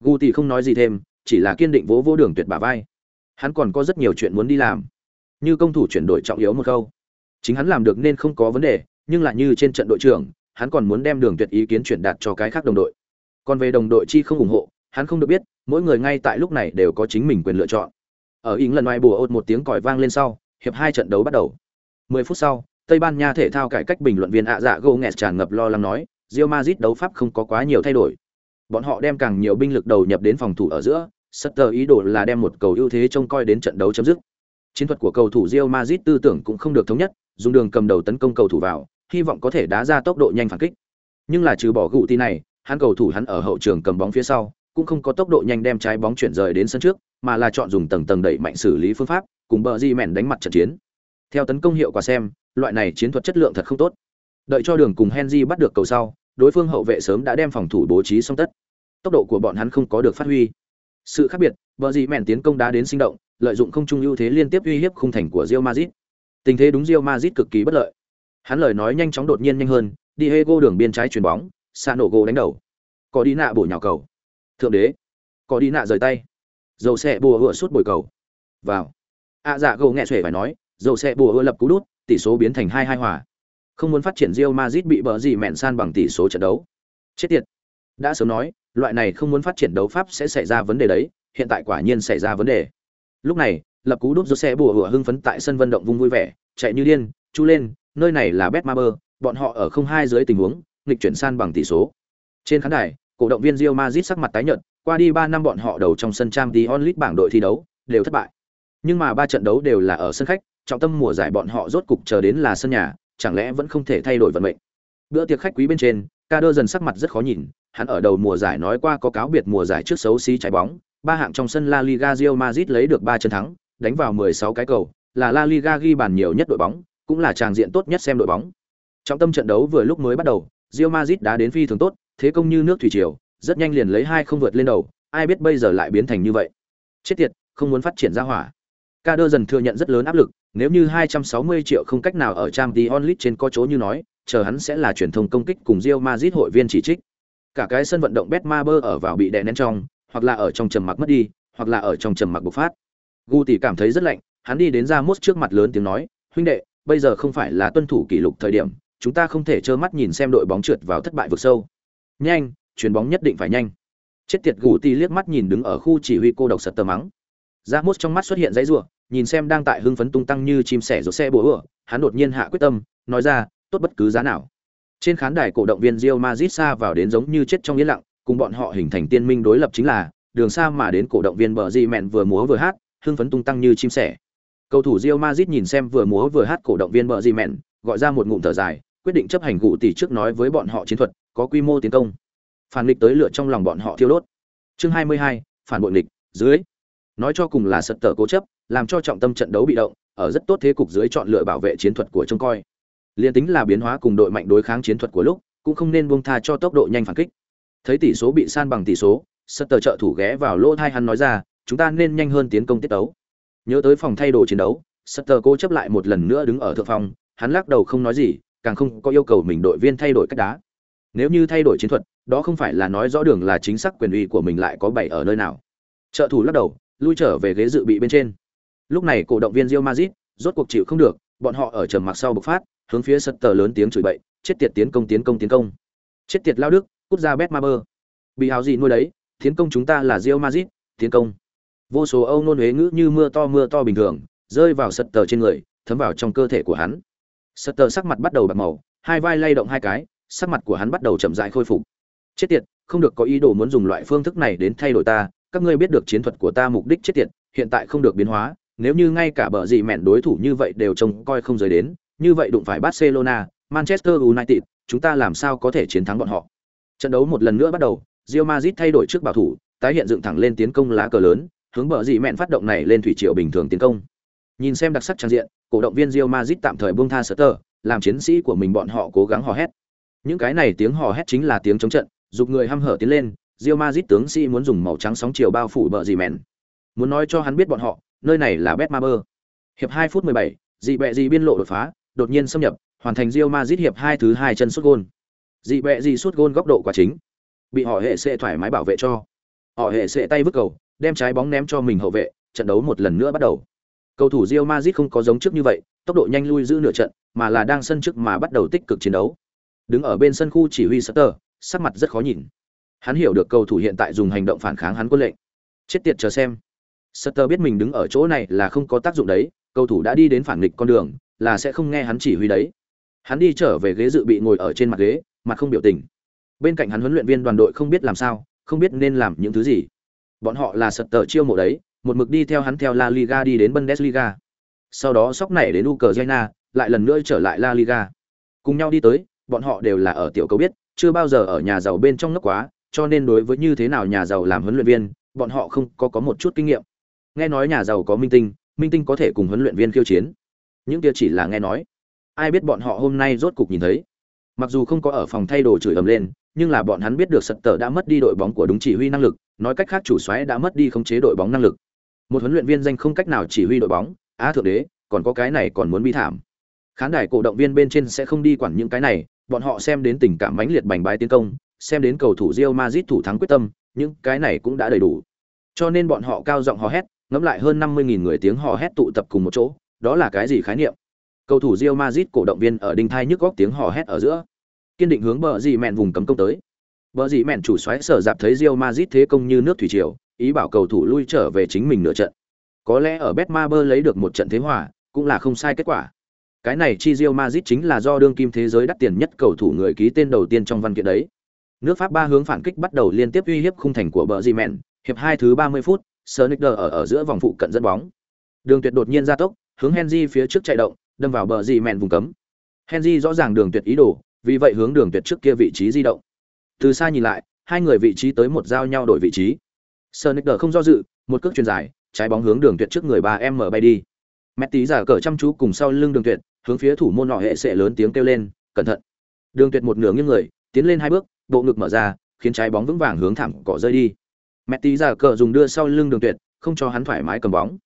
gu tì không nói gì thêm, chỉ là kiên định vỗ vỗ đường tuyệt bả vai. Hắn còn có rất nhiều chuyện muốn đi làm, như công thủ chuyển đổi trọng yếu một câu. Chính hắn làm được nên không có vấn đề, nhưng là như trên trận đội trưởng, hắn còn muốn đem đường tuyệt ý kiến chuyển đạt cho cái khác đồng đội. Còn về đồng đội chi không ủng hộ, hắn không được biết, mỗi người ngay tại lúc này đều có chính mình quyền lựa chọn. Ở ý lần ngoài bùa ột một tiếng còi vang lên sau, hiệp hai trận đấu bắt đầu. 10 phút sau, Tây Ban Nha thể thao cải cách bình luận viên ạ dạ gô nghẹt tràn ngập lo lắng nói, Real Madrid đấu pháp không có quá nhiều thay đổi. Bọn họ đem càng nhiều binh lực đầu nhập đến phòng thủ ở giữa, Sutter ý đồ là đem một cầu ưu thế trông coi đến trận đấu chấm dứt. Chiến thuật của cầu thủ Real Madrid tư tưởng cũng không được thống nhất, dùng đường cầm đầu tấn công cầu thủ vào, hy vọng có thể đá ra tốc độ nhanh phản kích. Nhưng là trừ bỏ gụ tí này, hắn cầu thủ hắn ở hậu trường cầm bóng phía sau, cũng không có tốc độ nhanh đem trái bóng chuyển rời đến sân trước, mà là chọn dùng tầng tầng đẩy mạnh xử lý phương pháp, cùng bờ di mèn đánh mặt trận chiến. Theo tấn công hiệu quả xem, loại này chiến thuật chất lượng thật không tốt. Đợi cho đường cùng Henry bắt được cầu sau, đối phương hậu vệ sớm đã đem phòng thủ bố trí xong tất. Tốc độ của bọn hắn không có được phát huy. Sự khác biệt, bờ di mèn tiến công đá đến sinh động, lợi dụng không trung ưu thế liên tiếp uy hiếp khung thành của Real Madrid. Tình thế đúng Real Madrid cực kỳ bất lợi. Hắn lời nói nhanh chóng đột nhiên nhanh hơn, Diego đường biên trái chuyền bóng, Sanogo đánh đầu. Có đi nạ bổ nhào cầu. Thượng đế, có đi nạ rời tay. Dầu xe bùa hựa suốt bồi cầu. Vào. À dạ gầu nghe xuể phải nói, dầu xe bùa hựa lập cú đút, tỷ số biến thành hai hai hòa. Không muốn phát triển Real Madrid bị bờ gì mẹn san bằng tỷ số trận đấu. Chết tiệt. Đã sớm nói, loại này không muốn phát triển đấu pháp sẽ xảy ra vấn đề đấy, hiện tại quả nhiên xảy ra vấn đề. Lúc này, lập cú đúp do xe bùa hựa hưng phấn tại sân vận động vung vui vẻ, chạy như điên, chu lên, nơi này là Betmaber, bọn họ ở không hai dưới tình huống, nghịch chuyển san bằng tỷ số. Trên khán đài, cổ động viên Real Madrid sắc mặt tái nhợt, qua đi 3 năm bọn họ đầu trong sân Champions League bảng đội thi đấu đều thất bại. Nhưng mà ba trận đấu đều là ở sân khách, trọng tâm mùa giải bọn họ rốt cục chờ đến là sân nhà, chẳng lẽ vẫn không thể thay đổi vận mệnh. Bữa tiệc khách quý bên trên, Kader dần sắc mặt rất khó nhìn, hắn ở đầu mùa giải nói qua có cáo biệt mùa giải trước xấu xí trái bóng, ba hạng trong sân La Liga Real Madrid lấy được 3 trận thắng, đánh vào 16 cái cầu, là La Liga ghi bàn nhiều nhất đội bóng, cũng là tràng diện tốt nhất xem đội bóng. Trong tâm trận đấu vừa lúc mới bắt đầu, Real Madrid đã đến phi thường tốt, thế công như nước thủy triều, rất nhanh liền lấy hai không vượt lên đầu, ai biết bây giờ lại biến thành như vậy. Chết tiệt, không muốn phát triển ra hỏa. Kader dần thừa nhận rất lớn áp lực, nếu như 260 triệu không cách nào ở Champions League trên có chỗ như nói, chờ hắn sẽ là truyền thông công kích cùng Real Madrid hội viên chỉ trích. Cả cái sân vận động Betmaber ở vào bị đè nén trong, hoặc là ở trong trầm mặc mất đi, hoặc là ở trong trầm mặc bộc phát. Gu tỷ cảm thấy rất lạnh, hắn đi đến Ramos trước mặt lớn tiếng nói, "Huynh đệ, bây giờ không phải là tuân thủ kỷ lục thời điểm, chúng ta không thể trơ mắt nhìn xem đội bóng trượt vào thất bại vực sâu. Nhanh, chuyền bóng nhất định phải nhanh." Chết tiệt Guti liếc mắt nhìn đứng ở khu chỉ huy cô độc sật tờ mắng. Ramos trong mắt xuất hiện dãy ruộng nhìn xem đang tại hưng phấn tung tăng như chim sẻ rồ xe bùa, hắn đột nhiên hạ quyết tâm, nói ra, tốt bất cứ giá nào. Trên khán đài cổ động viên Real Madrid xa vào đến giống như chết trong yên lặng, cùng bọn họ hình thành tiên minh đối lập chính là đường xa mà đến cổ động viên bờ di mẹn vừa múa vừa hát hưng phấn tung tăng như chim sẻ. Cầu thủ Real Madrid nhìn xem vừa múa vừa hát cổ động viên bờ di mẹn gọi ra một ngụm thở dài quyết định chấp hành cụ tỷ trước nói với bọn họ chiến thuật có quy mô tiến công. Phản nghịch tới lựa trong lòng bọn họ thiêu đốt. Chương 22, phản bội nghịch dưới. Nói cho cùng là sật tở cố chấp làm cho trọng tâm trận đấu bị động ở rất tốt thế cục dưới chọn lựa bảo vệ chiến thuật của trông coi liên tính là biến hóa cùng đội mạnh đối kháng chiến thuật của lúc, cũng không nên buông tha cho tốc độ nhanh phản kích. Thấy tỷ số bị san bằng tỷ số sật tờ trợ thủ ghé vào lỗ thai hắn nói ra, chúng ta nên nhanh hơn tiến công tiết đấu nhớ tới phòng thay đồ chiến đấu sật tờ cố chấp lại một lần nữa đứng ở thượng phòng, hắn lắc đầu không nói gì, càng không có yêu cầu mình đội viên thay đổi cách đá. Nếu như thay đổi chiến thuật, đó không phải là nói rõ đường là chính xác quyền uy của mình lại có bảy ở nơi nào. Trợ thủ lắc đầu, lui trở về ghế dự bị bên trên. Lúc này cổ động viên Real Madrid rốt cuộc chịu không được, bọn họ ở trầm mặc sau bộc phát hướng phía sật tờ lớn tiếng chửi bậy, chết tiệt tiến công tiến công tiến công. Chết tiệt lao đức, cút ra bet ma bơ. Bị hào gì nuôi đấy, tiến công chúng ta là rio mazit tiến công. Vô số âu nôn huế ngữ như mưa to mưa to bình thường, rơi vào sật tờ trên người, thấm vào trong cơ thể của hắn. Sật tờ sắc mặt bắt đầu bạc màu, hai vai lay động hai cái, sắc mặt của hắn bắt đầu chậm dại khôi phục. Chết tiệt, không được có ý đồ muốn dùng loại phương thức này đến thay đổi ta, các ngươi biết được chiến thuật của ta mục đích chết tiệt, hiện tại không được biến hóa, nếu như ngay cả bờ gì mẹn đối thủ như vậy đều trông coi không rời đến như vậy đụng phải barcelona manchester united chúng ta làm sao có thể chiến thắng bọn họ Trận đấu một lần nữa bắt đầu, Real Madrid thay đổi trước bảo thủ, tái hiện dựng thẳng lên tiến công lá cờ lớn, hướng bờ dị mẹn phát động này lên thủy triều bình thường tiến công. Nhìn xem đặc sắc trang diện, cổ động viên Real Madrid tạm thời buông tha Sutter, làm chiến sĩ của mình bọn họ cố gắng hò hét. Những cái này tiếng hò hét chính là tiếng chống trận, dục người hăm hở tiến lên, Real Madrid tướng sĩ muốn dùng màu trắng sóng chiều bao phủ bờ dị mẹn. Muốn nói cho hắn biết bọn họ, nơi này là Betmaber. Hiệp 2 phút 17, dị bẹ dị biên lộ đột phá, đột nhiên xâm nhập, hoàn thành Real Madrid hiệp 2 thứ 2 chân sút gôn. dị bẹ gì suốt gôn góc độ quả chính bị họ hệ sẽ thoải mái bảo vệ cho họ hệ sẽ tay vứt cầu, đem trái bóng ném cho mình hậu vệ, trận đấu một lần nữa bắt đầu. Cầu thủ Real Madrid không có giống trước như vậy, tốc độ nhanh lui giữ nửa trận, mà là đang sân trước mà bắt đầu tích cực chiến đấu. Đứng ở bên sân khu chỉ huy Sutter, sắc mặt rất khó nhìn. Hắn hiểu được cầu thủ hiện tại dùng hành động phản kháng hắn quân lệnh. Chết tiệt chờ xem. Sutter biết mình đứng ở chỗ này là không có tác dụng đấy, cầu thủ đã đi đến phản nghịch con đường, là sẽ không nghe hắn chỉ huy đấy. Hắn đi trở về ghế dự bị ngồi ở trên mặt ghế, mặt không biểu tình. Bên cạnh hắn huấn luyện viên đoàn đội không biết làm sao, không biết nên làm những thứ gì. Bọn họ là Sutter chiêu mộ đấy, một mực đi theo hắn theo La Liga đi đến Bundesliga. Sau đó sóc nảy đến Ukraine, lại lần nữa trở lại La Liga. Cùng nhau đi tới, bọn họ đều là ở tiểu cầu biết, chưa bao giờ ở nhà giàu bên trong nước quá, cho nên đối với như thế nào nhà giàu làm huấn luyện viên, bọn họ không có có một chút kinh nghiệm. Nghe nói nhà giàu có minh tinh, minh tinh có thể cùng huấn luyện viên khiêu chiến. Những kia chỉ là nghe nói. Ai biết bọn họ hôm nay rốt cục nhìn thấy. Mặc dù không có ở phòng thay đồ chửi ầm lên, nhưng là bọn hắn biết được sật tờ đã mất đi đội bóng của đúng chỉ huy năng lực, nói cách khác chủ soái đã mất đi khống chế đội bóng năng lực. Một huấn luyện viên danh không cách nào chỉ huy đội bóng, á thượng đế, còn có cái này còn muốn bi thảm. Khán đài cổ động viên bên trên sẽ không đi quản những cái này, bọn họ xem đến tình cảm mãnh liệt bành bái tiến công, xem đến cầu thủ Real Madrid thủ thắng quyết tâm, những cái này cũng đã đầy đủ. Cho nên bọn họ cao giọng hò hét, ngẫm lại hơn 50.000 người tiếng hò hét tụ tập cùng một chỗ, đó là cái gì khái niệm? Cầu thủ Real Madrid cổ động viên ở đinh thai nhức góc tiếng hò hét ở giữa, kiên định hướng bờ gì mẹn vùng cấm công tới. Bờ gì mẹn chủ xoáy sở dạp thấy Real Madrid thế công như nước thủy triều, ý bảo cầu thủ lui trở về chính mình nửa trận. Có lẽ ở Betmaber lấy được một trận thế hòa, cũng là không sai kết quả. Cái này chi Real Madrid chính là do đương kim thế giới đắt tiền nhất cầu thủ người ký tên đầu tiên trong văn kiện đấy. Nước Pháp ba hướng phản kích bắt đầu liên tiếp uy hiếp khung thành của bờ gì mẹn, hiệp hai thứ 30 phút, Sonic ở ở giữa vòng phụ cận dẫn bóng. Đường Tuyệt đột nhiên ra tốc, hướng Henry phía trước chạy động, đâm vào bờ gì mẹn vùng cấm. Henry rõ ràng Đường Tuyệt ý đồ, vì vậy hướng Đường Tuyệt trước kia vị trí di động. Từ xa nhìn lại, hai người vị trí tới một giao nhau đổi vị trí. Sonicer không do dự, một cước chuyền dài, trái bóng hướng Đường Tuyệt trước người 3m bay đi. Messi giả cờ chăm chú cùng sau lưng Đường Tuyệt, hướng phía thủ môn nọ hệ sẽ lớn tiếng kêu lên, cẩn thận. Đường Tuyệt một nửa nghiêng người, tiến lên hai bước, bộ ngực mở ra, khiến trái bóng vững vàng hướng thẳng cỏ rơi đi. Messi giả cờ dùng đưa sau lưng Đường Tuyệt, không cho hắn thoải mái cầm bóng.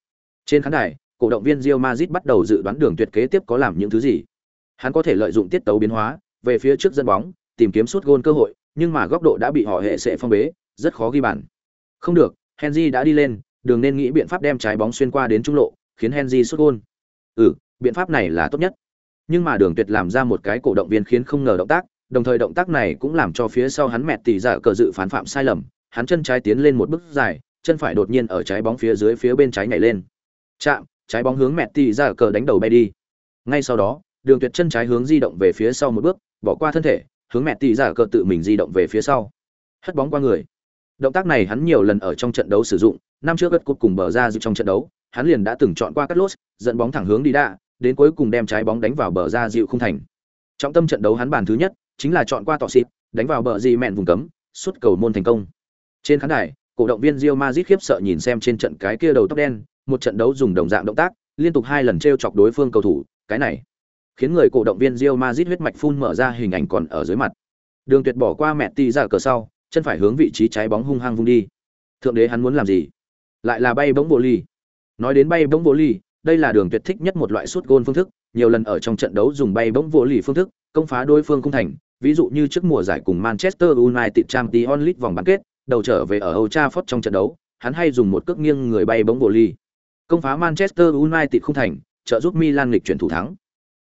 Trên khán đài, cổ động viên Real Madrid bắt đầu dự đoán Đường Tuyệt kế tiếp có làm những thứ gì. Hắn có thể lợi dụng tiết tấu biến hóa, về phía trước dẫn bóng, tìm kiếm sút gôn cơ hội, nhưng mà góc độ đã bị họ hệ sẽ phong bế, rất khó ghi bàn. Không được, Henry đã đi lên, đường nên nghĩ biện pháp đem trái bóng xuyên qua đến trung lộ, khiến Henry sút gôn. Ừ, biện pháp này là tốt nhất. Nhưng mà Đường Tuyệt làm ra một cái cổ động viên khiến không ngờ động tác, đồng thời động tác này cũng làm cho phía sau hắn mệt tỷ giả dạ cờ dự phán phạm sai lầm, hắn chân trái tiến lên một bước dài, chân phải đột nhiên ở trái bóng phía dưới phía bên trái nhảy lên. Chạm, trái bóng hướng mẹ tì giả cờ đánh đầu bay đi. Ngay sau đó, Đường Tuyệt chân trái hướng di động về phía sau một bước, bỏ qua thân thể, hướng mẹ tì giả cờ tự mình di động về phía sau. Hất bóng qua người. Động tác này hắn nhiều lần ở trong trận đấu sử dụng, năm trước gật cột cùng bờ ra dự trong trận đấu, hắn liền đã từng chọn qua cắt lốt, dẫn bóng thẳng hướng đi đạ đến cuối cùng đem trái bóng đánh vào bờ ra dịu không thành. Trọng tâm trận đấu hắn bàn thứ nhất chính là chọn qua tọ xịt, đánh vào bờ di mẹn vùng cấm, suốt cầu môn thành công. Trên khán đài, cổ động viên Real Madrid khiếp sợ nhìn xem trên trận cái kia đầu tóc đen, một trận đấu dùng đồng dạng động tác, liên tục hai lần treo chọc đối phương cầu thủ, cái này khiến người cổ động viên Real Madrid huyết mạch phun mở ra hình ảnh còn ở dưới mặt. Đường Tuyệt bỏ qua mẹ tì ra cờ sau, chân phải hướng vị trí trái bóng hung hăng vung đi. Thượng đế hắn muốn làm gì? Lại là bay bóng bộ ly. Nói đến bay bóng bộ ly, đây là đường tuyệt thích nhất một loại sút gôn phương thức, nhiều lần ở trong trận đấu dùng bay bóng vô lì phương thức, công phá đối phương cung thành, ví dụ như trước mùa giải cùng Manchester United Champions League vòng bán kết, đầu trở về ở Old Trafford trong trận đấu, hắn hay dùng một cước nghiêng người bay bóng vô lì. Công phá Manchester United không thành, trợ giúp Milan lịch chuyển thủ thắng.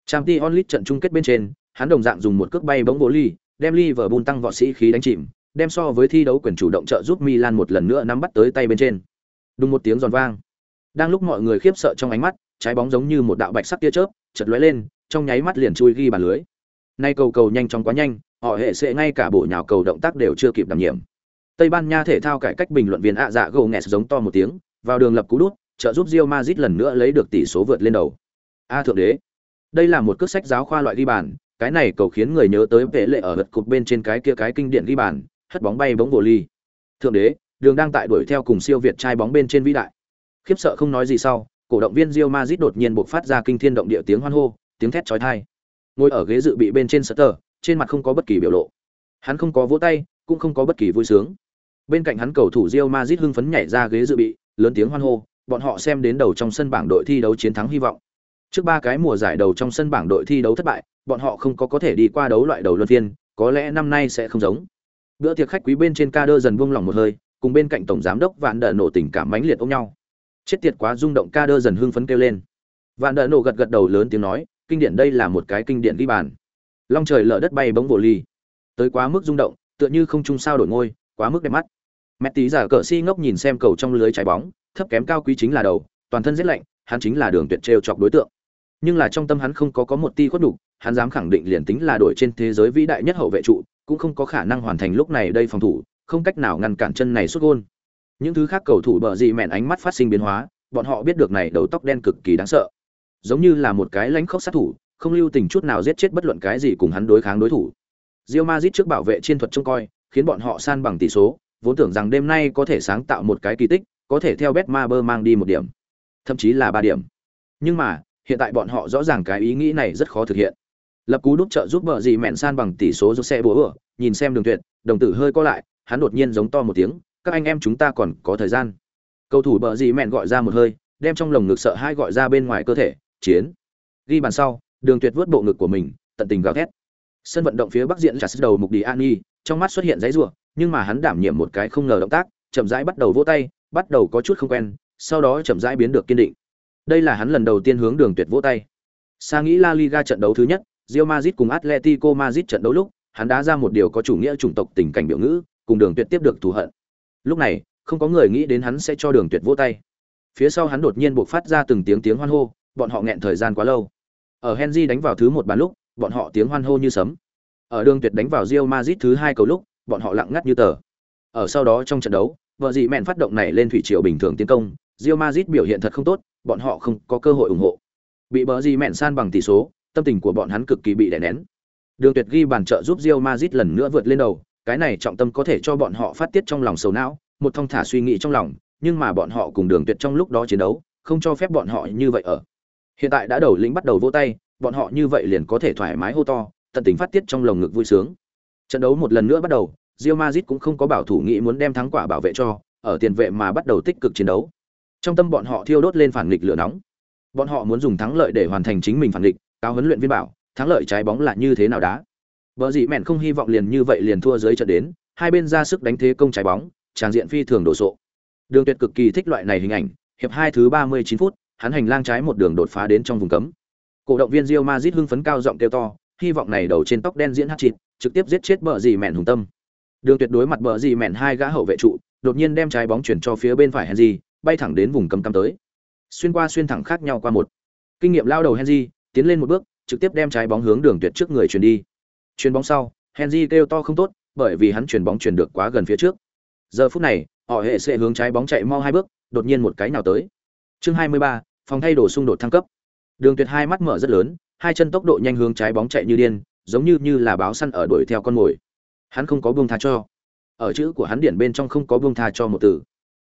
Champions League trận chung kết bên trên, hắn đồng dạng dùng một cước bay bóng vô ly, đem Liverpool tăng võ sĩ khí đánh chìm, đem so với thi đấu quyền chủ động trợ giúp Milan một lần nữa nắm bắt tới tay bên trên. Đùng một tiếng giòn vang. Đang lúc mọi người khiếp sợ trong ánh mắt, trái bóng giống như một đạo bạch sắc tia chớp, chợt lóe lên, trong nháy mắt liền chui ghi bàn lưới. Nay cầu cầu nhanh chóng quá nhanh, họ hệ sẽ ngay cả bộ nhào cầu động tác đều chưa kịp đảm nhiệm. Tây Ban Nha thể thao cải cách bình luận viên ạ dạ gồ nghẹt giống to một tiếng, vào đường lập cú đút, trợ giúp Real Madrid lần nữa lấy được tỷ số vượt lên đầu. A thượng đế, đây là một cước sách giáo khoa loại ghi bàn, cái này cầu khiến người nhớ tới vệ lệ ở gật cục bên trên cái kia cái kinh điển ghi bàn, hất bóng bay bóng vô ly. Thượng đế, đường đang tại đuổi theo cùng siêu việt trai bóng bên trên vĩ đại. Khiếp sợ không nói gì sau, cổ động viên Real Madrid đột nhiên bộc phát ra kinh thiên động địa tiếng hoan hô, tiếng thét chói tai. Ngồi ở ghế dự bị bên trên Sutter, trên mặt không có bất kỳ biểu lộ. Hắn không có vỗ tay, cũng không có bất kỳ vui sướng. Bên cạnh hắn cầu thủ Real Madrid hưng phấn nhảy ra ghế dự bị, lớn tiếng hoan hô, bọn họ xem đến đầu trong sân bảng đội thi đấu chiến thắng hy vọng. Trước ba cái mùa giải đầu trong sân bảng đội thi đấu thất bại, bọn họ không có có thể đi qua đấu loại đầu luân phiên, có lẽ năm nay sẽ không giống. Bữa tiệc khách quý bên trên ca đơ dần buông lòng một hơi, cùng bên cạnh tổng giám đốc vạn đờ nổ tình cảm mãnh liệt ôm nhau. Chết tiệt quá rung động ca đơ dần hưng phấn kêu lên. Vạn đờ nổ gật gật đầu lớn tiếng nói kinh điển đây là một cái kinh điển ghi bàn. Long trời lở đất bay bóng vồ ly. Tới quá mức rung động tựa như không chung sao đổi ngôi quá mức đẹp mắt. Mẹ tí giả cờ si ngốc nhìn xem cầu trong lưới trái bóng thấp kém cao quý chính là đầu toàn thân rét lạnh hắn chính là đường tuyệt trêu chọc đối tượng. Nhưng là trong tâm hắn không có có một ti khuất đủ, hắn dám khẳng định liền tính là đội trên thế giới vĩ đại nhất hậu vệ trụ cũng không có khả năng hoàn thành lúc này đây phòng thủ không cách nào ngăn cản chân này xuất gôn. Những thứ khác cầu thủ bờ gì mẹn ánh mắt phát sinh biến hóa bọn họ biết được này đầu tóc đen cực kỳ đáng sợ. Giống như là một cái lãnh khốc sát thủ không lưu tình chút nào giết chết bất luận cái gì cùng hắn đối kháng đối thủ. Real Madrid trước bảo vệ chiến thuật trông coi khiến bọn họ san bằng tỷ số vốn tưởng rằng đêm nay có thể sáng tạo một cái kỳ tích có thể theo Betmaber mang đi một điểm, thậm chí là ba điểm. Nhưng mà, hiện tại bọn họ rõ ràng cái ý nghĩ này rất khó thực hiện. Lập cú đúp trợ giúp vợ gì mẹn san bằng tỷ số do xe búa ửa nhìn xem đường tuyệt, đồng tử hơi co lại, hắn đột nhiên giống to một tiếng, các anh em chúng ta còn có thời gian. Cầu thủ bờ gì mẹn gọi ra một hơi, đem trong lồng ngực sợ hai gọi ra bên ngoài cơ thể, chiến. Ghi bàn sau, đường tuyệt vớt bộ ngực của mình, tận tình gào thét. Sân vận động phía bắc diện trả sức đầu mục đi an nhi, trong mắt xuất hiện giấy rủa, nhưng mà hắn đảm nhiệm một cái không ngờ động tác, chậm rãi bắt đầu vỗ tay bắt đầu có chút không quen, sau đó chậm rãi biến được kiên định. Đây là hắn lần đầu tiên hướng đường tuyệt vỗ tay. Sa nghĩ la liga trận đấu thứ nhất, Real Madrid cùng Atletico Madrid trận đấu lúc, hắn đã ra một điều có chủ nghĩa chủng tộc tình cảnh biểu ngữ, cùng đường tuyệt tiếp được thù hận. Lúc này, không có người nghĩ đến hắn sẽ cho đường tuyệt vỗ tay. Phía sau hắn đột nhiên buộc phát ra từng tiếng tiếng hoan hô, bọn họ nghẹn thời gian quá lâu. Ở henry đánh vào thứ một bàn lúc, bọn họ tiếng hoan hô như sấm. Ở đường tuyệt đánh vào rio mazit thứ hai cầu lúc, bọn họ lặng ngắt như tờ. Ở sau đó trong trận đấu vợ dị mẹn phát động này lên thủy triều bình thường tiến công rio mazit biểu hiện thật không tốt, bọn họ không có cơ hội ủng hộ. Bị bờ dị mẹn san bằng tỷ số, tâm tình của bọn hắn cực kỳ bị đè nén. Đường tuyệt ghi bàn trợ giúp rio mazit lần nữa vượt lên đầu, cái này trọng tâm có thể cho bọn họ phát tiết trong lòng sầu não, một thông thả suy nghĩ trong lòng, nhưng mà bọn họ cùng đường tuyệt trong lúc đó chiến đấu, không cho phép bọn họ như vậy ở. Hiện tại đã đầu lĩnh bắt đầu vỗ tay, bọn họ như vậy liền có thể thoải mái hô to, tận tình phát tiết trong lồng ngực vui sướng. Trận đấu một lần nữa bắt đầu Real Madrid cũng không có bảo thủ nghĩ muốn đem thắng quả bảo vệ cho ở tiền vệ mà bắt đầu tích cực chiến đấu trong tâm bọn họ thiêu đốt lên phản nghịch lửa nóng bọn họ muốn dùng thắng lợi để hoàn thành chính mình phản nghịch cao huấn luyện viên bảo thắng lợi trái bóng là như thế nào đá Bở dị mẹn không hy vọng liền như vậy liền thua dưới trận đến, hai bên ra sức đánh thế công trái bóng, tràn diện phi thường đổ sộ. Đường Tuyệt cực kỳ thích loại này hình ảnh, hiệp hai thứ 39 phút, hắn hành lang trái một đường đột phá đến trong vùng cấm. Cổ động viên Real Madrid hưng phấn cao giọng kêu to, hy vọng này đầu trên tóc đen diễn hát chít, trực tiếp giết chết bờ gì mẹn hùng tâm. Đường Tuyệt đối mặt bờ gì mèn hai gã hậu vệ trụ, đột nhiên đem trái bóng chuyển cho phía bên phải Henry, bay thẳng đến vùng cấm cắm tới. Xuyên qua xuyên thẳng khác nhau qua một. Kinh nghiệm lao đầu Henry, tiến lên một bước, trực tiếp đem trái bóng hướng Đường Tuyệt trước người chuyển đi. Chuyền bóng sau, Henry kêu to không tốt, bởi vì hắn chuyển bóng chuyển được quá gần phía trước. Giờ phút này, họ hệ sẽ hướng trái bóng chạy mau hai bước, đột nhiên một cái nào tới. Chương 23, phòng thay đồ xung đột thăng cấp. Đường Tuyệt hai mắt mở rất lớn, hai chân tốc độ nhanh hướng trái bóng chạy như điên, giống như như là báo săn ở đuổi theo con mồi. Hắn không có buông tha cho. Ở chữ của hắn điển bên trong không có buông tha cho một từ.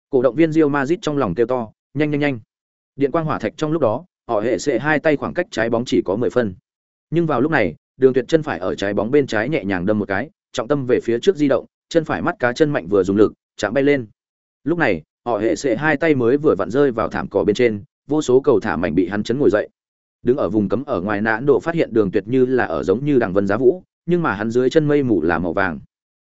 Cổ động viên Real Madrid trong lòng kêu to, nhanh nhanh nhanh. Điện quang hỏa thạch trong lúc đó, họ hệ sẽ hai tay khoảng cách trái bóng chỉ có 10 phân. Nhưng vào lúc này, Đường Tuyệt chân phải ở trái bóng bên trái nhẹ nhàng đâm một cái, trọng tâm về phía trước di động, chân phải mắt cá chân mạnh vừa dùng lực, chạm bay lên. Lúc này, họ hệ sẽ hai tay mới vừa vặn rơi vào thảm cỏ bên trên, vô số cầu thả mảnh bị hắn chấn ngồi dậy. Đứng ở vùng cấm ở ngoài nãn độ phát hiện Đường Tuyệt như là ở giống như đằng vân giá vũ, nhưng mà hắn dưới chân mây mù là màu vàng.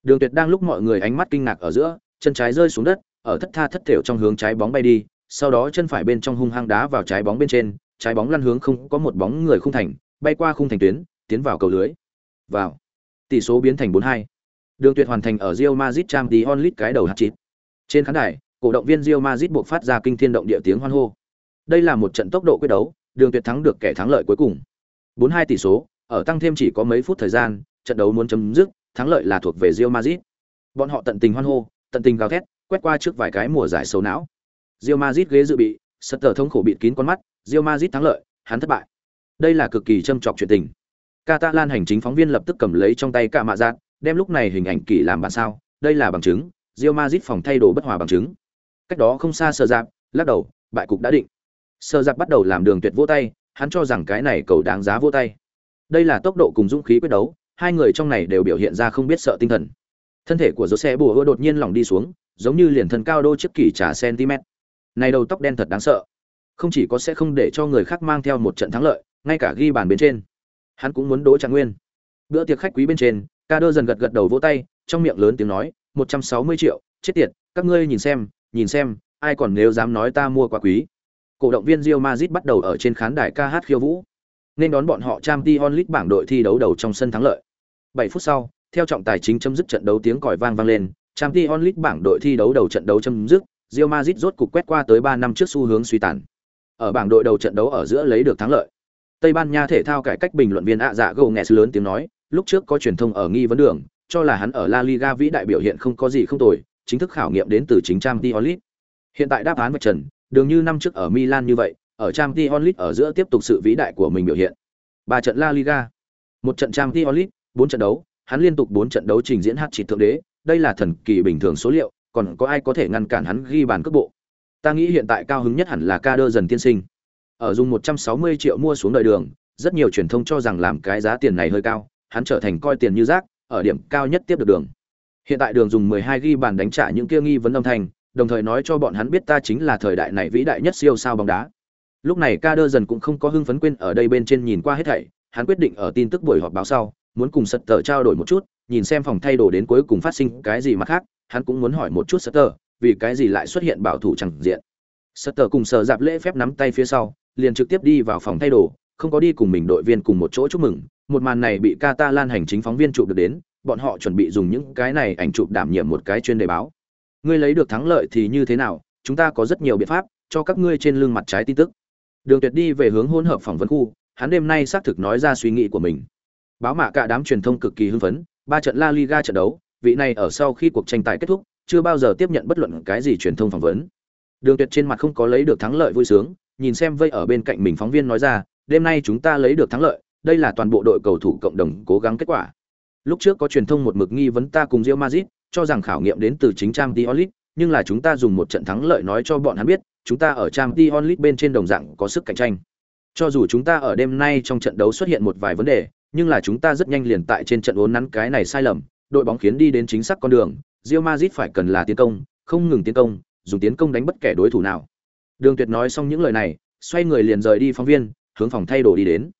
Đường Tuyệt đang lúc mọi người ánh mắt kinh ngạc ở giữa, chân trái rơi xuống đất, ở thất tha thất thểu trong hướng trái bóng bay đi, sau đó chân phải bên trong hung hăng đá vào trái bóng bên trên, trái bóng lăn hướng không có một bóng người không thành, bay qua khung thành tuyến, tiến vào cầu lưới. Vào. Tỷ số biến thành 4-2. Đường Tuyệt hoàn thành ở Real Madrid Champions League cái đầu hat-trick. Trên khán đài, cổ động viên Real Madrid buộc phát ra kinh thiên động địa tiếng hoan hô. Đây là một trận tốc độ quyết đấu, Đường Tuyệt thắng được kẻ thắng lợi cuối cùng. 4-2 tỷ số, ở tăng thêm chỉ có mấy phút thời gian, trận đấu muốn chấm dứt, thắng lợi là thuộc về Real Madrid. Bọn họ tận tình hoan hô, tận tình gào thét, quét qua trước vài cái mùa giải xấu não. Real Madrid ghế dự bị, Sutter thống khổ bịt kín con mắt, Real Madrid thắng lợi, hắn thất bại. Đây là cực kỳ châm chọc chuyện tình. Catalan hành chính phóng viên lập tức cầm lấy trong tay cả mạ giác, đem lúc này hình ảnh kỳ làm bản sao, đây là bằng chứng, Real Madrid phòng thay đồ bất hòa bằng chứng. Cách đó không xa Sở Dạp, lắc đầu, bại cục đã định. Sở Dạp bắt đầu làm đường tuyệt vỗ tay, hắn cho rằng cái này cầu đáng giá vỗ tay. Đây là tốc độ cùng dũng khí quyết đấu, hai người trong này đều biểu hiện ra không biết sợ tinh thần. Thân thể của Jose Bùa đột nhiên lỏng đi xuống, giống như liền thân cao đô chiếc kỳ trả cm. Này đầu tóc đen thật đáng sợ. Không chỉ có sẽ không để cho người khác mang theo một trận thắng lợi, ngay cả ghi bàn bên trên. Hắn cũng muốn đỗ Trạng Nguyên. Bữa tiệc khách quý bên trên, Ca Đơ dần gật gật đầu vỗ tay, trong miệng lớn tiếng nói, 160 triệu, chết tiệt, các ngươi nhìn xem, nhìn xem, ai còn nếu dám nói ta mua quá quý. Cổ động viên rio mazit bắt đầu ở trên khán đài ca hát khiêu vũ. Nên đón bọn họ Champions League bảng đội thi đấu đầu trong sân thắng lợi. 7 phút sau, theo trọng tài chính chấm dứt trận đấu tiếng còi vang vang lên, Champions League bảng đội thi đấu đầu trận đấu chấm dứt, Real Madrid rốt cục quét qua tới 3 năm trước xu hướng suy tàn. Ở bảng đội đầu trận đấu ở giữa lấy được thắng lợi. Tây Ban Nha thể thao cải cách bình luận viên ạ dạ gồ nghẹt lớn tiếng nói, lúc trước có truyền thông ở nghi vấn đường, cho là hắn ở La Liga vĩ đại biểu hiện không có gì không tồi, chính thức khảo nghiệm đến từ chính Champions League. Hiện tại đáp án vạch trần, đường như năm trước ở Milan như vậy, ở Champions League ở giữa tiếp tục sự vĩ đại của mình biểu hiện. Ba trận La Liga, một trận Champions League, bốn trận đấu, hắn liên tục bốn trận đấu trình diễn hát chỉ thượng đế, đây là thần kỳ bình thường số liệu, còn có ai có thể ngăn cản hắn ghi bàn cước bộ. Ta nghĩ hiện tại cao hứng nhất hẳn là Kader dần tiên sinh. Ở dùng 160 triệu mua xuống đời đường, rất nhiều truyền thông cho rằng làm cái giá tiền này hơi cao, hắn trở thành coi tiền như rác, ở điểm cao nhất tiếp được đường. Hiện tại đường dùng 12 ghi bàn đánh trả những kia nghi vấn âm thanh, đồng thời nói cho bọn hắn biết ta chính là thời đại này vĩ đại nhất siêu sao bóng đá. Lúc này ca đơ dần cũng không có hưng phấn quên ở đây bên trên nhìn qua hết thảy, hắn quyết định ở tin tức buổi họp báo sau, muốn cùng Sutter trao đổi một chút, nhìn xem phòng thay đồ đến cuối cùng phát sinh cái gì mà khác, hắn cũng muốn hỏi một chút Sutter, vì cái gì lại xuất hiện bảo thủ chẳng diện. Sutter cùng sở dạp lễ phép nắm tay phía sau, liền trực tiếp đi vào phòng thay đồ, không có đi cùng mình đội viên cùng một chỗ chúc mừng. Một màn này bị Catalan hành chính phóng viên chụp được đến, bọn họ chuẩn bị dùng những cái này ảnh chụp đảm nhiệm một cái chuyên đề báo. Ngươi lấy được thắng lợi thì như thế nào? Chúng ta có rất nhiều biện pháp cho các ngươi trên lưng mặt trái tin tức. Đường Tuyệt đi về hướng hỗn hợp phỏng vấn khu, hắn đêm nay xác thực nói ra suy nghĩ của mình. Báo mạ cả đám truyền thông cực kỳ hưng phấn, ba trận La Liga trận đấu, vị này ở sau khi cuộc tranh tài kết thúc, chưa bao giờ tiếp nhận bất luận cái gì truyền thông phỏng vấn. Đường Tuyệt trên mặt không có lấy được thắng lợi vui sướng, nhìn xem vây ở bên cạnh mình phóng viên nói ra, đêm nay chúng ta lấy được thắng lợi, đây là toàn bộ đội cầu thủ cộng đồng cố gắng kết quả. Lúc trước có truyền thông một mực nghi vấn ta cùng Real Madrid, cho rằng khảo nghiệm đến từ chính Trang Diolit, nhưng là chúng ta dùng một trận thắng lợi nói cho bọn hắn biết, chúng ta ở Trang Diolit bên trên đồng dạng có sức cạnh tranh. Cho dù chúng ta ở đêm nay trong trận đấu xuất hiện một vài vấn đề, nhưng là chúng ta rất nhanh liền tại trên trận uốn nắn cái này sai lầm, đội bóng khiến đi đến chính xác con đường, Real Madrid phải cần là tiến công, không ngừng tiến công, dùng tiến công đánh bất kể đối thủ nào. Đường Tuyệt nói xong những lời này, xoay người liền rời đi phóng viên, hướng phòng thay đồ đi đến.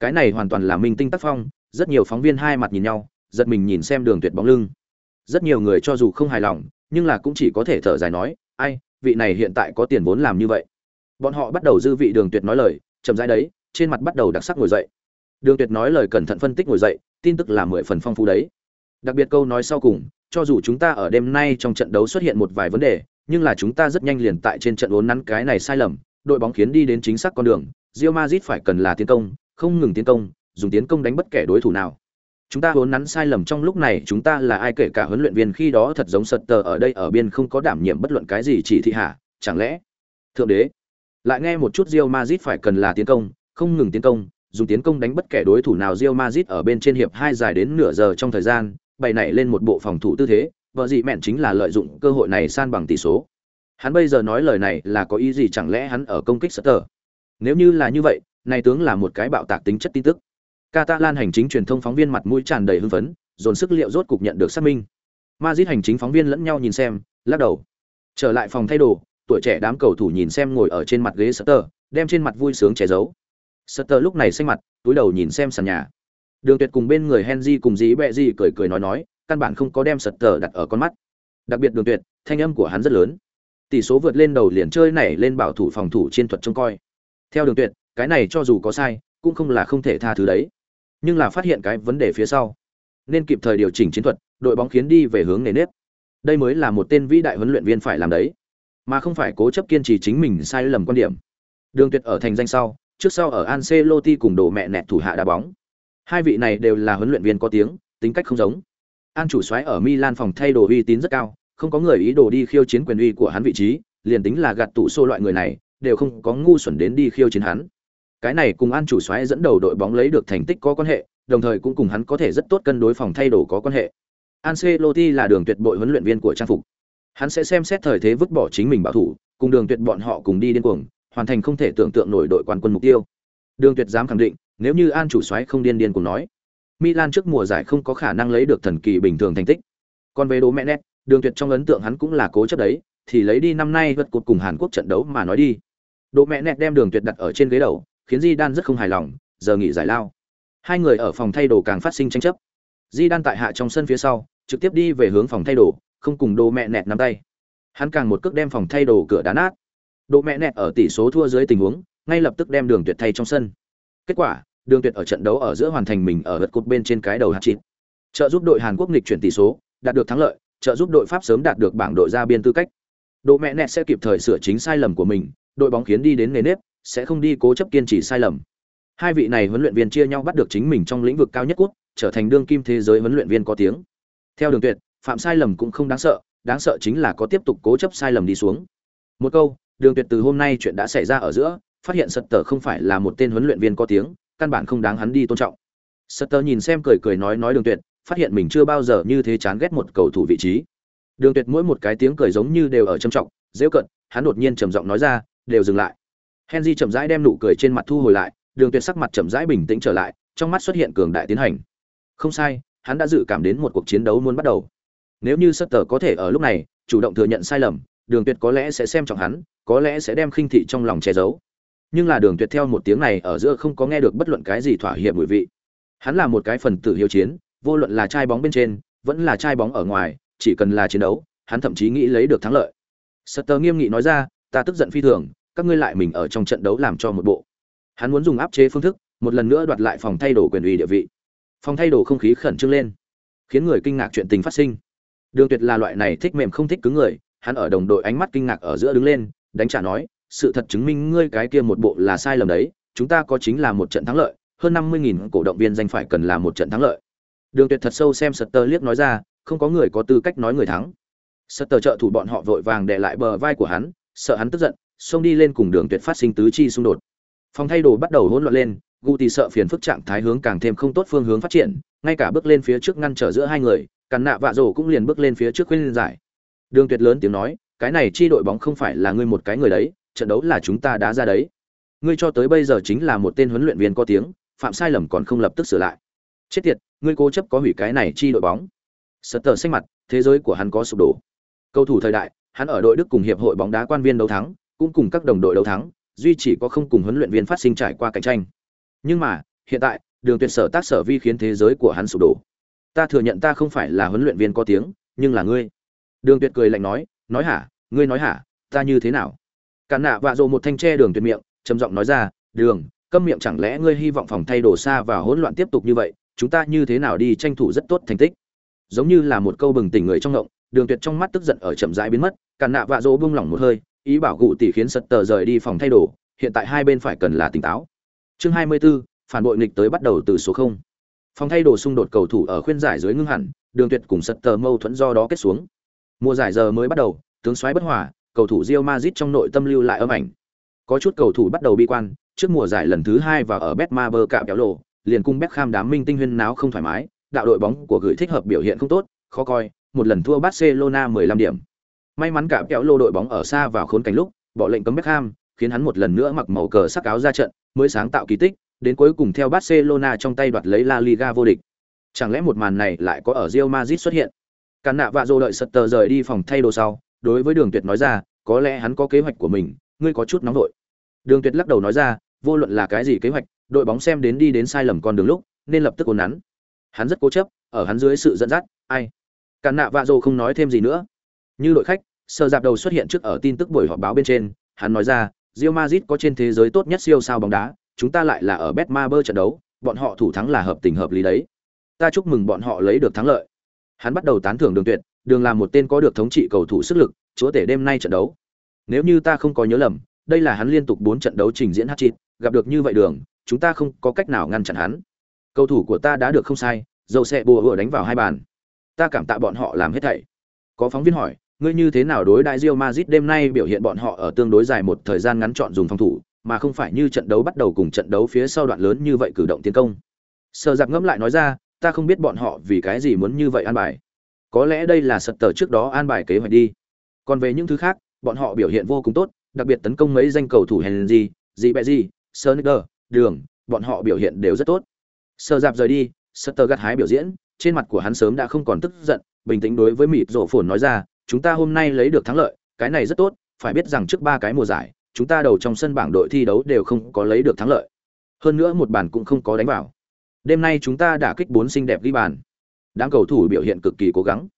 Cái này hoàn toàn là minh tinh tác phong, rất nhiều phóng viên hai mặt nhìn nhau, giật mình nhìn xem Đường Tuyệt bóng lưng. Rất nhiều người cho dù không hài lòng, nhưng là cũng chỉ có thể thở dài nói, ai, vị này hiện tại có tiền vốn làm như vậy. Bọn họ bắt đầu dư vị Đường Tuyệt nói lời, chậm rãi đấy, trên mặt bắt đầu đặc sắc ngồi dậy. Đường Tuyệt nói lời cẩn thận phân tích ngồi dậy, tin tức là mười phần phong phú đấy. Đặc biệt câu nói sau cùng, cho dù chúng ta ở đêm nay trong trận đấu xuất hiện một vài vấn đề, nhưng là chúng ta rất nhanh liền tại trên trận uốn nắn cái này sai lầm, đội bóng khiến đi đến chính xác con đường, Real Madrid phải cần là tiến công, không ngừng tiến công, dùng tiến công đánh bất kể đối thủ nào. Chúng ta vốn nắn sai lầm trong lúc này, chúng ta là ai kể cả huấn luyện viên khi đó thật giống sật tờ ở đây ở biên không có đảm nhiệm bất luận cái gì chỉ thị hạ, chẳng lẽ? Thượng đế, lại nghe một chút Real Madrid phải cần là tiến công, không ngừng tiến công, dùng tiến công đánh bất kể đối thủ nào Real Madrid ở bên trên hiệp hai dài đến nửa giờ trong thời gian, bày nảy lên một bộ phòng thủ tư thế, vợ gì mẹn chính là lợi dụng cơ hội này san bằng tỷ số. Hắn bây giờ nói lời này là có ý gì chẳng lẽ hắn ở công kích Sutter? Nếu như là như vậy, này tướng là một cái bạo tạc tính chất tin tức. Catalan hành chính truyền thông phóng viên mặt mũi tràn đầy hưng phấn, dồn sức liệu rốt cục nhận được xác minh. Madrid hành chính phóng viên lẫn nhau nhìn xem, lắc đầu. Trở lại phòng thay đồ, tuổi trẻ đám cầu thủ nhìn xem ngồi ở trên mặt ghế Sutter, đem trên mặt vui sướng che giấu. Sutter lúc này xanh mặt, túi đầu nhìn xem sàn nhà. Đường Tuyệt cùng bên người Henry cùng dí bẹ gì cười cười nói nói, căn bản không có đem Sutter đặt ở con mắt. Đặc biệt Đường Tuyệt, thanh âm của hắn rất lớn. Tỷ số vượt lên đầu liền chơi này lên bảo thủ phòng thủ chiến thuật trông coi. Theo Đường Tuyệt, cái này cho dù có sai, cũng không là không thể tha thứ đấy. Nhưng là phát hiện cái vấn đề phía sau, nên kịp thời điều chỉnh chiến thuật, đội bóng khiến đi về hướng nề nếp. Đây mới là một tên vĩ đại huấn luyện viên phải làm đấy, mà không phải cố chấp kiên trì chính mình sai lầm quan điểm. Đường Tuyệt ở thành danh sau, trước sau ở Ancelotti cùng đồ mẹ nẹt thủ hạ đá bóng. Hai vị này đều là huấn luyện viên có tiếng, tính cách không giống. An chủ soái ở Milan phòng thay đồ uy tín rất cao, không có người ý đồ đi khiêu chiến quyền uy của hắn vị trí, liền tính là gạt tụ xô loại người này, đều không có ngu xuẩn đến đi khiêu chiến hắn. Cái này cùng An chủ soái dẫn đầu đội bóng lấy được thành tích có quan hệ, đồng thời cũng cùng hắn có thể rất tốt cân đối phòng thay đồ có quan hệ. Ancelotti là đường tuyệt bội huấn luyện viên của trang phục. Hắn sẽ xem xét thời thế vứt bỏ chính mình bảo thủ, cùng đường tuyệt bọn họ cùng đi điên cuồng, hoàn thành không thể tưởng tượng nổi đội quán quân mục tiêu. Đường Tuyệt dám khẳng định, nếu như An chủ soái không điên điên cùng nói, Milan trước mùa giải không có khả năng lấy được thần kỳ bình thường thành tích. Còn về Đỗ Mẹ Nét, Đường Tuyệt trong ấn tượng hắn cũng là cố chấp đấy, thì lấy đi năm nay vượt cột cùng Hàn Quốc trận đấu mà nói đi. Đỗ Mẹ Nét đem Đường Tuyệt đặt ở trên ghế đầu, khiến Di Đan rất không hài lòng, giờ nghỉ giải lao. Hai người ở phòng thay đồ càng phát sinh tranh chấp. Di Đan tại hạ trong sân phía sau, trực tiếp đi về hướng phòng thay đồ, không cùng Đỗ Mẹ Nẹt nắm tay. Hắn càng một cước đem phòng thay đồ cửa đá nát. Đỗ mẹ nẹt ở tỷ số thua dưới tình huống, ngay lập tức đem Đường Tuyệt thay trong sân. Kết quả, Đường Tuyệt ở trận đấu ở giữa hoàn thành mình ở vật cột bên trên cái đầu hạt chín. Trợ giúp đội Hàn Quốc nghịch chuyển tỷ số, đạt được thắng lợi, trợ giúp đội Pháp sớm đạt được bảng đội ra biên tư cách. Đỗ mẹ nẹt sẽ kịp thời sửa chính sai lầm của mình, đội bóng khiến đi đến nề nếp, sẽ không đi cố chấp kiên trì sai lầm. Hai vị này huấn luyện viên chia nhau bắt được chính mình trong lĩnh vực cao nhất quốc, trở thành đương kim thế giới huấn luyện viên có tiếng. Theo Đường Tuyệt, phạm sai lầm cũng không đáng sợ, đáng sợ chính là có tiếp tục cố chấp sai lầm đi xuống. Một câu, Đường Tuyệt từ hôm nay chuyện đã xảy ra ở giữa, phát hiện Sutter không phải là một tên huấn luyện viên có tiếng, căn bản không đáng hắn đi tôn trọng. Sutter nhìn xem cười cười nói nói Đường Tuyệt, phát hiện mình chưa bao giờ như thế chán ghét một cầu thủ vị trí. Đường Tuyệt mỗi một cái tiếng cười giống như đều ở trầm trọng, giễu cận, hắn đột nhiên trầm giọng nói ra, đều dừng lại. Henry chậm rãi đem nụ cười trên mặt thu hồi lại, Đường Tuyệt sắc mặt chậm rãi bình tĩnh trở lại, trong mắt xuất hiện cường đại tiến hành. Không sai, hắn đã dự cảm đến một cuộc chiến đấu muốn bắt đầu. Nếu như Sutter có thể ở lúc này chủ động thừa nhận sai lầm, Đường Tuyệt có lẽ sẽ xem trọng hắn, có lẽ sẽ đem khinh thị trong lòng che giấu. Nhưng là Đường Tuyệt theo một tiếng này ở giữa không có nghe được bất luận cái gì thỏa hiệp mùi vị. Hắn là một cái phần tử hiếu chiến, vô luận là trai bóng bên trên, vẫn là trai bóng ở ngoài, chỉ cần là chiến đấu, hắn thậm chí nghĩ lấy được thắng lợi. Sutter nghiêm nghị nói ra, ta tức giận phi thường, các ngươi lại mình ở trong trận đấu làm cho một bộ. Hắn muốn dùng áp chế phương thức, một lần nữa đoạt lại phòng thay đồ quyền uy địa vị. Phòng thay đồ không khí khẩn trương lên, khiến người kinh ngạc chuyện tình phát sinh. Đường Tuyệt là loại này thích mềm không thích cứng người, hắn ở đồng đội ánh mắt kinh ngạc ở giữa đứng lên, đánh trả nói, sự thật chứng minh ngươi cái kia một bộ là sai lầm đấy, chúng ta có chính là một trận thắng lợi, hơn 50.000 cổ động viên danh phải cần là một trận thắng lợi. Đường Tuyệt thật sâu xem Sutter liếc nói ra, không có người có tư cách nói người thắng. Sutter trợ thủ bọn họ vội vàng để lại bờ vai của hắn, sợ hắn tức giận, xông đi lên cùng Đường Tuyệt phát sinh tứ chi xung đột. Phòng thay đồ bắt đầu hỗn loạn lên, Guti sợ phiền phức trạng thái hướng càng thêm không tốt phương hướng phát triển, ngay cả bước lên phía trước ngăn trở giữa hai người, cắn nạ vạ rổ cũng liền bước lên phía trước khuyên giải. Đường Tuyệt lớn tiếng nói, cái này chi đội bóng không phải là ngươi một cái người đấy, trận đấu là chúng ta đá ra đấy. Ngươi cho tới bây giờ chính là một tên huấn luyện viên có tiếng, phạm sai lầm còn không lập tức sửa lại. Chết tiệt, ngươi cố chấp có hủy cái này chi đội bóng. Sutter xanh mặt, thế giới của hắn có sụp đổ. Cầu thủ thời đại, hắn ở đội Đức cùng hiệp hội bóng đá quan viên đấu thắng, cũng cùng các đồng đội đấu thắng, duy chỉ có không cùng huấn luyện viên phát sinh trải qua cạnh tranh. Nhưng mà, hiện tại, Đường Tuyệt sở tác sở vi khiến thế giới của hắn sụp đổ. Ta thừa nhận ta không phải là huấn luyện viên có tiếng, nhưng là ngươi. Đường Tuyệt cười lạnh nói, nói hả, ngươi nói hả, ta như thế nào? Cản nạ vạ rồ một thanh tre Đường Tuyệt miệng, trầm giọng nói ra, "Đường, câm miệng chẳng lẽ ngươi hy vọng phòng thay đồ xa và hỗn loạn tiếp tục như vậy, chúng ta như thế nào đi tranh thủ rất tốt thành tích?" Giống như là một câu bừng tỉnh người trong động, Đường Tuyệt trong mắt tức giận ở chậm rãi biến mất, Cản nạ vạ rồ buông lỏng một hơi, ý bảo gụ tỷ khiến sật tờ rời đi phòng thay đồ, hiện tại hai bên phải cần là tỉnh táo. Chương 24, phản bội nghịch tới bắt đầu từ số 0. Phòng thay đồ xung đột cầu thủ ở khuyên giải dưới ngưng hẳn, Đường Tuyệt cùng sật tờ mâu thuẫn do đó kết xuống. Mùa giải giờ mới bắt đầu, tướng xoáy bất hòa, cầu thủ Real Madrid trong nội tâm lưu lại âm ảnh. Có chút cầu thủ bắt đầu bi quan, trước mùa giải lần thứ hai và ở Betmaber cạm kéo lộ, liền cung Beckham đám minh tinh huyên náo không thoải mái, đạo đội bóng của gửi thích hợp biểu hiện không tốt, khó coi, một lần thua Barcelona 15 điểm. May mắn cả kéo lô đội bóng ở xa vào khốn cảnh lúc, bỏ lệnh cấm Beckham, khiến hắn một lần nữa mặc màu cờ sắc áo ra trận, mới sáng tạo kỳ tích, đến cuối cùng theo Barcelona trong tay đoạt lấy La Liga vô địch. Chẳng lẽ một màn này lại có ở Real Madrid xuất hiện? Cản nạ vạ dô đợi Sutter rời đi phòng thay đồ sau, đối với Đường Tuyệt nói ra, có lẽ hắn có kế hoạch của mình, ngươi có chút nóng đội. Đường Tuyệt lắc đầu nói ra, vô luận là cái gì kế hoạch, đội bóng xem đến đi đến sai lầm con đường lúc, nên lập tức ổn nắn. Hắn rất cố chấp, ở hắn dưới sự dẫn dắt, ai? Cản nạ vạ dô không nói thêm gì nữa. Như đội khách, sơ dạp đầu xuất hiện trước ở tin tức buổi họp báo bên trên, hắn nói ra, Real Madrid có trên thế giới tốt nhất siêu sao bóng đá, chúng ta lại là ở Betmaber trận đấu, bọn họ thủ thắng là hợp tình hợp lý đấy. Ta chúc mừng bọn họ lấy được thắng lợi. Hắn bắt đầu tán thưởng Đường Tuyệt, Đường là một tên có được thống trị cầu thủ sức lực, chúa tể đêm nay trận đấu. Nếu như ta không có nhớ lầm, đây là hắn liên tục 4 trận đấu trình diễn hat-trick, gặp được như vậy Đường, chúng ta không có cách nào ngăn chặn hắn. Cầu thủ của ta đã được không sai, dầu xe bùa vừa đánh vào hai bàn. Ta cảm tạ bọn họ làm hết thảy. Có phóng viên hỏi, ngươi như thế nào đối đại Real Madrid đêm nay biểu hiện bọn họ ở tương đối dài một thời gian ngắn chọn dùng phòng thủ, mà không phải như trận đấu bắt đầu cùng trận đấu phía sau đoạn lớn như vậy cử động tiến công. Sở Giặc ngẫm lại nói ra, ta không biết bọn họ vì cái gì muốn như vậy an bài. Có lẽ đây là sật tờ trước đó an bài kế hoạch đi. Còn về những thứ khác, bọn họ biểu hiện vô cùng tốt, đặc biệt tấn công mấy danh cầu thủ Henry, gì bẹ gì, Sonder, Đường, bọn họ biểu hiện đều rất tốt. Sở Giặc rời đi, Sutter gặt hái biểu diễn, trên mặt của hắn sớm đã không còn tức giận, bình tĩnh đối với mịt rổ phồn nói ra, chúng ta hôm nay lấy được thắng lợi, cái này rất tốt, phải biết rằng trước ba cái mùa giải, chúng ta đầu trong sân bảng đội thi đấu đều không có lấy được thắng lợi. Hơn nữa một bàn cũng không có đánh vào. Đêm nay chúng ta đã kích bốn xinh đẹp ghi bàn. Đám cầu thủ biểu hiện cực kỳ cố gắng.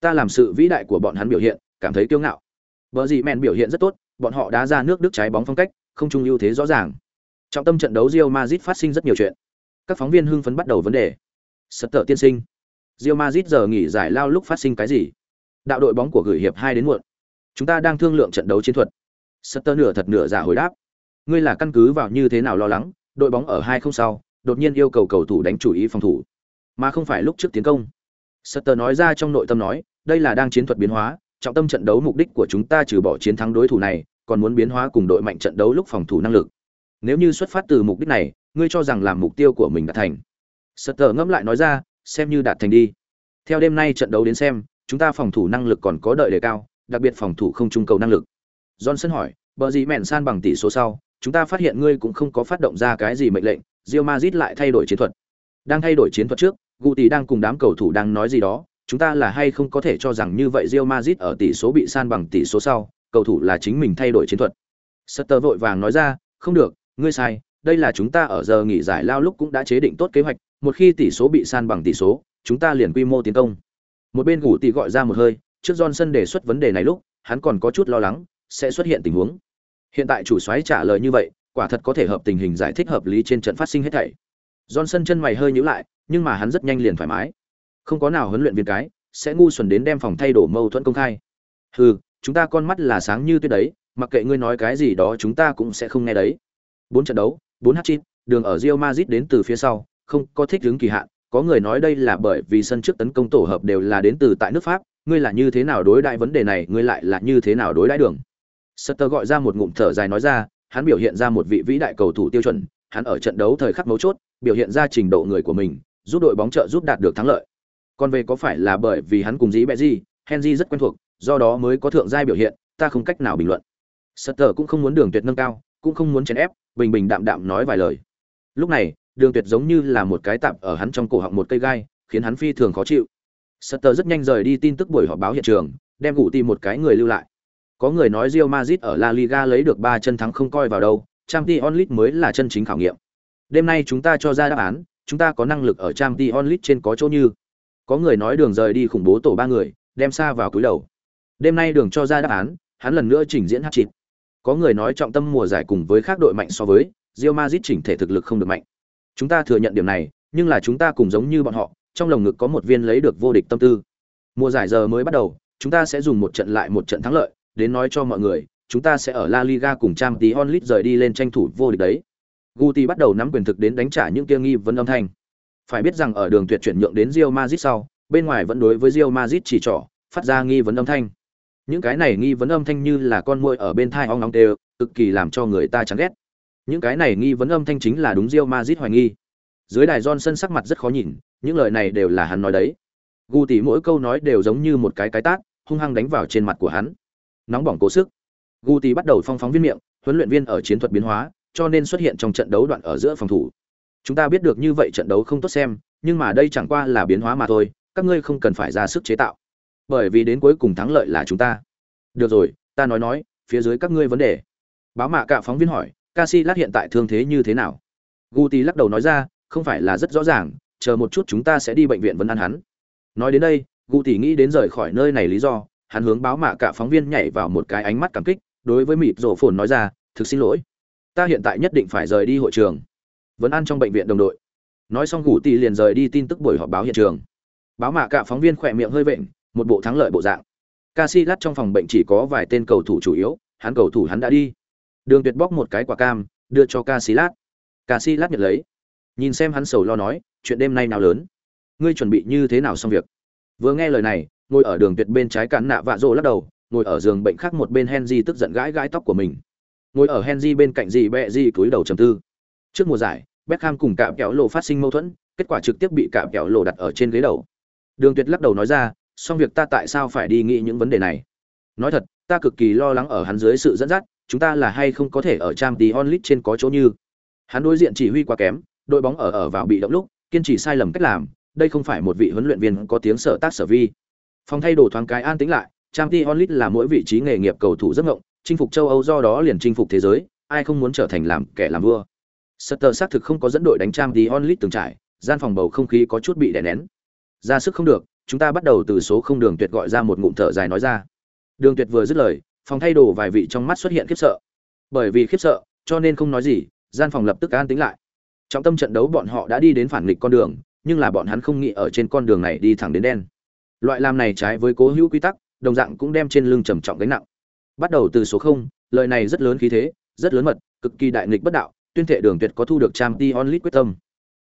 Ta làm sự vĩ đại của bọn hắn biểu hiện, cảm thấy kiêu ngạo. Bờ gì mèn biểu hiện rất tốt, bọn họ đá ra nước Đức trái bóng phong cách, không trung ưu thế rõ ràng. Trọng tâm trận đấu Real Madrid phát sinh rất nhiều chuyện. Các phóng viên hưng phấn bắt đầu vấn đề. Sật tợ tiên sinh. Real Madrid giờ nghỉ giải lao lúc phát sinh cái gì? Đạo đội bóng của gửi hiệp hai đến muộn. Chúng ta đang thương lượng trận đấu chiến thuật. Sutter nửa thật nửa giả hồi đáp. Ngươi là căn cứ vào như thế nào lo lắng, đội bóng ở hai không sau, đột nhiên yêu cầu cầu thủ đánh chủ ý phòng thủ, mà không phải lúc trước tiến công. Sutter nói ra trong nội tâm nói, đây là đang chiến thuật biến hóa, trọng tâm trận đấu mục đích của chúng ta trừ bỏ chiến thắng đối thủ này, còn muốn biến hóa cùng đội mạnh trận đấu lúc phòng thủ năng lực. Nếu như xuất phát từ mục đích này, ngươi cho rằng làm mục tiêu của mình đã thành. Sutter ngẫm lại nói ra, xem như đạt thành đi. Theo đêm nay trận đấu đến xem, chúng ta phòng thủ năng lực còn có đợi đề cao, đặc biệt phòng thủ không trung cầu năng lực. Johnson hỏi, bờ gì mẹn san bằng tỷ số sau, chúng ta phát hiện ngươi cũng không có phát động ra cái gì mệnh lệnh, Real Madrid lại thay đổi chiến thuật. Đang thay đổi chiến thuật trước, Guti đang cùng đám cầu thủ đang nói gì đó, chúng ta là hay không có thể cho rằng như vậy Real Madrid ở tỷ số bị san bằng tỷ số sau, cầu thủ là chính mình thay đổi chiến thuật. Sutter vội vàng nói ra, không được, ngươi sai, đây là chúng ta ở giờ nghỉ giải lao lúc cũng đã chế định tốt kế hoạch, một khi tỷ số bị san bằng tỷ số, chúng ta liền quy mô tiến công. Một bên Guti gọi ra một hơi, trước Johnson đề xuất vấn đề này lúc, hắn còn có chút lo lắng, sẽ xuất hiện tình huống. Hiện tại chủ soái trả lời như vậy, quả thật có thể hợp tình hình giải thích hợp lý trên trận phát sinh hết thảy. Johnson chân mày hơi nhíu lại, nhưng mà hắn rất nhanh liền thoải mái. Không có nào huấn luyện viên cái sẽ ngu xuẩn đến đem phòng thay đổi mâu thuẫn công khai. Hừ, chúng ta con mắt là sáng như tuyết đấy, mặc kệ ngươi nói cái gì đó chúng ta cũng sẽ không nghe đấy. Bốn trận đấu, bốn h chín đường ở Real Madrid đến từ phía sau, không có thích đứng kỳ hạn, có người nói đây là bởi vì sân trước tấn công tổ hợp đều là đến từ tại nước Pháp, ngươi là như thế nào đối đãi vấn đề này, ngươi lại là như thế nào đối đãi đường. Sutter gọi ra một ngụm thở dài nói ra, hắn biểu hiện ra một vị vĩ đại cầu thủ tiêu chuẩn, hắn ở trận đấu thời khắc mấu chốt, biểu hiện ra trình độ người của mình, giúp đội bóng trợ giúp đạt được thắng lợi. Còn về có phải là bởi vì hắn cùng dĩ bẹ gì, Henry rất quen thuộc, do đó mới có thượng giai biểu hiện, ta không cách nào bình luận. Sutter cũng không muốn đường tuyệt nâng cao, cũng không muốn chèn ép, bình bình đạm đạm nói vài lời. Lúc này, đường tuyệt giống như là một cái tạm ở hắn trong cổ họng một cây gai, khiến hắn phi thường khó chịu. Sutter rất nhanh rời đi tin tức buổi họp báo hiện trường, đem gủ tìm một cái người lưu lại. Có người nói Real Madrid ở La Liga lấy được 3 chân thắng không coi vào đâu, Champions League mới là chân chính khảo nghiệm. Đêm nay chúng ta cho ra đáp án, chúng ta có năng lực ở Champions League trên có chỗ như. Có người nói đường rời đi khủng bố tổ ba người, đem xa vào túi đầu. Đêm nay đường cho ra đáp án, hắn lần nữa trình diễn hát chít. Có người nói trọng tâm mùa giải cùng với các đội mạnh so với, Real Madrid chỉnh thể thực lực không được mạnh. Chúng ta thừa nhận điểm này, nhưng là chúng ta cùng giống như bọn họ, trong lồng ngực có một viên lấy được vô địch tâm tư. Mùa giải giờ mới bắt đầu, chúng ta sẽ dùng một trận lại một trận thắng lợi, đến nói cho mọi người, chúng ta sẽ ở La Liga cùng Champions League rời đi lên tranh thủ vô địch đấy. Guti bắt đầu nắm quyền thực đến đánh trả những kia nghi vấn âm thanh. Phải biết rằng ở đường tuyệt chuyển nhượng đến Real Madrid sau, bên ngoài vẫn đối với Real Madrid chỉ trỏ, phát ra nghi vấn âm thanh. Những cái này nghi vấn âm thanh như là con muỗi ở bên thai ong ong đều, cực kỳ làm cho người ta chán ghét. Những cái này nghi vấn âm thanh chính là đúng Real Madrid hoài nghi. Dưới đài Johnson sắc mặt rất khó nhìn, những lời này đều là hắn nói đấy. gu tỷ mỗi câu nói đều giống như một cái cái tát, hung hăng đánh vào trên mặt của hắn. Nóng bỏng cố sức. Gu tỷ bắt đầu phong phóng viên miệng huấn luyện viên ở chiến thuật biến hóa cho nên xuất hiện trong trận đấu đoạn ở giữa phòng thủ. Chúng ta biết được như vậy trận đấu không tốt xem nhưng mà đây chẳng qua là biến hóa mà thôi các ngươi không cần phải ra sức chế tạo. Bởi vì đến cuối cùng thắng lợi là chúng ta. Được rồi ta nói nói phía dưới các ngươi vấn đề. Báo mạ cả phóng viên hỏi Casillas hiện tại thương thế như thế nào? Guti lắc đầu nói ra, không phải là rất rõ ràng, chờ một chút chúng ta sẽ đi bệnh viện vấn ăn hắn. Nói đến đây, guti nghĩ đến rời khỏi nơi này lý do, hắn hướng báo mạ cả phóng viên nhảy vào một cái ánh mắt cảm kích, đối với mịp rổ phồn nói ra, thực xin lỗi, ta hiện tại nhất định phải rời đi hội trường. Vẫn ăn trong bệnh viện đồng đội. Nói xong Guti liền rời đi tin tức buổi họp báo hiện trường. Báo mạ cả phóng viên khỏe miệng hơi vện, một bộ thắng lợi bộ dạng. Casillas trong phòng bệnh chỉ có vài tên cầu thủ chủ yếu, hắn cầu thủ hắn đã đi đường tuyệt bóc một cái quả cam, đưa cho Casilat. Casilat nhận lấy. Nhìn xem hắn sầu lo nói, chuyện đêm nay nào lớn? Ngươi chuẩn bị như thế nào xong việc? Vừa nghe lời này, ngồi ở đường tuyệt bên trái cản nạ vạ rồ lắc đầu, ngồi ở giường bệnh khác một bên henry tức giận gãi gãi tóc của mình. Ngồi ở henry bên cạnh gì bẹ gì cúi đầu trầm tư. Trước mùa giải, beckham cùng cạm kẹo lộ phát sinh mâu thuẫn, kết quả trực tiếp bị cạm kẹo lộ đặt ở trên ghế đầu. Đường tuyệt lắc đầu nói ra, xong việc ta tại sao phải đi nghĩ những vấn đề này? Nói thật, ta cực kỳ lo lắng ở hắn dưới sự dẫn dắt chúng ta là hay không có thể ở trang tí onlit trên có chỗ như hắn đối diện chỉ huy quá kém đội bóng ở ở vào bị động lúc kiên trì sai lầm cách làm đây không phải một vị huấn luyện viên có tiếng sở tác sở vi Phòng thay đồ thoáng cái an tĩnh lại, Tramti Onlit là mỗi vị trí nghề nghiệp cầu thủ rất ngộng, chinh phục châu Âu do đó liền chinh phục thế giới, ai không muốn trở thành làm kẻ làm vua. Sutter xác thực không có dẫn đội đánh Tramti Onlit từng trải, gian phòng bầu không khí có chút bị đè nén. Ra sức không được, chúng ta bắt đầu từ số không đường tuyệt gọi ra một ngụm thở dài nói ra. Đường tuyệt vừa dứt lời, phòng thay đồ vài vị trong mắt xuất hiện khiếp sợ. Bởi vì khiếp sợ, cho nên không nói gì, gian phòng lập tức an tính lại. Trọng tâm trận đấu bọn họ đã đi đến phản nghịch con đường, nhưng là bọn hắn không nghĩ ở trên con đường này đi thẳng đến đen. Loại làm này trái với cố hữu quy tắc, đồng dạng cũng đem trên lưng trầm trọng gánh nặng. Bắt đầu từ số không, lời này rất lớn khí thế, rất lớn mật, cực kỳ đại nghịch bất đạo, tuyên thệ đường tuyệt có thu được trang t onlit quyết tâm.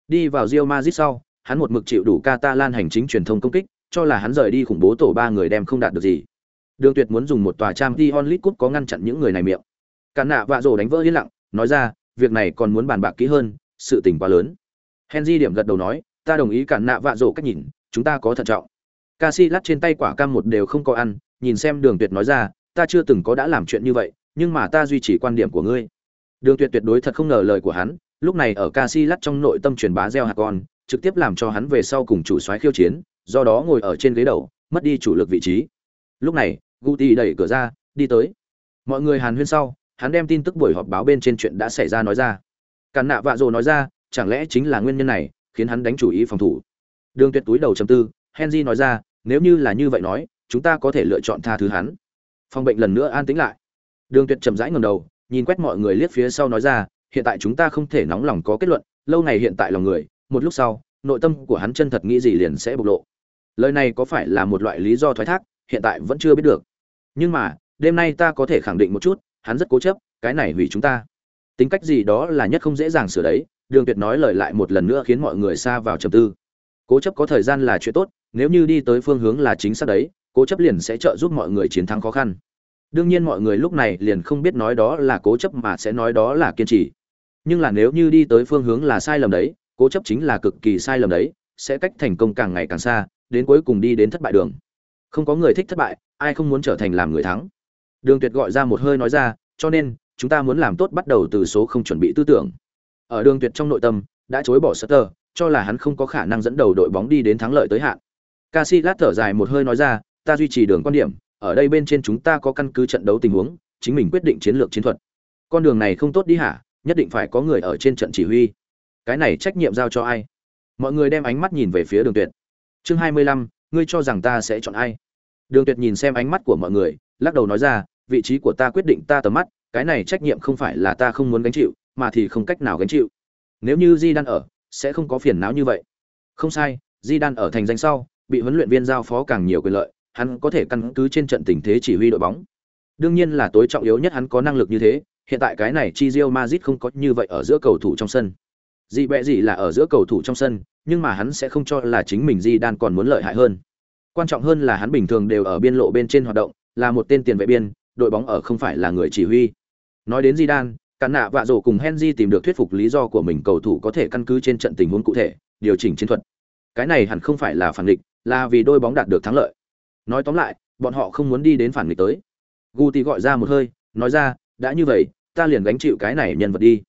Đi vào rio mazit sau, hắn một mực chịu đủ catalan hành chính truyền thông công kích, cho là hắn rời đi khủng bố tổ ba người đem không đạt được gì đường tuyệt muốn dùng một tòa trang t onlit Cup có ngăn chặn những người này miệng cản nạ vạ rồ đánh vỡ yên lặng nói ra việc này còn muốn bàn bạc kỹ hơn sự tình quá lớn henry điểm gật đầu nói ta đồng ý cản nạ vạ rồ cách nhìn chúng ta có thận trọng Casi trên tay quả cam một đều không có ăn, nhìn xem Đường Tuyệt nói ra, ta chưa từng có đã làm chuyện như vậy, nhưng mà ta duy trì quan điểm của ngươi. Đường Tuyệt tuyệt đối thật không ngờ lời của hắn, lúc này ở Casi trong nội tâm truyền bá gieo hạt con, trực tiếp làm cho hắn về sau cùng chủ soái khiêu chiến, do đó ngồi ở trên ghế đầu, mất đi chủ lực vị trí. Lúc này, Guti đẩy cửa ra, đi tới. Mọi người hàn huyên sau, hắn đem tin tức buổi họp báo bên trên chuyện đã xảy ra nói ra. Càn nạ vạ rồ nói ra, chẳng lẽ chính là nguyên nhân này, khiến hắn đánh chủ ý phòng thủ. Đường Tuyệt túi đầu trầm tư, Henry nói ra, nếu như là như vậy nói chúng ta có thể lựa chọn tha thứ hắn phòng bệnh lần nữa an tĩnh lại đường tuyệt chậm rãi ngẩng đầu nhìn quét mọi người liếc phía sau nói ra hiện tại chúng ta không thể nóng lòng có kết luận lâu ngày hiện tại lòng người một lúc sau nội tâm của hắn chân thật nghĩ gì liền sẽ bộc lộ lời này có phải là một loại lý do thoái thác hiện tại vẫn chưa biết được nhưng mà, đêm nay ta có thể khẳng định một chút, hắn rất cố chấp, cái này hủy chúng ta. Tính cách gì đó là nhất không dễ dàng sửa đấy, đường tuyệt nói lời lại một lần nữa khiến mọi người xa vào trầm tư. Cố chấp có thời gian là chuyện tốt, nếu như đi tới phương hướng là chính xác đấy, cố chấp liền sẽ trợ giúp mọi người chiến thắng khó khăn. Đương nhiên mọi người lúc này liền không biết nói đó là cố chấp mà sẽ nói đó là kiên trì. Nhưng là nếu như đi tới phương hướng là sai lầm đấy, cố chấp chính là cực kỳ sai lầm đấy, sẽ cách thành công càng ngày càng xa, đến cuối cùng đi đến thất bại đường. Không có người thích thất bại ai không muốn trở thành làm người thắng đường tuyệt gọi ra một hơi nói ra cho nên chúng ta muốn làm tốt bắt đầu từ số không chuẩn bị tư tưởng ở đường tuyệt trong nội tâm đã chối bỏ Sutter, cho là hắn không có khả năng dẫn đầu đội bóng đi đến thắng lợi tới hạn Casillas thở dài một hơi nói ra, ta duy trì đường quan điểm, ở đây bên trên chúng ta có căn cứ trận đấu tình huống, chính mình quyết định chiến lược chiến thuật. Con đường này không tốt đi hả? Nhất định phải có người ở trên trận chỉ huy. Cái này trách nhiệm giao cho ai? Mọi người đem ánh mắt nhìn về phía Đường Tuyệt. Chương 25, ngươi cho rằng ta sẽ chọn ai? Đường Tuyệt nhìn xem ánh mắt của mọi người, lắc đầu nói ra, vị trí của ta quyết định ta tầm mắt, cái này trách nhiệm không phải là ta không muốn gánh chịu, mà thì không cách nào gánh chịu. Nếu như Di Đan ở, sẽ không có phiền não như vậy. Không sai, Di Đan ở thành danh sau, bị huấn luyện viên giao phó càng nhiều quyền lợi, hắn có thể căn cứ trên trận tình thế chỉ huy đội bóng. Đương nhiên là tối trọng yếu nhất hắn có năng lực như thế, hiện tại cái này chi Real Madrid không có như vậy ở giữa cầu thủ trong sân. Dị bẹ gì là ở giữa cầu thủ trong sân, nhưng mà hắn sẽ không cho là chính mình Di đan còn muốn lợi hại hơn. Quan trọng hơn là hắn bình thường đều ở biên lộ bên trên hoạt động, là một tên tiền vệ biên, đội bóng ở không phải là người chỉ huy. Nói đến Di đan, Cản nạ vạ rổ cùng Henry tìm được thuyết phục lý do của mình cầu thủ có thể căn cứ trên trận tình huống cụ thể, điều chỉnh chiến thuật. Cái này hẳn không phải là phản nghịch là vì đôi bóng đạt được thắng lợi. Nói tóm lại, bọn họ không muốn đi đến phản nghịch tới. Guti gọi ra một hơi, nói ra, đã như vậy, ta liền gánh chịu cái này nhân vật đi.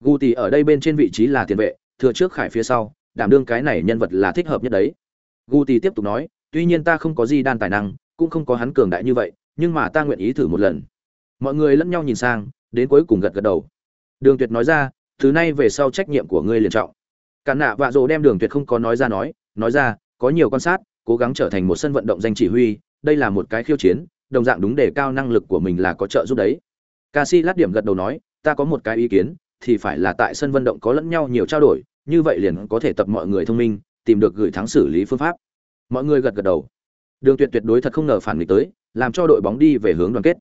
Guti ở đây bên trên vị trí là tiền vệ, thừa trước khải phía sau, đảm đương cái này nhân vật là thích hợp nhất đấy. Guti tiếp tục nói, tuy nhiên ta không có gì đan tài năng, cũng không có hắn cường đại như vậy, nhưng mà ta nguyện ý thử một lần. Mọi người lẫn nhau nhìn sang, đến cuối cùng gật gật đầu. Đường Tuyệt nói ra, thứ nay về sau trách nhiệm của ngươi liền trọng. Cản nạ vạ rồ đem Đường Tuyệt không có nói ra nói, nói ra, có nhiều quan sát, cố gắng trở thành một sân vận động danh chỉ huy, đây là một cái khiêu chiến, đồng dạng đúng để cao năng lực của mình là có trợ giúp đấy. Casillas điểm gật đầu nói, ta có một cái ý kiến, thì phải là tại sân vận động có lẫn nhau nhiều trao đổi, như vậy liền có thể tập mọi người thông minh, tìm được gửi thắng xử lý phương pháp. Mọi người gật gật đầu. Đường Tuyệt tuyệt đối thật không ngờ phản nghịch tới, làm cho đội bóng đi về hướng đoàn kết.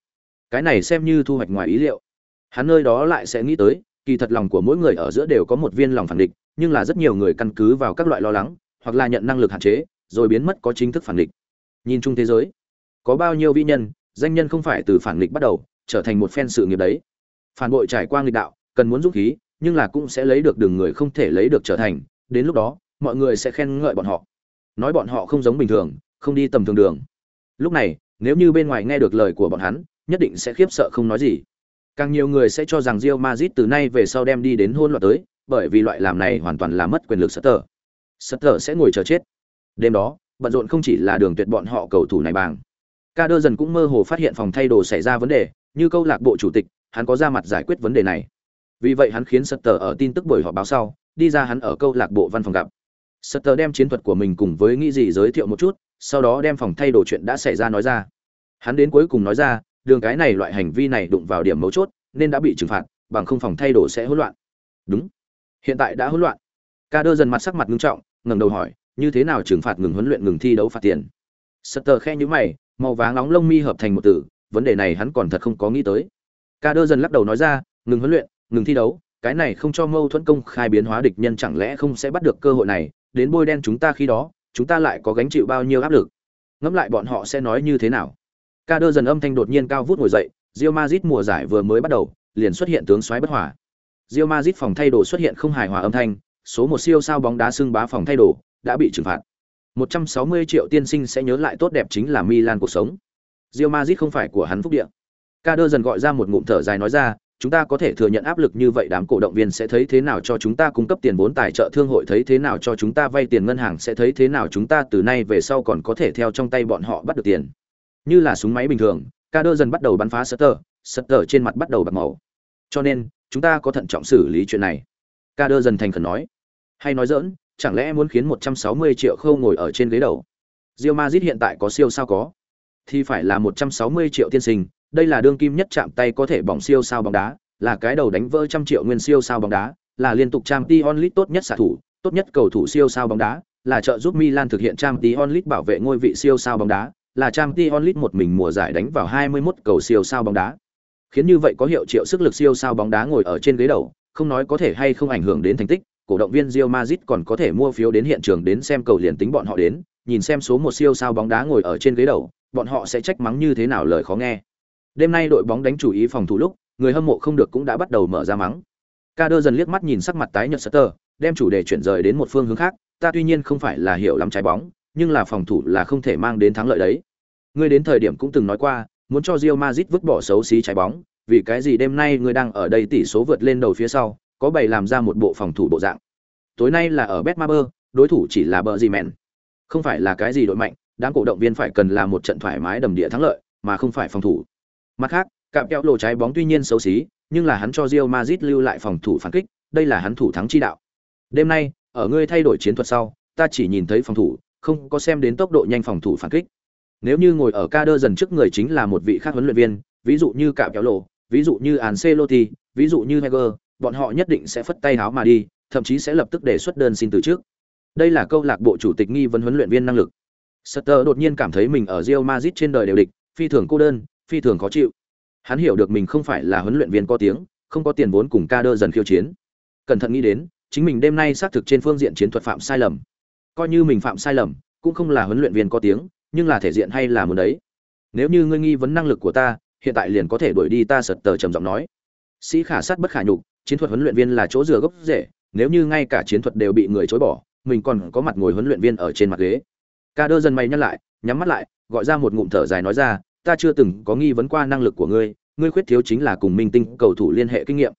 Cái này xem như thu hoạch ngoài ý liệu. Hắn nơi đó lại sẽ nghĩ tới, kỳ thật lòng của mỗi người ở giữa đều có một viên lòng phản địch, nhưng là rất nhiều người căn cứ vào các loại lo lắng, hoặc là nhận năng lực hạn chế rồi biến mất có chính thức phản địch. nhìn chung thế giới có bao nhiêu vi nhân danh nhân không phải từ phản địch bắt đầu trở thành một phen sự nghiệp đấy phản bội trải qua nghịch đạo cần muốn dũng khí nhưng là cũng sẽ lấy được đường người không thể lấy được trở thành đến lúc đó mọi người sẽ khen ngợi bọn họ nói bọn họ không giống bình thường không đi tầm thường đường lúc này nếu như bên ngoài nghe được lời của bọn hắn nhất định sẽ khiếp sợ không nói gì càng nhiều người sẽ cho rằng Real Madrid từ nay về sau đem đi đến hôn loạn tới bởi vì loại làm này hoàn toàn là mất quyền lực sở tờ Sutter sẽ ngồi chờ chết. Đêm đó, bận rộn không chỉ là đường tuyệt bọn họ cầu thủ này bàng. Ca đơ dần cũng mơ hồ phát hiện phòng thay đồ xảy ra vấn đề, như câu lạc bộ chủ tịch, hắn có ra mặt giải quyết vấn đề này. Vì vậy hắn khiến Sutter ở tin tức buổi họp báo sau, đi ra hắn ở câu lạc bộ văn phòng gặp. Sutter đem chiến thuật của mình cùng với nghĩ gì giới thiệu một chút, sau đó đem phòng thay đồ chuyện đã xảy ra nói ra. Hắn đến cuối cùng nói ra, đường cái này loại hành vi này đụng vào điểm mấu chốt nên đã bị trừng phạt bằng không phòng thay đồ sẽ hỗn loạn đúng hiện tại đã hỗn loạn ca đơ dần mặt sắc mặt ngưng trọng ngẩng đầu hỏi như thế nào trừng phạt ngừng huấn luyện ngừng thi đấu phạt tiền Sutter khẽ nhíu mày, màu vàng nóng lông mi hợp thành một từ, vấn đề này hắn còn thật không có nghĩ tới. Ca đơ dần lắc đầu nói ra, ngừng huấn luyện, ngừng thi đấu, cái này không cho mâu thuẫn công khai biến hóa địch nhân chẳng lẽ không sẽ bắt được cơ hội này, đến bôi đen chúng ta khi đó, chúng ta lại có gánh chịu bao nhiêu áp lực. Ngẫm lại bọn họ sẽ nói như thế nào. Ca đơ dần âm thanh đột nhiên cao vút ngồi dậy, rio mazit mùa giải vừa mới bắt đầu, liền xuất hiện tướng xoáy bất hòa. rio mazit phòng thay đồ xuất hiện không hài hòa âm thanh, số một siêu sao bóng đá xưng bá phòng thay đồ đã bị trừng phạt. 160 triệu tiên sinh sẽ nhớ lại tốt đẹp chính là Milan cuộc sống. Real Madrid không phải của hắn phúc địa. Ca đơ dần gọi ra một ngụm thở dài nói ra, chúng ta có thể thừa nhận áp lực như vậy đám cổ động viên sẽ thấy thế nào cho chúng ta cung cấp tiền vốn tài trợ thương hội thấy thế nào cho chúng ta vay tiền ngân hàng sẽ thấy thế nào chúng ta từ nay về sau còn có thể theo trong tay bọn họ bắt được tiền. Như là súng máy bình thường, Kader dần bắt đầu bắn phá Sutter, tờ trên mặt bắt đầu bạc màu. Cho nên, chúng ta có thận trọng xử lý chuyện này. Kader dần thành khẩn nói. Hay nói dỡn, chẳng lẽ muốn khiến 160 triệu khâu ngồi ở trên ghế đầu? Real Madrid hiện tại có siêu sao có? Thì phải là 160 triệu tiên sinh, đây là đương kim nhất chạm tay có thể bỏng siêu sao bóng đá, là cái đầu đánh vỡ trăm triệu nguyên siêu sao bóng đá, là liên tục Champions League tốt nhất xạ thủ, tốt nhất cầu thủ siêu sao bóng đá, là trợ giúp Milan thực hiện Champions League bảo vệ ngôi vị siêu sao bóng đá, là Champions League một mình mùa giải đánh vào 21 cầu siêu sao bóng đá. Khiến như vậy có hiệu triệu sức lực siêu sao bóng đá ngồi ở trên ghế đầu, không nói có thể hay không ảnh hưởng đến thành tích, cổ động viên Real Madrid còn có thể mua phiếu đến hiện trường đến xem cầu liền tính bọn họ đến, nhìn xem số một siêu sao bóng đá ngồi ở trên ghế đầu, bọn họ sẽ trách mắng như thế nào lời khó nghe. Đêm nay đội bóng đánh chủ ý phòng thủ lúc, người hâm mộ không được cũng đã bắt đầu mở ra mắng. Kader dần liếc mắt nhìn sắc mặt tái nhợt Sutter, đem chủ đề chuyển rời đến một phương hướng khác, ta tuy nhiên không phải là hiểu lắm trái bóng, nhưng là phòng thủ là không thể mang đến thắng lợi đấy. Ngươi đến thời điểm cũng từng nói qua, muốn cho Real Madrid vứt bỏ xấu xí trái bóng, vì cái gì đêm nay ngươi đang ở đây tỷ số vượt lên đầu phía sau, có bày làm ra một bộ phòng thủ bộ dạng. Tối nay là ở Betmaber, đối thủ chỉ là bờ gì mèn. Không phải là cái gì đội mạnh, đám cổ động viên phải cần là một trận thoải mái đầm địa thắng lợi, mà không phải phòng thủ. Mặt khác, cạm kéo lộ trái bóng tuy nhiên xấu xí, nhưng là hắn cho Real Madrid lưu lại phòng thủ phản kích, đây là hắn thủ thắng chi đạo. Đêm nay, ở ngươi thay đổi chiến thuật sau, ta chỉ nhìn thấy phòng thủ, không có xem đến tốc độ nhanh phòng thủ phản kích. Nếu như ngồi ở ca đơ dần trước người chính là một vị khác huấn luyện viên, ví dụ như cạm kéo lộ, ví dụ như Ancelotti, ví dụ như Heger, bọn họ nhất định sẽ phất tay háo mà đi, thậm chí sẽ lập tức đề xuất đơn xin từ trước. Đây là câu lạc bộ chủ tịch nghi vấn huấn luyện viên năng lực. Sutter đột nhiên cảm thấy mình ở Real Madrid trên đời đều địch, phi thường cô đơn, phi thường khó chịu. Hắn hiểu được mình không phải là huấn luyện viên có tiếng, không có tiền vốn cùng ca đơ dần khiêu chiến. Cẩn thận nghĩ đến, chính mình đêm nay xác thực trên phương diện chiến thuật phạm sai lầm. Coi như mình phạm sai lầm, cũng không là huấn luyện viên có tiếng, nhưng là thể diện hay là muốn đấy. Nếu như ngươi nghi vấn năng lực của ta, hiện tại liền có thể đuổi đi ta sật tờ trầm giọng nói. Sĩ khả sát bất khả nhục, chiến thuật huấn luyện viên là chỗ dựa gốc rễ, nếu như ngay cả chiến thuật đều bị người chối bỏ, mình còn có mặt ngồi huấn luyện viên ở trên mặt ghế. Ca đơ dần mày nhăn lại, nhắm mắt lại, gọi ra một ngụm thở dài nói ra, ta chưa từng có nghi vấn qua năng lực của ngươi, ngươi khuyết thiếu chính là cùng minh tinh cầu thủ liên hệ kinh nghiệm.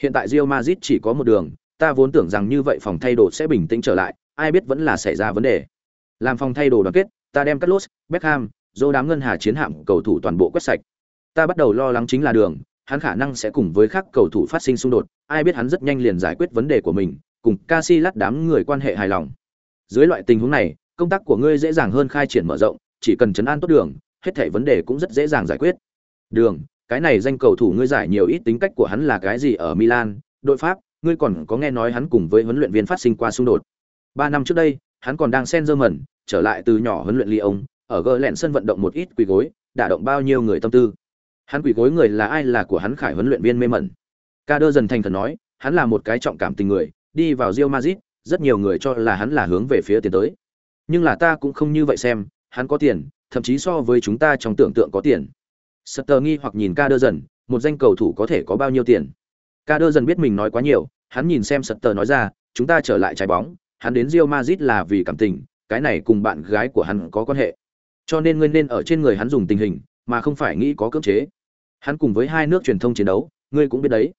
Hiện tại Real Madrid chỉ có một đường, ta vốn tưởng rằng như vậy phòng thay đồ sẽ bình tĩnh trở lại, ai biết vẫn là xảy ra vấn đề. Làm phòng thay đồ đoàn kết, ta đem Carlos, Beckham, dô đám ngân hà chiến hạm cầu thủ toàn bộ quét sạch. Ta bắt đầu lo lắng chính là đường, hắn khả năng sẽ cùng với các cầu thủ phát sinh xung đột, ai biết hắn rất nhanh liền giải quyết vấn đề của mình, cùng Casillas đám người quan hệ hài lòng. Dưới loại tình huống này, công tác của ngươi dễ dàng hơn khai triển mở rộng, chỉ cần chấn an tốt đường, hết thảy vấn đề cũng rất dễ dàng giải quyết. Đường, cái này danh cầu thủ ngươi giải nhiều ít tính cách của hắn là cái gì ở Milan, đội Pháp, ngươi còn có nghe nói hắn cùng với huấn luyện viên phát sinh qua xung đột. Ba năm trước đây, hắn còn đang sen mẩn, trở lại từ nhỏ huấn luyện Lyon, ở gờ lẹn sân vận động một ít quỳ gối, đả động bao nhiêu người tâm tư. Hắn quỳ gối người là ai là của hắn khải huấn luyện viên mê mẩn. Ca đơ dần thành thần nói, hắn là một cái trọng cảm tình người, đi vào Real Madrid, rất nhiều người cho là hắn là hướng về phía tiền tới. Nhưng là ta cũng không như vậy xem, hắn có tiền, thậm chí so với chúng ta trong tưởng tượng có tiền. Sutter nghi hoặc nhìn Ca đơ dần, một danh cầu thủ có thể có bao nhiêu tiền? Ca đơ dần biết mình nói quá nhiều, hắn nhìn xem Sutter nói ra, chúng ta trở lại trái bóng, hắn đến Real Madrid là vì cảm tình, cái này cùng bạn gái của hắn có quan hệ. Cho nên ngươi nên ở trên người hắn dùng tình hình, mà không phải nghĩ có cưỡng chế. Hắn cùng với hai nước truyền thông chiến đấu, ngươi cũng biết đấy.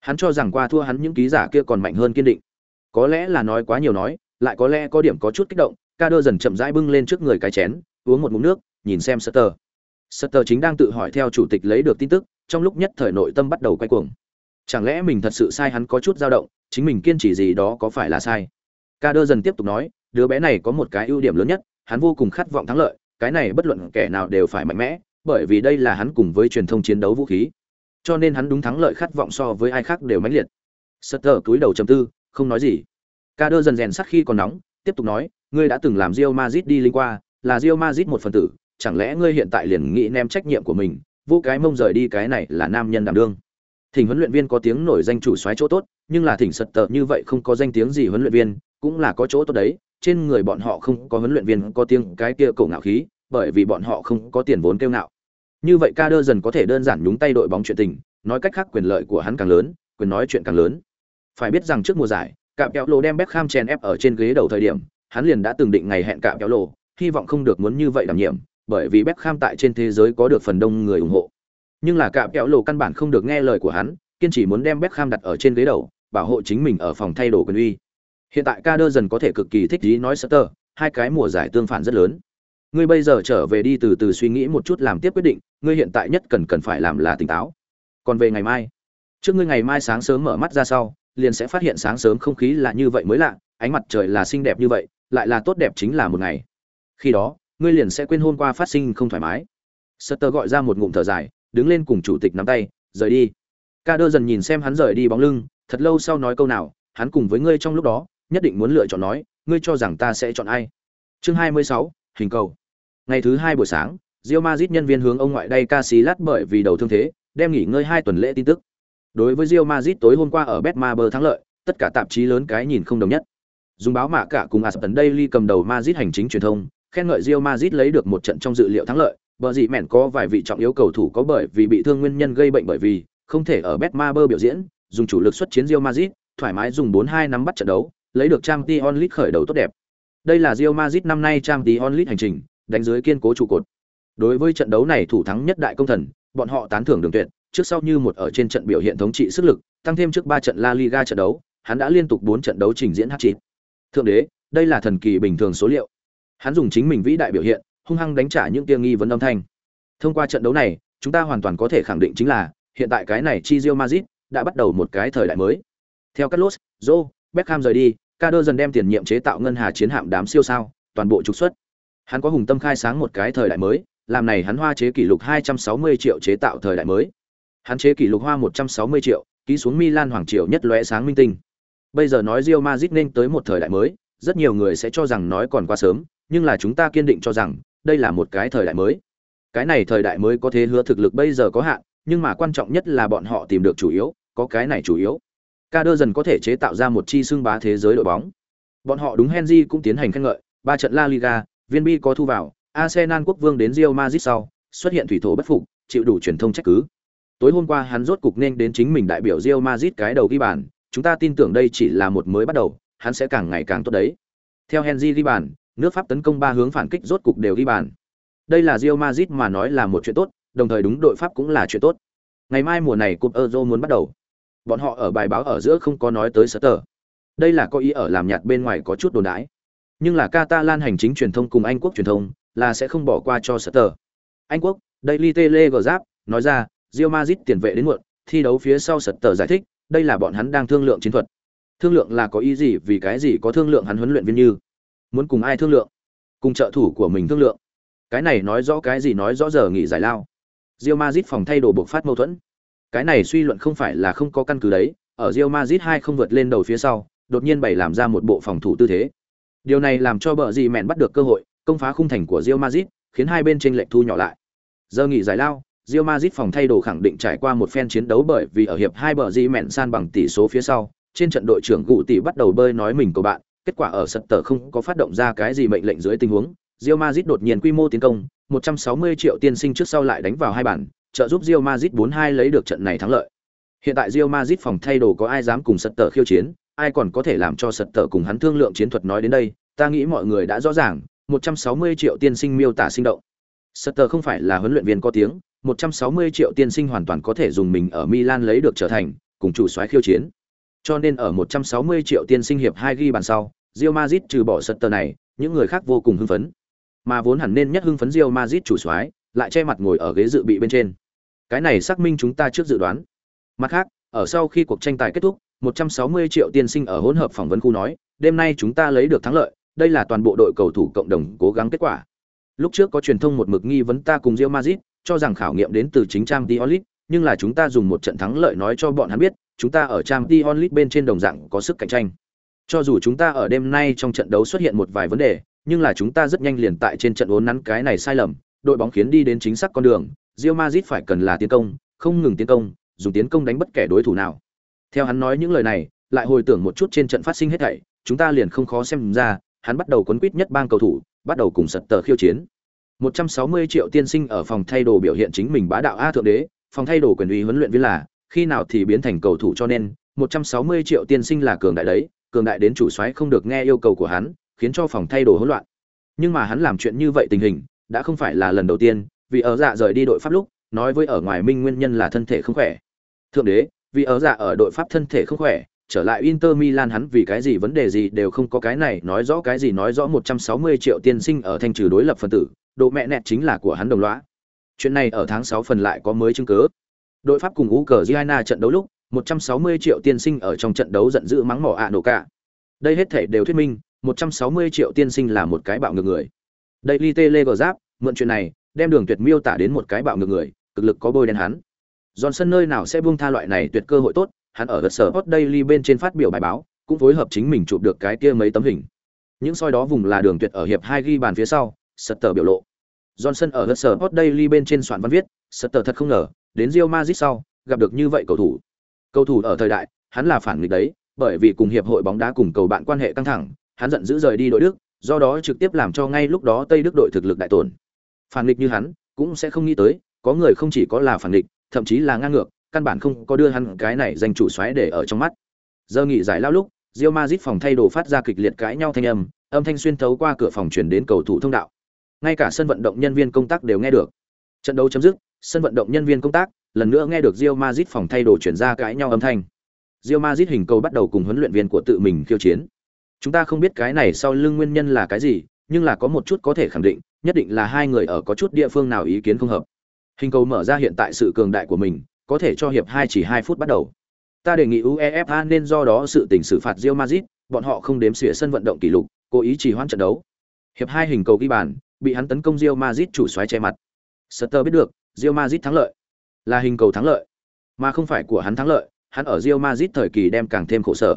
Hắn cho rằng qua thua hắn những ký giả kia còn mạnh hơn kiên định. Có lẽ là nói quá nhiều nói, lại có lẽ có điểm có chút kích động, ca đơ dần chậm rãi bưng lên trước người cái chén, uống một ngụm nước, nhìn xem Sutter. Sutter chính đang tự hỏi theo chủ tịch lấy được tin tức, trong lúc nhất thời nội tâm bắt đầu quay cuồng. Chẳng lẽ mình thật sự sai hắn có chút dao động, chính mình kiên trì gì đó có phải là sai? Ca đơ dần tiếp tục nói, đứa bé này có một cái ưu điểm lớn nhất, hắn vô cùng khát vọng thắng lợi, cái này bất luận kẻ nào đều phải mạnh mẽ, bởi vì đây là hắn cùng với truyền thông chiến đấu vũ khí. Cho nên hắn đúng thắng lợi khát vọng so với ai khác đều mãnh liệt. Sutter cúi đầu trầm tư, không nói gì. Kader dần rèn sắt khi còn nóng, tiếp tục nói, ngươi đã từng làm Real Madrid đi linh qua, là Real Madrid một phần tử, chẳng lẽ ngươi hiện tại liền nghĩ nem trách nhiệm của mình, vô cái mông rời đi cái này là nam nhân đảm đương. Thỉnh huấn luyện viên có tiếng nổi danh chủ soái chỗ tốt, nhưng là thỉnh sật tợ như vậy không có danh tiếng gì huấn luyện viên, cũng là có chỗ tốt đấy, trên người bọn họ không có huấn luyện viên có tiếng cái kia cổ ngạo khí, bởi vì bọn họ không có tiền vốn kêu ngạo. Như vậy Kader dần có thể đơn giản nhúng tay đội bóng chuyện tình, nói cách khác quyền lợi của hắn càng lớn, quyền nói chuyện càng lớn. Phải biết rằng trước mùa giải, cạm kéo lồ đem Beckham chèn ép ở trên ghế đầu thời điểm, hắn liền đã từng định ngày hẹn cạm kéo lồ, hy vọng không được muốn như vậy đảm nhiệm, bởi vì Beckham tại trên thế giới có được phần đông người ủng hộ. Nhưng là cạm kẹo lộ căn bản không được nghe lời của hắn, kiên trì muốn đem Beckham đặt ở trên ghế đầu, bảo hộ chính mình ở phòng thay đồ quân uy. Hiện tại Kader dần có thể cực kỳ thích ý nói Sutter, hai cái mùa giải tương phản rất lớn. Ngươi bây giờ trở về đi từ từ suy nghĩ một chút làm tiếp quyết định, ngươi hiện tại nhất cần cần phải làm là tỉnh táo. Còn về ngày mai, trước ngươi ngày mai sáng sớm mở mắt ra sau, liền sẽ phát hiện sáng sớm không khí là như vậy mới lạ, ánh mặt trời là xinh đẹp như vậy, lại là tốt đẹp chính là một ngày. Khi đó, ngươi liền sẽ quên hôm qua phát sinh không thoải mái. Sutter gọi ra một ngụm thở dài, đứng lên cùng chủ tịch nắm tay, rời đi. Kader dần nhìn xem hắn rời đi bóng lưng, thật lâu sau nói câu nào, hắn cùng với ngươi trong lúc đó, nhất định muốn lựa chọn nói, ngươi cho rằng ta sẽ chọn ai? Chương 26, hình cầu. Ngày thứ hai buổi sáng, Real Madrid nhân viên hướng ông ngoại đây Casillas bởi vì đầu thương thế, đem nghỉ ngơi hai tuần lễ tin tức. Đối với Real Madrid tối hôm qua ở Betmaber thắng lợi, tất cả tạp chí lớn cái nhìn không đồng nhất. Dùng báo mạ cả cùng Aston Daily cầm đầu Madrid hành chính truyền thông, khen ngợi Real Madrid lấy được một trận trong dự liệu thắng lợi, bờ gì mèn có vài vị trọng yếu cầu thủ có bởi vì bị thương nguyên nhân gây bệnh bởi vì không thể ở Betmaber biểu diễn, dùng chủ lực xuất chiến Real Madrid, thoải mái dùng 4-2 nắm bắt trận đấu, lấy được Champions League khởi đầu tốt đẹp. Đây là Real Madrid năm nay Champions League hành trình, đánh dưới kiên cố trụ cột. Đối với trận đấu này thủ thắng nhất đại công thần, bọn họ tán thưởng đường tuyệt, trước sau như một ở trên trận biểu hiện thống trị sức lực, tăng thêm trước 3 trận La Liga trận đấu, hắn đã liên tục 4 trận đấu trình diễn hat-trick. Thượng đế, đây là thần kỳ bình thường số liệu. Hắn dùng chính mình vĩ đại biểu hiện, hung hăng đánh trả những tia nghi vấn âm thanh. Thông qua trận đấu này, chúng ta hoàn toàn có thể khẳng định chính là, hiện tại cái này chi Real Madrid đã bắt đầu một cái thời đại mới. Theo Carlos, Joe, Beckham rời đi, Kader dần đem tiền nhiệm chế tạo ngân hà chiến hạm đám siêu sao, toàn bộ trục xuất. Hắn có hùng tâm khai sáng một cái thời đại mới, làm này hắn hoa chế kỷ lục 260 triệu chế tạo thời đại mới. Hắn chế kỷ lục hoa 160 triệu, ký xuống Milan hoàng triều nhất lóe sáng minh tinh. Bây giờ nói Real Madrid nên tới một thời đại mới, rất nhiều người sẽ cho rằng nói còn quá sớm, nhưng là chúng ta kiên định cho rằng đây là một cái thời đại mới. Cái này thời đại mới có thế hứa thực lực bây giờ có hạn, nhưng mà quan trọng nhất là bọn họ tìm được chủ yếu, có cái này chủ yếu. Kader dần có thể chế tạo ra một chi xương bá thế giới đội bóng. Bọn họ đúng Henry cũng tiến hành khen ngợi, ba trận La Liga, viên bi có thu vào, Arsenal quốc vương đến Real Madrid sau, xuất hiện thủy thổ bất phục, chịu đủ truyền thông trách cứ. Tối hôm qua hắn rốt cục nên đến chính mình đại biểu Real Madrid cái đầu ghi bàn, chúng ta tin tưởng đây chỉ là một mới bắt đầu, hắn sẽ càng ngày càng tốt đấy. Theo Henry ghi bàn, nước Pháp tấn công ba hướng phản kích rốt cục đều ghi bàn. Đây là Real Madrid mà nói là một chuyện tốt, đồng thời đúng đội Pháp cũng là chuyện tốt. Ngày mai mùa này cúp Euro muốn bắt đầu. Bọn họ ở bài báo ở giữa không có nói tới Sutter. Đây là có ý ở làm nhạt bên ngoài có chút đồn đãi. Nhưng là Catalan hành chính truyền thông cùng Anh quốc truyền thông là sẽ không bỏ qua cho Sutter. Anh quốc, Daily Telegraph nói ra, Real Madrid tiền vệ đến muộn, thi đấu phía sau Sutter giải thích, đây là bọn hắn đang thương lượng chiến thuật. Thương lượng là có ý gì vì cái gì có thương lượng hắn huấn luyện viên như? Muốn cùng ai thương lượng? Cùng trợ thủ của mình thương lượng. Cái này nói rõ cái gì nói rõ giờ nghỉ giải lao. rio mazit phòng thay đồ buộc phát mâu thuẫn. Cái này suy luận không phải là không có căn cứ đấy, ở rio mazit hai không vượt lên đầu phía sau, đột nhiên bày làm ra một bộ phòng thủ tư thế. Điều này làm cho bờ gì mẹn bắt được cơ hội, công phá khung thành của rio mazit khiến hai bên tranh lệch thu nhỏ lại. Giờ nghỉ giải lao, rio mazit phòng thay đồ khẳng định trải qua một phen chiến đấu bởi vì ở hiệp hai bờ gì mẹn san bằng tỷ số phía sau, trên trận đội trưởng Gụ tỷ bắt đầu bơi nói mình của bạn, kết quả ở sật tờ không có phát động ra cái gì mệnh lệnh dưới tình huống, Real Madrid đột nhiên quy mô tiến công, 160 triệu tiên sinh trước sau lại đánh vào hai bàn, trợ giúp Real Madrid 4-2 lấy được trận này thắng lợi. Hiện tại Real Madrid phòng thay đồ có ai dám cùng sật tờ khiêu chiến, ai còn có thể làm cho sật tờ cùng hắn thương lượng chiến thuật nói đến đây, ta nghĩ mọi người đã rõ ràng, 160 triệu tiên sinh miêu tả sinh động. Sật tờ không phải là huấn luyện viên có tiếng, 160 triệu tiên sinh hoàn toàn có thể dùng mình ở Milan lấy được trở thành cùng chủ soái khiêu chiến. Cho nên ở 160 triệu tiên sinh hiệp 2 ghi bàn sau, Real Madrid trừ bỏ sật tờ này, những người khác vô cùng hưng phấn. Mà vốn hẳn nên nhất hưng phấn Real Madrid chủ soái, lại che mặt ngồi ở ghế dự bị bên trên. Cái này xác minh chúng ta trước dự đoán. Mặt khác, ở sau khi cuộc tranh tài kết thúc, 160 triệu tiên sinh ở hỗn hợp phỏng vấn khu nói, đêm nay chúng ta lấy được thắng lợi, đây là toàn bộ đội cầu thủ cộng đồng cố gắng kết quả. Lúc trước có truyền thông một mực nghi vấn ta cùng Real Madrid, cho rằng khảo nghiệm đến từ chính Trang Diolit, nhưng là chúng ta dùng một trận thắng lợi nói cho bọn hắn biết, chúng ta ở Trang Diolit bên trên đồng dạng có sức cạnh tranh. Cho dù chúng ta ở đêm nay trong trận đấu xuất hiện một vài vấn đề, nhưng là chúng ta rất nhanh liền tại trên trận uốn nắn cái này sai lầm, đội bóng khiến đi đến chính xác con đường, Real Madrid phải cần là tiến công, không ngừng tiến công, dùng tiến công đánh bất kể đối thủ nào. Theo hắn nói những lời này, lại hồi tưởng một chút trên trận phát sinh hết thảy, chúng ta liền không khó xem ra, hắn bắt đầu quấn quýt nhất bang cầu thủ, bắt đầu cùng sật tờ khiêu chiến. 160 triệu tiên sinh ở phòng thay đồ biểu hiện chính mình bá đạo a thượng đế, phòng thay đồ quyền uy huấn luyện viên là, khi nào thì biến thành cầu thủ cho nên, 160 triệu tiên sinh là cường đại đấy, cường đại đến chủ soái không được nghe yêu cầu của hắn, khiến cho phòng thay đồ hỗn loạn. Nhưng mà hắn làm chuyện như vậy tình hình, đã không phải là lần đầu tiên, vì ở dạ rời đi đội Pháp lúc, nói với ở ngoài Minh nguyên nhân là thân thể không khỏe. Thượng đế, vì ở dạ ở đội Pháp thân thể không khỏe, trở lại Inter Milan hắn vì cái gì vấn đề gì đều không có cái này, nói rõ cái gì nói rõ 160 triệu tiên sinh ở thanh trừ đối lập phân tử, độ mẹ nẹt chính là của hắn đồng lõa. Chuyện này ở tháng 6 phần lại có mới chứng cứ. Đội Pháp cùng u cờ giana trận đấu lúc, 160 triệu tiên sinh ở trong trận đấu giận dữ mắng mỏ ạ nổ cả. Đây hết thể đều thuyết minh, 160 triệu tiên sinh là một cái bạo ngược người. Daily Telegraph mượn chuyện này, đem Đường Tuyệt miêu tả đến một cái bạo ngược người, cực lực có bôi đen hắn. Johnson nơi nào sẽ buông tha loại này tuyệt cơ hội tốt, hắn ở sở Hot Daily bên trên phát biểu bài báo, cũng phối hợp chính mình chụp được cái kia mấy tấm hình. Những soi đó vùng là Đường Tuyệt ở hiệp hai ghi bàn phía sau, Sutter biểu lộ. Johnson ở sở Hot Daily bên trên soạn văn viết, Sutter thật không ngờ, đến Real Madrid sau, gặp được như vậy cầu thủ. Cầu thủ ở thời đại, hắn là phản nghịch đấy, bởi vì cùng hiệp hội bóng đá cùng cầu bạn quan hệ căng thẳng, hắn giận dữ rời đi đội Đức, do đó trực tiếp làm cho ngay lúc đó Tây Đức đội thực lực đại tổn. Phản nghịch như hắn, cũng sẽ không nghĩ tới, có người không chỉ có là phản nghịch, thậm chí là ngang ngược, căn bản không có đưa hắn cái này danh chủ xoáy để ở trong mắt. Giờ nghỉ giải lao lúc, Real Madrid phòng thay đồ phát ra kịch liệt cãi nhau thanh âm, âm thanh xuyên thấu qua cửa phòng truyền đến cầu thủ thông đạo. Ngay cả sân vận động nhân viên công tác đều nghe được. Trận đấu chấm dứt, sân vận động nhân viên công tác lần nữa nghe được Real Madrid phòng thay đồ chuyển ra cãi nhau âm thanh. Real Madrid hình cầu bắt đầu cùng huấn luyện viên của tự mình khiêu chiến. Chúng ta không biết cái này sau lưng nguyên nhân là cái gì, nhưng là có một chút có thể khẳng định, nhất định là hai người ở có chút địa phương nào ý kiến không hợp. Hình cầu mở ra hiện tại sự cường đại của mình, có thể cho hiệp hai chỉ hai phút bắt đầu. Ta đề nghị UEFA nên do đó sự tình xử phạt Real Madrid, bọn họ không đếm xỉa sân vận động kỷ lục, cố ý trì hoãn trận đấu. Hiệp hai hình cầu ghi bàn, bị hắn tấn công Real Madrid chủ xoáy che mặt. Sutter biết được, Real Madrid thắng lợi, là hình cầu thắng lợi, mà không phải của hắn thắng lợi, hắn ở Real Madrid thời kỳ đem càng thêm khổ sở.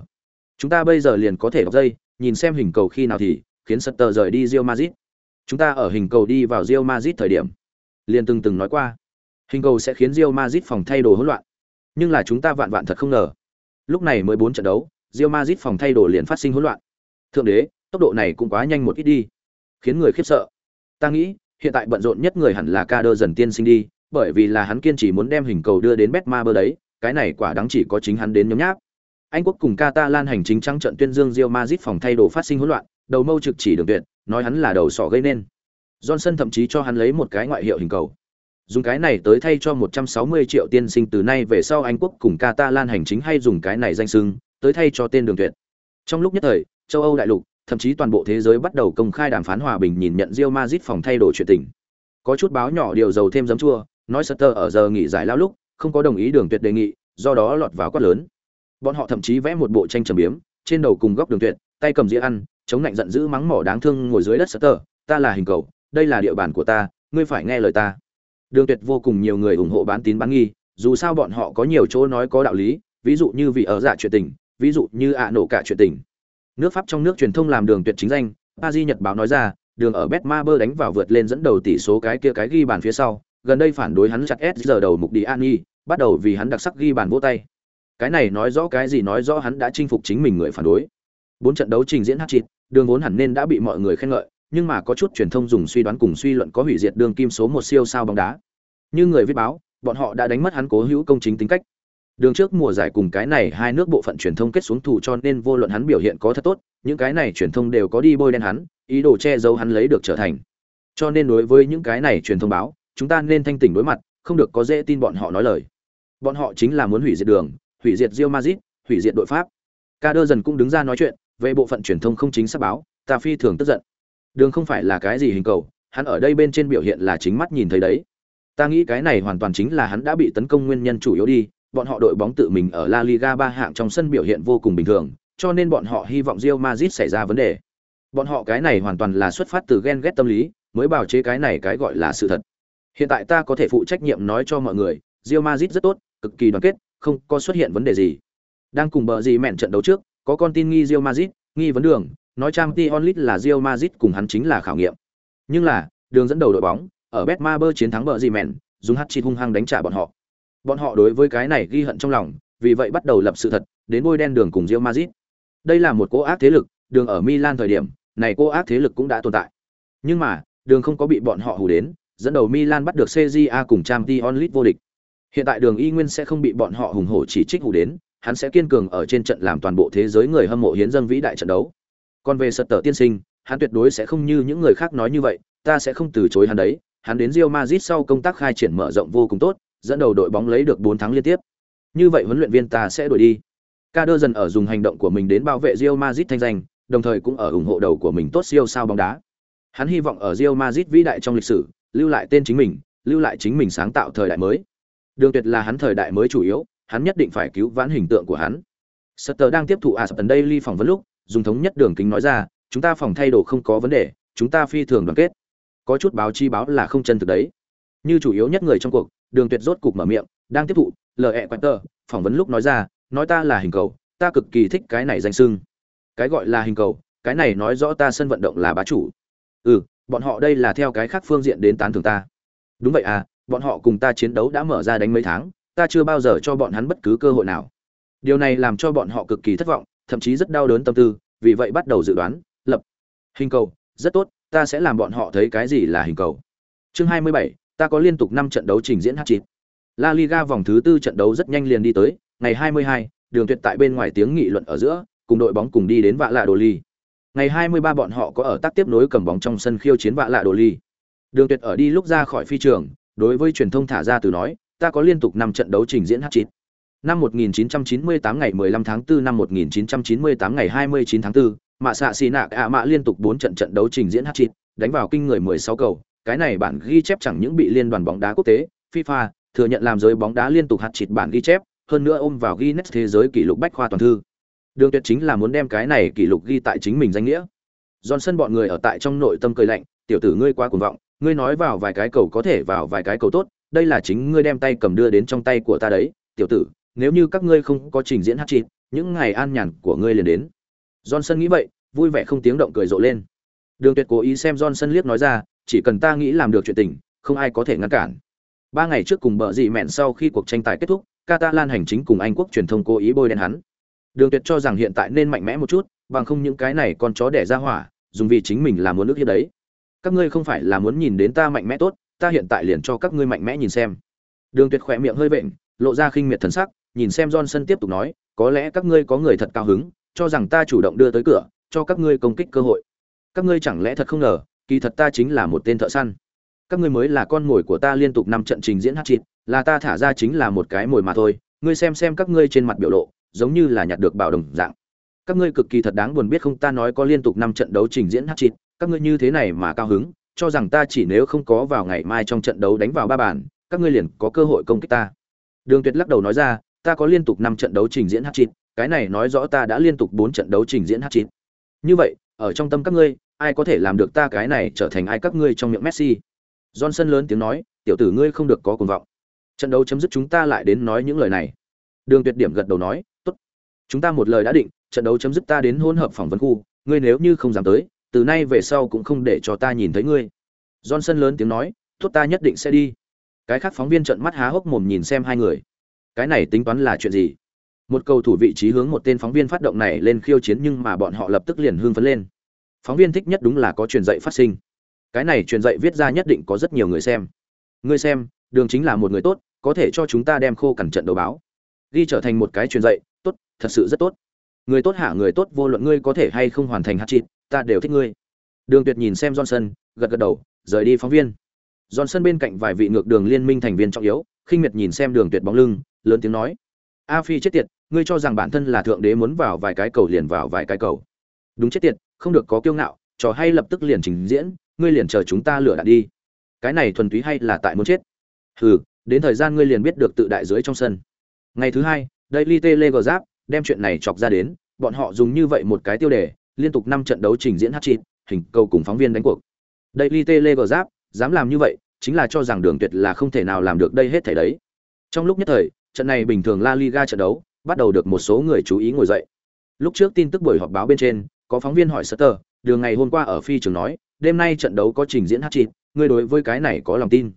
Chúng ta bây giờ liền có thể đọc dây, nhìn xem hình cầu khi nào thì khiến Sutter rời đi Real Madrid. Chúng ta ở hình cầu đi vào Real Madrid thời điểm, liền từng từng nói qua, hình cầu sẽ khiến Real Madrid phòng thay đồ hỗn loạn. Nhưng là chúng ta vạn vạn thật không ngờ. Lúc này mới bốn trận đấu, Real Madrid phòng thay đồ liền phát sinh hỗn loạn. Thượng đế, tốc độ này cũng quá nhanh một ít đi, khiến người khiếp sợ. Ta nghĩ, hiện tại bận rộn nhất người hẳn là Kader dần tiên sinh đi, bởi vì là hắn kiên trì muốn đem hình cầu đưa đến Betmaber đấy, cái này quả đáng chỉ có chính hắn đến nhấm nháp. Anh quốc cùng Catalan hành chính trắng trận tuyên dương Real Madrid phòng thay đồ phát sinh hỗn loạn, đầu mâu trực chỉ đường tuyệt, nói hắn là đầu sỏ gây nên. Johnson thậm chí cho hắn lấy một cái ngoại hiệu hình cầu. Dùng cái này tới thay cho 160 triệu tiên sinh từ nay về sau Anh quốc cùng Catalan hành chính hay dùng cái này danh xưng, tới thay cho tên đường tuyệt. Trong lúc nhất thời, châu Âu đại lục, thậm chí toàn bộ thế giới bắt đầu công khai đàm phán hòa bình nhìn nhận Real Madrid phòng thay đổi chuyện tình. Có chút báo nhỏ điều dầu thêm giấm chua, nói Sutter ở giờ nghỉ giải lao lúc, không có đồng ý đường tuyệt đề nghị, do đó lọt vào quát lớn. Bọn họ thậm chí vẽ một bộ tranh trầm biếm, trên đầu cùng góc đường tuyệt, tay cầm dĩa ăn, chống lạnh giận dữ mắng mỏ đáng thương ngồi dưới đất Sutter, ta là hình cầu, đây là địa bàn của ta, ngươi phải nghe lời ta. Đường tuyệt vô cùng nhiều người ủng hộ bán tín bán nghi, dù sao bọn họ có nhiều chỗ nói có đạo lý, ví dụ như vì ở dạ chuyện tình, ví dụ như ạ nổ cả chuyện tình. Nước Pháp trong nước truyền thông làm đường tuyệt chính danh, Paris Nhật báo nói ra, đường ở Betmaber đánh vào vượt lên dẫn đầu tỷ số cái kia cái ghi bàn phía sau, gần đây phản đối hắn chặt S giờ đầu mục đi Ani, bắt đầu vì hắn đặc sắc ghi bàn vỗ tay. Cái này nói rõ cái gì nói rõ hắn đã chinh phục chính mình người phản đối. Bốn trận đấu trình diễn hát chít, đường vốn hẳn nên đã bị mọi người khen ngợi, nhưng mà có chút truyền thông dùng suy đoán cùng suy luận có hủy diệt đường kim số một siêu sao bóng đá. Như người viết báo, bọn họ đã đánh mất hắn cố hữu công chính tính cách. Đường trước mùa giải cùng cái này hai nước bộ phận truyền thông kết xuống thủ cho nên vô luận hắn biểu hiện có thật tốt, những cái này truyền thông đều có đi bôi đen hắn, ý đồ che giấu hắn lấy được trở thành. Cho nên đối với những cái này truyền thông báo, chúng ta nên thanh tỉnh đối mặt, không được có dễ tin bọn họ nói lời. Bọn họ chính là muốn hủy diệt đường, hủy diệt Real Madrid, hủy diệt đội Pháp. Kader dần cũng đứng ra nói chuyện, về bộ phận truyền thông không chính xác báo, ta phi thường tức giận. Đường không phải là cái gì hình cầu, hắn ở đây bên trên biểu hiện là chính mắt nhìn thấy đấy. Ta nghĩ cái này hoàn toàn chính là hắn đã bị tấn công nguyên nhân chủ yếu đi, bọn họ đội bóng tự mình ở La Liga ba hạng trong sân biểu hiện vô cùng bình thường, cho nên bọn họ hy vọng Real Madrid xảy ra vấn đề. Bọn họ cái này hoàn toàn là xuất phát từ ghen ghét tâm lý, mới bảo chế cái này cái gọi là sự thật. Hiện tại ta có thể phụ trách nhiệm nói cho mọi người, Real Madrid rất tốt, cực kỳ đoàn kết, không có xuất hiện vấn đề gì. Đang cùng bờ gì mẹn trận đấu trước, có con tin nghi Real Madrid, nghi vấn đường, nói Champions League là Real Madrid cùng hắn chính là khảo nghiệm. Nhưng là, đường dẫn đầu đội bóng, ở Betmaber chiến thắng bờ gì mẹn, dùng hat-trick hung hăng đánh trả bọn họ. Bọn họ đối với cái này ghi hận trong lòng, vì vậy bắt đầu lập sự thật, đến bôi đen đường cùng Real Madrid. Đây là một cô ác thế lực, đường ở Milan thời điểm, này cô ác thế lực cũng đã tồn tại. Nhưng mà, đường không có bị bọn họ hù đến, dẫn đầu Milan bắt được CJA cùng Champions League vô địch. Hiện tại đường y nguyên sẽ không bị bọn họ hùng hổ chỉ trích hù đến, hắn sẽ kiên cường ở trên trận làm toàn bộ thế giới người hâm mộ hiến dâng vĩ đại trận đấu. Còn về Sutter tiên sinh, hắn tuyệt đối sẽ không như những người khác nói như vậy, ta sẽ không từ chối hắn đấy. Hắn đến Real Madrid sau công tác khai triển mở rộng vô cùng tốt, dẫn đầu đội bóng lấy được 4 thắng liên tiếp. Như vậy huấn luyện viên ta sẽ đuổi đi. Kader dần ở dùng hành động của mình đến bảo vệ Real Madrid thanh danh, đồng thời cũng ở ủng hộ đầu của mình tốt siêu sao bóng đá. Hắn hy vọng ở Real Madrid vĩ đại trong lịch sử, lưu lại tên chính mình, lưu lại chính mình sáng tạo thời đại mới. Đường Tuyệt là hắn thời đại mới chủ yếu, hắn nhất định phải cứu vãn hình tượng của hắn. Sutter đang tiếp thụ Aston Daily phỏng vấn lúc, dùng thống nhất đường kính nói ra, chúng ta phòng thay đồ không có vấn đề, chúng ta phi thường đoàn kết. Có chút báo chi báo là không chân thực đấy. Như chủ yếu nhất người trong cuộc, Đường Tuyệt rốt cục mở miệng, đang tiếp thụ LE tờ phỏng vấn lúc nói ra, nói ta là hình cầu, ta cực kỳ thích cái này danh xưng. Cái gọi là hình cầu, cái này nói rõ ta sân vận động là bá chủ. Ừ, bọn họ đây là theo cái khác phương diện đến tán thưởng ta. Đúng vậy à, bọn họ cùng ta chiến đấu đã mở ra đánh mấy tháng, ta chưa bao giờ cho bọn hắn bất cứ cơ hội nào điều này làm cho bọn họ cực kỳ thất vọng thậm chí rất đau đớn tâm tư vì vậy bắt đầu dự đoán lập hình cầu rất tốt ta sẽ làm bọn họ thấy cái gì là hình cầu chương 27, ta có liên tục 5 trận đấu trình diễn hát chín La Liga vòng thứ tư trận đấu rất nhanh liền đi tới, ngày 22, đường tuyệt tại bên ngoài tiếng nghị luận ở giữa, cùng đội bóng cùng đi đến vạ lạ đồ ly. Ngày 23 bọn họ có ở tác tiếp nối cầm bóng trong sân khiêu chiến vạ lạ đồ ly. Đường tuyệt ở đi lúc ra khỏi phi trường, đối với truyền thông thả ra từ nói, ta có liên tục 5 trận đấu trình diễn hat-trick. Năm 1998 ngày 15 tháng 4 năm 1998 ngày 29 tháng 4, Mạ Sạ Xì Nạc ạ Mạ liên tục 4 trận trận đấu trình diễn hat-trick, đánh vào kinh người 16 cầu, cái này bản ghi chép chẳng những bị liên đoàn bóng đá quốc tế FIFA thừa nhận làm giới bóng đá liên tục hạt chịt bản ghi chép, hơn nữa ôm vào Guinness thế giới kỷ lục bách khoa toàn thư. Đường Tuyệt chính là muốn đem cái này kỷ lục ghi tại chính mình danh nghĩa. Johnson bọn người ở tại trong nội tâm cười lạnh, tiểu tử ngươi quá cuồng vọng, ngươi nói vào vài cái cầu có thể vào vài cái cầu tốt, đây là chính ngươi đem tay cầm đưa đến trong tay của ta đấy tiểu tử nếu như các ngươi không có trình diễn hạt chịt những ngày an nhàn của ngươi liền đến johnson nghĩ vậy vui vẻ không tiếng động cười rộ lên đường tuyệt cố ý xem johnson liếc nói ra chỉ cần ta nghĩ làm được chuyện tình, không ai có thể ngăn cản. Ba ngày trước cùng bờ dị mẹn sau khi cuộc tranh tài kết thúc, catalan hành chính cùng anh quốc truyền thông cố ý bôi đen hắn. Đường tuyệt cho rằng hiện tại nên mạnh mẽ một chút, bằng không những cái này con chó đẻ ra hỏa, dùng vì chính mình là muốn nước hiếp đấy. Các ngươi không phải là muốn nhìn đến ta mạnh mẽ tốt, ta hiện tại liền cho các ngươi mạnh mẽ nhìn xem. Đường tuyệt khỏe miệng hơi vện, lộ ra khinh miệt thần sắc, nhìn xem johnson tiếp tục nói, có lẽ các ngươi có người thật cao hứng, cho rằng ta chủ động đưa tới cửa, cho các ngươi công kích cơ hội. Các ngươi chẳng lẽ thật không ngờ kỳ thật ta chính là một tên thợ săn. Các ngươi mới là con mồi của ta liên tục năm trận trình diễn hát chịt là ta thả ra chính là một cái mồi mà thôi. Ngươi xem xem các ngươi trên mặt biểu lộ giống như là nhặt được bảo đồng dạng. Các ngươi cực kỳ thật đáng buồn biết không ta nói có liên tục năm trận đấu trình diễn hát chịt các ngươi như thế này mà cao hứng cho rằng ta chỉ nếu không có vào ngày mai trong trận đấu đánh vào ba bàn, các ngươi liền có cơ hội công kích ta. Đường Tuyệt lắc đầu nói ra, ta có liên tục năm trận đấu trình diễn hát chịt cái này nói rõ ta đã liên tục bốn trận đấu trình diễn hát chịt. Như vậy, ở trong tâm các ngươi, ai có thể làm được ta cái này trở thành ai các ngươi trong miệng Messi? Johnson lớn tiếng nói, tiểu tử ngươi không được có cuồng vọng. Trận đấu chấm dứt chúng ta lại đến nói những lời này. Đường Tuyệt điểm gật đầu nói, tốt. Chúng ta một lời đã định, trận đấu chấm dứt ta đến hỗn hợp phỏng vấn khu, ngươi nếu như không dám tới, từ nay về sau cũng không để cho ta nhìn thấy ngươi johnson lớn tiếng nói tốt ta nhất định sẽ đi cái khác phóng viên trợn mắt há hốc mồm nhìn xem hai người cái này tính toán là chuyện gì một cầu thủ vị trí hướng một tên phóng viên phát động này lên khiêu chiến nhưng mà bọn họ lập tức liền hưng phấn lên phóng viên thích nhất đúng là có truyền dạy phát sinh. Cái này truyền dạy viết ra nhất định có rất nhiều người xem. Ngươi xem, đường chính là một người tốt, có thể cho chúng ta đem khô cẩn trận đầu báo. Ghi trở thành một cái truyền dạy, tốt, thật sự rất tốt. Người tốt hạ người tốt, vô luận ngươi có thể hay không hoàn thành hát chịt ta đều thích ngươi. Đường tuyệt nhìn xem johnson, gật gật đầu, rời đi phóng viên. Johnson bên cạnh vài vị ngược đường liên minh thành viên trọng yếu, khinh miệt nhìn xem đường tuyệt bóng lưng, lớn tiếng nói. A phi chết tiệt, ngươi cho rằng bản thân là thượng đế muốn vào vài cái cầu liền vào vài cái cầu. Đúng chết tiệt không được có kiêu ngạo trò hay lập tức liền trình diễn ngươi liền chờ chúng ta lửa đạn đi. Cái này thuần túy hay là tại muốn chết? Hừ đến thời gian ngươi liền biết được tự đại dưới trong sân. Ngày thứ hai daily tele gờ giáp đem chuyện này chọc ra đến bọn họ dùng như vậy một cái tiêu đề liên tục năm trận đấu trình diễn hát chịt hình cầu cùng phóng viên đánh cuộc. Daily giáp dám làm như vậy, chính là cho rằng đường tuyệt là không thể nào làm được đây hết thể đấy. Trong lúc nhất thời trận này bình thường La Liga trận đấu bắt đầu được một số người chú ý ngồi dậy. Lúc trước tin tức buổi họp báo bên trên có phóng viên hỏi Sutter đường ngày hôm qua ở phi trường nói, đêm nay trận đấu có trình diễn hát chịt ngươi đối với cái này có lòng tin?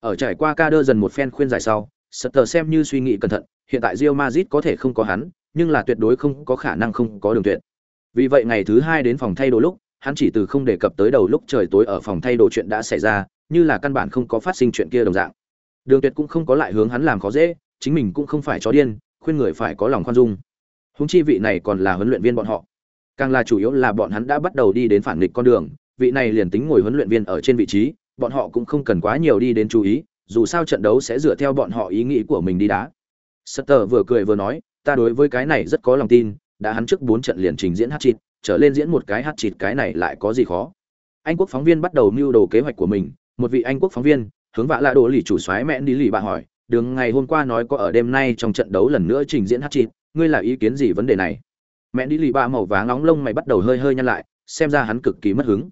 Ở trải qua ca đơ dần một phen khuyên giải sau Sutter xem như suy nghĩ cẩn thận, hiện tại Real Madrid có thể không có hắn, nhưng là tuyệt đối không có khả năng không có đường tuyệt. Vì vậy ngày thứ hai đến phòng thay đồ lúc, hắn chỉ từ không đề cập tới đầu lúc trời tối ở phòng thay đồ chuyện đã xảy ra, như là căn bản không có phát sinh chuyện kia đồng dạng. Đường tuyệt cũng không có lại hướng hắn làm khó dễ, chính mình cũng không phải chó điên, khuyên người phải có lòng khoan dung. Huống chi vị này còn là huấn luyện viên bọn họ càng là chủ yếu là bọn hắn đã bắt đầu đi đến phản nghịch con đường, vị này liền tính ngồi huấn luyện viên ở trên vị trí, bọn họ cũng không cần quá nhiều đi đến chú ý, dù sao trận đấu sẽ dựa theo bọn họ ý nghĩ của mình đi đá. Sutter vừa cười vừa nói, ta đối với cái này rất có lòng tin, đã hắn trước bốn trận liền trình diễn hát chịt trở lên diễn một cái hát chịt cái này lại có gì khó. Anh quốc phóng viên bắt đầu mưu đồ kế hoạch của mình, một vị anh quốc phóng viên, hướng vạ lạ đồ lì chủ xoáy mẹ đi lì bà hỏi, đường ngày hôm qua nói có ở đêm nay trong trận đấu lần nữa trình diễn hát chịt ngươi là ý kiến gì vấn đề này? Mẹ đi lì ba màu vàng nóng lông mày bắt đầu hơi hơi nhăn lại, xem ra hắn cực kỳ mất hứng.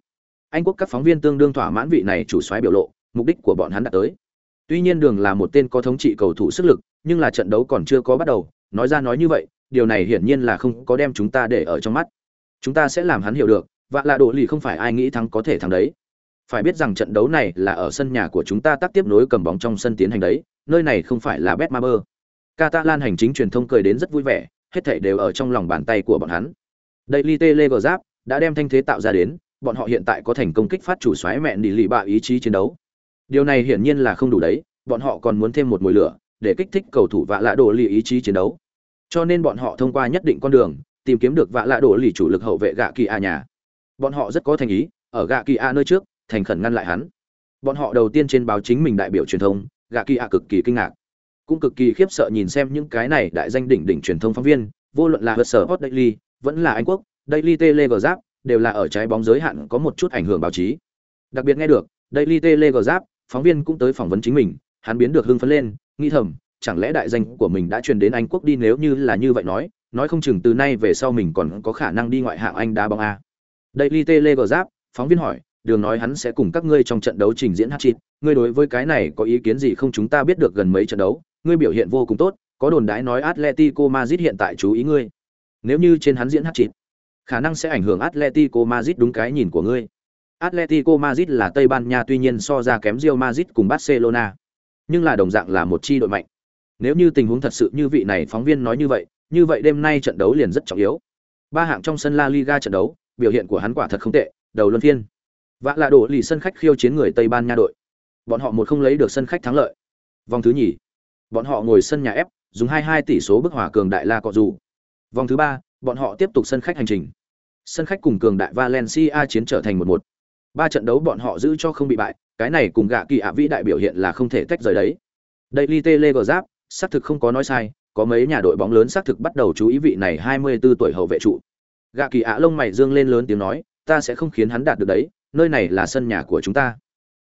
Anh quốc các phóng viên tương đương thỏa mãn vị này chủ xoáy biểu lộ, mục đích của bọn hắn đã tới. Tuy nhiên đường là một tên có thống trị cầu thủ sức lực, nhưng là trận đấu còn chưa có bắt đầu, nói ra nói như vậy, điều này hiển nhiên là không có đem chúng ta để ở trong mắt. Chúng ta sẽ làm hắn hiểu được và là độ lì không phải ai nghĩ thắng có thể thắng đấy. Phải biết rằng trận đấu này là ở sân nhà của chúng ta tác tiếp nối cầm bóng trong sân tiến hành đấy, nơi này không phải là Bet betmaber catalan hành chính truyền thông cười đến rất vui vẻ hết thảy đều ở trong lòng bàn tay của bọn hắn. Daily Giáp đã đem thanh thế tạo ra đến, bọn họ hiện tại có thành công kích phát chủ xoáy mẹn đi lì bạ ý chí chiến đấu. Điều này hiển nhiên là không đủ đấy, bọn họ còn muốn thêm một mùi lửa để kích thích cầu thủ vạ lạ đổ lì ý chí chiến đấu. Cho nên bọn họ thông qua nhất định con đường, tìm kiếm được vạ lạ đổ lì chủ lực hậu vệ gạ kỳ a nhà. Bọn họ rất có thành ý, ở gạ kỳ a nơi trước, thành khẩn ngăn lại hắn. Bọn họ đầu tiên trên báo chính mình đại biểu truyền thông, gạ kỳ a cực kỳ kinh ngạc cũng cực kỳ khiếp sợ nhìn xem những cái này đại danh đỉnh đỉnh truyền thông phóng viên vô luận là hớt sở hot daily vẫn là anh quốc daily telegraph đều là ở trái bóng giới hạn có một chút ảnh hưởng báo chí. Đặc biệt nghe được daily telegraph phóng viên cũng tới phỏng vấn chính mình hắn biến được hưng phấn lên nghi thầm chẳng lẽ đại danh của mình đã truyền đến Anh quốc đi nếu như là như vậy nói, nói không chừng từ nay về sau mình còn có khả năng đi ngoại hạng Anh đá bóng a. Daily Telegraph, phóng viên hỏi, đường nói hắn sẽ cùng các ngươi trong trận đấu trình diễn hat-trick, ngươi đối với cái này có ý kiến gì không? Chúng ta biết được gần mấy trận đấu, ngươi biểu hiện vô cùng tốt, có đồn đãi nói Atletico Madrid hiện tại chú ý ngươi. Nếu như trên hắn diễn hát chít, khả năng sẽ ảnh hưởng Atletico Madrid đúng cái nhìn của ngươi. Atletico Madrid là Tây Ban Nha tuy nhiên so ra kém Real Madrid cùng Barcelona, nhưng là đồng dạng là một chi đội mạnh. Nếu như tình huống thật sự như vị này phóng viên nói như vậy, như vậy đêm nay trận đấu liền rất trọng yếu. Ba hạng trong sân La Liga trận đấu, biểu hiện của hắn quả thật không tệ, đầu luân phiên. Vạ là đổ lì sân khách khiêu chiến người Tây Ban Nha đội. Bọn họ một không lấy được sân khách thắng lợi. Vòng thứ nhì, bọn họ ngồi sân nhà ép, dùng 22 tỷ số bức hòa cường đại La Cọ dù. Vòng thứ ba, bọn họ tiếp tục sân khách hành trình. Sân khách cùng cường đại Valencia chiến trở thành 1-1. Ba trận đấu bọn họ giữ cho không bị bại, cái này cùng gạ kỳ ạ vĩ đại biểu hiện là không thể tách rời đấy. Daily Telegraph, xác thực không có nói sai, có mấy nhà đội bóng lớn xác thực bắt đầu chú ý vị này 24 tuổi hậu vệ trụ. Gạ Kỳ Ạ lông mày dương lên lớn tiếng nói, ta sẽ không khiến hắn đạt được đấy, nơi này là sân nhà của chúng ta.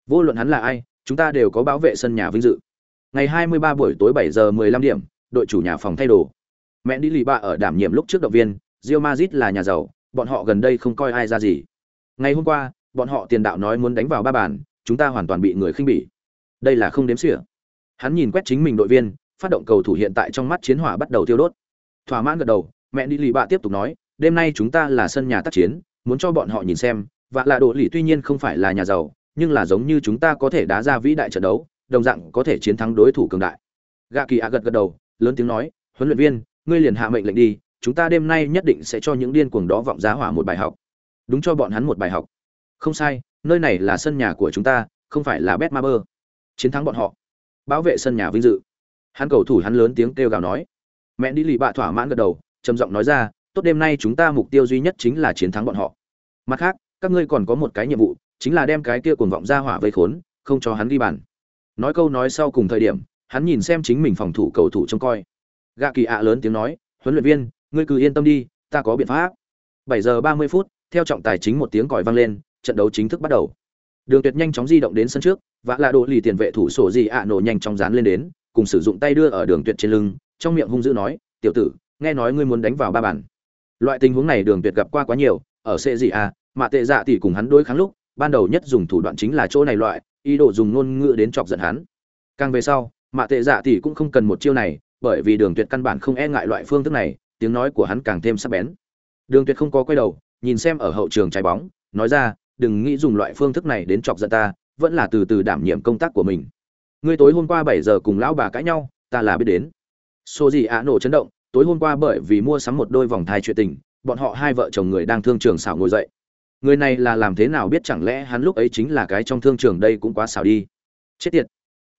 Vô luận hắn là ai, chúng ta đều có bảo vệ sân nhà vinh dự. Ngày 23 buổi tối 7 giờ 15 điểm, đội chủ nhà phòng thay đồ. Mẹ đi lì bạ ở đảm nhiệm lúc trước động viên, Real Madrid là nhà giàu, bọn họ gần đây không coi ai ra gì. Ngày hôm qua, bọn họ tiền đạo nói muốn đánh vào ba bàn, chúng ta hoàn toàn bị người khinh bỉ. Đây là không đếm xỉa. Hắn nhìn quét chính mình đội viên, phát động cầu thủ hiện tại trong mắt chiến hỏa bắt đầu tiêu đốt thỏa mãn gật đầu mẹ đi lì bạ tiếp tục nói đêm nay chúng ta là sân nhà tác chiến muốn cho bọn họ nhìn xem và là độ lì tuy nhiên không phải là nhà giàu nhưng là giống như chúng ta có thể đá ra vĩ đại trận đấu đồng dạng có thể chiến thắng đối thủ cường đại. Gạ kỳ ạ gật gật đầu, lớn tiếng nói, huấn luyện viên, ngươi liền hạ mệnh lệnh đi, chúng ta đêm nay nhất định sẽ cho những điên cuồng đó vọng giá hỏa một bài học. Đúng cho bọn hắn một bài học. Không sai, nơi này là sân nhà của chúng ta, không phải là bet ma bơ. Chiến thắng bọn họ. Bảo vệ sân nhà vinh dự. Hắn cầu thủ hắn lớn tiếng kêu gào nói. Mẹ đi lì bạ thỏa mãn gật đầu, trầm giọng nói ra, tốt đêm nay chúng ta mục tiêu duy nhất chính là chiến thắng bọn họ. Mặt khác, các ngươi còn có một cái nhiệm vụ, chính là đem cái kia cuồng vọng ra hỏa vây khốn, không cho hắn đi bàn nói câu nói sau cùng thời điểm, hắn nhìn xem chính mình phòng thủ cầu thủ trông coi. Gạ kỳ ạ lớn tiếng nói, huấn luyện viên, ngươi cứ yên tâm đi, ta có biện pháp. Bảy giờ ba mươi phút, theo trọng tài chính một tiếng còi vang lên, trận đấu chính thức bắt đầu. Đường tuyệt nhanh chóng di động đến sân trước và là đồ lì tiền vệ thủ sổ gì ạ nổ nhanh chóng dán lên đến, cùng sử dụng tay đưa ở đường tuyệt trên lưng, trong miệng hung dữ nói, tiểu tử, nghe nói ngươi muốn đánh vào ba bàn. Loại tình huống này đường tuyệt gặp qua quá nhiều, ở xe gì à mà tệ dạ thì cùng hắn đối kháng lúc, ban đầu nhất dùng thủ đoạn chính là chỗ này loại ý đồ dùng ngôn ngữ đến chọc giận hắn. Càng về sau, mạ tệ dạ thì cũng không cần một chiêu này, bởi vì đường tuyệt căn bản không e ngại loại phương thức này, tiếng nói của hắn càng thêm sắc bén. Đường tuyệt không có quay đầu, nhìn xem ở hậu trường trái bóng, nói ra, đừng nghĩ dùng loại phương thức này đến chọc giận ta, vẫn là từ từ đảm nhiệm công tác của mình. Ngươi tối hôm qua bảy giờ cùng lão bà cãi nhau, ta là biết đến. Số gì ạ nổ chấn động, tối hôm qua bởi vì mua sắm một đôi vòng thai chuyện tình, bọn họ hai vợ chồng người đang thương trường xảo ngồi dậy người này là làm thế nào biết chẳng lẽ hắn lúc ấy chính là cái trong thương trường đây cũng quá xảo đi? Chết tiệt.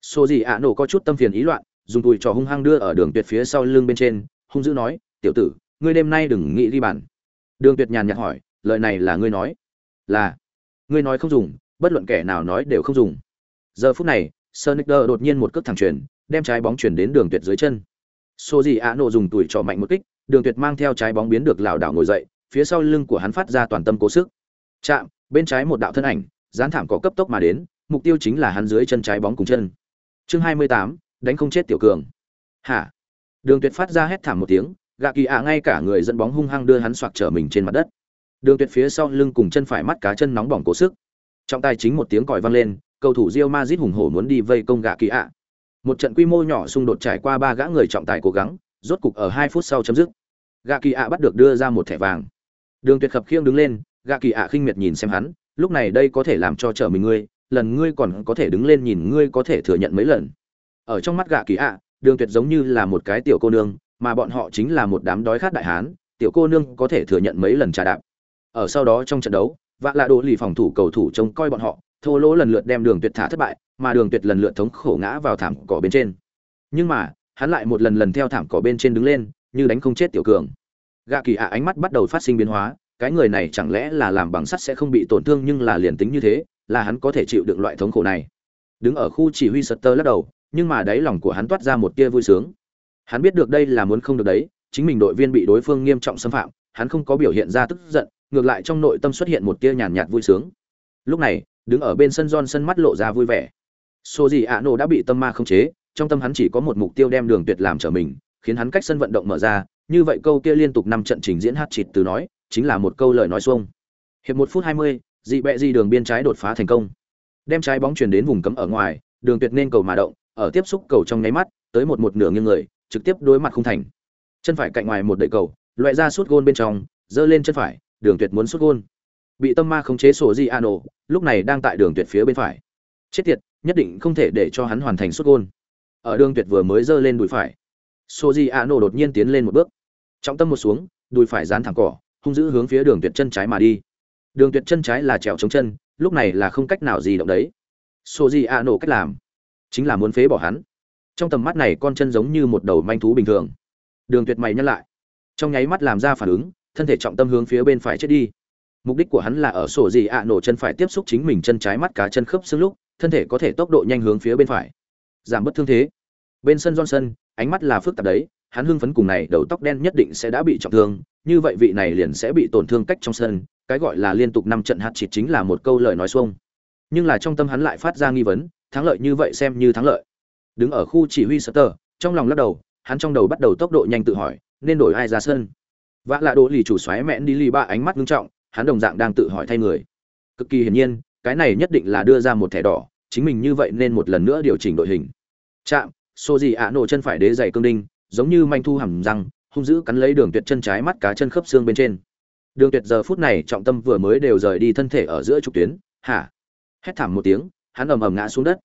Số gì ạ nổ có chút tâm phiền ý loạn, dùng tùi trò hung hăng đưa ở đường tuyệt phía sau lưng bên trên, hung dữ nói, tiểu tử, ngươi đêm nay đừng nghĩ đi bàn. Đường tuyệt nhàn nhạt hỏi, lời này là ngươi nói? Là. Ngươi nói không dùng, bất luận kẻ nào nói đều không dùng. Giờ phút này, sonic đột nhiên một cước thẳng chuyển đem trái bóng chuyển đến đường tuyệt dưới chân. Số gì ạ nổ dùng tùi trò mạnh một kích, đường tuyệt mang theo trái bóng biến được lảo đảo ngồi dậy, phía sau lưng của hắn phát ra toàn tâm cố sức chạm bên trái một đạo thân ảnh dán thảm cỏ cấp tốc mà đến mục tiêu chính là hắn dưới chân trái bóng cùng chân. Chương 28, đánh không chết tiểu cường. Hả? Đường tuyệt phát ra hét thảm một tiếng gạ kỳ ạ ngay cả người dẫn bóng hung hăng đưa hắn xoạc trở mình trên mặt đất. Đường tuyệt phía sau lưng cùng chân phải mắt cá chân nóng bỏng cố sức. Trong tay chính một tiếng còi vang lên cầu thủ Real Madrid hùng hổ muốn đi vây công gạ kỳ ạ. Một trận quy mô nhỏ xung đột trải qua ba gã người trọng tài cố gắng rốt cục ở hai phút sau chấm dứt. Gạ kỳ ạ bắt được đưa ra một thẻ vàng. Đường tuyệt khập khiêng đứng lên gạ kỳ ạ khinh miệt nhìn xem hắn, lúc này đây có thể làm cho trở mình ngươi, lần ngươi còn có thể đứng lên nhìn ngươi có thể thừa nhận mấy lần. Ở trong mắt gạ kỳ ạ, đường tuyệt giống như là một cái tiểu cô nương, mà bọn họ chính là một đám đói khát đại hán, tiểu cô nương có thể thừa nhận mấy lần trà đạp. Ở sau đó trong trận đấu, vạ lạ đồ lì phòng thủ cầu thủ trông coi bọn họ, thô lỗ lần lượt đem đường tuyệt thả thất bại, mà đường tuyệt lần lượt thống khổ ngã vào thảm cỏ bên trên. Nhưng mà, hắn lại một lần lần theo thảm cỏ bên trên đứng lên, như đánh không chết tiểu cường. Gạ kỳ ạ ánh mắt bắt đầu phát sinh biến hóa cái người này chẳng lẽ là làm bằng sắt sẽ không bị tổn thương nhưng là liền tính như thế là hắn có thể chịu được loại thống khổ này. Đứng ở khu chỉ huy Sutter lắc đầu nhưng mà đáy lòng của hắn toát ra một tia vui sướng. Hắn biết được đây là muốn không được đấy chính mình đội viên bị đối phương nghiêm trọng xâm phạm hắn không có biểu hiện ra tức giận ngược lại trong nội tâm xuất hiện một tia nhàn nhạt vui sướng. Lúc này đứng ở bên sân John sân mắt lộ ra vui vẻ. Sô gì ạ nổ đã bị tâm ma khống chế, trong tâm hắn chỉ có một mục tiêu đem đường tuyệt làm trở mình, khiến hắn cách sân vận động mở ra, như vậy câu kia liên tục năm trận trình diễn hát chịt từ nói, chính là một câu lời nói xuông. Hiệp một phút hai mươi, dị bẹ di đường biên trái đột phá thành công. Đem trái bóng chuyển đến vùng cấm ở ngoài, đường tuyệt nên cầu mà động, ở tiếp xúc cầu trong nháy mắt, tới một một nửa nghiêng người, trực tiếp đối mặt không thành. Chân phải cạnh ngoài một đẩy cầu, loại ra suốt gôn bên trong, giơ lên chân phải, đường tuyệt muốn suốt gôn. Bị tâm ma khống chế sổ Di Ano, lúc này đang tại đường tuyệt phía bên phải. Chết tiệt, nhất định không thể để cho hắn hoàn thành suốt gôn ở đường tuyệt vừa mới giơ lên đùi phải soji ano đột nhiên tiến lên một bước trọng tâm một xuống đùi phải dán thẳng cỏ hung dữ hướng phía đường tuyệt chân trái mà đi. Đường tuyệt chân trái là trèo chống chân, lúc này là không cách nào gì động đấy. Soji ano cách làm. Chính là muốn phế bỏ hắn. Trong tầm mắt này, con chân giống như một đầu manh thú bình thường. Đường tuyệt mày nhắc lại. Trong nháy mắt làm ra phản ứng, thân thể trọng tâm hướng phía bên phải chết đi. Mục đích của hắn là ở sổ gì ạ nổ chân phải tiếp xúc chính mình chân trái mắt cá chân khớp xương lúc, thân thể có thể tốc độ nhanh hướng phía bên phải. Giảm bớt thương thế. Bên sân johnson, ánh mắt là phức tạp đấy hắn hưng phấn cùng này đầu tóc đen nhất định sẽ đã bị trọng thương như vậy vị này liền sẽ bị tổn thương cách trong sân cái gọi là liên tục năm trận hạt chỉ chính là một câu lời nói xuông. Nhưng là trong tâm hắn lại phát ra nghi vấn thắng lợi như vậy xem như thắng lợi. Đứng ở khu chỉ huy Sutter, trong lòng lắc đầu hắn trong đầu bắt đầu tốc độ nhanh tự hỏi nên đổi ai ra sân? Vạ lạ đỗ lì chủ xoáy mẹn đi lì ba ánh mắt nghiêm trọng hắn đồng dạng đang tự hỏi thay người. Cực kỳ hiển nhiên cái này nhất định là đưa ra một thẻ đỏ chính mình như vậy nên một lần nữa điều chỉnh đội hình. Chạm xô gì ạ nổ chân phải đế giày cương đinh giống như manh thu hầm răng hung dữ cắn lấy đường tuyệt chân trái mắt cá chân khớp xương bên trên. Đường tuyệt giờ phút này trọng tâm vừa mới đều rời đi thân thể ở giữa trục tuyến. Hả? Hét thảm một tiếng hắn ầm ầm ngã xuống đất.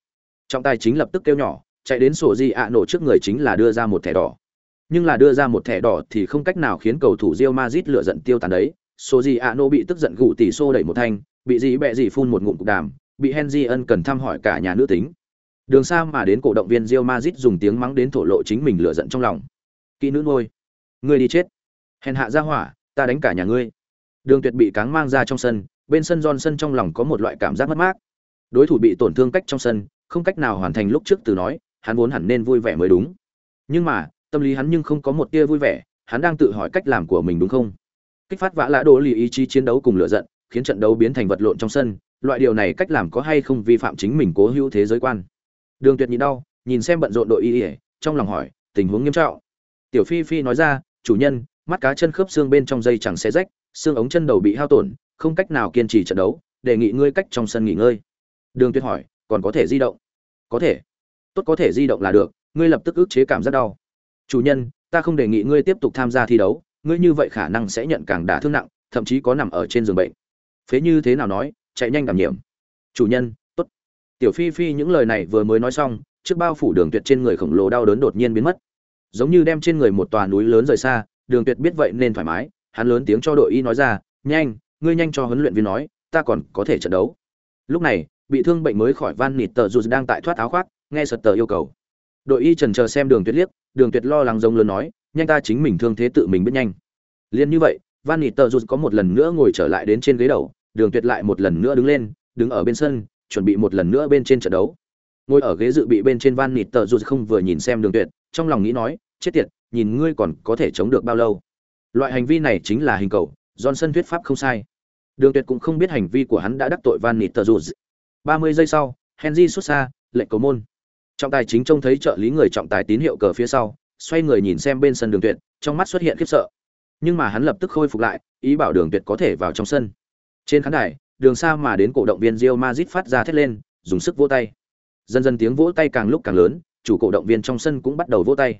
Trọng tài chính lập tức kêu nhỏ chạy đến sổ di ạ nổ trước người chính là đưa ra một thẻ đỏ. Nhưng là đưa ra một thẻ đỏ thì không cách nào khiến cầu thủ Real Madrid lựa giận tiêu tàn đấy. Sổ di ạ nổ bị tức giận gù tỷ xô đẩy một thanh bị gì bẹ gì phun một ngụm cục đàm, bị Henry ân cần thăm hỏi cả nhà nữ tính. Đường xa mà đến cổ động viên Real Madrid dùng tiếng mắng đến thổ lộ chính mình lửa giận trong lòng. Kỹ nữ ngôi, ngươi đi chết. Hèn hạ ra hỏa, ta đánh cả nhà ngươi. Đường Tuyệt bị cáng mang ra trong sân, bên sân Johnson trong lòng có một loại cảm giác mất mát. Đối thủ bị tổn thương cách trong sân, không cách nào hoàn thành lúc trước từ nói, hắn vốn hẳn nên vui vẻ mới đúng. Nhưng mà, tâm lý hắn nhưng không có một tia vui vẻ, hắn đang tự hỏi cách làm của mình đúng không? Kích phát vã lã đồ lì ý chí chiến đấu cùng lửa giận, khiến trận đấu biến thành vật lộn trong sân, loại điều này cách làm có hay không vi phạm chính mình cố hữu thế giới quan. Đường Tuyệt nhìn đau, nhìn xem bận rộn đội y, y trong lòng hỏi, tình huống nghiêm trọng. Tiểu Phi Phi nói ra, chủ nhân, mắt cá chân khớp xương bên trong dây chẳng xé rách, xương ống chân đầu bị hao tổn, không cách nào kiên trì trận đấu, đề nghị ngươi cách trong sân nghỉ ngơi. Đường Tuyệt hỏi, còn có thể di động có thể tốt có thể di động là được ngươi lập tức ức chế cảm giác đau chủ nhân ta không đề nghị ngươi tiếp tục tham gia thi đấu ngươi như vậy khả năng sẽ nhận càng đả thương nặng thậm chí có nằm ở trên giường bệnh phế như thế nào nói chạy nhanh cảm nhiệm. chủ nhân tiểu phi phi những lời này vừa mới nói xong trước bao phủ đường tuyệt trên người khổng lồ đau đớn đột nhiên biến mất. Giống như đem trên người một tòa núi lớn rời xa, đường tuyệt biết vậy nên thoải mái, hắn lớn tiếng cho đội y nói ra, nhanh, ngươi nhanh cho huấn luyện viên nói, ta còn có thể trận đấu. Lúc này, bị thương bệnh mới khỏi van nịt tờ dù đang tại thoát áo khoác, nghe sật tờ yêu cầu. Đội y trần chờ xem đường tuyệt liếc, đường tuyệt lo lắng giống lớn nói, nhanh ta chính mình thương thế tự mình biết nhanh. Liền như vậy, van nịt tờ dù có một lần nữa ngồi trở lại đến trên ghế đầu, đường tuyệt lại một lần nữa đứng lên, đứng ở bên sân chuẩn bị một lần nữa bên trên trận đấu. Ngồi ở ghế dự bị bên trên van nịt tờ dù không vừa nhìn xem đường tuyệt, trong lòng nghĩ nói, chết tiệt, nhìn ngươi còn có thể chống được bao lâu? Loại hành vi này chính là hình cầu, johnson thuyết pháp không sai. Đường tuyệt cũng không biết hành vi của hắn đã đắc tội van nịt tờ dù ba mươi giây sau, henry xuất xa, lệnh cầu môn. Trọng tài chính trông thấy trợ lý người trọng tài tín hiệu cờ phía sau, xoay người nhìn xem bên sân đường tuyệt, trong mắt xuất hiện khiếp sợ. Nhưng mà hắn lập tức khôi phục lại, ý bảo đường tuyệt có thể vào trong sân. Trên khán đài đường xa mà đến cổ động viên Real Madrid phát ra thét lên, dùng sức vỗ tay. Dần dần tiếng vỗ tay càng lúc càng lớn, chủ cổ động viên trong sân cũng bắt đầu vỗ tay.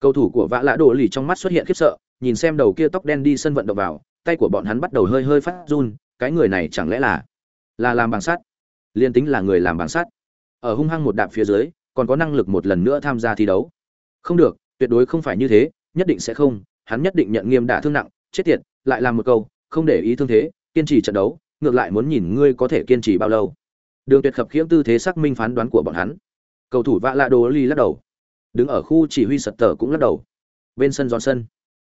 Cầu thủ của vã lã đổ lì trong mắt xuất hiện khiếp sợ, nhìn xem đầu kia tóc đen đi sân vận động vào, tay của bọn hắn bắt đầu hơi hơi phát run, cái người này chẳng lẽ là là làm bằng sắt? Liên tính là người làm bằng sắt. Ở hung hăng một đạp phía dưới, còn có năng lực một lần nữa tham gia thi đấu. Không được, tuyệt đối không phải như thế, nhất định sẽ không, hắn nhất định nhận nghiêm đả thương nặng, chết tiệt, lại làm một câu, không để ý thương thế, kiên trì trận đấu ngược lại muốn nhìn ngươi có thể kiên trì bao lâu. Đường tuyệt khập khiễng tư thế xác minh phán đoán của bọn hắn. Cầu thủ vạ lạ đồ ly lắc đầu. Đứng ở khu chỉ huy sật tờ cũng lắc đầu. Bên sân giòn sân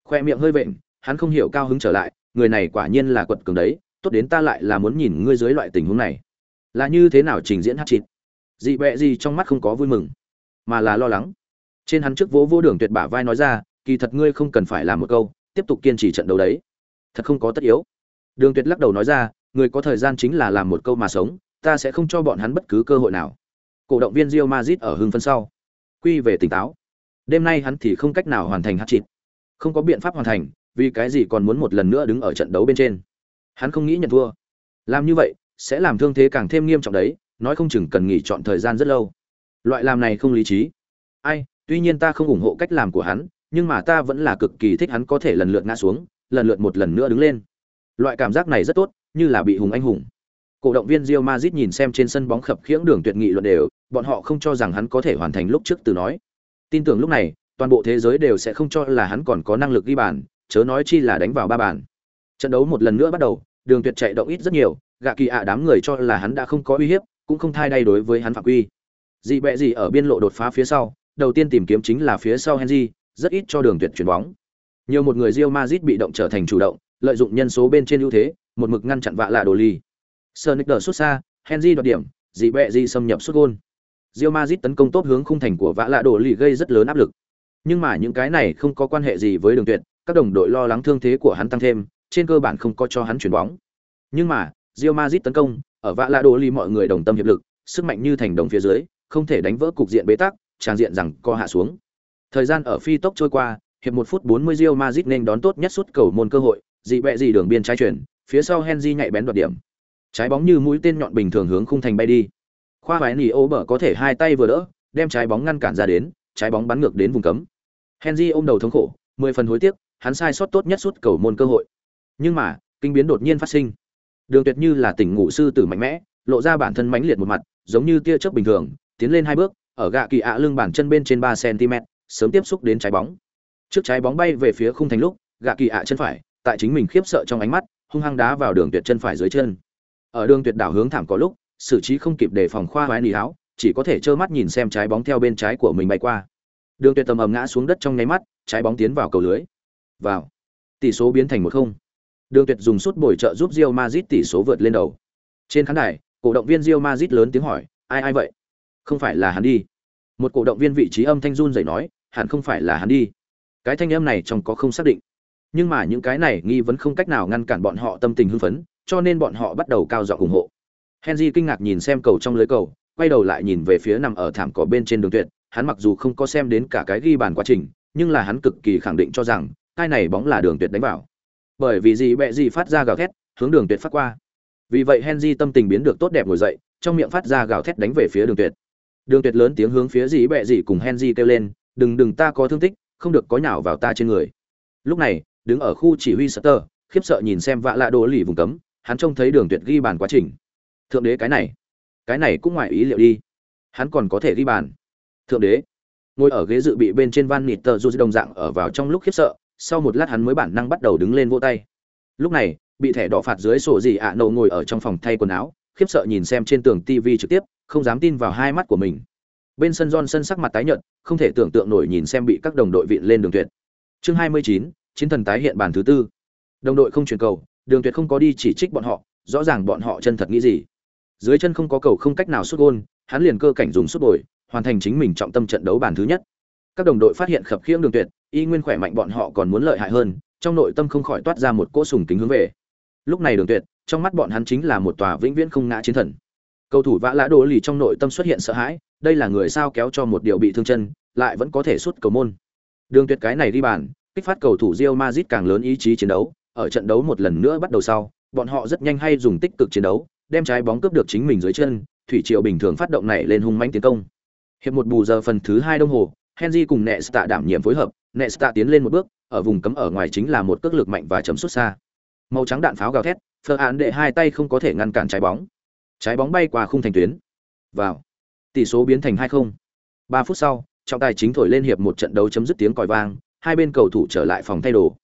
khoe miệng hơi vện, hắn không hiểu cao hứng trở lại, người này quả nhiên là quật cường đấy, tốt đến ta lại là muốn nhìn ngươi dưới loại tình huống này. Là như thế nào trình diễn hát chịt dị bẹ gì trong mắt không có vui mừng, mà là lo lắng. Trên hắn trước vỗ vô đường tuyệt bả vai nói ra, kỳ thật ngươi không cần phải làm một câu, tiếp tục kiên trì trận đấu đấy. Thật không có tất yếu. Đường tuyệt lắc đầu nói ra người có thời gian chính là làm một câu mà sống, ta sẽ không cho bọn hắn bất cứ cơ hội nào. Cổ động viên Real Madrid ở hưng phấn sau. Quy về tỉnh táo. Đêm nay hắn thì không cách nào hoàn thành hat trick. không có biện pháp hoàn thành, vì cái gì còn muốn một lần nữa đứng ở trận đấu bên trên. Hắn không nghĩ nhận thua. Làm như vậy, sẽ làm thương thế càng thêm nghiêm trọng đấy, nói không chừng cần nghỉ chọn thời gian rất lâu. Loại làm này không lý trí. Ai, tuy nhiên ta không ủng hộ cách làm của hắn, nhưng mà ta vẫn là cực kỳ thích hắn có thể lần lượt ngã xuống, lần lượt một lần nữa đứng lên. Loại cảm giác này rất tốt như là bị hùng anh hùng. Cổ động viên Real Madrid nhìn xem trên sân bóng khập khiễng đường tuyệt nghị luận đều, bọn họ không cho rằng hắn có thể hoàn thành lúc trước từ nói. Tin tưởng lúc này, toàn bộ thế giới đều sẽ không cho là hắn còn có năng lực ghi bàn, chớ nói chi là đánh vào ba bàn. Trận đấu một lần nữa bắt đầu, đường tuyệt chạy động ít rất nhiều, gạ kỳ ạ đám người cho là hắn đã không có uy hiếp, cũng không thay đay đối với hắn phạm quy. Dị bẹ gì ở biên lộ đột phá phía sau, đầu tiên tìm kiếm chính là phía sau henry, rất ít cho đường tuyệt chuyển bóng. Nhiều một người Real Madrid bị động trở thành chủ động, lợi dụng nhân số bên trên ưu thế một mực ngăn chặn vạ lạ đồ ly Sonic đỡ xuất xa, Henry đoạt điểm, dị bẹ gì xâm nhập xuất gôn. Real Madrid tấn công tốt hướng khung thành của vạ lạ đồ ly gây rất lớn áp lực. Nhưng mà những cái này không có quan hệ gì với đường tuyệt, các đồng đội lo lắng thương thế của hắn tăng thêm, trên cơ bản không có cho hắn chuyển bóng. Nhưng mà, Real Madrid tấn công, ở vạ lạ đồ ly mọi người đồng tâm hiệp lực, sức mạnh như thành đồng phía dưới, không thể đánh vỡ cục diện bế tắc, tràn diện rằng co hạ xuống. Thời gian ở phi tốc trôi qua, hiệp một phút bốn mươi Real Madrid nên đón tốt nhất suốt cầu môn cơ hội, dị bẹ gì đường biên trái chuyển phía sau Henry nhạy bén đoạt điểm. Trái bóng như mũi tên nhọn bình thường hướng khung thành bay đi. Khoa vải nỉ ô bờ có thể hai tay vừa đỡ, đem trái bóng ngăn cản ra đến, trái bóng bắn ngược đến vùng cấm. Henry ôm đầu thống khổ, mười phần hối tiếc, hắn sai sót tốt nhất suốt cầu môn cơ hội. Nhưng mà, kinh biến đột nhiên phát sinh. Đường tuyệt như là tỉnh ngủ sư tử mạnh mẽ, lộ ra bản thân mãnh liệt một mặt, giống như tia chớp bình thường, tiến lên hai bước, ở gạ kỳ ạ lưng bàn chân bên trên ba cm sớm tiếp xúc đến trái bóng. Trước trái bóng bay về phía khung thành lúc, gạ kỳ ạ chân phải, tại chính mình khiếp sợ trong ánh mắt hung hăng đá vào đường tuyệt chân phải dưới chân. Ở đường tuyệt đảo hướng thảm có lúc, xử trí không kịp để phòng khoa hoái nỉ áo, chỉ có thể trơ mắt nhìn xem trái bóng theo bên trái của mình bay qua. Đường tuyệt tầm ầm ngã xuống đất trong nháy mắt, trái bóng tiến vào cầu lưới. Vào. Tỷ số biến thành một không. Đường tuyệt dùng suốt bồi trợ giúp Real Madrid tỷ số vượt lên đầu. Trên khán đài, cổ động viên Real Madrid lớn tiếng hỏi, ai ai vậy? Không phải là hắn đi. Một cổ động viên vị trí âm thanh run rẩy nói, hẳn không phải là hắn đi. Cái thanh âm này trong có không xác định nhưng mà những cái này nghi vấn không cách nào ngăn cản bọn họ tâm tình hưng phấn, cho nên bọn họ bắt đầu cao giọng ủng hộ. Henry kinh ngạc nhìn xem cầu trong lưới cầu, quay đầu lại nhìn về phía nằm ở thảm cỏ bên trên đường tuyệt, hắn mặc dù không có xem đến cả cái ghi bàn quá trình, nhưng là hắn cực kỳ khẳng định cho rằng, cái này bóng là đường tuyệt đánh vào. Bởi vì gì bẹ gì phát ra gào thét, hướng đường tuyệt phát qua. Vì vậy henry tâm tình biến được tốt đẹp ngồi dậy, trong miệng phát ra gào thét đánh về phía đường tuyệt. Đường tuyệt lớn tiếng hướng phía dĩ bẹ dị cùng henry kêu lên, đừng đừng, ta có thương tích, không được có nhào vào ta trên người. Lúc này đứng ở khu chỉ huy Sutter, khiếp sợ nhìn xem vạ lạ đồ lì vùng cấm hắn trông thấy đường tuyệt ghi bàn quá trình. Thượng đế cái này cái này cũng ngoài ý liệu đi. Hắn còn có thể ghi bàn. Thượng đế ngồi ở ghế dự bị bên trên van nịt tờ dù đồng dạng ở vào trong lúc khiếp sợ sau một lát hắn mới bản năng bắt đầu đứng lên vỗ tay. Lúc này bị thẻ đỏ phạt dưới sổ gì ạ à nổ ngồi ở trong phòng thay quần áo khiếp sợ nhìn xem trên tường tv trực tiếp không dám tin vào hai mắt của mình. Bên sân Johnson sắc mặt tái nhợt không thể tưởng tượng nổi nhìn xem bị các đồng đội vịn lên đường tuyệt. Chương 29, chiến thần tái hiện bàn thứ tư. Đồng đội không chuyển cầu, đường tuyệt không có đi chỉ trích bọn họ, rõ ràng bọn họ chân thật nghĩ gì. Dưới chân không có cầu không cách nào xuất gôn, hắn liền cơ cảnh dùng xuất bồi hoàn thành chính mình trọng tâm trận đấu bàn thứ nhất. Các đồng đội phát hiện khập khiễng đường tuyệt, y nguyên khỏe mạnh bọn họ còn muốn lợi hại hơn, trong nội tâm không khỏi toát ra một cỗ sùng kính hướng về. Lúc này đường tuyệt, trong mắt bọn hắn chính là một tòa vĩnh viễn không ngã chiến thần. Cầu thủ vã lã đồ lì trong nội tâm xuất hiện sợ hãi, đây là người sao kéo cho một điều bị thương chân, lại vẫn có thể xuất cầu môn. Đường tuyệt cái này đi bàn kích phát cầu thủ Real Madrid càng lớn ý chí chiến đấu, ở trận đấu một lần nữa bắt đầu sau, bọn họ rất nhanh hay dùng tích cực chiến đấu, đem trái bóng cướp được chính mình dưới chân, thủy triều bình thường phát động này lên hung mãnh tiến công. Hiệp một bù giờ phần thứ hai đồng hồ, henry cùng nesta đảm nhiệm phối hợp, nesta tiến lên một bước, ở vùng cấm ở ngoài chính là một cước lực mạnh và chấm xuất xa. Màu trắng đạn pháo gào thét phơ án đệ hai tay không có thể ngăn cản trái bóng. Trái bóng bay qua khung thành tuyến. Vào. Tỷ số biến thành hai không. Ba phút sau, trọng tài chính thổi lên hiệp một trận đấu chấm dứt tiếng còi vang hai bên cầu thủ trở lại phòng thay đồ.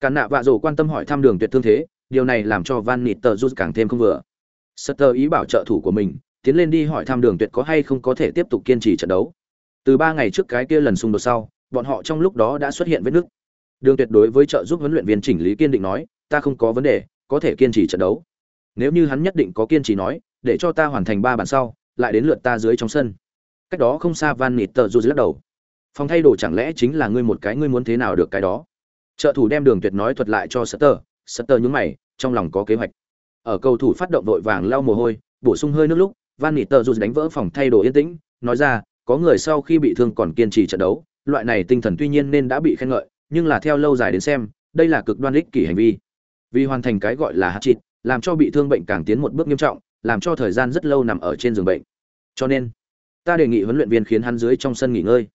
Cản nạ vạ rồ quan tâm hỏi thăm đường tuyệt thương thế, điều này làm cho van nịt tờ càng thêm không vừa. Sutter ý bảo trợ thủ của mình, tiến lên đi hỏi thăm đường tuyệt có hay không có thể tiếp tục kiên trì trận đấu. Từ ba ngày trước cái kia lần xung đột sau, bọn họ trong lúc đó đã xuất hiện vết nứt. Đường tuyệt đối với trợ giúp huấn luyện viên chỉnh lý kiên định nói, ta không có vấn đề, có thể kiên trì trận đấu. Nếu như hắn nhất định có kiên trì nói, để cho ta hoàn thành ba bản sau, lại đến lượt ta dưới trong sân. Cách đó không xa van nịt tờ rút lắc đầu phòng thay đồ chẳng lẽ chính là ngươi một cái, ngươi muốn thế nào được cái đó? Trợ thủ đem đường tuyệt nói thuật lại cho sutter sutter nhúng mày, trong lòng có kế hoạch. Ở cầu thủ phát động vội vàng lau mồ hôi, bổ sung hơi nước lúc, van nịt tờ dù đánh vỡ phòng thay đồ yên tĩnh, nói ra, có người sau khi bị thương còn kiên trì trận đấu, loại này tinh thần tuy nhiên nên đã bị khen ngợi, nhưng là theo lâu dài đến xem, đây là cực đoan ích kỷ hành vi. Vì hoàn thành cái gọi là hát chịt làm cho bị thương bệnh càng tiến một bước nghiêm trọng, làm cho thời gian rất lâu nằm ở trên giường bệnh. Cho nên, ta đề nghị huấn luyện viên khiến hắn dưới trong sân nghỉ ngơi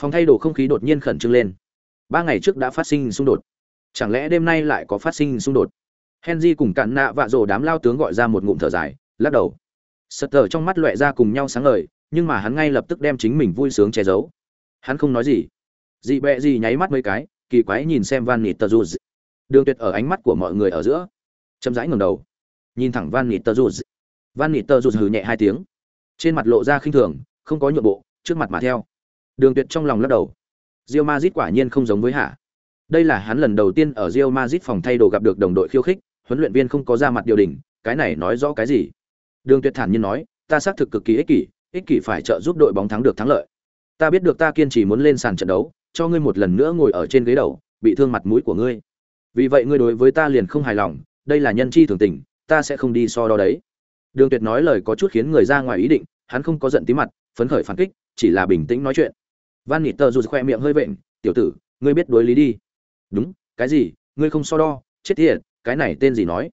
phòng thay đồ không khí đột nhiên khẩn trương lên. Ba ngày trước đã phát sinh xung đột. Chẳng lẽ đêm nay lại có phát sinh xung đột? Henry cùng cạn nạ vạ rồ đám lao tướng gọi ra một ngụm thở dài, lắc đầu. Sật tờ trong mắt loẹ ra cùng nhau sáng ngời, nhưng mà hắn ngay lập tức đem chính mình vui sướng che giấu. Hắn không nói gì. Dị bẹ gì nháy mắt mấy cái, kỳ quái nhìn xem van nịt tờ dù đường tuyệt ở ánh mắt của mọi người ở giữa. Chậm rãi ngầm đầu. Nhìn thẳng van nịt tờ dù van nịt tờ dù hừ nhẹ hai tiếng. Trên mặt lộ ra khinh thường, không có nhượng bộ, trước mặt mà theo đường tuyệt trong lòng lắc đầu. Real Madrid quả nhiên không giống với hạ. Đây là hắn lần đầu tiên ở Real Madrid phòng thay đồ gặp được đồng đội khiêu khích, huấn luyện viên không có ra mặt điều đình cái này nói rõ cái gì? Đường tuyệt thản nhiên nói, ta xác thực cực kỳ ích kỷ ích kỷ phải trợ giúp đội bóng thắng được thắng lợi. Ta biết được ta kiên trì muốn lên sàn trận đấu, cho ngươi một lần nữa ngồi ở trên ghế đầu, bị thương mặt mũi của ngươi. Vì vậy ngươi đối với ta liền không hài lòng, đây là nhân chi thường tình, ta sẽ không đi so đo đấy. Đường tuyệt nói lời có chút khiến người ra ngoài ý định, hắn không có giận tí mặt, phấn khởi phản kích, chỉ là bình tĩnh nói chuyện van nịt tờ rụt khoe miệng hơi vện, tiểu tử, ngươi biết đối lý đi. Đúng, cái gì? Ngươi không so đo. Chết tiệt, cái này tên gì nói?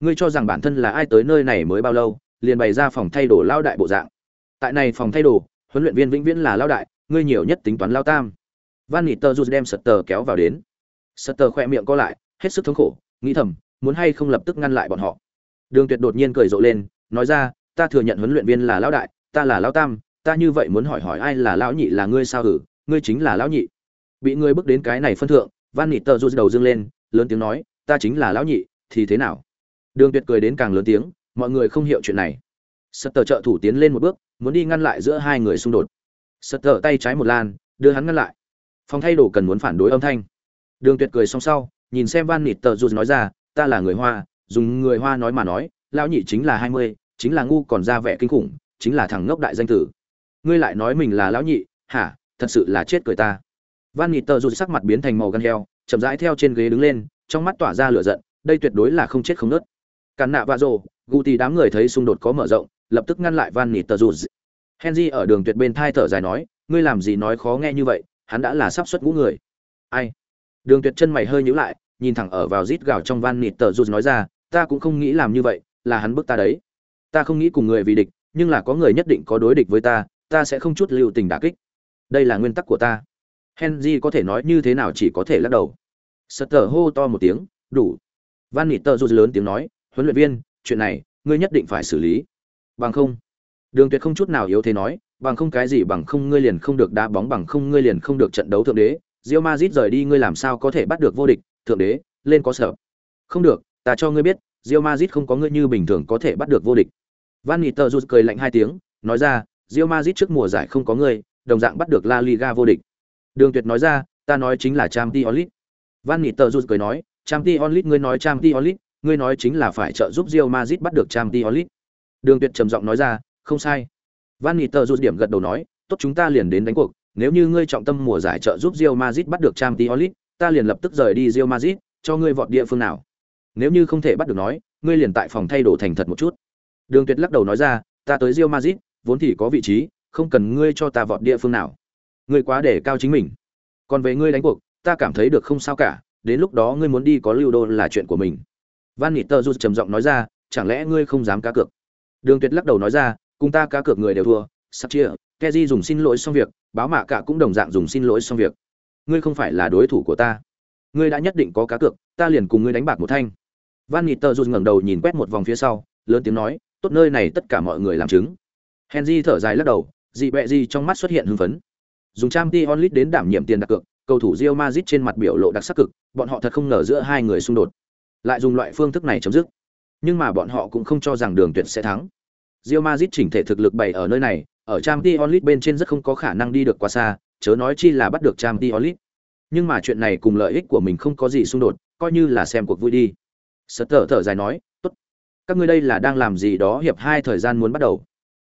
Ngươi cho rằng bản thân là ai tới nơi này mới bao lâu, liền bày ra phòng thay đồ lao đại bộ dạng. Tại này phòng thay đồ, huấn luyện viên vĩnh viễn là lao đại, ngươi nhiều nhất tính toán lao tam. Van nịt tờ rụt đem sật tờ kéo vào đến. Sật tờ khoe miệng co lại, hết sức thống khổ, nghĩ thầm, muốn hay không lập tức ngăn lại bọn họ. Đường tuyệt đột nhiên cười rộ lên, nói ra, ta thừa nhận huấn luyện viên là lao đại, ta là lao tam ta như vậy muốn hỏi hỏi ai là lão nhị là ngươi sao? Hử ngươi chính là lão nhị. Bị ngươi bước đến cái này phân thượng, van nịt tờ rút đầu dương lên, lớn tiếng nói, ta chính là lão nhị, thì thế nào? Đường tuyệt cười đến càng lớn tiếng, mọi người không hiểu chuyện này. Sật tờ trợ thủ tiến lên một bước, muốn đi ngăn lại giữa hai người xung đột. Sật tờ tay trái một lan đưa hắn ngăn lại. Phòng thay đồ cần muốn phản đối âm thanh. Đường tuyệt cười xong sau, nhìn xem van nịt tờ rút nói ra, ta là người hoa, dùng người hoa nói mà nói, lão nhị chính là hai mươi, chính là ngu còn ra vẻ kinh khủng, chính là thằng ngốc đại danh tử ngươi lại nói mình là lão nhị, hả, thật sự là chết cười ta. Van nịt tờ rụt sắc mặt biến thành màu gan heo, chậm rãi theo trên ghế đứng lên, trong mắt tỏa ra lửa giận, đây tuyệt đối là không chết không nớt càn nạ và rồ gu tì đám người thấy xung đột có mở rộng, lập tức ngăn lại van nịt tờ rụt. Henry ở đường tuyệt bên thai thở dài nói, ngươi làm gì nói khó nghe như vậy, hắn đã là sắp xuất ngũ người. Ai? Đường tuyệt chân mày hơi nhíu lại, nhìn thẳng ở vào rít gào trong van nịt tờ rụt nói ra, ta cũng không nghĩ làm như vậy, là hắn bức ta đấy. Ta không nghĩ cùng người vì địch, nhưng là có người nhất định có đối địch với ta ta sẽ không chút lưu tình đả kích. Đây là nguyên tắc của ta. Henry có thể nói như thế nào chỉ có thể lắc đầu. Sutter hô to một tiếng, đủ. Van nịt tờ dù lớn tiếng nói, huấn luyện viên, chuyện này, ngươi nhất định phải xử lý. Bằng không. Đường tuyệt không chút nào yếu thế nói, bằng không cái gì bằng không ngươi liền không được đá bóng, bằng không ngươi liền không được trận đấu thượng đế. Real Madrid rời đi ngươi làm sao có thể bắt được vô địch, thượng đế, lên có sợ. Không được, ta cho ngươi biết, Real Madrid không có ngươi như bình thường có thể bắt được vô địch. Van Nistelrooy cười lạnh hai tiếng, nói ra Real Madrid trước mùa giải không có người, đồng dạng bắt được La Liga vô địch. Đường tuyệt nói ra ta nói chính là Champions League. Van Nistelrooy cười nói Champions League ngươi nói Champions League ngươi nói chính là phải trợ giúp Real Madrid bắt được Champions League. Đường tuyệt trầm giọng nói ra không sai. Van nghị điểm gật đầu nói tốt chúng ta liền đến đánh cuộc. Nếu như ngươi trọng tâm mùa giải trợ giúp Real Madrid bắt được Champions League ta liền lập tức rời đi Real Madrid cho ngươi vọt địa phương nào. Nếu như không thể bắt được nói ngươi liền tại phòng thay đồ thành thật một chút. Đường tuyệt lắc đầu nói ra ta tới Real Madrid vốn thì có vị trí, không cần ngươi cho ta vọt địa phương nào. Ngươi quá để cao chính mình. Còn về ngươi đánh cuộc, ta cảm thấy được không sao cả, đến lúc đó ngươi muốn đi có lưu đô là chuyện của mình. Van nghị tờ rút trầm giọng nói ra, chẳng lẽ ngươi không dám cá cược? Đường tuyệt lắc đầu nói ra, cùng ta cá cược người đều thua, sắp chia keji dùng xin lỗi xong việc, báo mạ cả cũng đồng dạng dùng xin lỗi xong việc. Ngươi không phải là đối thủ của ta. Ngươi đã nhất định có cá cược, ta liền cùng ngươi đánh bạc một thanh. Van nghị tờ rút ngẩng đầu nhìn quét một vòng phía sau, lớn tiếng nói, tốt nơi này tất cả mọi người làm chứng henry thở dài lắc đầu dị bẹ gì trong mắt xuất hiện hưng phấn dùng trang t onlit đến đảm nhiệm tiền đặt cược cầu thủ Real Madrid trên mặt biểu lộ đặc sắc cực bọn họ thật không ngờ giữa hai người xung đột lại dùng loại phương thức này chấm dứt nhưng mà bọn họ cũng không cho rằng đường tuyệt sẽ thắng Real Madrid chỉnh thể thực lực bày ở nơi này, ở Champions League bên trên rất không có khả năng đi được quá xa, chớ nói chi là bắt được Champions League. Nhưng mà chuyện này cùng lợi ích của mình không có gì xung đột, coi như là xem cuộc vui đi. Sutter thở dài nói, "Tốt. Các ngươi đây là đang làm gì đó hiệp hai thời gian muốn bắt đầu.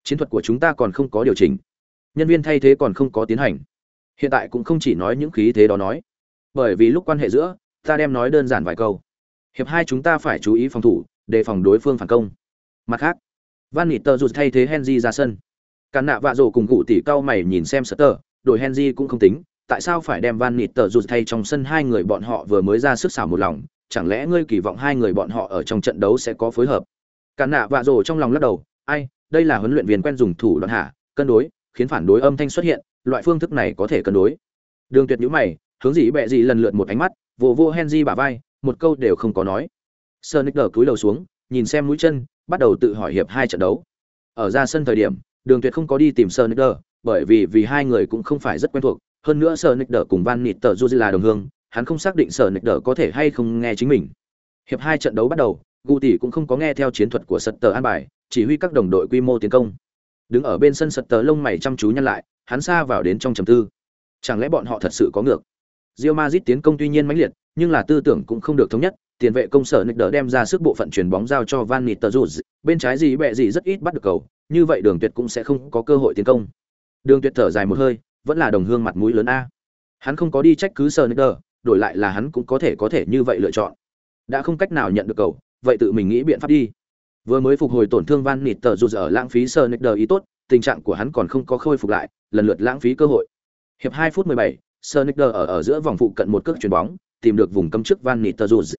Chiến thuật của chúng ta còn không có điều chỉnh. Nhân viên thay thế còn không có tiến hành. Hiện tại cũng không chỉ nói những khí thế đó nói, bởi vì lúc quan hệ giữa, ta đem nói đơn giản vài câu. Hiệp hai chúng ta phải chú ý phòng thủ, đề phòng đối phương phản công. Mặt khác, van nịt tờ rụt thay thế henry ra sân càn nạ vạ rổ cùng cụ tỷ cao mày nhìn xem sơ tờ đội henry cũng không tính tại sao phải đem van nịt tờ rụt thay trong sân hai người bọn họ vừa mới ra sức xảo một lòng chẳng lẽ ngươi kỳ vọng hai người bọn họ ở trong trận đấu sẽ có phối hợp càn nạ vạ rổ trong lòng lắc đầu ai đây là huấn luyện viên quen dùng thủ đoạn hạ cân đối khiến phản đối âm thanh xuất hiện loại phương thức này có thể cân đối đường tuyệt nhũ mày hướng gì bẹ gì lần lượt một ánh mắt vô vô henry bả vai một câu đều không có nói sơ nick đờ cúi đầu xuống nhìn xem mũi chân bắt đầu tự hỏi hiệp hai trận đấu. Ở ra sân thời điểm, Đường Tuyệt không có đi tìm Sonicer, bởi vì vì hai người cũng không phải rất quen thuộc, hơn nữa Sonicer cùng Van Nịt tờ du là đồng hương, hắn không xác định Sonicer có thể hay không nghe chính mình. Hiệp hai trận đấu bắt đầu, Guti cũng không có nghe theo chiến thuật của Sutter an bài, chỉ huy các đồng đội quy mô tiến công. Đứng ở bên sân Sutter lông mày chăm chú nhăn lại, hắn xa vào đến trong trầm tư. Chẳng lẽ bọn họ thật sự có ngược? rio mazit tiến công tuy nhiên mãnh liệt, nhưng là tư tưởng cũng không được thống nhất, tiền vệ công sở Nick đỡ đem ra sức bộ phận chuyển bóng giao cho Van Nistelrooy, bên trái gì bẹ gì rất ít bắt được cầu, như vậy Đường Tuyệt cũng sẽ không có cơ hội tiến công. Đường Tuyệt thở dài một hơi, vẫn là đồng hương mặt mũi lớn a. Hắn không có đi trách cứ sở Nick đỡ, đổi lại là hắn cũng có thể có thể như vậy lựa chọn. Đã không cách nào nhận được cầu, vậy tự mình nghĩ biện pháp đi. Vừa mới phục hồi tổn thương Van Nistelrooy ở lãng phí sở Nick đỡ ý tốt, tình trạng của hắn còn không có khôi phục lại, lần lượt lãng phí cơ hội. Hiệp 2 phút 17, Sonicer ở ở giữa vòng phụ cận một cước chuyền bóng, tìm được vùng cấm trước Van Nistelrooy.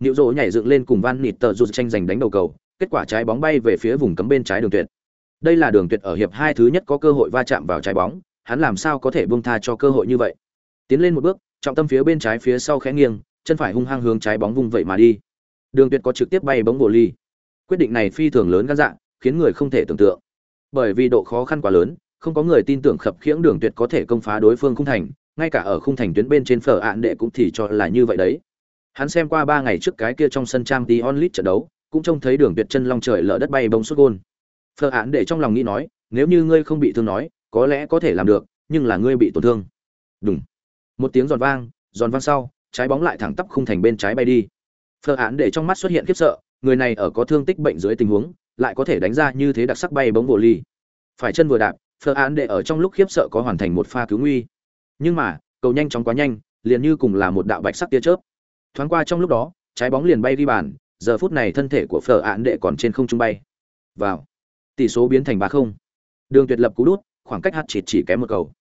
Niệu Dỗ nhảy dựng lên cùng Van Nịt tờ rụt tranh giành đánh đầu cầu, kết quả trái bóng bay về phía vùng cấm bên trái đường tuyệt. Đây là đường tuyệt ở hiệp hai thứ nhất có cơ hội va chạm vào trái bóng, hắn làm sao có thể buông tha cho cơ hội như vậy. Tiến lên một bước, trọng tâm phía bên trái phía sau khẽ nghiêng, chân phải hung hăng hướng trái bóng vùng vậy mà đi. Đường tuyệt có trực tiếp bay bóng bổ ly. Quyết định này phi thường lớn gan dạ, khiến người không thể tưởng tượng. Bởi vì độ khó khăn quá lớn, không có người tin tưởng khập khiễng đường tuyệt có thể công phá đối phương khung thành, ngay cả ở khung thành tuyến bên trên phở ạn đệ cũng thì cho là như vậy đấy. Hắn xem qua ba ngày trước cái kia trong sân trang tí onlit trận đấu, cũng trông thấy đường tuyệt chân long trời lở đất bay bông xuất gôn. Phở án đệ trong lòng nghĩ nói, nếu như ngươi không bị thương nói, có lẽ có thể làm được, nhưng là ngươi bị tổn thương. Đùng. Một tiếng giòn vang, giòn vang sau, trái bóng lại thẳng tắp khung thành bên trái bay đi. Phở án để trong mắt xuất hiện khiếp sợ, người này ở có thương tích bệnh dưới tình huống, lại có thể đánh ra như thế đặc sắc bay bóng vô ly. Phải chân vừa đạp, Phở án để ở trong lúc khiếp sợ có hoàn thành một pha cứu nguy. Nhưng mà, cầu nhanh chóng quá nhanh, liền như cùng là một đạo bạch sắc tia chớp. Thoáng qua trong lúc đó trái bóng liền bay đi bàn giờ phút này thân thể của phở án đệ còn trên không trung bay. Vào. Tỷ số biến thành ba không. Đường tuyệt lập cú đút khoảng cách hát chỉ chỉ kém một cầu.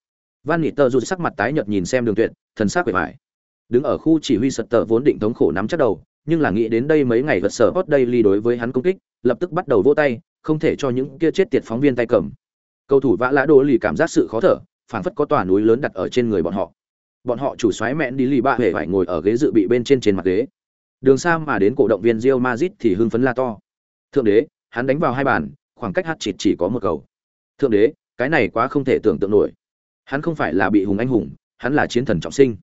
Van nghị tờ rụt sắc mặt tái nhợt nhìn xem đường tuyệt thần sắc vẻ vải. Đứng ở khu chỉ huy sật tờ vốn định thống khổ nắm chắc đầu nhưng là nghĩ đến đây mấy ngày vật sở hot daily đối với hắn công kích, lập tức bắt đầu vỗ tay, không thể cho những kia chết tiệt phóng viên tay cầm. Cầu thủ vã lã đồ lì cảm giác sự khó thở, phảng phất có tòa núi lớn đặt ở trên người bọn họ. Bọn họ chủ xoáy mẹn đi lì ba hề phải ngồi ở ghế dự bị bên trên trên mặt ghế. Đường xa mà đến cổ động viên Real Madrid thì hưng phấn la to. Thượng đế, hắn đánh vào hai bàn, khoảng cách hát chịt chỉ có một cầu. Thượng đế, cái này quá không thể tưởng tượng nổi. Hắn không phải là bị hùng anh hùng, hắn là chiến thần trọng sinh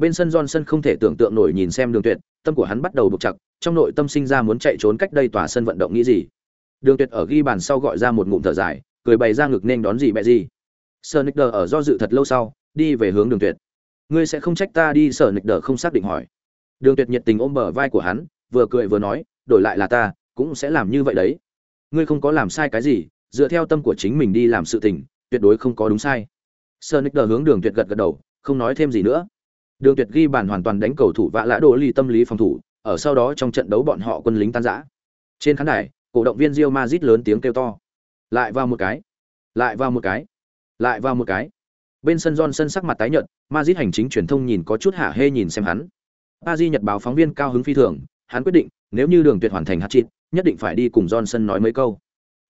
bên sân Johnson không thể tưởng tượng nổi nhìn xem đường tuyệt, tâm của hắn bắt đầu buộc chặt, trong nội tâm sinh ra muốn chạy trốn cách đây tòa sân vận động nghĩ gì. Đường tuyệt ở ghi bàn sau gọi ra một ngụm thở dài, cười bày ra ngực nên đón gì bẹ gì. Sơ ở do dự thật lâu sau, đi về hướng đường tuyệt. Ngươi sẽ không trách ta đi sở nick không xác định hỏi. Đường tuyệt nhiệt tình ôm bờ vai của hắn, vừa cười vừa nói, đổi lại là ta, cũng sẽ làm như vậy đấy. Ngươi không có làm sai cái gì, dựa theo tâm của chính mình đi làm sự tình, tuyệt đối không có đúng sai. Sơ hướng đường tuyệt gật gật đầu, không nói thêm gì nữa đường tuyệt ghi bàn hoàn toàn đánh cầu thủ vạ lã đồ ly tâm lý phòng thủ, ở sau đó trong trận đấu bọn họ quân lính tan rã. Trên khán đài, cổ động viên Real Madrid lớn tiếng kêu to. Lại vào một cái, lại vào một cái, lại vào một cái. Bên sân Johnson sắc mặt tái nhợt, Madrid hành chính truyền thông nhìn có chút hả hê nhìn xem hắn. Paris Nhật báo phóng viên cao hứng phi thường, hắn quyết định, nếu như đường tuyệt hoàn thành hat-trick, nhất định phải đi cùng Johnson nói mấy câu.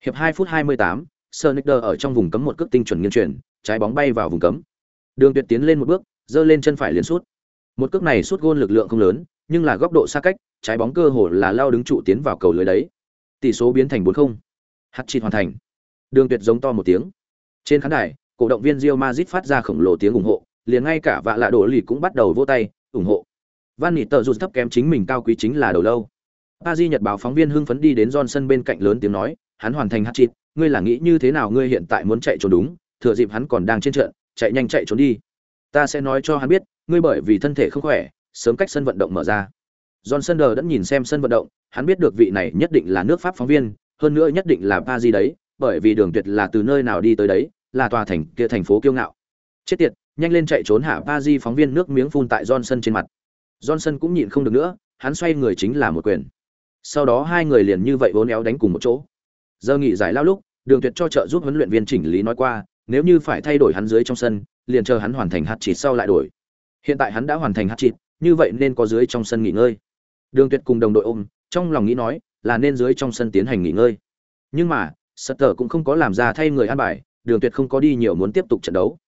Hiệp 2 phút 28 Sonicer ở trong vùng cấm một cước tinh chuẩn nghiêng chuyển trái bóng bay vào vùng cấm. Đường tuyệt tiến lên một bước giơ lên chân phải liền sút một cước này sút gôn lực lượng không lớn nhưng là góc độ xa cách trái bóng cơ hồ là lao đứng trụ tiến vào cầu lưới đấy. Tỷ số biến thành 4-0 hat-trick hoàn thành. Đường tuyệt giống to một tiếng. Trên khán đài cổ động viên Real Madrid phát ra khổng lồ tiếng ủng hộ liền ngay cả vạ lạ đổ lì cũng bắt đầu vỗ tay ủng hộ. Van nịt tự dù thấp kém chính mình cao quý chính là đầu lâu. Paris nhật báo phóng viên hưng phấn đi đến johnson bên cạnh lớn tiếng nói hắn hoàn thành hat-trick, ngươi là nghĩ như thế nào ngươi hiện tại muốn chạy trốn đúng thừa dịp hắn còn đang trên trận chạy nhanh chạy trốn đi ta sẽ nói cho hắn biết, ngươi bởi vì thân thể không khỏe, sớm cách sân vận động mở ra. Johnson đờ đã nhìn xem sân vận động, hắn biết được vị này nhất định là nước pháp phóng viên, hơn nữa nhất định là pa di đấy, bởi vì đường tuyệt là từ nơi nào đi tới đấy, là tòa thành kia thành phố kiêu ngạo. Chết tiệt, nhanh lên chạy trốn hạ pa di phóng viên nước miếng phun tại johnson trên mặt. Johnson cũng nhịn không được nữa, hắn xoay người chính là một quyền. Sau đó hai người liền như vậy vốn éo đánh cùng một chỗ. Giờ nghỉ giải lao lúc, đường tuyệt cho trợ giúp huấn luyện viên chỉnh lý nói qua nếu như phải thay đổi hắn dưới trong sân liền chờ hắn hoàn thành hạt chỉ sau lại đổi. Hiện tại hắn đã hoàn thành hạt chỉ, như vậy nên có dưới trong sân nghỉ ngơi. Đường tuyệt cùng đồng đội ôm trong lòng nghĩ nói là nên dưới trong sân tiến hành nghỉ ngơi. Nhưng mà Sutter cũng không có làm ra thay người an bài đường tuyệt không có đi nhiều muốn tiếp tục trận đấu.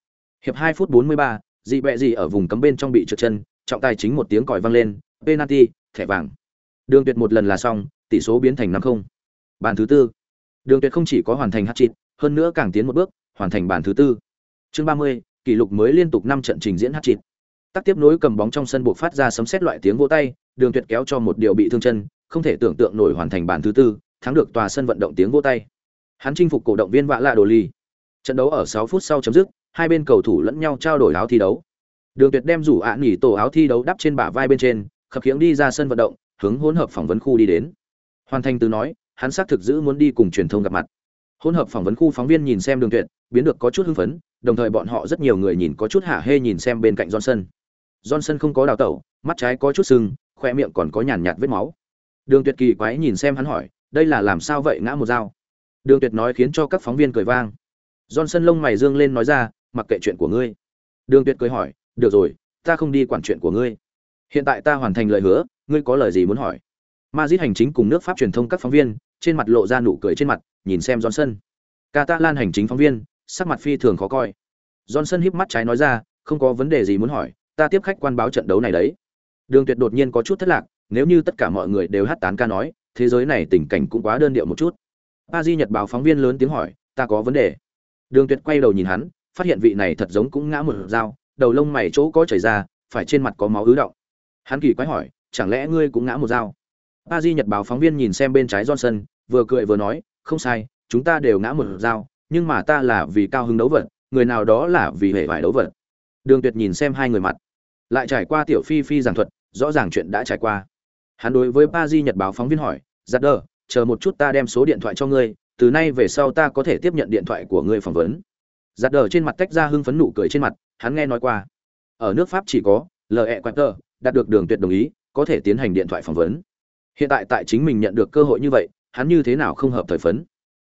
Hiệp 2 phút 43, dị bẹ gì ở vùng cấm bên trong bị trượt chân trọng tài chính một tiếng còi vang lên penalty thẻ vàng. Đường tuyệt một lần là xong tỷ số biến thành năm không. Bàn thứ tư. Đường tuyệt không chỉ có hoàn thành hat trick hơn nữa càng tiến một bước hoàn thành bàn thứ tư. Chương 30, kỷ lục mới liên tục năm trận trình diễn hat trick tắc tiếp nối cầm bóng trong sân buộc phát ra sấm sét loại tiếng vỗ tay đường tuyệt kéo cho một điều bị thương chân không thể tưởng tượng nổi hoàn thành bàn thứ tư thắng được tòa sân vận động tiếng vỗ tay. Hắn chinh phục cổ động viên vạ lạ đồ ly trận đấu ở 6 phút sau chấm dứt hai bên cầu thủ lẫn nhau trao đổi áo thi đấu. Đường tuyệt đem rủ ạ nghỉ tổ áo thi đấu đắp trên bả vai bên trên khập khiễng đi ra sân vận động hướng hỗn hợp phỏng vấn khu đi đến. Hoàn thành từ nói hắn xác thực giữ muốn đi cùng truyền thông gặp mặt hỗn hợp phỏng vấn khu phóng viên nhìn xem đường tuyệt biến được có chút hưng phấn đồng thời bọn họ rất nhiều người nhìn có chút hả hê nhìn xem bên cạnh johnson. Johnson không có đào tẩu mắt trái có chút sưng khoe miệng còn có nhàn nhạt vết máu. Đường tuyệt kỳ quái nhìn xem hắn hỏi đây là làm sao vậy ngã một dao? Đường tuyệt nói khiến cho các phóng viên cười vang. Johnson lông mày dương lên nói ra mặc kệ chuyện của ngươi. Đường tuyệt cười hỏi được rồi ta không đi quản chuyện của ngươi. Hiện tại ta hoàn thành lời hứa ngươi có lời gì muốn hỏi? Ma dít hành chính cùng nước Pháp truyền thông các phóng viên, trên mặt lộ ra nụ cười trên mặt, nhìn xem Johnson. Catalan hành chính phóng viên, sắc mặt phi thường khó coi. Johnson híp mắt trái nói ra, không có vấn đề gì muốn hỏi, ta tiếp khách quan báo trận đấu này đấy. Đường Tuyệt đột nhiên có chút thất lạc, nếu như tất cả mọi người đều hát tán ca nói, thế giới này tình cảnh cũng quá đơn điệu một chút. Paris Nhật báo phóng viên lớn tiếng hỏi, ta có vấn đề. Đường Tuyệt quay đầu nhìn hắn, phát hiện vị này thật giống cũng ngã một dao, đầu lông mày chỗ có chảy ra, phải trên mặt có máu ứ động. Hắn kỳ quái hỏi, chẳng lẽ ngươi cũng ngã một dao? Paris Di Nhật báo phóng viên nhìn xem bên trái Johnson, vừa cười vừa nói, không sai, chúng ta đều ngã một dao, nhưng mà ta là vì cao hứng đấu vật, người nào đó là vì hệ vải đấu vật. Đường Tuyệt nhìn xem hai người mặt, lại trải qua tiểu phi phi giảng thuật, rõ ràng chuyện đã trải qua. Hắn đối với Pa Di Nhật báo phóng viên hỏi, "Giật đờ, chờ một chút ta đem số điện thoại cho ngươi, từ nay về sau ta có thể tiếp nhận điện thoại của ngươi phỏng vấn." Giật đờ trên mặt tách ra hưng phấn nụ cười trên mặt, hắn nghe nói qua. Ở nước Pháp chỉ có LE Quater đạt được Đường Tuyệt đồng ý, có thể tiến hành điện thoại phỏng vấn. Hiện tại tại chính mình nhận được cơ hội như vậy, hắn như thế nào không hợp thời phấn.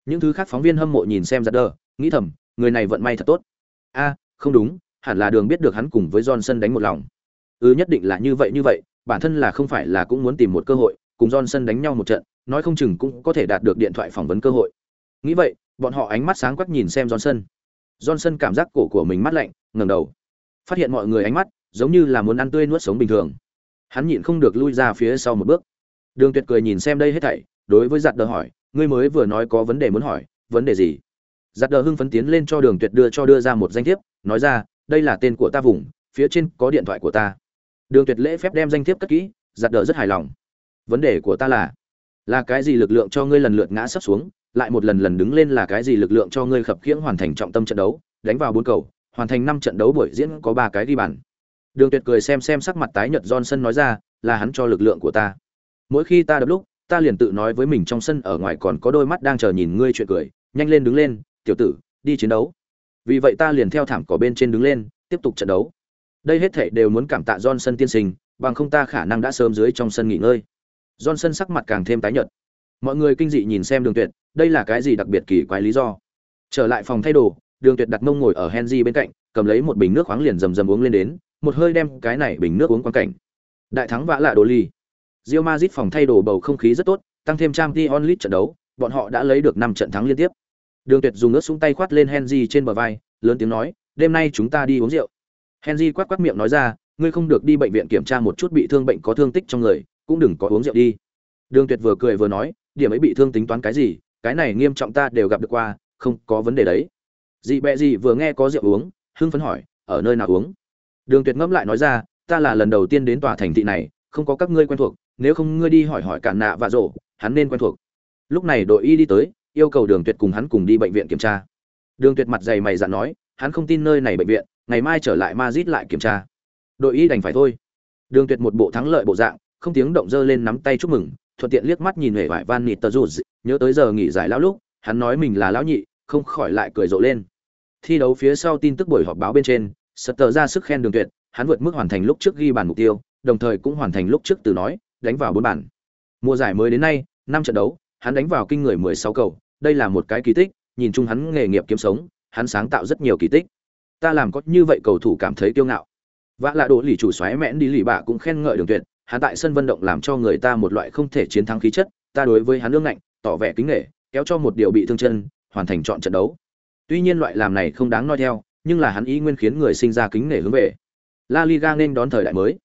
Những thứ khác phóng viên hâm mộ nhìn xem giật đờ, nghĩ thầm, người này vận may thật tốt. A, không đúng, hẳn là Đường biết được hắn cùng với Johnson đánh một lòng. Ừ nhất định là như vậy như vậy, bản thân là không phải là cũng muốn tìm một cơ hội, cùng Johnson đánh nhau một trận, nói không chừng cũng có thể đạt được điện thoại phỏng vấn cơ hội. Nghĩ vậy, bọn họ ánh mắt sáng quắc nhìn xem Johnson. Johnson cảm giác cổ của mình mát lạnh, ngẩng đầu. Phát hiện mọi người ánh mắt giống như là muốn ăn tươi nuốt sống bình thường. Hắn nhịn không được lui ra phía sau một bước. Đường Tuyệt cười nhìn xem đây hết thảy, đối với giặt đờ hỏi, ngươi mới vừa nói có vấn đề muốn hỏi, vấn đề gì? Giặt đờ hưng phấn tiến lên cho Đường Tuyệt đưa cho đưa ra một danh thiếp, nói ra, đây là tên của ta vùng, phía trên có điện thoại của ta. Đường Tuyệt lễ phép đem danh thiếp cất kỹ, giặt đờ rất hài lòng. Vấn đề của ta là, là cái gì lực lượng cho ngươi lần lượt ngã sắp xuống, lại một lần lần đứng lên là cái gì lực lượng cho ngươi khập khiễng hoàn thành trọng tâm trận đấu, đánh vào bốn cầu, hoàn thành năm trận đấu buổi diễn có ba cái đi bàn. Đường Tuyệt cười xem xem sắc mặt tái nhợt Johnson nói ra, là hắn cho lực lượng của ta. Mỗi khi ta đập lúc, ta liền tự nói với mình trong sân ở ngoài còn có đôi mắt đang chờ nhìn ngươi chuyện cười, nhanh lên đứng lên, tiểu tử, đi chiến đấu. Vì vậy ta liền theo thảm cỏ bên trên đứng lên, tiếp tục trận đấu. Đây hết thảy đều muốn cảm tạ Johnson tiên sinh, bằng không ta khả năng đã sớm dưới trong sân nghỉ ngơi. Johnson sắc mặt càng thêm tái nhợt. Mọi người kinh dị nhìn xem Đường Tuyệt, đây là cái gì đặc biệt kỳ quái lý do? Trở lại phòng thay đồ, Đường Tuyệt đặt mông ngồi ở Henry bên cạnh, cầm lấy một bình nước khoáng liền rầm rầm uống lên đến, một hơi đem cái này bình nước uống quan cảnh. Đại thắng vã lạ đồ ly. Real Madrid phòng thay đồ bầu không khí rất tốt, tăng thêm Champions League trận đấu, bọn họ đã lấy được 5 trận thắng liên tiếp. Đường Tuyệt dùng nước súng tay khoát lên Henry trên bờ vai, lớn tiếng nói, "Đêm nay chúng ta đi uống rượu." Henry quát quát miệng nói ra, "Ngươi không được đi bệnh viện kiểm tra một chút bị thương bệnh có thương tích trong người, cũng đừng có uống rượu đi." Đường Tuyệt vừa cười vừa nói, "Điểm ấy bị thương tính toán cái gì, cái này nghiêm trọng ta đều gặp được qua, không có vấn đề đấy." Dị bẹ gì vừa nghe có rượu uống, hưng phấn hỏi, "Ở nơi nào uống?" Đường Tuyệt ngẫm lại nói ra, "Ta là lần đầu tiên đến tòa thành thị này, không có các ngươi quen thuộc, nếu không ngươi đi hỏi hỏi cản nạ và rổ hắn nên quen thuộc. Lúc này đội y đi tới, yêu cầu đường tuyệt cùng hắn cùng đi bệnh viện kiểm tra. Đường tuyệt mặt dày mày dặn nói, hắn không tin nơi này bệnh viện, ngày mai trở lại mazit lại kiểm tra. Đội y đành phải thôi. Đường tuyệt một bộ thắng lợi bộ dạng, không tiếng động dơ lên nắm tay chúc mừng, thuận tiện liếc mắt nhìn hề vải van nịt tờ rụt nhớ tới giờ nghỉ giải lão lúc, hắn nói mình là lão nhị, không khỏi lại cười rộ lên. Thi đấu phía sau tin tức buổi họp báo bên trên sật tờ ra sức khen đường tuyệt, hắn vượt mức hoàn thành lúc trước ghi bàn mục tiêu, đồng thời cũng hoàn thành lúc trước từ nói đánh vào bốn bàn. Mùa giải mới đến nay, năm trận đấu, hắn đánh vào kinh người 16 cầu, đây là một cái kỳ tích, nhìn chung hắn nghề nghiệp kiếm sống, hắn sáng tạo rất nhiều kỳ tích. Ta làm có như vậy cầu thủ cảm thấy kiêu ngạo. Vã là đồ lì chủ xoáy mẽn đi lì bạ cũng khen ngợi Đường Tuyệt, hắn tại sân vận động làm cho người ta một loại không thể chiến thắng khí chất, ta đối với hắn ương ngạnh, tỏ vẻ kính nể, kéo cho một điều bị thương chân, hoàn thành chọn trận đấu. Tuy nhiên loại làm này không đáng nói theo, nhưng là hắn ý nguyên khiến người sinh ra kính nể hướng về. La Liga nên đón thời đại mới.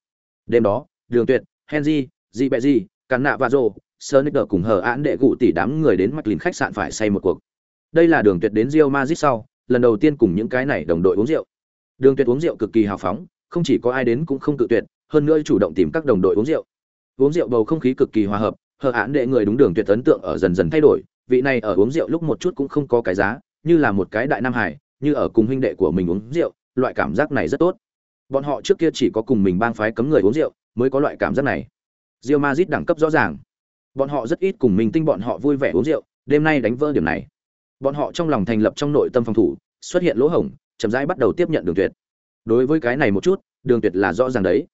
Đêm đó, Đường Tuyệt, Henry, gì bẹ gì cắn nạ và rồ, sơ nick cùng hờ án đệ cụ tỷ đám người đến mặt lìn khách sạn phải say một cuộc. Đây là đường tuyệt đến rio mazit sau, lần đầu tiên cùng những cái này đồng đội uống rượu. Đường tuyệt uống rượu cực kỳ hào phóng, không chỉ có ai đến cũng không cự tuyệt, hơn nữa chủ động tìm các đồng đội uống rượu. Uống rượu bầu không khí cực kỳ hòa hợp, hờ án đệ người đúng đường tuyệt ấn tượng ở dần dần thay đổi, vị này ở uống rượu lúc một chút cũng không có cái giá, như là một cái đại nam hải, như ở cùng huynh đệ của mình uống rượu, loại cảm giác này rất tốt. Bọn họ trước kia chỉ có cùng mình bang phái cấm người uống rượu, mới có loại cảm giác này. Real Madrid đẳng cấp rõ ràng. Bọn họ rất ít cùng mình tinh bọn họ vui vẻ uống rượu, đêm nay đánh vỡ điểm này. Bọn họ trong lòng thành lập trong nội tâm phòng thủ, xuất hiện lỗ hổng, chậm rãi bắt đầu tiếp nhận Đường Tuyệt. Đối với cái này một chút, Đường Tuyệt là rõ ràng đấy.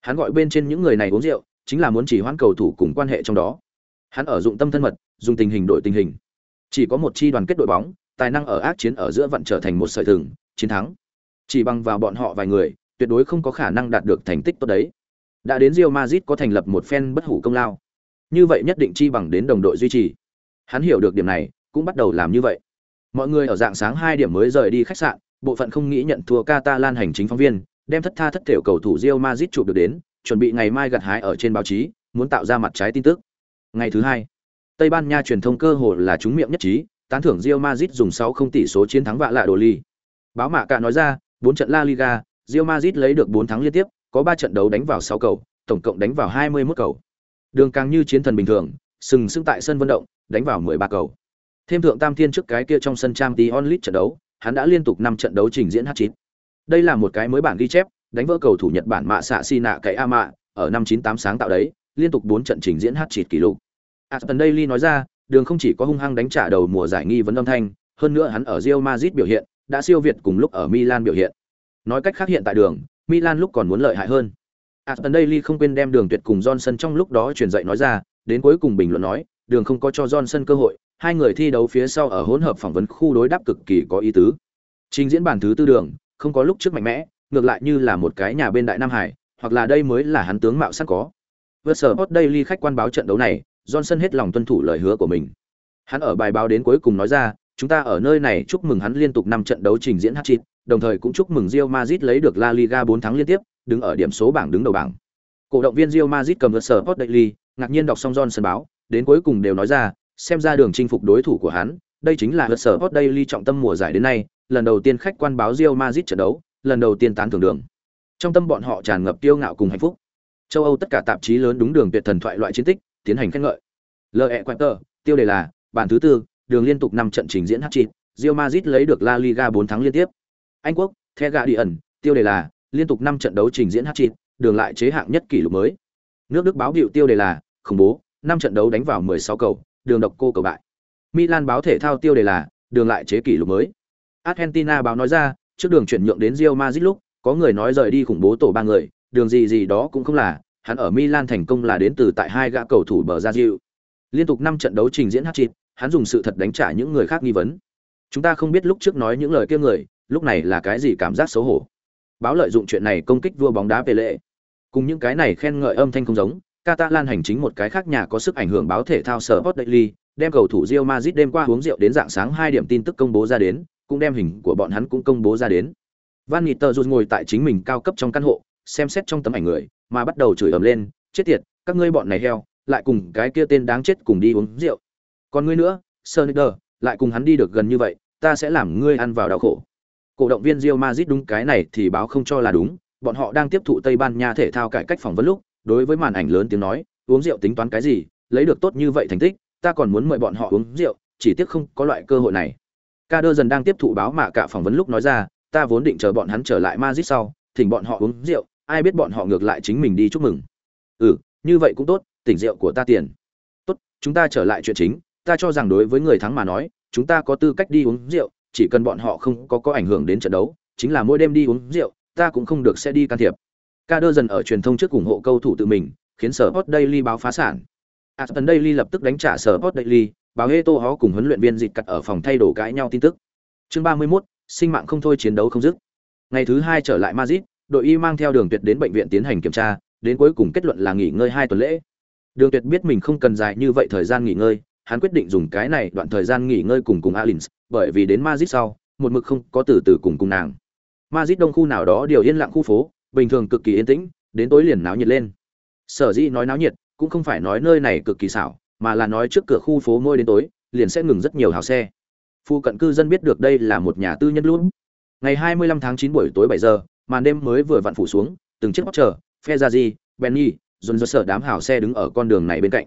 Hắn gọi bên trên những người này uống rượu, chính là muốn chỉ hoãn cầu thủ cùng quan hệ trong đó. Hắn ở dụng tâm thân mật, dùng tình hình đổi tình hình. Chỉ có một chi đoàn kết đội bóng, tài năng ở ác chiến ở giữa vận trở thành một sợi thừng, chiến thắng. Chỉ bằng vào bọn họ vài người, tuyệt đối không có khả năng đạt được thành tích tốt đấy đã đến Real Madrid có thành lập một phen bất hủ công lao. Như vậy nhất định chi bằng đến đồng đội duy trì. Hắn hiểu được điểm này, cũng bắt đầu làm như vậy. Mọi người ở dạng sáng 2 điểm mới rời đi khách sạn, bộ phận không nghĩ nhận thua Catalan hành chính phóng viên, đem thất tha thất thểu cầu thủ Real Madrid chụp được đến, chuẩn bị ngày mai gặt hái ở trên báo chí, muốn tạo ra mặt trái tin tức. Ngày thứ hai, Tây Ban Nha truyền thông cơ hồ là chúng miệng nhất trí, tán thưởng Real Madrid dùng 6 không tỷ số chiến thắng vạ lạ đồ ly. Báo mạ cả nói ra, 4 trận La Liga, Real Madrid lấy được 4 thắng liên tiếp, có ba trận đấu đánh vào sáu cầu, tổng cộng đánh vào hai mươi 21 cầu. Đường càng như chiến thần bình thường, sừng sững tại sân vận động, đánh vào mười ba cầu. Thêm thượng Tam Thiên trước cái kia trong sân Trang Champions League trận đấu, hắn đã liên tục năm trận đấu trình diễn hat-trick. Đây là một cái mới bản ghi chép, đánh vỡ cầu thủ Nhật Bản Mạ Xạ Sina cái A Mạ, ở năm chín tám sáng tạo đấy, liên tục bốn trận trình diễn hat-trick kỷ lục. À, Aston Daily nói ra, Đường không chỉ có hung hăng đánh trả đầu mùa giải nghi vấn âm thanh, hơn nữa hắn ở Real Madrid biểu hiện, đã siêu việt cùng lúc ở Milan biểu hiện. Nói cách khác hiện tại Đường, Milan lúc còn muốn lợi hại hơn. Aston Daily không quên đem Đường Tuyệt cùng Johnson trong lúc đó truyền dạy nói ra, đến cuối cùng bình luận nói, Đường không có cho Johnson cơ hội, hai người thi đấu phía sau ở hỗn hợp phỏng vấn khu đối đáp cực kỳ có ý tứ. Trình diễn bản thứ tư đường, không có lúc trước mạnh mẽ, ngược lại như là một cái nhà bên Đại Nam Hải, hoặc là đây mới là hắn tướng mạo sẵn có. Vừa sở Sport Daily khách quan báo trận đấu này, Johnson hết lòng tuân thủ lời hứa của mình. Hắn ở bài báo đến cuối cùng nói ra, chúng ta ở nơi này chúc mừng hắn liên tục 5 trận đấu trình diễn hat-trick, đồng thời cũng chúc mừng Real Madrid lấy được La Liga 4 thắng liên tiếp, đứng ở điểm số bảng đứng đầu bảng. Cổ động viên Real Madrid cầm sở Sport Daily, ngạc nhiên đọc xong John báo, đến cuối cùng đều nói ra, xem ra đường chinh phục đối thủ của hắn, đây chính là sở Sport Daily trọng tâm mùa giải đến nay, lần đầu tiên khách quan báo Real Madrid trận đấu, lần đầu tiên tán thưởng đường. Trong tâm bọn họ tràn ngập kiêu ngạo cùng hạnh phúc. Châu Âu tất cả tạp chí lớn đúng đường tuyệt thần thoại loại chiến tích, tiến hành khen ngợi. LE Quater, tiêu đề là, bản thứ tư, đường liên tục 5 trận trình diễn hat-trick, Real Madrid lấy được La Liga 4 thắng liên tiếp. Anh quốc, The Guardian, tiêu đề là, liên tục 5 trận đấu trình diễn hat-trick, đường lại chế hạng nhất kỷ lục mới. Nước Đức báo biểu tiêu đề là, khủng bố, 5 trận đấu đánh vào 16 cầu, đường độc cô cầu bại. Milan báo thể thao tiêu đề là, đường lại chế kỷ lục mới. Argentina báo nói ra, trước đường chuyển nhượng đến Real Madrid lúc, có người nói rời đi khủng bố tổ ba người, đường gì gì đó cũng không là, hắn ở Milan thành công là đến từ tại hai gã cầu thủ bờ ra Diệu. Liên tục 5 trận đấu trình diễn hat-trick, hắn dùng sự thật đánh trả những người khác nghi vấn. Chúng ta không biết lúc trước nói những lời kia người, lúc này là cái gì cảm giác xấu hổ. Báo lợi dụng chuyện này công kích vua bóng đá Pele. Cùng những cái này khen ngợi âm thanh không giống, Catalan hành chính một cái khác nhà có sức ảnh hưởng báo thể thao Sport Daily, đem cầu thủ Real Madrid đêm qua uống rượu đến dạng sáng 2 điểm tin tức công bố ra đến, cũng đem hình của bọn hắn cũng công bố ra đến. Van Nistelrooy ngồi tại chính mình cao cấp trong căn hộ, xem xét trong tấm ảnh người, mà bắt đầu chửi ầm lên, chết tiệt, các ngươi bọn này heo, lại cùng cái kia tên đáng chết cùng đi uống rượu. Còn ngươi nữa, Sonicer, lại cùng hắn đi được gần như vậy, ta sẽ làm ngươi ăn vào đau khổ. Cổ động viên Real Madrid đúng cái này thì báo không cho là đúng, bọn họ đang tiếp thụ Tây Ban Nha thể thao cải cách phỏng vấn lúc, đối với màn ảnh lớn tiếng nói, uống rượu tính toán cái gì, lấy được tốt như vậy thành tích, ta còn muốn mời bọn họ uống rượu, chỉ tiếc không có loại cơ hội này. Kader dần đang tiếp thụ báo mạ cả phỏng vấn lúc nói ra, ta vốn định chờ bọn hắn trở lại Madrid sau, thỉnh bọn họ uống rượu, ai biết bọn họ ngược lại chính mình đi chúc mừng. Ừ, như vậy cũng tốt, tỉnh rượu của ta tiền. Tốt, chúng ta trở lại chuyện chính, ta cho rằng đối với người thắng mà nói, chúng ta có tư cách đi uống rượu, chỉ cần bọn họ không có có ảnh hưởng đến trận đấu, chính là mỗi đêm đi uống rượu, ta cũng không được sẽ đi can thiệp. Ca Đơ dần ở truyền thông trước ủng hộ cầu thủ tự mình, khiến sở Sport Daily báo phá sản. Aston Daily lập tức đánh trả sở Sport Daily, báo Heto Hó cùng huấn luyện viên dịch cắt ở phòng thay đồ cãi nhau tin tức. Chương 31, sinh mạng không thôi chiến đấu không dứt. Ngày thứ hai trở lại Madrid, đội y mang theo Đường Tuyệt đến bệnh viện tiến hành kiểm tra, đến cuối cùng kết luận là nghỉ ngơi hai tuần lễ. Đường Tuyệt biết mình không cần dài như vậy thời gian nghỉ ngơi, hắn quyết định dùng cái này đoạn thời gian nghỉ ngơi cùng cùng Alins, bởi vì đến Madrid sau, một mực không có từ từ cùng cùng nàng. Madrid đông khu nào đó điều yên lặng khu phố, bình thường cực kỳ yên tĩnh, đến tối liền náo nhiệt lên. Sở dĩ nói náo nhiệt, cũng không phải nói nơi này cực kỳ xảo, mà là nói trước cửa khu phố môi đến tối, liền sẽ ngừng rất nhiều hào xe. Phu cận cư dân biết được đây là một nhà tư nhân luôn. Ngày 25 tháng 9 buổi tối 7 giờ, màn đêm mới vừa vặn phủ xuống, từng chiếc chờ, Ferrari, Benny, dồn dồn sở đám hào xe đứng ở con đường này bên cạnh.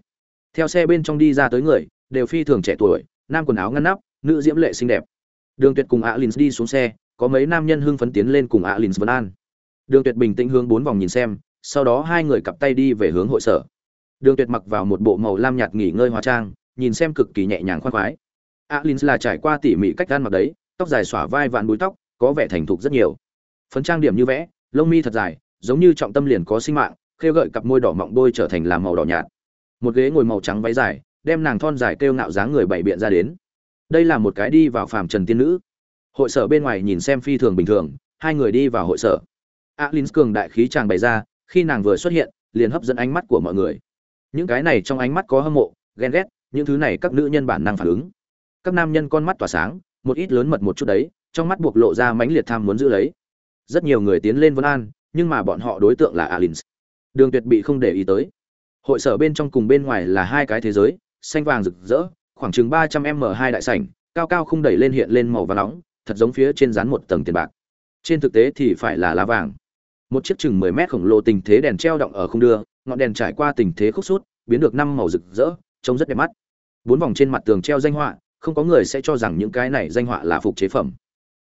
Theo xe bên trong đi ra tới người, đều phi thường trẻ tuổi, nam quần áo ngăn nắp, nữ diễm lệ xinh đẹp. Đường Tuyệt cùng alin đi xuống xe, có mấy nam nhân hưng phấn tiến lên cùng alin Vân An. Đường Tuyệt bình tĩnh hướng bốn vòng nhìn xem, sau đó hai người cặp tay đi về hướng hội sở. Đường Tuyệt mặc vào một bộ màu lam nhạt nghỉ ngơi hóa trang, nhìn xem cực kỳ nhẹ nhàng khoan khoái. alin là trải qua tỉ mỉ cách ăn mặc đấy, tóc dài xỏa vai vạn búi tóc, có vẻ thành thục rất nhiều. Phấn trang điểm như vẽ, lông mi thật dài, giống như trọng tâm liền có sinh mạng, khêu gợi cặp môi đỏ mọng bôi trở thành làm màu đỏ nhạt. Một ghế ngồi màu trắng váy dài, đem nàng thon dài kêu ngạo dáng người bảy biện ra đến. Đây là một cái đi vào phàm trần tiên nữ. Hội sở bên ngoài nhìn xem phi thường bình thường, hai người đi vào hội sở. Alins cường đại khí chàng bày ra, khi nàng vừa xuất hiện, liền hấp dẫn ánh mắt của mọi người. Những cái này trong ánh mắt có hâm mộ, ghen ghét, những thứ này các nữ nhân bản năng phản ứng. Các nam nhân con mắt tỏa sáng, một ít lớn mật một chút đấy, trong mắt buộc lộ ra mãnh liệt tham muốn giữ lấy. Rất nhiều người tiến lên vân an, nhưng mà bọn họ đối tượng là Alins. Đường Tuyệt bị không để ý tới. Hội sở bên trong cùng bên ngoài là hai cái thế giới, xanh vàng rực rỡ, khoảng chừng 300m hai đại sảnh, cao cao không đẩy lên hiện lên màu vàng nóng, thật giống phía trên dán một tầng tiền bạc. Trên thực tế thì phải là lá vàng. Một chiếc chừng 10 mét khổng lồ tình thế đèn treo động ở không đưa, ngọn đèn trải qua tình thế khúc sút, biến được năm màu rực rỡ, trông rất đẹp mắt. Bốn vòng trên mặt tường treo danh họa, không có người sẽ cho rằng những cái này danh họa là phục chế phẩm.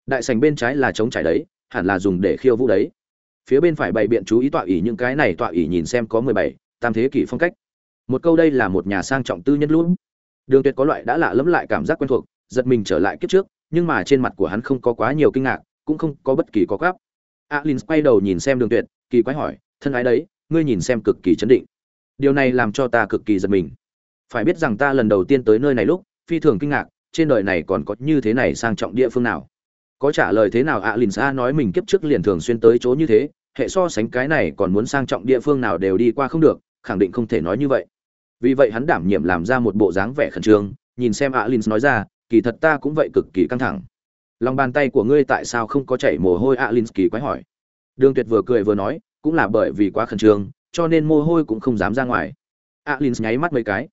Đại sảnh bên trái là trống trải đấy, hẳn là dùng để khiêu vũ đấy. Phía bên phải bày biện chú ý tọa ỷ những cái này tọa ỷ nhìn xem có 17, tam thế kỷ phong cách. Một câu đây là một nhà sang trọng tư nhân luôn. Đường Tuyệt có loại đã lạ lẫm lại cảm giác quen thuộc, giật mình trở lại kiếp trước, nhưng mà trên mặt của hắn không có quá nhiều kinh ngạc, cũng không có bất kỳ có gáp. Alin quay đầu nhìn xem Đường Tuyệt, kỳ quái hỏi, thân ái đấy, ngươi nhìn xem cực kỳ chấn định. Điều này làm cho ta cực kỳ giật mình. Phải biết rằng ta lần đầu tiên tới nơi này lúc, phi thường kinh ngạc, trên đời này còn có như thế này sang trọng địa phương nào? Có trả lời thế nào Alin Sa nói mình kiếp trước liền thường xuyên tới chỗ như thế, hệ so sánh cái này còn muốn sang trọng địa phương nào đều đi qua không được, khẳng định không thể nói như vậy. Vì vậy hắn đảm nhiệm làm ra một bộ dáng vẻ khẩn trương nhìn xem alin nói ra kỳ thật ta cũng vậy cực kỳ căng thẳng. Lòng bàn tay của ngươi tại sao không có chảy mồ hôi? Alin kỳ quái hỏi. Đường tuyệt vừa cười vừa nói cũng là bởi vì quá khẩn trương cho nên mồ hôi cũng không dám ra ngoài. Alin nháy mắt mấy cái.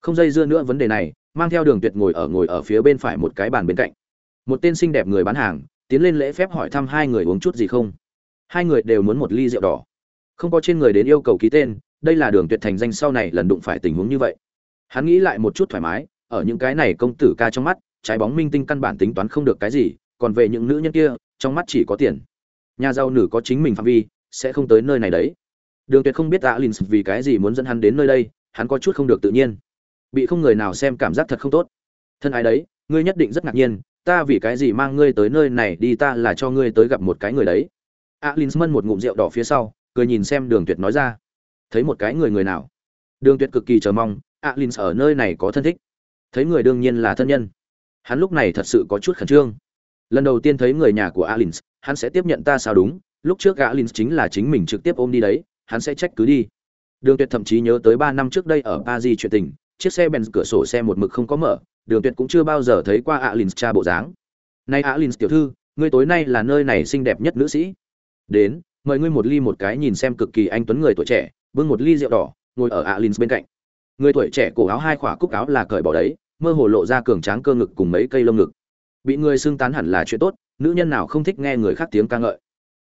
Không dây dưa nữa vấn đề này mang theo đường tuyệt ngồi ở ngồi ở phía bên phải một cái bàn bên cạnh. Một tên xinh đẹp người bán hàng tiến lên lễ phép hỏi thăm hai người uống chút gì không? Hai người đều muốn một ly rượu đỏ. Không có trên người đến yêu cầu ký tên, đây là đường tuyệt thành danh sau này lần đụng phải tình huống như vậy. Hắn nghĩ lại một chút thoải mái, ở những cái này công tử ca trong mắt, trái bóng minh tinh căn bản tính toán không được cái gì, còn về những nữ nhân kia, trong mắt chỉ có tiền. Nhà giàu nữ có chính mình phạm vi, sẽ không tới nơi này đấy. Đường tuyệt không biết alin vì cái gì muốn dẫn hắn đến nơi đây, hắn có chút không được tự nhiên. Bị không người nào xem cảm giác thật không tốt. Thân ái đấy, ngươi nhất định rất ngạc nhiên, ta vì cái gì mang ngươi tới nơi này đi, ta là cho ngươi tới gặp một cái người đấy alin mân một ngụm rượu đỏ phía sau cười nhìn xem đường tuyệt nói ra. Thấy một cái người người nào? Đường tuyệt cực kỳ chờ mong Alins ở nơi này có thân thích. Thấy người đương nhiên là thân nhân. Hắn lúc này thật sự có chút khẩn trương. Lần đầu tiên thấy người nhà của Alins, hắn sẽ tiếp nhận ta sao đúng lúc trước Alins chính là chính mình trực tiếp ôm đi đấy hắn sẽ trách cứ đi. Đường tuyệt thậm chí nhớ tới ba năm trước đây ở paris chuyện tình chiếc xe Benz cửa sổ xe một mực không có mở, Đường Tuyệt cũng chưa bao giờ thấy qua Alins cha bộ dáng. "Này Alins tiểu thư, ngươi tối nay là nơi này xinh đẹp nhất nữ sĩ. Đến, mời ngươi một ly một cái nhìn xem cực kỳ anh tuấn người tuổi trẻ, bưng một ly rượu đỏ, ngồi ở alin bên cạnh." Người tuổi trẻ cổ áo hai khỏa cúc áo là cởi bỏ đấy, mơ hồ lộ ra cường tráng cơ ngực cùng mấy cây lông ngực. Bị người xưng tán hẳn là chuyện tốt, nữ nhân nào không thích nghe người khác tiếng ca ngợi.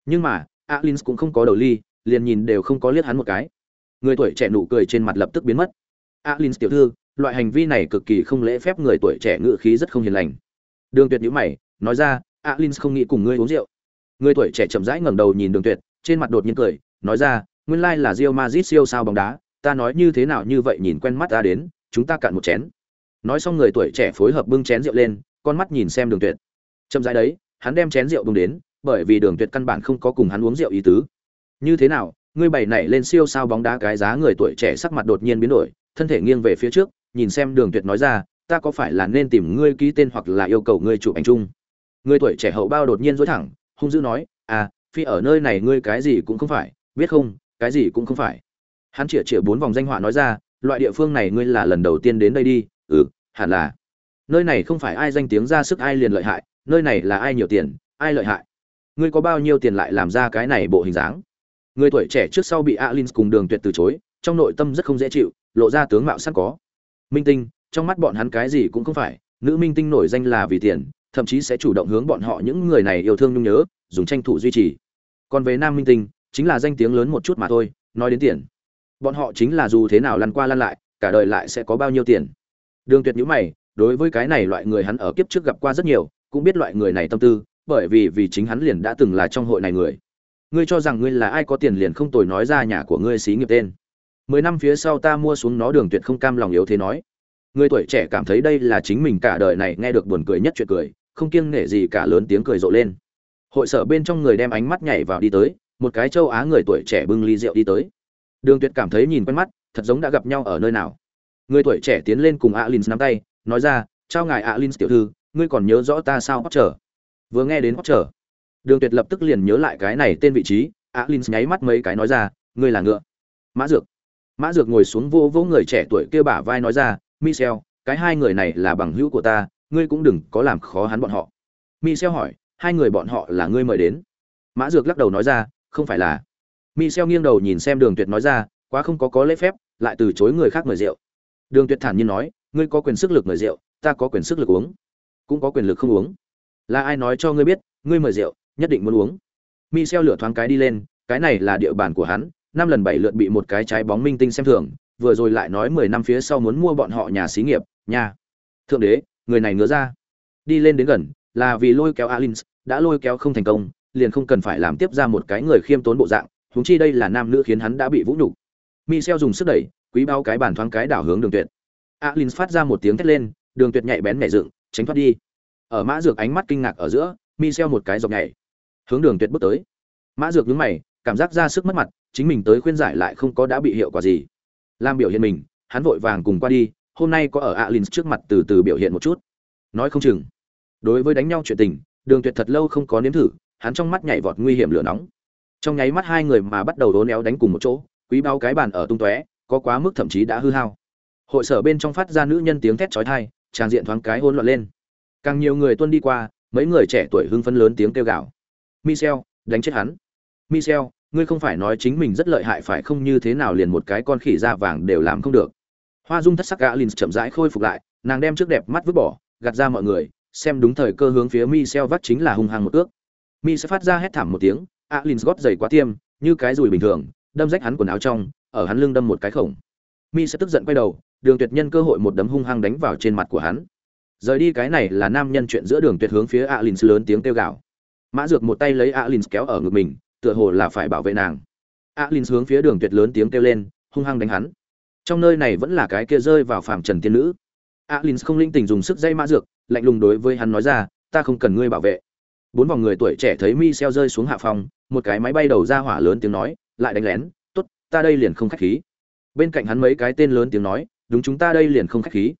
Nhưng mà, alin cũng không có đầu ly, liền nhìn đều không có liếc hắn một cái. Người tuổi trẻ nụ cười trên mặt lập tức biến mất alin tiểu thư loại hành vi này cực kỳ không lễ phép người tuổi trẻ ngự khí rất không hiền lành đường tuyệt nhíu mày nói ra alin không nghĩ cùng ngươi uống rượu người tuổi trẻ chậm rãi ngẩng đầu nhìn đường tuyệt, trên mặt đột nhiên cười, nói ra, nguyên lai là Real Madrid siêu sao bóng đá, ta nói như thế nào như vậy nhìn quen mắt ta đến, chúng ta cạn một chén. Nói xong người tuổi trẻ phối hợp bưng chén rượu lên, con mắt nhìn xem đường tuyệt. Chậm rãi đấy, hắn đem chén rượu bưng đến, bởi vì đường tuyệt căn bản không có cùng hắn uống rượu ý tứ. Như thế nào, ngươi bày nảy lên siêu sao bóng đá cái giá người tuổi trẻ sắc mặt đột nhiên biến đổi, thân thể nghiêng về phía trước, nhìn xem đường tuyệt nói ra, ta có phải là nên tìm ngươi ký tên hoặc là yêu cầu ngươi chụp ảnh chung? Người tuổi trẻ hậu bao đột nhiên rối thẳng hung dữ nói à phi ở nơi này ngươi cái gì cũng không phải, biết không, cái gì cũng không phải. Hắn chĩa chĩa bốn vòng danh họa nói ra, loại địa phương này ngươi là lần đầu tiên đến đây đi ừ hẳn là. Nơi này không phải ai danh tiếng ra sức ai liền lợi hại, nơi này là ai nhiều tiền, ai lợi hại. Ngươi có bao nhiêu tiền lại làm ra cái này bộ hình dáng? Người tuổi trẻ trước sau bị alin cùng đường tuyệt từ chối, trong nội tâm rất không dễ chịu, lộ ra tướng mạo sẵn có. Minh tinh, trong mắt bọn hắn cái gì cũng không phải, nữ minh tinh nổi danh là vì tiền thậm chí sẽ chủ động hướng bọn họ những người này yêu thương nhung nhớ, dùng tranh thủ duy trì. Còn về nam minh tinh, chính là danh tiếng lớn một chút mà thôi, nói đến tiền. Bọn họ chính là dù thế nào lăn qua lăn lại, cả đời lại sẽ có bao nhiêu tiền. Đường tuyệt nhữ mày, đối với cái này loại người hắn ở kiếp trước gặp qua rất nhiều, cũng biết loại người này tâm tư, bởi vì vì chính hắn liền đã từng là trong hội này người. Ngươi cho rằng ngươi là ai có tiền liền không tồi nói ra nhà của ngươi xí nghiệp tên. Mười năm phía sau ta mua xuống nó đường tuyệt không cam lòng yếu thế nói. Người tuổi trẻ cảm thấy đây là chính mình cả đời này nghe được buồn cười nhất chuyện cười không kiêng nể gì cả lớn tiếng cười rộ lên. Hội sở bên trong người đem ánh mắt nhảy vào đi tới, một cái châu á người tuổi trẻ bưng ly rượu đi tới. Đường tuyệt cảm thấy nhìn quen mắt, thật giống đã gặp nhau ở nơi nào. Người tuổi trẻ tiến lên cùng alin nắm tay, nói ra, chào ngài alin tiểu thư, ngươi còn nhớ rõ ta sao hót trở vừa nghe đến hót trở đường tuyệt lập tức liền nhớ lại cái này tên vị trí alin nháy mắt mấy cái nói ra, ngươi là ngựa. Mã dược. Mã dược ngồi xuống vô vô người trẻ tuổi kia bả vai nói ra, michel, cái hai người này là bằng hữu của ta ngươi cũng đừng có làm khó hắn bọn họ. Michel hỏi hai người bọn họ là ngươi mời đến? Mã dược lắc đầu nói ra không phải là. Michel nghiêng đầu nhìn xem đường tuyệt nói ra quá không có có lễ phép lại từ chối người khác mời rượu. Đường tuyệt thản nhiên nói ngươi có quyền sức lực mời rượu ta có quyền sức lực uống. Cũng có quyền lực không uống. Là ai nói cho ngươi biết ngươi mời rượu nhất định muốn uống. Michel lửa thoáng cái đi lên cái này là địa bàn của hắn năm lần bảy lượt bị một cái trái bóng minh tinh xem thường, vừa rồi lại nói mười năm phía sau muốn mua bọn họ nhà xí nghiệp, nhà. Thượng đế, người này ngứa ra. Đi lên đến gần, là vì lôi kéo Alins, đã lôi kéo không thành công, liền không cần phải làm tiếp ra một cái người khiêm tốn bộ dạng, huống chi đây là nam nữ khiến hắn đã bị vũ nhục. Michel dùng sức đẩy, quý bao cái bàn thoáng cái đảo hướng Đường Tuyệt. Alins phát ra một tiếng thét lên, Đường Tuyệt nhạy bén nhảy dựng, tránh thoát đi. Ở Mã Dược ánh mắt kinh ngạc ở giữa, Michel một cái dọc nhảy, hướng Đường Tuyệt bước tới. Mã Dược nhướng mày, cảm giác ra sức mất mặt, chính mình tới khuyên giải lại không có đã bị hiệu quả gì làm biểu hiện mình hắn vội vàng cùng qua đi hôm nay có ở Alins trước mặt từ từ biểu hiện một chút. Nói không chừng. Đối với đánh nhau chuyện tình, đường tuyệt thật lâu không có nếm thử, hắn trong mắt nhảy vọt nguy hiểm lửa nóng. Trong nháy mắt hai người mà bắt đầu đốn éo đánh cùng một chỗ, quý bao cái bàn ở tung tóe, có quá mức thậm chí đã hư hao. Hội sở bên trong phát ra nữ nhân tiếng thét chói tai trang diện thoáng cái hỗn loạn lên. Càng nhiều người tuân đi qua, mấy người trẻ tuổi hưng phấn lớn tiếng kêu gào. Michel, đánh chết hắn. Michel, ngươi không phải nói chính mình rất lợi hại, phải không? Như thế nào liền một cái con khỉ da vàng đều làm không được? Hoa dung thất sắc gã lin chậm rãi khôi phục lại, nàng đem trước đẹp mắt vứt bỏ, gạt ra mọi người, xem đúng thời cơ hướng phía michel vắt chính là hung hăng một ước. Mi sẽ phát ra hét thảm một tiếng alin gót giày quá tiêm, như cái dùi bình thường, đâm rách hắn quần áo trong, ở hắn lưng đâm một cái khổng. Mi sẽ tức giận quay đầu, đường tuyệt nhân cơ hội một đấm hung hăng đánh vào trên mặt của hắn. Rời đi cái này là nam nhân chuyện giữa đường tuyệt hướng phía alin lớn tiếng kêu gào. Mã dược một tay lấy alin kéo ở ngực mình, tựa hồ là phải bảo vệ nàng. Alin hướng phía đường tuyệt lớn tiếng kêu lên, hung hăng đánh hắn trong nơi này vẫn là cái kia rơi vào phàm trần tiên nữ. Alin không linh tình dùng sức dây mã dược, lạnh lùng đối với hắn nói ra, ta không cần ngươi bảo vệ. Bốn vòng người tuổi trẻ thấy mi xeo rơi xuống hạ phòng, một cái máy bay đầu ra hỏa lớn tiếng nói, lại đánh lén, tốt, ta đây liền không khách khí. Bên cạnh hắn mấy cái tên lớn tiếng nói, đúng chúng ta đây liền không khách khí.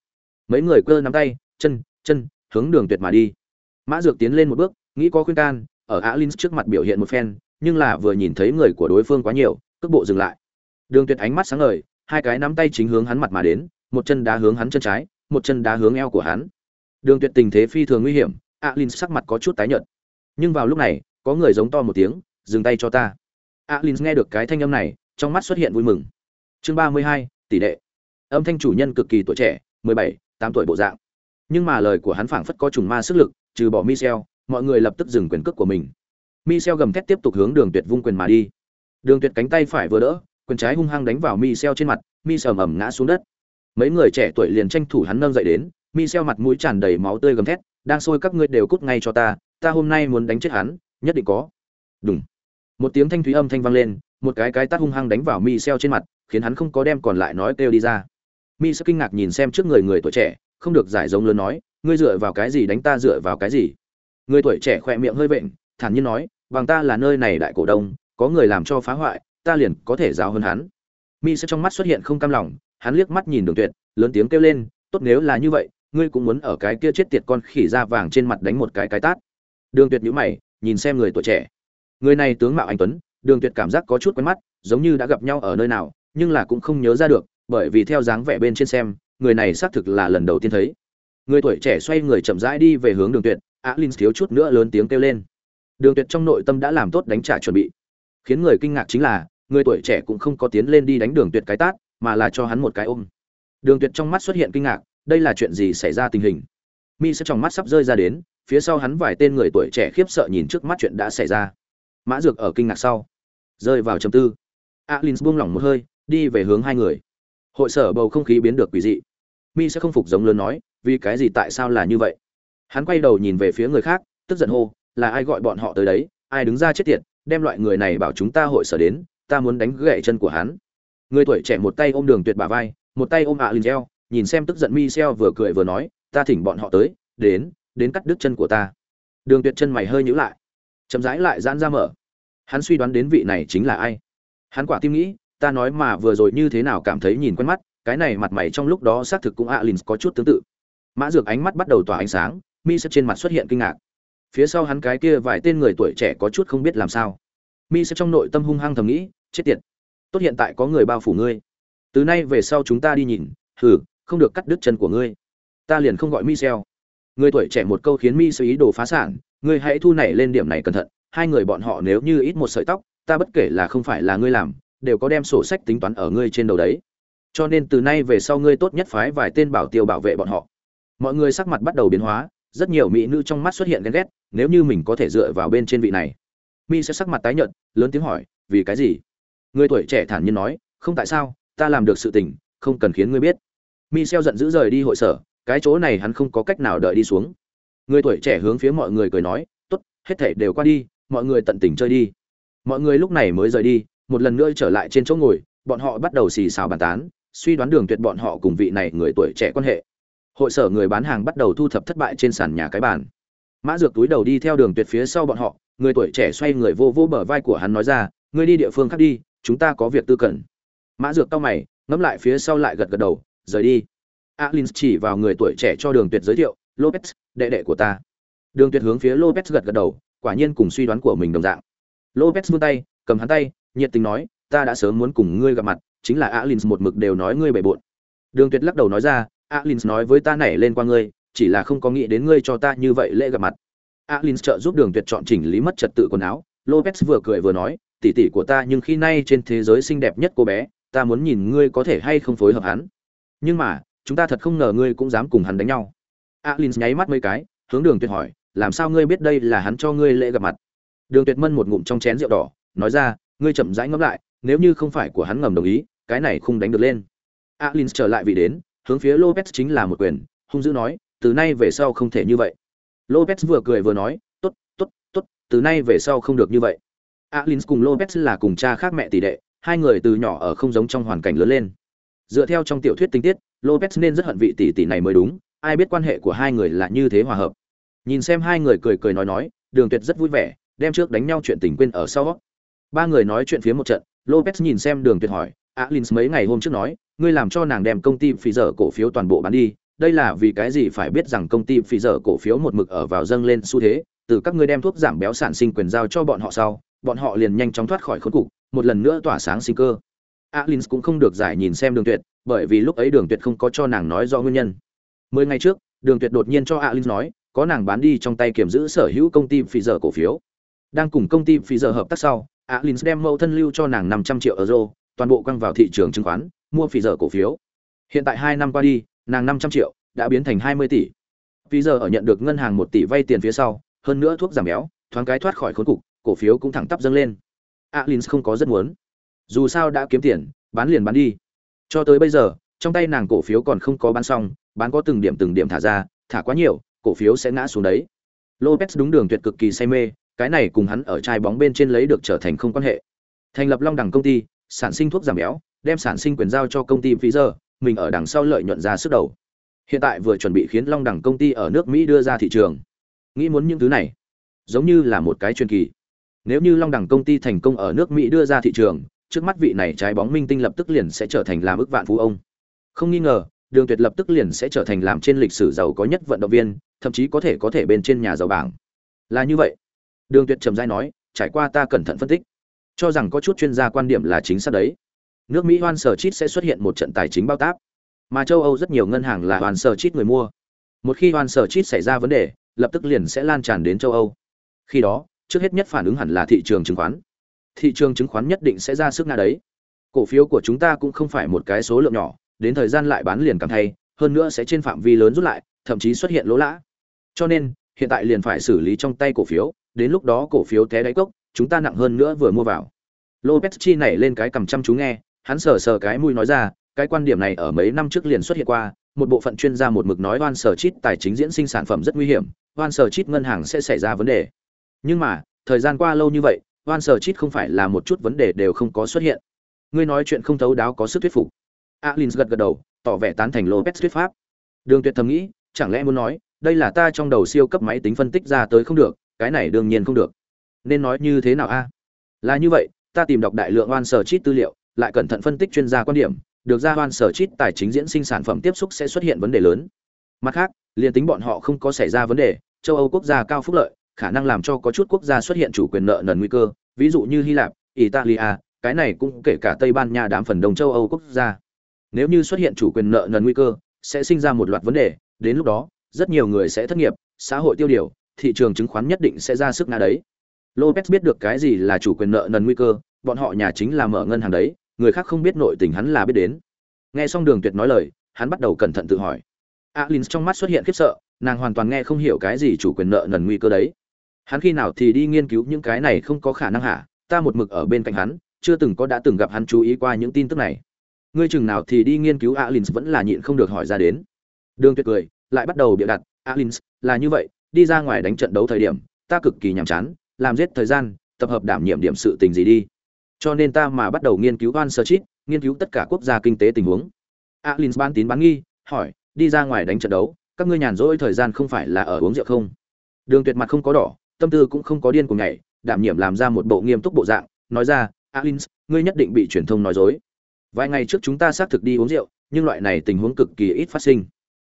Mấy người cơ nắm tay, chân chân, hướng đường tuyệt mà đi. Mã dược tiến lên một bước, nghĩ có khuyên can, ở alin trước mặt biểu hiện một phen, nhưng là vừa nhìn thấy người của đối phương quá nhiều, cước bộ dừng lại. Đường tuyệt ánh mắt sáng ngời hai cái nắm tay chính hướng hắn mặt mà đến, một chân đá hướng hắn chân trái, một chân đá hướng eo của hắn. Đường tuyệt tình thế phi thường nguy hiểm, alin sắc mặt có chút tái nhợt. Nhưng vào lúc này, có người giống to một tiếng, dừng tay cho ta. Alin nghe được cái thanh âm này, trong mắt xuất hiện vui mừng. Chương ba mươi hai, tỷ lệ âm thanh chủ nhân cực kỳ tuổi trẻ, mười bảy, tám tuổi bộ dạng. Nhưng mà lời của hắn phảng phất có trùng ma sức lực, trừ bỏ michel, mọi người lập tức dừng quyền cước của mình. Michel gầm thét tiếp tục hướng đường tuyệt vung quyền mà đi. Đường tuyệt cánh tay phải vừa đỡ quyền trái hung hăng đánh vào michel trên mặt, michel ầm ngã xuống đất. Mấy người trẻ tuổi liền tranh thủ hắn nâng dậy đến, michel mặt mũi tràn đầy máu tươi gầm thét, đang sôi các ngươi đều cút ngay cho ta ta hôm nay muốn đánh chết hắn, nhất định có. Đúng một tiếng thanh thúy âm thanh vang lên, một cái cái tát hung hăng đánh vào mi trên mặt, khiến hắn không có đem còn lại nói kêu đi ra. Mi sẽ kinh ngạc nhìn xem trước người người tuổi trẻ, không được giải giống lớn nói, ngươi dựa vào cái gì đánh ta dựa vào cái gì? Người tuổi trẻ khỏe miệng hơi vện, thản nhiên nói, bằng ta là nơi này đại cổ đông, có người làm cho phá hoại ta liền có thể giáo hơn hắn. Mi sẽ trong mắt xuất hiện không cam lòng, hắn liếc mắt nhìn đường tuyệt, lớn tiếng kêu lên, tốt nếu là như vậy, ngươi cũng muốn ở cái kia chết tiệt con khỉ da vàng trên mặt đánh một cái cái tát. Đường tuyệt nhíu mày, nhìn xem người tuổi trẻ. Người này tướng mạo anh tuấn, đường tuyệt cảm giác có chút quen mắt, giống như đã gặp nhau ở nơi nào, nhưng là cũng không nhớ ra được, bởi vì theo dáng vẻ bên trên xem, người này xác thực là lần đầu tiên thấy. Người tuổi trẻ xoay người chậm rãi đi về hướng đường tuyệt á linh thiếu chút nữa lớn tiếng kêu lên. Đường tuyệt trong nội tâm đã làm tốt đánh trả chuẩn bị khiến người kinh ngạc chính là, người tuổi trẻ cũng không có tiến lên đi đánh đường tuyệt cái tát, mà là cho hắn một cái ôm. Đường tuyệt trong mắt xuất hiện kinh ngạc, đây là chuyện gì xảy ra tình hình? Mi sẽ trong mắt sắp rơi ra đến, phía sau hắn vài tên người tuổi trẻ khiếp sợ nhìn trước mắt chuyện đã xảy ra. Mã dược ở kinh ngạc sau, rơi vào trầm tư. Alin buông lỏng một hơi, đi về hướng hai người. Hội sở bầu không khí biến được quỷ dị. Mi sẽ không phục giống lớn nói, vì cái gì tại sao là như vậy? Hắn quay đầu nhìn về phía người khác, tức giận hô, là ai gọi bọn họ tới đấy, ai đứng ra chết tiệt đem loại người này bảo chúng ta hội sở đến, ta muốn đánh gãy chân của hắn. Người tuổi trẻ một tay ôm đường tuyệt Bà vai, một tay ôm alin eo nhìn xem tức giận mi vừa cười vừa nói, ta thỉnh bọn họ tới, đến đến cắt đứt chân của ta. Đường tuyệt chân mày hơi nhíu lại, chậm rãi lại giãn ra mở. Hắn suy đoán đến vị này chính là ai. Hắn quả tim nghĩ, ta nói mà vừa rồi như thế nào cảm thấy nhìn quen mắt, cái này mặt mày trong lúc đó xác thực cũng alin có chút tương tự. Mã dược ánh mắt bắt đầu tỏa ánh sáng mi sẽ trên mặt xuất hiện kinh ngạc phía sau hắn cái kia vài tên người tuổi trẻ có chút không biết làm sao. Mi sẽ trong nội tâm hung hăng thầm nghĩ, chết tiệt. Tốt hiện tại có người bao phủ ngươi. Từ nay về sau chúng ta đi nhìn, hừ, không được cắt đứt chân của ngươi. Ta liền không gọi michel người tuổi trẻ một câu khiến mi sơ ý đồ phá sản, ngươi hãy thu nảy lên điểm này cẩn thận, hai người bọn họ nếu như ít một sợi tóc, ta bất kể là không phải là ngươi làm, đều có đem sổ sách tính toán ở ngươi trên đầu đấy. Cho nên từ nay về sau ngươi tốt nhất phái vài tên bảo tiêu bảo vệ bọn họ. Mọi người sắc mặt bắt đầu biến hóa rất nhiều mỹ nữ trong mắt xuất hiện ghen ghét, nếu như mình có thể dựa vào bên trên vị này. Mi sẽ sắc mặt tái nhợt, lớn tiếng hỏi, vì cái gì? Người tuổi trẻ thản nhiên nói, không tại sao, ta làm được sự tình, không cần khiến ngươi biết. Mi xeo giận dữ rời đi hội sở, cái chỗ này hắn không có cách nào đợi đi xuống. Người tuổi trẻ hướng phía mọi người cười nói, tốt, hết thể đều qua đi, mọi người tận tình chơi đi. Mọi người lúc này mới rời đi, một lần nữa trở lại trên chỗ ngồi, bọn họ bắt đầu xì xào bàn tán, suy đoán đường tuyệt bọn họ cùng vị này người tuổi trẻ quan hệ hội sở người bán hàng bắt đầu thu thập thất bại trên sàn nhà cái bàn. Mã dược túi đầu đi theo đường tuyệt phía sau bọn họ, người tuổi trẻ xoay người vô vô bờ vai của hắn nói ra, ngươi đi địa phương khác đi, chúng ta có việc tư cần mã dược cau mày, ngẫm lại phía sau lại gật gật đầu, rời đi. Alin chỉ vào người tuổi trẻ cho đường tuyệt giới thiệu, lopez, đệ đệ của ta. Đường tuyệt hướng phía lopez gật gật đầu, quả nhiên cùng suy đoán của mình đồng dạng. Lopez vươn tay, cầm hắn tay, nhiệt tình nói, ta đã sớm muốn cùng ngươi gặp mặt, chính là alin một mực đều nói ngươi bề bộn. Đường tuyệt lắc đầu nói ra alins nói với ta nảy lên qua ngươi, chỉ là không có nghĩ đến ngươi cho ta như vậy lễ gặp mặt. Alins trợ giúp đường tuyệt chọn chỉnh lý mất trật tự quần áo, lopez vừa cười vừa nói, tỷ tỷ của ta nhưng khi nay trên thế giới xinh đẹp nhất cô bé, ta muốn nhìn ngươi có thể hay không phối hợp hắn. Nhưng mà, chúng ta thật không ngờ ngươi cũng dám cùng hắn đánh nhau. Alins nháy mắt mấy cái, hướng đường tuyệt hỏi, làm sao ngươi biết đây là hắn cho ngươi lễ gặp mặt? Đường tuyệt mân một ngụm trong chén rượu đỏ, nói ra, ngươi chậm rãi ngẫm lại, nếu như không phải của hắn ngầm đồng ý, cái này không đánh được lên. Alins trở lại vị đến hướng phía lopez chính là một quyền, hung dữ nói, từ nay về sau không thể như vậy. Lopez vừa cười vừa nói, tốt tốt tốt, từ nay về sau không được như vậy. Alins cùng lopez là cùng cha khác mẹ tỷ đệ, hai người từ nhỏ ở không giống trong hoàn cảnh lớn lên. Dựa theo trong tiểu thuyết tinh tiết, lopez nên rất hận vị tỷ tỷ này mới đúng, ai biết quan hệ của hai người là như thế hòa hợp. Nhìn xem hai người cười cười nói nói, đường tuyệt rất vui vẻ, đem trước đánh nhau chuyện tình quên ở sau ba người nói chuyện phía một trận, lopez nhìn xem đường tuyệt hỏi alin mấy ngày hôm trước nói, ngươi làm cho nàng đem công ty phí dở cổ phiếu toàn bộ bán đi, đây là vì cái gì phải biết rằng công ty phí dở cổ phiếu một mực ở vào dâng lên xu thế, từ các ngươi đem thuốc giảm béo sản sinh quyền giao cho bọn họ sau, bọn họ liền nhanh chóng thoát khỏi khốn cục, một lần nữa tỏa sáng sinh cơ. Alin cũng không được giải nhìn xem đường tuyệt, bởi vì lúc ấy đường tuyệt không có cho nàng nói do nguyên nhân. Mười ngày trước, đường tuyệt đột nhiên cho alin nói, có nàng bán đi trong tay kiểm giữ sở hữu công ty phí dở cổ phiếu. Đang cùng công ty phí dở hợp tác sau alin đem mẫu thân lưu cho nàng năm trăm triệu euro toàn bộ quăng vào thị trường chứng khoán, mua phỉ giờ cổ phiếu. Hiện tại hai năm qua đi, nàng năm trăm triệu, đã biến thành hai mươi tỷ. Phỉ giờ ở nhận được ngân hàng một tỷ vay tiền phía sau, hơn nữa thuốc giảm béo, thoáng cái thoát khỏi khốn cục, cổ phiếu cũng thẳng tắp dâng lên. Alins không có rất muốn. Dù sao đã kiếm tiền, bán liền bán đi. Cho tới bây giờ, trong tay nàng cổ phiếu còn không có bán xong, bán có từng điểm từng điểm thả ra, thả quá nhiều, cổ phiếu sẽ ngã xuống đấy. Lopez đúng đường tuyệt cực kỳ say mê, cái này cùng hắn ở chai bóng bên trên lấy được trở thành không quan hệ. Thành lập long đẳng công ty sản sinh thuốc giảm béo đem sản sinh quyền giao cho công ty Pfizer, mình ở đằng sau lợi nhuận ra sức đầu. Hiện tại vừa chuẩn bị khiến Long Đẳng công ty ở nước Mỹ đưa ra thị trường. Nghĩ muốn những thứ này, giống như là một cái chuyên kỳ. Nếu như Long Đẳng công ty thành công ở nước Mỹ đưa ra thị trường, trước mắt vị này trái bóng minh tinh lập tức liền sẽ trở thành làm ức vạn phú ông. Không nghi ngờ, Đường Tuyệt lập tức liền sẽ trở thành làm trên lịch sử giàu có nhất vận động viên, thậm chí có thể có thể bên trên nhà giàu bảng. Là như vậy. Đường Tuyệt trầm rãi nói, trải qua ta cẩn thận phân tích, cho rằng có chút chuyên gia quan điểm là chính xác đấy nước Mỹ Hoan Sở Chít sẽ xuất hiện một trận tài chính bao táp, mà châu Âu rất nhiều ngân hàng là Hoan Sở Chít người mua. Một khi Hoan Sở Chít xảy ra vấn đề, lập tức liền sẽ lan tràn đến châu Âu. Khi đó, trước hết nhất phản ứng hẳn là thị trường chứng khoán. Thị trường chứng khoán nhất định sẽ ra sức nga đấy. Cổ phiếu của chúng ta cũng không phải một cái số lượng nhỏ, đến thời gian lại bán liền cảm thay, hơn nữa sẽ trên phạm vi lớn rút lại, thậm chí xuất hiện lỗ lã. Cho nên, hiện tại liền phải xử lý trong tay cổ phiếu, đến lúc đó cổ phiếu té đáy cốc, chúng ta nặng hơn nữa vừa mua vào. Lopez chi nảy lên cái cầm chăm chú nghe, hắn sờ sờ cái mũi nói ra, cái quan điểm này ở mấy năm trước liền xuất hiện qua, một bộ phận chuyên gia một mực nói Oan Sở Chít tài chính diễn sinh sản phẩm rất nguy hiểm, Oan Sở Chít ngân hàng sẽ xảy ra vấn đề. Nhưng mà, thời gian qua lâu như vậy, Oan Sở Chít không phải là một chút vấn đề đều không có xuất hiện. Ngươi nói chuyện không thấu đáo có sức thuyết phục. Alins gật gật đầu, tỏ vẻ tán thành Lopez thuyết pháp. Đường Tuyệt thầm nghĩ, chẳng lẽ muốn nói, đây là ta trong đầu siêu cấp máy tính phân tích ra tới không được, cái này đương nhiên không được. Nên nói như thế nào a? Là như vậy, ta tìm đọc đại lượng Oan Sở Chít tư liệu, lại cẩn thận phân tích chuyên gia quan điểm được ra oan sở chít tài chính diễn sinh sản phẩm tiếp xúc sẽ xuất hiện vấn đề lớn. Mặt khác liền tính bọn họ không có xảy ra vấn đề châu âu quốc gia cao phúc lợi khả năng làm cho có chút quốc gia xuất hiện chủ quyền nợ nần nguy cơ ví dụ như hy lạp italia cái này cũng kể cả tây ban nha đám phần đông châu âu quốc gia. Nếu như xuất hiện chủ quyền nợ nần nguy cơ sẽ sinh ra một loạt vấn đề đến lúc đó rất nhiều người sẽ thất nghiệp xã hội tiêu điều thị trường chứng khoán nhất định sẽ ra sức nga đấy lopez biết được cái gì là chủ quyền nợ nần nguy cơ, bọn họ nhà chính là mở ngân hàng đấy, người khác không biết nội tình hắn là biết đến. Nghe xong đường tuyệt nói lời, hắn bắt đầu cẩn thận tự hỏi. Alins trong mắt xuất hiện khiếp sợ, nàng hoàn toàn nghe không hiểu cái gì chủ quyền nợ nần nguy cơ đấy. Hắn khi nào thì đi nghiên cứu những cái này không có khả năng hả? Ta một mực ở bên cạnh hắn, chưa từng có đã từng gặp hắn chú ý qua những tin tức này. Ngươi chừng nào thì đi nghiên cứu Alins vẫn là nhịn không được hỏi ra đến. Đường tuyệt cười, lại bắt đầu bịa đặt, Alins, là như vậy, đi ra ngoài đánh trận đấu thời điểm, ta cực kỳ nhàm chán làm giết thời gian, tập hợp đảm nhiệm điểm sự tình gì đi. Cho nên ta mà bắt đầu nghiên cứu van sơ chít, nghiên cứu tất cả quốc gia kinh tế tình huống. Alin ban tín bán nghi, hỏi, đi ra ngoài đánh trận đấu, các ngươi nhàn rỗi thời gian không phải là ở uống rượu không? Đường tuyệt mặt không có đỏ, tâm tư cũng không có điên cùng nhảy, đảm nhiệm làm ra một bộ nghiêm túc bộ dạng, nói ra alin ngươi nhất định bị truyền thông nói dối. Vài ngày trước chúng ta xác thực đi uống rượu, nhưng loại này tình huống cực kỳ ít phát sinh.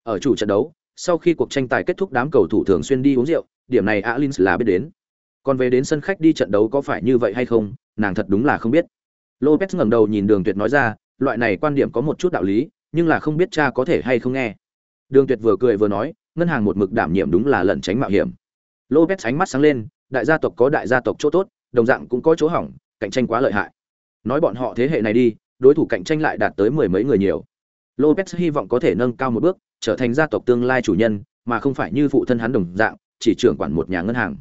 Ở chủ trận đấu, sau khi cuộc tranh tài kết thúc đám cầu thủ thường xuyên đi uống rượu, điểm này alin là biết đến còn về đến sân khách đi trận đấu có phải như vậy hay không nàng thật đúng là không biết lopez ngẩng đầu nhìn đường tuyệt nói ra loại này quan điểm có một chút đạo lý nhưng là không biết cha có thể hay không nghe Đường Tuyệt vừa cười vừa nói, ngân hàng một mực đảm nhiệm đúng là lẩn tránh mạo hiểm. Lopez ánh mắt sáng lên, đại gia tộc có đại gia tộc chỗ tốt, đồng dạng cũng có chỗ hỏng, cạnh tranh quá lợi hại. Nói bọn họ thế hệ này đi, đối thủ cạnh tranh lại đạt tới mười mấy người nhiều. Lopez hy vọng có thể nâng cao một bước, trở thành gia tộc tương lai chủ nhân, mà không phải như phụ thân hắn đồng dạng, chỉ trưởng quản một nhà ngân hàng.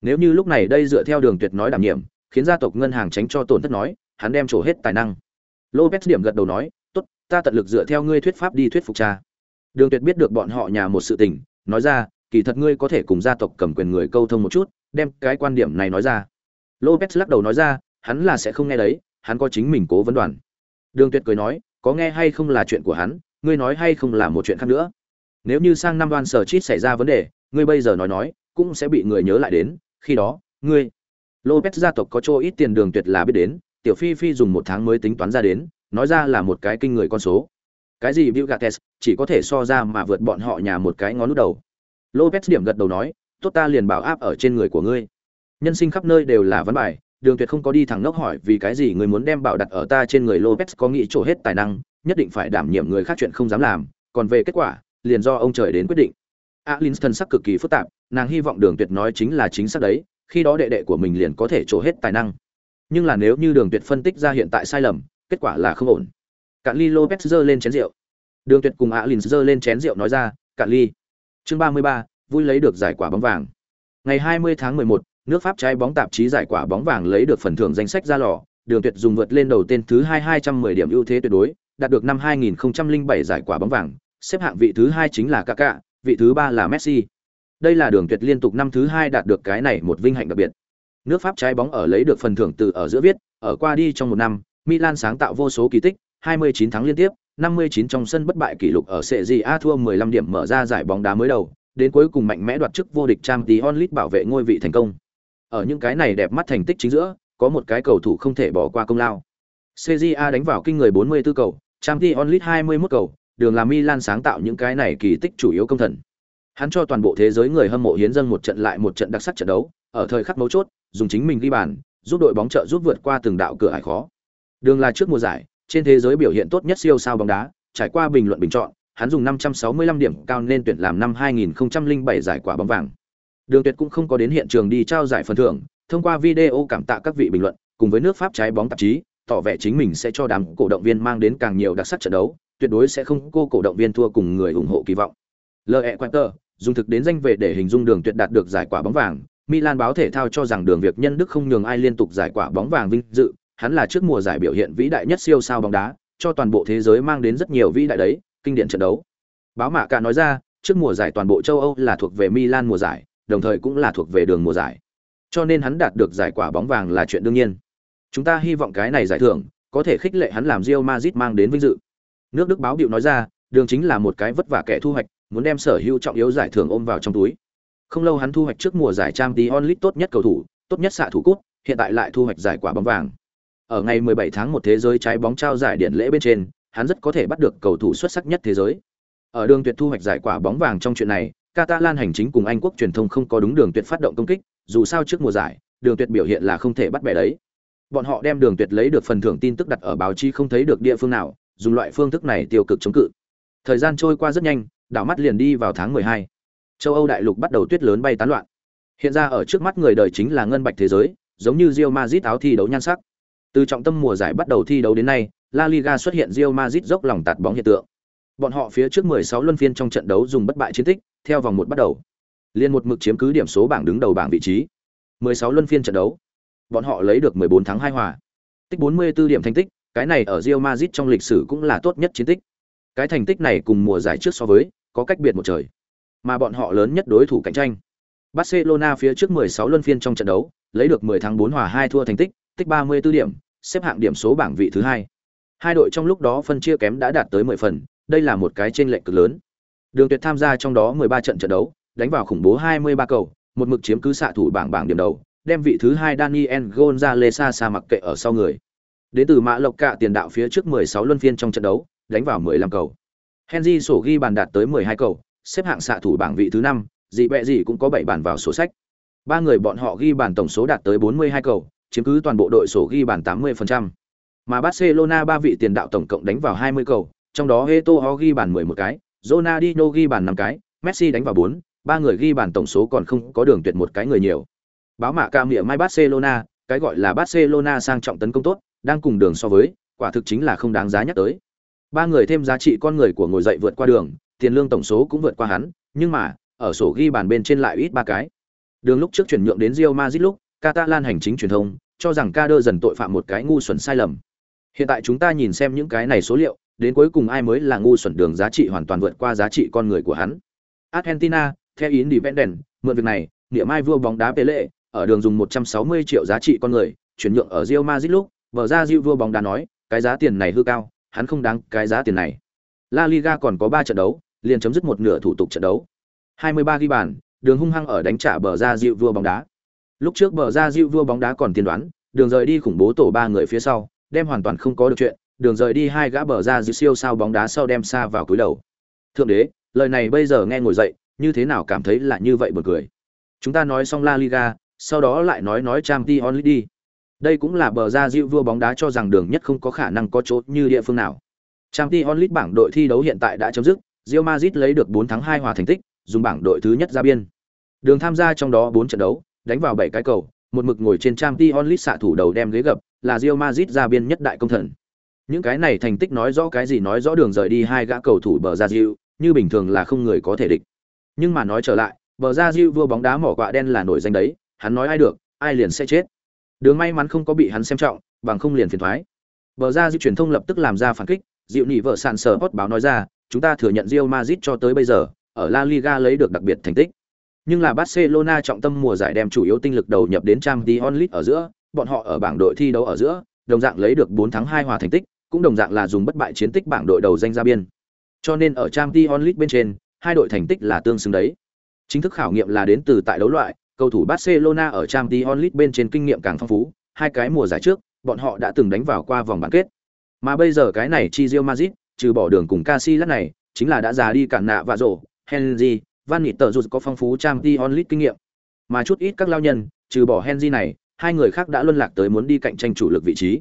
Nếu như lúc này đây dựa theo đường tuyệt nói đảm nhiệm, khiến gia tộc ngân hàng tránh cho tổn thất nói, hắn đem trổ hết tài năng. Lopez điểm gật đầu nói, "Tốt, ta tận lực dựa theo ngươi thuyết pháp đi thuyết phục cha." Đường Tuyệt biết được bọn họ nhà một sự tình, nói ra, "Kỳ thật ngươi có thể cùng gia tộc cầm quyền người câu thông một chút, đem cái quan điểm này nói ra." Lopez lắc đầu nói ra, hắn là sẽ không nghe đấy, hắn có chính mình cố vấn đoàn. Đường Tuyệt cười nói, "Có nghe hay không là chuyện của hắn, ngươi nói hay không là một chuyện khác nữa. Nếu như sang năm đoan sở chít xảy ra vấn đề, ngươi bây giờ nói nói, cũng sẽ bị người nhớ lại đến, khi đó, ngươi Lopez gia tộc có cho ít tiền đường tuyệt là biết đến, tiểu phi phi dùng một tháng mới tính toán ra đến, nói ra là một cái kinh người con số. Cái gì Bill Gates chỉ có thể so ra mà vượt bọn họ nhà một cái ngón nút đầu. Lopez điểm gật đầu nói, tốt ta liền bảo áp ở trên người của ngươi. Nhân sinh khắp nơi đều là vấn bài, đường tuyệt không có đi thẳng ngốc hỏi vì cái gì người muốn đem bảo đặt ở ta trên người Lopez có nghĩ chỗ hết tài năng, nhất định phải đảm nhiệm người khác chuyện không dám làm, còn về kết quả, liền do ông trời đến quyết định. Alin thần sắc cực kỳ phức tạp, nàng hy vọng Đường Tuyệt nói chính là chính xác đấy, khi đó đệ đệ của mình liền có thể trổ hết tài năng. Nhưng là nếu như Đường Tuyệt phân tích ra hiện tại sai lầm, kết quả là không ổn. Cạn ly Lopez giơ lên chén rượu. Đường Tuyệt cùng Alin giơ lên chén rượu nói ra, "Cạn ly." Chương 33, vui lấy được giải quả bóng vàng. Ngày 20 tháng 11, nước Pháp trái bóng tạp chí giải quả bóng vàng lấy được phần thưởng danh sách ra lò, Đường Tuyệt dùng vượt lên đầu tên thứ 2 210 điểm ưu thế tuyệt đối, đạt được năm 2007 giải quả bóng vàng, xếp hạng vị thứ hai chính là Kaká, vị thứ ba là Messi. Đây là đường tuyệt liên tục năm thứ hai đạt được cái này một vinh hạnh đặc biệt. Nước Pháp trái bóng ở lấy được phần thưởng từ ở giữa viết, ở qua đi trong một năm, Milan sáng tạo vô số kỳ tích, 29 thắng liên tiếp, 59 trong sân bất bại kỷ lục ở Serie A thua 15 điểm mở ra giải bóng đá mới đầu, đến cuối cùng mạnh mẽ đoạt chức vô địch Champions League bảo vệ ngôi vị thành công. Ở những cái này đẹp mắt thành tích chính giữa, có một cái cầu thủ không thể bỏ qua công lao. Serie A đánh vào kinh người 44 cầu, Champions League 21 cầu, đường là Milan sáng tạo những cái này kỳ tích chủ yếu công thần. Hắn cho toàn bộ thế giới người hâm mộ hiến dâng một trận lại một trận đặc sắc trận đấu, ở thời khắc mấu chốt, dùng chính mình ghi bàn, giúp đội bóng trợ giúp vượt qua từng đạo cửa ải khó. Đường là trước mùa giải, trên thế giới biểu hiện tốt nhất siêu sao bóng đá, trải qua bình luận bình chọn, hắn dùng 565 điểm cao nên tuyển làm năm 2007 giải quả bóng vàng. Đường Tuyệt cũng không có đến hiện trường đi trao giải phần thưởng, thông qua video cảm tạ các vị bình luận, cùng với nước Pháp trái bóng tạp chí, tỏ vẻ chính mình sẽ cho đám cổ động viên mang đến càng nhiều đặc sắc trận đấu, tuyệt đối sẽ không cô cổ động viên thua cùng người ủng hộ kỳ vọng. L.E. Quater, dùng thực đến danh về để hình dung đường tuyệt đạt được giải quả bóng vàng, Milan báo thể thao cho rằng đường việc nhân đức không nhường ai liên tục giải quả bóng vàng vinh dự, hắn là trước mùa giải biểu hiện vĩ đại nhất siêu sao bóng đá, cho toàn bộ thế giới mang đến rất nhiều vĩ đại đấy, kinh điển trận đấu. Báo mạ cả nói ra, trước mùa giải toàn bộ châu Âu là thuộc về Milan mùa giải, đồng thời cũng là thuộc về đường mùa giải. Cho nên hắn đạt được giải quả bóng vàng là chuyện đương nhiên. Chúng ta hy vọng cái này giải thưởng có thể khích lệ hắn làm Real Madrid mang đến vinh dự. Nước Đức báo điệu nói ra, đường chính là một cái vất vả kẻ thu hoạch, muốn đem sở hữu trọng yếu giải thưởng ôm vào trong túi. Không lâu hắn thu hoạch trước mùa giải Champions onlit tốt nhất cầu thủ, tốt nhất xạ thủ cút, hiện tại lại thu hoạch giải quả bóng vàng. Ở ngày 17 tháng một thế giới trái bóng trao giải điện lễ bên trên, hắn rất có thể bắt được cầu thủ xuất sắc nhất thế giới. Ở đường tuyệt thu hoạch giải quả bóng vàng trong chuyện này, Catalan hành chính cùng Anh quốc truyền thông không có đúng đường tuyệt phát động công kích, dù sao trước mùa giải, đường tuyệt biểu hiện là không thể bắt bẻ đấy. Bọn họ đem đường tuyệt lấy được phần thưởng tin tức đặt ở báo chí không thấy được địa phương nào, dùng loại phương thức này tiêu cực chống cự. Thời gian trôi qua rất nhanh, đảo mắt liền đi vào tháng 12. Châu Âu đại lục bắt đầu tuyết lớn bay tán loạn. Hiện ra ở trước mắt người đời chính là ngân bạch thế giới, giống như Real Madrid áo thi đấu nhan sắc. Từ trọng tâm mùa giải bắt đầu thi đấu đến nay, La Liga xuất hiện Real Madrid dốc lòng tạt bóng hiện tượng. Bọn họ phía trước 16 luân phiên trong trận đấu dùng bất bại chiến tích, theo vòng một bắt đầu. Liên một mực chiếm cứ điểm số bảng đứng đầu bảng vị trí. 16 luân phiên trận đấu, bọn họ lấy được 14 thắng 2 hòa. Tích 44 điểm thành tích, cái này ở Real Madrid trong lịch sử cũng là tốt nhất chiến tích. Cái thành tích này cùng mùa giải trước so với, có cách biệt một trời. Mà bọn họ lớn nhất đối thủ cạnh tranh. Barcelona phía trước 16 luân phiên trong trận đấu, lấy được 10 thắng 4 hòa 2 thua thành tích, tích 34 điểm, xếp hạng điểm số bảng vị thứ hai. Hai đội trong lúc đó phân chia kém đã đạt tới 10 phần, đây là một cái trên lệch cực lớn. Đường Tuyệt tham gia trong đó 13 trận trận đấu, đánh vào khủng bố 23 cầu, một mực chiếm cứ xạ thủ bảng bảng điểm đầu, đem vị thứ hai Daniel Gonzalez xa mặc kệ ở sau người. Đến từ Mã Lộc Cạ tiền đạo phía trước 16 luân phiên trong trận đấu, đánh vào 15 cầu. Henry sổ ghi bàn đạt tới 12 cầu, xếp hạng xạ thủ bảng vị thứ 5, dị bẹ gì cũng có 7 bàn vào sổ sách. Ba người bọn họ ghi bàn tổng số đạt tới 42 cầu, chiếm cứ toàn bộ đội sổ ghi bàn 80%. Mà Barcelona ba vị tiền đạo tổng cộng đánh vào 20 cầu, trong đó Eto'o ghi bàn 11 cái, Ronaldinho ghi bàn 5 cái, Messi đánh vào 4, ba người ghi bàn tổng số còn không có đường tuyệt một cái người nhiều. Báo mạ ca miệng mai Barcelona, cái gọi là Barcelona sang trọng tấn công tốt, đang cùng đường so với, quả thực chính là không đáng giá nhắc tới. Ba người thêm giá trị con người của ngồi dậy vượt qua đường, tiền lương tổng số cũng vượt qua hắn, nhưng mà, ở sổ ghi bàn bên trên lại ít ba cái. Đường lúc trước chuyển nhượng đến Real Madrid lúc, Catalan hành chính truyền thông cho rằng Kader dần tội phạm một cái ngu xuẩn sai lầm. Hiện tại chúng ta nhìn xem những cái này số liệu, đến cuối cùng ai mới là ngu xuẩn đường giá trị hoàn toàn vượt qua giá trị con người của hắn. Argentina, theo ý Independent, mượn việc này, niệm mai vua bóng đá Pele, ở đường dùng 160 triệu giá trị con người, chuyển nhượng ở Real Madrid lúc, vở ra Diu vua bóng đá nói, cái giá tiền này hư cao, hắn không đáng cái giá tiền này. La Liga còn có 3 trận đấu, liền chấm dứt một nửa thủ tục trận đấu. 23 ghi bàn, đường hung hăng ở đánh trả bờ ra Diu vua bóng đá. Lúc trước bờ ra Diu vua bóng đá còn tiên đoán, đường rời đi khủng bố tổ ba người phía sau, đem hoàn toàn không có được chuyện, đường rời đi hai gã bờ ra Diu siêu sao bóng đá sau đem xa vào cuối đầu. Thượng đế, lời này bây giờ nghe ngồi dậy, như thế nào cảm thấy là như vậy buồn cười. Chúng ta nói xong La Liga, sau đó lại nói nói Champions League đi. Đây cũng là bờ ra dịu vua bóng đá cho rằng đường nhất không có khả năng có chỗ như địa phương nào. Champions League bảng đội thi đấu hiện tại đã chấm dứt, Real Madrid lấy được 4 thắng 2 hòa thành tích, dùng bảng đội thứ nhất ra biên. Đường tham gia trong đó 4 trận đấu, đánh vào 7 cái cầu, một mực ngồi trên Champions League xạ thủ đầu đem ghế gập, là Real Madrid ra biên nhất đại công thần. Những cái này thành tích nói rõ cái gì nói rõ đường rời đi hai gã cầu thủ bờ ra dịu, như bình thường là không người có thể địch. Nhưng mà nói trở lại, bờ ra dịu vua bóng đá mỏ quạ đen là nổi danh đấy, hắn nói ai được, ai liền sẽ chết. Đường may mắn không có bị hắn xem trọng, bằng không liền phiền thoái. Bờ ra di truyền thông lập tức làm ra phản kích, dịu nỉ vợ sàn sở hot báo nói ra, chúng ta thừa nhận Real Madrid cho tới bây giờ, ở La Liga lấy được đặc biệt thành tích. Nhưng là Barcelona trọng tâm mùa giải đem chủ yếu tinh lực đầu nhập đến trang Champions onlit ở giữa, bọn họ ở bảng đội thi đấu ở giữa, đồng dạng lấy được 4 thắng 2 hòa thành tích, cũng đồng dạng là dùng bất bại chiến tích bảng đội đầu danh ra biên. Cho nên ở trang Champions onlit bên trên, hai đội thành tích là tương xứng đấy. Chính thức khảo nghiệm là đến từ tại đấu loại, cầu thủ Barcelona ở Champions League bên trên kinh nghiệm càng phong phú, hai cái mùa giải trước, bọn họ đã từng đánh vào qua vòng bán kết. Mà bây giờ cái này chi Real Madrid, trừ bỏ đường cùng Casillas này, chính là đã già đi cản nạ và rổ, Henry, Van Nistelrooy dù có phong phú Champions League kinh nghiệm. Mà chút ít các lao nhân, trừ bỏ Henry này, hai người khác đã luân lạc tới muốn đi cạnh tranh chủ lực vị trí.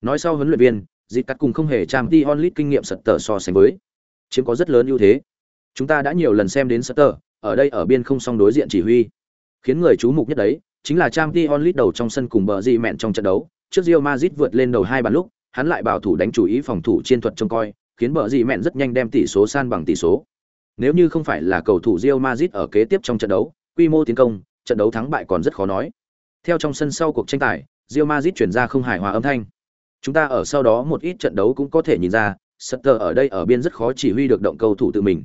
Nói sau huấn luyện viên, dịch cắt cùng không hề Champions League kinh nghiệm sật tờ so sánh với, chiếm có rất lớn ưu thế. Chúng ta đã nhiều lần xem đến Sutter, ở đây ở biên không song đối diện chỉ huy khiến người chú mục nhất đấy chính là Champions League đầu trong sân cùng bờ gì mẹn trong trận đấu, trước Real Madrid vượt lên đầu hai bàn lúc, hắn lại bảo thủ đánh chủ ý phòng thủ chiến thuật trông coi, khiến bờ gì mẹn rất nhanh đem tỷ số san bằng tỷ số. Nếu như không phải là cầu thủ Real Madrid ở kế tiếp trong trận đấu, quy mô tiến công, trận đấu thắng bại còn rất khó nói. Theo trong sân sau cuộc tranh tài, Real Madrid chuyển ra không hài hòa âm thanh. Chúng ta ở sau đó một ít trận đấu cũng có thể nhìn ra, Sutter ở đây ở biên rất khó chỉ huy được động cầu thủ tự mình.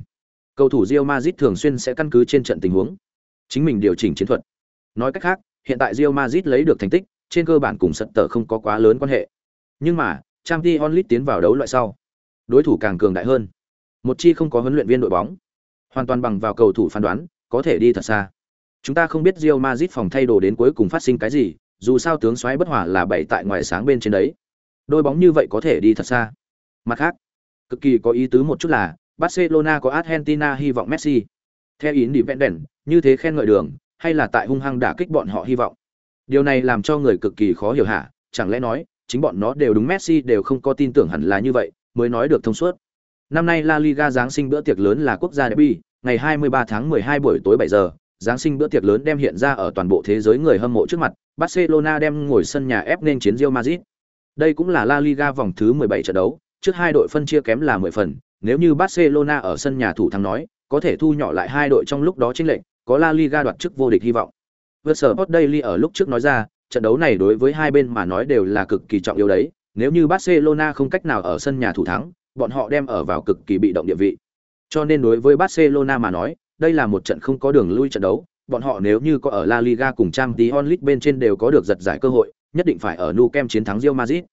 Cầu thủ Real Madrid thường xuyên sẽ căn cứ trên trận tình huống, chính mình điều chỉnh chiến thuật. Nói cách khác, hiện tại Real Madrid lấy được thành tích, trên cơ bản cùng sật tờ không có quá lớn quan hệ. Nhưng mà, Champions League tiến vào đấu loại sau, đối thủ càng cường đại hơn. Một chi không có huấn luyện viên đội bóng, hoàn toàn bằng vào cầu thủ phán đoán, có thể đi thật xa. Chúng ta không biết Real Madrid phòng thay đồ đến cuối cùng phát sinh cái gì, dù sao tướng xoáy bất hòa là bảy tại ngoài sáng bên trên đấy. Đôi bóng như vậy có thể đi thật xa. Mặt khác, cực kỳ có ý tứ một chút là Barcelona có Argentina hy vọng Messi. Theo ý Independent, như thế khen ngợi đường, hay là tại hung hăng đả kích bọn họ hy vọng. Điều này làm cho người cực kỳ khó hiểu hả, chẳng lẽ nói, chính bọn nó đều đúng Messi đều không có tin tưởng hẳn là như vậy, mới nói được thông suốt. Năm nay La Liga giáng sinh bữa tiệc lớn là quốc gia derby, ngày 23 tháng 12 buổi tối 7 giờ, giáng sinh bữa tiệc lớn đem hiện ra ở toàn bộ thế giới người hâm mộ trước mặt, Barcelona đem ngồi sân nhà ép nên chiến Real Madrid. Đây cũng là La Liga vòng thứ 17 trận đấu, trước hai đội phân chia kém là 10 phần, nếu như Barcelona ở sân nhà thủ thắng nói, có thể thu nhỏ lại hai đội trong lúc đó chênh lệch, có La Liga đoạt chức vô địch hy vọng. Vượt sở Sport Daily ở lúc trước nói ra, trận đấu này đối với hai bên mà nói đều là cực kỳ trọng yếu đấy, nếu như Barcelona không cách nào ở sân nhà thủ thắng, bọn họ đem ở vào cực kỳ bị động địa vị. Cho nên đối với Barcelona mà nói, đây là một trận không có đường lui trận đấu, bọn họ nếu như có ở La Liga cùng Champions League bên trên đều có được giật giải cơ hội, nhất định phải ở Nou Camp chiến thắng Real Madrid.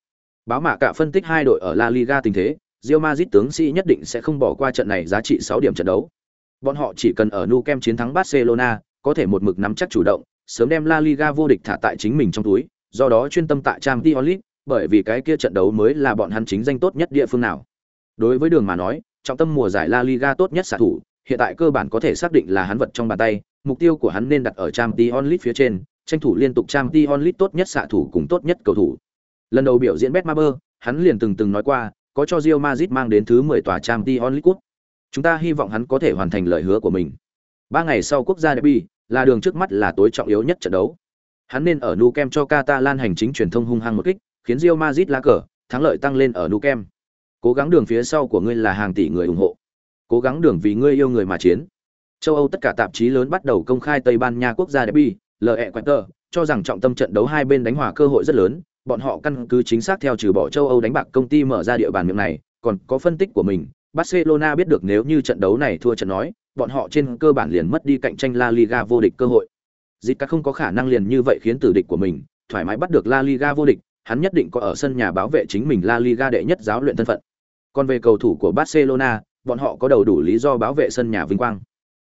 Báo mạ cả phân tích hai đội ở La Liga tình thế, Real Madrid tướng sĩ nhất định sẽ không bỏ qua trận này giá trị 6 điểm trận đấu. Bọn họ chỉ cần ở Nou Camp chiến thắng Barcelona, có thể một mực nắm chắc chủ động, sớm đem La Liga vô địch thả tại chính mình trong túi, do đó chuyên tâm tại Champions League, bởi vì cái kia trận đấu mới là bọn hắn chính danh tốt nhất địa phương nào. Đối với Đường mà nói, trọng tâm mùa giải La Liga tốt nhất xạ thủ, hiện tại cơ bản có thể xác định là hắn vật trong bàn tay, mục tiêu của hắn nên đặt ở Champions League phía trên, tranh thủ liên tục Champions League tốt nhất xạ thủ cùng tốt nhất cầu thủ. Lần đầu biểu diễn Betmaber, hắn liền từng từng nói qua, có cho Real Madrid mang đến thứ 10 tòa Champions League. Chúng ta hy vọng hắn có thể hoàn thành lời hứa của mình. Ba ngày sau quốc gia derby là đường trước mắt là tối trọng yếu nhất trận đấu. Hắn nên ở nu kem cho Catalan hành chính truyền thông hung hăng một kích, khiến Real Madrid lá cờ, thắng lợi tăng lên ở nu kem Cố gắng đường phía sau của ngươi là hàng tỷ người ủng hộ. Cố gắng đường vì ngươi yêu người mà chiến. Châu Âu tất cả tạp chí lớn bắt đầu công khai Tây Ban Nha quốc gia derby, LE tờ cho rằng trọng tâm trận đấu hai bên đánh hòa cơ hội rất lớn, bọn họ căn cứ chính xác theo trừ bỏ châu Âu đánh bạc công ty mở ra địa bàn miệng này, còn có phân tích của mình. Barcelona biết được nếu như trận đấu này thua trận nói, bọn họ trên cơ bản liền mất đi cạnh tranh La Liga vô địch cơ hội. Dịch không có khả năng liền như vậy khiến tử địch của mình thoải mái bắt được La Liga vô địch, hắn nhất định có ở sân nhà bảo vệ chính mình La Liga đệ nhất giáo luyện thân phận. Còn về cầu thủ của Barcelona, bọn họ có đầu đủ lý do bảo vệ sân nhà vinh quang.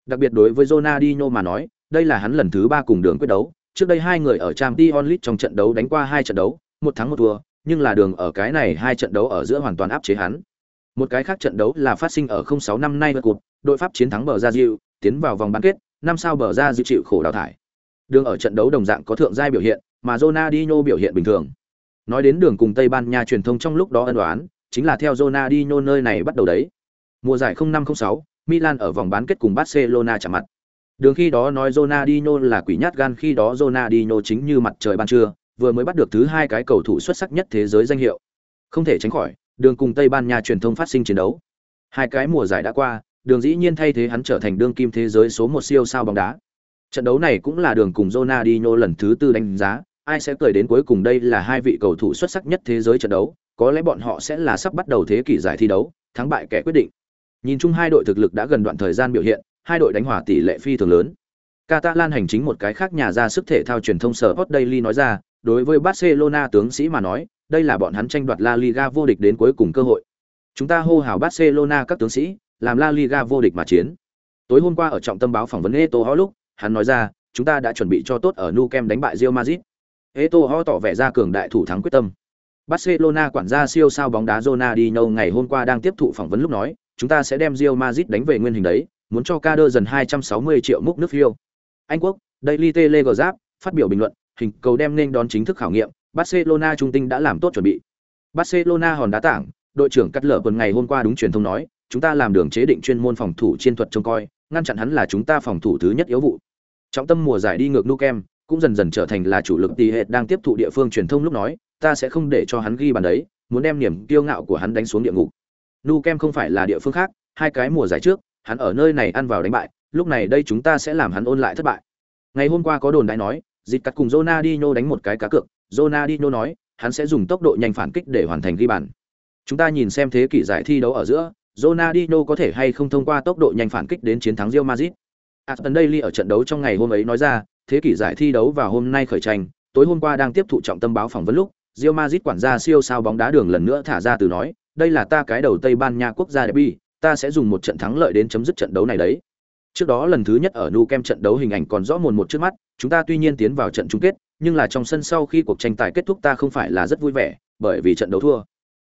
Đặc biệt đối với Ronaldinho mà nói, đây là hắn lần thứ ba cùng đường quyết đấu, trước đây hai người ở Champions League trong trận đấu đánh qua hai trận đấu, một thắng một thua, nhưng là đường ở cái này hai trận đấu ở giữa hoàn toàn áp chế hắn. Một cái khác trận đấu là phát sinh ở 06 năm nay vượt cột, đội Pháp chiến thắng bờ ra Diệu, tiến vào vòng bán kết, năm sau bờ ra Diệu chịu khổ đào thải. Đường ở trận đấu đồng dạng có thượng giai biểu hiện, mà Ronaldinho biểu hiện bình thường. Nói đến đường cùng Tây Ban Nha truyền thông trong lúc đó ân đoán, chính là theo Ronaldinho nơi này bắt đầu đấy. Mùa giải 0506, Milan ở vòng bán kết cùng Barcelona chạm mặt. Đường khi đó nói Ronaldinho là quỷ nhát gan khi đó Ronaldinho chính như mặt trời ban trưa, vừa mới bắt được thứ hai cái cầu thủ xuất sắc nhất thế giới danh hiệu. Không thể tránh khỏi, đường cùng Tây Ban Nha truyền thông phát sinh chiến đấu. Hai cái mùa giải đã qua, đường dĩ nhiên thay thế hắn trở thành đương kim thế giới số một siêu sao bóng đá. Trận đấu này cũng là đường cùng Ronaldinho lần thứ tư đánh giá, ai sẽ cười đến cuối cùng đây là hai vị cầu thủ xuất sắc nhất thế giới trận đấu, có lẽ bọn họ sẽ là sắp bắt đầu thế kỷ giải thi đấu, thắng bại kẻ quyết định. Nhìn chung hai đội thực lực đã gần đoạn thời gian biểu hiện, hai đội đánh hòa tỷ lệ phi thường lớn. Catalan hành chính một cái khác nhà ra sức thể thao truyền thông sở Hot Daily nói ra, đối với Barcelona tướng sĩ mà nói, đây là bọn hắn tranh đoạt La Liga vô địch đến cuối cùng cơ hội. Chúng ta hô hào Barcelona các tướng sĩ, làm La Liga vô địch mà chiến. Tối hôm qua ở trọng tâm báo phỏng vấn Eto'o lúc, hắn nói ra, chúng ta đã chuẩn bị cho tốt ở Nou Camp đánh bại Real Madrid. Eto'o tỏ vẻ ra cường đại thủ thắng quyết tâm. Barcelona quản gia siêu sao bóng đá Ronaldinho ngày hôm qua đang tiếp thụ phỏng vấn lúc nói, chúng ta sẽ đem Real Madrid đánh về nguyên hình đấy, muốn cho Kader dần 260 triệu múc nước phiêu. Anh quốc, Daily Telegraph phát biểu bình luận, hình cầu đem nên đón chính thức khảo nghiệm, Barcelona trung tinh đã làm tốt chuẩn bị. Barcelona hòn đá tảng, đội trưởng cắt lở tuần ngày hôm qua đúng truyền thông nói, chúng ta làm đường chế định chuyên môn phòng thủ chiến thuật trông coi, ngăn chặn hắn là chúng ta phòng thủ thứ nhất yếu vụ. Trọng tâm mùa giải đi ngược Nukem, cũng dần dần trở thành là chủ lực tỷ hệ đang tiếp thụ địa phương truyền thông lúc nói, ta sẽ không để cho hắn ghi bàn đấy, muốn đem niềm kiêu ngạo của hắn đánh xuống địa ngục. Nukem không phải là địa phương khác, hai cái mùa giải trước, hắn ở nơi này ăn vào đánh bại, lúc này đây chúng ta sẽ làm hắn ôn lại thất bại. Ngày hôm qua có đồn đại nói, dịch cắt cùng Ronaldinho đánh một cái cá cược, Ronaldinho nói, hắn sẽ dùng tốc độ nhanh phản kích để hoàn thành ghi bàn. Chúng ta nhìn xem thế kỷ giải thi đấu ở giữa, Ronaldinho có thể hay không thông qua tốc độ nhanh phản kích đến chiến thắng Real Madrid. Aston Daily ở trận đấu trong ngày hôm ấy nói ra, thế kỷ giải thi đấu vào hôm nay khởi tranh, tối hôm qua đang tiếp thụ trọng tâm báo phỏng vấn lúc, Real Madrid quản gia siêu sao bóng đá đường lần nữa thả ra từ nói, đây là ta cái đầu Tây Ban Nha quốc gia derby, ta sẽ dùng một trận thắng lợi đến chấm dứt trận đấu này đấy. Trước đó lần thứ nhất ở Nou Camp trận đấu hình ảnh còn rõ mồn một trước mắt, chúng ta tuy nhiên tiến vào trận chung kết, nhưng là trong sân sau khi cuộc tranh tài kết thúc ta không phải là rất vui vẻ, bởi vì trận đấu thua.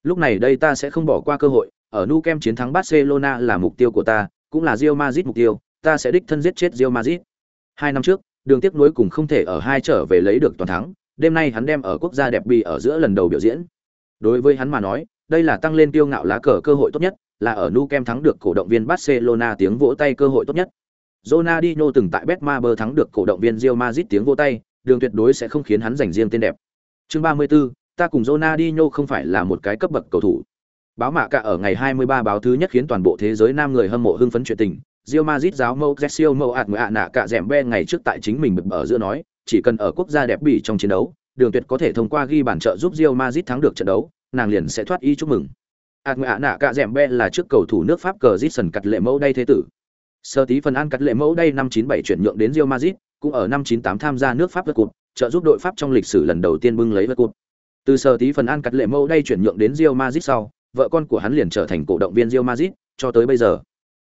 Lúc này đây ta sẽ không bỏ qua cơ hội, ở Nou Camp chiến thắng Barcelona là mục tiêu của ta, cũng là Real Madrid mục tiêu, ta sẽ đích thân giết chết Real Madrid. Hai năm trước, đường tiếc nối cùng không thể ở hai trở về lấy được toàn thắng, đêm nay hắn đem ở quốc gia đẹp bì ở giữa lần đầu biểu diễn. Đối với hắn mà nói, đây là tăng lên tiêu ngạo lá cờ cơ hội tốt nhất, là ở Nou Camp thắng được cổ động viên Barcelona tiếng vỗ tay cơ hội tốt nhất. Ronaldinho từng tại Betmaber thắng được cổ động viên Real Madrid tiếng vỗ tay, đường tuyệt đối sẽ không khiến hắn giành riêng tên đẹp. Chương 34, ta cùng Ronaldinho không phải là một cái cấp bậc cầu thủ. Báo mạ cả ở ngày 23 báo thứ nhất khiến toàn bộ thế giới nam người hâm mộ hưng phấn chuyện tình. Real Madrid giáo mẫu Zexio mẫu ạt người ạ nạ cả dẻm be ngày trước tại chính mình bực ở giữa nói, chỉ cần ở quốc gia đẹp bỉ trong chiến đấu, đường tuyệt có thể thông qua ghi bàn trợ giúp Real Madrid thắng được trận đấu, nàng liền sẽ thoát y chúc mừng. ạt người ạ nạ cả dẻm be là trước cầu thủ nước Pháp cờ Zitson cắt lệ mẫu đây thế tử. Sơ tí phần ăn cắt lệ mẫu đây năm 97 chuyển nhượng đến Real Madrid, cũng ở năm 98 tham gia nước Pháp vượt cột, trợ giúp đội Pháp trong lịch sử lần đầu tiên bưng lấy vượt cột. Từ sơ tí phần ăn cắt lệ mẫu đây chuyển nhượng đến Real Madrid sau, vợ con của hắn liền trở thành cổ động viên Real Madrid, cho tới bây giờ.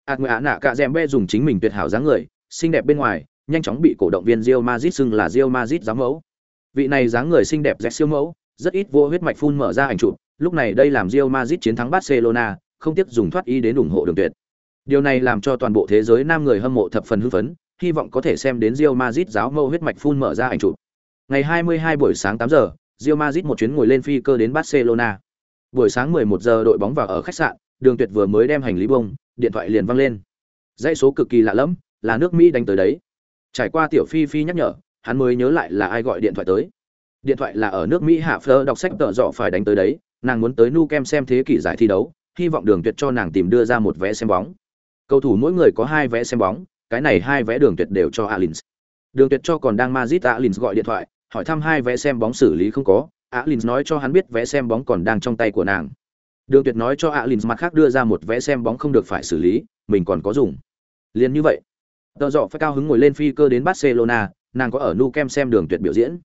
Ác Ngụy Á Nạ cả Dẻmbe dùng chính mình tuyệt hảo dáng người, xinh đẹp bên ngoài, nhanh chóng bị cổ động viên Real Madrid xưng là Real Madrid giám mẫu. Vị này dáng người xinh đẹp rẻ siêu mẫu, rất ít vô huyết mạch phun mở ra ảnh chụp, lúc này đây làm Real Madrid chiến thắng Barcelona, không tiếc dùng thoát y đến ủng hộ đường tuyệt. Điều này làm cho toàn bộ thế giới nam người hâm mộ thập phần hưng phấn, hy vọng có thể xem đến Real Madrid giáo mâu huyết mạch phun mở ra ảnh chụp. Ngày 22 buổi sáng 8 giờ, Real Madrid một chuyến ngồi lên phi cơ đến Barcelona. Buổi sáng 11 giờ đội bóng vào ở khách sạn, Đường Tuyệt vừa mới đem hành lý bông, điện thoại liền vang lên. Dãy số cực kỳ lạ lẫm là nước mỹ đánh tới đấy. Trải qua tiểu phi phi nhắc nhở hắn mới nhớ lại là ai gọi điện thoại tới. Điện thoại là ở nước mỹ hạ phơ đọc sách tợ dọ phải đánh tới đấy nàng muốn tới nu kem xem thế kỷ giải thi đấu hy vọng đường tuyệt cho nàng tìm đưa ra một vé xem bóng. Cầu thủ mỗi người có hai vé xem bóng cái này hai vé đường tuyệt đều cho alins. Đường tuyệt cho còn đang Madrid alins gọi điện thoại hỏi thăm hai vé xem bóng xử lý không có. Alins nói cho hắn biết vé xem bóng còn đang trong tay của nàng. Đường tuyệt nói cho alins mặt khác đưa ra một vé xem bóng không được phải xử lý mình còn có dùng. Liền như vậy Tờ dọ phải cao hứng ngồi lên phi cơ đến barcelona nàng có ở nu kem xem đường tuyệt biểu diễn.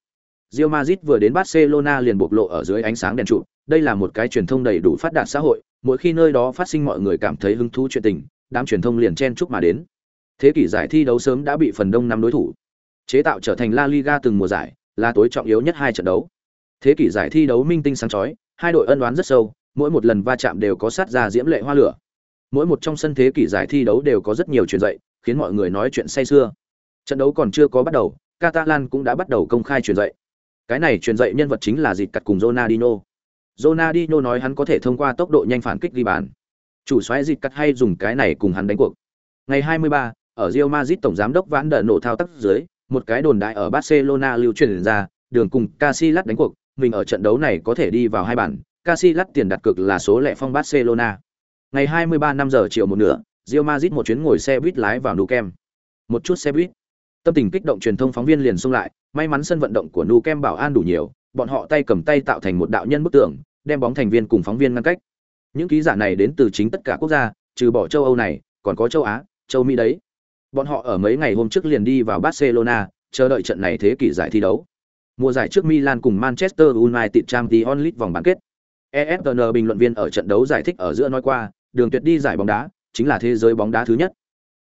Real Madrid vừa đến Barcelona liền bộc lộ ở dưới ánh sáng đèn trụ, đây là một cái truyền thông đầy đủ phát đạt xã hội, mỗi khi nơi đó phát sinh mọi người cảm thấy hứng thú chuyện tình, đám truyền thông liền chen chúc mà đến. Thế kỷ giải thi đấu sớm đã bị phần đông năm đối thủ chế tạo trở thành La Liga từng mùa giải, là tối trọng yếu nhất hai trận đấu. Thế kỷ giải thi đấu minh tinh sáng chói, hai đội ân oán rất sâu, mỗi một lần va chạm đều có sát ra diễm lệ hoa lửa. Mỗi một trong sân thế kỷ giải thi đấu đều có rất nhiều chuyện dậy, khiến mọi người nói chuyện say xưa. Trận đấu còn chưa có bắt đầu, Catalan cũng đã bắt đầu công khai truyền dậy. Cái này truyền dậy nhân vật chính là dịt cặt cùng Ronaldinho. Ronaldinho nói hắn có thể thông qua tốc độ nhanh phản kích ghi bàn. Chủ soái dịt cặt hay dùng cái này cùng hắn đánh cuộc. Ngày 23, ở Real Madrid tổng giám đốc Vãn Đở nổ thao tác dưới, một cái đồn đại ở Barcelona lưu truyền ra, đường cùng Casillas đánh cuộc, mình ở trận đấu này có thể đi vào hai bàn, Casillas tiền đặt cược là số lẻ phong Barcelona. Ngày 23 năm giờ chiều một nửa, Real Madrid một chuyến ngồi xe buýt lái vào Nou Camp. Một chút xe buýt. Tâm tình kích động truyền thông phóng viên liền xung lại, may mắn sân vận động của Nou Camp bảo an đủ nhiều, bọn họ tay cầm tay tạo thành một đạo nhân bức tường, đem bóng thành viên cùng phóng viên ngăn cách. Những ký giả này đến từ chính tất cả quốc gia, trừ bỏ châu Âu này, còn có châu Á, châu Mỹ đấy. Bọn họ ở mấy ngày hôm trước liền đi vào Barcelona, chờ đợi trận này thế kỷ giải thi đấu. Mùa giải trước Milan cùng Manchester United Champions League vòng bán kết. ESPN bình luận viên ở trận đấu giải thích ở giữa nói qua, đường tuyệt đi giải bóng đá, chính là thế giới bóng đá thứ nhất.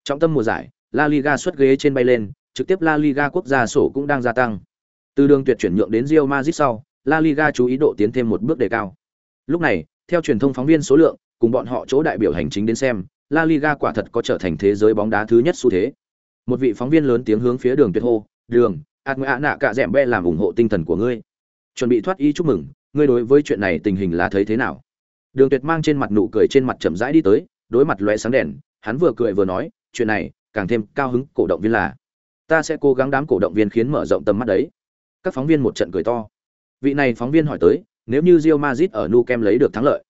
Trong tâm mùa giải, La Liga xuất ghế trên bay lên, trực tiếp La Liga quốc gia sổ cũng đang gia tăng. Từ đường tuyệt chuyển nhượng đến Real Madrid sau, La Liga chú ý độ tiến thêm một bước đề cao. Lúc này, theo truyền thông phóng viên số lượng, cùng bọn họ chỗ đại biểu hành chính đến xem, La Liga quả thật có trở thành thế giới bóng đá thứ nhất xu thế. Một vị phóng viên lớn tiếng hướng phía Đường Tuyệt hô, "Đường, ạt nạ cả dẻm be làm ủng hộ tinh thần của ngươi. Chuẩn bị thoát y chúc mừng, ngươi đối với chuyện này tình hình là thấy thế nào?" Đường Tuyệt mang trên mặt nụ cười trên mặt chậm rãi đi tới, đối mặt lóe sáng đèn, hắn vừa cười vừa nói, "Chuyện này, càng thêm cao hứng cổ động viên là, ta sẽ cố gắng đám cổ động viên khiến mở rộng tầm mắt đấy." Các phóng viên một trận cười to. Vị này phóng viên hỏi tới, nếu như Real Madrid ở Nou Camp lấy được thắng lợi,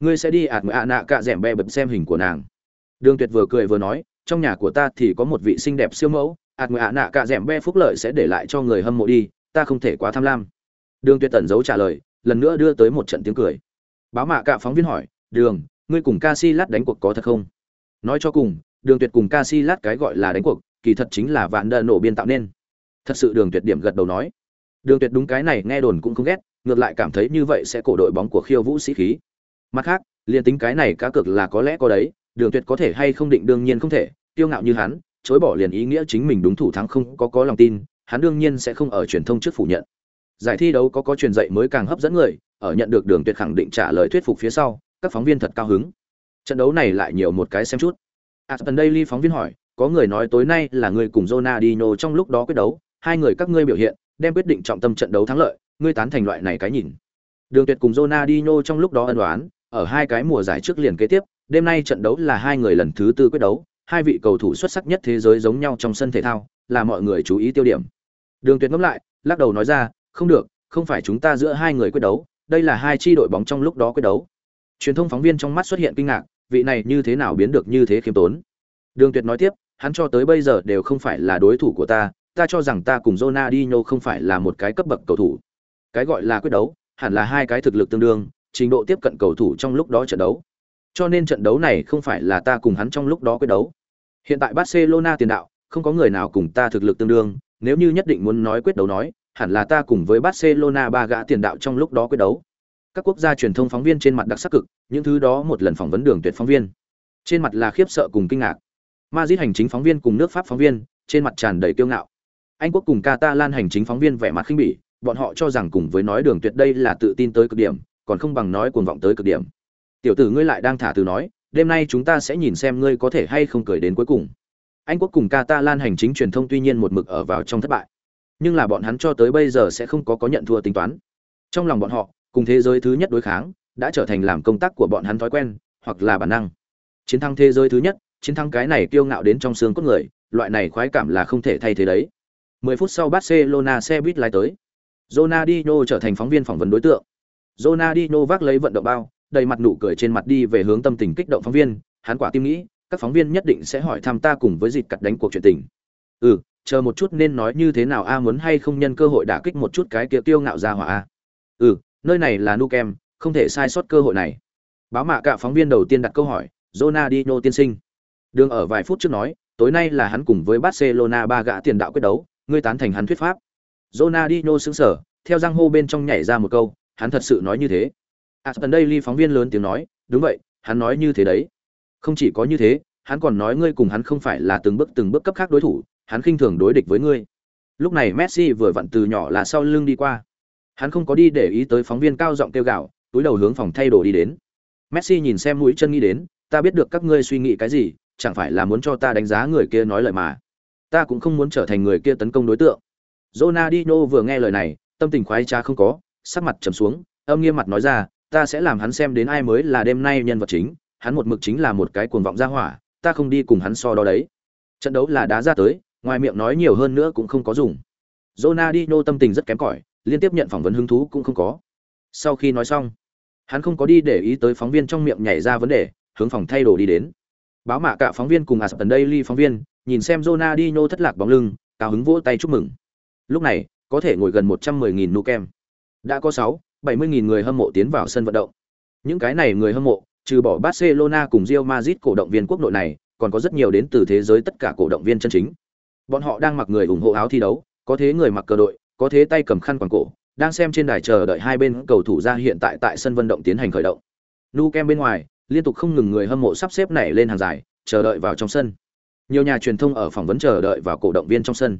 ngươi sẽ đi ạt ngạ nạ cả dẻm be bật xem hình của nàng đường tuyệt vừa cười vừa nói, trong nhà của ta thì có một vị xinh đẹp siêu mẫu, ạt người ạ nạ cả dẻm be phúc lợi sẽ để lại cho người hâm mộ đi, ta không thể quá tham lam. Đường tuyệt tẩn giấu trả lời, lần nữa đưa tới một trận tiếng cười. Báo mạ cả phóng viên hỏi, đường, ngươi cùng ca lát đánh cuộc có thật không? Nói cho cùng, đường tuyệt cùng ca lát cái gọi là đánh cuộc, kỳ thật chính là vạn đơn nổ biên tạo nên. Thật sự đường tuyệt điểm gật đầu nói. Đường tuyệt đúng cái này nghe đồn cũng không ghét, ngược lại cảm thấy như vậy sẽ cổ đội bóng của khiêu vũ sĩ khí. Mặt khác, liền tính cái này cá cược là có lẽ có đấy đường tuyệt có thể hay không định đương nhiên không thể tiêu ngạo như hắn, chối bỏ liền ý nghĩa chính mình đúng thủ thắng không có có lòng tin, hắn đương nhiên sẽ không ở truyền thông trước phủ nhận. Giải thi đấu có có truyền dạy mới càng hấp dẫn người, ở nhận được đường tuyệt khẳng định trả lời thuyết phục phía sau, các phóng viên thật cao hứng. Trận đấu này lại nhiều một cái xem chút. À, Aston Daily phóng viên hỏi, có người nói tối nay là người cùng Ronaldinho trong lúc đó quyết đấu, hai người các ngươi biểu hiện, đem quyết định trọng tâm trận đấu thắng lợi, ngươi tán thành loại này cái nhìn. Đường tuyệt cùng Ronaldinho trong lúc đó ân đoán ở hai cái mùa giải trước liền kế tiếp đêm nay trận đấu là hai người lần thứ tư quyết đấu, hai vị cầu thủ xuất sắc nhất thế giới giống nhau trong sân thể thao, là mọi người chú ý tiêu điểm. Đường Tuyệt ngẫm lại, lắc đầu nói ra, không được, không phải chúng ta giữa hai người quyết đấu, đây là hai chi đội bóng trong lúc đó quyết đấu. Truyền thông phóng viên trong mắt xuất hiện kinh ngạc, vị này như thế nào biến được như thế khiêm tốn. Đường Tuyệt nói tiếp, hắn cho tới bây giờ đều không phải là đối thủ của ta, ta cho rằng ta cùng Ronaldinho không phải là một cái cấp bậc cầu thủ. Cái gọi là quyết đấu, hẳn là hai cái thực lực tương đương, trình độ tiếp cận cầu thủ trong lúc đó trận đấu. Cho nên trận đấu này không phải là ta cùng hắn trong lúc đó quyết đấu. Hiện tại Barcelona tiền đạo, không có người nào cùng ta thực lực tương đương, nếu như nhất định muốn nói quyết đấu nói, hẳn là ta cùng với Barcelona ba gã tiền đạo trong lúc đó quyết đấu. Các quốc gia truyền thông phóng viên trên mặt đặc sắc cực, những thứ đó một lần phỏng vấn đường tuyệt phóng viên. Trên mặt là khiếp sợ cùng kinh ngạc. Madrid hành chính phóng viên cùng nước Pháp phóng viên, trên mặt tràn đầy kiêu ngạo. Anh quốc cùng Catalan hành chính phóng viên vẻ mặt khinh bỉ, bọn họ cho rằng cùng với nói đường tuyệt đây là tự tin tới cực điểm, còn không bằng nói cuồng vọng tới cực điểm tiểu tử ngươi lại đang thả từ nói, đêm nay chúng ta sẽ nhìn xem ngươi có thể hay không cười đến cuối cùng. Anh quốc cùng catalan hành chính truyền thông tuy nhiên một mực ở vào trong thất bại, nhưng là bọn hắn cho tới bây giờ sẽ không có có nhận thua tính toán. Trong lòng bọn họ, cùng thế giới thứ nhất đối kháng, đã trở thành làm công tác của bọn hắn thói quen, hoặc là bản năng. Chiến thắng thế giới thứ nhất, chiến thắng cái này kiêu ngạo đến trong xương cốt người, loại này khoái cảm là không thể thay thế đấy. 10 phút sau Barcelona xe buýt lái tới. Ronaldinho trở thành phóng viên phỏng vấn đối tượng. Ronaldinho vác lấy vận động bao đầy mặt nụ cười trên mặt đi về hướng tâm tình kích động phóng viên, hắn quả tim nghĩ, các phóng viên nhất định sẽ hỏi thăm ta cùng với dịp cặt đánh cuộc chuyện tình. Ừ chờ một chút nên nói như thế nào a, muốn hay không nhân cơ hội đả kích một chút cái kia tiêu ngạo ra hỏa a? Ừ nơi này là nukem không thể sai sót cơ hội này. Báo mạ cả phóng viên đầu tiên đặt câu hỏi, Ronaldinho tiên sinh. Đường ở vài phút trước nói, tối nay là hắn cùng với Barcelona ba gã tiền đạo quyết đấu, ngươi tán thành hắn thuyết pháp. Ronaldinho sững sờ, theo răng hô bên trong nhảy ra một câu, hắn thật sự nói như thế. À, Aston Daily phóng viên lớn tiếng nói, đúng vậy, hắn nói như thế đấy. Không chỉ có như thế, hắn còn nói ngươi cùng hắn không phải là từng bước từng bước cấp khác đối thủ, hắn khinh thường đối địch với ngươi. Lúc này messi vừa vặn từ nhỏ là sau lưng đi qua. Hắn không có đi để ý tới phóng viên cao giọng kêu gào, túi đầu hướng phòng thay đồ đi đến. Messi nhìn xem mũi chân nghĩ đến, ta biết được các ngươi suy nghĩ cái gì, chẳng phải là muốn cho ta đánh giá người kia nói lời mà. Ta cũng không muốn trở thành người kia tấn công đối tượng. Ronaldinho vừa nghe lời này, tâm tình khoái trá không có, sắc mặt trầm xuống, âm nghiêm mặt nói ra ta sẽ làm hắn xem đến ai mới là đêm nay nhân vật chính, hắn một mực chính là một cái cuồng vọng ra hỏa, ta không đi cùng hắn so đó đấy. Trận đấu là đá ra tới, ngoài miệng nói nhiều hơn nữa cũng không có dùng. Ronaldinho tâm tình rất kém cỏi, liên tiếp nhận phỏng vấn hứng thú cũng không có. Sau khi nói xong, hắn không có đi để ý tới phóng viên trong miệng nhảy ra vấn đề, hướng phòng thay đồ đi đến. Báo mạ cả phóng viên cùng Aston Daily phóng viên, nhìn xem Ronaldinho thất lạc bóng lưng, cao hứng vỗ tay chúc mừng. Lúc này, có thể ngồi gần 110.000 nu kem. Đã có sáu 70.000 người hâm mộ tiến vào sân vận động. Những cái này người hâm mộ trừ bỏ Barcelona cùng Real Madrid cổ động viên quốc nội này còn có rất nhiều đến từ thế giới tất cả cổ động viên chân chính. Bọn họ đang mặc người ủng hộ áo thi đấu có thế người mặc cờ đội có thế tay cầm khăn quàng cổ đang xem trên đài chờ đợi hai bên cầu thủ ra hiện tại tại sân vận động tiến hành khởi động. Nu kem bên ngoài liên tục không ngừng người hâm mộ sắp xếp nảy lên hàng dài chờ đợi vào trong sân. Nhiều nhà truyền thông ở phỏng vấn chờ đợi vào cổ động viên trong sân.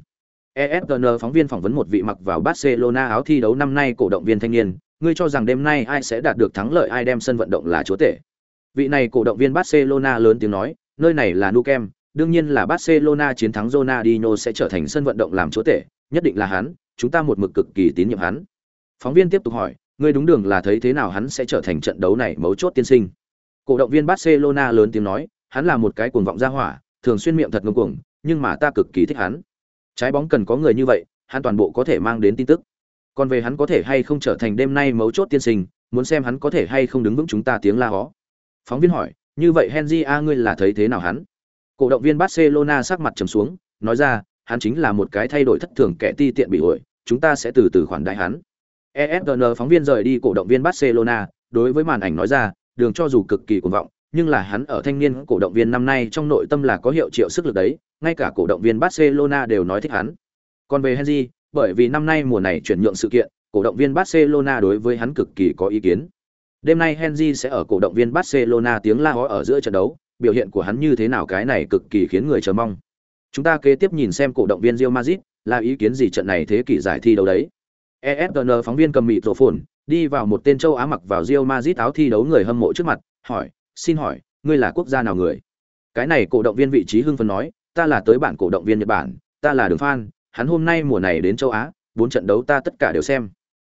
ESPN phóng viên phỏng vấn một vị mặc vào Barcelona áo thi đấu năm nay cổ động viên thanh niên, ngươi cho rằng đêm nay ai sẽ đạt được thắng lợi ai đem sân vận động là chúa tể. Vị này cổ động viên Barcelona lớn tiếng nói, nơi này là Nou Camp, đương nhiên là Barcelona chiến thắng Ronaldinho sẽ trở thành sân vận động làm chúa tể, nhất định là hắn, chúng ta một mực cực kỳ tín nhiệm hắn. Phóng viên tiếp tục hỏi, ngươi đúng đường là thấy thế nào hắn sẽ trở thành trận đấu này mấu chốt tiên sinh. Cổ động viên Barcelona lớn tiếng nói, hắn là một cái cuồng vọng ra hỏa, thường xuyên miệng thật ngông cuồng, nhưng mà ta cực kỳ thích hắn. Trái bóng cần có người như vậy, hắn toàn bộ có thể mang đến tin tức. Còn về hắn có thể hay không trở thành đêm nay mấu chốt tiên sinh, muốn xem hắn có thể hay không đứng vững chúng ta tiếng la hó. Phóng viên hỏi, như vậy Henry a ngươi là thấy thế nào hắn? Cổ động viên Barcelona sắc mặt trầm xuống, nói ra, hắn chính là một cái thay đổi thất thường kẻ ti tiện bị ổi, chúng ta sẽ từ từ khoản đại hắn. ESPN phóng viên rời đi cổ động viên Barcelona, đối với màn ảnh nói ra, đường cho dù cực kỳ cuồng vọng, nhưng là hắn ở thanh niên cổ động viên năm nay trong nội tâm là có hiệu triệu sức lực đấy, ngay cả cổ động viên Barcelona đều nói thích hắn. Còn về Henry, bởi vì năm nay mùa này chuyển nhượng sự kiện, cổ động viên Barcelona đối với hắn cực kỳ có ý kiến. Đêm nay Henry sẽ ở cổ động viên Barcelona tiếng la hó ở giữa trận đấu, biểu hiện của hắn như thế nào cái này cực kỳ khiến người chờ mong. Chúng ta kế tiếp nhìn xem cổ động viên Real Madrid là ý kiến gì trận này thế kỷ giải thi đấu đấy. ESPN phóng viên cầm mịt rổ phồn, đi vào một tên châu Á mặc vào Real Madrid áo thi đấu người hâm mộ trước mặt, hỏi, xin hỏi, ngươi là quốc gia nào người? Cái này cổ động viên vị trí hưng phấn nói, ta là tới bản cổ động viên Nhật Bản, ta là Đường fan hắn hôm nay mùa này đến châu Á, bốn trận đấu ta tất cả đều xem.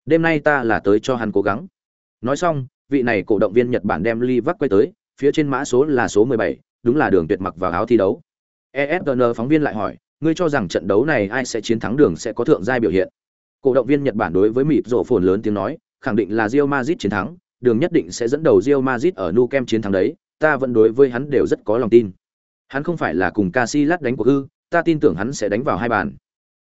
Đêm nay ta là tới cho hắn cố gắng. Nói xong, vị này cổ động viên Nhật Bản đem ly vắc quay tới, phía trên mã số là số 17, đúng là Đường Tuyệt mặc vào áo thi đấu. ESPN phóng viên lại hỏi, ngươi cho rằng trận đấu này ai sẽ chiến thắng Đường sẽ có thượng giai biểu hiện? Cổ động viên Nhật Bản đối với mịp rộ phồn lớn tiếng nói, khẳng định là Real Madrid chiến thắng, Đường nhất định sẽ dẫn đầu Real Madrid ở Nou Camp chiến thắng đấy, ta vẫn đối với hắn đều rất có lòng tin. Hắn không phải là cùng Casillas đánh cuộc ư, ta tin tưởng hắn sẽ đánh vào hai bàn.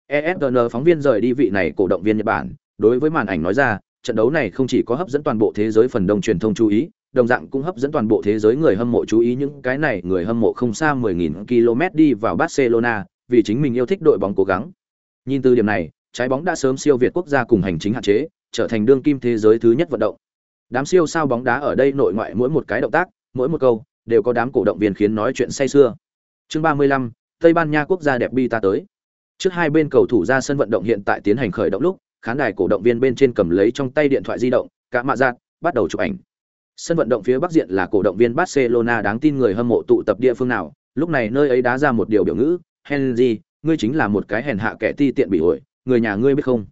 ESPN phóng viên rời đi vị này cổ động viên Nhật Bản, đối với màn ảnh nói ra, trận đấu này không chỉ có hấp dẫn toàn bộ thế giới phần đông truyền thông chú ý, đồng dạng cũng hấp dẫn toàn bộ thế giới người hâm mộ chú ý những cái này người hâm mộ không xa 10.000 km đi vào Barcelona, vì chính mình yêu thích đội bóng cố gắng. Nhìn từ điểm này, trái bóng đã sớm siêu việt quốc gia cùng hành chính hạn chế, trở thành đương kim thế giới thứ nhất vận động. Đám siêu sao bóng đá ở đây nội ngoại mỗi một cái động tác, mỗi một câu đều có đám cổ động viên khiến nói chuyện say sưa. Chương 35, Tây Ban Nha quốc gia đẹp bi ta tới. Trước hai bên cầu thủ ra sân vận động hiện tại tiến hành khởi động lúc, khán đài cổ động viên bên trên cầm lấy trong tay điện thoại di động, cả mạ giạt, bắt đầu chụp ảnh. Sân vận động phía bắc diện là cổ động viên Barcelona đáng tin người hâm mộ tụ tập địa phương nào, lúc này nơi ấy đá ra một điều biểu ngữ, Henry, ngươi chính là một cái hèn hạ kẻ ti tiện bị ổi, người nhà ngươi biết không?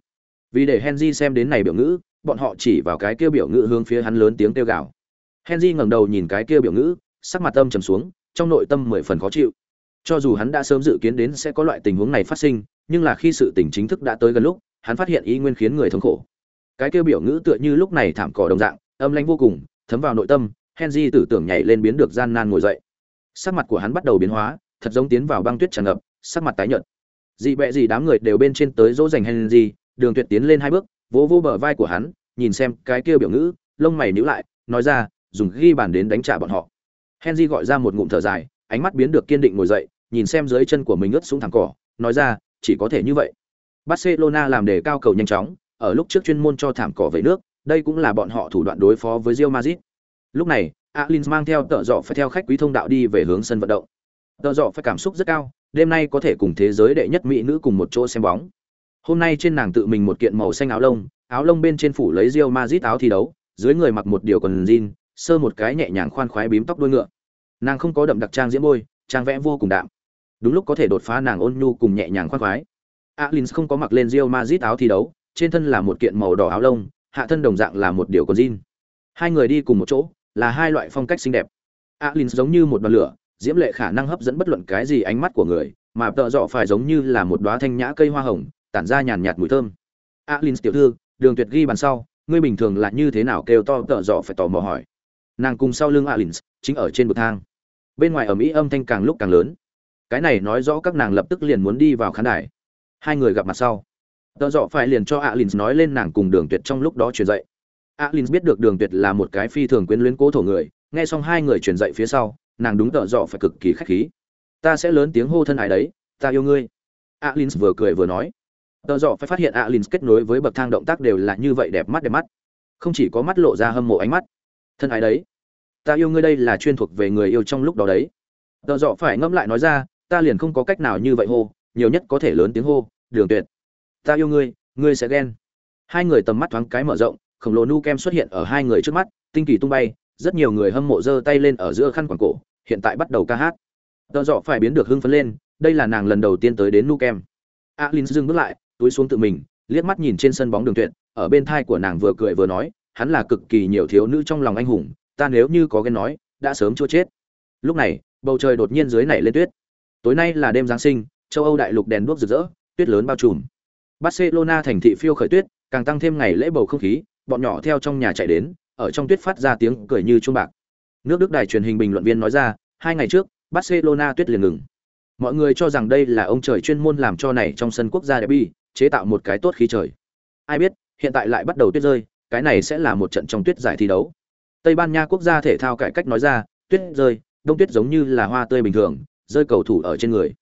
Vì để Henry xem đến này biểu ngữ, bọn họ chỉ vào cái kia biểu ngữ hướng phía hắn lớn tiếng kêu gào. Henry ngẩng đầu nhìn cái kia biểu ngữ, sắc mặt âm trầm xuống trong nội tâm mười phần khó chịu cho dù hắn đã sớm dự kiến đến sẽ có loại tình huống này phát sinh, nhưng là khi sự tình chính thức đã tới gần lúc, hắn phát hiện ý nguyên khiến người thống khổ. Cái kêu biểu ngữ tựa như lúc này thảm cỏ đồng dạng, âm lãnh vô cùng, thấm vào nội tâm, henry tử tưởng nhảy lên biến được gian nan ngồi dậy. Sắc mặt của hắn bắt đầu biến hóa, thật giống tiến vào băng tuyết tràn ngập, sắc mặt tái nhợt. Dị bẹ gì đám người đều bên trên tới dỗ dành henry, đường tuyệt tiến lên hai bước, vỗ vỗ bờ vai của hắn, nhìn xem cái kia biểu ngữ, lông mày nhíu lại, nói ra, dùng ghi bàn đến đánh trả bọn họ. Henry gọi ra một ngụm thở dài ánh mắt biến được kiên định ngồi dậy, nhìn xem dưới chân của mình ướt xuống thẳng cỏ, nói ra, chỉ có thể như vậy. Barcelona làm đề cao cầu nhanh chóng, ở lúc trước chuyên môn cho thảm cỏ về nước, đây cũng là bọn họ thủ đoạn đối phó với Real Madrid. Lúc này, Alins mang theo tợ dọ phải theo khách quý thông đạo đi về hướng sân vận động. Tợ dọ phải cảm xúc rất cao, đêm nay có thể cùng thế giới đệ nhất mỹ nữ cùng một chỗ xem bóng. Hôm nay trên nàng tự mình một kiện màu xanh áo lông áo lông bên trên phủ lấy Real Madrid áo thi đấu, dưới người mặc một điều quần jean, sơ một cái nhẹ nhàng khoan khoái bím tóc đuôi ngựa nàng không có đậm đặc trang diễm môi, trang vẽ vô cùng đạm. Đúng lúc có thể đột phá nàng ôn nhu cùng nhẹ nhàng khoan khoái. Alin không có mặc lên rio mazit áo thi đấu, trên thân là một kiện màu đỏ áo lông, hạ thân đồng dạng là một điều quần jean. Hai người đi cùng một chỗ, là hai loại phong cách xinh đẹp. Alin giống như một đoàn lửa, diễm lệ khả năng hấp dẫn bất luận cái gì ánh mắt của người, mà tợ dọ phải giống như là một đóa thanh nhã cây hoa hồng, tản ra nhàn nhạt mùi thơm. Alin, tiểu thư, đường tuyệt ghi bàn sau, ngươi bình thường là như thế nào? kêu to tợ dọ phải tò mò hỏi. Nàng cùng sau lưng alin, chính ở trên bậc thang bên ngoài ở mỹ âm thanh càng lúc càng lớn. Cái này nói rõ các nàng lập tức liền muốn đi vào khán đài. Hai người gặp mặt sau, tợ dọ phải liền cho alin nói lên nàng cùng đường tuyệt trong lúc đó truyền dạy. Alin biết được đường tuyệt là một cái phi thường quyến luyến cố thổ người, nghe xong hai người truyền dạy phía sau, nàng đúng tợ dọ phải cực kỳ khách khí. Ta sẽ lớn tiếng hô thân ái đấy, ta yêu ngươi. Alin vừa cười vừa nói. Tợ dọ phải phát hiện alin kết nối với bậc thang động tác đều là như vậy đẹp mắt đẹp mắt. Không chỉ có mắt lộ ra hâm mộ ánh mắt. Thân ái đấy ta yêu ngươi đây là chuyên thuộc về người yêu trong lúc đó đấy. Tợ dọ phải ngẫm lại nói ra, ta liền không có cách nào như vậy hô, nhiều nhất có thể lớn tiếng hô, đường tuyệt, ta yêu ngươi ngươi sẽ ghen. Hai người tầm mắt thoáng cái mở rộng, khổng lồ nu kem xuất hiện ở hai người trước mắt, tinh kỳ tung bay, rất nhiều người hâm mộ giơ tay lên ở giữa khăn quảng cổ, hiện tại bắt đầu ca hát. Tợ dọ phải biến được hưng phấn lên, đây là nàng lần đầu tiên tới đến nu kem. Alin dừng bước lại, túi xuống tự mình, liếc mắt nhìn trên sân bóng đường tuyệt, ở bên thai của nàng vừa cười vừa nói, hắn là cực kỳ nhiều thiếu nữ trong lòng anh hùng ta nếu như có ghen nói, đã sớm chưa chết. Lúc này, bầu trời đột nhiên dưới nảy lên tuyết. Tối nay là đêm giáng sinh, châu âu đại lục đèn đuốc rực rỡ, tuyết lớn bao trùm. Barcelona thành thị phiêu khởi tuyết, càng tăng thêm ngày lễ bầu không khí, bọn nhỏ theo trong nhà chạy đến, ở trong tuyết phát ra tiếng cười như chuông bạc. Nước đức đài truyền hình bình luận viên nói ra, hai ngày trước, barcelona tuyết liền ngừng. Mọi người cho rằng đây là ông trời chuyên môn làm cho này trong sân quốc gia derby chế tạo một cái tốt khí trời. Ai biết, hiện tại lại bắt đầu tuyết rơi, cái này sẽ là một trận trong tuyết giải thi đấu tây ban nha quốc gia thể thao cải cách nói ra tuyết rơi đông tuyết giống như là hoa tươi bình thường rơi cầu thủ ở trên người.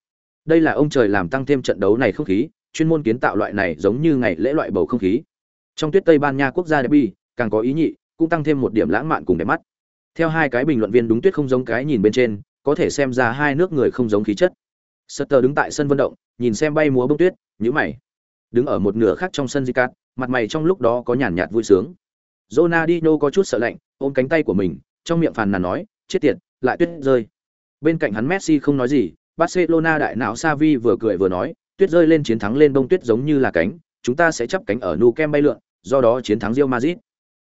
Đây là ông trời làm tăng thêm trận đấu này không khí chuyên môn kiến tạo loại này giống như ngày lễ loại bầu không khí. Trong tuyết tây ban nha quốc gia derby càng có ý nhị cũng tăng thêm một điểm lãng mạn cùng đẹp mắt. Theo hai cái bình luận viên đúng tuyết không giống cái nhìn bên trên có thể xem ra hai nước người không giống khí chất. Sutter đứng tại sân vận động nhìn xem bay múa bông tuyết nhíu mày. Đứng ở một nửa khác trong sân Zicat, mặt mày trong lúc đó có nhàn nhạt vui sướng. Ronaldinho có chút sợ lạnh ôm cánh tay của mình trong miệng phàn nàn nói chết tiệt lại tuyết rơi. Bên cạnh hắn Messi không nói gì Barcelona đại não Xavi vừa cười vừa nói tuyết rơi lên chiến thắng lên bông tuyết giống như là cánh chúng ta sẽ chắp cánh ở Nou Camp bay lượn do đó chiến thắng Real Madrid.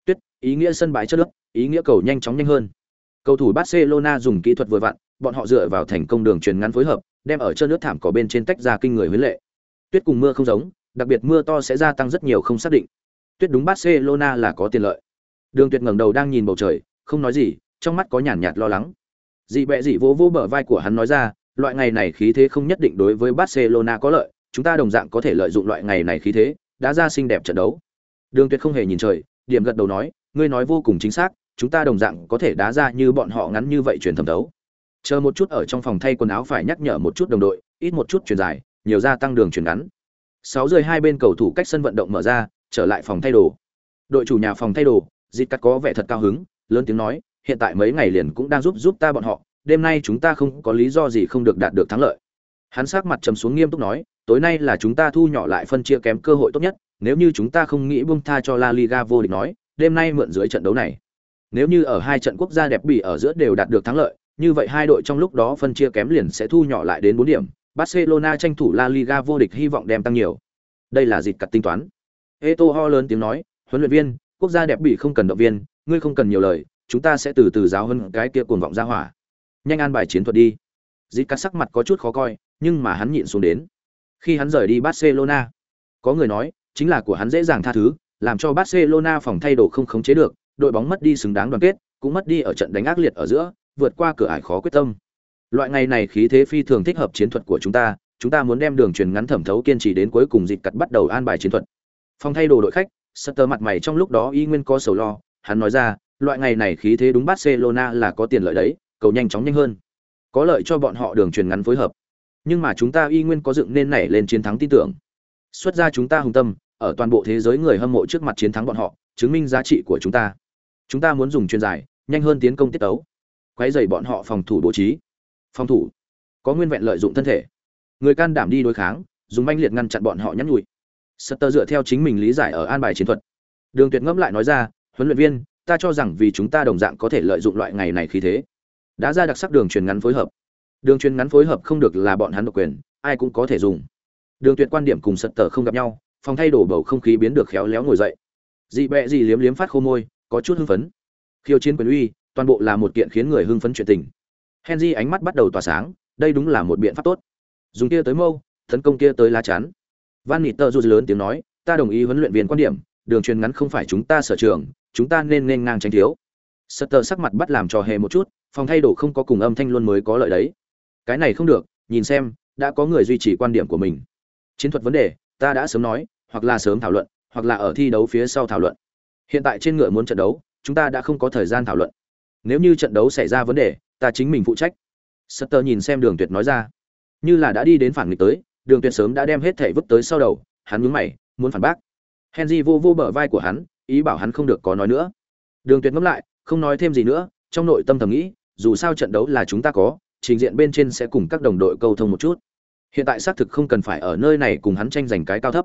Tuyết ý nghĩa sân bãi chất lớp, ý nghĩa cầu nhanh chóng nhanh hơn. Cầu thủ Barcelona dùng kỹ thuật vừa vặn bọn họ dựa vào thành công đường truyền ngắn phối hợp đem ở chân nước thảm cỏ bên trên tách ra kinh người huế lệ. Tuyết cùng mưa không giống đặc biệt mưa to sẽ gia tăng rất nhiều không xác định tuyết đúng Barcelona là có tiền lợi. Đường tuyệt ngẩng đầu đang nhìn bầu trời, không nói gì, trong mắt có nhàn nhạt lo lắng. Dị bẹ dị vỗ vỗ bờ vai của hắn nói ra, loại ngày này khí thế không nhất định đối với barcelona có lợi, chúng ta đồng dạng có thể lợi dụng loại ngày này khí thế, đã ra xinh đẹp trận đấu. Đường tuyệt không hề nhìn trời, điểm gật đầu nói, ngươi nói vô cùng chính xác, chúng ta đồng dạng có thể đá ra như bọn họ ngắn như vậy truyền thẩm đấu. Chờ một chút ở trong phòng thay quần áo phải nhắc nhở một chút đồng đội, ít một chút truyền dài, nhiều gia tăng đường truyền ngắn. Sáu giờ hai bên cầu thủ cách sân vận động mở ra trở lại phòng thay đồ. Đội chủ nhà phòng thay đồ dịp cắt có vẻ thật cao hứng, lớn tiếng nói, hiện tại mấy ngày liền cũng đang giúp giúp ta bọn họ, đêm nay chúng ta không có lý do gì không được đạt được thắng lợi. Hắn sát mặt trầm xuống nghiêm túc nói, tối nay là chúng ta thu nhỏ lại phân chia kém cơ hội tốt nhất, nếu như chúng ta không nghĩ buông tha cho la liga vô địch nói, đêm nay mượn dưới trận đấu này. Nếu như ở hai trận quốc gia đẹp bỉ ở giữa đều đạt được thắng lợi, như vậy hai đội trong lúc đó phân chia kém liền sẽ thu nhỏ lại đến bốn điểm, barcelona tranh thủ la liga vô địch hy vọng đem tăng nhiều. Đây là dịp cặt tính toán eto ho lớn tiếng nói, huấn luyện viên, quốc gia đẹp bị không cần động viên, ngươi không cần nhiều lời, chúng ta sẽ từ từ giáo hơn cái kia cuồng vọng ra hỏa. Nhanh an bài chiến thuật đi. Dịp cắt sắc mặt có chút khó coi, nhưng mà hắn nhịn xuống đến. Khi hắn rời đi barcelona, có người nói, chính là của hắn dễ dàng tha thứ, làm cho barcelona phòng thay đồ không khống chế được, đội bóng mất đi xứng đáng đoàn kết, cũng mất đi ở trận đánh ác liệt ở giữa, vượt qua cửa ải khó quyết tâm. Loại ngày này khí thế phi thường thích hợp chiến thuật của chúng ta chúng ta muốn đem đường truyền ngắn thẩm thấu kiên trì đến cuối cùng dịch cắt bắt đầu an bài chiến thuật phòng thay đồ đội khách Sutter mặt mày trong lúc đó y nguyên có sầu lo, hắn nói ra, loại ngày này khí thế đúng barcelona là có tiền lợi đấy, cầu nhanh chóng nhanh hơn. Có lợi cho bọn họ đường truyền ngắn phối hợp. Nhưng mà chúng ta y nguyên có dựng nên nảy lên chiến thắng tin tưởng. Xuất ra chúng ta hùng tâm, ở toàn bộ thế giới người hâm mộ trước mặt chiến thắng bọn họ, chứng minh giá trị của chúng ta. Chúng ta muốn dùng chuyên giải, nhanh hơn tiến công tiết tấu. Quấy dày bọn họ phòng thủ bố trí. Phòng thủ. Có nguyên vẹn lợi dụng thân thể. Người can đảm đi đối kháng, dùng manh liệt ngăn chặn bọn họ nhắn nhụi Sutter dựa theo chính mình lý giải ở an bài chiến thuật. Đường tuyệt ngẫm lại nói ra, huấn luyện viên, ta cho rằng vì chúng ta đồng dạng có thể lợi dụng loại ngày này khí thế. Đã ra đặc sắc đường truyền ngắn phối hợp. Đường truyền ngắn phối hợp không được là bọn hắn độc quyền, ai cũng có thể dùng. Đường tuyệt quan điểm cùng Sutter không gặp nhau, phòng thay đổi bầu không khí biến được khéo léo ngồi dậy. Dị bẹ dị liếm liếm phát khô môi, có chút hưng phấn. Khiêu chiến quyền uy, toàn bộ là một kiện khiến người hưng phấn chuyện tình. Henry ánh mắt bắt đầu tỏa sáng, đây đúng là một biện pháp tốt. Dùng kia tới mâu, tấn công kia tới lá chắn van nịt tờ dù lớn tiếng nói ta đồng ý huấn luyện viên quan điểm đường truyền ngắn không phải chúng ta sở trường chúng ta nên nên ngang tránh thiếu Sutter sắc mặt bắt làm trò hề một chút, phòng thay đồ không có cùng âm thanh luôn mới có lợi đấy. Cái này không được, nhìn xem, đã có người duy trì quan điểm của mình. Chiến thuật vấn đề, ta đã sớm nói, hoặc là sớm thảo luận, hoặc là ở thi đấu phía sau thảo luận. Hiện tại trên ngựa muốn trận đấu, chúng ta đã không có thời gian thảo luận. Nếu như trận đấu xảy ra vấn đề, ta chính mình phụ trách. Sutter nhìn xem Đường Tuyệt nói ra, như là đã đi đến phản nghịch tới, Đường Tuyệt sớm đã đem hết thể vứt tới sau đầu, hắn nhướng mày, muốn phản bác. Henry vô vô bờ vai của hắn, ý bảo hắn không được có nói nữa. Đường Tuyệt ngẫm lại, không nói thêm gì nữa trong nội tâm thầm nghĩ dù sao trận đấu là chúng ta có trình diện bên trên sẽ cùng các đồng đội câu thông một chút hiện tại xác thực không cần phải ở nơi này cùng hắn tranh giành cái cao thấp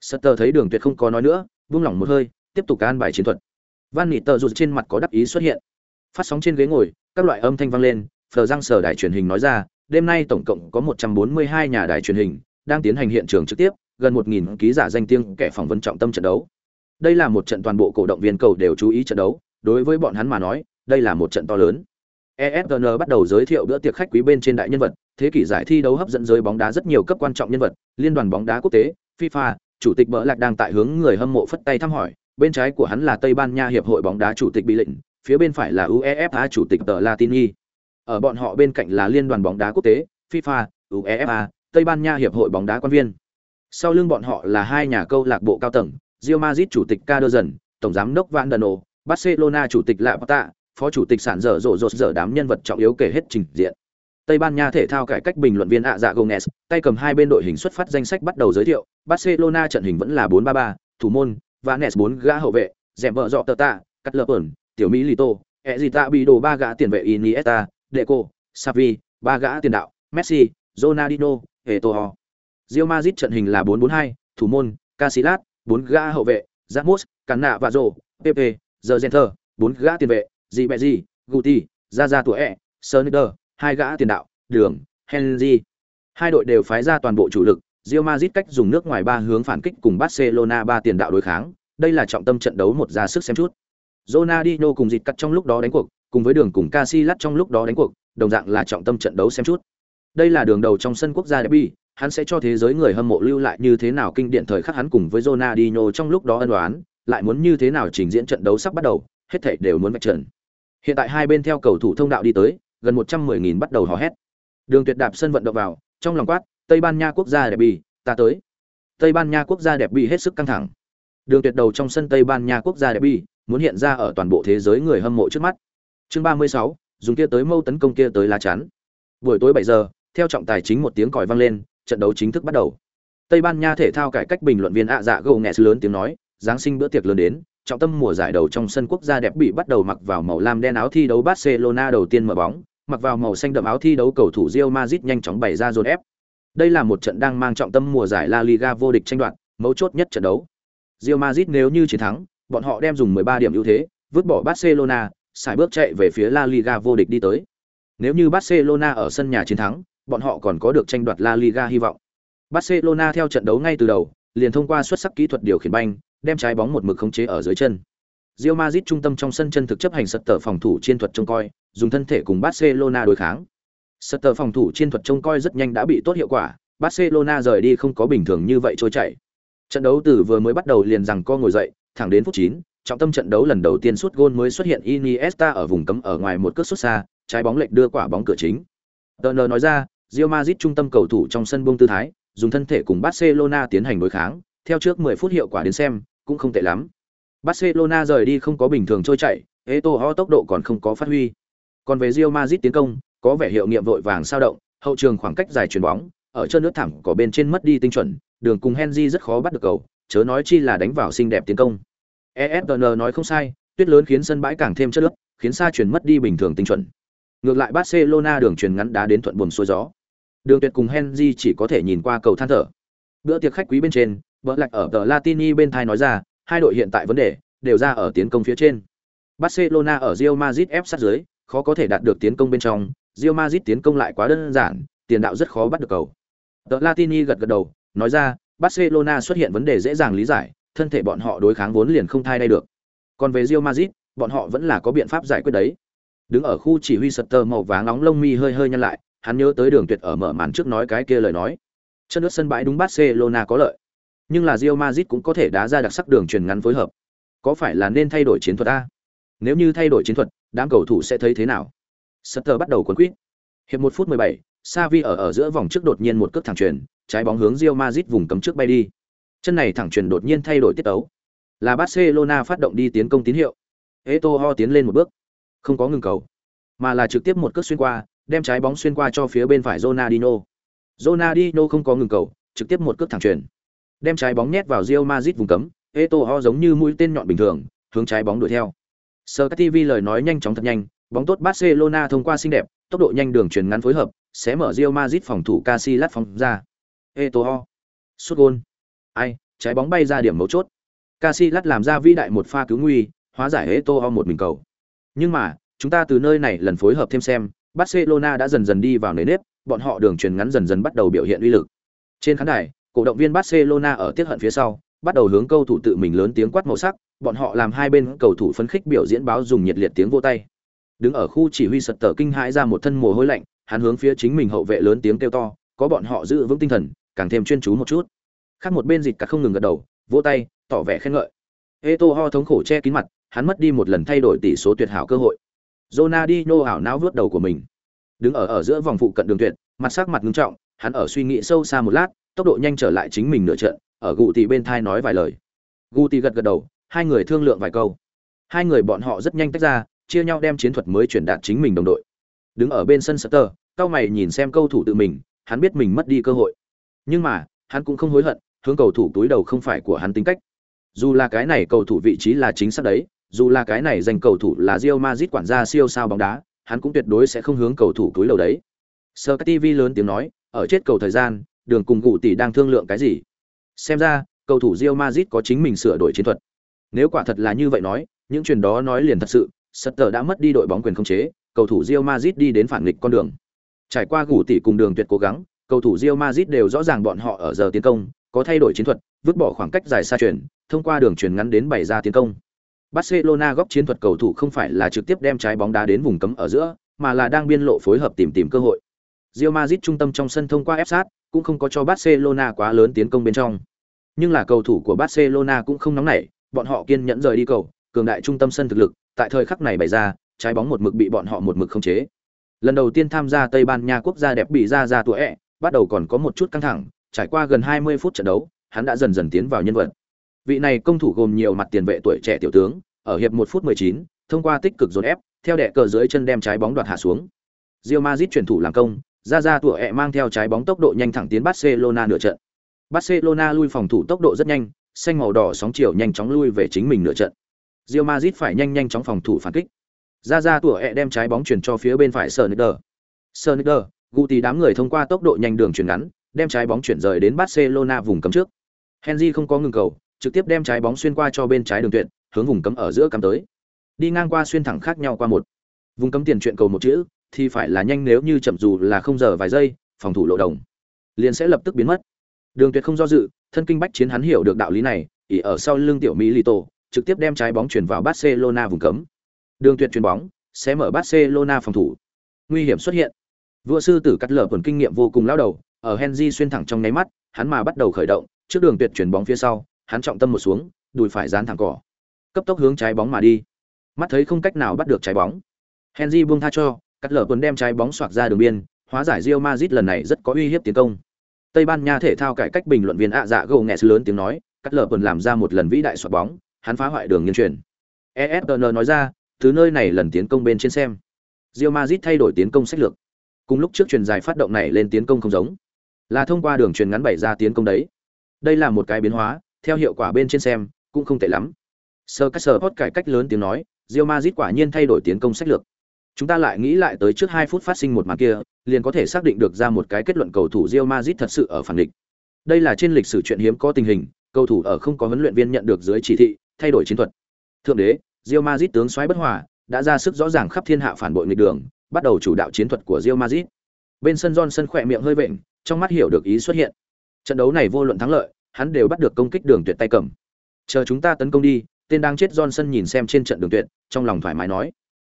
sutter thấy đường tuyệt không có nói nữa buông lỏng một hơi tiếp tục an bài chiến thuật van nị tờ rụt trên mặt có đắc ý xuất hiện phát sóng trên ghế ngồi các loại âm thanh vang lên phờ răng sở đài truyền hình nói ra đêm nay tổng cộng có 142 nhà đài truyền hình đang tiến hành hiện trường trực tiếp gần 1.000 ký giả danh tiếng kẻ phỏng vấn trọng tâm trận đấu đây là một trận toàn bộ cổ động viên cầu đều chú ý trận đấu đối với bọn hắn mà nói, đây là một trận to lớn. ESPN bắt đầu giới thiệu bữa tiệc khách quý bên trên đại nhân vật, thế kỷ giải thi đấu hấp dẫn giới bóng đá rất nhiều cấp quan trọng nhân vật, liên đoàn bóng đá quốc tế, FIFA, chủ tịch Bỡ Lạc đang tại hướng người hâm mộ phất tay thăm hỏi, bên trái của hắn là Tây Ban Nha hiệp hội bóng đá chủ tịch Bị lệnh, phía bên phải là UEFA chủ tịch tờ Latini. Ở bọn họ bên cạnh là liên đoàn bóng đá quốc tế, FIFA, UEFA, Tây Ban Nha hiệp hội bóng đá quan viên. Sau lưng bọn họ là hai nhà câu lạc bộ cao tầng, Real Madrid chủ tịch Cadozan, tổng giám đốc Van Dano, Barcelona chủ tịch Lạ phó chủ tịch sản dở rộ rột dở đám nhân vật trọng yếu kể hết trình diện. Tây Ban Nha thể thao cải cách bình luận viên ạ dạ Gomez, tay cầm hai bên đội hình xuất phát danh sách bắt đầu giới thiệu, Barcelona trận hình vẫn là 4-3-3, thủ môn, Vanes 4 gã hậu vệ, dẹp vợ dọ tờ tạ, cắt lợp ẩn, tiểu Mỹ Lito, Ezita bị đồ ba gã tiền vệ Iniesta, Deco, Xavi, ba gã tiền đạo, Messi, Ronaldinho, Eto'o. Real Madrid trận hình là 4-4-2, thủ môn, Casillas, bốn gã hậu vệ, Ramos, Cannà và rổ, Pepe, giờ bốn gã tiền vệ, gì Guti, ra ra tuổi ẻ, Sonider, hai gã tiền đạo, Đường, Henry. Hai đội đều phái ra toàn bộ chủ lực, Real Madrid cách dùng nước ngoài ba hướng phản kích cùng Barcelona ba tiền đạo đối kháng, đây là trọng tâm trận đấu một ra sức xem chút. Ronaldinho cùng dịch cắt trong lúc đó đánh cuộc, cùng với đường cùng Casillas trong lúc đó đánh cuộc, đồng dạng là trọng tâm trận đấu xem chút. Đây là đường đầu trong sân quốc gia derby, hắn sẽ cho thế giới người hâm mộ lưu lại như thế nào kinh điển thời khắc hắn cùng với Ronaldinho trong lúc đó ân đoán, lại muốn như thế nào trình diễn trận đấu sắp bắt đầu, hết thảy đều muốn vạch trần. Hiện tại hai bên theo cầu thủ thông đạo đi tới, gần một trăm mười nghìn bắt đầu hò hét. Đường Tuyệt đạp sân vận động vào, trong lòng quát, Tây Ban Nha quốc gia đẹp bì, ta tới. Tây Ban Nha quốc gia đẹp bì hết sức căng thẳng. Đường Tuyệt đầu trong sân Tây Ban Nha quốc gia đẹp bì, muốn hiện ra ở toàn bộ thế giới người hâm mộ trước mắt. Chương ba mươi sáu, dùng kia tới mâu tấn công kia tới lá chắn. Buổi tối bảy giờ, theo trọng tài chính một tiếng còi vang lên, trận đấu chính thức bắt đầu. Tây Ban Nha thể thao cải cách bình luận viên ạ dạ gồ nghẹt lớn tiếng nói, Giáng sinh bữa tiệc lớn đến, trọng tâm mùa giải đầu trong sân quốc gia đẹp bị bắt đầu mặc vào màu lam đen áo thi đấu Barcelona đầu tiên mở bóng, mặc vào màu xanh đậm áo thi đấu cầu thủ Real Madrid nhanh chóng bày ra dồn ép. Đây là một trận đang mang trọng tâm mùa giải La Liga vô địch tranh đoạt, mấu chốt nhất trận đấu. Real Madrid nếu như chiến thắng, bọn họ đem dùng 13 điểm ưu thế, vứt bỏ Barcelona, xài bước chạy về phía La Liga vô địch đi tới. Nếu như Barcelona ở sân nhà chiến thắng, bọn họ còn có được tranh đoạt La Liga hy vọng. Barcelona theo trận đấu ngay từ đầu, liền thông qua xuất sắc kỹ thuật điều khiển banh, đem trái bóng một mực khống chế ở dưới chân. Real Madrid trung tâm trong sân chân thực chấp hành sật tờ phòng thủ chiến thuật trông coi, dùng thân thể cùng Barcelona đối kháng. Sật tờ phòng thủ chiến thuật trông coi rất nhanh đã bị tốt hiệu quả, Barcelona rời đi không có bình thường như vậy trôi chảy. Trận đấu từ vừa mới bắt đầu liền rằng co ngồi dậy, thẳng đến phút 9, trọng tâm trận đấu lần đầu tiên suốt gôn mới xuất hiện Iniesta ở vùng cấm ở ngoài một cước xuất xa, trái bóng lệch đưa quả bóng cửa chính. Turner nói ra, Real Madrid trung tâm cầu thủ trong sân buông tư thái, dùng thân thể cùng Barcelona tiến hành đối kháng, theo trước 10 phút hiệu quả đến xem, cũng không tệ lắm. Barcelona rời đi không có bình thường trôi chảy, Eto'o tốc độ còn không có phát huy. Còn về Real Madrid tiến công, có vẻ hiệu nghiệm vội vàng sao động, hậu trường khoảng cách dài chuyền bóng, ở chân nước thẳng có bên trên mất đi tinh chuẩn, đường cùng Henry rất khó bắt được cầu, chớ nói chi là đánh vào xinh đẹp tiến công. ESPN nói không sai, tuyết lớn khiến sân bãi càng thêm chất lượng, khiến xa chuyển mất đi bình thường tinh chuẩn. Ngược lại Barcelona đường truyền ngắn đá đến thuận buồm xuôi gió. Đường Tuyệt cùng Henry chỉ có thể nhìn qua cầu than thở. Bữa tiệc khách quý bên trên, vợ Lạch ở tờ Latini bên thai nói ra, hai đội hiện tại vấn đề đều ra ở tiến công phía trên. Barcelona ở Real Madrid ép sát dưới, khó có thể đạt được tiến công bên trong, Real Madrid tiến công lại quá đơn giản, tiền đạo rất khó bắt được cầu. Tờ Latini gật gật đầu, nói ra, Barcelona xuất hiện vấn đề dễ dàng lý giải, thân thể bọn họ đối kháng vốn liền không thay đây được. Còn về Real Madrid, bọn họ vẫn là có biện pháp giải quyết đấy. Đứng ở khu chỉ huy Sutter màu vàng nóng lông mi hơi hơi nhăn lại, hắn nhớ tới Đường Tuyệt ở mở màn trước nói cái kia lời nói. Chân nước sân bãi đúng Barcelona có lợi, nhưng là Real Madrid cũng có thể đá ra đặc sắc đường truyền ngắn phối hợp. Có phải là nên thay đổi chiến thuật a? Nếu như thay đổi chiến thuật, đám cầu thủ sẽ thấy thế nào? Sutter bắt đầu cuốn quýt. Hiệp 1 phút 17, Savi ở ở giữa vòng trước đột nhiên một cước thẳng truyền, trái bóng hướng Real Madrid vùng cấm trước bay đi. Chân này thẳng truyền đột nhiên thay đổi tiết tấu. Là Barcelona phát động đi tiến công tín hiệu. Eto'o tiến lên một bước, không có ngừng cầu, mà là trực tiếp một cước xuyên qua, đem trái bóng xuyên qua cho phía bên phải Ronaldinho. Ronaldinho không có ngừng cầu, trực tiếp một cước thẳng truyền, đem trái bóng nhét vào Real Madrid vùng cấm, Eto'o giống như mũi tên nhọn bình thường, hướng trái bóng đuổi theo. Sky TV lời nói nhanh chóng thật nhanh, bóng tốt Barcelona thông qua xinh đẹp, tốc độ nhanh đường truyền ngắn phối hợp, sẽ mở Real Madrid phòng thủ Casillas phóng ra. Eto'o. Sút gol. Ai, trái bóng bay ra điểm mấu chốt. Casillas làm ra vĩ đại một pha cứu nguy, hóa giải Eto'o một mình cầu. Nhưng mà, chúng ta từ nơi này lần phối hợp thêm xem, Barcelona đã dần dần đi vào nề nếp, bọn họ đường truyền ngắn dần dần bắt đầu biểu hiện uy lực. Trên khán đài, cổ động viên Barcelona ở tiết hận phía sau, bắt đầu hướng cầu thủ tự mình lớn tiếng quát màu sắc, bọn họ làm hai bên cầu thủ phấn khích biểu diễn báo dùng nhiệt liệt tiếng vô tay. Đứng ở khu chỉ huy sật tờ kinh hãi ra một thân mồ hôi lạnh, hắn hướng phía chính mình hậu vệ lớn tiếng kêu to, có bọn họ giữ vững tinh thần, càng thêm chuyên chú một chút. Khác một bên dịch cả không ngừng gật đầu, vỗ tay, tỏ vẻ khen ngợi. Eto'o thống khổ che kín mặt, hắn mất đi một lần thay đổi tỷ số tuyệt hảo cơ hội. Ronaldinho ảo não vướt đầu của mình. Đứng ở ở giữa vòng phụ cận đường tuyệt, mặt sắc mặt ngưng trọng, hắn ở suy nghĩ sâu xa một lát, tốc độ nhanh trở lại chính mình nửa trận, ở gù tỷ bên thai nói vài lời. Gù tỷ gật gật đầu, hai người thương lượng vài câu. Hai người bọn họ rất nhanh tách ra, chia nhau đem chiến thuật mới truyền đạt chính mình đồng đội. Đứng ở bên sân Sutter, cao mày nhìn xem cầu thủ tự mình, hắn biết mình mất đi cơ hội. Nhưng mà, hắn cũng không hối hận, hướng cầu thủ túi đầu không phải của hắn tính cách. Dù là cái này cầu thủ vị trí là chính xác đấy, dù là cái này dành cầu thủ là Real Madrid quản gia siêu sao bóng đá, hắn cũng tuyệt đối sẽ không hướng cầu thủ túi đầu đấy. Sir TV lớn tiếng nói, ở chết cầu thời gian, đường cùng gụ tỷ đang thương lượng cái gì? Xem ra, cầu thủ Real Madrid có chính mình sửa đổi chiến thuật. Nếu quả thật là như vậy nói, những chuyện đó nói liền thật sự, Sutter đã mất đi đội bóng quyền khống chế, cầu thủ Real Madrid đi đến phản nghịch con đường. Trải qua gủ tỷ cùng đường tuyệt cố gắng, cầu thủ Real Madrid đều rõ ràng bọn họ ở giờ tiến công, có thay đổi chiến thuật, vứt bỏ khoảng cách dài xa chuyển, thông qua đường truyền ngắn đến bày ra tiến công. Barcelona góc chiến thuật cầu thủ không phải là trực tiếp đem trái bóng đá đến vùng cấm ở giữa, mà là đang biên lộ phối hợp tìm tìm cơ hội. Real Madrid trung tâm trong sân thông qua ép sát, cũng không có cho Barcelona quá lớn tiến công bên trong. Nhưng là cầu thủ của Barcelona cũng không nóng nảy, bọn họ kiên nhẫn rời đi cầu, cường đại trung tâm sân thực lực, tại thời khắc này bày ra, trái bóng một mực bị bọn họ một mực khống chế. Lần đầu tiên tham gia Tây Ban Nha quốc gia đẹp bị ra ra tuổi ẹ, bắt đầu còn có một chút căng thẳng, trải qua gần 20 phút trận đấu, hắn đã dần dần tiến vào nhân vật. Vị này công thủ gồm nhiều mặt tiền vệ tuổi trẻ tiểu tướng, ở hiệp 1 phút 19, thông qua tích cực dồn ép, theo đẻ cờ dưới chân đem trái bóng đoạt hạ xuống. Real Madrid chuyển thủ làm công, ra ra tuổi ẹ mang theo trái bóng tốc độ nhanh thẳng tiến Barcelona nửa trận. Barcelona lui phòng thủ tốc độ rất nhanh, xanh màu đỏ sóng chiều nhanh chóng lui về chính mình nửa trận. Real Madrid phải nhanh nhanh chóng phòng thủ phản kích. Ra ra tuổi ẹ đem trái bóng chuyển cho phía bên phải Sneijder. Sneijder, Guti đám người thông qua tốc độ nhanh đường chuyển ngắn, đem trái bóng chuyển rời đến Barcelona vùng cấm trước. Henry không có ngừng cầu, trực tiếp đem trái bóng xuyên qua cho bên trái đường tuyệt, hướng vùng cấm ở giữa cắm tới. Đi ngang qua xuyên thẳng khác nhau qua một. Vùng cấm tiền chuyện cầu một chữ, thì phải là nhanh nếu như chậm dù là không giờ vài giây, phòng thủ lộ đồng, liền sẽ lập tức biến mất. Đường Tuyệt không do dự, thân kinh bách chiến hắn hiểu được đạo lý này, ỷ ở sau lưng tiểu Mỹ Lito, trực tiếp đem trái bóng chuyển vào Barcelona vùng cấm. Đường tuyệt chuyền bóng, sẽ mở Barcelona phòng thủ. Nguy hiểm xuất hiện. Vua sư tử cắt lở quần kinh nghiệm vô cùng lão đầu, ở Henry xuyên thẳng trong nháy mắt, hắn mà bắt đầu khởi động, trước đường tuyệt chuyển bóng phía sau, hắn trọng tâm một xuống, đùi phải dán thẳng cỏ. Cấp tốc hướng trái bóng mà đi. Mắt thấy không cách nào bắt được trái bóng. Henry buông tha cho, cắt lở quần đem trái bóng xoạc ra đường biên, hóa giải Real Madrid lần này rất có uy hiếp tiến công. Tây Ban Nha thể thao cải cách bình luận viên ạ dạ gồ nghẹt lớn tiếng nói, cắt lở quần làm ra một lần vĩ đại xoạc bóng, hắn phá hoại đường nhân truyền. ESPN nói ra, từ nơi này lần tiến công bên trên xem. Real Madrid thay đổi tiến công sách lược. Cùng lúc trước truyền dài phát động này lên tiến công không giống, là thông qua đường truyền ngắn bảy ra tiến công đấy. Đây là một cái biến hóa, theo hiệu quả bên trên xem, cũng không tệ lắm. sơ cách sơ hót cải cách lớn tiếng nói, rio mazit quả nhiên thay đổi tiến công sách lược. Chúng ta lại nghĩ lại tới trước hai phút phát sinh một màn kia, liền có thể xác định được ra một cái kết luận cầu thủ rio mazit thật sự ở phản địch. Đây là trên lịch sử chuyện hiếm có tình hình, cầu thủ ở không có huấn luyện viên nhận được dưới chỉ thị, thay đổi chiến thuật. Thượng đế, rio mazit tướng xoáy bất hòa, đã ra sức rõ ràng khắp thiên hạ phản bội nghịch đường, bắt đầu chủ đạo chiến thuật của rio mazit Bên sân Johnson khỏe miệng hơi vện, trong mắt hiểu được ý xuất hiện. Trận đấu này vô luận thắng lợi, hắn đều bắt được công kích đường tuyệt tay cầm. Chờ chúng ta tấn công đi, tên đang chết Johnson nhìn xem trên trận đường tuyệt, trong lòng thoải mái nói.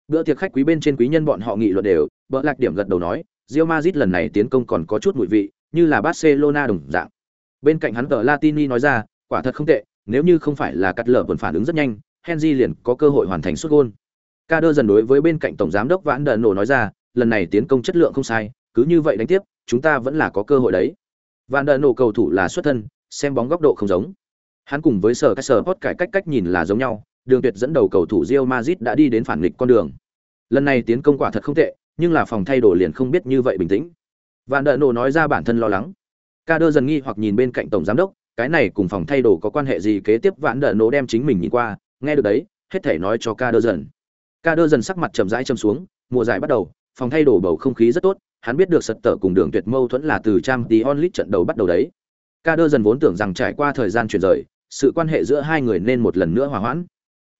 Bữa tiệc khách quý bên trên quý nhân bọn họ nghị luận đều, bỡ lạc điểm gật đầu nói, Real Madrid lần này tiến công còn có chút mùi vị, như là Barcelona đồng dạng. Bên cạnh hắn tờ Latini nói ra, quả thật không tệ, nếu như không phải là cắt lở vẫn phản ứng rất nhanh, Henry liền có cơ hội hoàn thành sút gol. Kader dần đối với bên cạnh tổng giám đốc Vãn Đần nổ nói ra, lần này tiến công chất lượng không sai, cứ như vậy đánh tiếp, chúng ta vẫn là có cơ hội đấy. Van der nổ cầu thủ là xuất thân, xem bóng góc độ không giống. Hắn cùng với sở các sở hot cải cách cách nhìn là giống nhau, đường tuyệt dẫn đầu cầu thủ Real Madrid đã đi đến phản nghịch con đường. Lần này tiến công quả thật không tệ, nhưng là phòng thay đồ liền không biết như vậy bình tĩnh. Van der Nổ nói ra bản thân lo lắng. Kader dần nghi hoặc nhìn bên cạnh tổng giám đốc, cái này cùng phòng thay đồ có quan hệ gì kế tiếp Van der Nổ đem chính mình nhìn qua, nghe được đấy, hết thể nói cho Kader dần. Kader dần sắc mặt trầm rãi trầm xuống, mùa giải bắt đầu, phòng thay đồ bầu không khí rất tốt, hắn biết được sật tở cùng đường tuyệt mâu thuẫn là từ trang tí onlit trận đầu bắt đầu đấy. Ca Đơ dần vốn tưởng rằng trải qua thời gian chuyển rời, sự quan hệ giữa hai người nên một lần nữa hòa hoãn.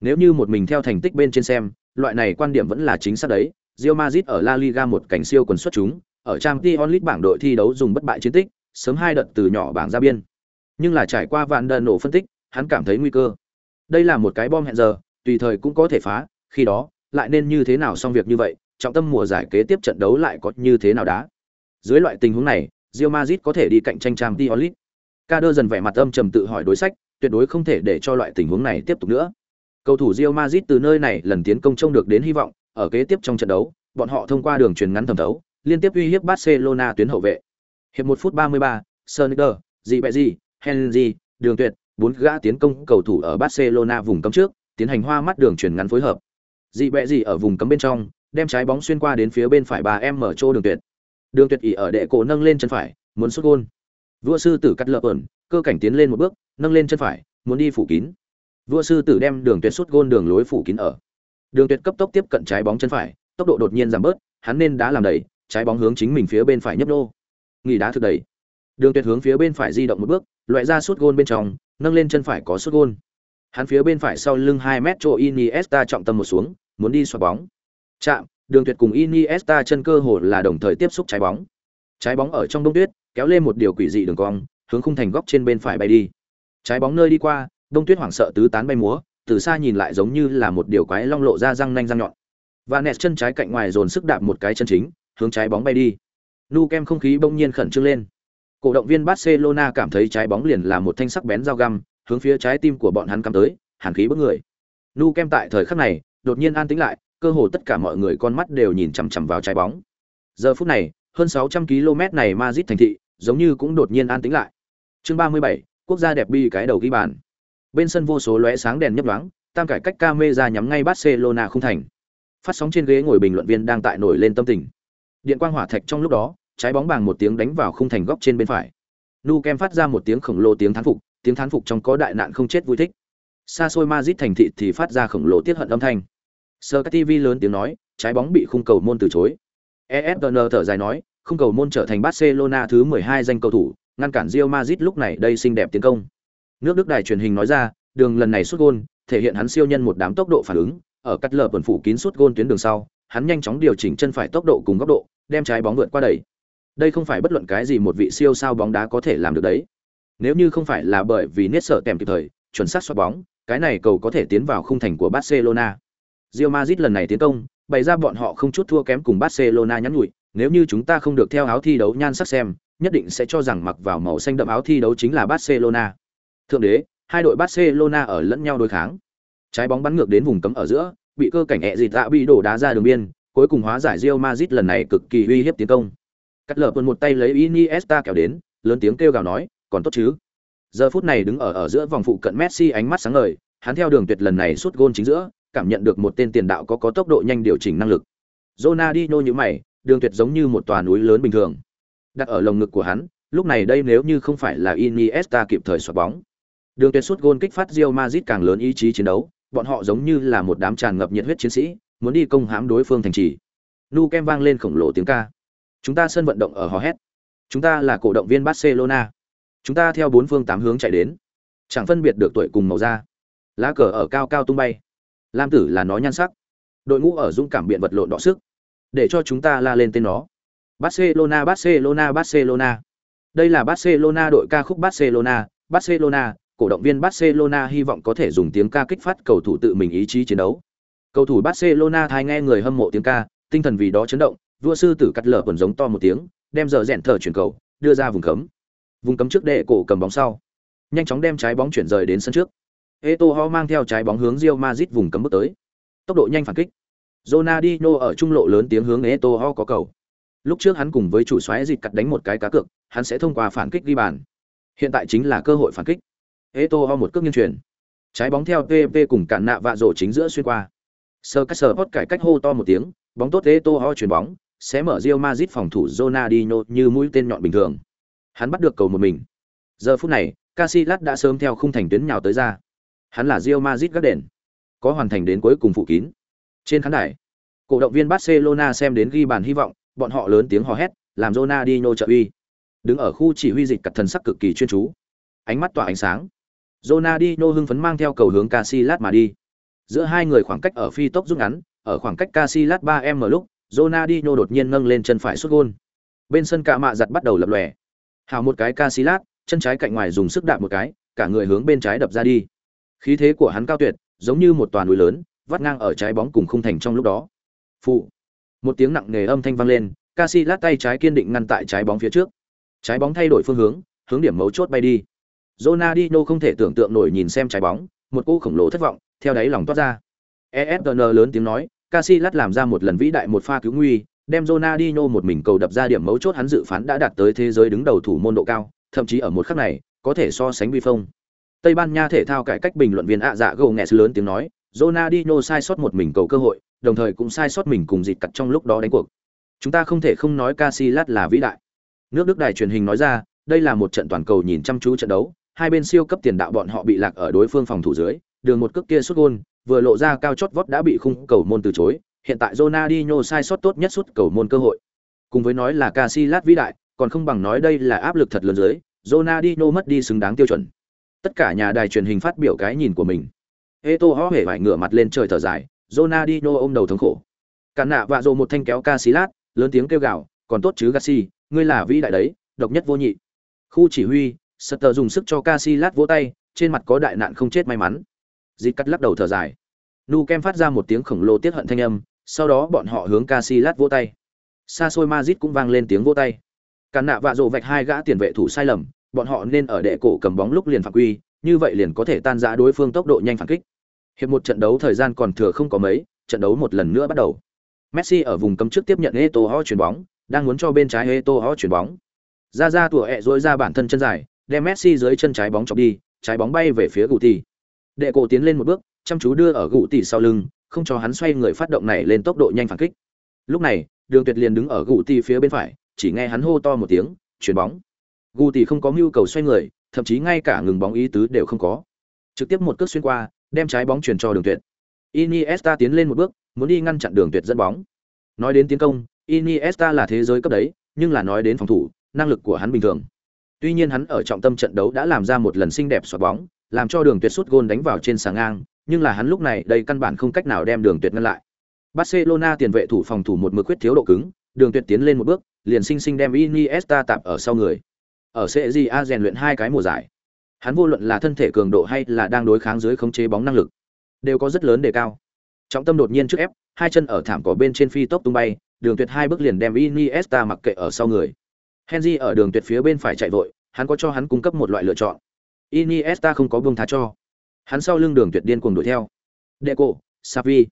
Nếu như một mình theo thành tích bên trên xem, loại này quan điểm vẫn là chính xác đấy. Real Madrid ở La Liga một cảnh siêu quần xuất chúng, ở trang tí onlit bảng đội thi đấu dùng bất bại chiến tích, sớm hai đợt từ nhỏ bảng ra biên. Nhưng là trải qua vạn đợn nổ phân tích, hắn cảm thấy nguy cơ. Đây là một cái bom hẹn giờ, tùy thời cũng có thể phá, khi đó, lại nên như thế nào xong việc như vậy, trọng tâm mùa giải kế tiếp trận đấu lại có như thế nào đá. Dưới loại tình huống này, Real Madrid có thể đi cạnh tranh Champions League. Kader dần vẻ mặt âm trầm tự hỏi đối sách, tuyệt đối không thể để cho loại tình huống này tiếp tục nữa. Cầu thủ Real Madrid từ nơi này lần tiến công trông được đến hy vọng, ở kế tiếp trong trận đấu, bọn họ thông qua đường truyền ngắn thẩm thấu, liên tiếp uy hiếp Barcelona tuyến hậu vệ. Hiệp 1 phút 33, Sonicer, gì Henry, Đường Tuyệt, bốn gã tiến công cầu thủ ở Barcelona vùng cấm trước, tiến hành hoa mắt đường truyền ngắn phối hợp. Ribery ở vùng cấm bên trong, đem trái bóng xuyên qua đến phía bên phải bà em mở chỗ Đường Tuyệt. Đường Tuyệt ỉ ở đệ cổ nâng lên chân phải, muốn sút gol. Vua sư tử cắt lợp ẩn, cơ cảnh tiến lên một bước, nâng lên chân phải, muốn đi phủ kín. Vua sư tử đem đường tuyệt sút gôn đường lối phủ kín ở. Đường tuyệt cấp tốc tiếp cận trái bóng chân phải, tốc độ đột nhiên giảm bớt, hắn nên đá làm đẩy, trái bóng hướng chính mình phía bên phải nhấp nô. Nghỉ đá thực đẩy. Đường tuyệt hướng phía bên phải di động một bước, loại ra sút gôn bên trong, nâng lên chân phải có sút gôn. Hắn phía bên phải sau lưng 2 mét chỗ Iniesta trọng tâm một xuống, muốn đi xoạc bóng. Chạm, Đường Tuyệt cùng Iniesta chân cơ hồ là đồng thời tiếp xúc trái bóng. Trái bóng ở trong đông tuyết, kéo lên một điều quỷ dị đường cong, hướng khung thành góc trên bên phải bay đi. Trái bóng nơi đi qua, đông tuyết hoảng sợ tứ tán bay múa, từ xa nhìn lại giống như là một điều quái long lộ ra răng nanh răng nhọn. Và nẹt chân trái cạnh ngoài dồn sức đạp một cái chân chính, hướng trái bóng bay đi. Nu kem không khí bỗng nhiên khẩn trương lên. Cổ động viên Barcelona cảm thấy trái bóng liền là một thanh sắc bén dao găm, hướng phía trái tim của bọn hắn cắm tới, hàn khí bức người. Nu kem tại thời khắc này, đột nhiên an tĩnh lại, cơ hồ tất cả mọi người con mắt đều nhìn chằm chằm vào trái bóng. Giờ phút này, hơn 600 km này Madrid thành thị, giống như cũng đột nhiên an tĩnh lại. Chương 37, quốc gia đẹp bi cái đầu ghi bàn. Bên sân vô số lóe sáng đèn nhấp nhoáng, tam cải cách camera nhắm ngay Barcelona không thành. Phát sóng trên ghế ngồi bình luận viên đang tại nổi lên tâm tình. Điện quang hỏa thạch trong lúc đó, trái bóng bằng một tiếng đánh vào khung thành góc trên bên phải. Nu Kem phát ra một tiếng khổng lồ tiếng thán phục, tiếng thán phục trong có đại nạn không chết vui thích. Xa xôi Madrid thành thị thì phát ra khổng lồ tiết hận âm thanh. Sky TV lớn tiếng nói, trái bóng bị khung cầu môn từ chối. ESPN thở dài nói, khung cầu môn trở thành Barcelona thứ 12 danh cầu thủ, ngăn cản Real Madrid lúc này đây xinh đẹp tiến công. Nước Đức đài truyền hình nói ra, đường lần này sút gôn, thể hiện hắn siêu nhân một đám tốc độ phản ứng, ở cắt lở tuần phủ kín sút gôn tuyến đường sau, hắn nhanh chóng điều chỉnh chân phải tốc độ cùng góc độ, đem trái bóng vượt qua đẩy. Đây không phải bất luận cái gì một vị siêu sao bóng đá có thể làm được đấy. Nếu như không phải là bởi vì nét sợ kèm kịp thời, chuẩn xác xoát bóng, cái này cầu có thể tiến vào khung thành của Barcelona. Real Madrid lần này tiến công, bày ra bọn họ không chút thua kém cùng Barcelona nhắn nhủi, nếu như chúng ta không được theo áo thi đấu nhan sắc xem, nhất định sẽ cho rằng mặc vào màu xanh đậm áo thi đấu chính là Barcelona. Thượng đế, hai đội Barcelona ở lẫn nhau đối kháng. Trái bóng bắn ngược đến vùng cấm ở giữa, bị cơ cảnh ẹ dịt tạ bị đổ đá ra đường biên, cuối cùng hóa giải Real Madrid lần này cực kỳ uy hiếp tiến công. Cắt lở một tay lấy Iniesta kéo đến, lớn tiếng kêu gào nói, còn tốt chứ. Giờ phút này đứng ở ở giữa vòng phụ cận Messi ánh mắt sáng ngời, hắn theo đường tuyệt lần này sút gôn chính giữa, cảm nhận được một tên tiền đạo có có tốc độ nhanh điều chỉnh năng lực. Ronaldinho như mày, đường tuyệt giống như một tòa núi lớn bình thường. Đặt ở lồng ngực của hắn, lúc này đây nếu như không phải là Iniesta kịp thời xoạc bóng. Đường tuyệt sút gôn kích phát Real Madrid càng lớn ý chí chiến đấu, bọn họ giống như là một đám tràn ngập nhiệt huyết chiến sĩ, muốn đi công hãm đối phương thành trì. Nu kem vang lên khổng lồ tiếng ca. Chúng ta sân vận động ở hò hét. Chúng ta là cổ động viên Barcelona. Chúng ta theo bốn phương tám hướng chạy đến. Chẳng phân biệt được tuổi cùng màu da. Lá cờ ở cao cao tung bay. Lam tử là nó nhan sắc. Đội ngũ ở dũng cảm biện vật lộn đọ sức. Để cho chúng ta la lên tên nó. Barcelona, Barcelona, Barcelona. Đây là Barcelona đội ca khúc Barcelona, Barcelona, cổ động viên Barcelona hy vọng có thể dùng tiếng ca kích phát cầu thủ tự mình ý chí chiến đấu. Cầu thủ Barcelona thay nghe người hâm mộ tiếng ca, tinh thần vì đó chấn động, vua sư tử cắt lở quần giống to một tiếng, đem giờ rẽn thở chuyển cầu, đưa ra vùng cấm. Vùng cấm trước đệ cổ cầm bóng sau, nhanh chóng đem trái bóng chuyển rời đến sân trước. Eto'o mang theo trái bóng hướng Real Madrid vùng cấm bước tới. Tốc độ nhanh phản kích. Ronaldinho ở trung lộ lớn tiếng hướng Eto'o có cầu. Lúc trước hắn cùng với chủ xoáy dịch cắt đánh một cái cá cược, hắn sẽ thông qua phản kích ghi bàn. Hiện tại chính là cơ hội phản kích. Eto'o một cước nghiêng truyền. Trái bóng theo PP cùng cản nạ vạ rổ chính giữa xuyên qua. Sơ cách sờ hốt cải cách hô to một tiếng, bóng tốt Eto'o chuyền bóng, sẽ mở Real Madrid phòng thủ Ronaldinho như mũi tên nhọn bình thường. Hắn bắt được cầu một mình. Giờ phút này, Casillas đã sớm theo khung thành tuyến nhào tới ra. Hắn là Real Madrid gác đền, có hoàn thành đến cuối cùng phụ kín. Trên khán đài, cổ động viên Barcelona xem đến ghi bàn hy vọng, bọn họ lớn tiếng hò hét, làm Ronaldinho trợ uy. Đứng ở khu chỉ huy dịch cật thần sắc cực kỳ chuyên chú, ánh mắt tỏa ánh sáng. Ronaldinho hưng phấn mang theo cầu hướng Casillas mà đi. Giữa hai người khoảng cách ở phi tốc rút ngắn, ở khoảng cách Casillas 3m lúc, Ronaldinho đột nhiên nâng lên chân phải sút gôn. Bên sân cả mạ giật bắt đầu lập lòe. Hào một cái Casillas, chân trái cạnh ngoài dùng sức đạp một cái, cả người hướng bên trái đập ra đi. Khí thế của hắn cao tuyệt, giống như một toàn núi lớn, vắt ngang ở trái bóng cùng khung thành trong lúc đó. Phụ. Một tiếng nặng nề âm thanh vang lên, Casillas tay trái kiên định ngăn tại trái bóng phía trước. Trái bóng thay đổi phương hướng, hướng điểm mấu chốt bay đi. Ronaldinho không thể tưởng tượng nổi nhìn xem trái bóng, một cú khổng lồ thất vọng, theo đáy lòng toát ra. ESN lớn tiếng nói, Casillas làm ra một lần vĩ đại một pha cứu nguy, đem Ronaldinho một mình cầu đập ra điểm mấu chốt hắn dự phán đã đạt tới thế giới đứng đầu thủ môn độ cao, thậm chí ở một khắc này, có thể so sánh vi phong. Tây Ban Nha thể thao cải cách bình luận viên ạ dạ gồ nghẹt lớn tiếng nói, Ronaldinho sai sót một mình cầu cơ hội, đồng thời cũng sai sót mình cùng dịt cặt trong lúc đó đánh cuộc. Chúng ta không thể không nói Casillas là vĩ đại. Nước Đức đài truyền hình nói ra, đây là một trận toàn cầu nhìn chăm chú trận đấu, hai bên siêu cấp tiền đạo bọn họ bị lạc ở đối phương phòng thủ dưới, đường một cước kia sút gôn, vừa lộ ra cao chót vót đã bị khung cầu môn từ chối, hiện tại Ronaldinho sai sót tốt nhất sút cầu môn cơ hội. Cùng với nói là Casillas vĩ đại, còn không bằng nói đây là áp lực thật lớn dưới, Ronaldinho mất đi xứng đáng tiêu chuẩn. Tất cả nhà đài truyền hình phát biểu cái nhìn của mình. Eto'o hề vải ngửa mặt lên trời thở dài, Ronaldinho ôm đầu thống khổ. Cản nạ vạ rồ một thanh kéo Casillas, lớn tiếng kêu gào, còn tốt chứ Gassi, ngươi là vĩ đại đấy, độc nhất vô nhị. Khu chỉ huy, Sutter dùng sức cho Casillas vỗ tay, trên mặt có đại nạn không chết may mắn. Dịt cắt lắc đầu thở dài. Nu Kem phát ra một tiếng khổng lồ tiết hận thanh âm, sau đó bọn họ hướng Casillas vỗ tay. Xa xôi Madrid cũng vang lên tiếng vỗ tay. Cản nạ vạ rồ vạch hai gã tiền vệ thủ sai lầm, bọn họ nên ở đệ cổ cầm bóng lúc liền phạm quy, như vậy liền có thể tan rã đối phương tốc độ nhanh phản kích. Hiệp một trận đấu thời gian còn thừa không có mấy, trận đấu một lần nữa bắt đầu. Messi ở vùng cấm trước tiếp nhận Eto'o chuyển bóng, đang muốn cho bên trái Eto'o chuyển bóng. Ra ra tủa ẹ rỗi ra bản thân chân dài, đem Messi dưới chân trái bóng chọc đi, trái bóng bay về phía Guti. Đệ cổ tiến lên một bước, chăm chú đưa ở Guti sau lưng, không cho hắn xoay người phát động này lên tốc độ nhanh phản kích. Lúc này, Đường Tuyệt liền đứng ở Guti phía bên phải, chỉ nghe hắn hô to một tiếng, chuyển bóng. Gu thì không có nhu cầu xoay người, thậm chí ngay cả ngừng bóng ý tứ đều không có. Trực tiếp một cước xuyên qua, đem trái bóng chuyển cho Đường Tuyệt. Iniesta tiến lên một bước, muốn đi ngăn chặn Đường Tuyệt dẫn bóng. Nói đến tiến công, Iniesta là thế giới cấp đấy, nhưng là nói đến phòng thủ, năng lực của hắn bình thường. Tuy nhiên hắn ở trọng tâm trận đấu đã làm ra một lần xinh đẹp xoạt bóng, làm cho Đường Tuyệt sút gôn đánh vào trên sàng ngang, nhưng là hắn lúc này đây căn bản không cách nào đem Đường Tuyệt ngăn lại. Barcelona tiền vệ thủ phòng thủ một mực quyết thiếu độ cứng, Đường Tuyệt tiến lên một bước, liền sinh sinh đem Iniesta tạm ở sau người. Ở CJA rèn luyện hai cái mùa giải. Hắn vô luận là thân thể cường độ hay là đang đối kháng dưới khống chế bóng năng lực, đều có rất lớn đề cao. Trọng tâm đột nhiên trước ép, hai chân ở thảm cỏ bên trên phi tốc tung bay, đường tuyệt hai bước liền đem Iniesta mặc kệ ở sau người. Henry ở đường tuyệt phía bên phải chạy vội, hắn có cho hắn cung cấp một loại lựa chọn. Iniesta không có buông tha cho. Hắn sau lưng đường tuyệt điên cuồng đuổi theo. Deco, Savi,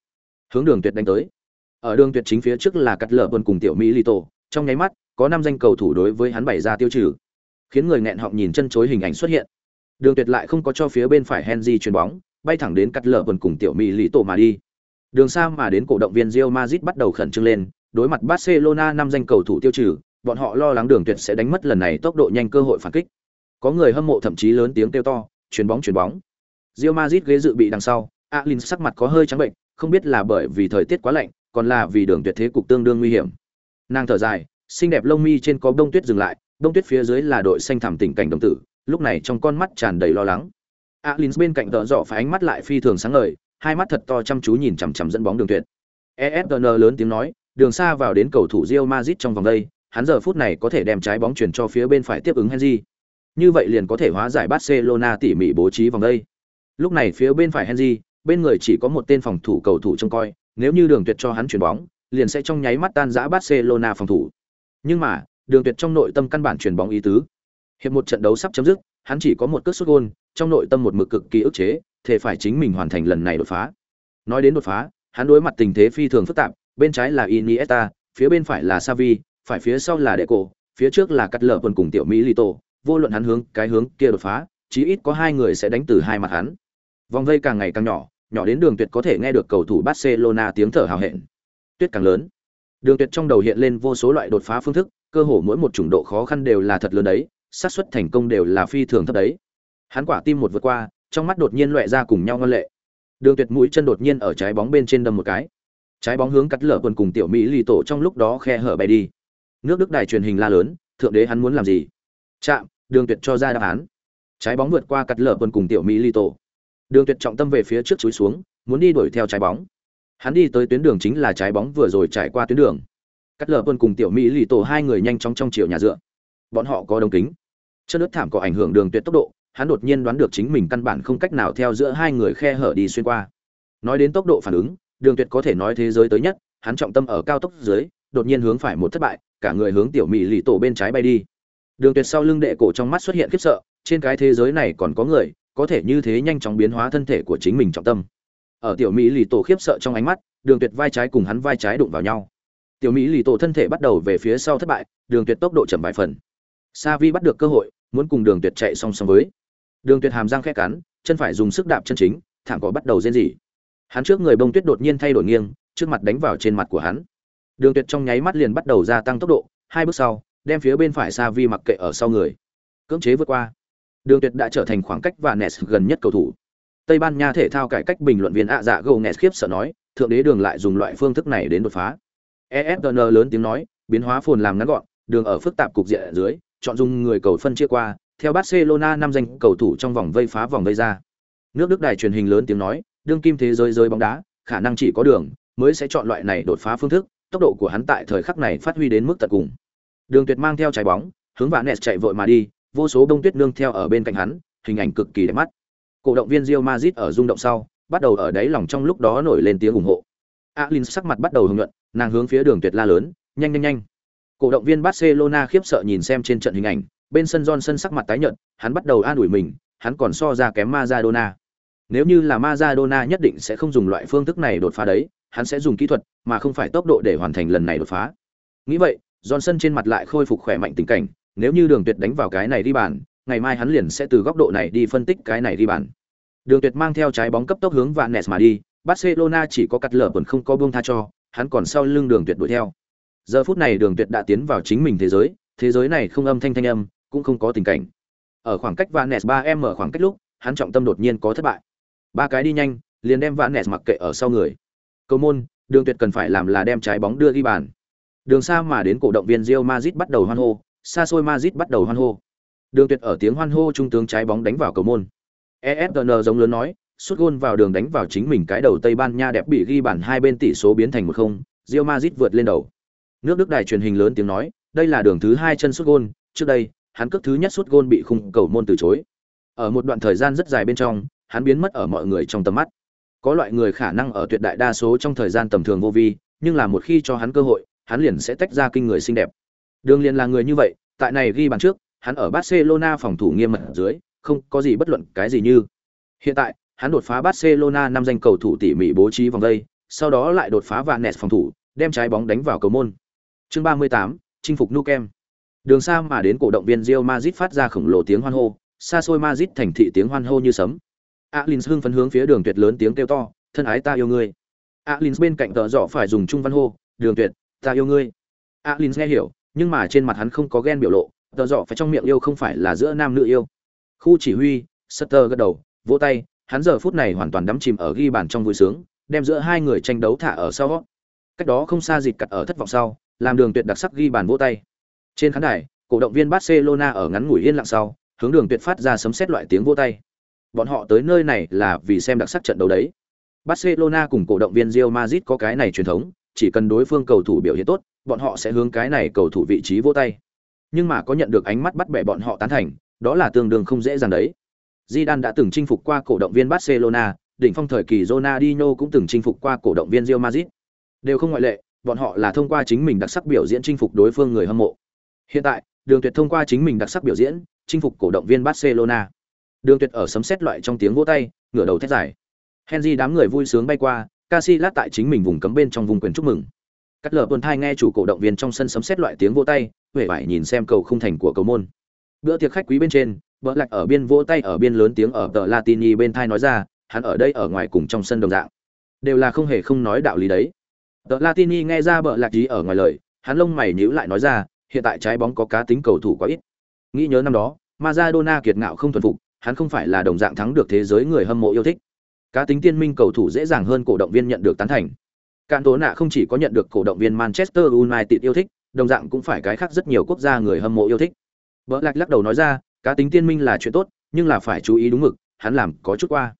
hướng đường tuyệt đánh tới. Ở đường tuyệt chính phía trước là cắt lở buồn cùng tiểu Mỹ Lito, trong nháy mắt, có năm danh cầu thủ đối với hắn bày ra tiêu trừ, khiến người nghẹn họng nhìn chân chối hình ảnh xuất hiện. Đường tuyệt lại không có cho phía bên phải Henry chuyền bóng, bay thẳng đến cắt lở quần cùng tiểu Mỹ tổ mà đi. Đường xa mà đến cổ động viên Real Madrid bắt đầu khẩn trương lên, đối mặt Barcelona năm danh cầu thủ tiêu trừ, bọn họ lo lắng đường tuyệt sẽ đánh mất lần này tốc độ nhanh cơ hội phản kích. Có người hâm mộ thậm chí lớn tiếng kêu to, chuyền bóng chuyền bóng. Real Madrid ghế dự bị đằng sau, Alin sắc mặt có hơi trắng bệnh, không biết là bởi vì thời tiết quá lạnh, còn là vì đường tuyệt thế cục tương đương nguy hiểm. Nàng thở dài, xinh đẹp lông mi trên có bông tuyết dừng lại, đông tuyết phía dưới là đội xanh thảm tình cảnh đồng tử, lúc này trong con mắt tràn đầy lo lắng. Alin bên cạnh tợ dọ phải ánh mắt lại phi thường sáng ngời, hai mắt thật to chăm chú nhìn chằm chằm dẫn bóng đường tuyệt. esn lớn tiếng nói, đường xa vào đến cầu thủ Real Madrid trong vòng đây, hắn giờ phút này có thể đem trái bóng chuyển cho phía bên phải tiếp ứng Henry. Như vậy liền có thể hóa giải Barcelona tỉ mỉ bố trí vòng đây. Lúc này phía bên phải Henry, bên người chỉ có một tên phòng thủ cầu thủ trông coi, nếu như Đường Tuyệt cho hắn chuyển bóng, liền sẽ trong nháy mắt tan giã Barcelona phòng thủ. Nhưng mà, Đường Tuyệt trong nội tâm căn bản chuyển bóng ý tứ. Hiệp một trận đấu sắp chấm dứt, hắn chỉ có một cước sút gol, trong nội tâm một mực cực kỳ ức chế, thể phải chính mình hoàn thành lần này đột phá. Nói đến đột phá, hắn đối mặt tình thế phi thường phức tạp, bên trái là Iniesta, phía bên phải là Xavi, phải phía sau là Deco, phía trước là cắt lở quần cùng tiểu Mỹ Lito, vô luận hắn hướng cái hướng kia đột phá, chí ít có hai người sẽ đánh từ hai mặt hắn. Vòng vây càng ngày càng nhỏ, nhỏ đến đường tuyệt có thể nghe được cầu thủ Barcelona tiếng thở hào hẹn. Tuyết càng lớn. Đường tuyệt trong đầu hiện lên vô số loại đột phá phương thức, cơ hồ mỗi một chủng độ khó khăn đều là thật lớn đấy, xác suất thành công đều là phi thường thấp đấy. Hắn quả tim một vượt qua, trong mắt đột nhiên loẹt ra cùng nhau ngân lệ. Đường tuyệt mũi chân đột nhiên ở trái bóng bên trên đâm một cái. Trái bóng hướng cắt lở quần cùng tiểu Mỹ lì tổ trong lúc đó khe hở bay đi. Nước Đức đài truyền hình la lớn, thượng đế hắn muốn làm gì? Chạm, Đường Tuyệt cho ra đáp án. Trái bóng vượt qua cắt lở quần cùng tiểu Mỹ lì tổ. Đường Tuyệt trọng tâm về phía trước chúi xuống, muốn đi đuổi theo trái bóng. Hắn đi tới tuyến đường chính là trái bóng vừa rồi trải qua tuyến đường. Cắt lờ quân cùng tiểu Mỹ lì tổ hai người nhanh chóng trong chiều nhà dựa. Bọn họ có đồng kính. Chất nước thảm có ảnh hưởng Đường Tuyệt tốc độ, hắn đột nhiên đoán được chính mình căn bản không cách nào theo giữa hai người khe hở đi xuyên qua. Nói đến tốc độ phản ứng, Đường Tuyệt có thể nói thế giới tới nhất, hắn trọng tâm ở cao tốc dưới, đột nhiên hướng phải một thất bại, cả người hướng tiểu mỹ lì tổ bên trái bay đi. Đường Tuyệt sau lưng đệ cổ trong mắt xuất hiện khiếp sợ, trên cái thế giới này còn có người có thể như thế nhanh chóng biến hóa thân thể của chính mình trọng tâm. Ở tiểu mỹ lì tổ khiếp sợ trong ánh mắt, Đường Tuyệt vai trái cùng hắn vai trái đụng vào nhau. Tiểu mỹ lì tổ thân thể bắt đầu về phía sau thất bại, Đường Tuyệt tốc độ chậm vài phần. Sa Vi bắt được cơ hội, muốn cùng Đường Tuyệt chạy song song với. Đường Tuyệt hàm răng khẽ cắn, chân phải dùng sức đạp chân chính, thảm cỏ bắt đầu rên rỉ. Hắn trước người bông tuyết đột nhiên thay đổi nghiêng, trước mặt đánh vào trên mặt của hắn. Đường Tuyệt trong nháy mắt liền bắt đầu gia tăng tốc độ, hai bước sau, đem phía bên phải Sa Vi mặc kệ ở sau người, cưỡng chế vượt qua. Đường Tuyệt đã trở thành khoảng cách và Nes gần nhất cầu thủ. Tây Ban Nha thể thao cải cách bình luận viên ạ dạ gầu nghẹt khiếp sợ nói, thượng đế đường lại dùng loại phương thức này đến đột phá. ESPN lớn tiếng nói, biến hóa phồn làm ngắn gọn, đường ở phức tạp cục diện ở dưới, chọn dùng người cầu phân chia qua, theo Barcelona năm danh cầu thủ trong vòng vây phá vòng vây ra. Nước Đức đài truyền hình lớn tiếng nói, đương kim thế giới giới bóng đá, khả năng chỉ có đường mới sẽ chọn loại này đột phá phương thức, tốc độ của hắn tại thời khắc này phát huy đến mức tận cùng. Đường Tuyệt mang theo trái bóng, hướng vạn nẹt chạy vội mà đi, vô số bông tuyết nương theo ở bên cạnh hắn, hình ảnh cực kỳ đẹp mắt. Cổ động viên Real Madrid ở rung động sau, bắt đầu ở đáy lòng trong lúc đó nổi lên tiếng ủng hộ. Alin sắc mặt bắt đầu hưng nhuận, nàng hướng phía Đường Tuyệt la lớn, nhanh nhanh nhanh. Cổ động viên Barcelona khiếp sợ nhìn xem trên trận hình ảnh, bên sân Johnson sắc mặt tái nhợt, hắn bắt đầu an ủi mình, hắn còn so ra kém Maradona. Nếu như là Maradona nhất định sẽ không dùng loại phương thức này đột phá đấy, hắn sẽ dùng kỹ thuật, mà không phải tốc độ để hoàn thành lần này đột phá. Nghĩ vậy, Johnson trên mặt lại khôi phục khỏe mạnh tình cảnh, nếu như Đường Tuyệt đánh vào cái này đi bàn, ngày mai hắn liền sẽ từ góc độ này đi phân tích cái này đi bàn. Đường Tuyệt mang theo trái bóng cấp tốc hướng Vạn Ness mà đi, Barcelona chỉ có cắt lở còn không có buông tha cho, hắn còn sau lưng Đường Tuyệt đuổi theo. Giờ phút này Đường Tuyệt đã tiến vào chính mình thế giới, thế giới này không âm thanh thanh âm, cũng không có tình cảnh. Ở khoảng cách Vạn Ness 3m ở khoảng cách lúc, hắn trọng tâm đột nhiên có thất bại. Ba cái đi nhanh, liền đem Vạn Ness mặc kệ ở sau người. Cầu môn, Đường Tuyệt cần phải làm là đem trái bóng đưa ghi bàn. Đường xa mà đến cổ động viên Real Madrid bắt đầu hoan hô, xa xôi Madrid bắt đầu hoan hô. Đường Tuyệt ở tiếng hoan hô trung tướng trái bóng đánh vào cầu môn. ESN giống lớn nói, sút gôn vào đường đánh vào chính mình cái đầu Tây Ban Nha đẹp bị ghi bàn hai bên tỷ số biến thành một không, Real Madrid vượt lên đầu. Nước Đức đài truyền hình lớn tiếng nói, đây là đường thứ hai chân sút gôn, trước đây, hắn cước thứ nhất sút gôn bị khung cầu môn từ chối. Ở một đoạn thời gian rất dài bên trong, hắn biến mất ở mọi người trong tầm mắt. Có loại người khả năng ở tuyệt đại đa số trong thời gian tầm thường vô vi, nhưng là một khi cho hắn cơ hội, hắn liền sẽ tách ra kinh người xinh đẹp. Đường liền là người như vậy, tại này ghi bàn trước, hắn ở Barcelona phòng thủ nghiêm mật dưới, không có gì bất luận cái gì như. Hiện tại, hắn đột phá Barcelona năm danh cầu thủ tỉ mỉ bố trí vòng đây, sau đó lại đột phá Vanes phòng thủ, đem trái bóng đánh vào cầu môn. Chương 38, chinh phục Nukem. Đường xa mà đến cổ động viên Real Madrid phát ra khổng lồ tiếng hoan hô, xa xôi Madrid thành thị tiếng hoan hô như sấm. Alins hưng phấn hướng phía đường tuyệt lớn tiếng kêu to, thân ái ta yêu ngươi. Alins bên cạnh tờ rõ phải dùng trung văn hô, đường tuyệt, ta yêu ngươi. Alins nghe hiểu, nhưng mà trên mặt hắn không có ghen biểu lộ, tờ dọ phải trong miệng yêu không phải là giữa nam nữ yêu. Khu chỉ huy, Sutter gật đầu, vỗ tay, hắn giờ phút này hoàn toàn đắm chìm ở ghi bàn trong vui sướng, đem giữa hai người tranh đấu thả ở sau. Cách đó không xa dịp cặt ở thất vọng sau, làm đường tuyệt đặc sắc ghi bàn vỗ tay. Trên khán đài, cổ động viên Barcelona ở ngắn ngủi yên lặng sau, hướng đường tuyệt phát ra sấm sét loại tiếng vỗ tay. Bọn họ tới nơi này là vì xem đặc sắc trận đấu đấy. Barcelona cùng cổ động viên Real Madrid có cái này truyền thống, chỉ cần đối phương cầu thủ biểu hiện tốt, bọn họ sẽ hướng cái này cầu thủ vị trí vỗ tay. Nhưng mà có nhận được ánh mắt bắt bẻ bọn họ tán thành, đó là tương đương không dễ dàng đấy. Zidane đã từng chinh phục qua cổ động viên Barcelona, đỉnh phong thời kỳ Ronaldinho cũng từng chinh phục qua cổ động viên Real Madrid. Đều không ngoại lệ, bọn họ là thông qua chính mình đặc sắc biểu diễn chinh phục đối phương người hâm mộ. Hiện tại, Đường Tuyệt thông qua chính mình đặc sắc biểu diễn, chinh phục cổ động viên Barcelona. Đường Tuyệt ở sấm sét loại trong tiếng vỗ tay, ngửa đầu thét dài. Henry đám người vui sướng bay qua, Casillas tại chính mình vùng cấm bên trong vùng quyền chúc mừng. Cắt lở buồn thai nghe chủ cổ động viên trong sân sấm sét loại tiếng vỗ tay, huệ vải nhìn xem cầu khung thành của cầu môn. Bữa tiệc khách quý bên trên, Bỡ Lạc ở biên vỗ tay ở biên lớn tiếng ở tờ Latini bên thai nói ra, hắn ở đây ở ngoài cùng trong sân đồng dạng. Đều là không hề không nói đạo lý đấy. Tờ Latini nghe ra Bỡ Lạc ý ở ngoài lời, hắn lông mày nhíu lại nói ra, hiện tại trái bóng có cá tính cầu thủ quá ít. Nghĩ nhớ năm đó, Maradona kiệt ngạo không thuần phục, hắn không phải là đồng dạng thắng được thế giới người hâm mộ yêu thích. Cá tính tiên minh cầu thủ dễ dàng hơn cổ động viên nhận được tán thành. Cản tố nạ không chỉ có nhận được cổ động viên Manchester United yêu thích, đồng dạng cũng phải cái khác rất nhiều quốc gia người hâm mộ yêu thích. Bỡ lạc lắc đầu nói ra, cá tính tiên minh là chuyện tốt, nhưng là phải chú ý đúng mực, hắn làm có chút qua.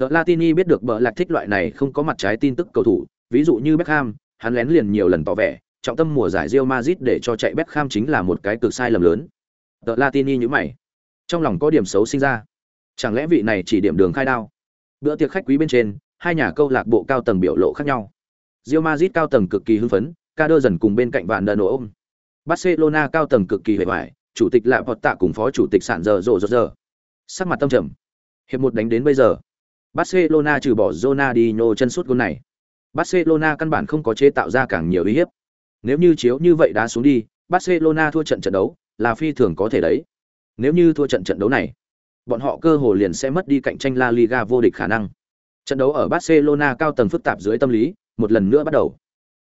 The Latini biết được bỡ lạc thích loại này không có mặt trái tin tức cầu thủ, ví dụ như Beckham, hắn lén liền nhiều lần tỏ vẻ, trọng tâm mùa giải Real Madrid để cho chạy Beckham chính là một cái cực sai lầm lớn. The Latini như mày, trong lòng có điểm xấu sinh ra. Chẳng lẽ vị này chỉ điểm đường khai đao? Bữa tiệc khách quý bên trên, hai nhà câu lạc bộ cao tầng biểu lộ khác nhau. Real Madrid cao tầng cực kỳ hưng phấn, Kader dần cùng bên cạnh vạn đợn ôm. Barcelona cao tầng cực kỳ vẻ vải, chủ tịch lạ vọt tạ cùng phó chủ tịch sản giờ rộ rộ giờ. Sắc mặt tâm trầm. Hiệp một đánh đến bây giờ, Barcelona trừ bỏ Ronaldinho chân sút gôn này. Barcelona căn bản không có chế tạo ra càng nhiều uy hiếp. Nếu như chiếu như vậy đá xuống đi, Barcelona thua trận trận đấu, là phi thường có thể đấy. Nếu như thua trận trận đấu này, bọn họ cơ hồ liền sẽ mất đi cạnh tranh La Liga vô địch khả năng. Trận đấu ở Barcelona cao tầng phức tạp dưới tâm lý, một lần nữa bắt đầu.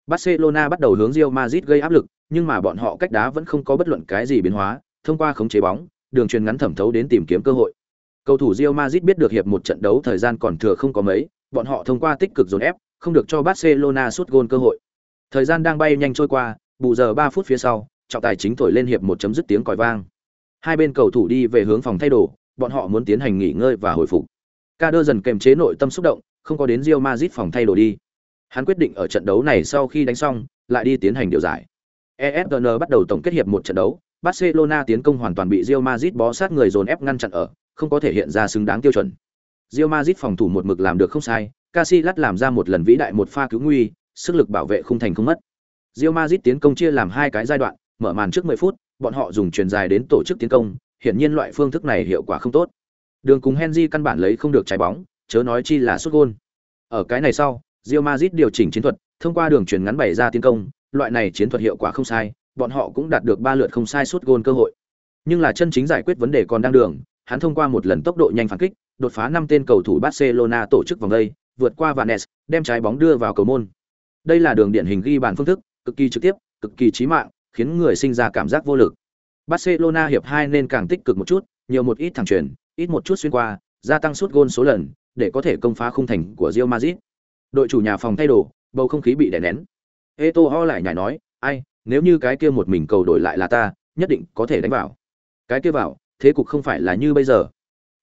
Barcelona bắt đầu hướng Real Madrid gây áp lực, nhưng mà bọn họ cách đá vẫn không có bất luận cái gì biến hóa, thông qua khống chế bóng, đường truyền ngắn thẩm thấu đến tìm kiếm cơ hội. Cầu thủ Real Madrid biết được hiệp một trận đấu thời gian còn thừa không có mấy, bọn họ thông qua tích cực dồn ép, không được cho Barcelona sút gôn cơ hội. Thời gian đang bay nhanh trôi qua, bù giờ 3 phút phía sau, trọng tài chính thổi lên hiệp một chấm dứt tiếng còi vang. Hai bên cầu thủ đi về hướng phòng thay đồ, bọn họ muốn tiến hành nghỉ ngơi và hồi phục. Kader dần kềm chế nội tâm xúc động, không có đến Real Madrid phòng thay đồ đi. Hắn quyết định ở trận đấu này sau khi đánh xong, lại đi tiến hành điều giải. ESPN bắt đầu tổng kết hiệp một trận đấu, Barcelona tiến công hoàn toàn bị Real Madrid bó sát người dồn ép ngăn chặn ở, không có thể hiện ra xứng đáng tiêu chuẩn. Real Madrid phòng thủ một mực làm được không sai, Casillas làm ra một lần vĩ đại một pha cứu nguy, sức lực bảo vệ không thành không mất. Real Madrid tiến công chia làm hai cái giai đoạn, mở màn trước 10 phút, bọn họ dùng truyền dài đến tổ chức tiến công, hiển nhiên loại phương thức này hiệu quả không tốt. Đường cùng Henry căn bản lấy không được trái bóng, chớ nói chi là sút gol. Ở cái này sau, Real Madrid điều chỉnh chiến thuật, thông qua đường truyền ngắn bày ra tiến công, loại này chiến thuật hiệu quả không sai, bọn họ cũng đạt được ba lượt không sai suốt gôn cơ hội. Nhưng là chân chính giải quyết vấn đề còn đang đường, hắn thông qua một lần tốc độ nhanh phản kích, đột phá năm tên cầu thủ Barcelona tổ chức vòng đây, vượt qua Vanes, đem trái bóng đưa vào cầu môn. Đây là đường điển hình ghi bàn phương thức, cực kỳ trực tiếp, cực kỳ chí mạng, khiến người sinh ra cảm giác vô lực. Barcelona hiệp 2 nên càng tích cực một chút, nhiều một ít thẳng truyền, ít một chút xuyên qua, gia tăng suốt gôn số lần, để có thể công phá khung thành của Real Madrid. Đội chủ nhà phòng thay đồ, bầu không khí bị đè nén. Eto'o lại nhảy nói, ai, nếu như cái kia một mình cầu đổi lại là ta, nhất định có thể đánh vào. Cái kia vào, thế cục không phải là như bây giờ.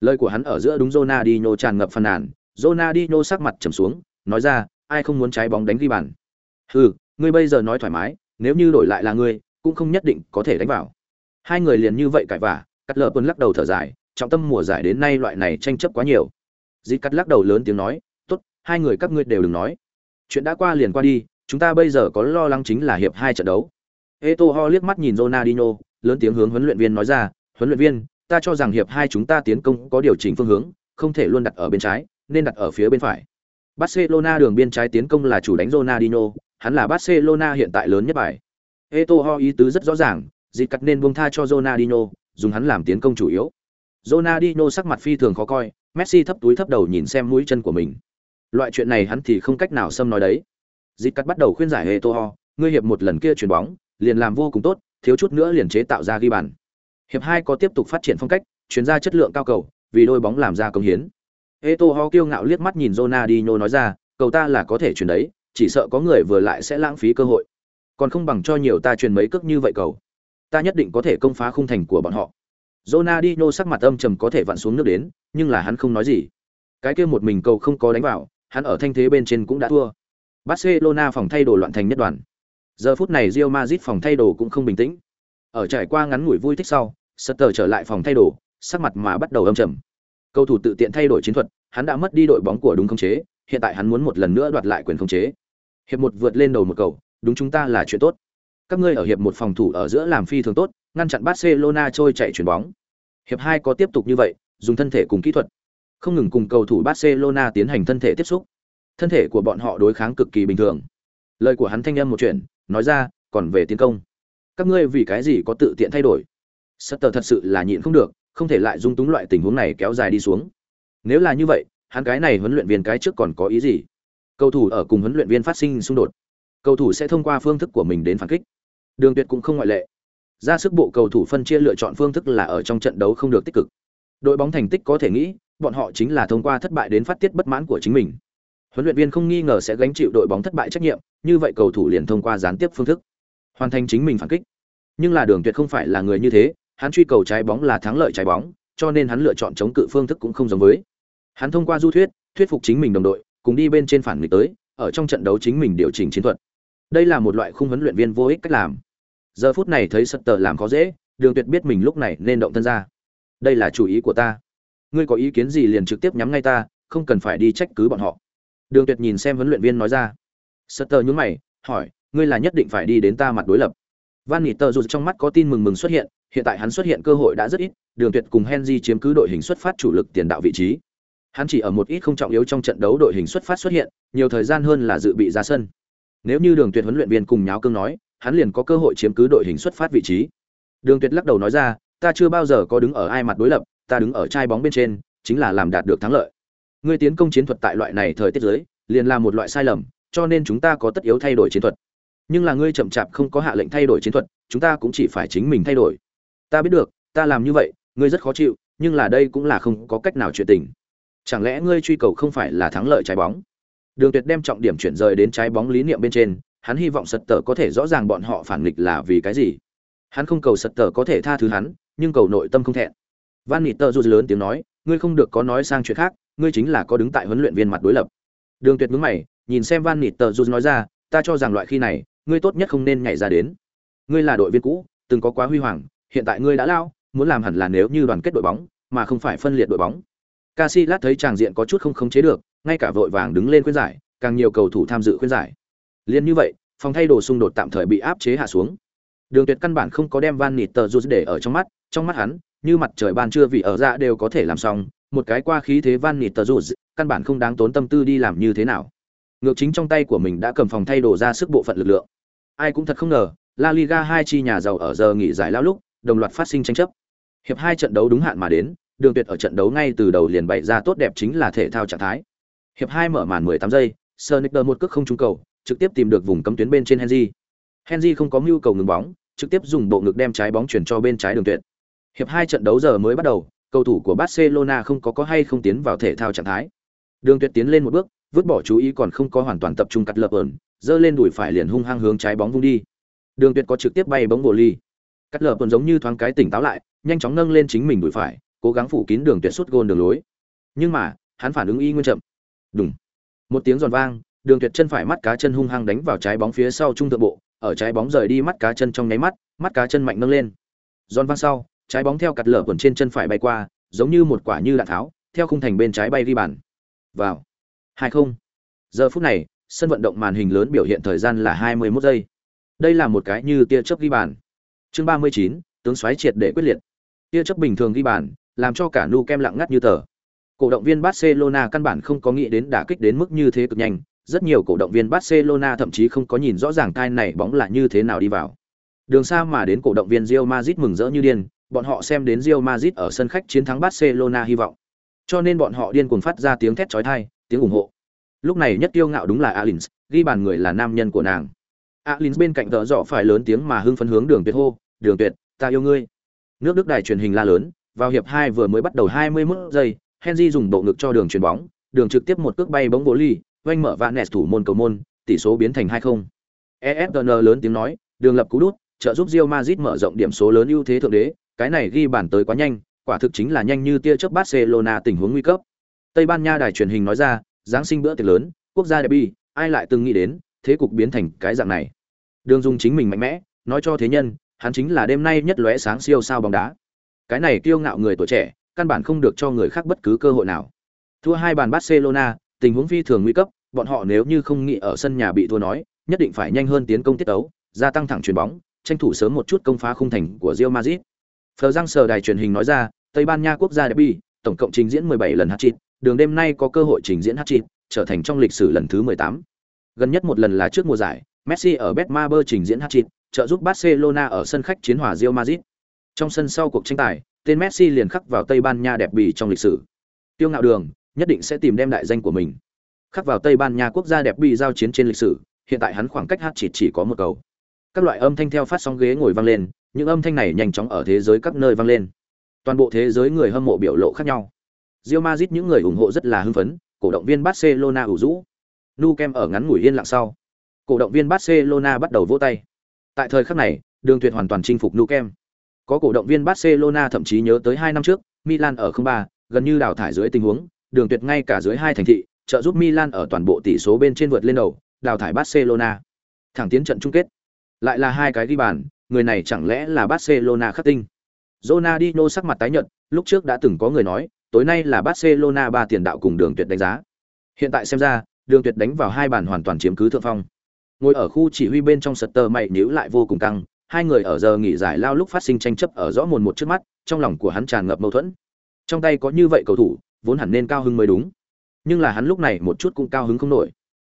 Lời của hắn ở giữa đúng Ronaldinho tràn ngập phàn nàn, Ronaldinho sắc mặt trầm xuống, nói ra, ai không muốn trái bóng đánh ghi bàn. Hừ, ngươi bây giờ nói thoải mái, nếu như đổi lại là ngươi, cũng không nhất định có thể đánh vào. Hai người liền như vậy cãi vả, cắt lờ quân lắc đầu thở dài, trọng tâm mùa giải đến nay loại này tranh chấp quá nhiều dịp cắt lắc đầu lớn tiếng nói hai người các ngươi đều đừng nói chuyện đã qua liền qua đi chúng ta bây giờ có lo lắng chính là hiệp hai trận đấu Eto'o liếc mắt nhìn Ronaldinho, lớn tiếng hướng huấn luyện viên nói ra, "Huấn luyện viên, ta cho rằng hiệp hai chúng ta tiến công có điều chỉnh phương hướng, không thể luôn đặt ở bên trái, nên đặt ở phía bên phải." Barcelona đường biên trái tiến công là chủ đánh Ronaldinho, hắn là Barcelona hiện tại lớn nhất bài. Eto'o ý tứ rất rõ ràng, dịch cắt nên buông tha cho Ronaldinho, dùng hắn làm tiến công chủ yếu. Ronaldinho sắc mặt phi thường khó coi, Messi thấp túi thấp đầu nhìn xem mũi chân của mình. Loại chuyện này hắn thì không cách nào xâm nói đấy. Dịch cắt bắt đầu khuyên giải Eto'o, ngươi hiệp một lần kia chuyền bóng, liền làm vô cùng tốt, thiếu chút nữa liền chế tạo ra ghi bàn. Hiệp hai có tiếp tục phát triển phong cách, chuyển ra chất lượng cao cầu, vì đôi bóng làm ra công hiến. Eto'o kiêu ngạo liếc mắt nhìn Ronaldinho nói ra, cầu ta là có thể chuyển đấy, chỉ sợ có người vừa lại sẽ lãng phí cơ hội. Còn không bằng cho nhiều ta truyền mấy cước như vậy cầu. Ta nhất định có thể công phá khung thành của bọn họ. Ronaldinho sắc mặt âm trầm có thể vặn xuống nước đến, nhưng là hắn không nói gì. Cái kia một mình cầu không có đánh vào, hắn ở thanh thế bên trên cũng đã thua. Barcelona phòng thay đồ loạn thành nhất đoàn. Giờ phút này Real Madrid phòng thay đồ cũng không bình tĩnh. Ở trải qua ngắn ngủi vui thích sau, Sutter trở lại phòng thay đồ, sắc mặt mà bắt đầu âm trầm. Cầu thủ tự tiện thay đổi chiến thuật, hắn đã mất đi đội bóng của đúng không chế, hiện tại hắn muốn một lần nữa đoạt lại quyền không chế. Hiệp một vượt lên đầu một cầu, đúng chúng ta là chuyện tốt. Các ngươi ở hiệp một phòng thủ ở giữa làm phi thường tốt, ngăn chặn Barcelona trôi chạy chuyển bóng. Hiệp hai có tiếp tục như vậy, dùng thân thể cùng kỹ thuật, không ngừng cùng cầu thủ Barcelona tiến hành thân thể tiếp xúc. Thân thể của bọn họ đối kháng cực kỳ bình thường. Lời của hắn thanh âm một chuyện, nói ra, còn về tiến công, các ngươi vì cái gì có tự tiện thay đổi? Sutter thật sự là nhịn không được, không thể lại dung túng loại tình huống này kéo dài đi xuống. Nếu là như vậy, hắn cái này huấn luyện viên cái trước còn có ý gì? Cầu thủ ở cùng huấn luyện viên phát sinh xung đột, cầu thủ sẽ thông qua phương thức của mình đến phản kích. Đường Tuyệt cũng không ngoại lệ. Ra sức bộ cầu thủ phân chia lựa chọn phương thức là ở trong trận đấu không được tích cực. Đội bóng thành tích có thể nghĩ, bọn họ chính là thông qua thất bại đến phát tiết bất mãn của chính mình. Huấn luyện viên không nghi ngờ sẽ gánh chịu đội bóng thất bại trách nhiệm, như vậy cầu thủ liền thông qua gián tiếp phương thức hoàn thành chính mình phản kích. Nhưng là Đường Tuyệt không phải là người như thế, hắn truy cầu trái bóng là thắng lợi trái bóng, cho nên hắn lựa chọn chống cự phương thức cũng không giống với. Hắn thông qua du thuyết, thuyết phục chính mình đồng đội, cùng đi bên trên phản nghịch tới, ở trong trận đấu chính mình điều chỉnh chiến thuật. Đây là một loại khung huấn luyện viên vô ích cách làm. Giờ phút này thấy Sutter làm khó dễ, Đường Tuyệt biết mình lúc này nên động thân ra. Đây là chủ ý của ta. Ngươi có ý kiến gì liền trực tiếp nhắm ngay ta, không cần phải đi trách cứ bọn họ. Đường Tuyệt nhìn xem huấn luyện viên nói ra. Sutter nhướng mày, hỏi, ngươi là nhất định phải đi đến ta mặt đối lập. Van Niter dù trong mắt có tin mừng mừng xuất hiện, hiện tại hắn xuất hiện cơ hội đã rất ít, Đường Tuyệt cùng Henry chiếm cứ đội hình xuất phát chủ lực tiền đạo vị trí. Hắn chỉ ở một ít không trọng yếu trong trận đấu đội hình xuất phát xuất hiện, nhiều thời gian hơn là dự bị ra sân. Nếu như Đường Tuyệt huấn luyện viên cùng nháo cương nói, hắn liền có cơ hội chiếm cứ đội hình xuất phát vị trí. Đường Tuyệt lắc đầu nói ra, ta chưa bao giờ có đứng ở ai mặt đối lập, ta đứng ở chai bóng bên trên, chính là làm đạt được thắng lợi. Ngươi tiến công chiến thuật tại loại này thời tiết dưới, liền là một loại sai lầm, cho nên chúng ta có tất yếu thay đổi chiến thuật. Nhưng là ngươi chậm chạp không có hạ lệnh thay đổi chiến thuật, chúng ta cũng chỉ phải chính mình thay đổi. Ta biết được, ta làm như vậy, ngươi rất khó chịu, nhưng là đây cũng là không có cách nào chuyện tình. Chẳng lẽ ngươi truy cầu không phải là thắng lợi trái bóng? Đường Tuyệt đem trọng điểm chuyển rời đến trái bóng lý niệm bên trên, hắn hy vọng Sật Tở có thể rõ ràng bọn họ phản nghịch là vì cái gì. Hắn không cầu Sật Tở có thể tha thứ hắn, nhưng cầu nội tâm không thẹn. Van Niter dù lớn tiếng nói, ngươi không được có nói sang chuyện khác, ngươi chính là có đứng tại huấn luyện viên mặt đối lập. Đường Tuyệt nhướng mày, nhìn xem Van Niter dù nói ra, ta cho rằng loại khi này, ngươi tốt nhất không nên nhảy ra đến. Ngươi là đội viên cũ, từng có quá huy hoàng, hiện tại ngươi đã lao, muốn làm hẳn là nếu như đoàn kết đội bóng, mà không phải phân liệt đội bóng. Casillas thấy chàng diện có chút không khống chế được, ngay cả vội vàng đứng lên khuyên giải, càng nhiều cầu thủ tham dự khuyên giải. Liên như vậy, phòng thay đồ xung đột tạm thời bị áp chế hạ xuống. Đường Tuyệt căn bản không có đem Van Nistelrooy để ở trong mắt, trong mắt hắn, như mặt trời ban trưa vì ở ra đều có thể làm xong, một cái qua khí thế Van Nistelrooy, căn bản không đáng tốn tâm tư đi làm như thế nào. Ngược chính trong tay của mình đã cầm phòng thay đồ ra sức bộ phận lực lượng. Ai cũng thật không ngờ, La Liga hai chi nhà giàu ở giờ nghỉ giải lao lúc, đồng loạt phát sinh tranh chấp. Hiệp hai trận đấu đúng hạn mà đến, Đường Tuyệt ở trận đấu ngay từ đầu liền bày ra tốt đẹp chính là thể thao trạng thái. Hiệp hai mở màn 18 giây, Sonicer một cước không trúng cầu, trực tiếp tìm được vùng cấm tuyến bên trên Henry. Henry không có mưu cầu ngừng bóng, trực tiếp dùng bộ ngực đem trái bóng chuyển cho bên trái Đường Tuyệt. Hiệp hai trận đấu giờ mới bắt đầu, cầu thủ của Barcelona không có có hay không tiến vào thể thao trạng thái. Đường Tuyệt tiến lên một bước, vứt bỏ chú ý còn không có hoàn toàn tập trung cắt lập ẩn, giơ lên đùi phải liền hung hăng hướng trái bóng vung đi. Đường Tuyệt có trực tiếp bay bóng bổ ly. Cắt lập còn giống như thoáng cái tỉnh táo lại, nhanh chóng nâng lên chính mình đùi phải, cố gắng phủ kín đường Tuyệt sút gôn đường lối. Nhưng mà, hắn phản ứng y nguyên chậm. Đùng. Một tiếng giòn vang, Đường Tuyệt chân phải mắt cá chân hung hăng đánh vào trái bóng phía sau trung thượng bộ, ở trái bóng rời đi mắt cá chân trong nháy mắt, mắt cá chân mạnh nâng lên. Giòn vang sau, trái bóng theo cắt lở quần trên chân phải bay qua, giống như một quả như đạn tháo, theo khung thành bên trái bay đi bàn. Vào. Hai không. Giờ phút này, sân vận động màn hình lớn biểu hiện thời gian là 21 giây. Đây là một cái như tia chớp ghi bàn. Chương 39, tướng xoáy triệt để quyết liệt. Tia chớp bình thường ghi bàn, làm cho cả nu kem lặng ngắt như tờ. Cổ động viên Barcelona căn bản không có nghĩ đến đả kích đến mức như thế cực nhanh, rất nhiều cổ động viên Barcelona thậm chí không có nhìn rõ ràng tai này bóng là như thế nào đi vào. Đường xa mà đến cổ động viên Real Madrid mừng rỡ như điên, bọn họ xem đến Real Madrid ở sân khách chiến thắng Barcelona hy vọng. Cho nên bọn họ điên cuồng phát ra tiếng thét chói tai, tiếng ủng hộ. Lúc này nhất tiêu ngạo đúng là Alins, ghi bàn người là nam nhân của nàng. Alins bên cạnh tợ dọ phải lớn tiếng mà hưng phấn hướng Đường Tuyệt hô, "Đường Tuyệt, ta yêu ngươi." Nước Đức đài truyền hình la lớn, vào hiệp 2 vừa mới bắt đầu 21 giây, Henry dùng bộ ngực cho Đường chuyền bóng, Đường trực tiếp một cước bay bóng vô ly, oanh mở vạn nẹt thủ môn cầu môn, tỷ số biến thành 2-0. ESPN lớn tiếng nói, Đường lập cú đút, trợ giúp Real Madrid mở rộng điểm số lớn ưu thế thượng đế, cái này ghi bàn tới quá nhanh, quả thực chính là nhanh như tia chớp Barcelona tình huống nguy cấp. Tây Ban Nha đài truyền hình nói ra, giáng sinh bữa tiệc lớn, quốc gia derby, ai lại từng nghĩ đến, thế cục biến thành cái dạng này. Đường Dung chính mình mạnh mẽ, nói cho thế nhân, hắn chính là đêm nay nhất lóe sáng siêu sao bóng đá. Cái này kiêu ngạo người tuổi trẻ, căn bản không được cho người khác bất cứ cơ hội nào. Thua hai bàn Barcelona, tình huống phi thường nguy cấp, bọn họ nếu như không nghĩ ở sân nhà bị thua nói, nhất định phải nhanh hơn tiến công tiết tấu, gia tăng thẳng chuyền bóng, tranh thủ sớm một chút công phá khung thành của Real Madrid. Phờ Giang Sở đài truyền hình nói ra, Tây Ban Nha quốc gia derby, tổng cộng trình diễn 17 lần hat-trick, đường đêm nay có cơ hội trình diễn hat-trick, trở thành trong lịch sử lần thứ 18. Gần nhất một lần là trước mùa giải, Messi ở Betmaber trình diễn hat-trick, trợ giúp Barcelona ở sân khách chiến hòa Real Madrid. Trong sân sau cuộc tranh tài, tên Messi liền khắc vào Tây Ban Nha đẹp bì trong lịch sử. Tiêu ngạo đường, nhất định sẽ tìm đem đại danh của mình. Khắc vào Tây Ban Nha quốc gia đẹp bì giao chiến trên lịch sử, hiện tại hắn khoảng cách hat-trick chỉ có một cầu. Các loại âm thanh theo phát sóng ghế ngồi vang lên, những âm thanh này nhanh chóng ở thế giới các nơi vang lên. Toàn bộ thế giới người hâm mộ biểu lộ khác nhau. Real Madrid những người ủng hộ rất là hưng phấn, cổ động viên Barcelona ủ rũ. Nu Kem ở ngắn ngủi yên lặng sau. Cổ động viên Barcelona bắt đầu vỗ tay. Tại thời khắc này, Đường Tuyệt hoàn toàn chinh phục Nu Kem. Có cổ động viên Barcelona thậm chí nhớ tới 2 năm trước, Milan ở 0-3, gần như đào thải dưới tình huống, Đường Tuyệt ngay cả dưới hai thành thị, trợ giúp Milan ở toàn bộ tỷ số bên trên vượt lên đầu, đào thải Barcelona. Thẳng tiến trận chung kết. Lại là hai cái ghi bàn, người này chẳng lẽ là Barcelona khắc tinh. Ronaldinho sắc mặt tái nhợt, lúc trước đã từng có người nói, tối nay là Barcelona ba tiền đạo cùng Đường Tuyệt đánh giá. Hiện tại xem ra, Đường Tuyệt đánh vào hai bàn hoàn toàn chiếm cứ thượng phong. Ngồi ở khu chỉ huy bên trong sật tờ mày nhíu lại vô cùng căng, hai người ở giờ nghỉ giải lao lúc phát sinh tranh chấp ở rõ mồn một trước mắt, trong lòng của hắn tràn ngập mâu thuẫn. Trong tay có như vậy cầu thủ, vốn hẳn nên cao hứng mới đúng. Nhưng là hắn lúc này một chút cũng cao hứng không nổi.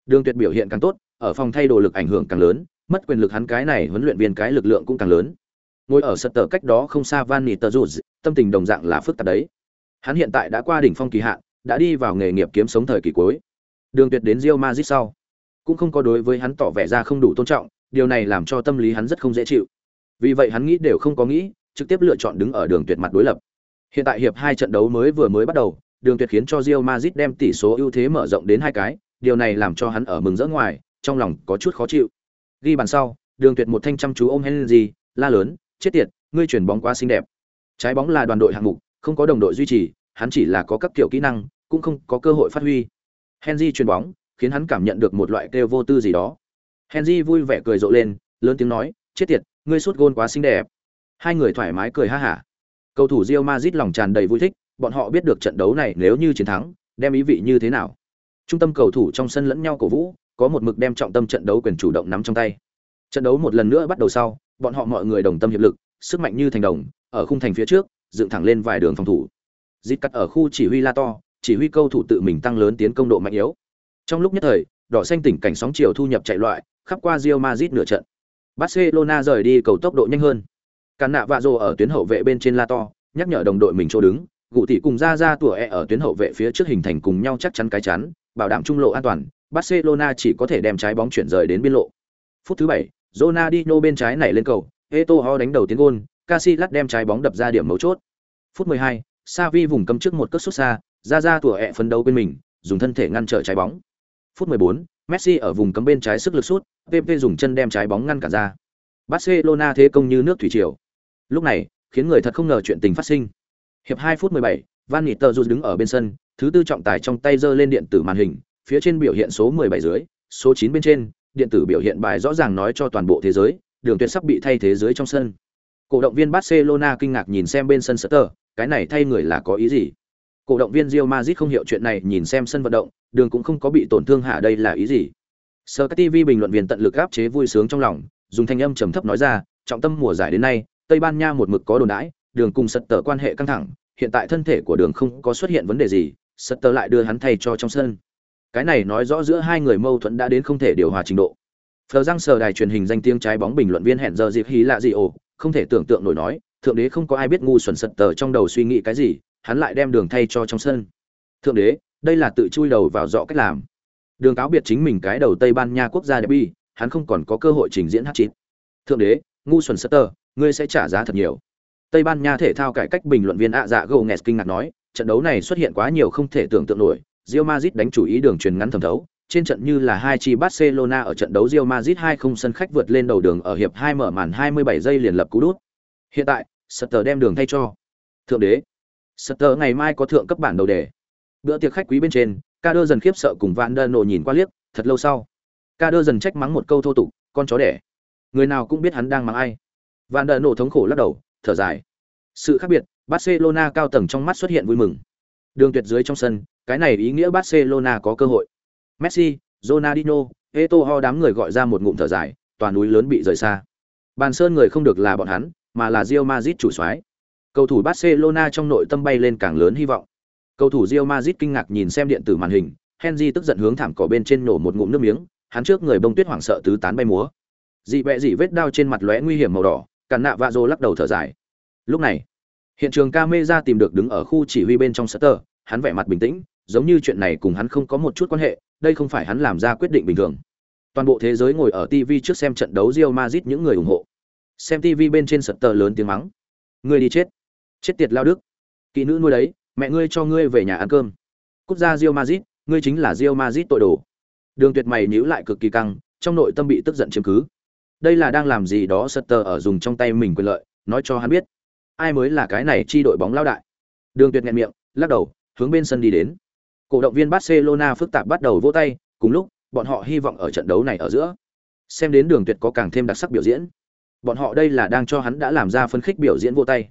Đường Tuyệt biểu hiện càng tốt, ở phòng thay đồ lực ảnh hưởng càng lớn, mất quyền lực hắn cái này huấn luyện viên cái lực lượng cũng càng lớn. Ngồi ở sật tờ cách đó không xa Van Nistelrooy, tâm tình đồng dạng là phức tạp đấy. Hắn hiện tại đã qua đỉnh phong kỳ hạn, đã đi vào nghề nghiệp kiếm sống thời kỳ cuối. Đường Tuyệt đến Real Madrid sau, cũng không có đối với hắn tỏ vẻ ra không đủ tôn trọng, điều này làm cho tâm lý hắn rất không dễ chịu. Vì vậy hắn nghĩ đều không có nghĩ, trực tiếp lựa chọn đứng ở đường tuyệt mặt đối lập. Hiện tại hiệp hai trận đấu mới vừa mới bắt đầu, đường tuyệt khiến cho Real Madrid đem tỷ số ưu thế mở rộng đến hai cái, điều này làm cho hắn ở mừng rỡ ngoài, trong lòng có chút khó chịu. Ghi bàn sau, đường tuyệt một thanh chăm chú ôm Henry, la lớn, chết tiệt, ngươi chuyển bóng quá xinh đẹp. Trái bóng là đoàn đội hạng mục, không có đồng đội duy trì, hắn chỉ là có các kiểu kỹ năng, cũng không có cơ hội phát huy. Henry chuyền bóng, khiến hắn cảm nhận được một loại kêu vô tư gì đó. Henry vui vẻ cười rộ lên, lớn tiếng nói, chết tiệt, ngươi sút gôn quá xinh đẹp. Hai người thoải mái cười ha hả. Cầu thủ Real Madrid lòng tràn đầy vui thích, bọn họ biết được trận đấu này nếu như chiến thắng, đem ý vị như thế nào. Trung tâm cầu thủ trong sân lẫn nhau cổ vũ, có một mực đem trọng tâm trận đấu quyền chủ động nắm trong tay. Trận đấu một lần nữa bắt đầu sau, bọn họ mọi người đồng tâm hiệp lực, sức mạnh như thành đồng, ở khung thành phía trước, dựng thẳng lên vài đường phòng thủ. Dít cắt ở khu chỉ huy la to, chỉ huy cầu thủ tự mình tăng lớn tiến công độ mạnh yếu. Trong lúc nhất thời, đỏ xanh tỉnh cảnh sóng chiều thu nhập chạy loại, khắp qua Real Madrid nửa trận. Barcelona rời đi cầu tốc độ nhanh hơn. Cản nạ vạ rồ ở tuyến hậu vệ bên trên la to, nhắc nhở đồng đội mình chỗ đứng, gụ tỷ cùng ra ra tủa e ở tuyến hậu vệ phía trước hình thành cùng nhau chắc chắn cái chắn, bảo đảm trung lộ an toàn. Barcelona chỉ có thể đem trái bóng chuyển rời đến biên lộ. Phút thứ 7, Ronaldinho bên trái này lên cầu, Eto'o đánh đầu tiến gôn, Casillas đem trái bóng đập ra điểm mấu chốt. Phút 12, Xavi vùng cấm trước một cước sút xa, ra ra tủa ẹ phấn đấu bên mình, dùng thân thể ngăn trở trái bóng. Phút 14, Messi ở vùng cấm bên trái sức lực sút, PP dùng chân đem trái bóng ngăn cản ra. Barcelona thế công như nước thủy triều. Lúc này, khiến người thật không ngờ chuyện tình phát sinh. Hiệp 2 phút 17, Van Nistelrooy đứng ở bên sân, thứ tư trọng tài trong tay giơ lên điện tử màn hình, phía trên biểu hiện số 17 dưới, số 9 bên trên, điện tử biểu hiện bài rõ ràng nói cho toàn bộ thế giới, đường tuyệt sắp bị thay thế dưới trong sân. Cổ động viên Barcelona kinh ngạc nhìn xem bên sân Sutter, cái này thay người là có ý gì? Cổ động viên Real Madrid không hiểu chuyện này nhìn xem sân vận động đường cũng không có bị tổn thương hạ đây là ý gì. Sky TV bình luận viên tận lực áp chế vui sướng trong lòng dùng thanh âm trầm thấp nói ra trọng tâm mùa giải đến nay Tây Ban Nha một mực có đồn đãi đường cùng Sutter quan hệ căng thẳng hiện tại thân thể của đường không có xuất hiện vấn đề gì Sutter lại đưa hắn thay cho trong sân cái này nói rõ giữa hai người mâu thuẫn đã đến không thể điều hòa trình độ Phờ răng sờ đài truyền hình danh tiếng trái bóng bình luận viên hẹn giờ dịp hí lạ gì ồ, không thể tưởng tượng nổi nói, thượng đế không có ai biết ngu xuẩn sật tờ trong đầu suy nghĩ cái gì, hắn lại đem đường thay cho trong sân. Thượng đế, đây là tự chui đầu vào dọ cách làm. Đường cáo biệt chính mình cái đầu Tây Ban Nha quốc gia derby, hắn không còn có cơ hội trình diễn hát chín. Thượng đế, ngu xuẩn sật tờ, ngươi sẽ trả giá thật nhiều. Tây Ban Nha thể thao cải cách bình luận viên ạ dạ gồ nghẹt kinh ngạc nói, trận đấu này xuất hiện quá nhiều không thể tưởng tượng nổi, Real Madrid đánh chủ ý đường truyền ngắn thẩm thấu, trên trận như là hai chi Barcelona ở trận đấu Real Madrid 2-0 sân khách vượt lên đầu đường ở hiệp 2 mở màn 27 giây liền lập cú đút. Hiện tại, Sutter đem đường thay cho. Thượng đế. Sutter ngày mai có thượng cấp bản đầu đề. Bữa tiệc khách quý bên trên, Kader dần khiếp sợ cùng Van der Nô nhìn qua liếc, thật lâu sau. Kader dần trách mắng một câu thô tục, con chó đẻ. Người nào cũng biết hắn đang mắng ai. Van der Nô thống khổ lắc đầu, thở dài. Sự khác biệt, Barcelona cao tầng trong mắt xuất hiện vui mừng. Đường tuyệt dưới trong sân, cái này ý nghĩa Barcelona có cơ hội. Messi, Ronaldinho, Eto'o đám người gọi ra một ngụm thở dài, toàn núi lớn bị rời xa. Bàn Sơn người không được là bọn hắn, mà là Real Madrid chủ soái. Cầu thủ Barcelona trong nội tâm bay lên càng lớn hy vọng. Cầu thủ Real Madrid kinh ngạc nhìn xem điện tử màn hình, Henry tức giận hướng thảm cỏ bên trên nổ một ngụm nước miếng, hắn trước người bông tuyết hoảng sợ tứ tán bay múa. Dị bẹ dị vết đao trên mặt lóe nguy hiểm màu đỏ, cản nạ vạ rồ lắc đầu thở dài. Lúc này, hiện trường camera tìm được đứng ở khu chỉ huy bên trong Sutter, hắn vẻ mặt bình tĩnh, giống như chuyện này cùng hắn không có một chút quan hệ, đây không phải hắn làm ra quyết định bình thường. Toàn bộ thế giới ngồi ở TV trước xem trận đấu Real Madrid những người ủng hộ. Xem TV bên trên sật tờ lớn tiếng mắng. Ngươi đi chết. Chết tiệt lao đức. Kỹ nữ nuôi đấy, mẹ ngươi cho ngươi về nhà ăn cơm. Cút ra Real Madrid, ngươi chính là Real Madrid tội đồ. Đường Tuyệt mày nhíu lại cực kỳ căng, trong nội tâm bị tức giận chiếm cứ. Đây là đang làm gì đó Sutter ở dùng trong tay mình quyền lợi, nói cho hắn biết, ai mới là cái này chi đội bóng lao đại. Đường Tuyệt nghẹn miệng, lắc đầu, hướng bên sân đi đến. Cổ động viên Barcelona phức tạp bắt đầu vỗ tay, cùng lúc, bọn họ hy vọng ở trận đấu này ở giữa. Xem đến Đường Tuyệt có càng thêm đặc sắc biểu diễn. Bọn họ đây là đang cho hắn đã làm ra phân khích biểu diễn vỗ tay.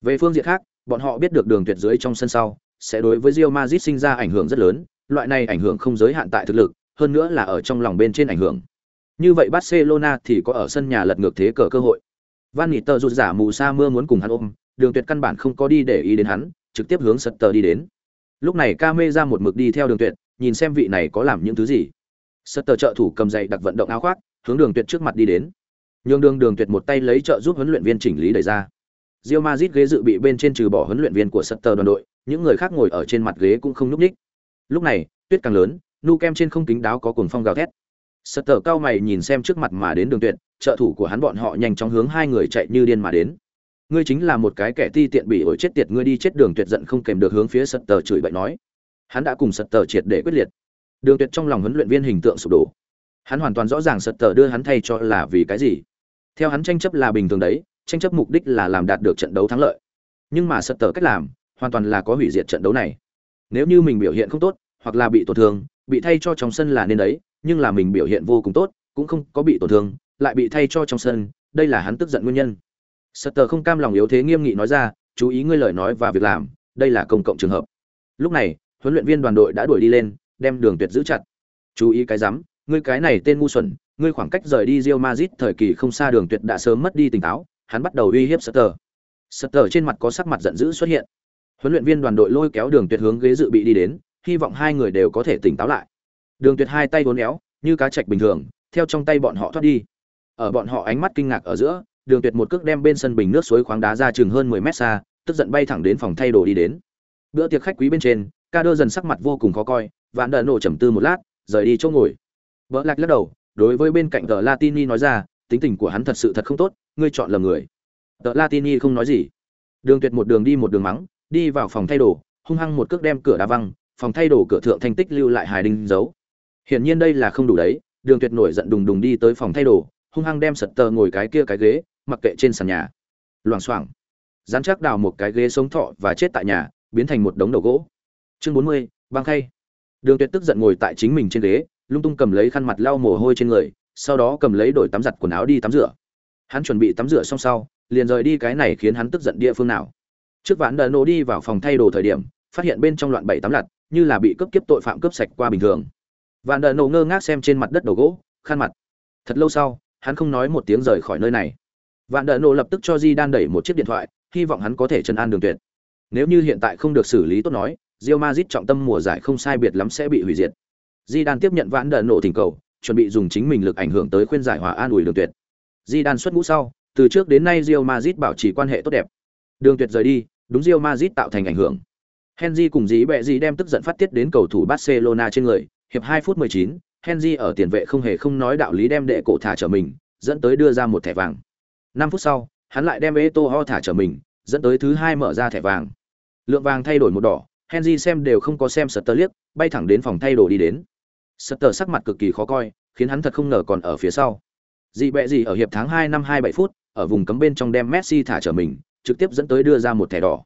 Về phương diện khác, bọn họ biết được Đường Tuyệt dưới trong sân sau, sẽ đối với Real Madrid sinh ra ảnh hưởng rất lớn, loại này ảnh hưởng không giới hạn tại thực lực, hơn nữa là ở trong lòng bên trên ảnh hưởng. Như vậy Barcelona thì có ở sân nhà lật ngược thế cờ cơ hội. Van Niter rụt giả mù sa mưa muốn cùng hắn ôm, Đường Tuyệt căn bản không có đi để ý đến hắn, trực tiếp hướng Sutter đi đến lúc này ca mê ra một mực đi theo đường tuyệt, nhìn xem vị này có làm những thứ gì. Sật tờ trợ thủ cầm dậy đặc vận động áo khoác, hướng đường tuyệt trước mặt đi đến. Nhường đường đường tuyệt một tay lấy trợ giúp huấn luyện viên chỉnh lý đẩy ra. Rio mazit ghế dự bị bên trên trừ bỏ huấn luyện viên của sật tờ đoàn đội, những người khác ngồi ở trên mặt ghế cũng không nhúc ních lúc này, tuyết càng lớn, nu kem trên không kính đáo có cuồng phong gào thét. Sật tờ cao mày nhìn xem trước mặt mà đến đường tuyệt, trợ thủ của hắn bọn họ nhanh chóng hướng hai người chạy như điên mà đến ngươi chính là một cái kẻ ti tiện bị ổi chết tiệt, ngươi đi chết đường tuyệt giận không kèm được hướng phía sật tờ chửi bậy nói. Hắn đã cùng sật tờ triệt để quyết liệt. Đường tuyệt trong lòng huấn luyện viên hình tượng sụp đổ. Hắn hoàn toàn rõ ràng sật tờ đưa hắn thay cho là vì cái gì. Theo hắn tranh chấp là bình thường đấy, tranh chấp mục đích là làm đạt được trận đấu thắng lợi. Nhưng mà sật tờ cách làm, hoàn toàn là có hủy diệt trận đấu này. Nếu như mình biểu hiện không tốt, hoặc là bị tổn thương, bị thay cho trong sân là nên đấy, nhưng là mình biểu hiện vô cùng tốt, cũng không có bị tổn thương, lại bị thay cho trong sân, đây là hắn tức giận nguyên nhân. Sutter không cam lòng yếu thế nghiêm nghị nói ra, chú ý ngươi lời nói và việc làm, đây là công cộng trường hợp. Lúc này, huấn luyện viên đoàn đội đã đuổi đi lên, đem Đường Tuyệt giữ chặt. Chú ý cái rắm, ngươi cái này tên ngu xuẩn, ngươi khoảng cách rời đi Real Madrid thời kỳ không xa Đường Tuyệt đã sớm mất đi tỉnh táo, hắn bắt đầu uy hiếp Sutter. Sutter trên mặt có sắc mặt giận dữ xuất hiện. Huấn luyện viên đoàn đội lôi kéo Đường Tuyệt hướng ghế dự bị đi đến, hy vọng hai người đều có thể tỉnh táo lại. Đường Tuyệt hai tay uốn éo, như cá trạch bình thường, theo trong tay bọn họ thoát đi. Ở bọn họ ánh mắt kinh ngạc ở giữa, đường tuyệt một cước đem bên sân bình nước suối khoáng đá ra chừng hơn 10 mét xa, tức giận bay thẳng đến phòng thay đồ đi đến. Bữa tiệc khách quý bên trên, ca đơ dần sắc mặt vô cùng khó coi, vạn đờ nổ trầm tư một lát, rời đi chỗ ngồi. Vỡ lạc lắc đầu, đối với bên cạnh tờ Latini nói ra, tính tình của hắn thật sự thật không tốt, ngươi chọn lầm người. Tờ Latini không nói gì. Đường Tuyệt một đường đi một đường mắng, đi vào phòng thay đồ, hung hăng một cước đem cửa đá văng, phòng thay đồ cửa thượng thành tích lưu lại hài đinh dấu. Hiển nhiên đây là không đủ đấy, Đường Tuyệt nổi giận đùng đùng đi tới phòng thay đồ, hung hăng đem sật tờ ngồi cái kia cái ghế, mặc kệ trên sàn nhà loảng xoảng dán chắc đào một cái ghế sống thọ và chết tại nhà biến thành một đống đầu gỗ chương bốn mươi băng khay đường tuyệt tức giận ngồi tại chính mình trên ghế lung tung cầm lấy khăn mặt lau mồ hôi trên người sau đó cầm lấy đổi tắm giặt quần áo đi tắm rửa hắn chuẩn bị tắm rửa xong sau liền rời đi cái này khiến hắn tức giận địa phương nào Trước ván đờ nổ đi vào phòng thay đồ thời điểm, phát hiện bên trong loạn bảy tắm lặt, như là bị cướp kiếp tội phạm cướp sạch qua bình thường. Vạn đờ nổ ngơ ngác xem trên mặt đất đầu gỗ, khăn mặt. Thật lâu sau, hắn không nói một tiếng rời khỏi nơi này. Vạn đờ nổ lập tức cho Di Đan đẩy một chiếc điện thoại, hy vọng hắn có thể trấn an Đường Tuyệt. Nếu như hiện tại không được xử lý tốt nói, Real Madrid trọng tâm mùa giải không sai biệt lắm sẽ bị hủy diệt. Di Đan tiếp nhận Vạn đờ nổ thỉnh cầu, chuẩn bị dùng chính mình lực ảnh hưởng tới khuyên giải hòa an ủi Đường Tuyệt. Di Đan xuất ngũ sau, từ trước đến nay Real Madrid bảo trì quan hệ tốt đẹp. Đường Tuyệt rời đi, đúng Real Madrid tạo thành ảnh hưởng. Henry cùng dí bẹ gì đem tức giận phát tiết đến cầu thủ Barcelona trên người, hiệp 2 phút 19, Henry ở tiền vệ không hề không nói đạo lý đem đệ cổ thả trở mình, dẫn tới đưa ra một thẻ vàng. 5 phút sau, hắn lại đem Eto'o thả trở mình, dẫn tới thứ hai mở ra thẻ vàng. Lượng vàng thay đổi một đỏ, Henry xem đều không có xem Sutter liếc, bay thẳng đến phòng thay đồ đi đến. Sutter sắc mặt cực kỳ khó coi, khiến hắn thật không ngờ còn ở phía sau. Dị bẹ gì ở hiệp tháng 2 năm 27 phút, ở vùng cấm bên trong đem Messi thả trở mình, trực tiếp dẫn tới đưa ra một thẻ đỏ.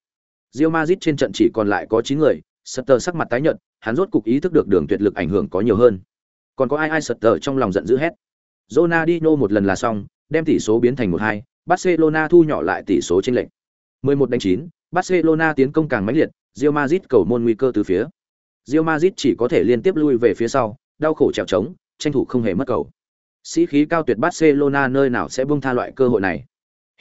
Real Madrid trên trận chỉ còn lại có 9 người, Sutter sắc mặt tái nhợt, hắn rốt cục ý thức được đường tuyệt lực ảnh hưởng có nhiều hơn. Còn có ai ai Sutter trong lòng giận dữ hét. Ronaldinho một lần là xong, đem tỷ số biến thành 1-2, Barcelona thu nhỏ lại tỷ số chênh lệch. 11 đánh 9, Barcelona tiến công càng mãnh liệt, Real Madrid cầu môn nguy cơ từ phía. Real Madrid chỉ có thể liên tiếp lui về phía sau, đau khổ trèo trống, tranh thủ không hề mất cầu. Sĩ khí cao tuyệt Barcelona nơi nào sẽ buông tha loại cơ hội này.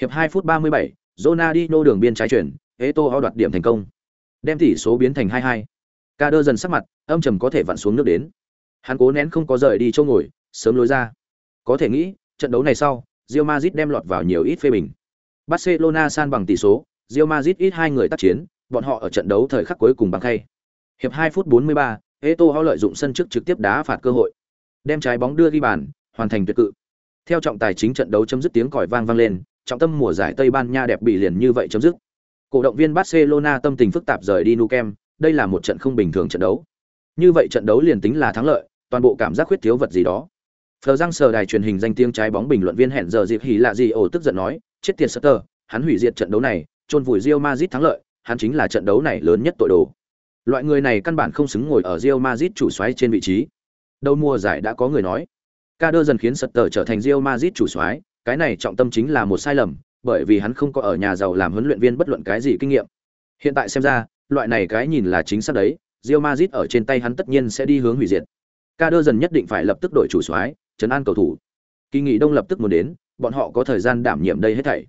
Hiệp 2 phút 37, Ronaldinho đường biên trái chuyển, Eto'o đoạt điểm thành công, đem tỷ số biến thành 2-2. Kader dần sắc mặt, âm trầm có thể vặn xuống nước đến. Hắn cố nén không có rời đi chỗ ngồi, sớm lối ra. Có thể nghĩ, trận đấu này sau, Real Madrid đem lọt vào nhiều ít phê bình. Barcelona san bằng tỷ số, Real Madrid ít hai người tác chiến, bọn họ ở trận đấu thời khắc cuối cùng bằng khay. Hiệp 2 phút 43, Eto'o lợi dụng sân trước trực tiếp đá phạt cơ hội, đem trái bóng đưa ghi bàn, hoàn thành tuyệt cự. Theo trọng tài chính trận đấu chấm dứt tiếng còi vang vang lên, trọng tâm mùa giải Tây Ban Nha đẹp bị liền như vậy chấm dứt. Cổ động viên Barcelona tâm tình phức tạp rời đi Nou Camp, đây là một trận không bình thường trận đấu. Như vậy trận đấu liền tính là thắng lợi, toàn bộ cảm giác khuyết thiếu vật gì đó. Phờ răng sờ đài truyền hình danh tiếng trái bóng bình luận viên hẹn giờ dịp hỉ lạ gì ổ tức giận nói, chết tiệt Sutter, hắn hủy diệt trận đấu này, chôn vùi Real Madrid thắng lợi, hắn chính là trận đấu này lớn nhất tội đồ. Loại người này căn bản không xứng ngồi ở Real Madrid chủ soái trên vị trí. Đầu mùa giải đã có người nói, Kader dần khiến Sutter trở thành Real Madrid chủ soái, cái này trọng tâm chính là một sai lầm, bởi vì hắn không có ở nhà giàu làm huấn luyện viên bất luận cái gì kinh nghiệm. Hiện tại xem ra, loại này cái nhìn là chính xác đấy, Real Madrid ở trên tay hắn tất nhiên sẽ đi hướng hủy diệt. Kader dần nhất định phải lập tức đổi chủ soái, trấn an cầu thủ. Kỳ nghỉ đông lập tức muốn đến, bọn họ có thời gian đảm nhiệm đây hết thảy.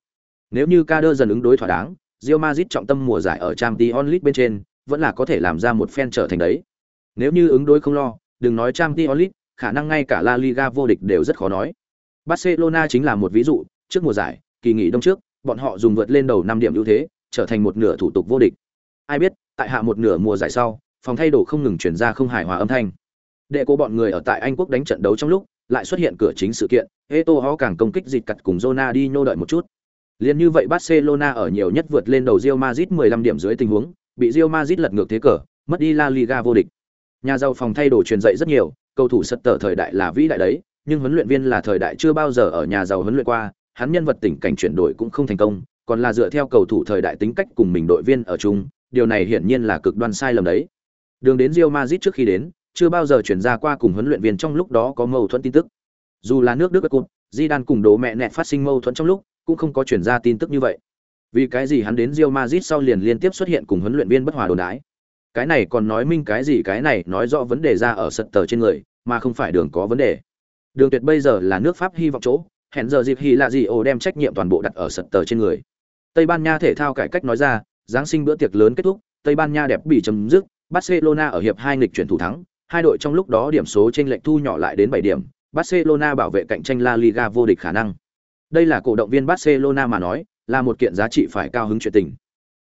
Nếu như Kader dần ứng đối thỏa đáng, Real Madrid trọng tâm mùa giải ở Champions League bên trên, vẫn là có thể làm ra một phen trở thành đấy. Nếu như ứng đối không lo, đừng nói Champions League, khả năng ngay cả La Liga vô địch đều rất khó nói. Barcelona chính là một ví dụ, trước mùa giải, kỳ nghỉ đông trước, bọn họ dùng vượt lên đầu 5 điểm ưu thế, trở thành một nửa thủ tục vô địch. Ai biết, tại hạ một nửa mùa giải sau, phòng thay đồ không ngừng chuyển ra không hài hòa âm thanh. Đệ cô bọn người ở tại Anh quốc đánh trận đấu trong lúc, lại xuất hiện cửa chính sự kiện, Eto'o càng công kích dịch cặt cùng Zona đi đợi một chút. Liên như vậy Barcelona ở nhiều nhất vượt lên đầu Real Madrid 15 điểm dưới tình huống, bị Real Madrid lật ngược thế cờ, mất đi La Liga vô địch. Nhà giàu phòng thay đổi truyền dạy rất nhiều, cầu thủ sật tở thời đại là vĩ đại đấy, nhưng huấn luyện viên là thời đại chưa bao giờ ở nhà giàu huấn luyện qua, hắn nhân vật tỉnh cảnh chuyển đổi cũng không thành công, còn là dựa theo cầu thủ thời đại tính cách cùng mình đội viên ở chung, điều này hiển nhiên là cực đoan sai lầm đấy. Đường đến Real Madrid trước khi đến, chưa bao giờ chuyển ra qua cùng huấn luyện viên trong lúc đó có mâu thuẫn tin tức. Dù là nước Đức cột, Di Đan cùng đố mẹ nẹt phát sinh mâu thuẫn trong lúc, cũng không có chuyển ra tin tức như vậy. Vì cái gì hắn đến Real Madrid sau liền liên tiếp xuất hiện cùng huấn luyện viên bất hòa đồn đái. Cái này còn nói minh cái gì cái này nói rõ vấn đề ra ở sật tờ trên người, mà không phải đường có vấn đề. Đường tuyệt bây giờ là nước Pháp hy vọng chỗ, hẹn giờ dịp hy là gì ồ đem trách nhiệm toàn bộ đặt ở sật tờ trên người. Tây Ban Nha thể thao cải cách nói ra, Giáng sinh bữa tiệc lớn kết thúc, Tây Ban Nha đẹp bị chấm dứt, Barcelona ở hiệp hai nghịch chuyển thủ thắng, hai đội trong lúc đó điểm số trên lệch thu nhỏ lại đến 7 điểm, Barcelona bảo vệ cạnh tranh La Liga vô địch khả năng. Đây là cổ động viên Barcelona mà nói, là một kiện giá trị phải cao hứng chuyện tình.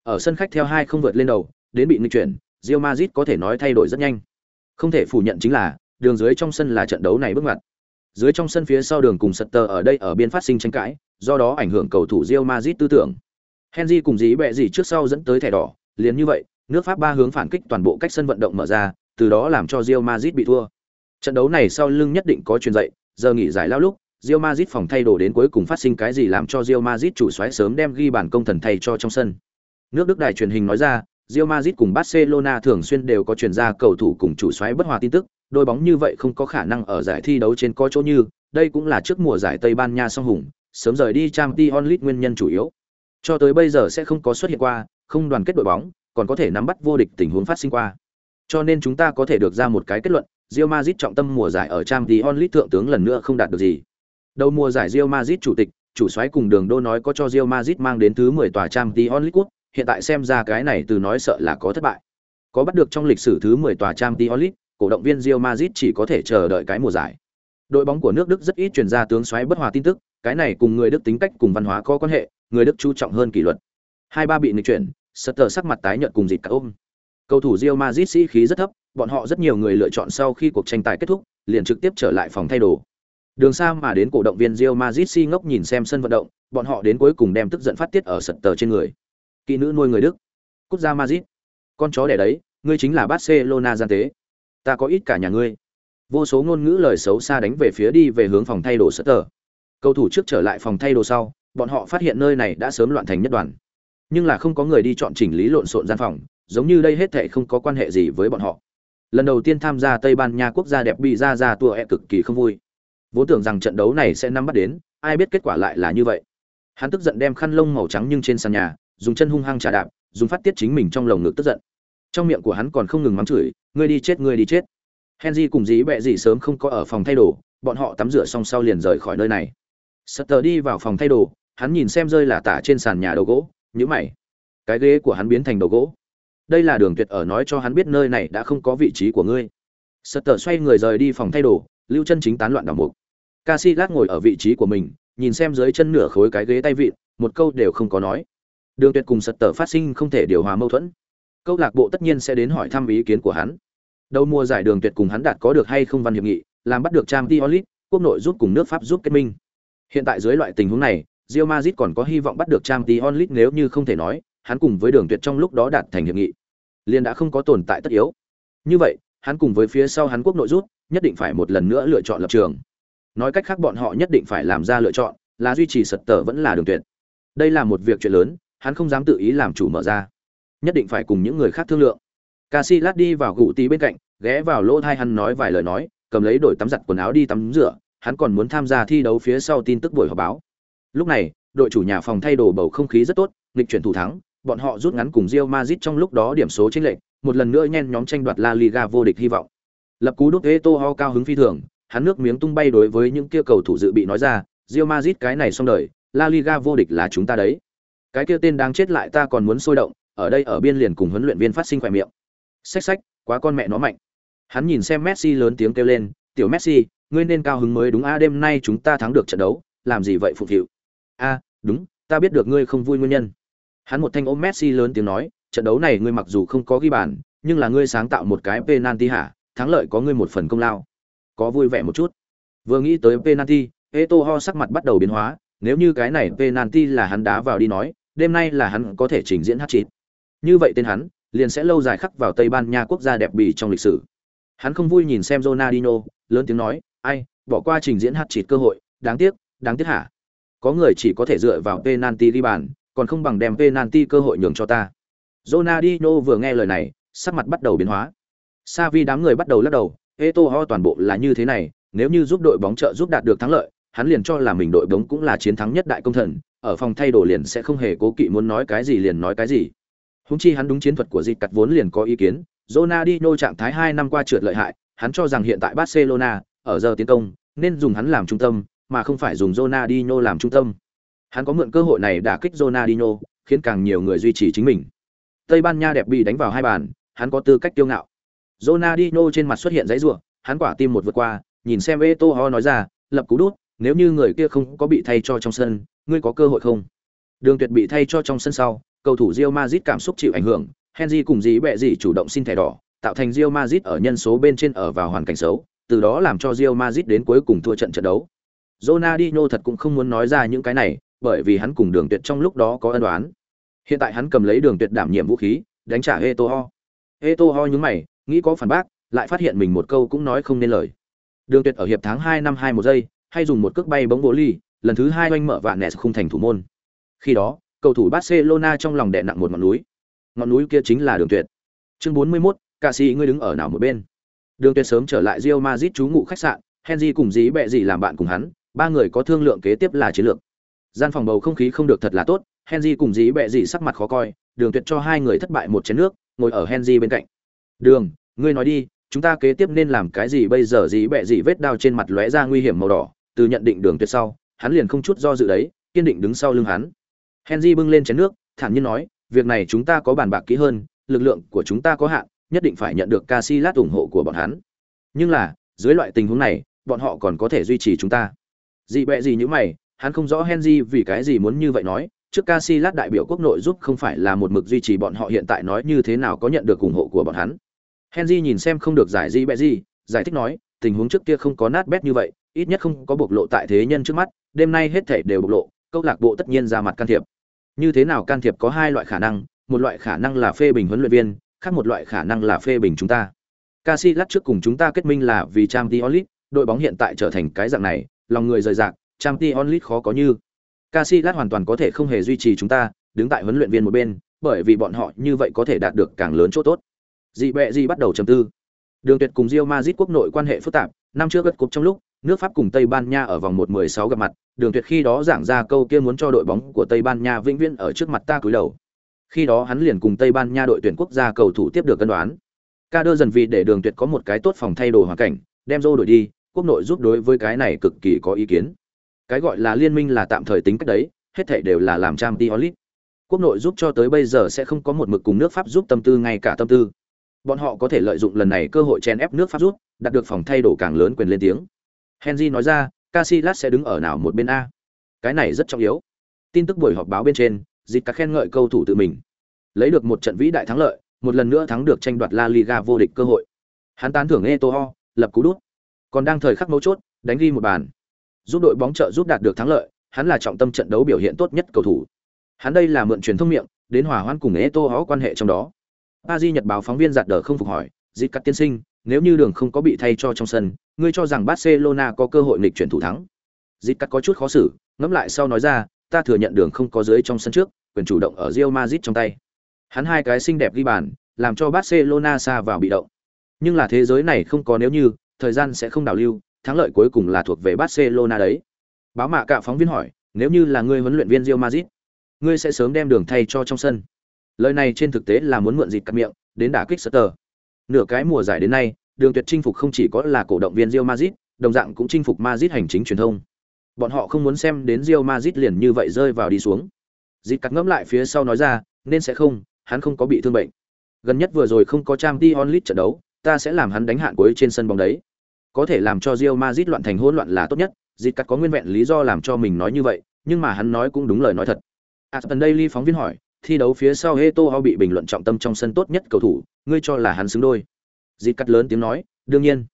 Ở sân khách theo hai không vượt lên đầu, đến bị nghịch chuyển, Real Madrid có thể nói thay đổi rất nhanh. Không thể phủ nhận chính là, đường dưới trong sân là trận đấu này bước ngoặt. Dưới trong sân phía sau đường cùng Sutter ở đây ở biên phát sinh tranh cãi, do đó ảnh hưởng cầu thủ Real Madrid tư tưởng. Henry cùng dí bẹ gì trước sau dẫn tới thẻ đỏ, liền như vậy, nước Pháp ba hướng phản kích toàn bộ cách sân vận động mở ra, từ đó làm cho Real Madrid bị thua. Trận đấu này sau lưng nhất định có truyền dậy, giờ nghỉ giải lao lúc, Real Madrid phòng thay đồ đến cuối cùng phát sinh cái gì làm cho Real Madrid chủ soái sớm đem ghi bàn công thần thay cho trong sân. Nước Đức đài truyền hình nói ra, Real Madrid cùng Barcelona thường xuyên đều có truyền ra cầu thủ cùng chủ soái bất hòa tin tức, đôi bóng như vậy không có khả năng ở giải thi đấu trên có chỗ như, đây cũng là trước mùa giải Tây Ban Nha song hùng, sớm rời đi Champions League nguyên nhân chủ yếu. Cho tới bây giờ sẽ không có xuất hiện qua, không đoàn kết đội bóng, còn có thể nắm bắt vô địch tình huống phát sinh qua. Cho nên chúng ta có thể được ra một cái kết luận, Real Madrid trọng tâm mùa giải ở Champions League thượng tướng lần nữa không đạt được gì. Đầu mùa giải Real Madrid chủ tịch, chủ soái cùng Đường Đô nói có cho Real Madrid mang đến thứ 10 tòa Champions League hiện tại xem ra cái này từ nói sợ là có thất bại. Có bắt được trong lịch sử thứ 10 tòa Champions League, cổ động viên Real Madrid chỉ có thể chờ đợi cái mùa giải. Đội bóng của nước Đức rất ít truyền ra tướng soái bất hòa tin tức, cái này cùng người Đức tính cách cùng văn hóa có quan hệ, người Đức chú trọng hơn kỷ luật. Hai ba bị nghịch chuyển, Sutter sắc mặt tái nhợt cùng dịch cả ôm. Cầu thủ Real Madrid sĩ khí rất thấp, bọn họ rất nhiều người lựa chọn sau khi cuộc tranh tài kết thúc, liền trực tiếp trở lại phòng thay đồ. Đường xa mà đến cổ động viên Real Madrid si ngốc nhìn xem sân vận động, bọn họ đến cuối cùng đem tức giận phát tiết ở Sutter trên người. Kỹ nữ nuôi người Đức. Cút ra Madrid. Con chó đẻ đấy, ngươi chính là Barcelona gian tế. Ta có ít cả nhà ngươi. Vô số ngôn ngữ lời xấu xa đánh về phía đi về hướng phòng thay đồ Sutter. Cầu thủ trước trở lại phòng thay đồ sau, bọn họ phát hiện nơi này đã sớm loạn thành nhất đoàn. Nhưng là không có người đi chọn chỉnh lý lộn xộn gian phòng, giống như đây hết thảy không có quan hệ gì với bọn họ. Lần đầu tiên tham gia Tây Ban Nha quốc gia đẹp bị ra ra tua e cực kỳ không vui. Vốn tưởng rằng trận đấu này sẽ nắm bắt đến, ai biết kết quả lại là như vậy. Hắn tức giận đem khăn lông màu trắng nhưng trên sàn nhà, dùng chân hung hăng trà đạp, dùng phát tiết chính mình trong lồng ngực tức giận. Trong miệng của hắn còn không ngừng mắng chửi, ngươi đi chết, ngươi đi chết. Henry cùng dí bẹ gì sớm không có ở phòng thay đồ, bọn họ tắm rửa xong sau liền rời khỏi nơi này. Sutter đi vào phòng thay đồ, hắn nhìn xem rơi là tả trên sàn nhà đầu gỗ, nhíu mày. Cái ghế của hắn biến thành đầu gỗ. Đây là đường tuyệt ở nói cho hắn biết nơi này đã không có vị trí của ngươi. Sutter xoay người rời đi phòng thay đồ, lưu chân chính tán loạn đảo mục. Casillas ngồi ở vị trí của mình, nhìn xem dưới chân nửa khối cái ghế tay vịn, một câu đều không có nói. Đường Tuyệt cùng Sật Tở phát sinh không thể điều hòa mâu thuẫn. Câu lạc bộ tất nhiên sẽ đến hỏi thăm ý kiến của hắn. Đầu mùa giải Đường Tuyệt cùng hắn đạt có được hay không văn hiệp nghị, làm bắt được Champions League, quốc nội giúp cùng nước Pháp giúp kết minh. Hiện tại dưới loại tình huống này, Real Madrid còn có hy vọng bắt được Champions League nếu như không thể nói, hắn cùng với Đường Tuyệt trong lúc đó đạt thành hiệp nghị, liền đã không có tồn tại tất yếu. Như vậy, hắn cùng với phía sau hắn quốc nội rút, nhất định phải một lần nữa lựa chọn lập trường. Nói cách khác bọn họ nhất định phải làm ra lựa chọn là duy trì sật tờ vẫn là đường tuyệt. Đây là một việc chuyện lớn hắn không dám tự ý làm chủ mở ra. Nhất định phải cùng những người khác thương lượng. Casillas đi vào gụ tí bên cạnh ghé vào lỗ thai hắn nói vài lời nói cầm lấy đổi tắm giặt quần áo đi tắm rửa hắn còn muốn tham gia thi đấu phía sau tin tức buổi họp báo. Lúc này đội chủ nhà phòng thay đồ bầu không khí rất tốt nghịch chuyển thủ thắng bọn họ rút ngắn cùng Real Madrid trong lúc đó điểm số chênh lệch một lần nữa nhen nhóm tranh đoạt La Liga vô địch hy vọng lập cú đúc Eto'o cao hứng phi thường hắn nước miếng tung bay đối với những kia cầu thủ dự bị nói ra, Real Madrid cái này xong đời, La Liga vô địch là chúng ta đấy. Cái kia tên đang chết lại ta còn muốn sôi động, ở đây ở biên liền cùng huấn luyện viên phát sinh khỏe miệng. Xách xách, quá con mẹ nó mạnh. Hắn nhìn xem Messi lớn tiếng kêu lên, "Tiểu Messi, ngươi nên cao hứng mới đúng a, đêm nay chúng ta thắng được trận đấu, làm gì vậy phụ phụ?" "A, đúng, ta biết được ngươi không vui nguyên nhân." Hắn một thanh ôm Messi lớn tiếng nói, "Trận đấu này ngươi mặc dù không có ghi bàn, nhưng là ngươi sáng tạo một cái penalty hả, thắng lợi có ngươi một phần công lao." có vui vẻ một chút. Vừa nghĩ tới penalty, Eto'o sắc mặt bắt đầu biến hóa, nếu như cái này penalty là hắn đá vào đi nói, đêm nay là hắn có thể trình diễn hat-trick. Như vậy tên hắn liền sẽ lâu dài khắc vào Tây Ban Nha quốc gia đẹp bì trong lịch sử. Hắn không vui nhìn xem Ronaldinho, lớn tiếng nói, "Ai, bỏ qua trình diễn hat-trick cơ hội, đáng tiếc, đáng tiếc hả? Có người chỉ có thể dựa vào penalty đi bàn, còn không bằng đem penalty cơ hội nhường cho ta." Ronaldinho vừa nghe lời này, sắc mặt bắt đầu biến hóa. Savi đám người bắt đầu lắc đầu, Eto'o toàn bộ là như thế này, nếu như giúp đội bóng trợ giúp đạt được thắng lợi, hắn liền cho là mình đội bóng cũng là chiến thắng nhất đại công thần, ở phòng thay đồ liền sẽ không hề cố kỵ muốn nói cái gì liền nói cái gì. Húng chi hắn đúng chiến thuật của dịch cắt vốn liền có ý kiến, Ronaldinho trạng thái 2 năm qua trượt lợi hại, hắn cho rằng hiện tại Barcelona, ở giờ tiến công, nên dùng hắn làm trung tâm, mà không phải dùng Ronaldinho làm trung tâm. Hắn có mượn cơ hội này đả kích Ronaldinho, khiến càng nhiều người duy trì chính mình. Tây Ban Nha đẹp bị đánh vào hai bàn, hắn có tư cách kiêu ngạo. Ronaldinho trên mặt xuất hiện dãy rủa, hắn quả tim một vượt qua, nhìn xem Eto'o nói ra, lập cú đút, nếu như người kia không có bị thay cho trong sân, ngươi có cơ hội không? Đường Tuyệt bị thay cho trong sân sau, cầu thủ Real Madrid cảm xúc chịu ảnh hưởng, Henry cùng gì bẹ gì chủ động xin thẻ đỏ, tạo thành Real Madrid ở nhân số bên trên ở vào hoàn cảnh xấu, từ đó làm cho Real Madrid đến cuối cùng thua trận trận đấu. Ronaldinho thật cũng không muốn nói ra những cái này, bởi vì hắn cùng Đường Tuyệt trong lúc đó có ân đoán. Hiện tại hắn cầm lấy Đường Tuyệt đảm nhiệm vũ khí, đánh trả Eto'o. Eto'o nhướng mày, nghĩ có phản bác lại phát hiện mình một câu cũng nói không nên lời. Đường tuyệt ở hiệp tháng hai năm hai một giây hay dùng một cước bay bóng bộ ly lần thứ hai oanh mở vạn nẹt khung thành thủ môn. Khi đó cầu thủ barcelona trong lòng đè nặng một ngọn núi. Ngọn núi kia chính là đường tuyệt. Chương bốn mươi 41, ca sĩ ngươi đứng ở nào một bên? Đường tuyệt sớm trở lại rio mazit trú ngụ khách sạn henry cùng dí bẹ gì làm bạn cùng hắn ba người có thương lượng kế tiếp là chiến lược gian phòng bầu không khí không được thật là tốt, henry cùng dí bẹ gì sắc mặt khó coi, đường tuyệt cho hai người thất bại một chén nước, ngồi ở henry bên cạnh. Đường, ngươi nói đi, chúng ta kế tiếp nên làm cái gì? Bây giờ dí bẹ gì vết đao trên mặt lóe ra nguy hiểm màu đỏ, từ nhận định đường tuyệt sau, hắn liền không chút do dự đấy, kiên định đứng sau lưng hắn. Henry bưng lên chén nước, thản nhiên nói, việc này chúng ta có bàn bạc kỹ hơn, lực lượng của chúng ta có hạn, nhất định phải nhận được Casillas ủng hộ của bọn hắn. Nhưng là, dưới loại tình huống này, bọn họ còn có thể duy trì chúng ta. Dị bẹ gì như mày hắn không rõ henry vì cái gì muốn như vậy nói trước Casillas đại biểu quốc nội giúp không phải là một mực duy trì bọn họ hiện tại nói như thế nào có nhận được ủng hộ của bọn hắn. Henry nhìn xem không được giải gì bẹ gì giải thích nói tình huống trước kia không có nát bét như vậy ít nhất không có bộc lộ tại thế nhân trước mắt đêm nay hết thảy đều bộc lộ câu lạc bộ tất nhiên ra mặt can thiệp. Như thế nào can thiệp có hai loại khả năng một loại khả năng là phê bình huấn luyện viên khác một loại khả năng là phê bình chúng ta. Casillas trước cùng chúng ta kết minh là vì Champions League, đội bóng hiện tại trở thành cái dạng này, lòng người rời rạc, Champions League khó có như. Casillas hoàn toàn có thể không hề duy trì chúng ta, đứng tại huấn luyện viên một bên, bởi vì bọn họ như vậy có thể đạt được càng lớn chỗ tốt. Dị bẹ gì bắt đầu trầm tư. Đường Tuyệt cùng Real Madrid quốc nội quan hệ phức tạp, năm trước gật cục trong lúc, nước Pháp cùng Tây Ban Nha ở vòng 1/16 gặp mặt, Đường Tuyệt khi đó giảng ra câu kia muốn cho đội bóng của Tây Ban Nha vĩnh viễn ở trước mặt ta cúi đầu. Khi đó hắn liền cùng Tây Ban Nha đội tuyển quốc gia cầu thủ tiếp được cân đoán. Ca đơ dần vì để Đường Tuyệt có một cái tốt phòng thay đồ hoàn cảnh, đem Zô đổi đi, quốc nội giúp đối với cái này cực kỳ có ý kiến. Cái gọi là liên minh là tạm thời tính cách đấy, hết thảy đều là làm trang Tiolit. Quốc nội giúp cho tới bây giờ sẽ không có một mực cùng nước Pháp giúp tâm tư ngay cả tâm tư. Bọn họ có thể lợi dụng lần này cơ hội chen ép nước Pháp rút, đạt được phòng thay đổi càng lớn quyền lên tiếng. Henry nói ra, Casillas sẽ đứng ở nào một bên a? Cái này rất trọng yếu. Tin tức buổi họp báo bên trên, dịch cả khen ngợi cầu thủ tự mình. Lấy được một trận vĩ đại thắng lợi, một lần nữa thắng được tranh đoạt La Liga vô địch cơ hội. Hắn tán thưởng Eto'o, lập cú đút. Còn đang thời khắc mấu chốt, đánh ghi một bàn. Giúp đội bóng trợ giúp đạt được thắng lợi, hắn là trọng tâm trận đấu biểu hiện tốt nhất cầu thủ. Hắn đây là mượn truyền thông miệng, đến hòa hoãn cùng Eto'o quan hệ trong đó. Paris Nhật báo phóng viên giật đờ không phục hỏi, "Dịch cắt tiên sinh, nếu như đường không có bị thay cho trong sân, ngươi cho rằng Barcelona có cơ hội nghịch chuyển thủ thắng?" Dịch cắt có chút khó xử, ngẫm lại sau nói ra, "Ta thừa nhận đường không có dưới trong sân trước, quyền chủ động ở Real Madrid trong tay." Hắn hai cái xinh đẹp ghi bàn, làm cho Barcelona xa vào bị động. Nhưng là thế giới này không có nếu như, thời gian sẽ không đảo lưu, thắng lợi cuối cùng là thuộc về Barcelona đấy. Báo mạ cả phóng viên hỏi, nếu như là ngươi huấn luyện viên Real Madrid, ngươi sẽ sớm đem đường thay cho trong sân. Lời này trên thực tế là muốn mượn dịp cắt miệng, đến đả kích Sutter. Nửa cái mùa giải đến nay, đường tuyệt chinh phục không chỉ có là cổ động viên Real Madrid, đồng dạng cũng chinh phục Madrid hành chính truyền thông. Bọn họ không muốn xem đến Real Madrid liền như vậy rơi vào đi xuống. Dịch cắt ngẫm lại phía sau nói ra, nên sẽ không, hắn không có bị thương bệnh. Gần nhất vừa rồi không có Champions League trận đấu, ta sẽ làm hắn đánh hạn cuối trên sân bóng đấy. Có thể làm cho Real Madrid loạn thành hỗn loạn là tốt nhất, Dịch cắt có nguyên vẹn lý do làm cho mình nói như vậy, nhưng mà hắn nói cũng đúng lời nói thật. Aston Daily phóng viên hỏi, thi đấu phía sau Eto'o bị bình luận trọng tâm trong sân tốt nhất cầu thủ, ngươi cho là hắn xứng đôi. Dịch cắt lớn tiếng nói, đương nhiên.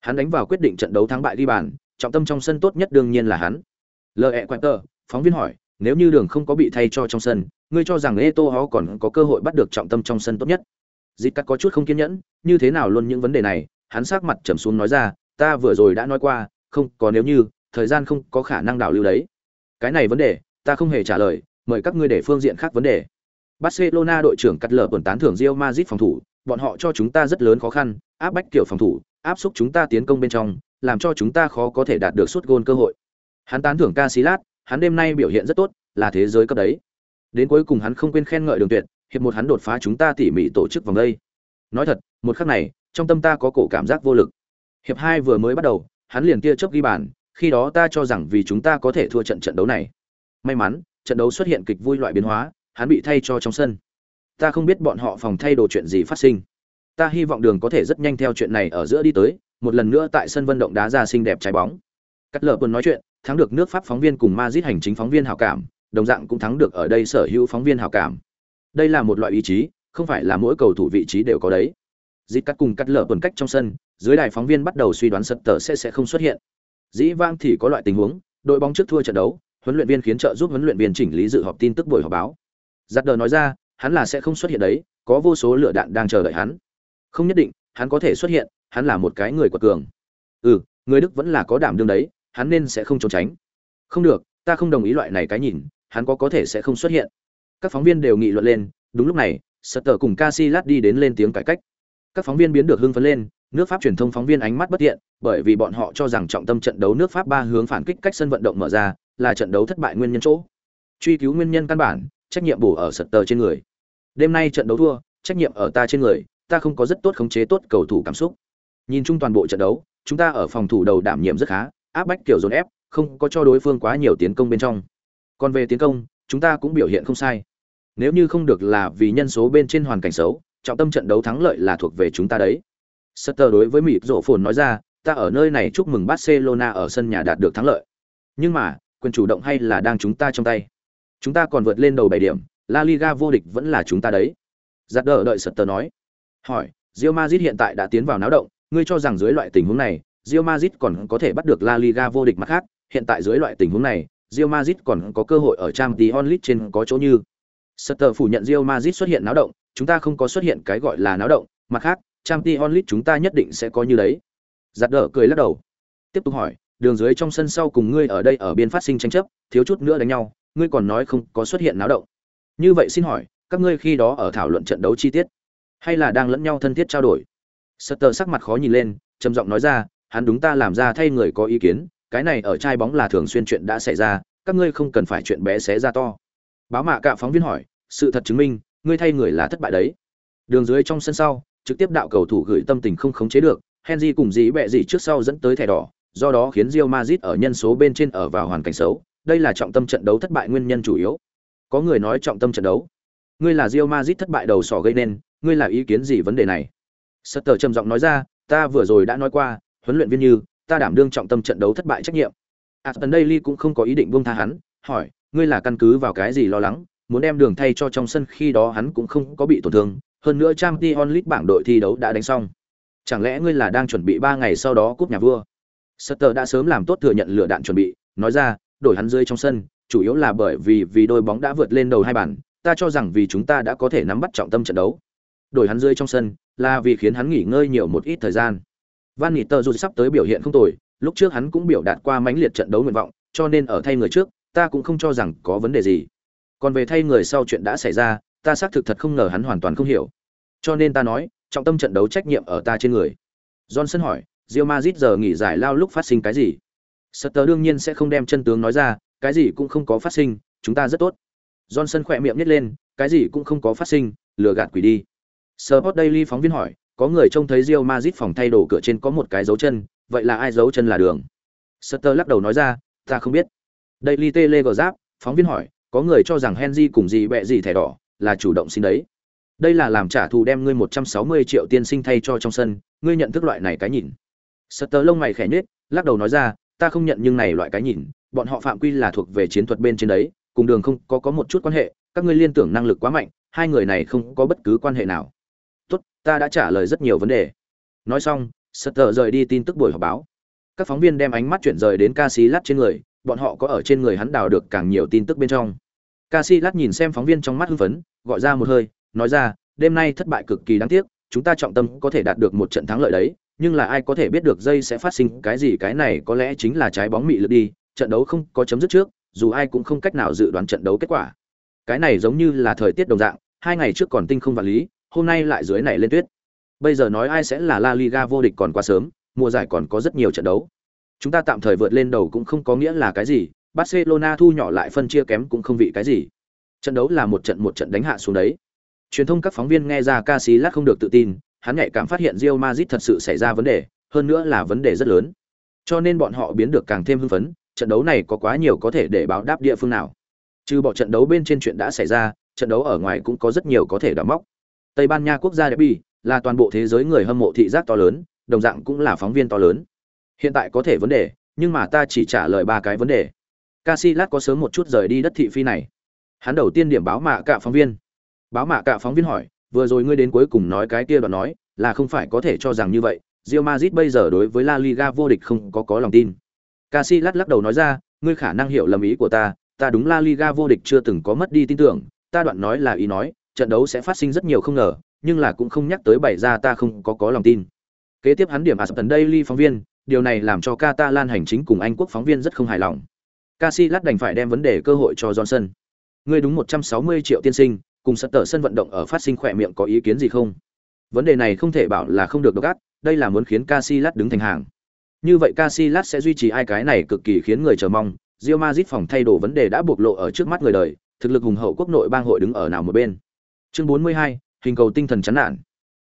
Hắn đánh vào quyết định trận đấu thắng bại đi bàn, trọng tâm trong sân tốt nhất đương nhiên là hắn. L.E. Quater, phóng viên hỏi, nếu như đường không có bị thay cho trong sân, ngươi cho rằng Eto'o còn có cơ hội bắt được trọng tâm trong sân tốt nhất. Dịch cắt có chút không kiên nhẫn, như thế nào luôn những vấn đề này, hắn sắc mặt trầm xuống nói ra, ta vừa rồi đã nói qua, không, có nếu như, thời gian không có khả năng đảo lưu đấy. Cái này vấn đề, ta không hề trả lời, mời các ngươi để phương diện khác vấn đề. Barcelona đội trưởng cắt lở tuần tán thưởng rio mazit phòng thủ, bọn họ cho chúng ta rất lớn khó khăn, áp bách kiểu phòng thủ, áp xúc chúng ta tiến công bên trong, làm cho chúng ta khó có thể đạt được suất gôn cơ hội. Hắn tán thưởng Casillas, hắn đêm nay biểu hiện rất tốt, là thế giới cấp đấy. Đến cuối cùng hắn không quên khen ngợi Đường Tuyệt, hiệp một hắn đột phá chúng ta tỉ mỉ tổ chức vòng đây. Nói thật, một khắc này, trong tâm ta có cổ cảm giác vô lực. Hiệp hai vừa mới bắt đầu, hắn liền tia chớp ghi bàn, khi đó ta cho rằng vì chúng ta có thể thua trận trận đấu này. May mắn, trận đấu xuất hiện kịch vui loại biến hóa, hắn bị thay cho trong sân. Ta không biết bọn họ phòng thay đồ chuyện gì phát sinh. Ta hy vọng Đường có thể rất nhanh theo chuyện này ở giữa đi tới, một lần nữa tại sân vận động đá ra xinh đẹp trái bóng. Cắt lở buồn nói chuyện, thắng được nước Pháp phóng viên cùng Madrid hành chính phóng viên hảo cảm, đồng dạng cũng thắng được ở đây sở hữu phóng viên hảo cảm. Đây là một loại ý chí, không phải là mỗi cầu thủ vị trí đều có đấy dịp cắt cùng cắt lở tuần cách trong sân, dưới đài phóng viên bắt đầu suy đoán sật tờ sẽ sẽ không xuất hiện. Dĩ vang thì có loại tình huống, đội bóng trước thua trận đấu, huấn luyện viên khiến trợ giúp huấn luyện viên chỉnh lý dự họp tin tức buổi họp báo. Giặt đờ nói ra, hắn là sẽ không xuất hiện đấy, có vô số lửa đạn đang chờ đợi hắn. Không nhất định, hắn có thể xuất hiện, hắn là một cái người quật cường. Ừ, người Đức vẫn là có đảm đương đấy, hắn nên sẽ không trốn tránh. Không được, ta không đồng ý loại này cái nhìn, hắn có có thể sẽ không xuất hiện. Các phóng viên đều nghị luận lên, đúng lúc này, Sutter cùng Casillas đi đến lên tiếng cải cách. Các phóng viên biến được hưng phấn lên, nước Pháp truyền thông phóng viên ánh mắt bất thiện, bởi vì bọn họ cho rằng trọng tâm trận đấu nước Pháp ba hướng phản kích cách sân vận động mở ra, là trận đấu thất bại nguyên nhân chỗ. Truy cứu nguyên nhân căn bản, trách nhiệm bổ ở Sutter trên người. Đêm nay trận đấu thua, trách nhiệm ở ta trên người, ta không có rất tốt khống chế tốt cầu thủ cảm xúc. Nhìn chung toàn bộ trận đấu, chúng ta ở phòng thủ đầu đảm nhiệm rất khá, áp bách kiểu dồn ép, không có cho đối phương quá nhiều tiến công bên trong. Còn về tiến công, chúng ta cũng biểu hiện không sai. Nếu như không được là vì nhân số bên trên hoàn cảnh xấu, trọng tâm trận đấu thắng lợi là thuộc về chúng ta đấy. Sutter đối với mịt rộ phồn nói ra, ta ở nơi này chúc mừng Barcelona ở sân nhà đạt được thắng lợi. Nhưng mà, quyền chủ động hay là đang chúng ta trong tay. Chúng ta còn vượt lên đầu 7 điểm, La Liga vô địch vẫn là chúng ta đấy. Giặt đỡ đợi Sutter nói. Hỏi, Real Madrid hiện tại đã tiến vào náo động, ngươi cho rằng dưới loại tình huống này, Real Madrid còn có thể bắt được La Liga vô địch mặt khác, hiện tại dưới loại tình huống này, Real Madrid còn có cơ hội ở Champions League trên có chỗ như. Sutter phủ nhận Real Madrid xuất hiện náo động, chúng ta không có xuất hiện cái gọi là náo động, mặt khác, Champions League chúng ta nhất định sẽ có như đấy. Giặt đỡ cười lắc đầu. Tiếp tục hỏi, đường dưới trong sân sau cùng ngươi ở đây ở biên phát sinh tranh chấp, thiếu chút nữa đánh nhau, ngươi còn nói không có xuất hiện náo động. Như vậy xin hỏi, các ngươi khi đó ở thảo luận trận đấu chi tiết, hay là đang lẫn nhau thân thiết trao đổi? Sutter sắc mặt khó nhìn lên, trầm giọng nói ra, hắn đúng ta làm ra thay người có ý kiến, cái này ở trai bóng là thường xuyên chuyện đã xảy ra, các ngươi không cần phải chuyện bé xé ra to. Báo mạ cả phóng viên hỏi, sự thật chứng minh, ngươi thay người là thất bại đấy. Đường dưới trong sân sau, trực tiếp đạo cầu thủ gửi tâm tình không khống chế được, Henry cùng dĩ bẹ gì trước sau dẫn tới thẻ đỏ, do đó khiến Real Madrid ở nhân số bên trên ở vào hoàn cảnh xấu, đây là trọng tâm trận đấu thất bại nguyên nhân chủ yếu. Có người nói trọng tâm trận đấu. Ngươi là Real Madrid thất bại đầu sỏ gây nên, ngươi là ý kiến gì vấn đề này? Sutter trầm giọng nói ra, ta vừa rồi đã nói qua, huấn luyện viên như, ta đảm đương trọng tâm trận đấu thất bại trách nhiệm. Aston Daily cũng không có ý định buông tha hắn, hỏi, ngươi là căn cứ vào cái gì lo lắng, muốn đem đường thay cho trong sân khi đó hắn cũng không có bị tổn thương, hơn nữa Champions League bảng đội thi đấu đã đánh xong. Chẳng lẽ ngươi là đang chuẩn bị 3 ngày sau đó cúp nhà vua? Sutter đã sớm làm tốt thừa nhận lửa đạn chuẩn bị, nói ra, đổi hắn rơi trong sân, chủ yếu là bởi vì vì đôi bóng đã vượt lên đầu hai bàn, ta cho rằng vì chúng ta đã có thể nắm bắt trọng tâm trận đấu. Đổi hắn rơi trong sân, là vì khiến hắn nghỉ ngơi nhiều một ít thời gian. Van Niter dù sắp tới biểu hiện không tồi, lúc trước hắn cũng biểu đạt qua mãnh liệt trận đấu nguyện vọng, cho nên ở thay người trước, ta cũng không cho rằng có vấn đề gì. Còn về thay người sau chuyện đã xảy ra, ta xác thực thật không ngờ hắn hoàn toàn không hiểu. Cho nên ta nói, trọng tâm trận đấu trách nhiệm ở ta trên người. Johnson hỏi, rio mazit giờ nghỉ giải lao lúc phát sinh cái gì? Sutter đương nhiên sẽ không đem chân tướng nói ra, cái gì cũng không có phát sinh, chúng ta rất tốt. Johnson khỏe miệng nhếch lên, cái gì cũng không có phát sinh, lừa gạt quỷ đi. Sport Daily phóng viên hỏi, có người trông thấy rio mazit phòng thay đồ cửa trên có một cái dấu chân, vậy là ai dấu chân là đường? Sutter lắc đầu nói ra, ta không biết. Daily Telegraph, phóng viên hỏi, có người cho rằng Henry cùng gì bẹ gì thẻ đỏ, là chủ động xin đấy. Đây là làm trả thù đem ngươi 160 triệu tiên sinh thay cho trong sân, ngươi nhận thức loại này cái nhìn. Sutter lông mày khẽ nhếch, lắc đầu nói ra, ta không nhận nhưng này loại cái nhìn, bọn họ phạm quy là thuộc về chiến thuật bên trên đấy, cùng đường không có có một chút quan hệ, các ngươi liên tưởng năng lực quá mạnh, hai người này không có bất cứ quan hệ nào. Tốt, ta đã trả lời rất nhiều vấn đề. Nói xong, Sutter rời đi tin tức buổi họp báo. Các phóng viên đem ánh mắt chuyển rời đến Casillas trên người, bọn họ có ở trên người hắn đào được càng nhiều tin tức bên trong. Casillas nhìn xem phóng viên trong mắt hưng phấn, gọi ra một hơi, nói ra, đêm nay thất bại cực kỳ đáng tiếc, chúng ta trọng tâm có thể đạt được một trận thắng lợi đấy, nhưng là ai có thể biết được dây sẽ phát sinh cái gì cái này có lẽ chính là trái bóng mị lực đi, trận đấu không có chấm dứt trước, dù ai cũng không cách nào dự đoán trận đấu kết quả. Cái này giống như là thời tiết đồng dạng, hai ngày trước còn tinh không vạn lý, hôm nay lại dưới này lên tuyết. Bây giờ nói ai sẽ là La Liga vô địch còn quá sớm, mùa giải còn có rất nhiều trận đấu. Chúng ta tạm thời vượt lên đầu cũng không có nghĩa là cái gì, Barcelona thu nhỏ lại phân chia kém cũng không vị cái gì. Trận đấu là một trận một trận đánh hạ xuống đấy. Truyền thông các phóng viên nghe ra Casillas không được tự tin, hắn nhạy cảm phát hiện Real Madrid thật sự xảy ra vấn đề, hơn nữa là vấn đề rất lớn. Cho nên bọn họ biến được càng thêm hưng phấn, trận đấu này có quá nhiều có thể để báo đáp địa phương nào. Trừ bỏ trận đấu bên trên chuyện đã xảy ra, trận đấu ở ngoài cũng có rất nhiều có thể đào móc. Tây Ban Nha quốc gia derby là toàn bộ thế giới người hâm mộ thị giác to lớn, đồng dạng cũng là phóng viên to lớn. Hiện tại có thể vấn đề, nhưng mà ta chỉ trả lời ba cái vấn đề. Casillas có sớm một chút rời đi đất thị phi này. Hắn đầu tiên điểm báo mạ cả phóng viên. Báo mạ cả phóng viên hỏi, vừa rồi ngươi đến cuối cùng nói cái kia đoạn nói, là không phải có thể cho rằng như vậy, Real Madrid bây giờ đối với La Liga vô địch không có có lòng tin. Casillas lắc đầu nói ra, ngươi khả năng hiểu lầm ý của ta, ta đúng La Liga vô địch chưa từng có mất đi tin tưởng, ta đoạn nói là ý nói, trận đấu sẽ phát sinh rất nhiều không ngờ, nhưng là cũng không nhắc tới bày ra ta không có có lòng tin. Kế tiếp hắn điểm Aston Daily phóng viên, điều này làm cho Catalan hành chính cùng Anh quốc phóng viên rất không hài lòng. Casillas đành phải đem vấn đề cơ hội cho Johnson. Ngươi đúng 160 triệu tiên sinh, cùng sân tờ sân vận động ở phát sinh khỏe miệng có ý kiến gì không? Vấn đề này không thể bảo là không được độc ác, đây là muốn khiến Casillas đứng thành hàng. Như vậy Casillas sẽ duy trì ai cái này cực kỳ khiến người chờ mong, Real Madrid phòng thay đồ vấn đề đã bộc lộ ở trước mắt người đời, thực lực hùng hậu quốc nội bang hội đứng ở nào một bên. chương bốn mươi hai hình cầu tinh thần chán nản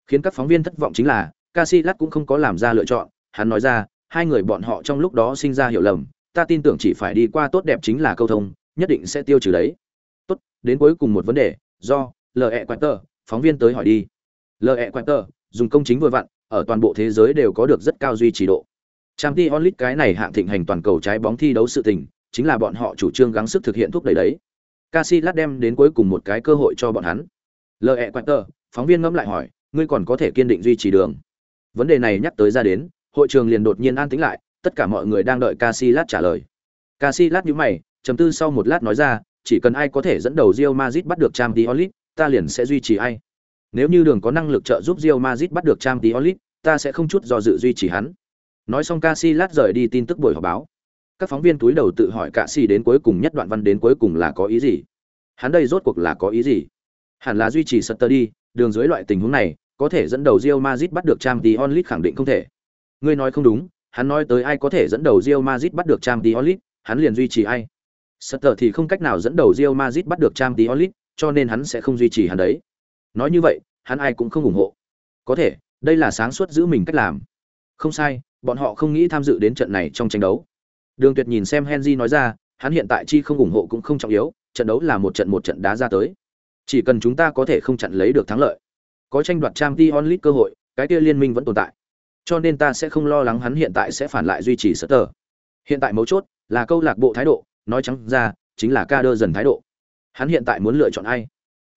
khiến các phóng viên thất vọng chính là Casillas cũng không có làm ra lựa chọn hắn nói ra hai người bọn họ trong lúc đó sinh ra hiểu lầm ta tin tưởng chỉ phải đi qua tốt đẹp chính là câu thông nhất định sẽ tiêu trừ đấy tốt đến cuối cùng một vấn đề do lệ quạt tờ phóng viên tới hỏi đi lệ quạt tờ dùng công chính vừa vặn ở toàn bộ thế giới đều có được rất cao duy trì độ Champions League cái này hạng thịnh hành toàn cầu trái bóng thi đấu sự tình, chính là bọn họ chủ trương gắng sức thực hiện thúc đẩy đấy. Casillas đem đến cuối cùng một cái cơ hội cho bọn hắn. L.E. Quater, phóng viên ngẫm lại hỏi, ngươi còn có thể kiên định duy trì đường. Vấn đề này nhắc tới ra đến, hội trường liền đột nhiên an tĩnh lại, tất cả mọi người đang đợi Casillas trả lời. Casillas nhíu mày, trầm tư sau một lát nói ra, chỉ cần ai có thể dẫn đầu Real Madrid bắt được Champions League, ta liền sẽ duy trì ai. Nếu như đường có năng lực trợ giúp Real Madrid bắt được Champions League, ta sẽ không chút do dự duy trì hắn. Nói xong Casillas rời đi tin tức buổi họp báo. Các phóng viên túi đầu tự hỏi cả si đến cuối cùng nhất đoạn văn đến cuối cùng là có ý gì? Hắn đây rốt cuộc là có ý gì? Hẳn là duy trì Sutter đi, đường dưới loại tình huống này, có thể dẫn đầu Real Madrid bắt được Champions League khẳng định không thể. Ngươi nói không đúng, hắn nói tới ai có thể dẫn đầu Real Madrid bắt được Champions League, hắn liền duy trì ai. Sutter thì không cách nào dẫn đầu Real Madrid bắt được Champions League, cho nên hắn sẽ không duy trì hắn đấy. Nói như vậy, hắn ai cũng không ủng hộ. Có thể, đây là sáng suốt giữ mình cách làm. Không sai, bọn họ không nghĩ tham dự đến trận này trong tranh đấu. Đường Tuyệt nhìn xem Henry nói ra, hắn hiện tại chi không ủng hộ cũng không trọng yếu, trận đấu là một trận một trận đá ra tới. Chỉ cần chúng ta có thể không chặn lấy được thắng lợi, có tranh đoạt Champions League cơ hội, cái kia liên minh vẫn tồn tại. Cho nên ta sẽ không lo lắng hắn hiện tại sẽ phản lại duy trì Sutter. Hiện tại mấu chốt là câu lạc bộ thái độ, nói trắng ra, chính là ca đơ dần thái độ. Hắn hiện tại muốn lựa chọn ai?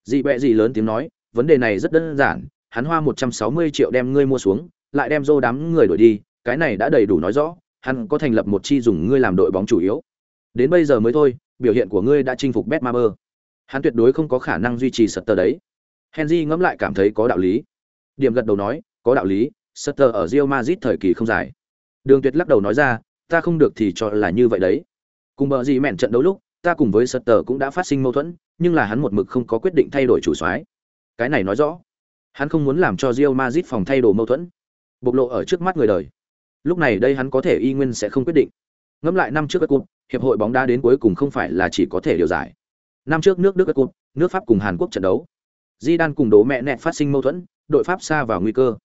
Dị bẹ gì lớn tiếng nói, vấn đề này rất đơn giản, hắn hoa 160 triệu đem ngươi mua xuống, lại đem dô đám người đuổi đi, cái này đã đầy đủ nói rõ, hắn có thành lập một chi dùng ngươi làm đội bóng chủ yếu. Đến bây giờ mới thôi, biểu hiện của ngươi đã chinh phục Betmaber. Hắn tuyệt đối không có khả năng duy trì Sutter đấy. Henry ngẫm lại cảm thấy có đạo lý. Điểm gật đầu nói, có đạo lý, Sutter ở Real Madrid thời kỳ không dài. Đường Tuyệt lắc đầu nói ra, ta không được thì cho là như vậy đấy. Cùng bờ gì mẹn trận đấu lúc, ta cùng với Sutter cũng đã phát sinh mâu thuẫn, nhưng là hắn một mực không có quyết định thay đổi chủ soái. Cái này nói rõ, hắn không muốn làm cho Real Madrid phòng thay đổi mâu thuẫn. Bộc lộ ở trước mắt người đời lúc này đây hắn có thể y nguyên sẽ không quyết định ngẫm lại năm trước các cuộc, hiệp hội bóng đá đến cuối cùng không phải là chỉ có thể điều giải năm trước nước đức các cuộc, nước pháp cùng hàn quốc trận đấu di đan cùng đố mẹ nẹt phát sinh mâu thuẫn đội pháp xa vào nguy cơ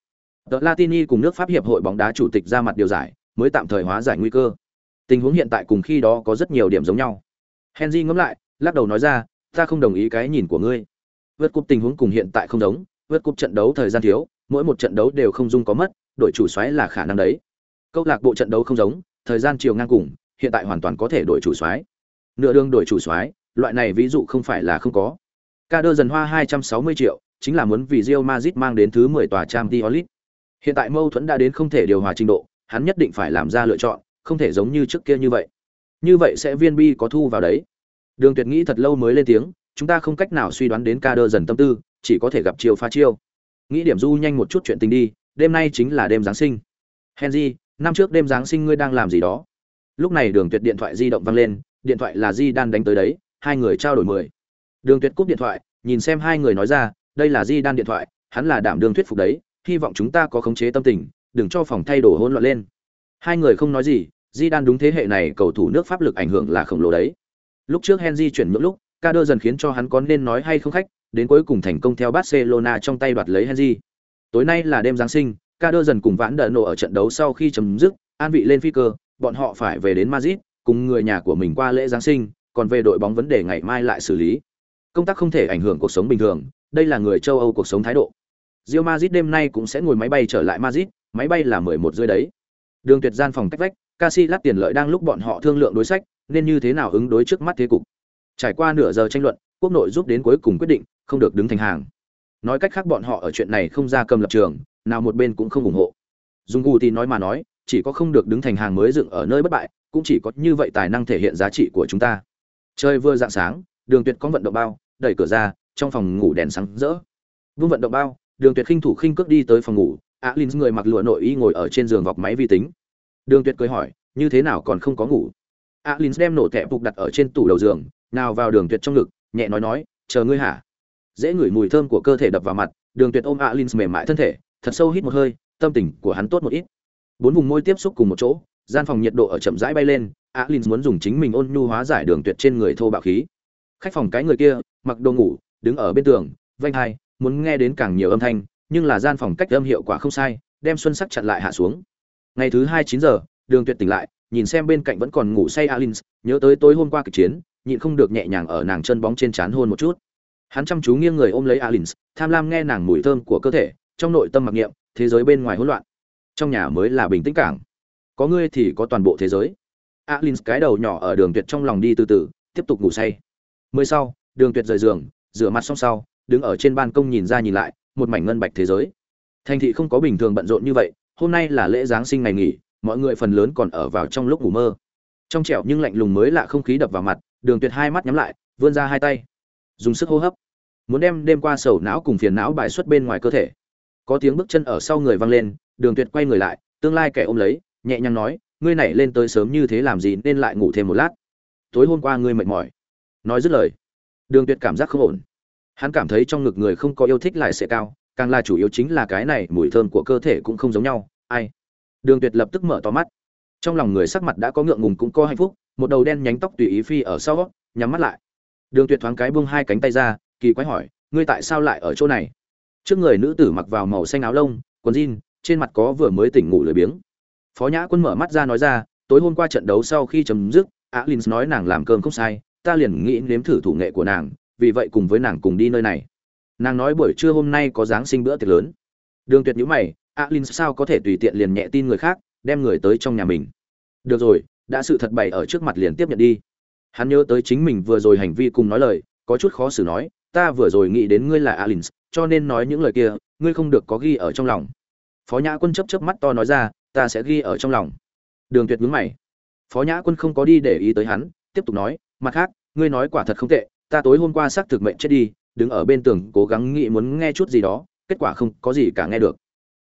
tờ latini cùng nước pháp hiệp hội bóng đá chủ tịch ra mặt điều giải, mới tạm thời hóa giải nguy cơ. Tình huống hiện tại cùng khi đó có rất nhiều điểm giống nhau. Henry ngẫm lại, lắc đầu nói ra, ta không đồng ý cái nhìn của ngươi. Vượt cúp tình huống cùng hiện tại không giống vượt cúp trận đấu thời gian thiếu, mỗi một trận đấu đều không dung có mất, đội chủ xoáy là khả năng đấy. Câu lạc bộ trận đấu không giống, thời gian chiều ngang cùng, hiện tại hoàn toàn có thể đổi chủ soái. Nửa đường đổi chủ soái, loại này ví dụ không phải là không có. Ca đơ dần hoa 260 triệu, chính là muốn vì Real Madrid mang đến thứ 10 tòa Champions League hiện tại mâu thuẫn đã đến không thể điều hòa trình độ, hắn nhất định phải làm ra lựa chọn, không thể giống như trước kia như vậy. Như vậy sẽ viên bi có thu vào đấy. Đường tuyệt nghĩ thật lâu mới lên tiếng, chúng ta không cách nào suy đoán đến ca đơ dần tâm tư, chỉ có thể gặp chiều pha chiêu. Nghĩ điểm du nhanh một chút chuyện tình đi, đêm nay chính là đêm giáng sinh. Henry, năm trước đêm giáng sinh ngươi đang làm gì đó? Lúc này đường tuyệt điện thoại di động vang lên, điện thoại là di đan đánh tới đấy, hai người trao đổi mười. Đường tuyệt cúp điện thoại, nhìn xem hai người nói ra, đây là di đan điện thoại, hắn là đảm đường thuyết phục đấy hy vọng chúng ta có khống chế tâm tình, đừng cho phòng thay đổi hỗn loạn lên. Hai người không nói gì di đan đúng thế hệ này cầu thủ nước pháp lực ảnh hưởng là khổng lồ đấy. Lúc trước henry chuyển nhượng lúc ca đơ dần khiến cho hắn có nên nói hay không khách, đến cuối cùng thành công theo barcelona trong tay đoạt lấy henry. Tối nay là đêm giáng sinh ca đơ dần cùng vãn đợn nổ ở trận đấu sau khi chấm dứt, an vị lên phi cơ, bọn họ phải về đến madrid, cùng người nhà của mình qua lễ giáng sinh, còn về đội bóng vấn đề ngày mai lại xử lý. Công tác không thể ảnh hưởng cuộc sống bình thường, đây là người châu âu cuộc sống thái độ. Real Madrid đêm nay cũng sẽ ngồi máy bay trở lại Madrid, máy bay là 11 rưỡi đấy. Đường Tuyệt gian phòng cách vách, Casillas tiền lợi đang lúc bọn họ thương lượng đối sách, nên như thế nào ứng đối trước mắt thế cục. Trải qua nửa giờ tranh luận, quốc nội giúp đến cuối cùng quyết định, không được đứng thành hàng. Nói cách khác bọn họ ở chuyện này không ra cầm lập trường, nào một bên cũng không ủng hộ Dung Gu thì nói mà nói chỉ có không được đứng thành hàng mới dựng ở nơi bất bại cũng chỉ có như vậy tài năng thể hiện giá trị của chúng ta chơi vừa dạng sáng đường tuyệt có vận động bao đẩy cửa ra trong phòng ngủ đèn sáng rỡ vương vận động bao đường tuyệt khinh thủ khinh cước đi tới phòng ngủ á linh người mặc lụa nội y ngồi ở trên giường vọc máy vi tính. Đường tuyệt cười hỏi, như thế nào còn không có ngủ? Á linh đem nổ thẻ phục đặt ở trên tủ đầu giường, nào vào đường tuyệt trong ngực, nhẹ nói nói, chờ ngươi hả? Dễ ngửi mùi thơm của cơ thể đập vào mặt, đường tuyệt ôm á linh mềm mại thân thể, thật sâu hít một hơi, tâm tình của hắn tốt một ít. Bốn vùng môi tiếp xúc cùng một chỗ, gian phòng nhiệt độ ở chậm rãi bay lên, alin muốn dùng chính mình ôn nhu hóa giải đường tuyệt trên người thô bạo khí. Khách phòng cái người kia, mặc đồ ngủ, đứng ở bên tường vanh hai muốn nghe đến càng nhiều âm thanh, nhưng là gian phòng cách âm hiệu quả không sai, đem xuân sắc chặn lại hạ xuống. Ngày thứ hai chín giờ, đường tuyệt tỉnh lại, nhìn xem bên cạnh vẫn còn ngủ say alin nhớ tới tối hôm qua kịch chiến, nhịn không được nhẹ nhàng ở nàng chân bóng trên trán hôn một chút. Hắn chăm chú nghiêng người ôm lấy alin tham lam nghe nàng mùi thơm của cơ thể, trong nội tâm mặc niệm, thế giới bên ngoài hỗn loạn. Trong nhà mới là bình tĩnh cảng. Có ngươi thì có toàn bộ thế giới. Alin cái đầu nhỏ ở đường tuyệt trong lòng đi từ từ, tiếp tục ngủ say. Mới sau, đường tuyệt rời giường, rửa mặt xong sau đứng ở trên ban công nhìn ra nhìn lại, một mảnh ngân bạch thế giới. Thành thị không có bình thường bận rộn như vậy, hôm nay là lễ giáng sinh ngày nghỉ, mọi người phần lớn còn ở vào trong lúc ngủ mơ. Trong trẻo nhưng lạnh lùng mới lạ không khí đập vào mặt, đường tuyệt hai mắt nhắm lại, vươn ra hai tay, dùng sức hô hấp. Muốn đem đêm qua sầu não cùng phiền não bài xuất bên ngoài cơ thể. Có tiếng bước chân ở sau người vang lên, đường tuyệt quay người lại, tương lai kẻ ôm lấy, nhẹ nhàng nói, ngươi này lên tới sớm như thế làm gì nên lại ngủ thêm một lát? Tối hôm qua ngươi mệt mỏi. Nói dứt lời, đường tuyệt cảm giác không ổn hắn cảm thấy trong ngực người không có yêu thích lại sẽ cao, càng là chủ yếu chính là cái này, mùi thơm của cơ thể cũng không giống nhau, ai? Đường tuyệt lập tức mở to mắt. Trong lòng người sắc mặt đã có ngượng ngùng cũng có hạnh phúc, một đầu đen nhánh tóc tùy ý phi ở sau, nhắm mắt lại. Đường tuyệt thoáng cái buông hai cánh tay ra, kỳ quái hỏi, ngươi tại sao lại ở chỗ này? Trước người nữ tử mặc vào màu xanh áo lông, quần jean, trên mặt có vừa mới tỉnh ngủ lười biếng. Phó nhã quân mở mắt ra nói ra, tối hôm qua trận đấu sau khi chấm dứt alin nói nàng làm cơm không sai, ta liền nghĩ nếm thử thủ nghệ của nàng vì vậy cùng với nàng cùng đi nơi này. Nàng nói buổi trưa hôm nay có giáng sinh bữa tiệc lớn. Đường tuyệt nhữ mày alin sao có thể tùy tiện liền nhẹ tin người khác, đem người tới trong nhà mình? Được rồi, đã sự thật bày ở trước mặt liền tiếp nhận đi. Hắn nhớ tới chính mình vừa rồi hành vi cùng nói lời, có chút khó xử nói, ta vừa rồi nghĩ đến ngươi là alin cho nên nói những lời kia, ngươi không được có ghi ở trong lòng. Phó nhã quân chấp chấp mắt to nói ra, ta sẽ ghi ở trong lòng. Đường tuyệt nhướng mày. Phó nhã quân không có đi để ý tới hắn, tiếp tục nói, mặt khác, ngươi nói quả thật không tệ ta tối hôm qua xác thực mệnh chết đi, đứng ở bên tường cố gắng nghĩ muốn nghe chút gì đó, kết quả không có gì cả nghe được.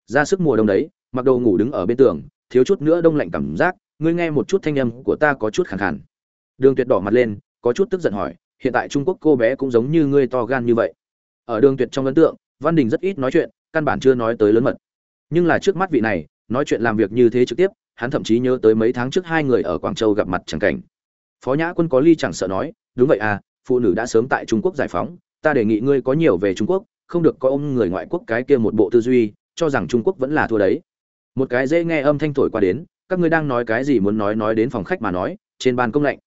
Ra sức mùa đông đấy, mặc đồ ngủ đứng ở bên tường, thiếu chút nữa đông lạnh cảm giác, ngươi nghe một chút thanh âm của ta có chút khẳng khàn. Đường tuyệt đỏ mặt lên, có chút tức giận hỏi, hiện tại trung quốc cô bé cũng giống như ngươi to gan như vậy. Ở đường tuyệt trong ấn tượng, văn đình rất ít nói chuyện, căn bản chưa nói tới lớn mật. Nhưng là trước mắt vị này, nói chuyện làm việc như thế trực tiếp, hắn thậm chí nhớ tới mấy tháng trước hai người ở quảng châu gặp mặt chẳng cảnh. Phó nhã quân có ly chẳng sợ nói, đúng vậy à phụ nữ đã sớm tại trung quốc giải phóng, ta đề nghị ngươi có nhiều về trung quốc, không được có ôm người ngoại quốc cái kia một bộ tư duy, cho rằng trung quốc vẫn là thua đấy. Một cái dễ nghe âm thanh thổi qua đến, các ngươi đang nói cái gì muốn nói nói đến phòng khách mà nói, trên ban công lạnh.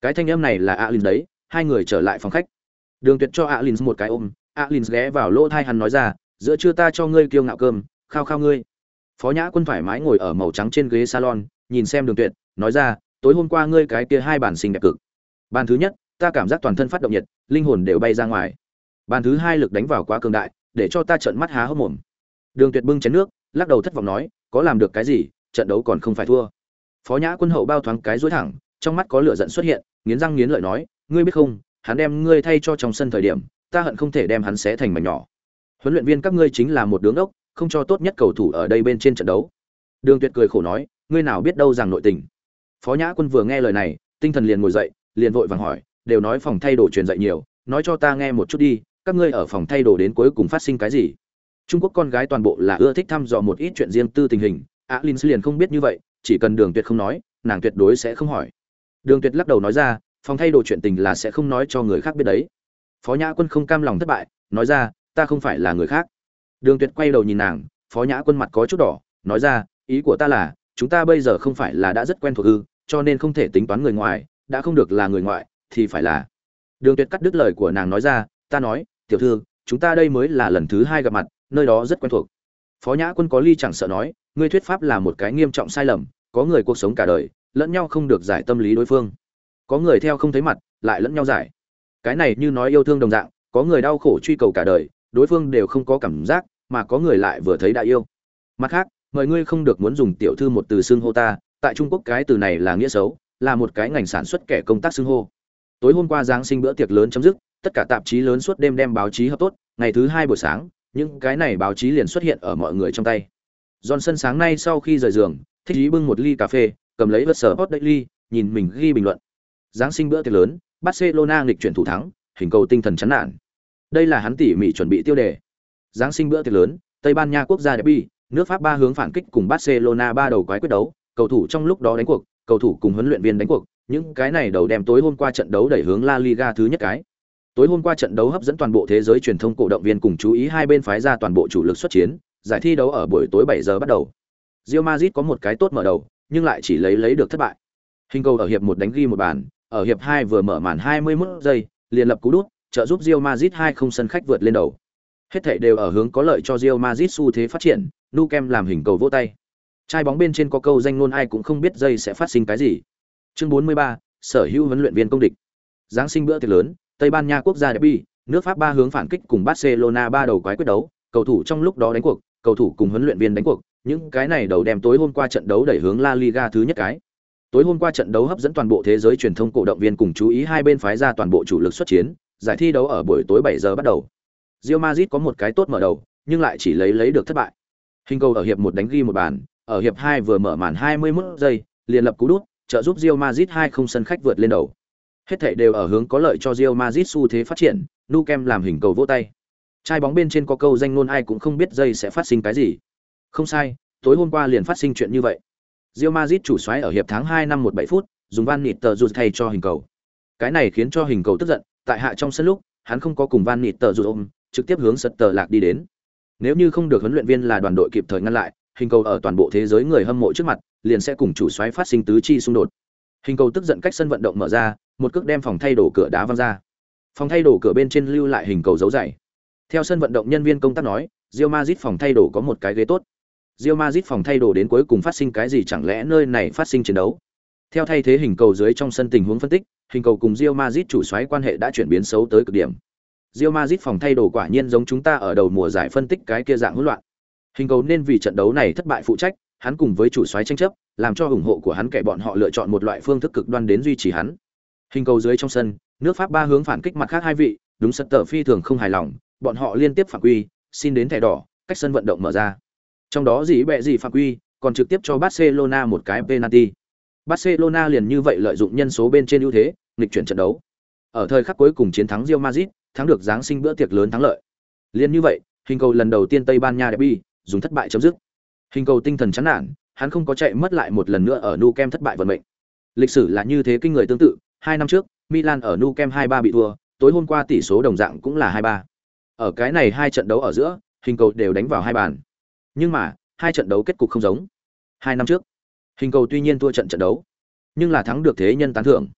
Cái thanh âm này là alin đấy, hai người trở lại phòng khách. Đường tuyệt cho alin một cái ôm, alin ghé vào lỗ thai hắn nói ra, giữa trưa ta cho ngươi kiêu ngạo cơm, khao khao ngươi. Phó nhã quân thoải mái ngồi ở màu trắng trên ghế salon, nhìn xem đường tuyệt, nói ra, tối hôm qua ngươi cái kia hai bản xinh đẹp cực. Bàn thứ nhất ta cảm giác toàn thân phát động nhiệt, linh hồn đều bay ra ngoài. Bàn thứ hai lực đánh vào quá cường đại, để cho ta trợn mắt há hốc mồm. Đường tuyệt bưng chén nước, lắc đầu thất vọng nói, có làm được cái gì, trận đấu còn không phải thua. Phó nhã quân hậu bao thoáng cái dối thẳng, trong mắt có lửa giận xuất hiện, nghiến răng nghiến lợi nói, ngươi biết không, hắn đem ngươi thay cho trong sân thời điểm, ta hận không thể đem hắn xé thành mảnh nhỏ. Huấn luyện viên các ngươi chính là một đứng ốc không cho tốt nhất cầu thủ ở đây bên trên trận đấu. Đường tuyệt cười khổ nói, ngươi nào biết đâu rằng nội tình. Phó nhã quân vừa nghe lời này, tinh thần liền ngồi dậy, liền vội vàng hỏi đều nói phòng thay đồ truyền dạy nhiều, nói cho ta nghe một chút đi, các ngươi ở phòng thay đồ đến cuối cùng phát sinh cái gì? Trung quốc con gái toàn bộ là ưa thích thăm dò một ít chuyện riêng tư tình hình alin liền không biết như vậy, chỉ cần đường tuyệt không nói, nàng tuyệt đối sẽ không hỏi. Đường tuyệt lắc đầu nói ra, phòng thay đồ chuyện tình là sẽ không nói cho người khác biết đấy. Phó nhã quân không cam lòng thất bại, nói ra, ta không phải là người khác. Đường tuyệt quay đầu nhìn nàng, phó nhã quân mặt có chút đỏ, nói ra, ý của ta là, chúng ta bây giờ không phải là đã rất quen thuộc ư, cho nên không thể tính toán người ngoài, đã không được là người ngoại thì phải là. Đường tuyệt cắt đứt lời của nàng nói ra, ta nói, tiểu thư, chúng ta đây mới là lần thứ hai gặp mặt, nơi đó rất quen thuộc. Phó nhã quân có ly chẳng sợ nói, ngươi thuyết pháp là một cái nghiêm trọng sai lầm, có người cuộc sống cả đời, lẫn nhau không được giải tâm lý đối phương. Có người theo không thấy mặt, lại lẫn nhau giải. Cái này như nói yêu thương đồng dạng, có người đau khổ truy cầu cả đời, đối phương đều không có cảm giác, mà có người lại vừa thấy đã yêu. Mặt khác, mời ngươi không được muốn dùng tiểu thư một từ xưng hô ta, tại trung quốc cái từ này là nghĩa xấu, là một cái ngành sản xuất kẻ công tác xưng hô tối hôm qua giáng sinh bữa tiệc lớn chấm dứt, tất cả tạp chí lớn suốt đêm đem báo chí hợp tốt, ngày thứ hai buổi sáng, những cái này báo chí liền xuất hiện ở mọi người trong tay. Johnson sáng nay sau khi rời giường, thích ý bưng một ly cà phê, cầm lấy vật sở hot daily, nhìn mình ghi bình luận. Giáng sinh bữa tiệc lớn, barcelona nghịch chuyển thủ thắng, hình cầu tinh thần chán nản. Đây là hắn tỉ mỉ chuẩn bị tiêu đề. Giáng sinh bữa tiệc lớn, tây ban nha quốc gia derby nước pháp ba hướng phản kích cùng barcelona ba đầu quái quyết đấu, cầu thủ trong lúc đó đánh cuộc cầu thủ cùng huấn luyện viên đánh cuộc những cái này đầu đem tối hôm qua trận đấu đẩy hướng la liga thứ nhất cái Tối hôm qua trận đấu hấp dẫn toàn bộ thế giới truyền thông cổ động viên cùng chú ý hai bên phái ra toàn bộ chủ lực xuất chiến, giải thi đấu ở buổi tối 7 giờ bắt đầu. Real Madrid có một cái tốt mở đầu, nhưng lại chỉ lấy lấy được thất bại. Hình cầu ở hiệp 1 đánh ghi một bàn, ở hiệp 2 vừa mở màn 21 giây, liền lập cú đút, trợ giúp Real Madrid 2-0 sân khách vượt lên đầu. Hết thảy đều ở hướng có lợi cho Real Madrid xu thế phát triển, Nukem làm hình cầu vỗ tay. Trai bóng bên trên có câu danh ngôn ai cũng không biết giây sẽ phát sinh cái gì. Chương 43, sở hữu huấn luyện viên công địch. Giáng sinh bữa tiệc lớn, Tây Ban Nha quốc gia derby, nước Pháp ba hướng phản kích cùng Barcelona ba đầu quái quyết đấu, cầu thủ trong lúc đó đánh cuộc, cầu thủ cùng huấn luyện viên đánh cuộc, những cái này đầu đem tối hôm qua trận đấu đẩy hướng La Liga thứ nhất cái. Tối hôm qua trận đấu hấp dẫn toàn bộ thế giới truyền thông cổ động viên cùng chú ý hai bên phái ra toàn bộ chủ lực xuất chiến, giải thi đấu ở buổi tối 7 giờ bắt đầu. Real Madrid có một cái tốt mở đầu, nhưng lại chỉ lấy lấy được thất bại. Hình cầu ở hiệp 1 đánh ghi một bàn, ở hiệp 2 vừa mở màn 21 giây, liền lập cú đút, trợ giúp Real Madrid 2-0 sân khách vượt lên đầu. Hết thảy đều ở hướng có lợi cho Real Madrid xu thế phát triển, Nukem làm hình cầu vỗ tay. Trai bóng bên trên có câu danh ngôn ai cũng không biết giây sẽ phát sinh cái gì. Không sai, tối hôm qua liền phát sinh chuyện như vậy. Real Madrid chủ soái ở hiệp tháng 2 năm 17 phút, dùng Van Nịt tờ rụt thay cho hình cầu. Cái này khiến cho hình cầu tức giận, tại hạ trong sân lúc, hắn không có cùng Van Nịt tờ rụt ôm, trực tiếp hướng sật tờ lạc đi đến. Nếu như không được huấn luyện viên là đoàn đội kịp thời ngăn lại, hình cầu ở toàn bộ thế giới người hâm mộ trước mặt, liền sẽ cùng chủ soái phát sinh tứ chi xung đột. Hình cầu tức giận cách sân vận động mở ra, một cước đem phòng thay đồ cửa đá văng ra. Phòng thay đồ cửa bên trên lưu lại hình cầu dấu dày. Theo sân vận động nhân viên công tác nói, Real Madrid phòng thay đồ có một cái ghế tốt. Real Madrid phòng thay đồ đến cuối cùng phát sinh cái gì chẳng lẽ nơi này phát sinh chiến đấu. Theo thay thế hình cầu dưới trong sân tình huống phân tích, hình cầu cùng Real Madrid chủ soái quan hệ đã chuyển biến xấu tới cực điểm. Real Madrid phòng thay đồ quả nhiên giống chúng ta ở đầu mùa giải phân tích cái kia dạng hỗn loạn. Hình cầu nên vì trận đấu này thất bại phụ trách, hắn cùng với chủ soái tranh chấp, làm cho ủng hộ của hắn kẻ bọn họ lựa chọn một loại phương thức cực đoan đến duy trì hắn. Hình cầu dưới trong sân, nước Pháp ba hướng phản kích mặt khác hai vị, đúng sân tờ phi thường không hài lòng, bọn họ liên tiếp phản quy, xin đến thẻ đỏ, cách sân vận động mở ra. Trong đó gì bẹ gì phản quy, còn trực tiếp cho Barcelona một cái penalty. Barcelona liền như vậy lợi dụng nhân số bên trên ưu thế, nghịch chuyển trận đấu. Ở thời khắc cuối cùng chiến thắng Real Madrid, thắng được giáng sinh bữa tiệc lớn thắng lợi. Liên như vậy, hình cầu lần đầu tiên Tây Ban Nha derby, dùng thất bại chấm dứt. Hình cầu tinh thần chán nản, hắn không có chạy mất lại một lần nữa ở nu kem thất bại vận mệnh. Lịch sử là như thế kinh người tương tự, hai năm trước, Milan ở nu kem 2-3 bị thua, tối hôm qua tỷ số đồng dạng cũng là 2-3. Ở cái này hai trận đấu ở giữa, hình cầu đều đánh vào hai bàn. Nhưng mà, hai trận đấu kết cục không giống. Hai năm trước, hình cầu tuy nhiên thua trận trận đấu, nhưng là thắng được thế nhân tán thưởng.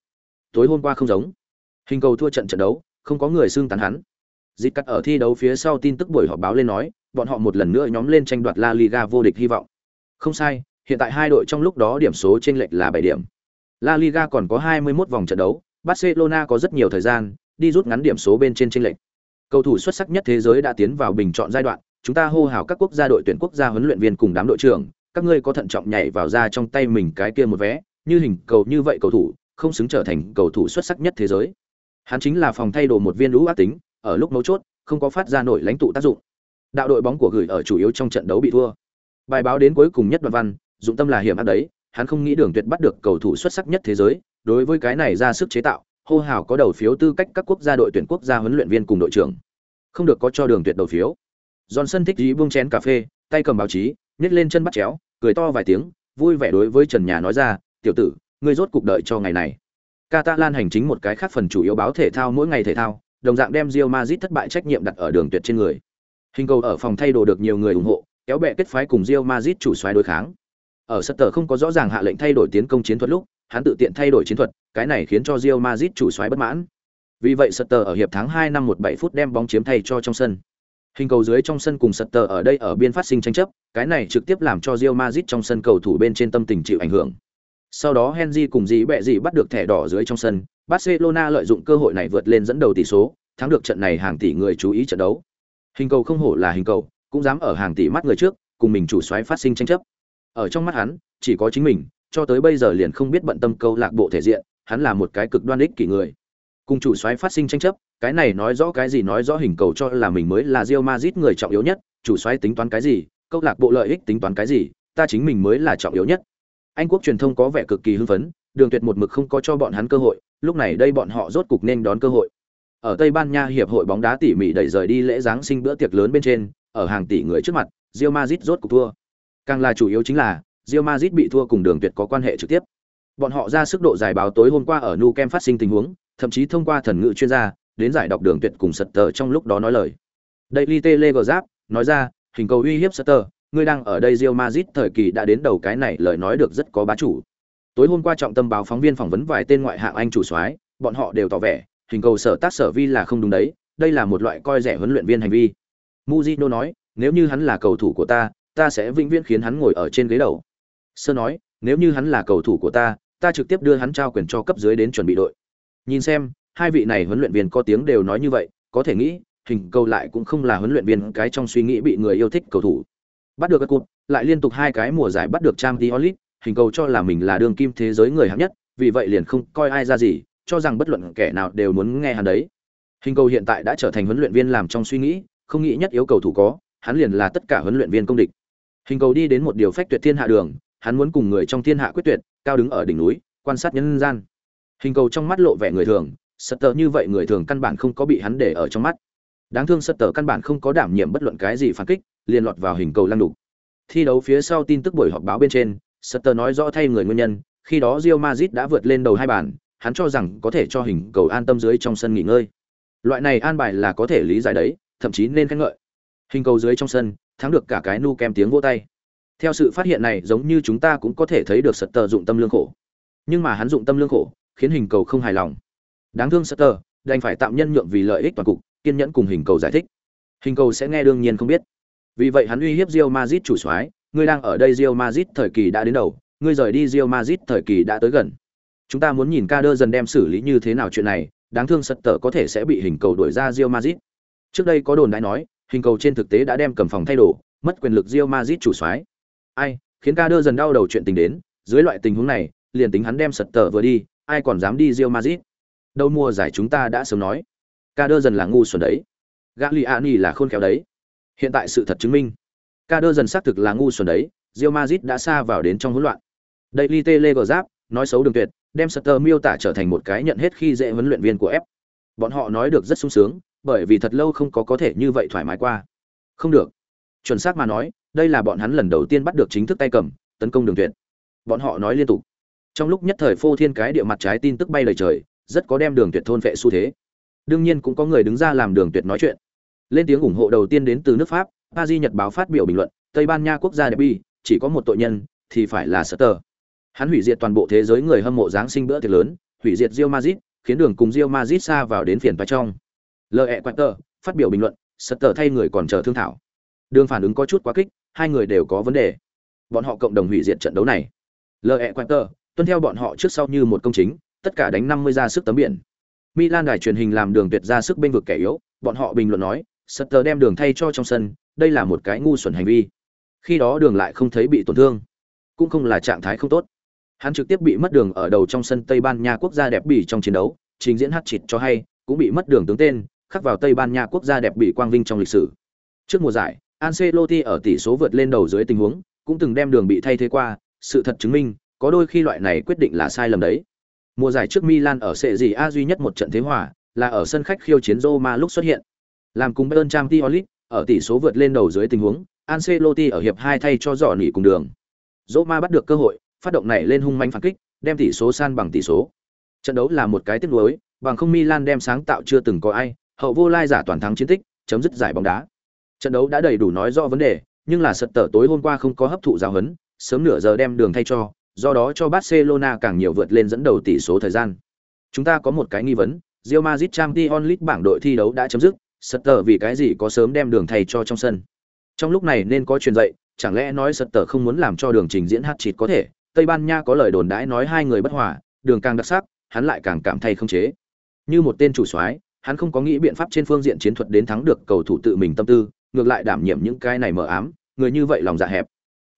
Tối hôm qua không giống. Hình cầu thua trận trận đấu, không có người xưng tán hắn. Dịch cắt ở thi đấu phía sau tin tức buổi họp báo lên nói, bọn họ một lần nữa nhóm lên tranh đoạt La Liga vô địch hy vọng. Không sai, hiện tại hai đội trong lúc đó điểm số chênh lệch là 7 điểm. La Liga còn có 21 vòng trận đấu, Barcelona có rất nhiều thời gian đi rút ngắn điểm số bên trên chênh lệch. Cầu thủ xuất sắc nhất thế giới đã tiến vào bình chọn giai đoạn, chúng ta hô hào các quốc gia đội tuyển quốc gia huấn luyện viên cùng đám đội trưởng, các ngươi có thận trọng nhảy vào ra trong tay mình cái kia một vé, như hình cầu như vậy cầu thủ, không xứng trở thành cầu thủ xuất sắc nhất thế giới. Hắn chính là phòng thay đồ một viên lũ ác tính, ở lúc mấu chốt, không có phát ra nổi lãnh tụ tác dụng. Đạo đội bóng của gửi ở chủ yếu trong trận đấu bị thua. Bài báo đến cuối cùng nhất đoạn văn, dụng tâm là hiểm ác đấy, hắn không nghĩ đường tuyệt bắt được cầu thủ xuất sắc nhất thế giới, đối với cái này ra sức chế tạo, hô hào có đầu phiếu tư cách các quốc gia đội tuyển quốc gia huấn luyện viên cùng đội trưởng. Không được có cho đường tuyệt đầu phiếu. Johnson thích dí buông chén cà phê, tay cầm báo chí, nhét lên chân bắt chéo, cười to vài tiếng, vui vẻ đối với Trần Nhà nói ra, "Tiểu tử, ngươi rốt cục đợi cho ngày này." Catalan hành chính một cái khác phần chủ yếu báo thể thao mỗi ngày thể thao, đồng dạng đem Real Madrid thất bại trách nhiệm đặt ở đường tuyệt trên người. Hình cầu ở phòng thay đồ được nhiều người ủng hộ, kéo bè kết phái cùng Real Madrid chủ soái đối kháng. Ở Sutter không có rõ ràng hạ lệnh thay đổi tiến công chiến thuật lúc, hắn tự tiện thay đổi chiến thuật, cái này khiến cho Real Madrid chủ soái bất mãn. Vì vậy Sutter ở hiệp tháng 2 năm 17 phút đem bóng chiếm thay cho trong sân. Hình cầu dưới trong sân cùng Sutter ở đây ở biên phát sinh tranh chấp, cái này trực tiếp làm cho Real Madrid trong sân cầu thủ bên trên tâm tình chịu ảnh hưởng. Sau đó Henry cùng dĩ bẹ gì bắt được thẻ đỏ dưới trong sân, Barcelona lợi dụng cơ hội này vượt lên dẫn đầu tỷ số, thắng được trận này hàng tỷ người chú ý trận đấu. Hình cầu không hổ là hình cầu, cũng dám ở hàng tỷ mắt người trước, cùng mình chủ soái phát sinh tranh chấp. Ở trong mắt hắn, chỉ có chính mình, cho tới bây giờ liền không biết bận tâm câu lạc bộ thể diện, hắn là một cái cực đoan ích kỷ người. Cùng chủ soái phát sinh tranh chấp, cái này nói rõ cái gì nói rõ hình cầu cho là mình mới là Real Madrid người trọng yếu nhất, chủ soái tính toán cái gì, câu lạc bộ lợi ích tính toán cái gì, ta chính mình mới là trọng yếu nhất. Anh quốc truyền thông có vẻ cực kỳ hưng phấn, Đường Tuyệt một mực không có cho bọn hắn cơ hội, lúc này đây bọn họ rốt cục nên đón cơ hội. Ở Tây Ban Nha hiệp hội bóng đá tỉ mỉ đẩy rời đi lễ giáng sinh bữa tiệc lớn bên trên, ở hàng tỷ người trước mặt, Real Madrid rốt cục thua. Càng là chủ yếu chính là, Real Madrid bị thua cùng Đường Tuyệt có quan hệ trực tiếp. Bọn họ ra sức độ giải báo tối hôm qua ở Nou Camp phát sinh tình huống, thậm chí thông qua thần ngữ chuyên gia, đến giải đọc đường tuyệt cùng Sutter trong lúc đó nói lời đây Telegraph lê giáp nói ra hình cầu uy hiếp Sutter, tờ ngươi đang ở đây Real Madrid thời kỳ đã đến đầu cái này lời nói được rất có bá chủ tối hôm qua trọng tâm báo phóng viên phỏng vấn vài tên ngoại hạng anh chủ soái bọn họ đều tỏ vẻ hình cầu sở tác sở vi là không đúng đấy đây là một loại coi rẻ huấn luyện viên hành vi. Mujino nói nếu như hắn là cầu thủ của ta ta sẽ vĩnh viễn khiến hắn ngồi ở trên ghế đầu. Sơ nói nếu như hắn là cầu thủ của ta ta trực tiếp đưa hắn trao quyền cho cấp dưới đến chuẩn bị đội. Nhìn xem hai vị này huấn luyện viên có tiếng đều nói như vậy có thể nghĩ hình cầu lại cũng không là huấn luyện viên cái trong suy nghĩ bị người yêu thích cầu thủ. Bắt được các cụt lại liên tục hai cái mùa giải bắt được trang Diolit, hình cầu cho là mình là đường kim thế giới người hạng nhất vì vậy liền không coi ai ra gì cho rằng bất luận kẻ nào đều muốn nghe hắn đấy. Hình cầu hiện tại đã trở thành huấn luyện viên làm trong suy nghĩ, không nghĩ nhất yếu cầu thủ có, hắn liền là tất cả huấn luyện viên công địch. Hình cầu đi đến một điều phách tuyệt thiên hạ đường, hắn muốn cùng người trong thiên hạ quyết tuyệt, cao đứng ở đỉnh núi, quan sát nhân gian. Hình cầu trong mắt lộ vẻ người thường sật tờ như vậy người thường căn bản không có bị hắn để ở trong mắt. Đáng thương sật tờ căn bản không có đảm nhiệm bất luận cái gì phản kích, liền lọt vào hình cầu lăng đục. Thi đấu phía sau tin tức buổi họp báo bên trên sật tờ nói rõ thay người nguyên nhân, khi đó Real Madrid đã vượt lên đầu hai bàn hắn cho rằng có thể cho hình cầu an tâm dưới trong sân nghỉ ngơi. Loại này an bài là có thể lý giải đấy, thậm chí nên khen ngợi. Hình cầu dưới trong sân, thắng được cả cái nu kem tiếng vỗ tay. Theo sự phát hiện này, giống như chúng ta cũng có thể thấy được sật tờ dụng tâm lương khổ. Nhưng mà hắn dụng tâm lương khổ, khiến hình cầu không hài lòng. Đáng thương sật tờ đành phải tạm nhân nhượng vì lợi ích toàn cục, kiên nhẫn cùng hình cầu giải thích. Hình cầu sẽ nghe đương nhiên không biết. Vì vậy hắn uy hiếp rio mazit chủ soái, ngươi đang ở đây rio mazit thời kỳ đã đến đầu, ngươi rời đi rio mazit thời kỳ đã tới gần chúng ta muốn nhìn ca đơ dần đem xử lý như thế nào chuyện này, đáng thương sật tở có thể sẽ bị hình cầu đuổi ra rio mazit trước đây có đồn đã nói, hình cầu trên thực tế đã đem cầm phòng thay đồ, mất quyền lực rio mazit chủ soái. Ai, khiến ca đơ dần đau đầu chuyện tình đến, dưới loại tình huống này, liền tính hắn đem sật tở vừa đi, ai còn dám đi rio mazit đâu mua giải chúng ta đã sớm nói. Ca đơ dần là ngu xuẩn đấy. Gagliani là khôn khéo đấy. Hiện tại sự thật chứng minh. Ca đơ dần xác thực là ngu xuẩn đấy. Rio mazit đã xa vào đến trong hỗn loạn. Đây li tê lê gờ giáp nói xấu đường tuyệt đem Sutter miêu tả trở thành một cái nhận hết khi dễ huấn luyện viên của F. Bọn họ nói được rất sung sướng, bởi vì thật lâu không có có thể như vậy thoải mái qua. Không được. Chuẩn xác mà nói, đây là bọn hắn lần đầu tiên bắt được chính thức tay cầm, tấn công đường tuyệt. Bọn họ nói liên tục. Trong lúc nhất thời phô thiên cái địa mặt trái tin tức bay lời trời, rất có đem đường tuyệt thôn vệ xu thế. Đương nhiên cũng có người đứng ra làm đường tuyệt nói chuyện. Lên tiếng ủng hộ đầu tiên đến từ nước Pháp, Paris Nhật báo phát biểu bình luận, Tây Ban Nha quốc gia derby, chỉ có một tội nhân, thì phải là Sutter. Hắn hủy diệt toàn bộ thế giới người hâm mộ giáng sinh bữa tiệc lớn, hủy diệt Real Madrid, khiến đường cùng Real Madrid xa vào đến phiền toái trong. L.E. Quater phát biểu bình luận, Sutter thay người còn chờ thương thảo. Đường phản ứng có chút quá kích, hai người đều có vấn đề. Bọn họ cộng đồng hủy diệt trận đấu này. L.E. Quater tuân theo bọn họ trước sau như một công chính, tất cả đánh 50 ra sức tấm biển. Milan đài truyền hình làm đường tuyệt ra sức bên vực kẻ yếu, bọn họ bình luận nói, Sutter đem đường thay cho trong sân, đây là một cái ngu xuẩn hành vi. Khi đó đường lại không thấy bị tổn thương, cũng không là trạng thái không tốt. Hắn trực tiếp bị mất đường ở đầu trong sân Tây Ban Nha quốc gia đẹp bỉ trong chiến đấu, trình diễn hát chịt cho hay, cũng bị mất đường tướng tên, khắc vào Tây Ban Nha quốc gia đẹp bỉ quang vinh trong lịch sử. Trước mùa giải, Ancelotti ở tỷ số vượt lên đầu dưới tình huống, cũng từng đem đường bị thay thế qua, sự thật chứng minh, có đôi khi loại này quyết định là sai lầm đấy. Mùa giải trước Milan ở sệ gì A duy nhất một trận thế hòa, là ở sân khách khiêu chiến Roma lúc xuất hiện. Làm cùng Bayern Champions League, ở tỷ số vượt lên đầu dưới tình huống, Ancelotti ở hiệp 2 thay cho dò nỉ cùng đường. Roma bắt được cơ hội, phát động này lên hung manh phản kích, đem tỷ số san bằng tỷ số. Trận đấu là một cái tiếc nuối, bằng không Milan đem sáng tạo chưa từng có ai, hậu vô lai giả toàn thắng chiến tích, chấm dứt giải bóng đá. Trận đấu đã đầy đủ nói rõ vấn đề, nhưng là sật tở tối hôm qua không có hấp thụ giáo huấn, sớm nửa giờ đem đường thay cho, do đó cho Barcelona càng nhiều vượt lên dẫn đầu tỷ số thời gian. Chúng ta có một cái nghi vấn, Real Madrid Champions League bảng đội thi đấu đã chấm dứt, sật tở vì cái gì có sớm đem đường thay cho trong sân. Trong lúc này nên có truyền dạy, chẳng lẽ nói sật tở không muốn làm cho đường trình diễn hát chít có thể, Tây Ban Nha có lời đồn đãi nói hai người bất hòa, đường càng đặc sắc, hắn lại càng cảm thấy không chế. Như một tên chủ soái, hắn không có nghĩ biện pháp trên phương diện chiến thuật đến thắng được cầu thủ tự mình tâm tư, ngược lại đảm nhiệm những cái này mờ ám, người như vậy lòng dạ hẹp.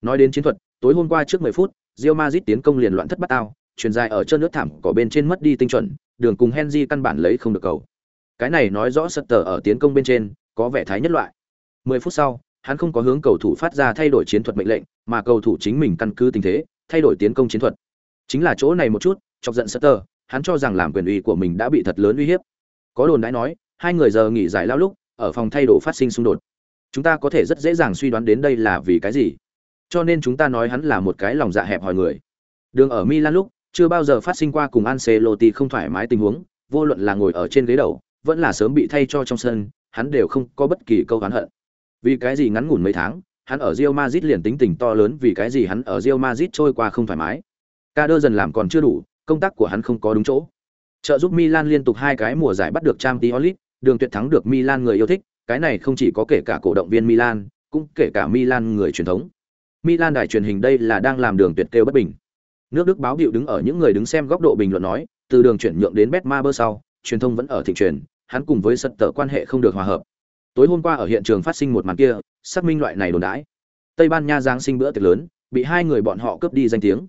Nói đến chiến thuật, tối hôm qua trước 10 phút, Real Madrid tiến công liền loạn thất bát ao, truyền dài ở chân nước thảm cỏ bên trên mất đi tinh chuẩn, đường cùng Henry căn bản lấy không được cầu. Cái này nói rõ Sutter ở tiến công bên trên có vẻ thái nhất loại. 10 phút sau, hắn không có hướng cầu thủ phát ra thay đổi chiến thuật mệnh lệnh, mà cầu thủ chính mình căn cứ tình thế, thay đổi tiến công chiến thuật. Chính là chỗ này một chút, chọc giận Sutter, hắn cho rằng làm quyền uy của mình đã bị thật lớn uy hiếp. Có đồn đãi nói, hai người giờ nghỉ giải lao lúc, ở phòng thay đồ phát sinh xung đột. Chúng ta có thể rất dễ dàng suy đoán đến đây là vì cái gì. Cho nên chúng ta nói hắn là một cái lòng dạ hẹp hòi người. Đường ở Milan lúc, chưa bao giờ phát sinh qua cùng Ancelotti không thoải mái tình huống, vô luận là ngồi ở trên ghế đầu, vẫn là sớm bị thay cho trong sân, hắn đều không có bất kỳ câu oán hận. Vì cái gì ngắn ngủn mấy tháng, hắn ở Real Madrid liền tính tình to lớn vì cái gì hắn ở Real Madrid trôi qua không thoải mái. Ca đơ dần làm còn chưa đủ, công tác của hắn không có đúng chỗ. Trợ giúp Milan liên tục hai cái mùa giải bắt được Champions League, đường tuyệt thắng được Milan người yêu thích, cái này không chỉ có kể cả cổ động viên Milan, cũng kể cả Milan người truyền thống. Milan đài truyền hình đây là đang làm đường tuyệt kêu bất bình. Nước Đức báo biểu đứng ở những người đứng xem góc độ bình luận nói, từ đường chuyển nhượng đến Betmaber sau, truyền thông vẫn ở thị truyền, hắn cùng với sật tờ quan hệ không được hòa hợp. Tối hôm qua ở hiện trường phát sinh một màn kia, xác minh loại này đồn đãi. Tây Ban Nha giáng sinh bữa tiệc lớn, bị hai người bọn họ cướp đi danh tiếng.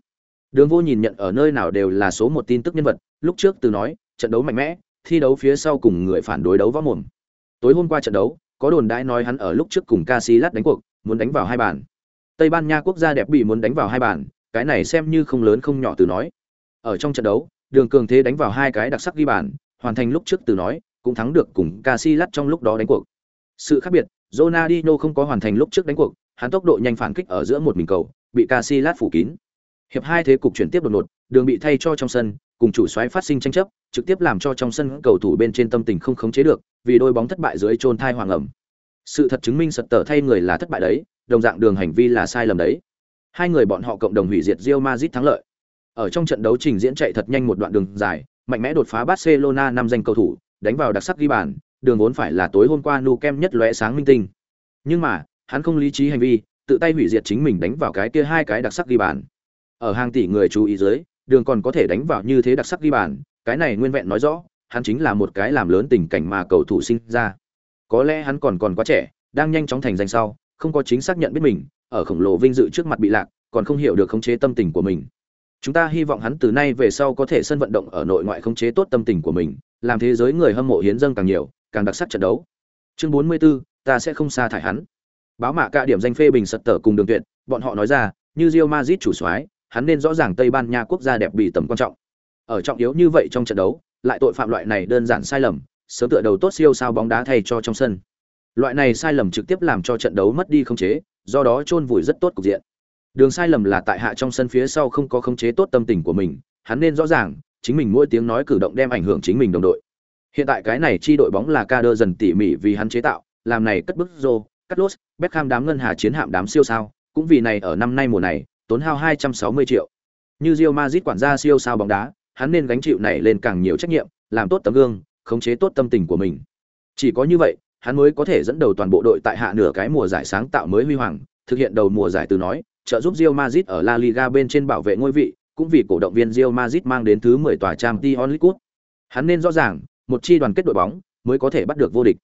Đường Vô nhìn nhận ở nơi nào đều là số một tin tức nhân vật, lúc trước từ nói, trận đấu mạnh mẽ, thi đấu phía sau cùng người phản đối đấu võ mồm. Tối hôm qua trận đấu, có đồn đãi nói hắn ở lúc trước cùng Casillas đánh cuộc, muốn đánh vào hai bàn. Tây Ban Nha quốc gia đẹp bị muốn đánh vào hai bàn, cái này xem như không lớn không nhỏ từ nói. Ở trong trận đấu, Đường Cường Thế đánh vào hai cái đặc sắc ghi bàn, hoàn thành lúc trước từ nói, cũng thắng được cùng Casillas trong lúc đó đánh cuộc. Sự khác biệt, Ronaldinho không có hoàn thành lúc trước đánh cuộc, hắn tốc độ nhanh phản kích ở giữa một mình cầu, bị Casillas phủ kín. Hiệp hai thế cục chuyển tiếp đột ngột, đường bị thay cho trong sân, cùng chủ soái phát sinh tranh chấp, trực tiếp làm cho trong sân cầu thủ bên trên tâm tình không khống chế được, vì đôi bóng thất bại dưới trôn thai hoàng ẩm. Sự thật chứng minh sật tở thay người là thất bại đấy, đồng dạng đường hành vi là sai lầm đấy. Hai người bọn họ cộng đồng hủy diệt Real Madrid thắng lợi. Ở trong trận đấu trình diễn chạy thật nhanh một đoạn đường dài, mạnh mẽ đột phá Barcelona năm danh cầu thủ, đánh vào đặc sắc ghi bàn, đường vốn phải là tối hôm qua nu kem nhất lóe sáng minh tinh. Nhưng mà, hắn không lý trí hành vi, tự tay hủy diệt chính mình đánh vào cái kia hai cái đặc sắc ghi bàn. Ở hàng tỷ người chú ý dưới, đường còn có thể đánh vào như thế đặc sắc ghi bàn, cái này nguyên vẹn nói rõ, hắn chính là một cái làm lớn tình cảnh mà cầu thủ sinh ra. Có lẽ hắn còn còn quá trẻ, đang nhanh chóng thành danh sau, không có chính xác nhận biết mình, ở khổng lồ vinh dự trước mặt bị lạc, còn không hiểu được khống chế tâm tình của mình. Chúng ta hy vọng hắn từ nay về sau có thể sân vận động ở nội ngoại khống chế tốt tâm tình của mình, làm thế giới người hâm mộ hiến dâng càng nhiều, càng đặc sắc trận đấu. Chương 44, ta sẽ không sa thải hắn. Báo mạ cả điểm danh phê bình sật tở cùng đường tuyệt, bọn họ nói ra, như Real Madrid chủ soái, hắn nên rõ ràng Tây Ban Nha quốc gia đẹp bị tầm quan trọng. Ở trọng yếu như vậy trong trận đấu, lại tội phạm loại này đơn giản sai lầm, sớm tựa đầu tốt siêu sao bóng đá thay cho trong sân. Loại này sai lầm trực tiếp làm cho trận đấu mất đi khống chế, do đó chôn vùi rất tốt cục diện. Đường sai lầm là tại hạ trong sân phía sau không có khống chế tốt tâm tình của mình, hắn nên rõ ràng, chính mình mỗi tiếng nói cử động đem ảnh hưởng chính mình đồng đội. Hiện tại cái này chi đội bóng là Kader dần tỉ mỉ vì hắn chế tạo, làm này cất bức cắt Carlos, Beckham đám ngân hà chiến hạm đám siêu sao, cũng vì này ở năm nay mùa này, tốn hao 260 triệu. Như Real Madrid quản gia siêu sao bóng đá, hắn nên gánh chịu này lên càng nhiều trách nhiệm, làm tốt tấm gương, khống chế tốt tâm tình của mình. Chỉ có như vậy, hắn mới có thể dẫn đầu toàn bộ đội tại hạ nửa cái mùa giải sáng tạo mới huy hoàng, thực hiện đầu mùa giải từ nói, trợ giúp Real Madrid ở La Liga bên trên bảo vệ ngôi vị, cũng vì cổ động viên Real Madrid mang đến thứ 10 tòa Champions League. Hắn nên rõ ràng, một chi đoàn kết đội bóng mới có thể bắt được vô địch.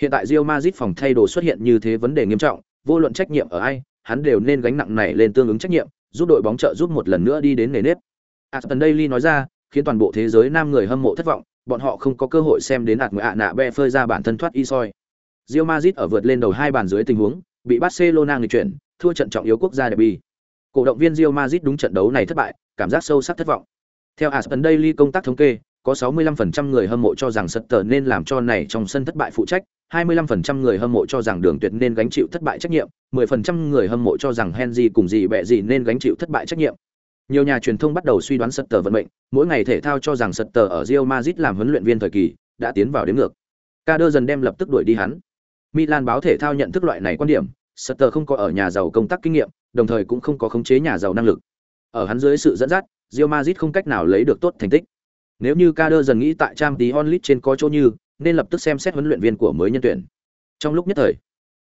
Hiện tại Real Madrid phòng thay đồ xuất hiện như thế vấn đề nghiêm trọng, vô luận trách nhiệm ở ai, hắn đều nên gánh nặng này lên tương ứng trách nhiệm, giúp đội bóng trợ giúp một lần nữa đi đến nề nếp. Aston Daily nói ra, khiến toàn bộ thế giới nam người hâm mộ thất vọng, bọn họ không có cơ hội xem đến ạt người ạ nạ bè phơi ra bản thân thoát y soi. Real Madrid ở vượt lên đầu hai bàn dưới tình huống, bị Barcelona nghịch chuyển, thua trận trọng yếu quốc gia derby. Cổ động viên Real Madrid đúng trận đấu này thất bại, cảm giác sâu sắc thất vọng. Theo Aston Daily công tác thống kê, có 65% người hâm mộ cho rằng Sutter nên làm cho này trong sân thất bại phụ trách, 25% người hâm mộ cho rằng Đường Tuyệt nên gánh chịu thất bại trách nhiệm, 10% người hâm mộ cho rằng Henry cùng gì bẹ gì nên gánh chịu thất bại trách nhiệm. Nhiều nhà truyền thông bắt đầu suy đoán Sutter vận mệnh, mỗi ngày thể thao cho rằng Sutter ở Real Madrid làm huấn luyện viên thời kỳ đã tiến vào đến ngược. Kader dần đem lập tức đuổi đi hắn. Milan báo thể thao nhận thức loại này quan điểm, Sutter không có ở nhà giàu công tác kinh nghiệm, đồng thời cũng không có khống chế nhà giàu năng lực. Ở hắn dưới sự dẫn dắt, Real Madrid không cách nào lấy được tốt thành tích. Nếu như Kader dần nghĩ tại Champions League trên có chỗ như, nên lập tức xem xét huấn luyện viên của mới nhân tuyển. Trong lúc nhất thời,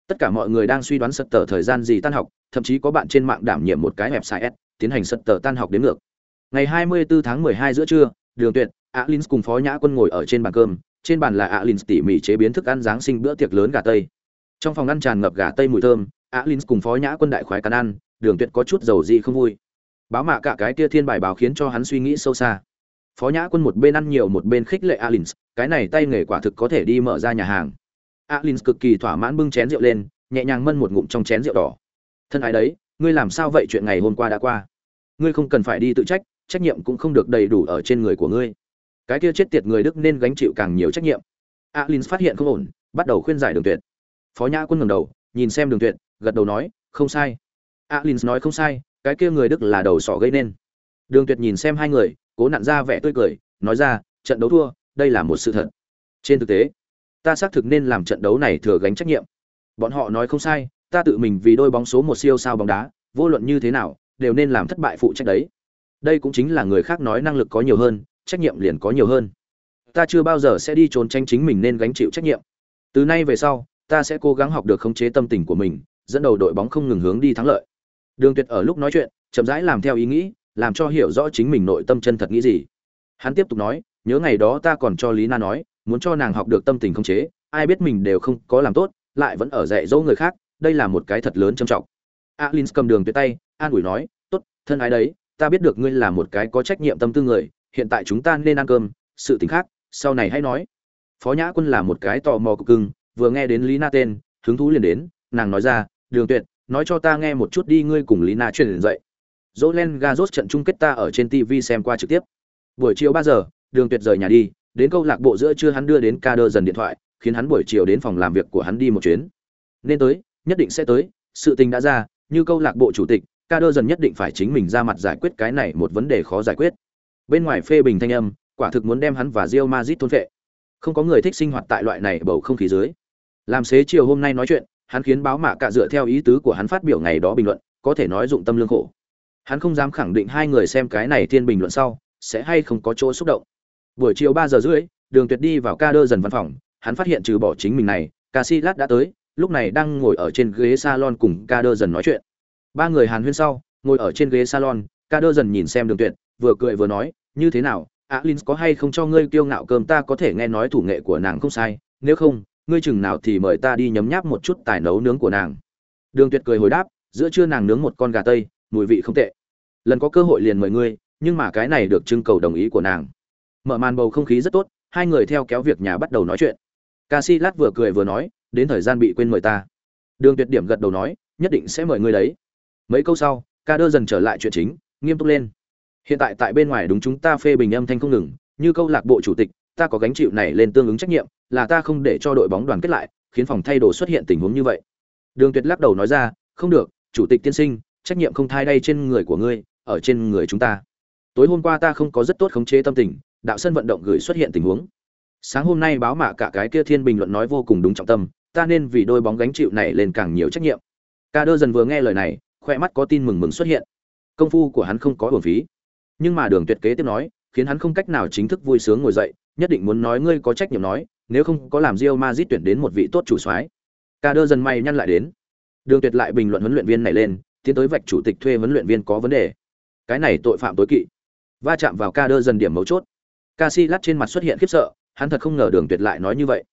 tất cả mọi người đang suy đoán Sutter thời gian gì tan học, thậm chí có bạn trên mạng đảm nhiệm một cái website tiến hành Sutter tan học đến ngược. Ngày 24 tháng 12 giữa trưa, Đường Tuyệt, Alins cùng Phó Nhã Quân ngồi ở trên bàn cơm, trên bàn là Alins tỉ mỉ chế biến thức ăn giáng sinh bữa tiệc lớn gà tây. Trong phòng ăn tràn ngập gà tây mùi thơm, Alins cùng Phó Nhã Quân đại khoái cắn ăn, Đường Tuyệt có chút dầu dị không vui. Báo mạ cả cái kia thiên bài báo khiến cho hắn suy nghĩ sâu xa. Phó Nhã Quân một bên ăn nhiều một bên khích lệ Alins, cái này tay nghề quả thực có thể đi mở ra nhà hàng. Alins cực kỳ thỏa mãn bưng chén rượu lên, nhẹ nhàng mân một ngụm trong chén rượu đỏ. Thân ái đấy, ngươi làm sao vậy chuyện ngày hôm qua đã qua. Ngươi không cần phải đi tự trách, trách nhiệm cũng không được đầy đủ ở trên người của ngươi. Cái kia chết tiệt người Đức nên gánh chịu càng nhiều trách nhiệm. Alins phát hiện không ổn, bắt đầu khuyên giải Đường Tuyệt. Phó Nhã Quân ngẩng đầu, nhìn xem Đường Tuyệt, gật đầu nói, không sai. Alins nói không sai, cái kia người Đức là đầu sỏ gây nên. Đường Tuyệt nhìn xem hai người, cố nặn ra vẻ tươi cười, nói ra, trận đấu thua, đây là một sự thật. trên thực tế ta xác thực nên làm trận đấu này thừa gánh trách nhiệm. Bọn họ nói không sai ta tự mình vì đôi bóng số một siêu sao bóng đá vô luận như thế nào đều nên làm thất bại phụ trách đấy. Đây cũng chính là người khác nói năng lực có nhiều hơn trách nhiệm liền có nhiều hơn. Ta chưa bao giờ sẽ đi trốn tranh chính mình nên gánh chịu trách nhiệm. Từ nay về sau ta sẽ cố gắng học được khống chế tâm tình của mình dẫn đầu đội bóng không ngừng hướng đi thắng lợi. Đường tuyệt ở lúc nói chuyện chậm rãi làm theo ý nghĩ làm cho hiểu rõ chính mình nội tâm chân thật nghĩ gì. Hắn tiếp tục nói, nhớ ngày đó ta còn cho lý na nói, muốn cho nàng học được tâm tình không chế, ai biết mình đều không có làm tốt, lại vẫn ở dạy dỗ người khác, đây là một cái thật lớn trầm trọng. Alin cầm đường tuyệt tay, an ủi nói, tốt, thân ái đấy, ta biết được ngươi là một cái có trách nhiệm tâm tư người, hiện tại chúng ta nên ăn cơm, sự tình khác, sau này hãy nói. Phó nhã quân là một cái tò mò cực cưng, vừa nghe đến lý na tên, hứng thú liền đến, nàng nói ra, đường tuyệt, nói cho ta nghe một chút đi, ngươi cùng lý na truyền dậy dỗ len ga rốt trận chung kết ta ở trên tv xem qua trực tiếp. Buổi chiều ba giờ, đường tuyệt rời nhà đi, đến câu lạc bộ giữa trưa hắn đưa đến ca đơ dần điện thoại, khiến hắn buổi chiều đến phòng làm việc của hắn đi một chuyến. Nên tới, nhất định sẽ tới, sự tình đã ra, như câu lạc bộ chủ tịch, ca đơ dần nhất định phải chính mình ra mặt giải quyết cái này một vấn đề khó giải quyết. Bên ngoài phê bình thanh âm, quả thực muốn đem hắn và rio mazit thôn vệ không có người thích sinh hoạt tại loại này bầu không khí dưới. Làm xế chiều hôm nay nói chuyện, hắn khiến báo mạ cả dựa theo ý tứ của hắn phát biểu ngày đó bình luận, có thể nói dụng tâm lương khổ hắn không dám khẳng định hai người xem cái này thiên bình luận sau, sẽ hay không có chỗ xúc động. Buổi chiều ba giờ rưỡi, đường tuyệt đi vào ca đơ dần văn phòng, hắn phát hiện trừ bỏ chính mình này, ca si lát đã tới, lúc này đang ngồi ở trên ghế salon cùng ca đơ dần nói chuyện. Ba người hàn huyên sau, ngồi ở trên ghế salon, ca đơ dần nhìn xem đường tuyệt, vừa cười vừa nói, như thế nào, alin có hay không cho ngươi kiêu ngạo cơm ta có thể nghe nói thủ nghệ của nàng không sai, nếu không, ngươi chừng nào thì mời ta đi nhấm nháp một chút tài nấu nướng của nàng. Đường tuyệt cười hồi đáp, giữa trưa nàng nướng một con gà tây, mùi vị không tệ lần có cơ hội liền mời ngươi, nhưng mà cái này được trưng cầu đồng ý của nàng. Mở màn bầu không khí rất tốt, hai người theo kéo việc nhà bắt đầu nói chuyện. Ca si lát vừa cười vừa nói, đến thời gian bị quên mời ta. Đường tuyệt điểm gật đầu nói, nhất định sẽ mời ngươi đấy. Mấy câu sau, ca đơ dần trở lại chuyện chính, nghiêm túc lên. Hiện tại tại bên ngoài đúng chúng ta phê bình âm thanh không ngừng, như câu lạc bộ chủ tịch, ta có gánh chịu này lên tương ứng trách nhiệm, là ta không để cho đội bóng đoàn kết lại, khiến phòng thay đồ xuất hiện tình huống như vậy. Đường tuyệt lắc đầu nói ra, không được, chủ tịch tiên sinh, trách nhiệm không thai đây trên người của ngươi ở trên người chúng ta. Tối hôm qua ta không có rất tốt khống chế tâm tình, đạo sân vận động gửi xuất hiện tình huống. Sáng hôm nay báo mạ cả cái kia thiên bình luận nói vô cùng đúng trọng tâm, ta nên vì đôi bóng gánh chịu này lên càng nhiều trách nhiệm. Ca đơ dần vừa nghe lời này khoe mắt có tin mừng mừng xuất hiện. Công phu của hắn không có hồn phí. Nhưng mà đường tuyệt kế tiếp nói, khiến hắn không cách nào chính thức vui sướng ngồi dậy, nhất định muốn nói ngươi có trách nhiệm nói, nếu không có làm Real Madrid tuyển đến một vị tốt chủ soái. Ca đơ dần may nhăn lại đến. Đường tuyệt lại bình luận huấn luyện viên này lên, tiến tới vạch chủ tịch thuê huấn luyện viên có vấn đề cái này tội phạm tối kỵ. Va chạm vào ca đơ dần điểm mấu chốt. Ca si lát trên mặt xuất hiện khiếp sợ, hắn thật không ngờ đường tuyệt lại nói như vậy.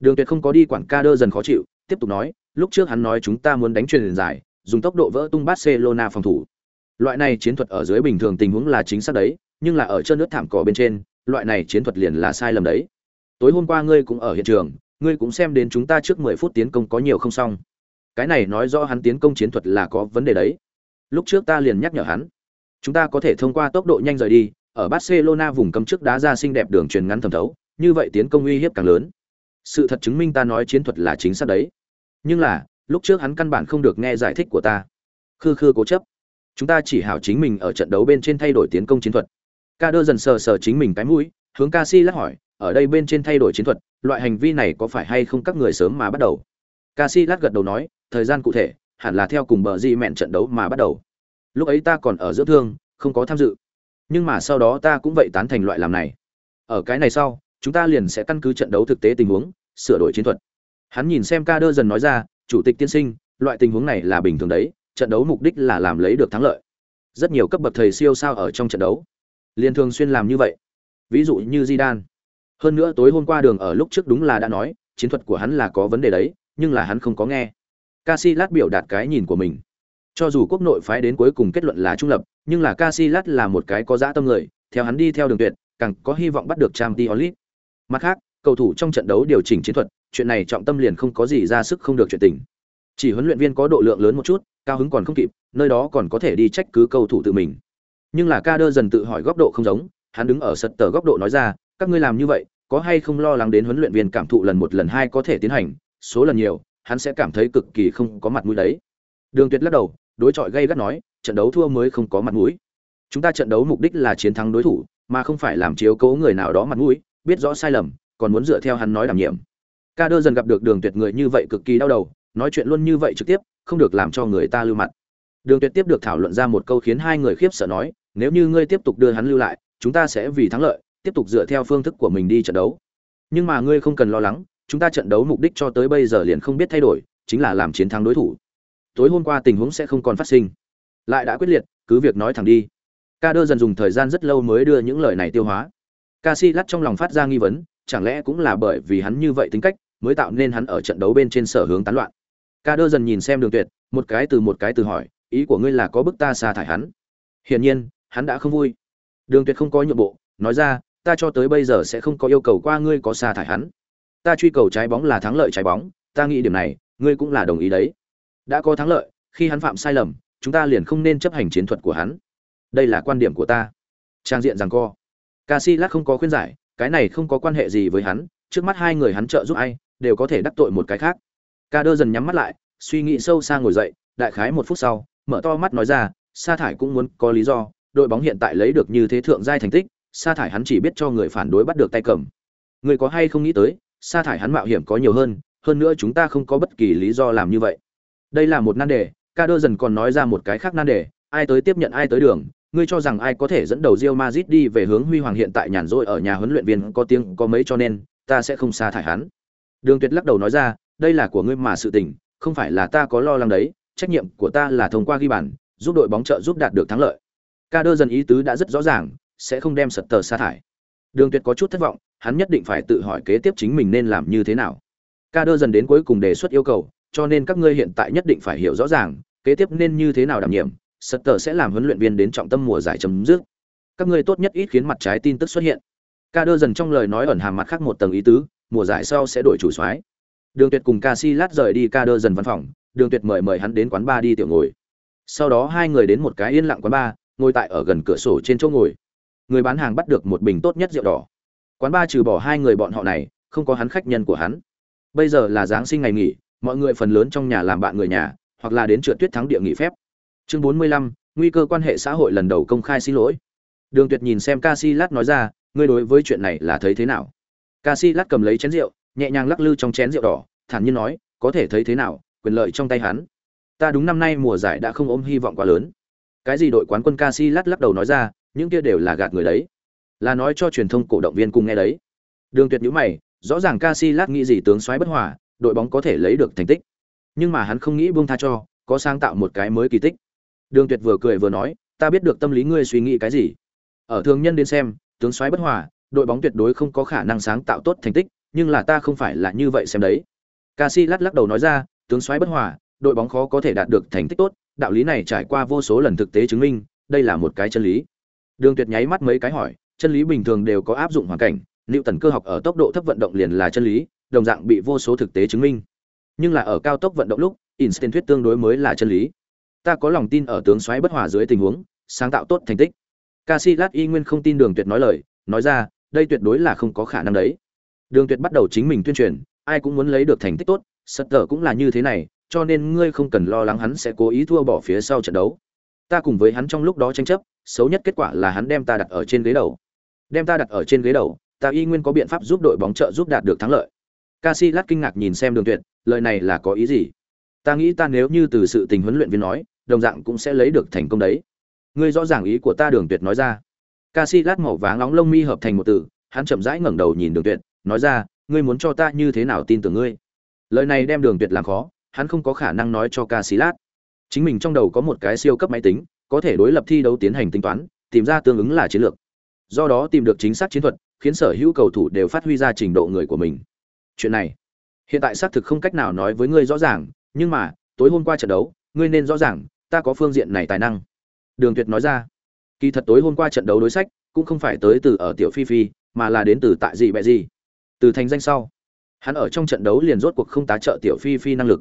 Đường tuyệt không có đi quản ca đơ dần khó chịu, tiếp tục nói, lúc trước hắn nói chúng ta muốn đánh truyền dài dùng tốc độ vỡ tung barcelona phòng thủ. Loại này chiến thuật ở dưới bình thường tình huống là chính xác đấy, nhưng là ở chân nước thảm cỏ bên trên, loại này chiến thuật liền là sai lầm đấy. Tối hôm qua ngươi cũng ở hiện trường, ngươi cũng xem đến chúng ta trước 10 phút tiến công có nhiều không xong. Cái này nói rõ hắn tiến công chiến thuật là có vấn đề đấy. Lúc trước ta liền nhắc nhở hắn chúng ta có thể thông qua tốc độ nhanh rời đi, ở barcelona vùng cấm trước đá ra xinh đẹp đường truyền ngắn thẩm thấu, như vậy tiến công uy hiếp càng lớn. Sự thật chứng minh ta nói chiến thuật là chính xác đấy. Nhưng là, lúc trước hắn căn bản không được nghe giải thích của ta. Khư khư cố chấp. Chúng ta chỉ hảo chính mình ở trận đấu bên trên thay đổi tiến công chiến thuật. Ca đơ dần sờ sờ chính mình cái mũi, hướng ca si lắc hỏi, ở đây bên trên thay đổi chiến thuật, loại hành vi này có phải hay không các người sớm mà bắt đầu? Ca si lát gật đầu nói, thời gian cụ thể, hẳn là theo cùng bờ di mẹn trận đấu mà bắt đầu lúc ấy ta còn ở giữa thương, không có tham dự. Nhưng mà sau đó ta cũng vậy tán thành loại làm này. Ở cái này sau, chúng ta liền sẽ căn cứ trận đấu thực tế tình huống, sửa đổi chiến thuật. Hắn nhìn xem ca đơ dần nói ra, chủ tịch tiên sinh, loại tình huống này là bình thường đấy, trận đấu mục đích là làm lấy được thắng lợi. Rất nhiều cấp bậc thầy siêu sao ở trong trận đấu, liền thường xuyên làm như vậy. Ví dụ như Zidane. hơn nữa tối hôm qua đường ở lúc trước đúng là đã nói, chiến thuật của hắn là có vấn đề đấy, nhưng là hắn không có nghe. Casillas biểu đạt cái nhìn của mình cho dù quốc nội phái đến cuối cùng kết luận là trung lập, nhưng là Casillas là một cái có dã tâm người, theo hắn đi theo đường tuyệt, càng có hy vọng bắt được Champions League. Mặt khác, cầu thủ trong trận đấu điều chỉnh chiến thuật, chuyện này trọng tâm liền không có gì ra sức không được chuyện tình. Chỉ huấn luyện viên có độ lượng lớn một chút, cao hứng còn không kịp, nơi đó còn có thể đi trách cứ cầu thủ tự mình. Nhưng là ca đơ dần tự hỏi góc độ không giống, hắn đứng ở sật tờ góc độ nói ra, các ngươi làm như vậy, có hay không lo lắng đến huấn luyện viên cảm thụ lần một lần hai có thể tiến hành, số lần nhiều, hắn sẽ cảm thấy cực kỳ không có mặt mũi đấy. Đường tuyệt lắc đầu đối chọi gây gắt nói, trận đấu thua mới không có mặt mũi. Chúng ta trận đấu mục đích là chiến thắng đối thủ, mà không phải làm chiếu cố người nào đó mặt mũi, biết rõ sai lầm, còn muốn dựa theo hắn nói đảm nhiệm. Ca đơ dần gặp được đường tuyệt người như vậy cực kỳ đau đầu, nói chuyện luôn như vậy trực tiếp, không được làm cho người ta lưu mặt. Đường tuyệt tiếp được thảo luận ra một câu khiến hai người khiếp sợ nói, nếu như ngươi tiếp tục đưa hắn lưu lại, chúng ta sẽ vì thắng lợi, tiếp tục dựa theo phương thức của mình đi trận đấu. Nhưng mà ngươi không cần lo lắng, chúng ta trận đấu mục đích cho tới bây giờ liền không biết thay đổi, chính là làm chiến thắng đối thủ tối hôm qua tình huống sẽ không còn phát sinh. Lại đã quyết liệt, cứ việc nói thẳng đi. Ca đơ dần dùng thời gian rất lâu mới đưa những lời này tiêu hóa. Ca si lắt trong lòng phát ra nghi vấn, chẳng lẽ cũng là bởi vì hắn như vậy tính cách mới tạo nên hắn ở trận đấu bên trên sở hướng tán loạn? Ca đơ dần nhìn xem đường tuyệt, một cái từ một cái từ hỏi, ý của ngươi là có bức ta sa thải hắn? Hiển nhiên, hắn đã không vui. Đường tuyệt không có nhượng bộ, nói ra, ta cho tới bây giờ sẽ không có yêu cầu qua ngươi có sa thải hắn. Ta truy cầu trái bóng là thắng lợi trái bóng, ta nghĩ điểm này, ngươi cũng là đồng ý đấy đã có thắng lợi, khi hắn phạm sai lầm, chúng ta liền không nên chấp hành chiến thuật của hắn. Đây là quan điểm của ta. Trang diện rằng co. Casillas không có khuyên giải, cái này không có quan hệ gì với hắn, trước mắt hai người hắn trợ giúp ai, đều có thể đắc tội một cái khác. Ca đơ dần nhắm mắt lại, suy nghĩ sâu xa ngồi dậy, đại khái một phút sau, mở to mắt nói ra, sa thải cũng muốn có lý do, đội bóng hiện tại lấy được như thế thượng giai thành tích, sa thải hắn chỉ biết cho người phản đối bắt được tay cầm. Người có hay không nghĩ tới, sa thải hắn mạo hiểm có nhiều hơn hơn nữa chúng ta không có bất kỳ lý do làm như vậy đây là một nan đề, ca đơ dần còn nói ra một cái khác nan đề, ai tới tiếp nhận ai tới đường, ngươi cho rằng ai có thể dẫn đầu Real Madrid đi về hướng huy hoàng hiện tại nhàn rỗi ở nhà huấn luyện viên có tiếng có mấy cho nên, ta sẽ không sa thải hắn. Đường tuyệt lắc đầu nói ra, đây là của ngươi mà sự tình, không phải là ta có lo lắng đấy, trách nhiệm của ta là thông qua ghi bàn, giúp đội bóng trợ giúp đạt được thắng lợi. Ca đơ dần ý tứ đã rất rõ ràng, sẽ không đem sật tờ sa thải. Đường tuyệt có chút thất vọng, hắn nhất định phải tự hỏi kế tiếp chính mình nên làm như thế nào. Ca đơ dần đến cuối cùng đề xuất yêu cầu cho nên các ngươi hiện tại nhất định phải hiểu rõ ràng, kế tiếp nên như thế nào đảm nhiệm, sật tờ sẽ làm huấn luyện viên đến trọng tâm mùa giải chấm dứt. Các ngươi tốt nhất ít khiến mặt trái tin tức xuất hiện. Ca đơ dần trong lời nói ẩn hàm mặt khác một tầng ý tứ, mùa giải sau sẽ đổi chủ soái. Đường tuyệt cùng ca si lát rời đi ca đơ dần văn phòng, đường tuyệt mời mời hắn đến quán bar đi tiểu ngồi. Sau đó hai người đến một cái yên lặng quán bar ngồi tại ở gần cửa sổ trên chỗ ngồi. Người bán hàng bắt được một bình tốt nhất rượu đỏ. Quán bar trừ bỏ hai người bọn họ này, không có hắn khách nhân của hắn. Bây giờ là giáng sinh ngày nghỉ mọi người phần lớn trong nhà làm bạn người nhà, hoặc là đến trượt tuyết thắng địa nghỉ phép. Chương bốn mươi lăm, nguy cơ quan hệ xã hội lần đầu công khai xin lỗi. Đường tuyệt nhìn xem ca si lát nói ra, ngươi đối với chuyện này là thấy thế nào? Ca si lát cầm lấy chén rượu, nhẹ nhàng lắc lư trong chén rượu đỏ, thản nhiên nói, có thể thấy thế nào, quyền lợi trong tay hắn. Ta đúng năm nay mùa giải đã không ôm hy vọng quá lớn. Cái gì đội quán quân ca si lát lắc đầu nói ra, những kia đều là gạt người đấy. Là nói cho truyền thông cổ động viên cùng nghe đấy. Đường tuyệt nhíu mày, rõ ràng ca si lát nghĩ gì tướng xoáy bất hòa đội bóng có thể lấy được thành tích. Nhưng mà hắn không nghĩ buông tha cho có sáng tạo một cái mới kỳ tích. Đường tuyệt vừa cười vừa nói ta biết được tâm lý ngươi suy nghĩ cái gì. Ở thường nhân đến xem tướng soái bất hòa đội bóng tuyệt đối không có khả năng sáng tạo tốt thành tích nhưng là ta không phải là như vậy xem đấy. Casi lắc lắc đầu nói ra, tướng soái bất hòa, đội bóng khó có thể đạt được thành tích tốt, đạo lý này trải qua vô số lần thực tế chứng minh, đây là một cái chân lý. Đường Tuyệt nháy mắt mấy cái hỏi, chân lý bình thường đều có áp dụng hoàn cảnh, liệu tần cơ học ở tốc độ thấp vận động liền là chân lý, đồng dạng bị vô số thực tế chứng minh. Nhưng là ở cao tốc vận động lúc, Einstein thuyết tương đối mới là chân lý. Ta có lòng tin ở tướng xoáy bất hòa dưới tình huống, sáng tạo tốt thành tích. Casillas y nguyên không tin Đường Tuyệt nói lời, nói ra, đây tuyệt đối là không có khả năng đấy. Đường Tuyệt bắt đầu chính mình tuyên truyền, ai cũng muốn lấy được thành tích tốt sật tờ cũng là như thế này cho nên ngươi không cần lo lắng hắn sẽ cố ý thua bỏ phía sau trận đấu ta cùng với hắn trong lúc đó tranh chấp xấu nhất kết quả là hắn đem ta đặt ở trên ghế đầu đem ta đặt ở trên ghế đầu ta y nguyên có biện pháp giúp đội bóng trợ giúp đạt được thắng lợi Casillas kinh ngạc nhìn xem Đường Tuyệt, lời này là có ý gì? Ta nghĩ ta nếu như từ sự tình huấn luyện viên nói, đồng dạng cũng sẽ lấy được thành công đấy. Ngươi rõ ràng ý của ta Đường Tuyệt nói ra. Casillas màu vàng nóng lông mi hợp thành một từ, hắn chậm rãi ngẩng đầu nhìn Đường Tuyệt, nói ra, ngươi muốn cho ta như thế nào tin tưởng ngươi lời này đem đường tuyệt làm khó hắn không có khả năng nói cho ca lát chính mình trong đầu có một cái siêu cấp máy tính có thể đối lập thi đấu tiến hành tính toán tìm ra tương ứng là chiến lược do đó tìm được chính xác chiến thuật khiến sở hữu cầu thủ đều phát huy ra trình độ người của mình chuyện này. Hiện tại xác thực không cách nào nói với ngươi rõ ràng, nhưng mà, tối hôm qua trận đấu, ngươi nên rõ ràng, ta có phương diện này tài năng. Đường tuyệt nói ra. Kỳ thật tối hôm qua trận đấu đối sách, cũng không phải tới từ ở tiểu phi phi, mà là đến từ tại gì bẹ gì từ thành danh sau, hắn ở trong trận đấu liền rốt cuộc không tá trợ tiểu phi phi năng lực.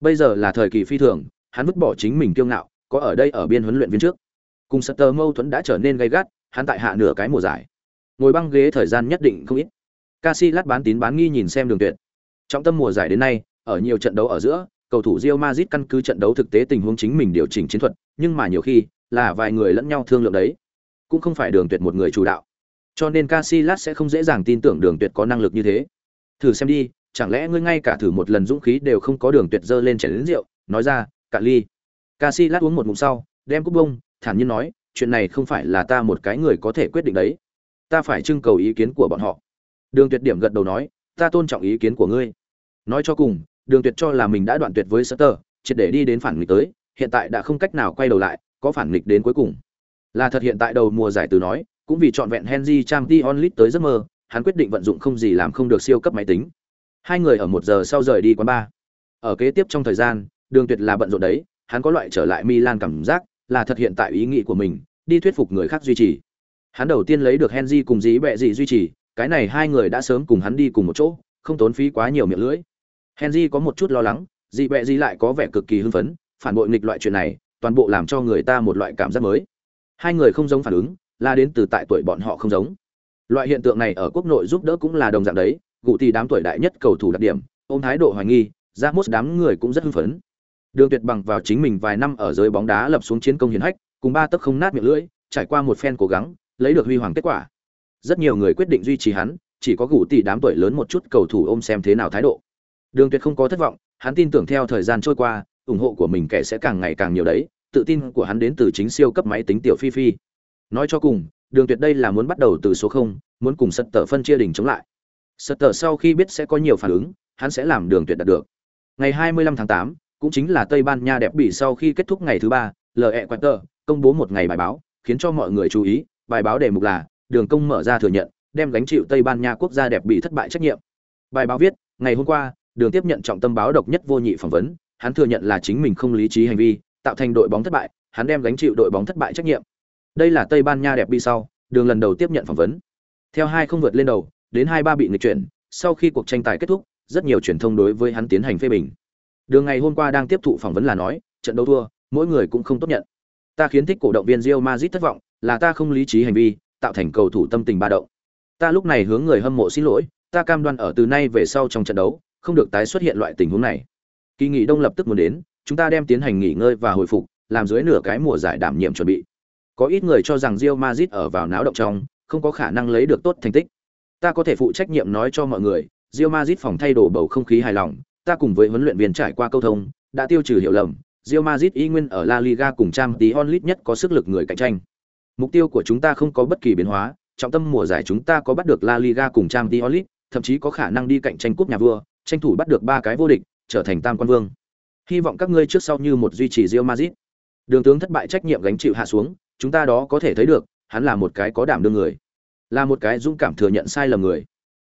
Bây giờ là thời kỳ phi thường, hắn vứt bỏ chính mình kiêu ngạo, có ở đây ở biên huấn luyện viên trước. Cùng Sutter mâu thuẫn đã trở nên gay gắt, hắn tại hạ nửa cái mùa giải. Ngồi băng ghế thời gian nhất định không ít Casillas bán tín bán nghi nhìn xem đường tuyệt trong tâm mùa giải đến nay ở nhiều trận đấu ở giữa cầu thủ Real Madrid căn cứ trận đấu thực tế tình huống chính mình điều chỉnh chiến thuật nhưng mà nhiều khi là vài người lẫn nhau thương lượng đấy cũng không phải đường tuyệt một người chủ đạo Cho nên Casillas sẽ không dễ dàng tin tưởng Đường Tuyệt có năng lực như thế. Thử xem đi, chẳng lẽ ngươi ngay cả thử một lần dũng khí đều không có Đường Tuyệt giơ lên chén lớn rượu, nói ra, cạn ly. Casillas uống một ngụm sau, đem cúp bông, thản nhiên nói, chuyện này không phải là ta một cái người có thể quyết định đấy. Ta phải trưng cầu ý kiến của bọn họ. Đường Tuyệt điểm gật đầu nói, ta tôn trọng ý kiến của ngươi. Nói cho cùng, Đường Tuyệt cho là mình đã đoạn tuyệt với Sutter, triệt để đi đến phản nghịch tới, hiện tại đã không cách nào quay đầu lại, có phản nghịch đến cuối cùng. Là thật hiện tại đầu mùa giải từ nói, cũng vì chọn vẹn Henry Champions League tới giấc mơ, hắn quyết định vận dụng không gì làm không được siêu cấp máy tính. Hai người ở một giờ sau rời đi quán bar. Ở kế tiếp trong thời gian, Đường Tuyệt là bận rộn đấy, hắn có loại trở lại Milan cảm giác, là thật hiện tại ý nghĩ của mình, đi thuyết phục người khác duy trì. Hắn đầu tiên lấy được Henry cùng dí bẹ gì duy trì, cái này hai người đã sớm cùng hắn đi cùng một chỗ, không tốn phí quá nhiều miệng lưỡi. Henry có một chút lo lắng, dị bẹ gì lại có vẻ cực kỳ hưng phấn, phản bội nghịch loại chuyện này, toàn bộ làm cho người ta một loại cảm giác mới. Hai người không giống phản ứng, là đến từ tại tuổi bọn họ không giống. Loại hiện tượng này ở quốc nội giúp đỡ cũng là đồng dạng đấy, gụ thì đám tuổi đại nhất cầu thủ đặc điểm, ôm thái độ hoài nghi, ra mốt đám người cũng rất hưng phấn. Đường Tuyệt bằng vào chính mình vài năm ở giới bóng đá lập xuống chiến công hiển hách, cùng ba tấc không nát miệng lưỡi, trải qua một phen cố gắng, lấy được huy hoàng kết quả. Rất nhiều người quyết định duy trì hắn, chỉ có gụ tỷ đám tuổi lớn một chút cầu thủ ôm xem thế nào thái độ. Đường Tuyệt không có thất vọng, hắn tin tưởng theo thời gian trôi qua, ủng hộ của mình kẻ sẽ càng ngày càng nhiều đấy, tự tin của hắn đến từ chính siêu cấp máy tính tiểu phi phi. Nói cho cùng, Đường Tuyệt đây là muốn bắt đầu từ số 0, muốn cùng Sật Tở phân chia đỉnh chống lại. Sật Tở sau khi biết sẽ có nhiều phản ứng, hắn sẽ làm Đường Tuyệt đạt được. Ngày 25 tháng 8, cũng chính là Tây Ban Nha đẹp bị sau khi kết thúc ngày thứ 3, LE Quater công bố một ngày bài báo, khiến cho mọi người chú ý, bài báo đề mục là Đường Công mở ra thừa nhận, đem gánh chịu Tây Ban Nha quốc gia đẹp bị thất bại trách nhiệm. Bài báo viết, ngày hôm qua, Đường tiếp nhận trọng tâm báo độc nhất vô nhị phỏng vấn, hắn thừa nhận là chính mình không lý trí hành vi, tạo thành đội bóng thất bại, hắn đem gánh chịu đội bóng thất bại trách nhiệm. Đây là Tây Ban Nha đẹp bị sau, Đường lần đầu tiếp nhận phỏng vấn. Theo hai không vượt lên đầu, đến hai ba bị nghịch chuyển, sau khi cuộc tranh tài kết thúc, rất nhiều truyền thông đối với hắn tiến hành phê bình. Đường ngày hôm qua đang tiếp thụ phỏng vấn là nói, trận đấu thua, mỗi người cũng không tốt nhận. Ta khiến thích cổ động viên Real Madrid thất vọng, là ta không lý trí hành vi, tạo thành cầu thủ tâm tình ba động. Ta lúc này hướng người hâm mộ xin lỗi, ta cam đoan ở từ nay về sau trong trận đấu, không được tái xuất hiện loại tình huống này. Kỳ nghỉ đông lập tức muốn đến, chúng ta đem tiến hành nghỉ ngơi và hồi phục, làm dưới nửa cái mùa giải đảm nhiệm chuẩn bị. Có ít người cho rằng Real Madrid ở vào náo động trong, không có khả năng lấy được tốt thành tích. Ta có thể phụ trách nhiệm nói cho mọi người, Real Madrid phòng thay đổi bầu không khí hài lòng, ta cùng với huấn luyện viên trải qua câu thông, đã tiêu trừ hiểu lầm, Real Madrid y nguyên ở La Liga cùng Champions League nhất có sức lực người cạnh tranh. Mục tiêu của chúng ta không có bất kỳ biến hóa, trọng tâm mùa giải chúng ta có bắt được La Liga cùng Champions League, thậm chí có khả năng đi cạnh tranh cúp nhà vua, tranh thủ bắt được ba cái vô địch, trở thành tam quan vương. Hy vọng các ngươi trước sau như một duy trì Real Madrid. Đường tướng thất bại trách nhiệm gánh chịu hạ xuống, chúng ta đó có thể thấy được, hắn là một cái có đảm đương người, là một cái dũng cảm thừa nhận sai lầm người.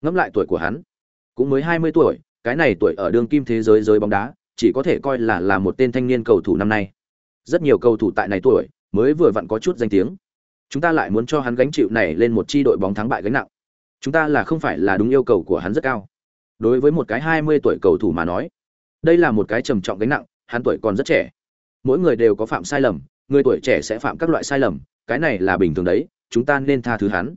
Ngẫm lại tuổi của hắn, cũng mới 20 tuổi, cái này tuổi ở đường kim thế giới giới bóng đá, chỉ có thể coi là là một tên thanh niên cầu thủ năm nay. Rất nhiều cầu thủ tại này tuổi mới vừa vặn có chút danh tiếng. Chúng ta lại muốn cho hắn gánh chịu này lên một chi đội bóng thắng bại gánh nặng. Chúng ta là không phải là đúng yêu cầu của hắn rất cao. Đối với một cái 20 tuổi cầu thủ mà nói, đây là một cái trầm trọng gánh nặng, hắn tuổi còn rất trẻ. Mỗi người đều có phạm sai lầm, người tuổi trẻ sẽ phạm các loại sai lầm, cái này là bình thường đấy, chúng ta nên tha thứ hắn.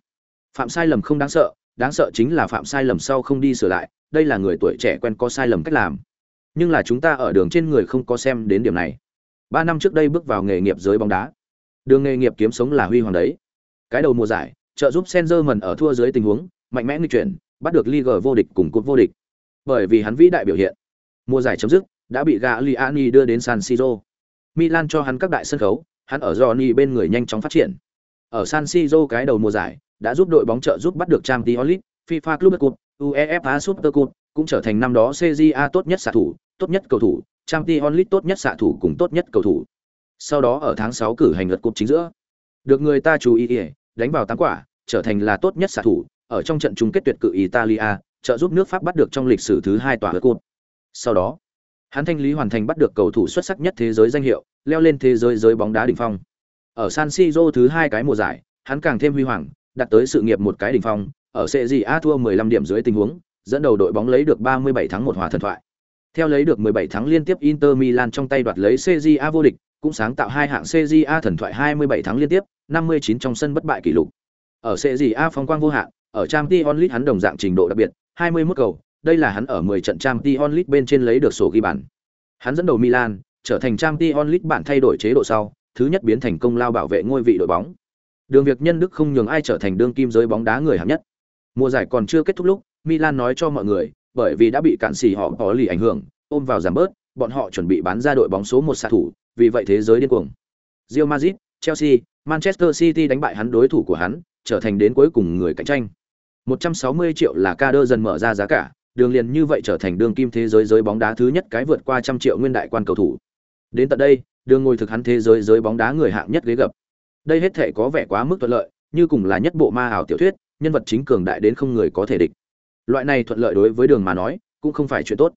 Phạm sai lầm không đáng sợ, đáng sợ chính là phạm sai lầm sau không đi sửa lại, đây là người tuổi trẻ quen có sai lầm cách làm nhưng là chúng ta ở đường trên người không có xem đến điểm này ba năm trước đây bước vào nghề nghiệp giới bóng đá đường nghề nghiệp kiếm sống là huy hoàng đấy. Cái đầu mùa giải trợ giúp Sengerman ở thua dưới tình huống mạnh mẽ nghịch chuyển bắt được Liga vô địch cùng cúp vô địch. Bởi vì hắn vĩ đại biểu hiện. Mùa giải chấm dứt đã bị Gagliani đưa đến San Siro. Milan cho hắn các đại sân khấu hắn ở Johnny bên người nhanh chóng phát triển. Ở San Siro cái đầu mùa giải đã giúp đội bóng trợ giúp bắt được Champions League FIFA Club Cup UEFA Super Cup cũng trở thành năm đó CJA tốt nhất xạ thủ, tốt nhất cầu thủ, Champions League tốt nhất xạ thủ cùng tốt nhất cầu thủ. Sau đó ở tháng 6 cử hành lượt cúp chính giữa, được người ta chú ý, đánh vào tám quả, trở thành là tốt nhất xạ thủ, ở trong trận chung kết tuyệt cự Italia, trợ giúp nước Pháp bắt được trong lịch sử thứ hai tòa lượt cúp. Sau đó, hắn thanh lý hoàn thành bắt được cầu thủ xuất sắc nhất thế giới danh hiệu, leo lên thế giới giới bóng đá đỉnh phong. Ở San Siro thứ hai cái mùa giải, hắn càng thêm huy hoàng, đạt tới sự nghiệp một cái đỉnh phong, ở Serie A thua 15 điểm dưới tình huống, dẫn đầu đội bóng lấy được 37 thắng một hòa thần thoại. Theo lấy được 17 thắng liên tiếp Inter Milan trong tay đoạt lấy Serie A vô địch, cũng sáng tạo hai hạng CJA thần thoại 27 tháng liên tiếp, 59 trong sân bất bại kỷ lục. Ở CJA phong quang vô hạn, ở Champions League hắn đồng dạng trình độ đặc biệt, 21 cầu, đây là hắn ở 10 trận Champions League bên trên lấy được sổ ghi bàn. Hắn dẫn đầu Milan, trở thành Champions League bản thay đổi chế độ sau, thứ nhất biến thành công lao bảo vệ ngôi vị đội bóng. đường việc nhân đức không nhường ai trở thành đương kim giới bóng đá người hạng nhất. Mùa giải còn chưa kết thúc lúc, Milan nói cho mọi người, bởi vì đã bị cản xỉ họ có lì ảnh hưởng, ôm vào giảm bớt, bọn họ chuẩn bị bán ra đội bóng số một xạ thủ, vì vậy thế giới điên cuồng. Real Madrid, Chelsea, Manchester City đánh bại hắn đối thủ của hắn, trở thành đến cuối cùng người cạnh tranh. 160 triệu là ca đơ dần mở ra giá cả, đường liền như vậy trở thành đường kim thế giới giới bóng đá thứ nhất cái vượt qua trăm triệu nguyên đại quan cầu thủ. Đến tận đây, đường ngồi thực hắn thế giới giới bóng đá người hạng nhất ghế gập. Đây hết thể có vẻ quá mức thuận lợi, như cùng là nhất bộ ma ảo tiểu thuyết, nhân vật chính cường đại đến không người có thể địch. Loại này thuận lợi đối với đường mà nói, cũng không phải chuyện tốt.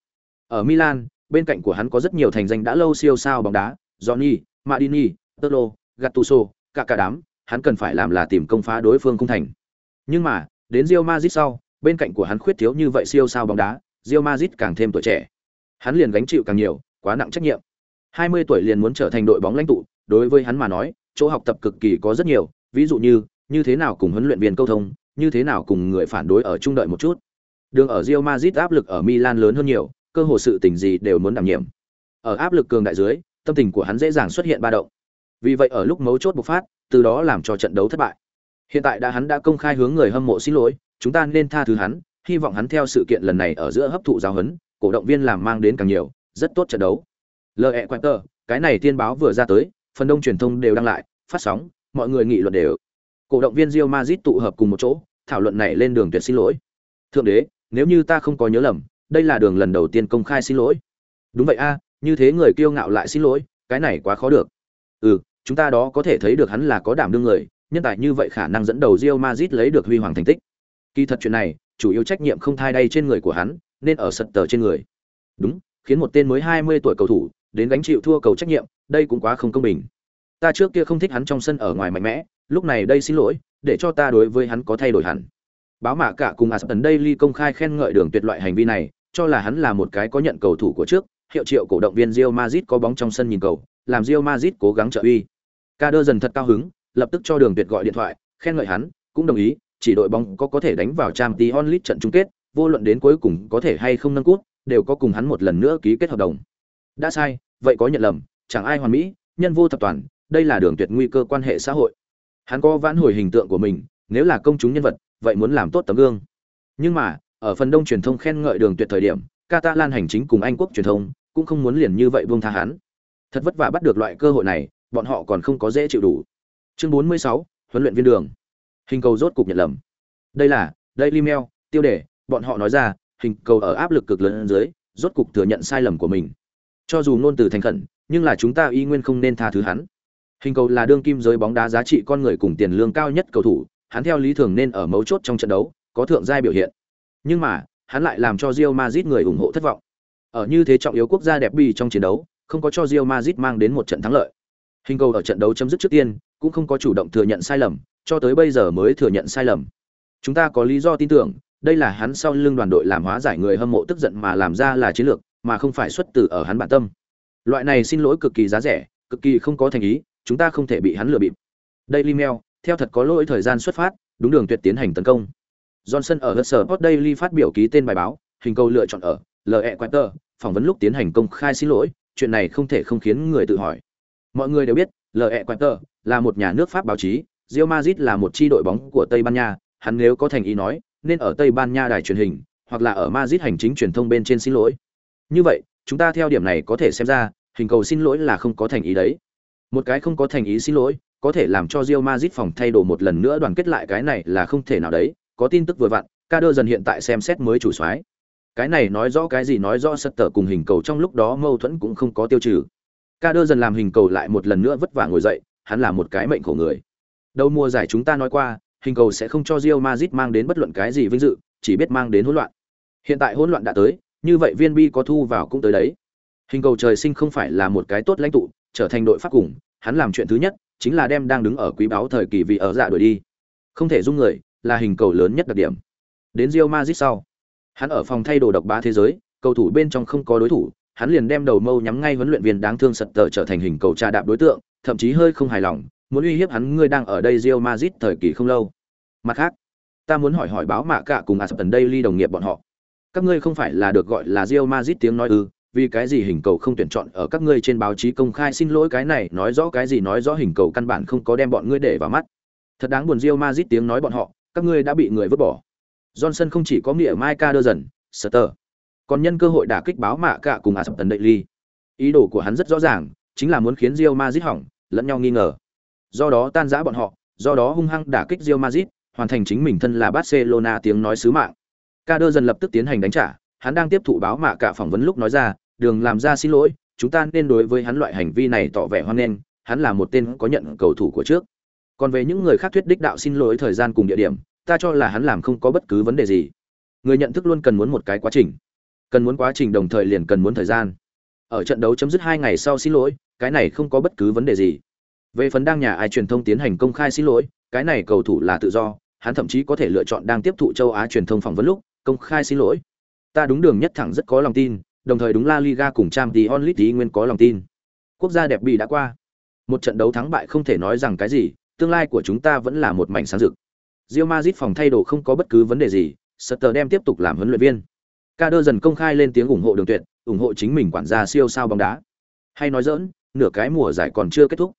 Ở Milan, bên cạnh của hắn có rất nhiều thành danh đã lâu siêu sao bóng đá, Johnny, Madini, Tolo, Gattuso, cả cả đám, hắn cần phải làm là tìm công phá đối phương không thành. Nhưng mà, đến Real Madrid sau, bên cạnh của hắn khuyết thiếu như vậy siêu sao bóng đá, Real Madrid càng thêm tuổi trẻ. Hắn liền gánh chịu càng nhiều, quá nặng trách nhiệm. 20 tuổi liền muốn trở thành đội bóng lãnh tụ, đối với hắn mà nói, chỗ học tập cực kỳ có rất nhiều, ví dụ như, như thế nào cùng huấn luyện viên câu thông, như thế nào cùng người phản đối ở trung đợi một chút. Đường ở Real Madrid áp lực ở Milan lớn hơn nhiều, cơ hội sự tình gì đều muốn đảm nhiệm. Ở áp lực cường đại dưới, tâm tình của hắn dễ dàng xuất hiện ba động. Vì vậy ở lúc mấu chốt bộc phát, từ đó làm cho trận đấu thất bại. Hiện tại đã hắn đã công khai hướng người hâm mộ xin lỗi, chúng ta nên tha thứ hắn, hy vọng hắn theo sự kiện lần này ở giữa hấp thụ giáo huấn, cổ động viên làm mang đến càng nhiều, rất tốt trận đấu. L.E. Quater, cái này tiên báo vừa ra tới, phần đông truyền thông đều đăng lại, phát sóng, mọi người nghị luận đều. Cổ động viên Real Madrid tụ hợp cùng một chỗ, thảo luận này lên đường tuyệt xin lỗi. Thượng đế, nếu như ta không có nhớ lầm, đây là đường lần đầu tiên công khai xin lỗi. Đúng vậy a, như thế người kiêu ngạo lại xin lỗi, cái này quá khó được. Ừ, chúng ta đó có thể thấy được hắn là có đảm đương người, nhân tài như vậy khả năng dẫn đầu Real Madrid lấy được huy hoàng thành tích. Kỳ thật chuyện này, chủ yếu trách nhiệm không thai đây trên người của hắn, nên ở sật tờ trên người. Đúng, khiến một tên mới 20 tuổi cầu thủ đến gánh chịu thua cầu trách nhiệm, đây cũng quá không công bình. Ta trước kia không thích hắn trong sân ở ngoài mạnh mẽ, lúc này đây xin lỗi, để cho ta đối với hắn có thay đổi hẳn. Báo mạ cả cùng Aston Daily công khai khen ngợi đường tuyệt loại hành vi này, cho là hắn là một cái có nhận cầu thủ của trước, hiệu triệu cổ động viên Real Madrid có bóng trong sân nhìn cầu, làm Real Madrid cố gắng trợ uy. Kader dần thật cao hứng, lập tức cho Đường Tuyệt gọi điện thoại, khen ngợi hắn, cũng đồng ý, chỉ đội bóng có có thể đánh vào Champions League trận chung kết, vô luận đến cuối cùng có thể hay không nâng cút, đều có cùng hắn một lần nữa ký kết hợp đồng. Đã sai, vậy có nhận lầm, chẳng ai hoàn mỹ, nhân vô thập toàn, đây là Đường Tuyệt nguy cơ quan hệ xã hội. Hắn có vãn hồi hình tượng của mình, nếu là công chúng nhân vật, vậy muốn làm tốt tấm gương. Nhưng mà, ở phần đông truyền thông khen ngợi Đường Tuyệt thời điểm, Catalan hành chính cùng Anh quốc truyền thông cũng không muốn liền như vậy buông tha hắn. Thật vất vả bắt được loại cơ hội này, bọn họ còn không có dễ chịu đủ. Chương 46, huấn luyện viên đường. Hình cầu rốt cục nhận lầm. Đây là Daily Mail, tiêu đề, bọn họ nói ra, hình cầu ở áp lực cực lớn dưới, rốt cục thừa nhận sai lầm của mình. Cho dù ngôn từ thành khẩn, nhưng là chúng ta y nguyên không nên tha thứ hắn. Hình cầu là đương kim giới bóng đá giá trị con người cùng tiền lương cao nhất cầu thủ, hắn theo lý thường nên ở mấu chốt trong trận đấu, có thượng giai biểu hiện. Nhưng mà, hắn lại làm cho Real Madrid người ủng hộ thất vọng. Ở như thế trọng yếu quốc gia đẹp bì trong chiến đấu, không có cho Real Madrid mang đến một trận thắng lợi. Hình cầu ở trận đấu chấm dứt trước tiên, cũng không có chủ động thừa nhận sai lầm, cho tới bây giờ mới thừa nhận sai lầm. Chúng ta có lý do tin tưởng, đây là hắn sau lưng đoàn đội làm hóa giải người hâm mộ tức giận mà làm ra là chiến lược, mà không phải xuất từ ở hắn bản tâm. Loại này xin lỗi cực kỳ giá rẻ, cực kỳ không có thành ý, chúng ta không thể bị hắn lừa bịp. Daily Mail, theo thật có lỗi thời gian xuất phát, đúng đường tuyệt tiến hành tấn công. Johnson ở Sport Daily phát biểu ký tên bài báo, hình cầu lựa chọn ở LE Quarter, phỏng vấn lúc tiến hành công khai xin lỗi, chuyện này không thể không khiến người tự hỏi. Mọi người đều biết, LE Quarter là một nhà nước Pháp báo chí, Real Madrid là một chi đội bóng của Tây Ban Nha, hắn nếu có thành ý nói, nên ở Tây Ban Nha đài truyền hình, hoặc là ở Madrid hành chính truyền thông bên trên xin lỗi. Như vậy, chúng ta theo điểm này có thể xem ra, hình cầu xin lỗi là không có thành ý đấy. Một cái không có thành ý xin lỗi, có thể làm cho Real Madrid phòng thay đổi một lần nữa đoàn kết lại cái này là không thể nào đấy, có tin tức vừa vặn, Kader dần hiện tại xem xét mới chủ soái. Cái này nói rõ cái gì nói rõ sật tở cùng hình cầu trong lúc đó mâu thuẫn cũng không có tiêu trừ. Kader dần làm hình cầu lại một lần nữa vất vả ngồi dậy, hắn là một cái mệnh khổ người. Đầu mùa giải chúng ta nói qua, hình cầu sẽ không cho rio mazit mang đến bất luận cái gì vinh dự, chỉ biết mang đến hỗn loạn. Hiện tại hỗn loạn đã tới, như vậy viên bi có thu vào cũng tới đấy. Hình cầu trời sinh không phải là một cái tốt lãnh tụ, trở thành đội pháp cùng, hắn làm chuyện thứ nhất chính là đem đang đứng ở quý báo thời kỳ vì ở dạ đuổi đi. Không thể dung người, là hình cầu lớn nhất đặc điểm. Đến Real Madrid sau, hắn ở phòng thay đồ độc bá thế giới, cầu thủ bên trong không có đối thủ, hắn liền đem đầu mâu nhắm ngay huấn luyện viên đáng thương sật tờ trở thành hình cầu trà đạp đối tượng, thậm chí hơi không hài lòng, muốn uy hiếp hắn ngươi đang ở đây Real Madrid thời kỳ không lâu. Mặt khác, ta muốn hỏi hỏi báo mạ cả cùng Aston Daily đồng nghiệp bọn họ. Các ngươi không phải là được gọi là Real Madrid tiếng nói ư? vì cái gì hình cầu không tuyển chọn ở các ngươi trên báo chí công khai xin lỗi cái này, nói rõ cái gì nói rõ hình cầu căn bản không có đem bọn ngươi để vào mắt. Thật đáng buồn Real Madrid tiếng nói bọn họ, các ngươi đã bị người vứt bỏ. Johnson không chỉ có nghĩa Mai Ca đơ dần, Sutter, còn nhân cơ hội đả kích báo mạ cả cùng Aston tần ly. Ý đồ của hắn rất rõ ràng, chính là muốn khiến rio mazit hỏng, lẫn nhau nghi ngờ. Do đó tan rã bọn họ, do đó hung hăng đả kích rio mazit hoàn thành chính mình thân là Barcelona tiếng nói sứ mạng. Ca đơ dần lập tức tiến hành đánh trả, hắn đang tiếp thụ báo mạ cả phỏng vấn lúc nói ra, đường làm ra xin lỗi, chúng ta nên đối với hắn loại hành vi này tỏ vẻ hoan nghênh, hắn là một tên có nhận cầu thủ của trước. Còn về những người khác thuyết đích đạo xin lỗi thời gian cùng địa điểm, ta cho là hắn làm không có bất cứ vấn đề gì. Người nhận thức luôn cần muốn một cái quá trình, cần muốn quá trình đồng thời liền cần muốn thời gian. Ở trận đấu chấm dứt hai ngày sau xin lỗi, cái này không có bất cứ vấn đề gì. Về phần đang nhà ai truyền thông tiến hành công khai xin lỗi, cái này cầu thủ là tự do, hắn thậm chí có thể lựa chọn đang tiếp thụ châu Á truyền thông phỏng vấn lúc công khai xin lỗi. Ta đúng đường nhất thẳng rất có lòng tin, đồng thời đúng La Liga cùng Champions League nguyên có lòng tin. Quốc gia đẹp bị đã qua. Một trận đấu thắng bại không thể nói rằng cái gì, tương lai của chúng ta vẫn là một mảnh sáng rực. Real Madrid phòng thay đồ không có bất cứ vấn đề gì, Sutter đem tiếp tục làm huấn luyện viên. Kader dần công khai lên tiếng ủng hộ Đường Tuyệt, ủng hộ chính mình quản gia siêu sao bóng đá. Hay nói giỡn, nửa cái mùa giải còn chưa kết thúc,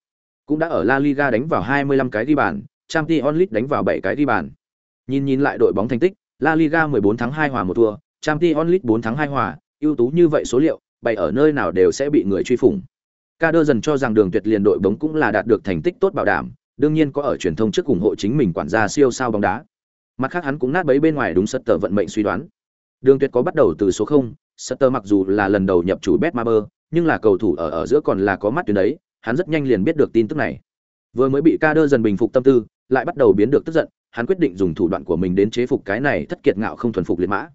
cũng đã ở La Liga đánh vào 25 cái ghi bàn, Champions League đánh vào 7 cái ghi bàn. Nhìn nhìn lại đội bóng thành tích, La Liga 14 thắng 2 hòa một thua, Champions League 4 thắng 2 hòa, ưu tú như vậy số liệu, bày ở nơi nào đều sẽ bị người truy phủng. Kader dần cho rằng Đường Tuyệt liền đội bóng cũng là đạt được thành tích tốt bảo đảm, đương nhiên có ở truyền thông trước ủng hộ chính mình quản gia siêu sao bóng đá. Mặt khác hắn cũng nát bấy bên ngoài đúng sật tờ vận mệnh suy đoán. Đường Tuyệt có bắt đầu từ số 0, Sutter mặc dù là lần đầu nhập chủ Betmaber, nhưng là cầu thủ ở ở giữa còn là có mắt tuyến đấy, hắn rất nhanh liền biết được tin tức này. Vừa mới bị Kader dần bình phục tâm tư, lại bắt đầu biến được tức giận, hắn quyết định dùng thủ đoạn của mình đến chế phục cái này thất kiệt ngạo không thuần phục liệt mã.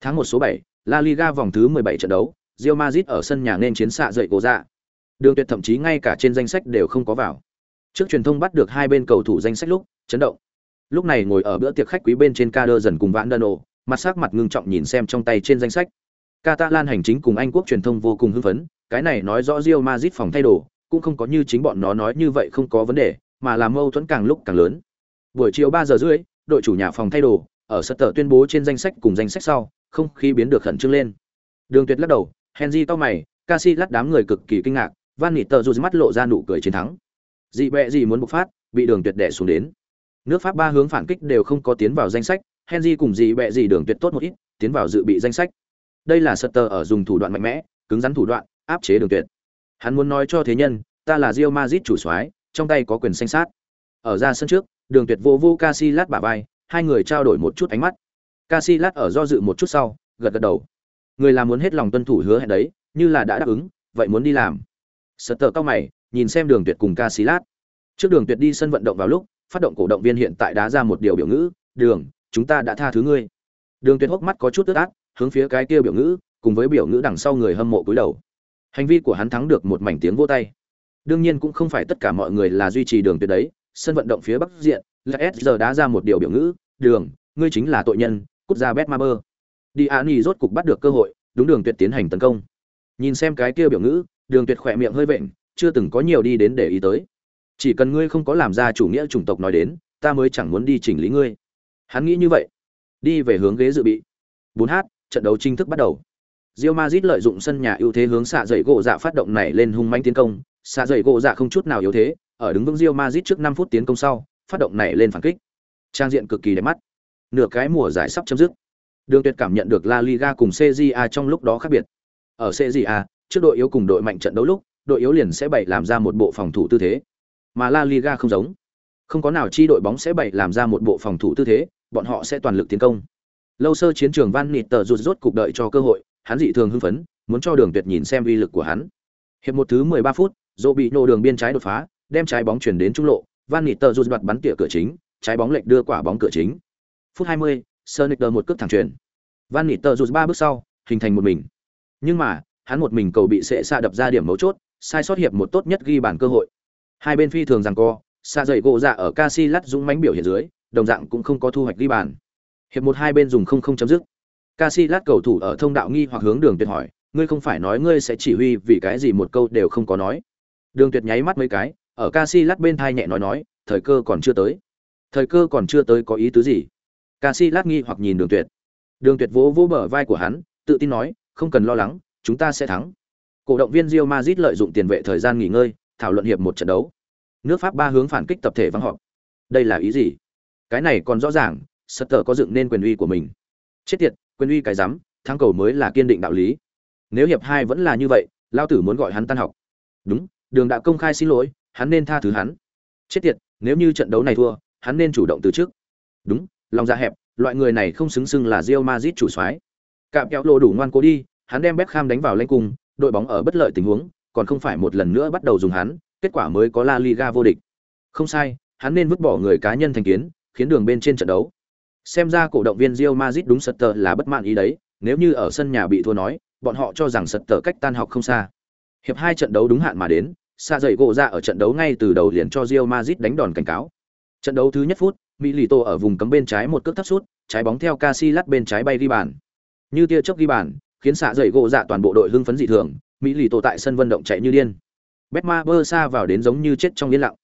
Tháng 1 số 7, La Liga vòng thứ 17 trận đấu, Real Madrid ở sân nhà nên chiến xạ dậy cổ dạ. Đường Tuyệt thậm chí ngay cả trên danh sách đều không có vào. Trước truyền thông bắt được hai bên cầu thủ danh sách lúc, chấn động. Lúc này ngồi ở bữa tiệc khách quý bên trên Kader dần cùng Vãn Đano, mặt sắc mặt ngưng trọng nhìn xem trong tay trên danh sách. Catalan hành chính cùng Anh quốc truyền thông vô cùng hưng phấn, cái này nói rõ Real Madrid phòng thay đồ, cũng không có như chính bọn nó nói như vậy không có vấn đề, mà làm mâu thuẫn càng lúc càng lớn. Buổi chiều ba giờ rưỡi, đội chủ nhà phòng thay đồ, ở sân tờ tuyên bố trên danh sách cùng danh sách sau, không khí biến được khẩn trương lên. Đường Tuyệt lắc đầu, Henry to mày, Casillas đám người cực kỳ kinh ngạc, Van Niter dù mắt lộ ra nụ cười chiến thắng. Dị bẹ gì muốn bộc phát, bị Đường Tuyệt đẻ xuống đến. Nước Pháp ba hướng phản kích đều không có tiến vào danh sách, Henry cùng dị bẹ gì Đường Tuyệt tốt một ít, tiến vào dự bị danh sách. Đây là Sutter ở dùng thủ đoạn mạnh mẽ, cứng rắn thủ đoạn, áp chế Đường Tuyệt. Hắn muốn nói cho thế nhân, ta là rio mazit chủ soái, trong tay có quyền xanh sát. Ở ra sân trước, Đường Tuyệt vô vô Casilat bả vai, hai người trao đổi một chút ánh mắt. Casilat ở do dự một chút sau, gật gật đầu. Người làm muốn hết lòng tuân thủ hứa hẹn đấy, như là đã đáp ứng, vậy muốn đi làm. Sutter cao mày, nhìn xem Đường Tuyệt cùng Casillas. Trước Đường Tuyệt đi sân vận động vào lúc, phát động cổ động viên hiện tại đá ra một điều biểu ngữ, "Đường, chúng ta đã tha thứ ngươi." Đường Tuyệt hốc mắt có chút tức ác hướng phía cái kia biểu ngữ, cùng với biểu ngữ đằng sau người hâm mộ cúi đầu. Hành vi của hắn thắng được một mảnh tiếng vô tay. Đương nhiên cũng không phải tất cả mọi người là duy trì đường tuyệt đấy, sân vận động phía bắc diện, là S giờ đá ra một điều biểu ngữ, "Đường, ngươi chính là tội nhân, cút ra an y rốt cục bắt được cơ hội, đúng đường tuyệt tiến hành tấn công. Nhìn xem cái kia biểu ngữ, đường tuyệt khỏe miệng hơi vện, chưa từng có nhiều đi đến để ý tới. Chỉ cần ngươi không có làm ra chủ nghĩa chủng tộc nói đến, ta mới chẳng muốn đi chỉnh lý ngươi. Hắn nghĩ như vậy, đi về hướng ghế dự bị. 4h, trận đấu chính thức bắt đầu. Real Madrid lợi dụng sân nhà ưu thế hướng xạ dậy gỗ dạ phát động này lên hung mãnh tiến công, xạ dậy gỗ dạ không chút nào yếu thế, ở đứng vững Real Madrid trước 5 phút tiến công sau, phát động này lên phản kích. Trang diện cực kỳ đẹp mắt. Nửa cái mùa giải sắp chấm dứt. Đường Tuyệt cảm nhận được La Liga cùng CJA trong lúc đó khác biệt. Ở CJA, trước đội yếu cùng đội mạnh trận đấu lúc, đội yếu liền sẽ bày làm ra một bộ phòng thủ tư thế. Mà La Liga không giống. Không có nào chi đội bóng sẽ bày làm ra một bộ phòng thủ tư thế, bọn họ sẽ toàn lực tiến công. Lâu sơ chiến trường van nịt tờ rụt rốt cục đợi cho cơ hội hắn dị thường hưng phấn muốn cho đường tuyệt nhìn xem uy lực của hắn. Hiệp một thứ 13 phút dỗ bị nổ đường biên trái đột phá đem trái bóng chuyển đến trung lộ van nịt tờ rụt đoạt bắn tỉa cửa chính trái bóng lệch đưa quả bóng cửa chính. Phút 20, Sonic một cước thẳng truyền van nịt tờ rụt ba bước sau hình thành một mình. Nhưng mà hắn một mình cầu bị sẽ xa đập ra điểm mấu chốt sai sót hiệp một tốt nhất ghi bàn cơ hội hai bên phi thường rằng co xa dậy gỗ dạ ở Casillas dũng mãnh biểu hiện dưới đồng dạng cũng không có thu hoạch ghi bàn hiệp một hai bên dùng không không chấm dứt Casillas cầu thủ ở thông đạo nghi hoặc hướng Đường Tuyệt hỏi, ngươi không phải nói ngươi sẽ chỉ huy vì cái gì một câu đều không có nói. Đường Tuyệt nháy mắt mấy cái, ở Casillas bên thai nhẹ nói nói, thời cơ còn chưa tới. Thời cơ còn chưa tới có ý tứ gì? Casillas nghi hoặc nhìn Đường Tuyệt. Đường Tuyệt vỗ vỗ bờ vai của hắn, tự tin nói, không cần lo lắng, chúng ta sẽ thắng. Cổ động viên Real Madrid lợi dụng tiền vệ thời gian nghỉ ngơi, thảo luận hiệp một trận đấu. Nước Pháp ba hướng phản kích tập thể vắng họp. đây là ý gì cái này còn rõ ràng Sutter có dựng nên quyền uy của mình chết tiệt quyền uy cái rắm thắng cầu mới là kiên định đạo lý nếu hiệp hai vẫn là như vậy lao tử muốn gọi hắn tan học đúng đường đã công khai xin lỗi hắn nên tha thứ hắn chết tiệt nếu như trận đấu này thua hắn nên chủ động từ trước đúng lòng dạ hẹp loại người này không xứng xưng là Real Madrid chủ soái cạm kéo lộ đủ ngoan cố đi hắn đem Beckham đánh vào lên cùng đội bóng ở bất lợi tình huống, còn không phải một lần nữa bắt đầu dùng hắn, kết quả mới có La Liga vô địch. Không sai, hắn nên vứt bỏ người cá nhân thành kiến, khiến đường bên trên trận đấu. Xem ra cổ động viên Real Madrid đúng sật tờ là bất mãn ý đấy, nếu như ở sân nhà bị thua nói, bọn họ cho rằng sật tờ cách tan học không xa. Hiệp hai trận đấu đúng hạn mà đến, xa dậy gỗ ra ở trận đấu ngay từ đầu liền cho Real Madrid đánh đòn cảnh cáo. Trận đấu thứ nhất phút, Milito ở vùng cấm bên trái một cước thấp sút, trái bóng theo Casillas bên trái bay ghi bàn. Như tia chớp ghi bàn khiến xạ dậy gỗ dạ toàn bộ đội hưng phấn dị thường mỹ lì tổ tại sân vận động chạy như điên. Betma bơ xa vào đến giống như chết trong yên lặng.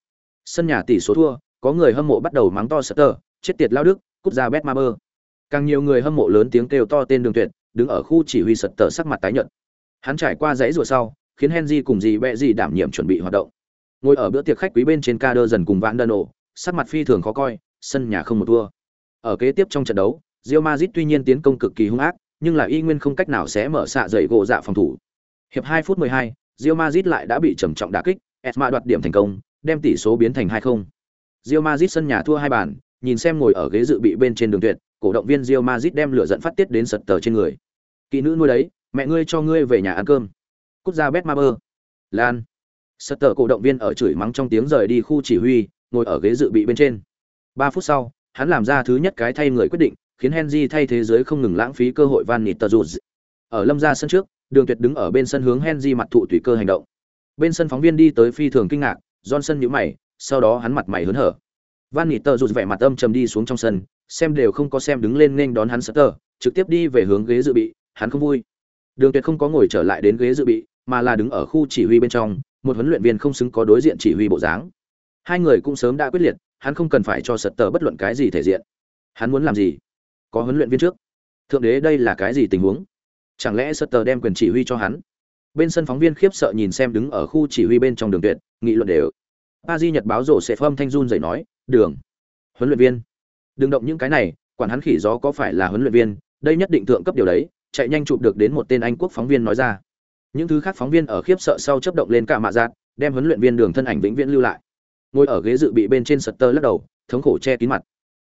Sân nhà tỷ số thua có người hâm mộ bắt đầu mắng to Sutter, chết tiệt lao đức cút ra betma bơ. Càng nhiều người hâm mộ lớn tiếng kêu to tên đường tuyệt đứng ở khu chỉ huy sật tờ sắc mặt tái nhợt. Hắn trải qua dãy rùa sau khiến henry cùng dì bẹ dì đảm nhiệm chuẩn bị hoạt động. Ngồi ở bữa tiệc khách quý bên trên ca đơ dần cùng vãn đơn ổ sắc mặt phi thường khó coi sân nhà không một thua. Ở kế tiếp trong trận đấu Real Madrid tuy nhiên tiến công cực kỳ hung ác nhưng là y nguyên không cách nào sẽ mở xạ dậy gỗ dạ phòng thủ. Hiệp 2 phút 12, Real Madrid lại đã bị trầm trọng đả kích Esma đoạt điểm thành công đem tỷ số biến thành 2-0 Real Madrid sân nhà thua hai bàn nhìn xem ngồi ở ghế dự bị bên trên đường tuyệt cổ động viên Real Madrid đem lửa giận phát tiết đến sật tờ trên người. Kỹ nữ nuôi đấy mẹ ngươi cho ngươi về nhà ăn cơm. Cút ra Betmaber. lan. Sật tờ cổ động viên ở chửi mắng trong tiếng rời đi khu chỉ huy ngồi ở ghế dự bị bên trên. Ba phút sau hắn làm ra thứ nhất cái thay người quyết định khiến henry thay thế giới không ngừng lãng phí cơ hội van nịt ở lâm ra sân trước đường tuyệt đứng ở bên sân hướng henry mặt thụ tùy cơ hành động. Bên sân phóng viên đi tới phi thường kinh ngạc johnson nhíu mày sau đó hắn mặt mày hớn hở. Van nịt vẻ mặt âm trầm đi xuống trong sân xem đều không có xem đứng lên nên đón hắn Sutter, trực tiếp đi về hướng ghế dự bị hắn không vui. Đường tuyệt không có ngồi trở lại đến ghế dự bị mà là đứng ở khu chỉ huy bên trong một huấn luyện viên không xứng có đối diện chỉ huy bộ dáng. Hai người cũng sớm đã quyết liệt hắn không cần phải cho Sutter bất luận cái gì thể diện. Hắn muốn làm gì? Có huấn luyện viên trước. Thượng đế đây là cái gì tình huống? Chẳng lẽ sutter đem quyền chỉ huy cho hắn? Bên sân phóng viên khiếp sợ nhìn xem đứng ở khu chỉ huy bên trong đường tuyệt, nghị luận đều. A di nhật báo rổ sẽ phâm thanh run dậy nói, đường, huấn luyện viên. Đừng động những cái này, quản hắn khỉ gió có phải là huấn luyện viên, đây nhất định thượng cấp điều đấy. Chạy nhanh chụp được đến một tên anh quốc phóng viên nói ra. Những thứ khác phóng viên ở khiếp sợ sau chấp động lên cả mạ giác đem huấn luyện viên đường thân ảnh vĩnh viễn lưu lại. Ngồi ở ghế dự bị bên trên sật tơ lắc đầu, thống khổ che kín mặt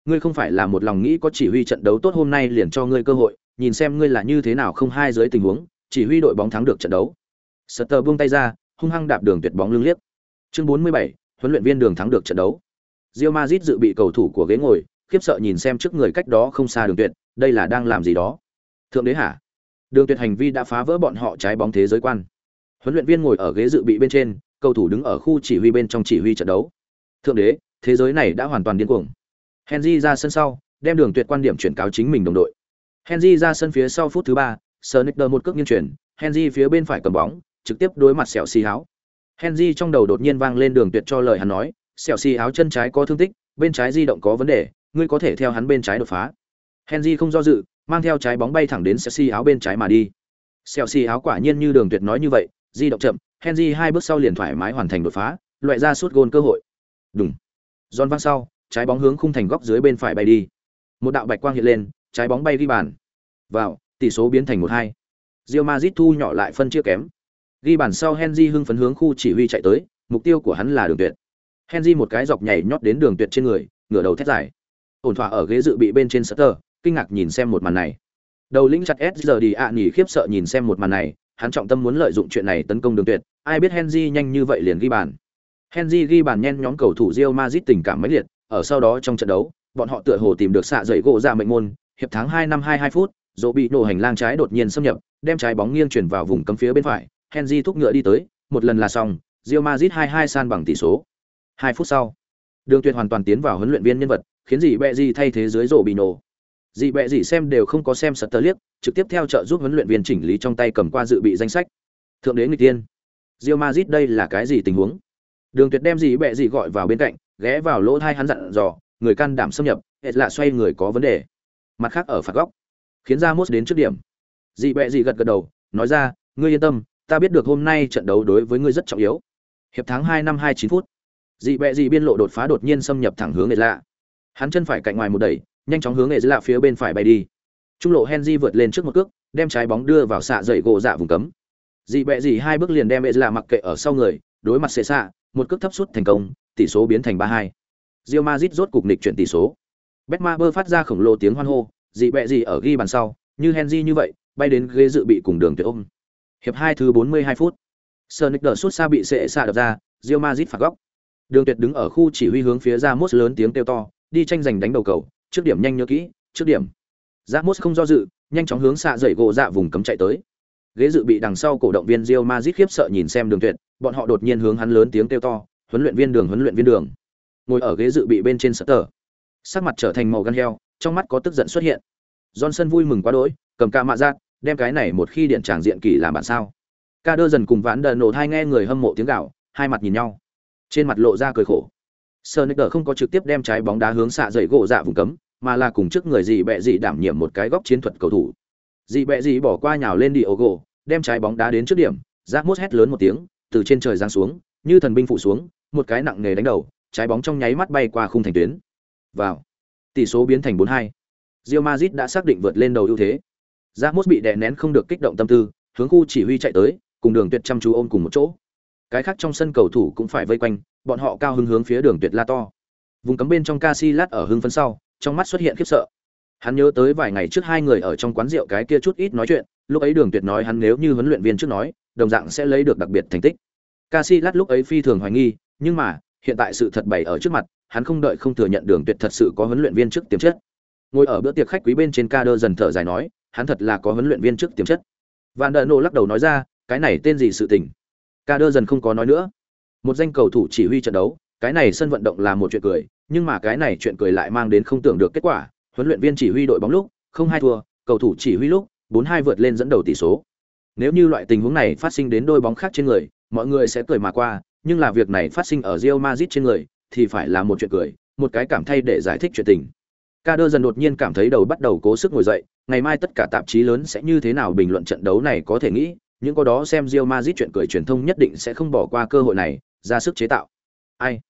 ngươi không phải là một lòng nghĩ có chỉ huy trận đấu tốt hôm nay liền cho ngươi cơ hội nhìn xem ngươi là như thế nào không hai dưới tình huống chỉ huy đội bóng thắng được trận đấu. Sật buông tay ra hung hăng đạp đường tuyệt bóng lưng liếc. Chương 47, huấn luyện viên đường thắng được trận đấu. Real Madrid dự bị cầu thủ của ghế ngồi khiếp sợ nhìn xem trước người cách đó không xa đường tuyệt đây là đang làm gì đó? Thượng đế hả? Đường tuyệt hành vi đã phá vỡ bọn họ trái bóng thế giới quan. Huấn luyện viên ngồi ở ghế dự bị bên trên cầu thủ đứng ở khu chỉ huy bên trong chỉ huy trận đấu. Thượng đế thế giới này đã hoàn toàn điên cuồng henry ra sân sau đem đường tuyệt quan điểm chuyển cáo chính mình đồng đội henry ra sân phía sau phút thứ ba Sonicer một cước nghiêng chuyển henry phía bên phải cầm bóng trực tiếp đối mặt sẹo xì áo henry trong đầu đột nhiên vang lên đường tuyệt cho lời hắn nói sẹo xì áo chân trái có thương tích bên trái di động có vấn đề ngươi có thể theo hắn bên trái đột phá henry không do dự mang theo trái bóng bay thẳng đến sẹo xì áo bên trái mà đi sẹo xì áo quả nhiên như đường tuyệt nói như vậy di động chậm Henry hai bước sau liền thoải mái hoàn thành đột phá, loại ra suốt gôn cơ hội. Đùng. Giòn vang sau, trái bóng hướng khung thành góc dưới bên phải bay đi. Một đạo bạch quang hiện lên, trái bóng bay ghi bàn. Vào, tỷ số biến thành 1-2. Real Madrid thu nhỏ lại phân chia kém. Ghi bàn sau Henry hưng phấn hướng khu chỉ huy chạy tới, mục tiêu của hắn là đường tuyệt. Henry một cái dọc nhảy nhót đến đường tuyệt trên người, ngửa đầu thét dài. Ổn thỏa ở ghế dự bị bên trên Sutter, kinh ngạc nhìn xem một màn này. Đầu lĩnh chặt S giờ đi ạ nhỉ khiếp sợ nhìn xem một màn này, hắn trọng tâm muốn lợi dụng chuyện này tấn công đường tuyệt, ai biết Henry nhanh như vậy liền ghi bàn. Henry ghi bàn nhen nhóm cầu thủ Real Madrid tình cảm mấy liệt, ở sau đó trong trận đấu, bọn họ tựa hồ tìm được xạ dậy gỗ ra mệnh môn, hiệp tháng 2 năm 22 phút, dỗ bị nổ hành lang trái đột nhiên xâm nhập, đem trái bóng nghiêng chuyển vào vùng cấm phía bên phải, Henry thúc ngựa đi tới, một lần là xong, Real Madrid 2-2 san bằng tỷ số. 2 phút sau, Đường Tuyệt hoàn toàn tiến vào huấn luyện viên nhân vật, khiến gì bẹ gì thay thế dưới rổ bị nổ. Dị bẹ gì xem đều không có xem sật tờ liếc, trực tiếp theo trợ giúp huấn luyện viên chỉnh lý trong tay cầm qua dự bị danh sách. Thượng đế người tiên. Real Madrid đây là cái gì tình huống? Đường Tuyệt đem gì bẹ gì gọi vào bên cạnh, ghé vào lỗ thai hắn dặn dò, người can đảm xâm nhập, hết lạ xoay người có vấn đề. Mặt khác ở phạt góc, khiến ra mốt đến trước điểm. Dị bẹ dị gật gật đầu, nói ra, ngươi yên tâm, ta biết được hôm nay trận đấu đối với ngươi rất trọng yếu. Hiệp tháng hai năm 29 phút. dị bẹ dị biên lộ đột phá đột nhiên xâm nhập thẳng hướng nghệ lạ hắn chân phải cạnh ngoài một đẩy nhanh chóng hướng nghệ lạ phía bên phải bay đi trung lộ henry vượt lên trước một cước đem trái bóng đưa vào xạ dậy gỗ dạ vùng cấm dị bẹ dị hai bước liền đem nghệ lạ mặc kệ ở sau người đối mặt xệ xạ một cước thấp sút thành công tỷ số biến thành ba hai. Real Madrid rốt cục nghịch chuyển tỷ số. Betmaber phát ra khổng lồ tiếng hoan hô dị bẹ gì ở ghi bàn sau như henry như vậy bay đến ghế dự bị cùng đường tuyệt ôm. Hiệp hai thứ 42 phút. Sonic đỡ sút xa bị sẽ xạ đập ra Real Madrid phạt góc. Đường Tuyệt đứng ở khu chỉ huy hướng phía ra Ramos lớn tiếng kêu to, đi tranh giành đánh đầu cầu, trước điểm nhanh nhớ kỹ, trước điểm. Ramos không do dự, nhanh chóng hướng xạ dậy gỗ dạ vùng cấm chạy tới. Ghế dự bị đằng sau cổ động viên Real Madrid khiếp sợ nhìn xem Đường Tuyệt, bọn họ đột nhiên hướng hắn lớn tiếng kêu to, huấn luyện viên Đường, huấn luyện viên Đường. Ngồi ở ghế dự bị bên trên tờ, sắc mặt trở thành màu gan heo, trong mắt có tức giận xuất hiện. Johnson vui mừng quá đỗi, cầm ca mạ giác, đem cái này một khi điện tràng diện kỳ làm bản sao. Ca đơ dần cùng ván đờ nổ thai nghe người hâm mộ tiếng gạo, hai mặt nhìn nhau trên mặt lộ ra cười khổ sơ nick không có trực tiếp đem trái bóng đá hướng xạ dậy gỗ dạ vùng cấm mà là cùng trước người gì bẹ gì đảm nhiệm một cái góc chiến thuật cầu thủ dị bẹ gì bỏ qua nhào lên đi ô gỗ đem trái bóng đá đến trước điểm giác mốt hét lớn một tiếng từ trên trời giáng xuống như thần binh phụ xuống một cái nặng nề đánh đầu trái bóng trong nháy mắt bay qua khung thành tuyến. Vào. Tỷ số biến thành 4-2. Real Madrid đã xác định vượt lên đầu ưu thế. Ramos bị đè nén không được kích động tâm tư, hướng khu chỉ huy chạy tới, cùng Đường Tuyệt chăm chú ôm cùng một chỗ. Cái khác trong sân cầu thủ cũng phải vây quanh bọn họ cao hứng hướng phía đường tuyệt la to. Vùng cấm bên trong Casillas ở hưng phấn sau trong mắt xuất hiện khiếp sợ. Hắn nhớ tới vài ngày trước hai người ở trong quán rượu cái kia chút ít nói chuyện lúc ấy đường tuyệt nói hắn nếu như huấn luyện viên trước nói đồng dạng sẽ lấy được đặc biệt thành tích. Casillas lúc ấy phi thường hoài nghi nhưng mà, hiện tại sự thật bày ở trước mặt, hắn không đợi không thừa nhận đường tuyệt thật sự có huấn luyện viên trước tiềm chất. Ngồi ở bữa tiệc khách quý bên trên ca đơ dần thở dài nói, hắn thật là có huấn luyện viên trước tiềm chất. Vạn đợi nổ lắc đầu nói ra, cái này tên gì sự tình? Ca đơ dần không có nói nữa. Một danh cầu thủ chỉ huy trận đấu, cái này sân vận động là một chuyện cười, nhưng mà cái này chuyện cười lại mang đến không tưởng được kết quả. Huấn luyện viên chỉ huy đội bóng lúc, không hai thua, cầu thủ chỉ huy lúc, bốn hai vượt lên dẫn đầu tỷ số. Nếu như loại tình huống này phát sinh đến đôi bóng khác trên người, mọi người sẽ cười mà qua nhưng là việc này phát sinh ở Real Madrid trên người thì phải là một chuyện cười một cái cảm thay để giải thích chuyện tình ca đơ dần đột nhiên cảm thấy đầu bắt đầu cố sức ngồi dậy ngày mai tất cả tạp chí lớn sẽ như thế nào bình luận trận đấu này có thể nghĩ những có đó xem Real Madrid chuyện cười truyền thông nhất định sẽ không bỏ qua cơ hội này, ra sức chế tạo. Ai?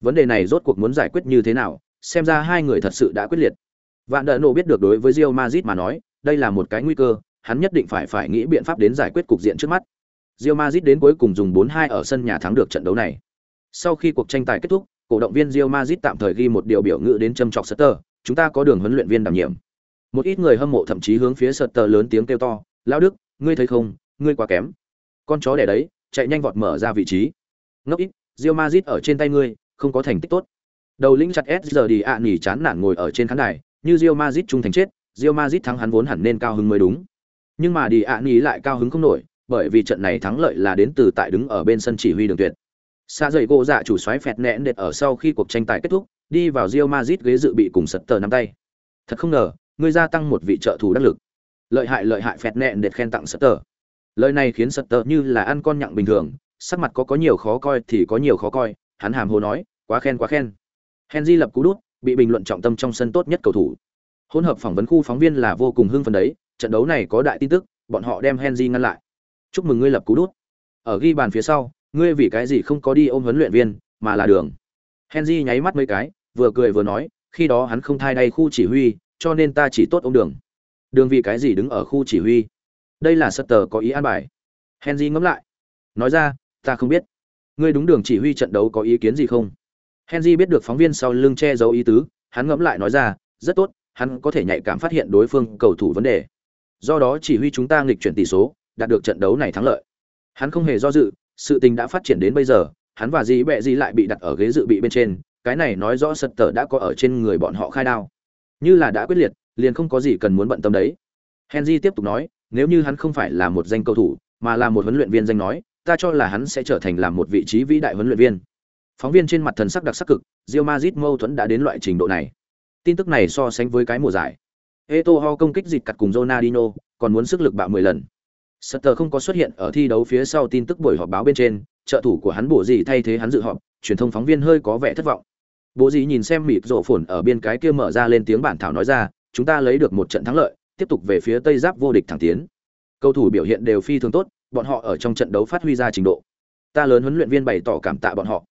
Vấn đề này rốt cuộc muốn giải quyết như thế nào, xem ra hai người thật sự đã quyết liệt. Vạn Đận Nộ biết được đối với Real Madrid mà nói, đây là một cái nguy cơ, hắn nhất định phải phải nghĩ biện pháp đến giải quyết cục diện trước mắt. Real Madrid đến cuối cùng dùng 4-2 ở sân nhà thắng được trận đấu này. Sau khi cuộc tranh tài kết thúc, cổ động viên Real Madrid tạm thời ghi một điều biểu ngữ đến châm chọc Sutter, chúng ta có đường huấn luyện viên đảm nhiệm. Một ít người hâm mộ thậm chí hướng phía Sutter lớn tiếng kêu to, "Lão Đức, ngươi thấy không, ngươi quá kém con chó đẻ đấy chạy nhanh vọt mở ra vị trí ngốc ít Real Madrid ở trên tay ngươi không có thành tích tốt đầu lĩnh chặt s giờ đi ạ nỉ chán nản ngồi ở trên khán đài như Real Madrid trung thành chết Real Madrid thắng hắn vốn hẳn nên cao hứng mới đúng nhưng mà đi ạ nỉ lại cao hứng không nổi bởi vì trận này thắng lợi là đến từ tại đứng ở bên sân chỉ huy đường tuyệt. Xa dậy gỗ dạ chủ xoáy phẹt nẹn đệt ở sau khi cuộc tranh tài kết thúc, đi vào Real Madrid ghế dự bị cùng sật tờ nắm tay. Thật không ngờ người gia tăng một vị trợ thủ đắc lực. Lợi hại lợi hại phẹt nẹn đệt khen tặng sật tờ. Lời này khiến sật tờ như là ăn con nhặng bình thường, sắc mặt có có nhiều khó coi thì có nhiều khó coi, hắn hàm hồ nói, quá khen quá khen. Henry lập cú đút, bị bình luận trọng tâm trong sân tốt nhất cầu thủ. Hỗn hợp phỏng vấn khu phóng viên là vô cùng hưng phấn đấy, trận đấu này có đại tin tức, bọn họ đem henry ngăn lại chúc mừng ngươi lập cú đút ở ghi bàn phía sau ngươi vì cái gì không có đi ôm huấn luyện viên mà là đường henry nháy mắt mấy cái vừa cười vừa nói khi đó hắn không thay đay khu chỉ huy cho nên ta chỉ tốt ôm đường đường vì cái gì đứng ở khu chỉ huy đây là Sutter có ý an bài. Henry ngẫm lại, nói ra, ta không biết. Ngươi đúng đường chỉ huy trận đấu có ý kiến gì không? Henry biết được phóng viên sau lưng che giấu ý tứ, hắn ngẫm lại nói ra, rất tốt, hắn có thể nhạy cảm phát hiện đối phương cầu thủ vấn đề. Do đó chỉ huy chúng ta nghịch chuyển tỷ số, đạt được trận đấu này thắng lợi. Hắn không hề do dự, sự tình đã phát triển đến bây giờ, hắn và Dĩ Bệ Dĩ lại bị đặt ở ghế dự bị bên trên, cái này nói rõ Sutter đã có ở trên người bọn họ khai đao. Như là đã quyết liệt, liền không có gì cần muốn bận tâm đấy. Henry tiếp tục nói, nếu như hắn không phải là một danh cầu thủ, mà là một huấn luyện viên danh nói, ta cho là hắn sẽ trở thành làm một vị trí vĩ đại huấn luyện viên. Phóng viên trên mặt thần sắc đặc sắc cực, Real Madrid mâu thuẫn đã đến loại trình độ này. Tin tức này so sánh với cái mùa giải. Eto'o công kích dịch cặt cùng Ronaldinho, còn muốn sức lực bạo 10 lần. Sutter không có xuất hiện ở thi đấu phía sau tin tức buổi họp báo bên trên, trợ thủ của hắn bộ gì thay thế hắn dự họp, truyền thông phóng viên hơi có vẻ thất vọng. Bố gì nhìn xem mịt rộ phồn ở bên cái kia mở ra lên tiếng bản thảo nói ra, chúng ta lấy được một trận thắng lợi, tiếp tục về phía Tây Giáp vô địch thẳng tiến. Cầu thủ biểu hiện đều phi thường tốt, bọn họ ở trong trận đấu phát huy ra trình độ. Ta lớn huấn luyện viên bày tỏ cảm tạ bọn họ.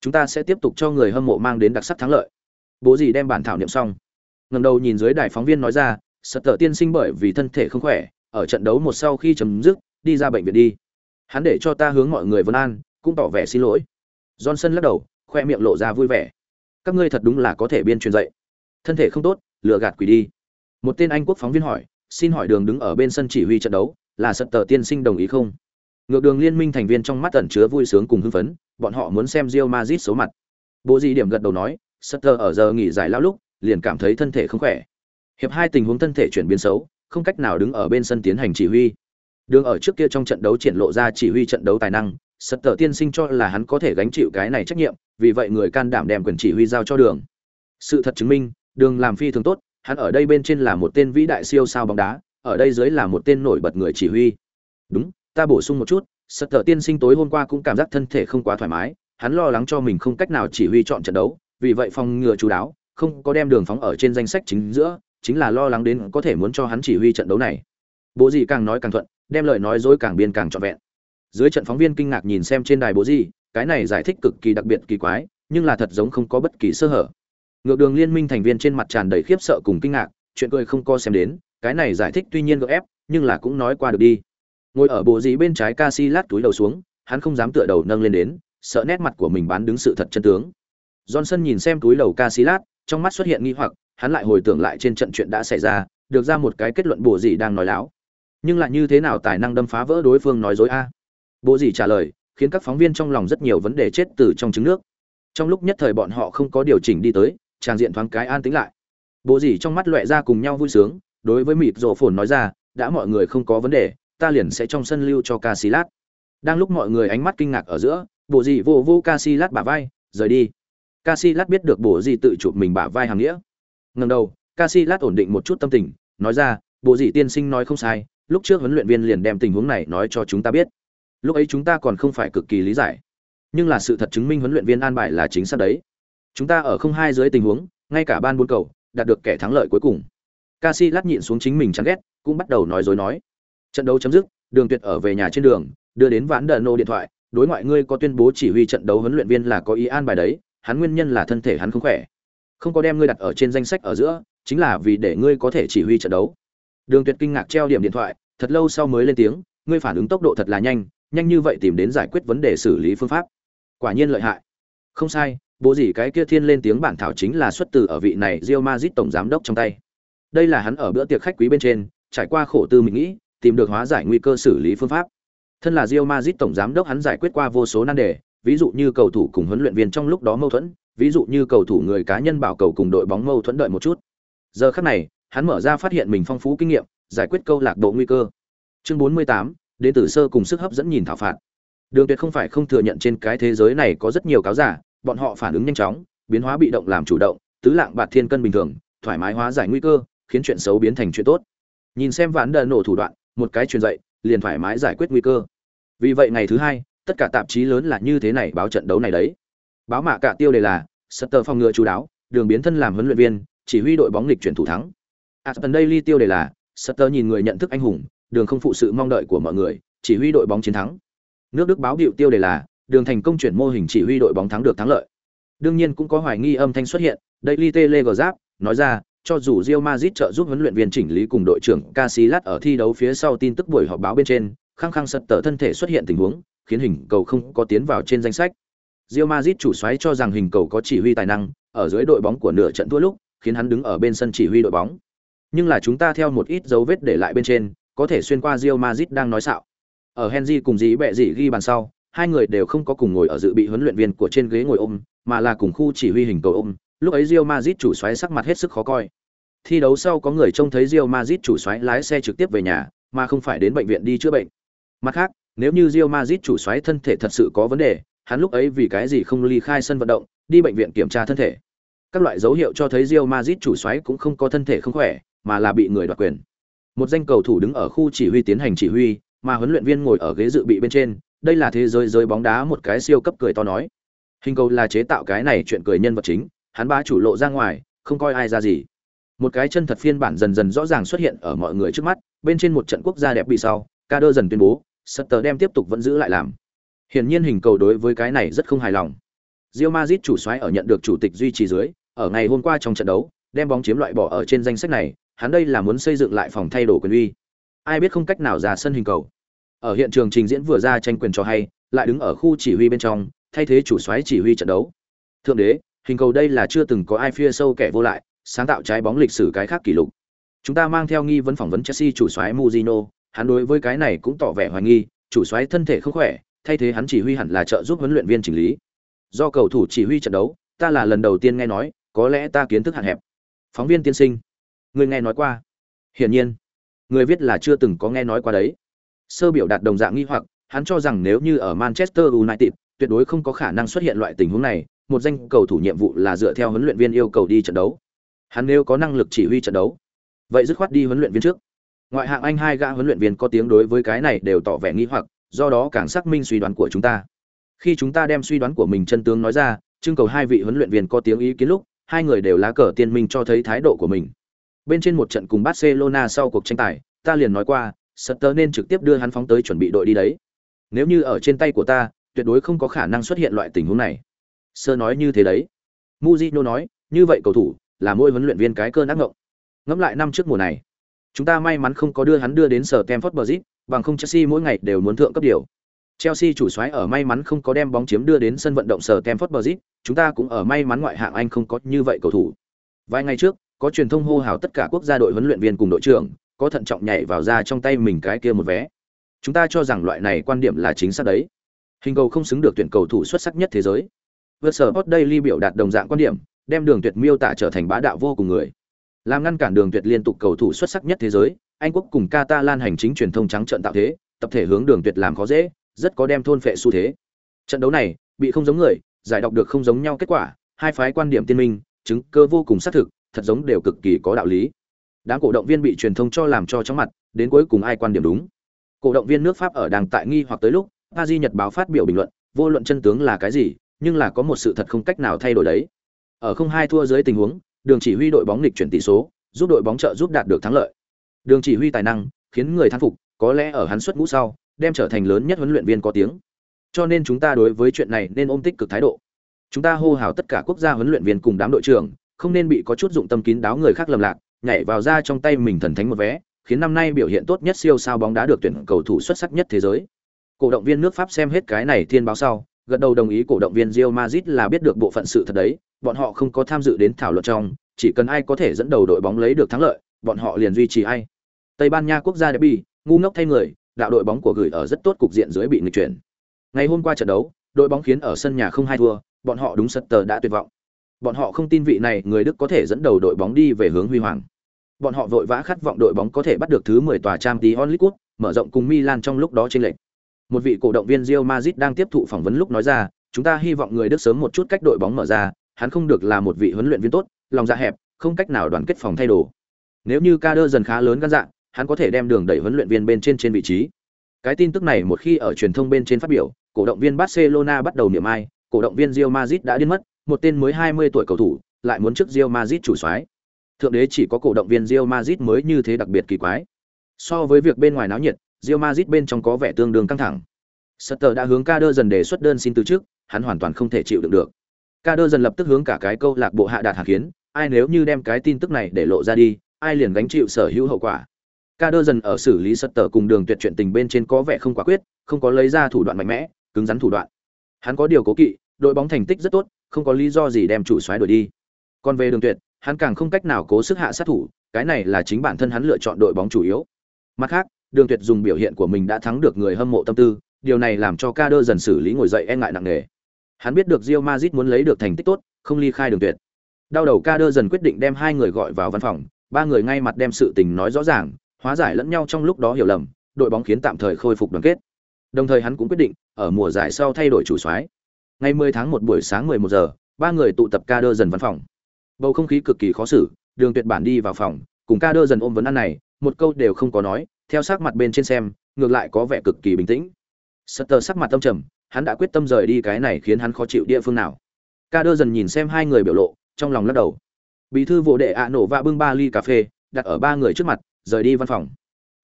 chúng ta sẽ tiếp tục cho người hâm mộ mang đến đặc sắc thắng lợi bố gì đem bản thảo niệm xong ngẩng đầu nhìn dưới đài phóng viên nói ra Sutter tiên sinh bởi vì thân thể không khỏe ở trận đấu một sau khi chấm dứt, đi ra bệnh viện đi. Hắn để cho ta hướng mọi người vân an, cũng tỏ vẻ xin lỗi. Johnson lắc đầu, khoe miệng lộ ra vui vẻ. Các ngươi thật đúng là có thể biên truyền dạy thân thể không tốt, lừa gạt quỷ đi. Một tên anh quốc phóng viên hỏi, xin hỏi đường đứng ở bên sân chỉ huy trận đấu, là sật tờ tiên sinh đồng ý không? Ngược đường liên minh thành viên trong mắt ẩn chứa vui sướng cùng hưng phấn, bọn họ muốn xem Real Madrid số mặt. Bố gì điểm gật đầu nói, sật tờ ở giờ nghỉ giải lao lúc, liền cảm thấy thân thể không khỏe. Hiệp hai tình huống thân thể chuyển biến xấu không cách nào đứng ở bên sân tiến hành chỉ huy. Đường ở trước kia trong trận đấu triển lộ ra chỉ huy trận đấu tài năng, sật tờ tiên sinh cho là hắn có thể gánh chịu cái này trách nhiệm, vì vậy người can đảm đem quyền chỉ huy giao cho đường. Sự thật chứng minh, đường làm phi thường tốt, hắn ở đây bên trên là một tên vĩ đại siêu sao bóng đá, ở đây dưới là một tên nổi bật người chỉ huy. Đúng, ta bổ sung một chút, sật tờ tiên sinh tối hôm qua cũng cảm giác thân thể không quá thoải mái, hắn lo lắng cho mình không cách nào chỉ huy chọn trận đấu, vì vậy phòng ngừa chú đáo, không có đem đường phóng ở trên danh sách chính giữa chính là lo lắng đến có thể muốn cho hắn chỉ huy trận đấu này. Bố gì càng nói càng thuận, đem lời nói dối càng biên càng trọn vẹn. Dưới trận phóng viên kinh ngạc nhìn xem trên đài bố gì cái này giải thích cực kỳ đặc biệt kỳ quái, nhưng là thật giống không có bất kỳ sơ hở. Ngược đường liên minh thành viên trên mặt tràn đầy khiếp sợ cùng kinh ngạc, chuyện cười không co xem đến, cái này giải thích tuy nhiên gợ ép, nhưng là cũng nói qua được đi. Ngồi ở bộ dĩ bên trái ca si lát túi đầu xuống, hắn không dám tựa đầu nâng lên đến, sợ nét mặt của mình bán đứng sự thật chân tướng. Johnson nhìn xem túi đầu ca si lát, trong mắt xuất hiện nghi hoặc hắn lại hồi tưởng lại trên trận chuyện đã xảy ra được ra một cái kết luận bộ gì đang nói láo nhưng lại như thế nào tài năng đâm phá vỡ đối phương nói dối a bộ gì trả lời khiến các phóng viên trong lòng rất nhiều vấn đề chết từ trong trứng nước trong lúc nhất thời bọn họ không có điều chỉnh đi tới tràng diện thoáng cái an tĩnh lại bộ gì trong mắt loẹ ra cùng nhau vui sướng đối với mịt rổ phồn nói ra đã mọi người không có vấn đề ta liền sẽ trong sân lưu cho Casillas. Đang lúc mọi người ánh mắt kinh ngạc ở giữa, bộ gì vô vô Casillas bả vai, rời đi. Casillas biết được bộ gì tự chụp mình bả vai hàng nghĩa. Ngẩng đầu, Casillas ổn định một chút tâm tình, nói ra, bộ gì tiên sinh nói không sai, lúc trước huấn luyện viên liền đem tình huống này nói cho chúng ta biết. Lúc ấy chúng ta còn không phải cực kỳ lý giải, nhưng là sự thật chứng minh huấn luyện viên an bài là chính xác đấy. Chúng ta ở không hai dưới tình huống, ngay cả ban bốn cầu, đạt được kẻ thắng lợi cuối cùng. Casillas nhịn xuống chính mình chán ghét, cũng bắt đầu nói dối nói trận đấu chấm dứt đường tuyệt ở về nhà trên đường đưa đến vãn đờ nô điện thoại đối ngoại ngươi có tuyên bố chỉ huy trận đấu huấn luyện viên là có ý an bài đấy hắn nguyên nhân là thân thể hắn không khỏe không có đem ngươi đặt ở trên danh sách ở giữa chính là vì để ngươi có thể chỉ huy trận đấu. Đường tuyệt kinh ngạc treo điểm điện thoại thật lâu sau mới lên tiếng ngươi phản ứng tốc độ thật là nhanh nhanh như vậy tìm đến giải quyết vấn đề xử lý phương pháp. Quả nhiên lợi hại. Không sai bố gì cái kia thiên lên tiếng bản thảo chính là xuất từ ở vị này rio mazit tổng giám đốc trong tay. Đây là hắn ở bữa tiệc khách quý bên trên trải qua khổ tư mình nghĩ tìm được hóa giải nguy cơ xử lý phương pháp. Thân là rio mazit tổng giám đốc hắn giải quyết qua vô số nan đề, ví dụ như cầu thủ cùng huấn luyện viên trong lúc đó mâu thuẫn, ví dụ như cầu thủ người cá nhân bảo cầu cùng đội bóng mâu thuẫn đợi một chút. Giờ khắc này, hắn mở ra phát hiện mình phong phú kinh nghiệm, giải quyết câu lạc bộ nguy cơ. Chương 48, đến từ sơ cùng sức hấp dẫn nhìn thảo phạt. Đường Tuyệt không phải không thừa nhận trên cái thế giới này có rất nhiều cáo giả, bọn họ phản ứng nhanh chóng, biến hóa bị động làm chủ động, tứ lạng bạt thiên cân bình thường, thoải mái hóa giải nguy cơ, khiến chuyện xấu biến thành chuyện tốt. Nhìn xem ván đờ nổ thủ đoạn, một cái truyền dạy liền thoải mái giải quyết nguy cơ vì vậy ngày thứ hai tất cả tạp chí lớn là như thế này báo trận đấu này đấy. Báo mạ cả tiêu đề là Sutter phòng ngừa chú đáo đường biến thân làm huấn luyện viên chỉ huy đội bóng lịch chuyển thủ thắng. Aston Daily tiêu đề là Sutter nhìn người nhận thức anh hùng đường không phụ sự mong đợi của mọi người chỉ huy đội bóng chiến thắng. Nước Đức báo điệu tiêu đề là đường thành công chuyển mô hình chỉ huy đội bóng thắng được thắng lợi. Đương nhiên cũng có hoài nghi âm thanh xuất hiện Daily Telegraph nói ra cho dù Real Madrid trợ giúp huấn luyện viên chỉnh lý cùng đội trưởng Casillas ở thi đấu phía sau tin tức buổi họp báo bên trên, khăng khăng sật tờ thân thể xuất hiện tình huống, khiến hình cầu không có tiến vào trên danh sách. Real Madrid chủ soái cho rằng hình cầu có chỉ huy tài năng, ở dưới đội bóng của nửa trận thua lúc, khiến hắn đứng ở bên sân chỉ huy đội bóng. Nhưng là chúng ta theo một ít dấu vết để lại bên trên, có thể xuyên qua Real Madrid đang nói xạo. Ở Henry cùng dí bẹ dĩ ghi bàn sau, hai người đều không có cùng ngồi ở dự bị huấn luyện viên của trên ghế ngồi ôm, mà là cùng khu chỉ huy hình cầu ôm, lúc ấy Real Madrid chủ soái sắc mặt hết sức khó coi. Thi đấu sau có người trông thấy Real Madrid chủ soái lái xe trực tiếp về nhà, mà không phải đến bệnh viện đi chữa bệnh. Mặt khác, nếu như Real Madrid chủ soái thân thể thật sự có vấn đề, hắn lúc ấy vì cái gì không ly khai sân vận động, đi bệnh viện kiểm tra thân thể. Các loại dấu hiệu cho thấy Real Madrid chủ soái cũng không có thân thể không khỏe, mà là bị người đoạt quyền. Một danh cầu thủ đứng ở khu chỉ huy tiến hành chỉ huy, mà huấn luyện viên ngồi ở ghế dự bị bên trên, đây là thế giới giới bóng đá một cái siêu cấp cười to nói. Hình cầu là chế tạo cái này chuyện cười nhân vật chính, hắn ba chủ lộ ra ngoài, không coi ai ra gì. Một cái chân thật phiên bản dần dần rõ ràng xuất hiện ở mọi người trước mắt, bên trên một trận quốc gia đẹp bị sau, Kader dần tuyên bố, Sutter đem tiếp tục vẫn giữ lại làm. Hiển nhiên hình cầu đối với cái này rất không hài lòng. Real Madrid chủ soái ở nhận được chủ tịch duy trì dưới, ở ngày hôm qua trong trận đấu, đem bóng chiếm loại bỏ ở trên danh sách này, hắn đây là muốn xây dựng lại phòng thay đổi quyền uy. Ai biết không cách nào ra sân hình cầu. Ở hiện trường trình diễn vừa ra tranh quyền cho hay, lại đứng ở khu chỉ huy bên trong, thay thế chủ soái chỉ huy trận đấu. Thượng đế, hình cầu đây là chưa từng có ai phía sâu kẻ vô lại, sáng tạo trái bóng lịch sử cái khác kỷ lục. Chúng ta mang theo nghi vấn phỏng vấn Chelsea chủ soái Mourinho, hắn đối với cái này cũng tỏ vẻ hoài nghi, chủ soái thân thể không khỏe, thay thế hắn chỉ huy hẳn là trợ giúp huấn luyện viên chỉnh lý. Do cầu thủ chỉ huy trận đấu, ta là lần đầu tiên nghe nói, có lẽ ta kiến thức hạn hẹp. Phóng viên tiên sinh, người nghe nói qua? Hiển nhiên, người viết là chưa từng có nghe nói qua đấy. Sơ biểu đạt đồng dạng nghi hoặc, hắn cho rằng nếu như ở Manchester United, tuyệt đối không có khả năng xuất hiện loại tình huống này, một danh cầu thủ nhiệm vụ là dựa theo huấn luyện viên yêu cầu đi trận đấu. Hắn nếu có năng lực chỉ huy trận đấu, vậy dứt khoát đi huấn luyện viên trước. Ngoại hạng Anh hai gã huấn luyện viên có tiếng đối với cái này đều tỏ vẻ nghi hoặc, do đó càng xác minh suy đoán của chúng ta. Khi chúng ta đem suy đoán của mình chân tướng nói ra, trưng cầu hai vị huấn luyện viên có tiếng ý kiến lúc, hai người đều lá cờ tiên minh cho thấy thái độ của mình. Bên trên một trận cùng Barcelona sau cuộc tranh tài, ta liền nói qua, Sutter nên trực tiếp đưa hắn phóng tới chuẩn bị đội đi đấy. Nếu như ở trên tay của ta, tuyệt đối không có khả năng xuất hiện loại tình huống này. Sơ nói như thế đấy. Mujino nói, như vậy cầu thủ là mỗi huấn luyện viên cái cơn ác ngộng. Ngẫm lại năm trước mùa này, chúng ta may mắn không có đưa hắn đưa đến sở Stamford Bridge, bằng không Chelsea mỗi ngày đều muốn thượng cấp điều. Chelsea chủ soái ở may mắn không có đem bóng chiếm đưa đến sân vận động sở Stamford Bridge, chúng ta cũng ở may mắn ngoại hạng Anh không có như vậy cầu thủ. Vài ngày trước, có truyền thông hô hào tất cả quốc gia đội huấn luyện viên cùng đội trưởng, có thận trọng nhảy vào ra trong tay mình cái kia một vé. Chúng ta cho rằng loại này quan điểm là chính xác đấy. Hình cầu không xứng được tuyển cầu thủ xuất sắc nhất thế giới. Vượt sở Sport Daily biểu đạt đồng dạng quan điểm, đem Đường Tuyệt miêu tả trở thành bá đạo vô cùng người. Làm ngăn cản Đường Tuyệt liên tục cầu thủ xuất sắc nhất thế giới, Anh quốc cùng Catalan hành chính truyền thông trắng trợn tạo thế, tập thể hướng Đường Tuyệt làm khó dễ, rất có đem thôn phệ xu thế. Trận đấu này, bị không giống người, giải đọc được không giống nhau kết quả, hai phái quan điểm tiên minh, chứng cơ vô cùng xác thực, thật giống đều cực kỳ có đạo lý. Đám cổ động viên bị truyền thông cho làm cho chóng mặt, đến cuối cùng ai quan điểm đúng. Cổ động viên nước Pháp ở đàng tại nghi hoặc tới lúc, Paris Nhật báo phát biểu bình luận, vô luận chân tướng là cái gì, nhưng là có một sự thật không cách nào thay đổi đấy. Ở không hai thua dưới tình huống, Đường chỉ huy đội bóng lịch chuyển tỷ số, giúp đội bóng trợ giúp đạt được thắng lợi. Đường chỉ huy tài năng, khiến người thán phục, có lẽ ở hắn xuất ngũ sau, đem trở thành lớn nhất huấn luyện viên có tiếng. Cho nên chúng ta đối với chuyện này nên ôm tích cực thái độ. Chúng ta hô hào tất cả quốc gia huấn luyện viên cùng đám đội trưởng, không nên bị có chút dụng tâm kín đáo người khác lầm lạc, nhảy vào ra trong tay mình thần thánh một vé, khiến năm nay biểu hiện tốt nhất siêu sao bóng đá được tuyển cầu thủ xuất sắc nhất thế giới. Cổ động viên nước Pháp xem hết cái này thiên báo sau, gật đầu đồng ý cổ động viên Real Madrid là biết được bộ phận sự thật đấy, bọn họ không có tham dự đến thảo luận trong, chỉ cần ai có thể dẫn đầu đội bóng lấy được thắng lợi, bọn họ liền duy trì ai. Tây Ban Nha quốc gia derby, ngu ngốc thay người, đạo đội bóng của gửi ở rất tốt cục diện dưới bị nghịch chuyển. Ngày hôm qua trận đấu, đội bóng khiến ở sân nhà không hai thua, bọn họ đúng sật tờ đã tuyệt vọng. Bọn họ không tin vị này người Đức có thể dẫn đầu đội bóng đi về hướng huy hoàng. Bọn họ vội vã khát vọng đội bóng có thể bắt được thứ 10 tòa Champions League, mở rộng cùng Milan trong lúc đó chênh lệch. Một vị cổ động viên Real Madrid đang tiếp thụ phỏng vấn lúc nói ra, chúng ta hy vọng người Đức sớm một chút cách đội bóng mở ra, hắn không được là một vị huấn luyện viên tốt, lòng dạ hẹp, không cách nào đoàn kết phòng thay đồ. Nếu như Kader dần khá lớn gan dạ, hắn có thể đem đường đẩy huấn luyện viên bên trên trên vị trí. Cái tin tức này một khi ở truyền thông bên trên phát biểu, cổ động viên Barcelona bắt đầu niệm ai, cổ động viên Real Madrid đã điên mất, một tên mới 20 tuổi cầu thủ, lại muốn trước Real Madrid chủ soái. Thượng đế chỉ có cổ động viên Real Madrid mới như thế đặc biệt kỳ quái. So với việc bên ngoài náo nhiệt, Real Madrid bên trong có vẻ tương đương căng thẳng. Sutter đã hướng Kader dần đề xuất đơn xin từ trước, hắn hoàn toàn không thể chịu đựng được. Kader dần lập tức hướng cả cái câu lạc bộ hạ đạt hạ kiến, ai nếu như đem cái tin tức này để lộ ra đi, ai liền gánh chịu sở hữu hậu quả. Kader dần ở xử lý Sutter cùng đường tuyệt chuyện tình bên trên có vẻ không quả quyết, không có lấy ra thủ đoạn mạnh mẽ, cứng rắn thủ đoạn. Hắn có điều cố kỵ, đội bóng thành tích rất tốt, không có lý do gì đem chủ soái đuổi đi. Còn về đường tuyệt, hắn càng không cách nào cố sức hạ sát thủ, cái này là chính bản thân hắn lựa chọn đội bóng chủ yếu. Mặt khác, Đường Tuyệt dùng biểu hiện của mình đã thắng được người hâm mộ tâm tư, điều này làm cho Kader dần xử lý ngồi dậy e ngại nặng nề. Hắn biết được Real Madrid muốn lấy được thành tích tốt, không ly khai Đường Tuyệt. Đau đầu Kader dần quyết định đem hai người gọi vào văn phòng, ba người ngay mặt đem sự tình nói rõ ràng, hóa giải lẫn nhau trong lúc đó hiểu lầm, đội bóng khiến tạm thời khôi phục đoàn kết. Đồng thời hắn cũng quyết định, ở mùa giải sau thay đổi chủ soái. Ngày 10 tháng 1 buổi sáng 11 giờ, ba người tụ tập Kader dần văn phòng. Bầu không khí cực kỳ khó xử, Đường Tuyệt bản đi vào phòng, cùng Kader dần ôm vấn ăn này, một câu đều không có nói, theo sắc mặt bên trên xem, ngược lại có vẻ cực kỳ bình tĩnh. Sutter sắc mặt tâm trầm, hắn đã quyết tâm rời đi cái này khiến hắn khó chịu địa phương nào. Kader dần nhìn xem hai người biểu lộ, trong lòng lắc đầu. Bí thư vụ đệ ạ nổ và bưng ba ly cà phê, đặt ở ba người trước mặt, rời đi văn phòng.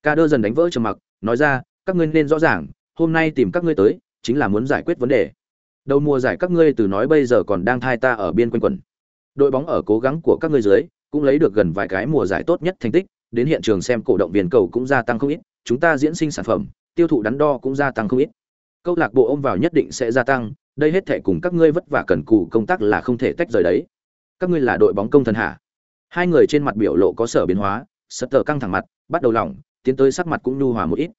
Kader dần đánh vỡ trầm mặc, nói ra, các ngươi nên rõ ràng, hôm nay tìm các ngươi tới, chính là muốn giải quyết vấn đề. Đầu mùa giải các ngươi từ nói bây giờ còn đang thai ta ở biên quanh quẩn. Đội bóng ở cố gắng của các ngươi dưới, cũng lấy được gần vài cái mùa giải tốt nhất thành tích, đến hiện trường xem cổ động viên cầu cũng gia tăng không ít, chúng ta diễn sinh sản phẩm, tiêu thụ đắn đo cũng gia tăng không ít. Câu lạc bộ ôm vào nhất định sẽ gia tăng, đây hết thể cùng các ngươi vất vả cần cù công tác là không thể tách rời đấy. Các ngươi là đội bóng công thần hả? Hai người trên mặt biểu lộ có sở biến hóa, Sutter căng thẳng mặt, bắt đầu lỏng, tiến tới sắc mặt cũng nhu hòa một ít.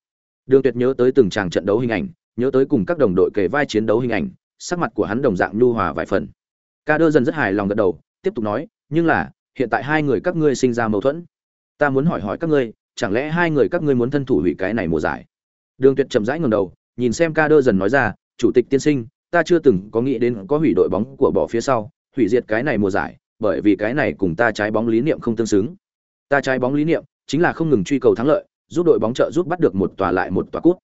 Đường Tuyệt nhớ tới từng tràng trận đấu hình ảnh, nhớ tới cùng các đồng đội kề vai chiến đấu hình ảnh, sắc mặt của hắn đồng dạng nhu hòa vài phần. Ca đơ dần rất hài lòng gật đầu, tiếp tục nói, nhưng là, hiện tại hai người các ngươi sinh ra mâu thuẫn. Ta muốn hỏi hỏi các ngươi, chẳng lẽ hai người các ngươi muốn thân thủ hủy cái này mùa giải? Đường Tuyệt chậm rãi ngẩng đầu, nhìn xem Ca đơ dần nói ra, chủ tịch tiên sinh, ta chưa từng có nghĩ đến có hủy đội bóng của bỏ phía sau, hủy diệt cái này mùa giải, bởi vì cái này cùng ta trái bóng lý niệm không tương xứng. Ta trái bóng lý niệm chính là không ngừng truy cầu thắng lợi, giúp đội bóng trợ giúp bắt được một tòa lại một tòa cút.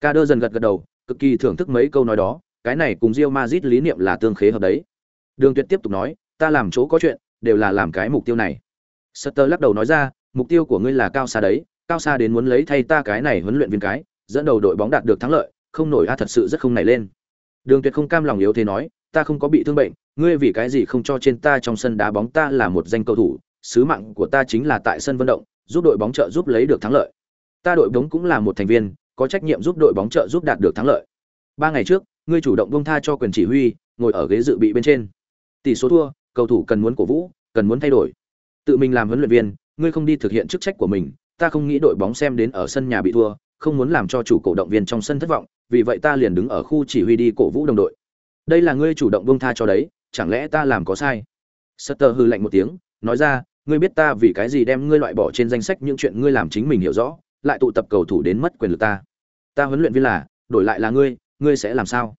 Ca đơ dần gật gật đầu, cực kỳ thưởng thức mấy câu nói đó, cái này cùng rio mazit lý niệm là tương khế hợp đấy. Đường Tuyệt tiếp tục nói, ta làm chỗ có chuyện, đều là làm cái mục tiêu này. Sutter lắc đầu nói ra, mục tiêu của ngươi là cao xa đấy, cao xa đến muốn lấy thay ta cái này huấn luyện viên cái, dẫn đầu đội bóng đạt được thắng lợi, không nổi a thật sự rất không nảy lên. Đường Tuyệt không cam lòng yếu thế nói, ta không có bị thương bệnh, ngươi vì cái gì không cho trên ta trong sân đá bóng ta là một danh cầu thủ, sứ mạng của ta chính là tại sân vận động, giúp đội bóng trợ giúp lấy được thắng lợi. Ta đội bóng cũng là một thành viên, có trách nhiệm giúp đội bóng trợ giúp đạt được thắng lợi. Ba ngày trước, ngươi chủ động buông tha cho quyền chỉ huy, ngồi ở ghế dự bị bên trên. Tỷ số thua, cầu thủ cần muốn cổ vũ, cần muốn thay đổi. Tự mình làm huấn luyện viên, ngươi không đi thực hiện chức trách của mình, ta không nghĩ đội bóng xem đến ở sân nhà bị thua, không muốn làm cho chủ cổ động viên trong sân thất vọng, vì vậy ta liền đứng ở khu chỉ huy đi cổ vũ đồng đội. Đây là ngươi chủ động buông tha cho đấy, chẳng lẽ ta làm có sai? Sutter hừ lạnh một tiếng, nói ra, ngươi biết ta vì cái gì đem ngươi loại bỏ trên danh sách những chuyện ngươi làm chính mình hiểu rõ, lại tụ tập cầu thủ đến mất quyền lực ta. Ta huấn luyện viên là, đổi lại là ngươi, ngươi sẽ làm sao?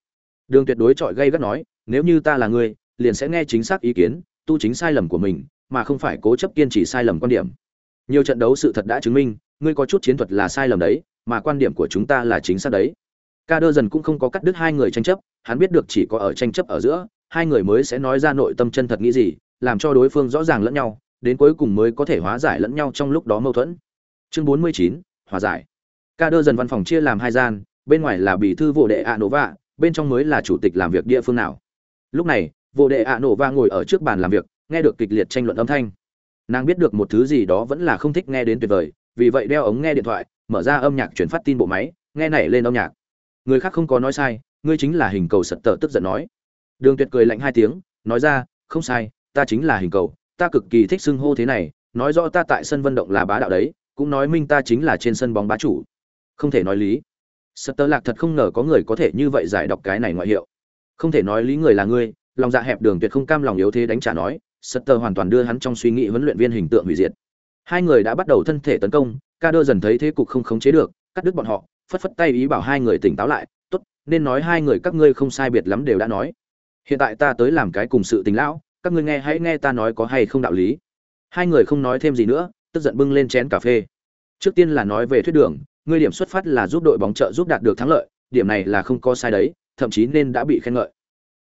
Đường Tuyệt đối chọi gây gắt nói, nếu như ta là ngươi, liền sẽ nghe chính xác ý kiến, tu chính sai lầm của mình, mà không phải cố chấp kiên trì sai lầm quan điểm. Nhiều trận đấu sự thật đã chứng minh, ngươi có chút chiến thuật là sai lầm đấy, mà quan điểm của chúng ta là chính xác đấy. Ca đơ dần cũng không có cắt đứt hai người tranh chấp, hắn biết được chỉ có ở tranh chấp ở giữa, hai người mới sẽ nói ra nội tâm chân thật nghĩ gì, làm cho đối phương rõ ràng lẫn nhau, đến cuối cùng mới có thể hóa giải lẫn nhau trong lúc đó mâu thuẫn. Chương 49, hòa giải. Ca đơ dần văn phòng chia làm hai gian, bên ngoài là bí thư vụ đệ ạ nổ vạ, bên trong mới là chủ tịch làm việc địa phương nào. Lúc này, vụ đệ ạ nổ vạ ngồi ở trước bàn làm việc, nghe được kịch liệt tranh luận âm thanh. Nàng biết được một thứ gì đó vẫn là không thích nghe đến tuyệt vời, vì vậy đeo ống nghe điện thoại, mở ra âm nhạc chuyển phát tin bộ máy, nghe nảy lên âm nhạc. Người khác không có nói sai, ngươi chính là hình cầu sật tờ tức giận nói. Đường Tuyệt cười lạnh hai tiếng, nói ra, không sai, ta chính là hình cầu, ta cực kỳ thích xưng hô thế này, nói rõ ta tại sân vận động là bá đạo đấy, cũng nói minh ta chính là trên sân bóng bá chủ. Không thể nói lý. sật tờ Lạc thật không ngờ có người có thể như vậy giải đọc cái này ngoại hiệu. Không thể nói lý người là ngươi, lòng dạ hẹp đường tuyệt không cam lòng yếu thế đánh trả nói, Sutter hoàn toàn đưa hắn trong suy nghĩ huấn luyện viên hình tượng hủy diệt. Hai người đã bắt đầu thân thể tấn công, Kader dần thấy thế cục không khống chế được, cắt đứt bọn họ, phất phất tay ý bảo hai người tỉnh táo lại, "Tốt, nên nói hai người các ngươi không sai biệt lắm đều đã nói. Hiện tại ta tới làm cái cùng sự tình lão, các ngươi nghe hãy nghe ta nói có hay không đạo lý." Hai người không nói thêm gì nữa, tức giận bưng lên chén cà phê. Trước tiên là nói về thuyết đường, ngươi điểm xuất phát là giúp đội bóng trợ giúp đạt được thắng lợi, điểm này là không có sai đấy, thậm chí nên đã bị khen ngợi.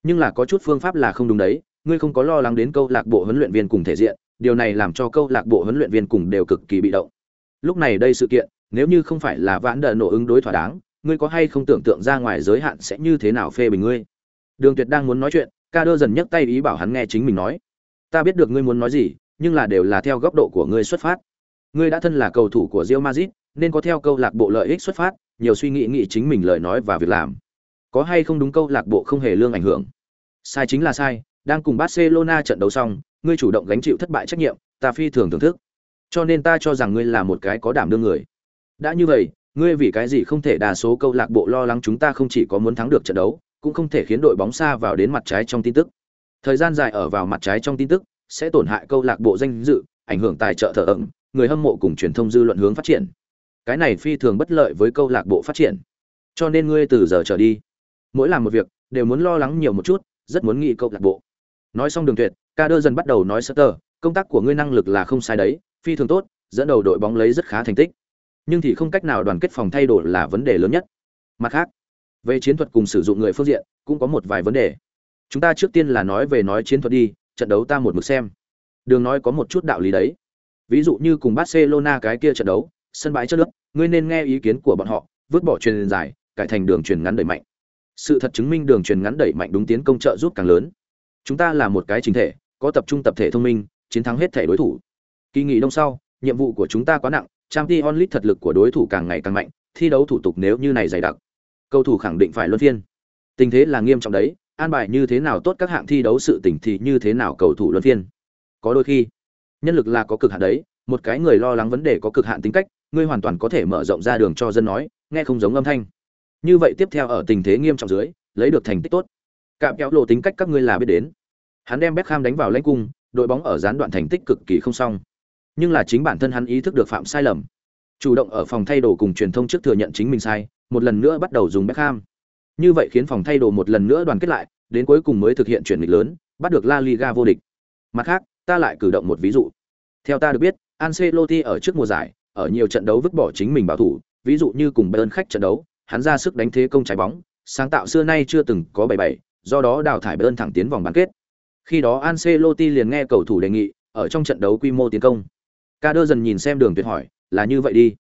Nhưng là có chút phương pháp là không đúng đấy, ngươi không có lo lắng đến câu lạc bộ huấn luyện viên cùng thể diện, điều này làm cho câu lạc bộ huấn luyện viên cùng đều cực kỳ bị động. Lúc này đây sự kiện, nếu như không phải là vãn Đở nổ ứng đối thỏa đáng, ngươi có hay không tưởng tượng ra ngoài giới hạn sẽ như thế nào phê bình ngươi? Đường Tuyệt đang muốn nói chuyện, Ca Đơ dần nhấc tay ý bảo hắn nghe chính mình nói. Ta biết được ngươi muốn nói gì, nhưng là đều là theo góc độ của ngươi xuất phát. Ngươi đã thân là cầu thủ của Real Madrid, nên có theo câu lạc bộ lợi ích xuất phát, nhiều suy nghĩ nghĩ chính mình lời nói và việc làm. Có hay không đúng câu lạc bộ không hề lương ảnh hưởng. Sai chính là sai, đang cùng Barcelona trận đấu xong, ngươi chủ động gánh chịu thất bại trách nhiệm, ta phi thường thưởng thức. Cho nên ta cho rằng ngươi là một cái có đảm đương người. Đã như vậy, ngươi vì cái gì không thể đa số câu lạc bộ lo lắng chúng ta không chỉ có muốn thắng được trận đấu, cũng không thể khiến đội bóng xa vào đến mặt trái trong tin tức. Thời gian dài ở vào mặt trái trong tin tức, sẽ tổn hại câu lạc bộ danh dự, ảnh hưởng tài trợ thở ẩn, người hâm mộ cùng truyền thông dư luận hướng phát triển. Cái này phi thường bất lợi với câu lạc bộ phát triển. Cho nên ngươi từ giờ trở đi, mỗi làm một việc đều muốn lo lắng nhiều một chút, rất muốn nghĩ câu lạc bộ. Nói xong đường tuyệt, ca đơ dần bắt đầu nói sơ tờ công tác của ngươi năng lực là không sai đấy, phi thường tốt, dẫn đầu đội bóng lấy rất khá thành tích. Nhưng thì không cách nào đoàn kết phòng thay đổi là vấn đề lớn nhất. Mặt khác, về chiến thuật cùng sử dụng người phương diện, cũng có một vài vấn đề. Chúng ta trước tiên là nói về nói chiến thuật đi, trận đấu ta một mực xem. Đường nói có một chút đạo lý đấy. Ví dụ như cùng Barcelona cái kia trận đấu, sân bãi chất nước, ngươi nên nghe ý kiến của bọn họ, vứt bỏ truyền dài, cải thành đường truyền ngắn đẩy mạnh. Sự thật chứng minh đường truyền ngắn đẩy mạnh đúng tiến công trợ giúp càng lớn. Chúng ta là một cái chính thể, có tập trung tập thể thông minh, chiến thắng hết thể đối thủ. Kỳ nghỉ đông sau, nhiệm vụ của chúng ta quá nặng, trang Champions onlit thật lực của đối thủ càng ngày càng mạnh, thi đấu thủ tục nếu như này dày đặc. Cầu thủ khẳng định phải luân phiên. Tình thế là nghiêm trọng đấy, an bài như thế nào tốt các hạng thi đấu sự tình thì như thế nào cầu thủ luân phiên. Có đôi khi, nhân lực là có cực hạn đấy, một cái người lo lắng vấn đề có cực hạn tính cách, ngươi hoàn toàn có thể mở rộng ra đường cho dân nói, nghe không giống âm thanh. Như vậy tiếp theo ở tình thế nghiêm trọng dưới, lấy được thành tích tốt. Cạm kéo lộ tính cách các ngươi là biết đến. Hắn đem Beckham đánh vào lãnh cung, đội bóng ở gián đoạn thành tích cực kỳ không xong. Nhưng là chính bản thân hắn ý thức được phạm sai lầm. Chủ động ở phòng thay đồ cùng truyền thông trước thừa nhận chính mình sai, một lần nữa bắt đầu dùng Beckham. Như vậy khiến phòng thay đồ một lần nữa đoàn kết lại, đến cuối cùng mới thực hiện chuyển nghịch lớn, bắt được La Liga vô địch. Mặt khác, ta lại cử động một ví dụ. Theo ta được biết, Ancelotti ở trước mùa giải, ở nhiều trận đấu vứt bỏ chính mình bảo thủ, ví dụ như cùng Bayern khách trận đấu, hắn ra sức đánh thế công trái bóng, sáng tạo xưa nay chưa từng có 77, do đó đào thải Bayern thẳng tiến vòng bán kết. Khi đó Ancelotti liền nghe cầu thủ đề nghị, ở trong trận đấu quy mô tiến công. Kader dần nhìn xem Đường Tuyệt hỏi, là như vậy đi.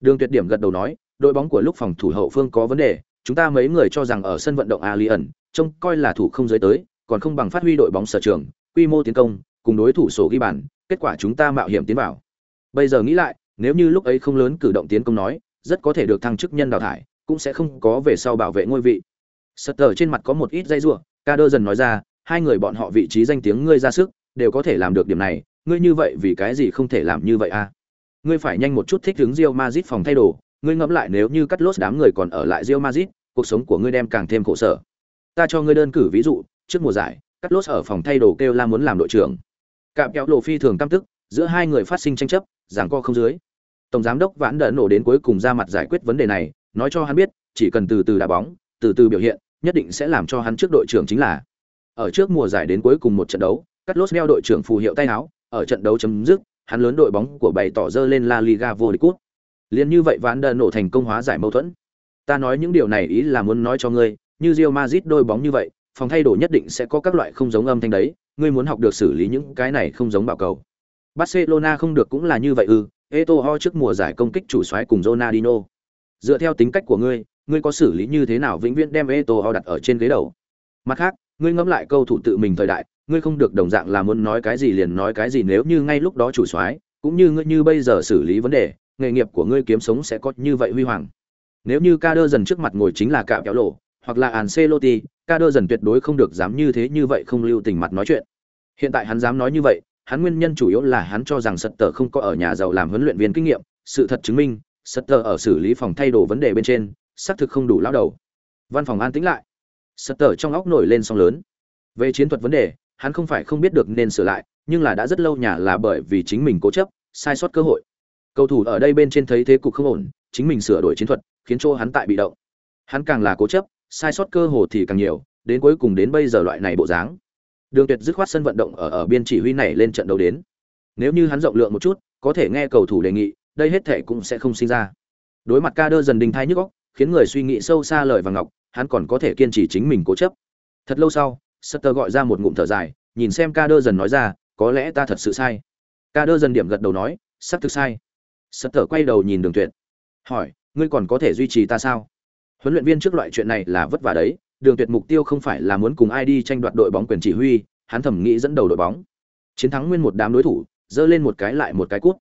Đường Tuyệt điểm gật đầu nói, đội bóng của lúc phòng thủ hậu phương có vấn đề, chúng ta mấy người cho rằng ở sân vận động Allianz, trông coi là thủ không giới tới, còn không bằng phát huy đội bóng sở trường, quy mô tiến công, cùng đối thủ sổ ghi bàn, kết quả chúng ta mạo hiểm tiến vào. Bây giờ nghĩ lại, nếu như lúc ấy không lớn cử động tiến công nói, rất có thể được thăng chức nhân đào thải, cũng sẽ không có về sau bảo vệ ngôi vị. Sutter trên mặt có một ít dây ruộng ca đơ dần nói ra, hai người bọn họ vị trí danh tiếng ngươi ra sức, đều có thể làm được điểm này, ngươi như vậy vì cái gì không thể làm như vậy? À? Ngươi phải nhanh một chút thích ứng rio mazit phòng thay đồ, ngươi ngẫm lại nếu như cắt lốt đám người còn ở lại rio mazit cuộc sống của ngươi đem càng thêm khổ sở. Ta cho ngươi đơn cử ví dụ, trước mùa giải, cắt lốt ở phòng thay đồ kêu la muốn làm đội trưởng. Cạm kéo lộ phi thường căm tức, giữa hai người phát sinh tranh chấp, giảng co không dưới. Tổng giám đốc Vãn đỡ nổ đến cuối cùng ra mặt giải quyết vấn đề này, nói cho hắn biết, chỉ cần từ từ đá bóng, từ từ biểu hiện, nhất định sẽ làm cho hắn trước đội trưởng chính là. Ở trước mùa giải đến cuối cùng một trận đấu, cắt lốt đeo đội trưởng phù hiệu tay áo, ở trận đấu chấm dứt, hắn lớn đội bóng của bày tỏ dơ lên La Liga vô địch cút. Liên như vậy Ván Đờ nổ thành công hóa giải mâu thuẫn. Ta nói những điều này ý là muốn nói cho ngươi, như Real Madrid đôi bóng như vậy, phòng thay đổi nhất định sẽ có các loại không giống âm thanh đấy, ngươi muốn học được xử lý những cái này không giống bảo cầu. Barcelona không được cũng là như vậy ư? Eto'o trước mùa giải công kích chủ soái cùng Ronaldinho. Dựa theo tính cách của ngươi, ngươi có xử lý như thế nào vĩnh viễn đem Eto'o đặt ở trên ghế đầu. Mặt khác, ngươi ngẫm lại câu thủ tự mình thời đại, ngươi không được đồng dạng là muốn nói cái gì liền nói cái gì nếu như ngay lúc đó chủ soái, cũng như ngươi như bây giờ xử lý vấn đề, nghề nghiệp của ngươi kiếm sống sẽ có như vậy huy hoàng. Nếu như Kader dần trước mặt ngồi chính là cạm kéo lộ, hoặc là Ancelotti, Kader dần tuyệt đối không được dám như thế như vậy không lưu tình mặt nói chuyện. Hiện tại hắn dám nói như vậy, hắn nguyên nhân chủ yếu là hắn cho rằng Sutter không có ở nhà giàu làm huấn luyện viên kinh nghiệm, sự thật chứng minh, Sutter ở xử lý phòng thay đồ vấn đề bên trên, xác thực không đủ lão đầu. Văn phòng an tĩnh lại. Sutter trong óc nổi lên sóng lớn. Về chiến thuật vấn đề, hắn không phải không biết được nên sửa lại, nhưng là đã rất lâu nhà là bởi vì chính mình cố chấp, sai sót cơ hội. Cầu thủ ở đây bên trên thấy thế cục không ổn, chính mình sửa đổi chiến thuật, khiến cho hắn tại bị động. Hắn càng là cố chấp, sai sót cơ hội thì càng nhiều, đến cuối cùng đến bây giờ loại này bộ dáng. Đường Tuyệt dứt khoát sân vận động ở ở biên chỉ huy này lên trận đấu đến. Nếu như hắn rộng lượng một chút, có thể nghe cầu thủ đề nghị, đây hết thể cũng sẽ không sinh ra. Đối mặt ca đơ dần đình thai nhức óc, khiến người suy nghĩ sâu xa lời và ngọc, hắn còn có thể kiên trì chính mình cố chấp. Thật lâu sau, Sutter gọi ra một ngụm thở dài, nhìn xem ca đơ dần nói ra, có lẽ ta thật sự sai. Ca đơ dần điểm gật đầu nói, sắp thực sai. Sutter quay đầu nhìn Đường Tuyệt, hỏi, ngươi còn có thể duy trì ta sao? Huấn luyện viên trước loại chuyện này là vất vả đấy, Đường Tuyệt mục tiêu không phải là muốn cùng ai đi tranh đoạt đội bóng quyền chỉ huy, hắn thẩm nghĩ dẫn đầu đội bóng. Chiến thắng nguyên một đám đối thủ, dơ lên một cái lại một cái cút.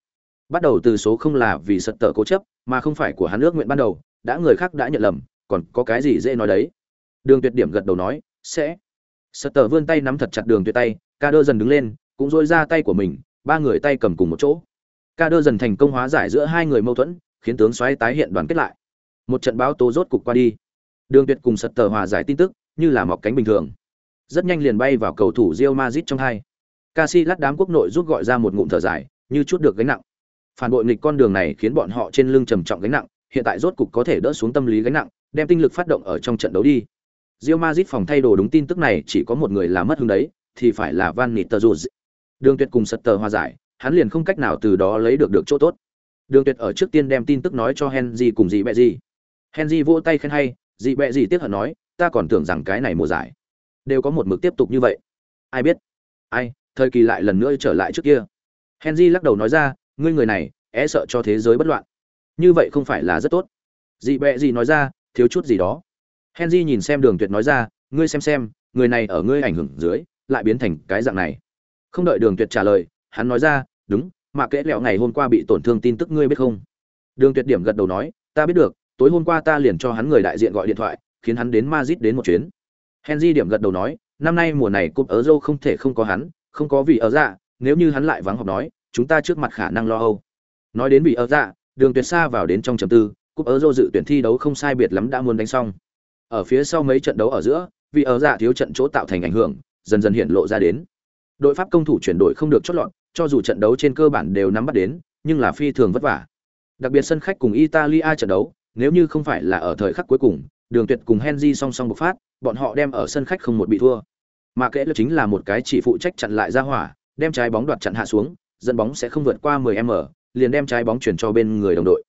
Bắt đầu từ số không là vì sật tờ cố chấp, mà không phải của hắn ước nguyện ban đầu, đã người khác đã nhận lầm, còn có cái gì dễ nói đấy. Đường Tuyệt điểm gật đầu nói, sẽ. Sật tờ vươn tay nắm thật chặt Đường Tuyệt tay, ca đơ dần đứng lên, cũng dối ra tay của mình, ba người tay cầm cùng một chỗ. Ca đơ dần thành công hóa giải giữa hai người mâu thuẫn, khiến tướng xoáy tái hiện đoàn kết lại. Một trận báo tố rốt cục qua đi. Đường Tuyệt cùng Sật Tờ hòa giải tin tức, như là mọc cánh bình thường. Rất nhanh liền bay vào cầu thủ Real Madrid trong hai. Casillas đám quốc nội rút gọi ra một ngụm thở dài, như chút được gánh nặng. Phản bội nghịch con đường này khiến bọn họ trên lưng trầm trọng gánh nặng, hiện tại rốt cục có thể đỡ xuống tâm lý gánh nặng, đem tinh lực phát động ở trong trận đấu đi. Real Madrid phòng thay đồ đúng tin tức này chỉ có một người là mất hứng đấy, thì phải là Van Nistelrooy. Đường Tuyệt cùng Sật Tờ hòa giải, hắn liền không cách nào từ đó lấy được được chỗ tốt. Đường Tuyệt ở trước tiên đem tin tức nói cho Henry cùng gì bẹ gì. Henry vỗ tay khen hay, dị bẹ gì tiếc hận nói ta còn tưởng rằng cái này mùa giải đều có một mực tiếp tục như vậy ai biết ai thời kỳ lại lần nữa trở lại trước kia henry lắc đầu nói ra ngươi người này é sợ cho thế giới bất loạn như vậy không phải là rất tốt dị bẹ gì nói ra thiếu chút gì đó Henry nhìn xem Đường Tuyệt nói ra, ngươi xem xem, người này ở ngươi ảnh hưởng dưới, lại biến thành cái dạng này. Không đợi Đường Tuyệt trả lời, hắn nói ra, đúng, mà kẽ lẹo ngày hôm qua bị tổn thương tin tức ngươi biết không? Đường Tuyệt điểm gật đầu nói, ta biết được, tối hôm qua ta liền cho hắn người đại diện gọi điện thoại, khiến hắn đến Madrid đến một chuyến. Henry điểm gật đầu nói, năm nay mùa này cúp ở dâu không thể không có hắn, không có vì ở dạ, nếu như hắn lại vắng học nói, chúng ta trước mặt khả năng lo âu. Nói đến vì ở dạ, Đường Tuyệt xa vào đến trong trầm tư, cúp ở Euro dự tuyển thi đấu không sai biệt lắm đã muốn đánh xong. Ở phía sau mấy trận đấu ở giữa, vì ở dạ thiếu trận chỗ tạo thành ảnh hưởng, dần dần hiện lộ ra đến. Đội Pháp công thủ chuyển đổi không được chót lọt, cho dù trận đấu trên cơ bản đều nắm bắt đến, nhưng là phi thường vất vả. Đặc biệt sân khách cùng Italia trận đấu, nếu như không phải là ở thời khắc cuối cùng, Đường Tuyệt cùng Henry song song bộc phát, bọn họ đem ở sân khách không một bị thua. Mà kẽ chính là một cái chỉ phụ trách chặn lại ra hỏa, đem trái bóng đoạt chặn hạ xuống, dẫn bóng sẽ không vượt qua 10m, liền đem trái bóng chuyển cho bên người đồng đội.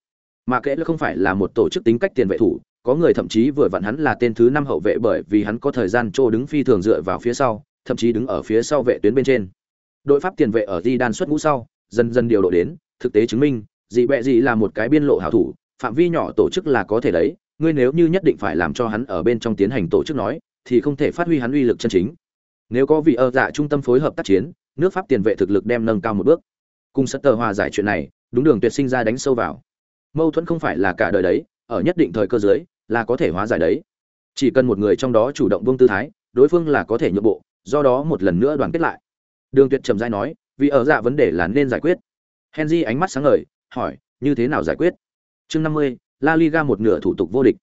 Mà kẽ không phải là một tổ chức tính cách tiền vệ thủ, có người thậm chí vừa vặn hắn là tên thứ năm hậu vệ bởi vì hắn có thời gian trô đứng phi thường dựa vào phía sau, thậm chí đứng ở phía sau vệ tuyến bên trên. Đội Pháp tiền vệ ở Di Đan xuất ngũ sau, dần dần điều độ đến, thực tế chứng minh, dị bẹ gì là một cái biên lộ hảo thủ, phạm vi nhỏ tổ chức là có thể đấy, ngươi nếu như nhất định phải làm cho hắn ở bên trong tiến hành tổ chức nói, thì không thể phát huy hắn uy lực chân chính. Nếu có vị ở dạ trung tâm phối hợp tác chiến, nước Pháp tiền vệ thực lực đem nâng cao một bước. Cùng Sutter hòa giải chuyện này, đúng đường tuyệt sinh ra đánh sâu vào. Mâu thuẫn không phải là cả đời đấy, ở nhất định thời cơ dưới, là có thể hóa giải đấy. Chỉ cần một người trong đó chủ động buông tư thái, đối phương là có thể nhượng bộ, do đó một lần nữa đoàn kết lại. Đường Tuyệt trầm rãi nói, vì ở dạ vấn đề là nên giải quyết. Henry ánh mắt sáng ngời, hỏi, như thế nào giải quyết? Chương 50, La Liga một nửa thủ tục vô địch.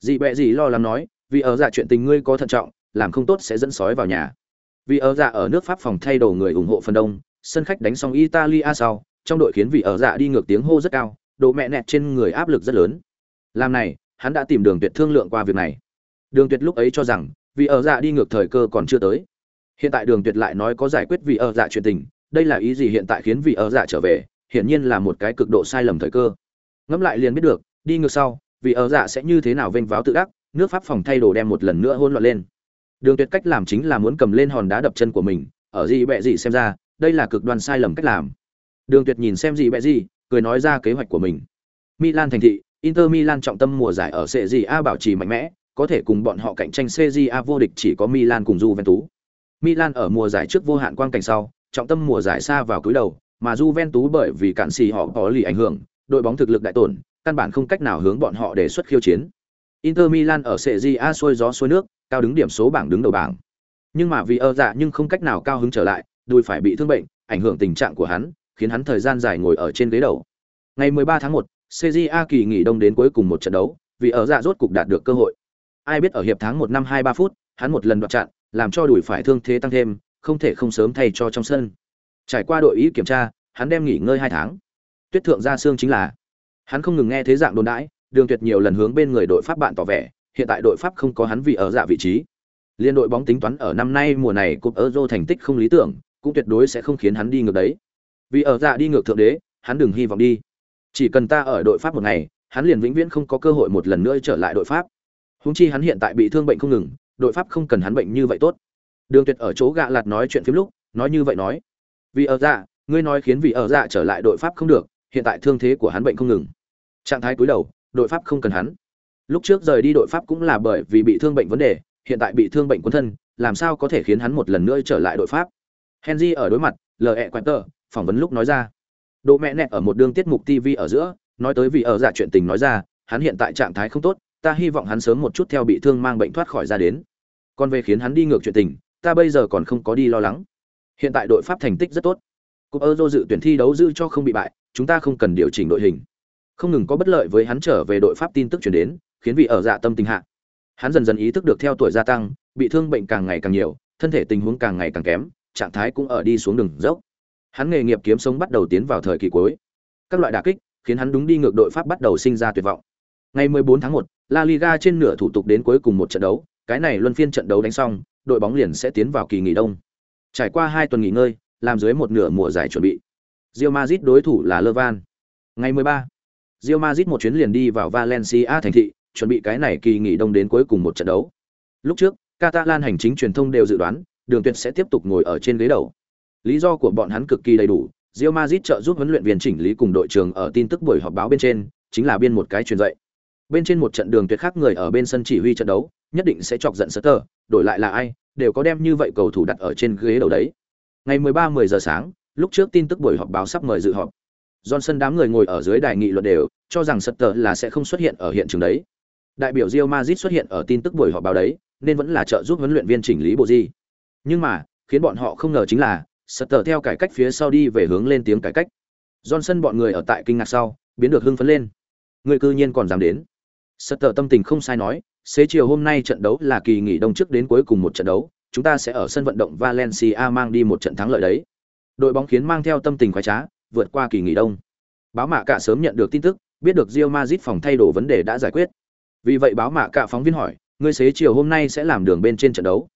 Dị bẹ gì lo lắng nói, vì ở dạ chuyện tình ngươi có thận trọng, làm không tốt sẽ dẫn sói vào nhà. Vì ở dạ ở nước Pháp phòng thay đồ người ủng hộ phần đông, sân khách đánh xong Italia sau, trong đội khiến vị ở dạ đi ngược tiếng hô rất cao, độ mẹ nẹt trên người áp lực rất lớn. Làm này, hắn đã tìm Đường Tuyệt thương lượng qua việc này. Đường Tuyệt lúc ấy cho rằng, vì ở dạ đi ngược thời cơ còn chưa tới. Hiện tại Đường Tuyệt lại nói có giải quyết vì ở dạ chuyện tình, đây là ý gì hiện tại khiến vị ở dạ trở về, hiển nhiên là một cái cực độ sai lầm thời cơ. Ngẫm lại liền biết được, đi ngược sau, vì ở dạ sẽ như thế nào vênh váo tự đắc, nước Pháp phòng thay đồ đem một lần nữa hỗn loạn lên. Đường Tuyệt cách làm chính là muốn cầm lên hòn đá đập chân của mình, ở gì bẹ gì xem ra, đây là cực đoan sai lầm cách làm. Đường Tuyệt nhìn xem gì bẹ gì, cười nói ra kế hoạch của mình. Milan thành thị, Inter Milan trọng tâm mùa giải ở Serie A bảo trì mạnh mẽ, có thể cùng bọn họ cạnh tranh Serie A vô địch chỉ có Milan cùng Juventus. Milan ở mùa giải trước vô hạn quang cảnh sau, trọng tâm mùa giải xa vào cuối đầu, mà Juventus bởi vì cản xì họ có lì ảnh hưởng, đội bóng thực lực đại tổn, căn bản không cách nào hướng bọn họ đề xuất khiêu chiến. Inter Milan ở Serie A xuôi gió xuôi nước, cao đứng điểm số bảng đứng đầu bảng. Nhưng mà vì ơ dạ nhưng không cách nào cao hứng trở lại, đùi phải bị thương bệnh, ảnh hưởng tình trạng của hắn, khiến hắn thời gian dài ngồi ở trên ghế đầu. Ngày 13 tháng 1, CJA A kỳ nghỉ đông đến cuối cùng một trận đấu, vì ở dạ rốt cục đạt được cơ hội. Ai biết ở hiệp tháng 1 năm 23 phút, hắn một lần đoạt chặn, làm cho đùi phải thương thế tăng thêm, không thể không sớm thay cho trong sân. Trải qua đội ý kiểm tra, hắn đem nghỉ ngơi 2 tháng. Tuyết thượng ra xương chính là hắn không ngừng nghe thế dạng đồn đãi, Đường Tuyệt nhiều lần hướng bên người đội Pháp bạn tỏ vẻ, hiện tại đội Pháp không có hắn vì ở dạ vị trí. Liên đội bóng tính toán ở năm nay mùa này cúp Euro thành tích không lý tưởng, cũng tuyệt đối sẽ không khiến hắn đi ngược đấy. Vì ở dạ đi ngược thượng đế, hắn đừng hy vọng đi. Chỉ cần ta ở đội Pháp một ngày, hắn liền vĩnh viễn không có cơ hội một lần nữa trở lại đội Pháp. Huống chi hắn hiện tại bị thương bệnh không ngừng, đội Pháp không cần hắn bệnh như vậy tốt. Đường Tuyệt ở chỗ gạ lạt nói chuyện phim lúc, nói như vậy nói. Vì ở dạ, ngươi nói khiến vì ở dạ trở lại đội Pháp không được, hiện tại thương thế của hắn bệnh không ngừng. Trạng thái cúi đầu, đội Pháp không cần hắn. Lúc trước rời đi đội Pháp cũng là bởi vì bị thương bệnh vấn đề, hiện tại bị thương bệnh quân thân, làm sao có thể khiến hắn một lần nữa trở lại đội Pháp? Henry ở đối mặt, L.E. tờ phỏng vấn lúc nói ra. Độ mẹ nẹt ở một đường tiết mục TV ở giữa, nói tới vì ở dạ chuyện tình nói ra, hắn hiện tại trạng thái không tốt, ta hy vọng hắn sớm một chút theo bị thương mang bệnh thoát khỏi ra đến. Còn về khiến hắn đi ngược chuyện tình, ta bây giờ còn không có đi lo lắng. Hiện tại đội Pháp thành tích rất tốt. Cúp Euro dự tuyển thi đấu giữ cho không bị bại, chúng ta không cần điều chỉnh đội hình. Không ngừng có bất lợi với hắn trở về đội Pháp tin tức truyền đến, khiến vị ở dạ tâm tình hạ. Hắn dần dần ý thức được theo tuổi gia tăng, bị thương bệnh càng ngày càng nhiều, thân thể tình huống càng ngày càng kém, trạng thái cũng ở đi xuống đường dốc. Hắn nghề nghiệp kiếm sống bắt đầu tiến vào thời kỳ cuối. Các loại đả kích khiến hắn đúng đi ngược đội Pháp bắt đầu sinh ra tuyệt vọng. Ngày 14 tháng 1, La Liga trên nửa thủ tục đến cuối cùng một trận đấu, cái này luân phiên trận đấu đánh xong, đội bóng liền sẽ tiến vào kỳ nghỉ đông. Trải qua hai tuần nghỉ ngơi, làm dưới một nửa mùa giải chuẩn bị. Real Madrid đối thủ là Levan. Ngày 13, Real Madrid một chuyến liền đi vào Valencia thành thị, chuẩn bị cái này kỳ nghỉ đông đến cuối cùng một trận đấu. Lúc trước, Catalan hành chính truyền thông đều dự đoán, Đường Tuyệt sẽ tiếp tục ngồi ở trên ghế đầu. Lý do của bọn hắn cực kỳ đầy đủ, Real Madrid trợ giúp huấn luyện viên chỉnh lý cùng đội trưởng ở tin tức buổi họp báo bên trên, chính là biên một cái truyền dạy. Bên trên một trận đường tuyệt khác người ở bên sân chỉ huy trận đấu, nhất định sẽ chọc giận Sutter, đổi lại là ai, đều có đem như vậy cầu thủ đặt ở trên ghế đầu đấy. Ngày 13 10 giờ sáng, lúc trước tin tức buổi họp báo sắp mời dự họp. Johnson đám người ngồi ở dưới đài nghị luận đều, cho rằng Sutter là sẽ không xuất hiện ở hiện trường đấy. Đại biểu Real Madrid xuất hiện ở tin tức buổi họp báo đấy, nên vẫn là trợ giúp huấn luyện viên chỉnh lý bộ gì. Nhưng mà, khiến bọn họ không ngờ chính là, Sutter theo cải cách phía sau đi về hướng lên tiếng cải cách. Johnson bọn người ở tại kinh ngạc sau, biến được hưng phấn lên. Người cư nhiên còn dám đến. Sutter tâm tình không sai nói, xế chiều hôm nay trận đấu là kỳ nghỉ đông trước đến cuối cùng một trận đấu, chúng ta sẽ ở sân vận động Valencia mang đi một trận thắng lợi đấy. Đội bóng khiến mang theo tâm tình khoái trá, vượt qua kỳ nghỉ đông. Báo mạ cả sớm nhận được tin tức, biết được Real Madrid phòng thay đổi vấn đề đã giải quyết. Vì vậy báo mạ cả phóng viên hỏi, ngươi xế chiều hôm nay sẽ làm đường bên trên trận đấu.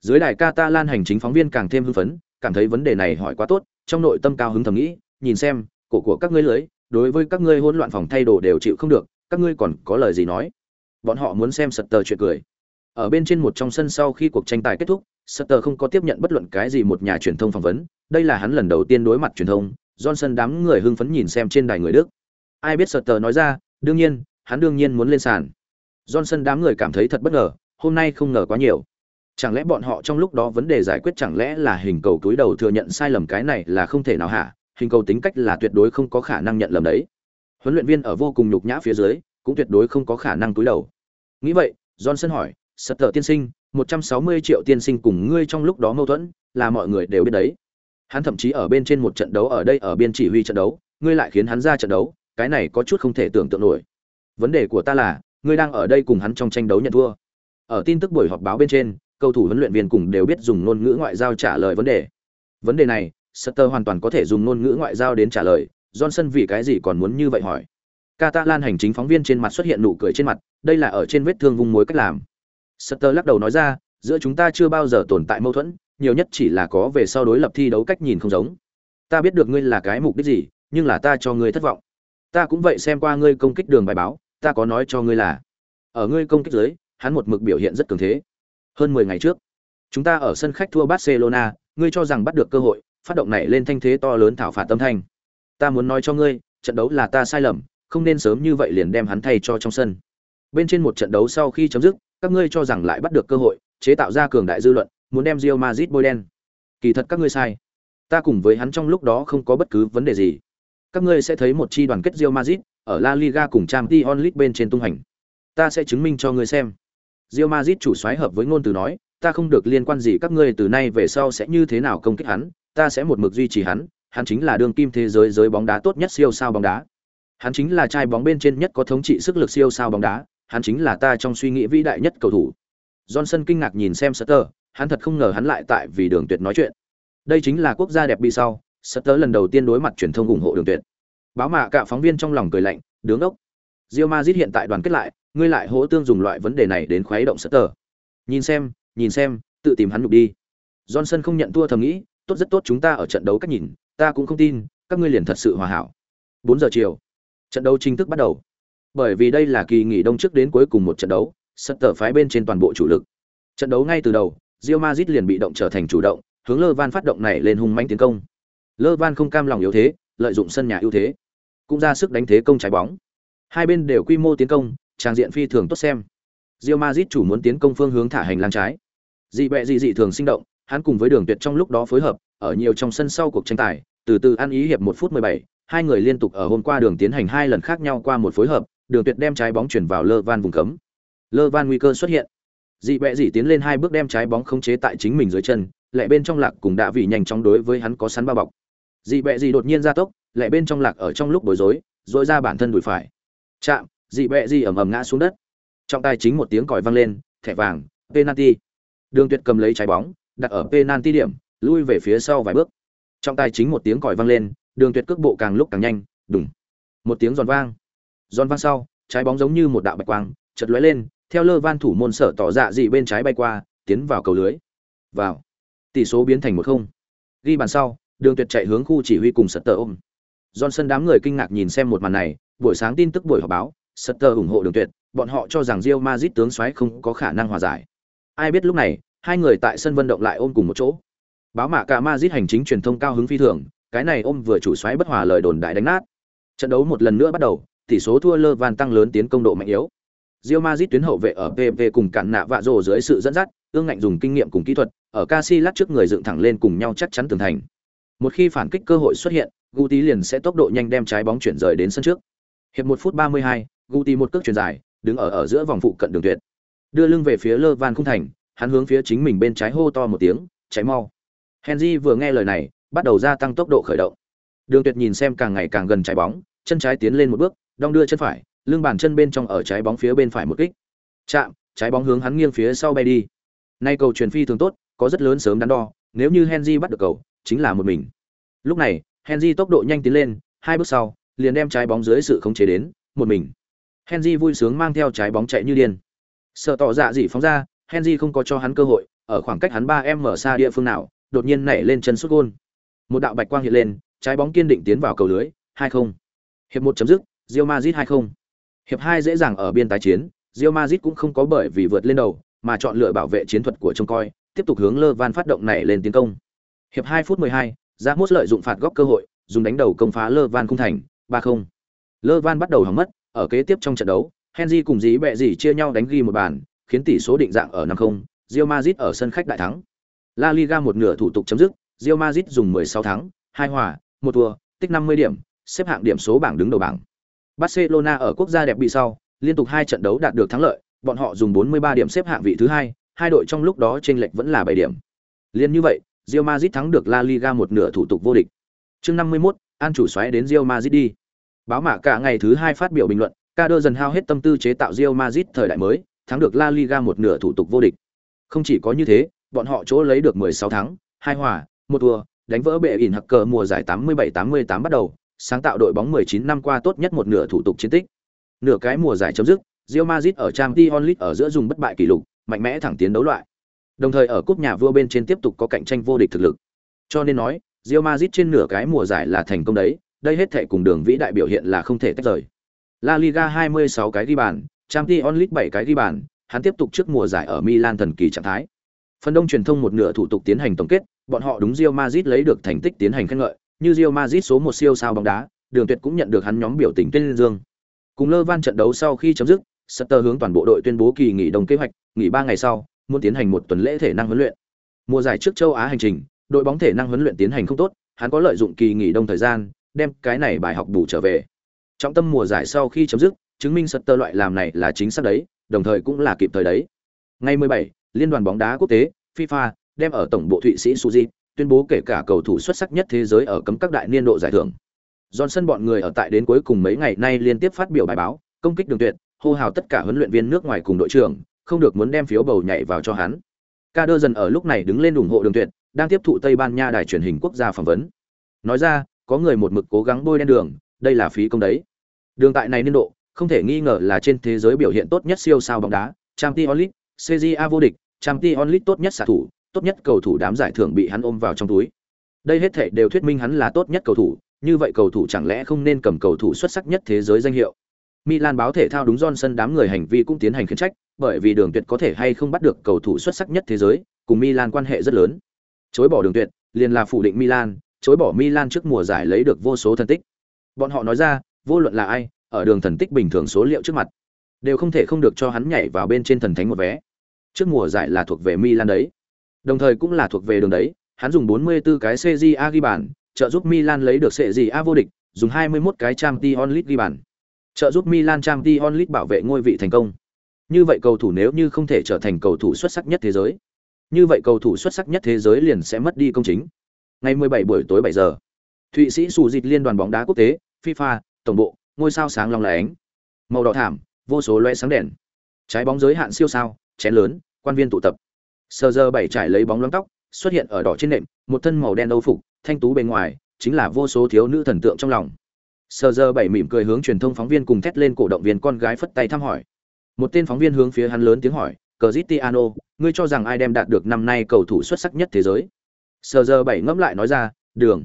Dưới đài Catalan hành chính phóng viên càng thêm hưng phấn, cảm thấy vấn đề này hỏi quá tốt, trong nội tâm cao hứng thầm nghĩ, nhìn xem, cổ của các ngươi lưới, đối với các ngươi hỗn loạn phòng thay đồ đều chịu không được, các ngươi còn có lời gì nói? Bọn họ muốn xem sật tờ chuyện cười. Ở bên trên một trong sân sau khi cuộc tranh tài kết thúc, Sutter không có tiếp nhận bất luận cái gì một nhà truyền thông phỏng vấn, đây là hắn lần đầu tiên đối mặt truyền thông, Johnson đám người hưng phấn nhìn xem trên đài người Đức. Ai biết Sutter nói ra, đương nhiên, hắn đương nhiên muốn lên sàn. Johnson đám người cảm thấy thật bất ngờ, hôm nay không ngờ quá nhiều. Chẳng lẽ bọn họ trong lúc đó vấn đề giải quyết chẳng lẽ là hình cầu túi đầu thừa nhận sai lầm cái này là không thể nào hả? Hình cầu tính cách là tuyệt đối không có khả năng nhận lầm đấy. Huấn luyện viên ở vô cùng nhục nhã phía dưới, cũng tuyệt đối không có khả năng túi đầu. Nghĩ vậy, Johnson hỏi, sật "Sutter tiên sinh, 160 triệu tiên sinh cùng ngươi trong lúc đó mâu thuẫn, là mọi người đều biết đấy." Hắn thậm chí ở bên trên một trận đấu ở đây ở biên chỉ huy trận đấu, ngươi lại khiến hắn ra trận đấu, cái này có chút không thể tưởng tượng nổi. Vấn đề của ta là, ngươi đang ở đây cùng hắn trong tranh đấu nhận thua. Ở tin tức buổi họp báo bên trên, cầu thủ huấn luyện viên cùng đều biết dùng ngôn ngữ ngoại giao trả lời vấn đề. Vấn đề này, Sutter hoàn toàn có thể dùng ngôn ngữ ngoại giao đến trả lời, Johnson vì cái gì còn muốn như vậy hỏi. Catalan hành chính phóng viên trên mặt xuất hiện nụ cười trên mặt, đây là ở trên vết thương vùng mối cách làm. Sutter lắc đầu nói ra, giữa chúng ta chưa bao giờ tồn tại mâu thuẫn, nhiều nhất chỉ là có về sau đối lập thi đấu cách nhìn không giống. Ta biết được ngươi là cái mục đích gì, nhưng là ta cho ngươi thất vọng. Ta cũng vậy xem qua ngươi công kích đường bài báo, ta có nói cho ngươi là, ở ngươi công kích dưới, hắn một mực biểu hiện rất cường thế. Hơn 10 ngày trước, chúng ta ở sân khách thua Barcelona, ngươi cho rằng bắt được cơ hội, phát động này lên thanh thế to lớn thảo phạt tâm thanh. Ta muốn nói cho ngươi, trận đấu là ta sai lầm, không nên sớm như vậy liền đem hắn thay cho trong sân. Bên trên một trận đấu sau khi chấm dứt, các ngươi cho rằng lại bắt được cơ hội, chế tạo ra cường đại dư luận, muốn đem Real Madrid bôi đen. Kỳ thật các ngươi sai. Ta cùng với hắn trong lúc đó không có bất cứ vấn đề gì. Các ngươi sẽ thấy một chi đoàn kết Real Madrid ở La Liga cùng Champions League bên trên tung hành. Ta sẽ chứng minh cho ngươi xem. Real Madrid chủ soái hợp với ngôn từ nói, ta không được liên quan gì các ngươi từ nay về sau sẽ như thế nào công kích hắn, ta sẽ một mực duy trì hắn, hắn chính là đương kim thế giới giới bóng đá tốt nhất siêu sao bóng đá. Hắn chính là trai bóng bên trên nhất có thống trị sức lực siêu sao bóng đá, hắn chính là ta trong suy nghĩ vĩ đại nhất cầu thủ. Johnson kinh ngạc nhìn xem Sutter, hắn thật không ngờ hắn lại tại vì Đường Tuyệt nói chuyện. Đây chính là quốc gia đẹp bị sau, Sutter lần đầu tiên đối mặt truyền thông ủng hộ Đường Tuyệt. Báo mạ cả phóng viên trong lòng cười lạnh, đứng ốc. Real Madrid hiện tại đoàn kết lại, ngươi lại hỗ tương dùng loại vấn đề này đến khuấy động Sutter. Nhìn xem, nhìn xem, tự tìm hắn nhục đi. Johnson không nhận thua thầm nghĩ, tốt rất tốt chúng ta ở trận đấu cách nhìn, ta cũng không tin, các ngươi liền thật sự hòa hảo. 4 giờ chiều, trận đấu chính thức bắt đầu. Bởi vì đây là kỳ nghỉ đông trước đến cuối cùng một trận đấu, Sutter phái bên trên toàn bộ chủ lực. Trận đấu ngay từ đầu, Real Madrid liền bị động trở thành chủ động, hướng Lơ Van phát động này lên hung mãnh tiến công. Lơ Van không cam lòng yếu thế, lợi dụng sân nhà ưu thế, cũng ra sức đánh thế công trái bóng. Hai bên đều quy mô tiến công, trang diện phi thường tốt xem. Real Madrid chủ muốn tiến công phương hướng thả hành lang trái. Dị bẹ dị dị thường sinh động, hắn cùng với Đường Tuyệt trong lúc đó phối hợp, ở nhiều trong sân sau cuộc tranh tài, từ từ ăn ý hiệp 1 phút 17, hai người liên tục ở hôm qua đường tiến hành hai lần khác nhau qua một phối hợp, Đường Tuyệt đem trái bóng chuyển vào Lơ Van vùng cấm. Lơ Van nguy cơ xuất hiện. Dị bẹ dị tiến lên hai bước đem trái bóng khống chế tại chính mình dưới chân, lẹ bên trong lạc cùng đã vị nhanh chóng đối với hắn có sắn ba bọc. Dị bẹ dị đột nhiên ra tốc, lẹ bên trong lạc ở trong lúc bối rối, rối ra bản thân đùi phải. Chạm, dị bẹ dị ầm ầm ngã xuống đất. Trọng tài chính một tiếng còi vang lên, thẻ vàng, penalty. Đường Tuyệt cầm lấy trái bóng, đặt ở penalty điểm, lui về phía sau vài bước. Trọng tài chính một tiếng còi vang lên, Đường Tuyệt cước bộ càng lúc càng nhanh, đùng. Một tiếng giòn vang. Giòn vang sau, trái bóng giống như một đạo bạch quang, chợt lóe lên, theo lơ van thủ môn sở tỏ dạ dị bên trái bay qua, tiến vào cầu lưới. Vào. Tỷ số biến thành một không. Ghi bàn sau, Đường Tuyệt chạy hướng khu chỉ huy cùng Sutter ôm. Johnson đám người kinh ngạc nhìn xem một màn này, buổi sáng tin tức buổi họp báo, Sutter ủng hộ Đường Tuyệt, bọn họ cho rằng Real Madrid tướng soái không có khả năng hòa giải. Ai biết lúc này, hai người tại sân vận động lại ôm cùng một chỗ. Báo mạ cả Madrid hành chính truyền thông cao hứng phi thường, cái này ôm vừa chủ soái bất hòa lời đồn đại đánh nát. Trận đấu một lần nữa bắt đầu, tỷ số thua Lơ Van tăng lớn tiến công độ mạnh yếu. Real Madrid tuyến hậu vệ ở PP cùng cản nạ vạ rồ dưới sự dẫn dắt, ương ngạnh dùng kinh nghiệm cùng kỹ thuật, ở Casillas trước người dựng thẳng lên cùng nhau chắc chắn tường thành. Một khi phản kích cơ hội xuất hiện, Guti liền sẽ tốc độ nhanh đem trái bóng chuyển rời đến sân trước. Hiệp 1 phút 32, Guti một cước chuyền dài, đứng ở ở giữa vòng phụ cận đường tuyệt. Đưa lưng về phía Lơ Van khung thành, hắn hướng phía chính mình bên trái hô to một tiếng, cháy mau. Henry vừa nghe lời này, bắt đầu gia tăng tốc độ khởi động. Đường Tuyệt nhìn xem càng ngày càng gần trái bóng, chân trái tiến lên một bước, đong đưa chân phải, lưng bàn chân bên trong ở trái bóng phía bên phải một kích. Chạm, trái bóng hướng hắn nghiêng phía sau bay đi. Nay cầu truyền phi thường tốt, có rất lớn sớm đắn đo, nếu như Henry bắt được cầu, chính là một mình. Lúc này, Henry tốc độ nhanh tiến lên, hai bước sau, liền đem trái bóng dưới sự khống chế đến, một mình. Henry vui sướng mang theo trái bóng chạy như điên. Sợ tỏ dạ gì phóng ra, Henry không có cho hắn cơ hội, ở khoảng cách hắn 3m mở xa địa phương nào, đột nhiên nảy lên chân sút gôn. Một đạo bạch quang hiện lên, trái bóng kiên định tiến vào cầu lưới, 2-0. Hiệp 1 chấm dứt, Real Madrid 2-0. Hiệp 2 dễ dàng ở biên tái chiến, Real Madrid cũng không có bởi vì vượt lên đầu, mà chọn lựa bảo vệ chiến thuật của trông coi, tiếp tục hướng Lơ Van phát động nảy lên tiến công. Hiệp 2 phút 12, Ramos lợi dụng phạt góc cơ hội, dùng đánh đầu công phá Lơ Van khung thành, 3-0. Lơ Van bắt đầu hỏng mất, ở kế tiếp trong trận đấu, Henry cùng dí bẹ gì chia nhau đánh ghi một bàn, khiến tỷ số định dạng ở 5-0, Real Madrid ở sân khách đại thắng. La Liga một nửa thủ tục chấm dứt, Real Madrid dùng 16 thắng, 2 hòa, 1 thua, tích 50 điểm, xếp hạng điểm số bảng đứng đầu bảng. Barcelona ở quốc gia đẹp bị sau, liên tục hai trận đấu đạt được thắng lợi, bọn họ dùng 43 điểm xếp hạng vị thứ hai, hai đội trong lúc đó chênh lệch vẫn là 7 điểm. Liên như vậy, Real Madrid thắng được La Liga một nửa thủ tục vô địch. Chương 51, An chủ xoáy đến Real Madrid đi. Báo mạ cả ngày thứ hai phát biểu bình luận, Kader dần hao hết tâm tư chế tạo Real Madrid thời đại mới, thắng được La Liga một nửa thủ tục vô địch. Không chỉ có như thế, bọn họ chỗ lấy được 16 thắng, hai hòa, một thua, đánh vỡ bệ ỉn hặc cờ mùa giải 87-88 bắt đầu, sáng tạo đội bóng 19 năm qua tốt nhất một nửa thủ tục chiến tích. Nửa cái mùa giải chấm dứt, Real Madrid ở Champions League ở giữa dùng bất bại kỷ lục, mạnh mẽ thẳng tiến đấu loại. Đồng thời ở cúp nhà vua bên trên tiếp tục có cạnh tranh vô địch thực lực. Cho nên nói, Real Madrid trên nửa cái mùa giải là thành công đấy, đây hết thể cùng đường vĩ đại biểu hiện là không thể tách rời. La Liga 26 cái ghi bàn, Champions League 7 cái ghi bàn, hắn tiếp tục trước mùa giải ở Milan thần kỳ trạng thái. Phần đông truyền thông một nửa thủ tục tiến hành tổng kết, bọn họ đúng Real Madrid lấy được thành tích tiến hành khen ngợi, như Real Madrid số một siêu sao bóng đá, Đường Tuyệt cũng nhận được hắn nhóm biểu tình tuyên dương. Cùng Lơ Van trận đấu sau khi chấm dứt, Sutter hướng toàn bộ đội tuyên bố kỳ nghỉ đồng kế hoạch, nghỉ 3 ngày sau, muốn tiến hành một tuần lễ thể năng huấn luyện. Mùa giải trước châu Á hành trình, đội bóng thể năng huấn luyện tiến hành không tốt, hắn có lợi dụng kỳ nghỉ đông thời gian, đem cái này bài học bù trở về. Trọng tâm mùa giải sau khi chấm dứt, chứng minh Sutter loại làm này là chính xác đấy, đồng thời cũng là kịp thời đấy. Ngày 17, Liên đoàn bóng đá quốc tế FIFA đem ở tổng bộ Thụy Sĩ Suzy tuyên bố kể cả cầu thủ xuất sắc nhất thế giới ở cấm các đại niên độ giải thưởng. Johnson bọn người ở tại đến cuối cùng mấy ngày nay liên tiếp phát biểu bài báo, công kích đường tuyệt, hô hào tất cả huấn luyện viên nước ngoài cùng đội trưởng, không được muốn đem phiếu bầu nhảy vào cho hắn. Ca dần ở lúc này đứng lên ủng hộ đường tuyệt, đang tiếp thụ Tây Ban Nha đài truyền hình quốc gia phỏng vấn. Nói ra, có người một mực cố gắng bôi đen đường, đây là phí công đấy. Đường tại này niên độ, không thể nghi ngờ là trên thế giới biểu hiện tốt nhất siêu sao bóng đá, Champions League, CJA vô địch, Champions League tốt nhất xạ thủ, tốt nhất cầu thủ đám giải thưởng bị hắn ôm vào trong túi. Đây hết thảy đều thuyết minh hắn là tốt nhất cầu thủ, như vậy cầu thủ chẳng lẽ không nên cầm cầu thủ xuất sắc nhất thế giới danh hiệu. Milan báo thể thao đúng Johnson đám người hành vi cũng tiến hành khiển trách, bởi vì Đường Tuyệt có thể hay không bắt được cầu thủ xuất sắc nhất thế giới, cùng Milan quan hệ rất lớn. Chối bỏ Đường Tuyệt, liền là phủ định Milan, chối bỏ Milan trước mùa giải lấy được vô số thần tích. Bọn họ nói ra, vô luận là ai, ở đường thần tích bình thường số liệu trước mặt, đều không thể không được cho hắn nhảy vào bên trên thần thánh một vé. Trước mùa giải là thuộc về Milan đấy. Đồng thời cũng là thuộc về đường đấy, hắn dùng 44 cái CJA ghi bàn, trợ giúp Milan lấy được CJA vô địch, dùng 21 cái Champions League ghi bàn. Trợ giúp Milan Champions League bảo vệ ngôi vị thành công. Như vậy cầu thủ nếu như không thể trở thành cầu thủ xuất sắc nhất thế giới, như vậy cầu thủ xuất sắc nhất thế giới liền sẽ mất đi công chính. Ngày 17 buổi tối 7 giờ, Thụy Sĩ sủ dịch liên đoàn bóng đá quốc tế, FIFA, tổng bộ, ngôi sao sáng long lánh. Màu đỏ thảm, vô số loe sáng đèn. Trái bóng giới hạn siêu sao, chén lớn, quan viên tụ tập. Sơ giờ bảy trải lấy bóng loáng tóc, xuất hiện ở đỏ trên nệm, một thân màu đen âu phục, thanh tú bên ngoài, chính là vô số thiếu nữ thần tượng trong lòng. Sơ giờ bảy mỉm cười hướng truyền thông phóng viên cùng thét lên cổ động viên con gái phất tay thăm hỏi. Một tên phóng viên hướng phía hắn lớn tiếng hỏi, "Cristiano, ngươi cho rằng ai đem đạt được năm nay cầu thủ xuất sắc nhất thế giới?" Sờ giờ bảy ngẫm lại nói ra, "Đường."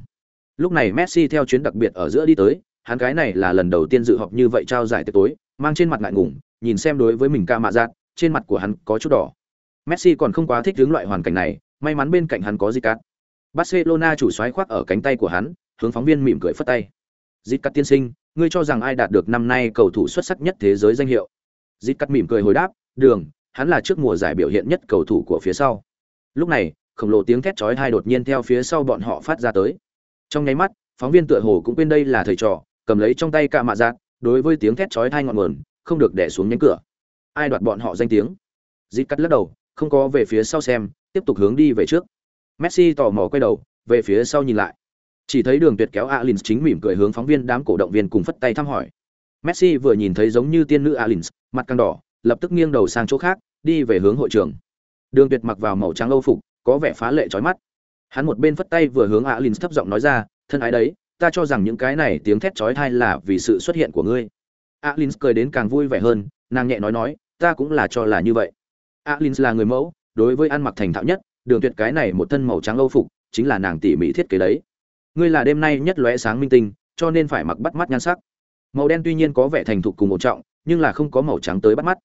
Lúc này Messi theo chuyến đặc biệt ở giữa đi tới, hắn cái này là lần đầu tiên dự họp như vậy trao giải tối, mang trên mặt ngại ngùng, nhìn xem đối với mình ca mạ giác, trên mặt của hắn có chút đỏ. Messi còn không quá thích hướng loại hoàn cảnh này, may mắn bên cạnh hắn có Zicat. Barcelona chủ soái khoác ở cánh tay của hắn, hướng phóng viên mỉm cười phất tay. Zicat tiên sinh, ngươi cho rằng ai đạt được năm nay cầu thủ xuất sắc nhất thế giới danh hiệu? dít cắt mỉm cười hồi đáp đường hắn là trước mùa giải biểu hiện nhất cầu thủ của phía sau lúc này khổng lồ tiếng thét chói tai đột nhiên theo phía sau bọn họ phát ra tới. Trong nháy mắt, phóng viên tựa hồ cũng quên đây là thầy trò, cầm lấy trong tay cạ mạ giác đối với tiếng thét chói tai ngọn nguồn, không được đè xuống nhánh cửa. Ai đoạt bọn họ danh tiếng? Dít cắt lắc đầu, không có về phía sau xem, tiếp tục hướng đi về trước. Messi tò mò quay đầu, về phía sau nhìn lại. Chỉ thấy đường tuyệt kéo alin chính mỉm cười hướng phóng viên đám cổ động viên cùng phất tay thăm hỏi. Messi vừa nhìn thấy giống như tiên nữ alin mặt căng đỏ, lập tức nghiêng đầu sang chỗ khác, đi về hướng hội trường. Đường tuyệt mặc vào màu trắng âu phục có vẻ phá lệ chói mắt. Hắn một bên phất tay vừa hướng alin thấp giọng nói ra, thân ái đấy, ta cho rằng những cái này tiếng thét chói tai là vì sự xuất hiện của ngươi. Alin cười đến càng vui vẻ hơn, nàng nhẹ nói nói, ta cũng là cho là như vậy. Alin là người mẫu, đối với ăn mặc thành thạo nhất, đường tuyệt cái này một thân màu trắng âu phục, chính là nàng tỉ mỉ thiết kế đấy. Ngươi là đêm nay nhất lóe sáng minh tinh, cho nên phải mặc bắt mắt nhan sắc. Màu đen tuy nhiên có vẻ thành thục cùng một trọng, nhưng là không có màu trắng tới bắt mắt.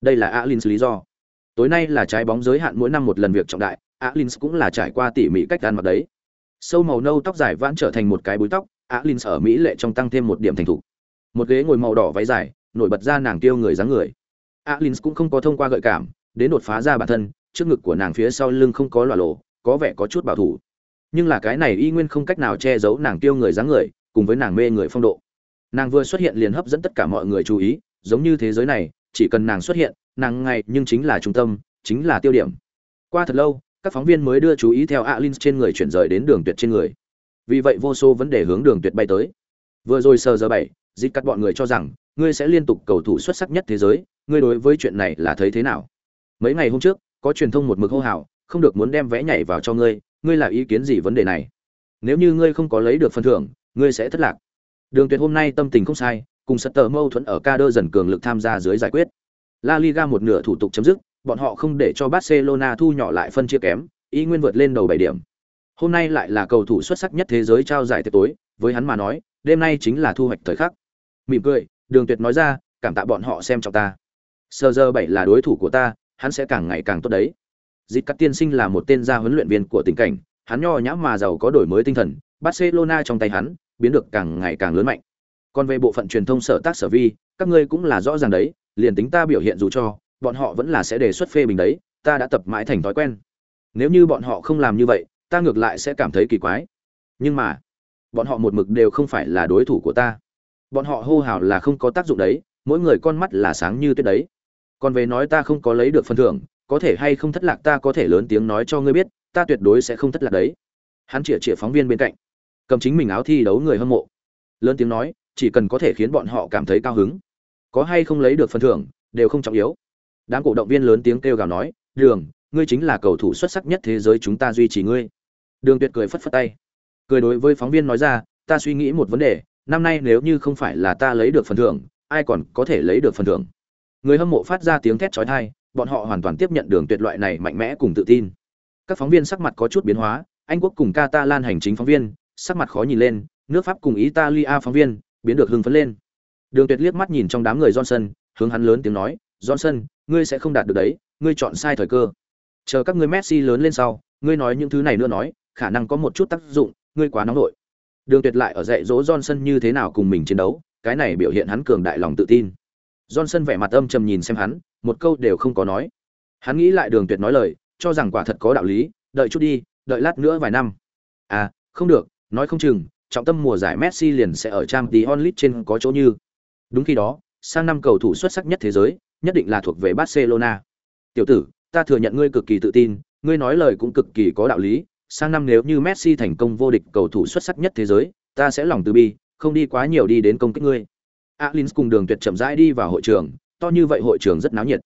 Đây là alin lý do. Tối nay là trái bóng giới hạn mỗi năm một lần việc trọng đại Alins cũng là trải qua tỉ mỉ cách ăn mặc đấy. Sâu màu nâu tóc dài vãn trở thành một cái búi tóc, Alins ở mỹ lệ trong tăng thêm một điểm thành thục. Một ghế ngồi màu đỏ váy dài, nổi bật ra nàng tiêu người dáng người. Alins cũng không có thông qua gợi cảm, đến đột phá ra bản thân, trước ngực của nàng phía sau lưng không có lọa lộ, có vẻ có chút bảo thủ. Nhưng là cái này y nguyên không cách nào che giấu nàng tiêu người dáng người, cùng với nàng mê người phong độ. Nàng vừa xuất hiện liền hấp dẫn tất cả mọi người chú ý, giống như thế giới này, chỉ cần nàng xuất hiện, nàng ngay nhưng chính là trung tâm, chính là tiêu điểm. Qua thật lâu các phóng viên mới đưa chú ý theo Alins trên người chuyển rời đến đường tuyệt trên người. Vì vậy vô số vấn đề hướng đường tuyệt bay tới. Vừa rồi sờ giờ bảy, dịch cắt bọn người cho rằng, ngươi sẽ liên tục cầu thủ xuất sắc nhất thế giới, ngươi đối với chuyện này là thấy thế nào? Mấy ngày hôm trước, có truyền thông một mực hô hào, không được muốn đem vẽ nhảy vào cho ngươi ngươi là ý kiến gì vấn đề này? Nếu như ngươi không có lấy được phần thưởng, ngươi sẽ thất lạc. Đường tuyệt hôm nay tâm tình không sai, cùng sật tờ mâu thuẫn ở ca đơ dần cường lực tham gia dưới giải quyết. La liga một nửa thủ tục chấm dứt bọn họ không để cho barcelona thu nhỏ lại phân chia kém, ý nguyên vượt lên đầu bảy điểm. Hôm nay lại là cầu thủ xuất sắc nhất thế giới trao giải tiệc tối, với hắn mà nói, đêm nay chính là thu hoạch thời khắc. Mỉm cười, đường tuyệt nói ra, cảm tạ bọn họ xem trọng ta. Sơ giờ bảy là đối thủ của ta, hắn sẽ càng ngày càng tốt đấy. Dịch cắt tiên sinh là một tên gia huấn luyện viên của tình cảnh, hắn nho nhã mà giàu có đổi mới tinh thần, barcelona trong tay hắn, biến được càng ngày càng lớn mạnh. Còn về bộ phận truyền thông sở tác sở vi, các ngươi cũng là rõ ràng đấy, liền tính ta biểu hiện dù cho bọn họ vẫn là sẽ đề xuất phê bình đấy, ta đã tập mãi thành thói quen. Nếu như bọn họ không làm như vậy, ta ngược lại sẽ cảm thấy kỳ quái. Nhưng mà, bọn họ một mực đều không phải là đối thủ của ta. Bọn họ hô hào là không có tác dụng đấy, mỗi người con mắt là sáng như tuyết đấy. Còn về nói ta không có lấy được phần thưởng, có thể hay không thất lạc ta có thể lớn tiếng nói cho ngươi biết, ta tuyệt đối sẽ không thất lạc đấy. Hắn chĩa chĩa phóng viên bên cạnh, cầm chính mình áo thi đấu người hâm mộ. Lớn tiếng nói, chỉ cần có thể khiến bọn họ cảm thấy cao hứng. Có hay không lấy được phần thưởng, đều không trọng yếu đám cổ động viên lớn tiếng kêu gào nói, đường, ngươi chính là cầu thủ xuất sắc nhất thế giới chúng ta duy trì ngươi. Đường tuyệt cười phất phất tay. Cười đối với phóng viên nói ra, ta suy nghĩ một vấn đề, năm nay nếu như không phải là ta lấy được phần thưởng, ai còn có thể lấy được phần thưởng? Người hâm mộ phát ra tiếng thét chói tai, bọn họ hoàn toàn tiếp nhận đường tuyệt loại này mạnh mẽ cùng tự tin. Các phóng viên sắc mặt có chút biến hóa, anh quốc cùng catalan hành chính phóng viên, sắc mặt khó nhìn lên, nước pháp cùng italia phóng viên, biến được hưng phấn lên. Đường tuyệt liếc mắt nhìn trong đám người johnson, hướng hắn lớn tiếng nói, johnson ngươi sẽ không đạt được đấy, ngươi chọn sai thời cơ. Chờ các ngươi messi lớn lên sau, ngươi nói những thứ này nữa nói, khả năng có một chút tác dụng, ngươi quá nóng nổi đường tuyệt lại ở dạy dỗ johnson như thế nào cùng mình chiến đấu, cái này biểu hiện hắn cường đại lòng tự tin. Johnson vẻ mặt âm trầm nhìn xem hắn, một câu đều không có nói. Hắn nghĩ lại đường tuyệt nói lời, cho rằng quả thật có đạo lý, đợi chút đi, đợi lát nữa vài năm. À không được, nói không chừng, trọng tâm mùa giải messi liền sẽ ở trang tí onlit trên có chỗ như. Đúng khi đó, sang năm cầu thủ xuất sắc nhất thế giới nhất định là thuộc về barcelona. Tiểu tử, ta thừa nhận ngươi cực kỳ tự tin, ngươi nói lời cũng cực kỳ có đạo lý. Sang năm nếu như messi thành công vô địch cầu thủ xuất sắc nhất thế giới, ta sẽ lòng từ bi, không đi quá nhiều đi đến công kích ngươi. Alins cùng đường tuyệt chậm rãi đi vào hội trường, to như vậy hội trường rất náo nhiệt.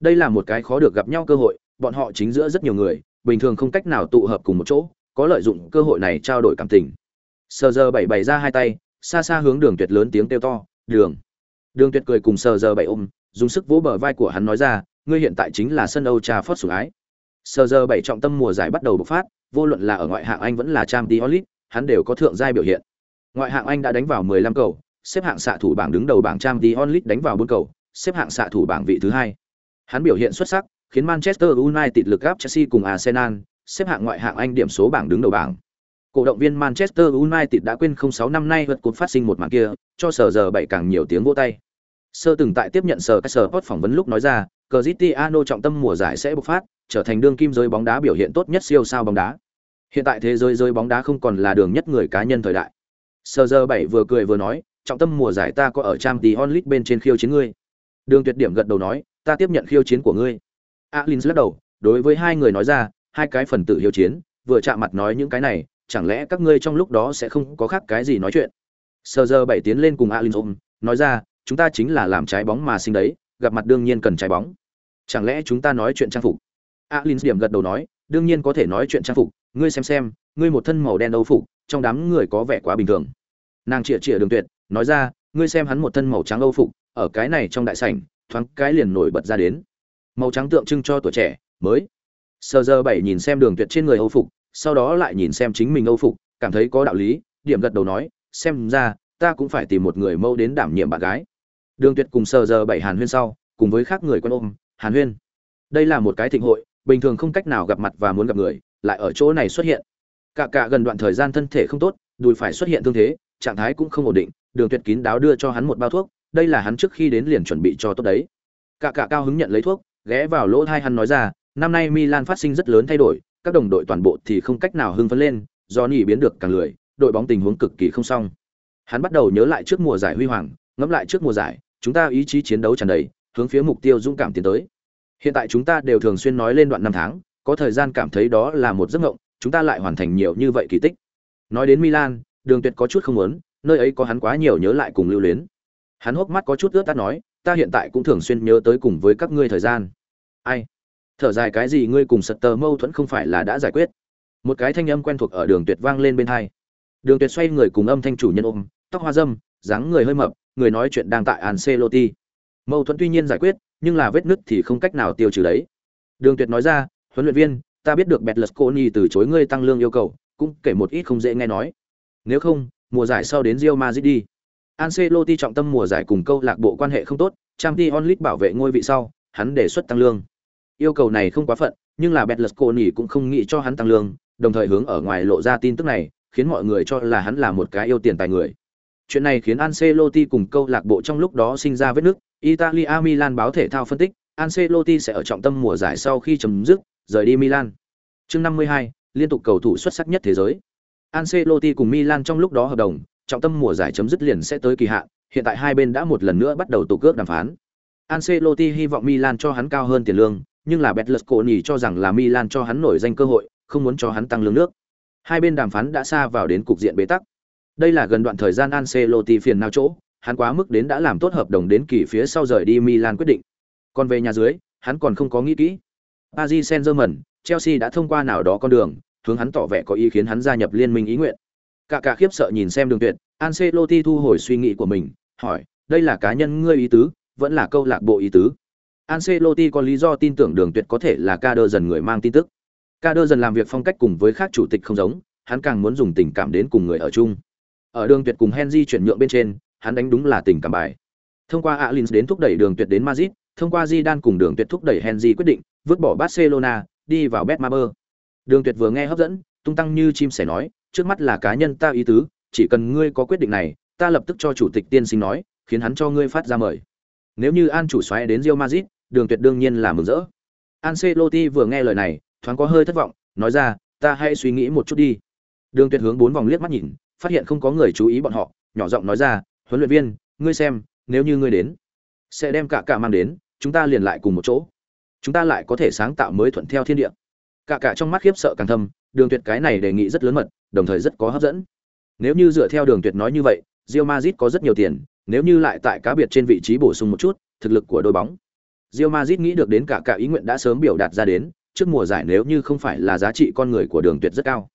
Đây là một cái khó được gặp nhau cơ hội, bọn họ chính giữa rất nhiều người, bình thường không cách nào tụ hợp cùng một chỗ, có lợi dụng cơ hội này trao đổi cảm tình. Sơ giờ bảy bảy ra hai tay, xa xa hướng đường tuyệt lớn tiếng kêu to, đường. Đường tuyệt cười cùng Sơ giờ bảy ôm dùng sức vỗ bờ vai của hắn nói ra ngươi hiện tại chính là sân âu trà phót sủng ái. Sơ giờ bảy trọng tâm mùa giải bắt đầu bộc phát vô luận là ở ngoại hạng anh vẫn là trang League, hắn đều có thượng giai biểu hiện. Ngoại hạng anh đã đánh vào 15 cầu xếp hạng xạ thủ bảng đứng đầu bảng trang League đánh vào 4 cầu xếp hạng xạ thủ bảng vị thứ hai. Hắn biểu hiện xuất sắc khiến manchester united lực áp chelsea cùng arsenal xếp hạng ngoại hạng anh điểm số bảng đứng đầu bảng. Cổ động viên Manchester United đã quên 06 năm nay vượt cột phát sinh một màn kia, cho sở giờ bảy càng nhiều tiếng vỗ tay. Sơ từng tại tiếp nhận sở các sở hot phỏng vấn lúc nói ra, Cristiano trọng tâm mùa giải sẽ bộc phát, trở thành đương kim giới bóng đá biểu hiện tốt nhất siêu sao bóng đá. Hiện tại thế giới giới bóng đá không còn là đường nhất người cá nhân thời đại. Sơ giờ 7 vừa cười vừa nói, trọng tâm mùa giải ta có ở Champions League bên trên khiêu chiến ngươi. Đường Tuyệt Điểm gật đầu nói, ta tiếp nhận khiêu chiến của ngươi. Alin lắc đầu, đối với hai người nói ra, hai cái phần tử hiếu chiến, vừa chạm mặt nói những cái này, chẳng lẽ các ngươi trong lúc đó sẽ không có khác cái gì nói chuyện. Sơ giờ 7 tiến lên cùng Alins ôm, nói ra, chúng ta chính là làm trái bóng mà sinh đấy, gặp mặt đương nhiên cần trái bóng. Chẳng lẽ chúng ta nói chuyện trang phục? Alin điểm gật đầu nói, đương nhiên có thể nói chuyện trang phục, ngươi xem xem, ngươi một thân màu đen âu phục, trong đám người có vẻ quá bình thường. Nàng chĩa chĩa Đường Tuyệt, nói ra, ngươi xem hắn một thân màu trắng âu phục, ở cái này trong đại sảnh, thoáng cái liền nổi bật ra đến. Màu trắng tượng trưng cho tuổi trẻ, mới. Sơ giờ bảy nhìn xem Đường Tuyệt trên người âu phục, sau đó lại nhìn xem chính mình âu phục, cảm thấy có đạo lý, điểm gật đầu nói, xem ra ta cũng phải tìm một người mâu đến đảm nhiệm bạn gái. Đường Tuyệt cùng Sơ giờ bảy Hàn Huyên sau, cùng với khác người quân ôm, Hàn Huyên. Đây là một cái thịnh hội, bình thường không cách nào gặp mặt và muốn gặp người, lại ở chỗ này xuất hiện. Cả cả gần đoạn thời gian thân thể không tốt, đùi phải xuất hiện thương thế, trạng thái cũng không ổn định, Đường Tuyệt kín đáo đưa cho hắn một bao thuốc, đây là hắn trước khi đến liền chuẩn bị cho tốt đấy. Cả cả cao hứng nhận lấy thuốc, ghé vào lỗ tai hắn nói ra, năm nay Milan phát sinh rất lớn thay đổi, các đồng đội toàn bộ thì không cách nào hưng phấn lên, do nhỉ biến được càng lười, đội bóng tình huống cực kỳ không xong. Hắn bắt đầu nhớ lại trước mùa giải huy hoàng, ngẫm lại trước mùa giải, chúng ta ý chí chiến đấu tràn đầy, hướng phía mục tiêu dũng cảm tiến tới. Hiện tại chúng ta đều thường xuyên nói lên đoạn năm tháng, có thời gian cảm thấy đó là một giấc mộng, chúng ta lại hoàn thành nhiều như vậy kỳ tích. Nói đến Milan, Đường Tuyệt có chút không muốn, nơi ấy có hắn quá nhiều nhớ lại cùng lưu luyến. Hắn hốc mắt có chút ướt tắt nói, ta hiện tại cũng thường xuyên nhớ tới cùng với các ngươi thời gian. Ai? Thở dài cái gì ngươi cùng Sutter mâu thuẫn không phải là đã giải quyết? Một cái thanh âm quen thuộc ở Đường Tuyệt vang lên bên tai. Đường Tuyệt xoay người cùng âm thanh chủ nhân ôm, tóc hoa râm, dáng người hơi mập, người nói chuyện đang tại Ancelotti. Mâu thuẫn tuy nhiên giải quyết, nhưng là vết nứt thì không cách nào tiêu trừ đấy. Đường Tuyệt nói ra, huấn luyện viên, ta biết được Betlesconi từ chối ngươi tăng lương yêu cầu, cũng kể một ít không dễ nghe nói. Nếu không, mùa giải sau đến Real Madrid đi. Ancelotti trọng tâm mùa giải cùng câu lạc bộ quan hệ không tốt, Champions League bảo vệ ngôi vị sau, hắn đề xuất tăng lương. Yêu cầu này không quá phận, nhưng là Betlesconi cũng không nghĩ cho hắn tăng lương, đồng thời hướng ở ngoài lộ ra tin tức này, khiến mọi người cho là hắn là một cái yêu tiền tài người. Chuyện này khiến Ancelotti cùng câu lạc bộ trong lúc đó sinh ra vết nứt, Italia Milan báo thể thao phân tích, Ancelotti sẽ ở trọng tâm mùa giải sau khi chấm dứt, rời đi Milan. Chương 52, liên tục cầu thủ xuất sắc nhất thế giới. Ancelotti cùng Milan trong lúc đó hợp đồng, trọng tâm mùa giải chấm dứt liền sẽ tới kỳ hạn, hiện tại hai bên đã một lần nữa bắt đầu tổ cước đàm phán. Ancelotti hy vọng Milan cho hắn cao hơn tiền lương, nhưng là Betlesconi cho rằng là Milan cho hắn nổi danh cơ hội, không muốn cho hắn tăng lương nước. Hai bên đàm phán đã xa vào đến cục diện bế tắc. Đây là gần đoạn thời gian Ancelotti phiền não chỗ, hắn quá mức đến đã làm tốt hợp đồng đến kỳ phía sau rời đi Milan quyết định. Còn về nhà dưới, hắn còn không có nghĩ kỹ. Paris Saint-Germain, Chelsea đã thông qua nào đó con đường, hướng hắn tỏ vẻ có ý khiến hắn gia nhập liên minh ý nguyện. Cả cả khiếp sợ nhìn xem Đường Tuyệt, Ancelotti thu hồi suy nghĩ của mình, hỏi, đây là cá nhân ngươi ý tứ, vẫn là câu lạc bộ ý tứ. Ancelotti có lý do tin tưởng Đường Tuyệt có thể là ca đơ dần người mang tin tức. Ca đơ dần làm việc phong cách cùng với khác chủ tịch không giống, hắn càng muốn dùng tình cảm đến cùng người ở chung. Ở Đường Tuyệt cùng Henry chuyển nhượng bên trên, hắn đánh đúng là tình cảm bài. Thông qua Alins đến thúc đẩy Đường Tuyệt đến Madrid, thông qua Zidane cùng Đường Tuyệt thúc đẩy Henry quyết định vứt bỏ Barcelona, đi vào Betmaber. Đường Tuyệt vừa nghe hấp dẫn, tung tăng như chim sẻ nói, trước mắt là cá nhân ta ý tứ, chỉ cần ngươi có quyết định này, ta lập tức cho chủ tịch tiên sinh nói, khiến hắn cho ngươi phát ra mời. Nếu như An chủ xoáy đến Real Madrid, Đường Tuyệt đương nhiên là mừng rỡ. Ancelotti vừa nghe lời này, thoáng có hơi thất vọng, nói ra, ta hãy suy nghĩ một chút đi. Đường Tuyệt hướng bốn vòng liếc mắt nhìn, phát hiện không có người chú ý bọn họ, nhỏ giọng nói ra, huấn luyện viên, ngươi xem, nếu như ngươi đến, sẽ đem cả cả mang đến, chúng ta liền lại cùng một chỗ. Chúng ta lại có thể sáng tạo mới thuận theo thiên địa. Cả cả trong mắt khiếp sợ càng thâm, Đường Tuyệt cái này đề nghị rất lớn mật, đồng thời rất có hấp dẫn. Nếu như dựa theo Đường Tuyệt nói như vậy, Real Madrid có rất nhiều tiền, nếu như lại tại cá biệt trên vị trí bổ sung một chút, thực lực của đội bóng. Real Madrid nghĩ được đến cả cả ý nguyện đã sớm biểu đạt ra đến, trước mùa giải nếu như không phải là giá trị con người của Đường Tuyệt rất cao.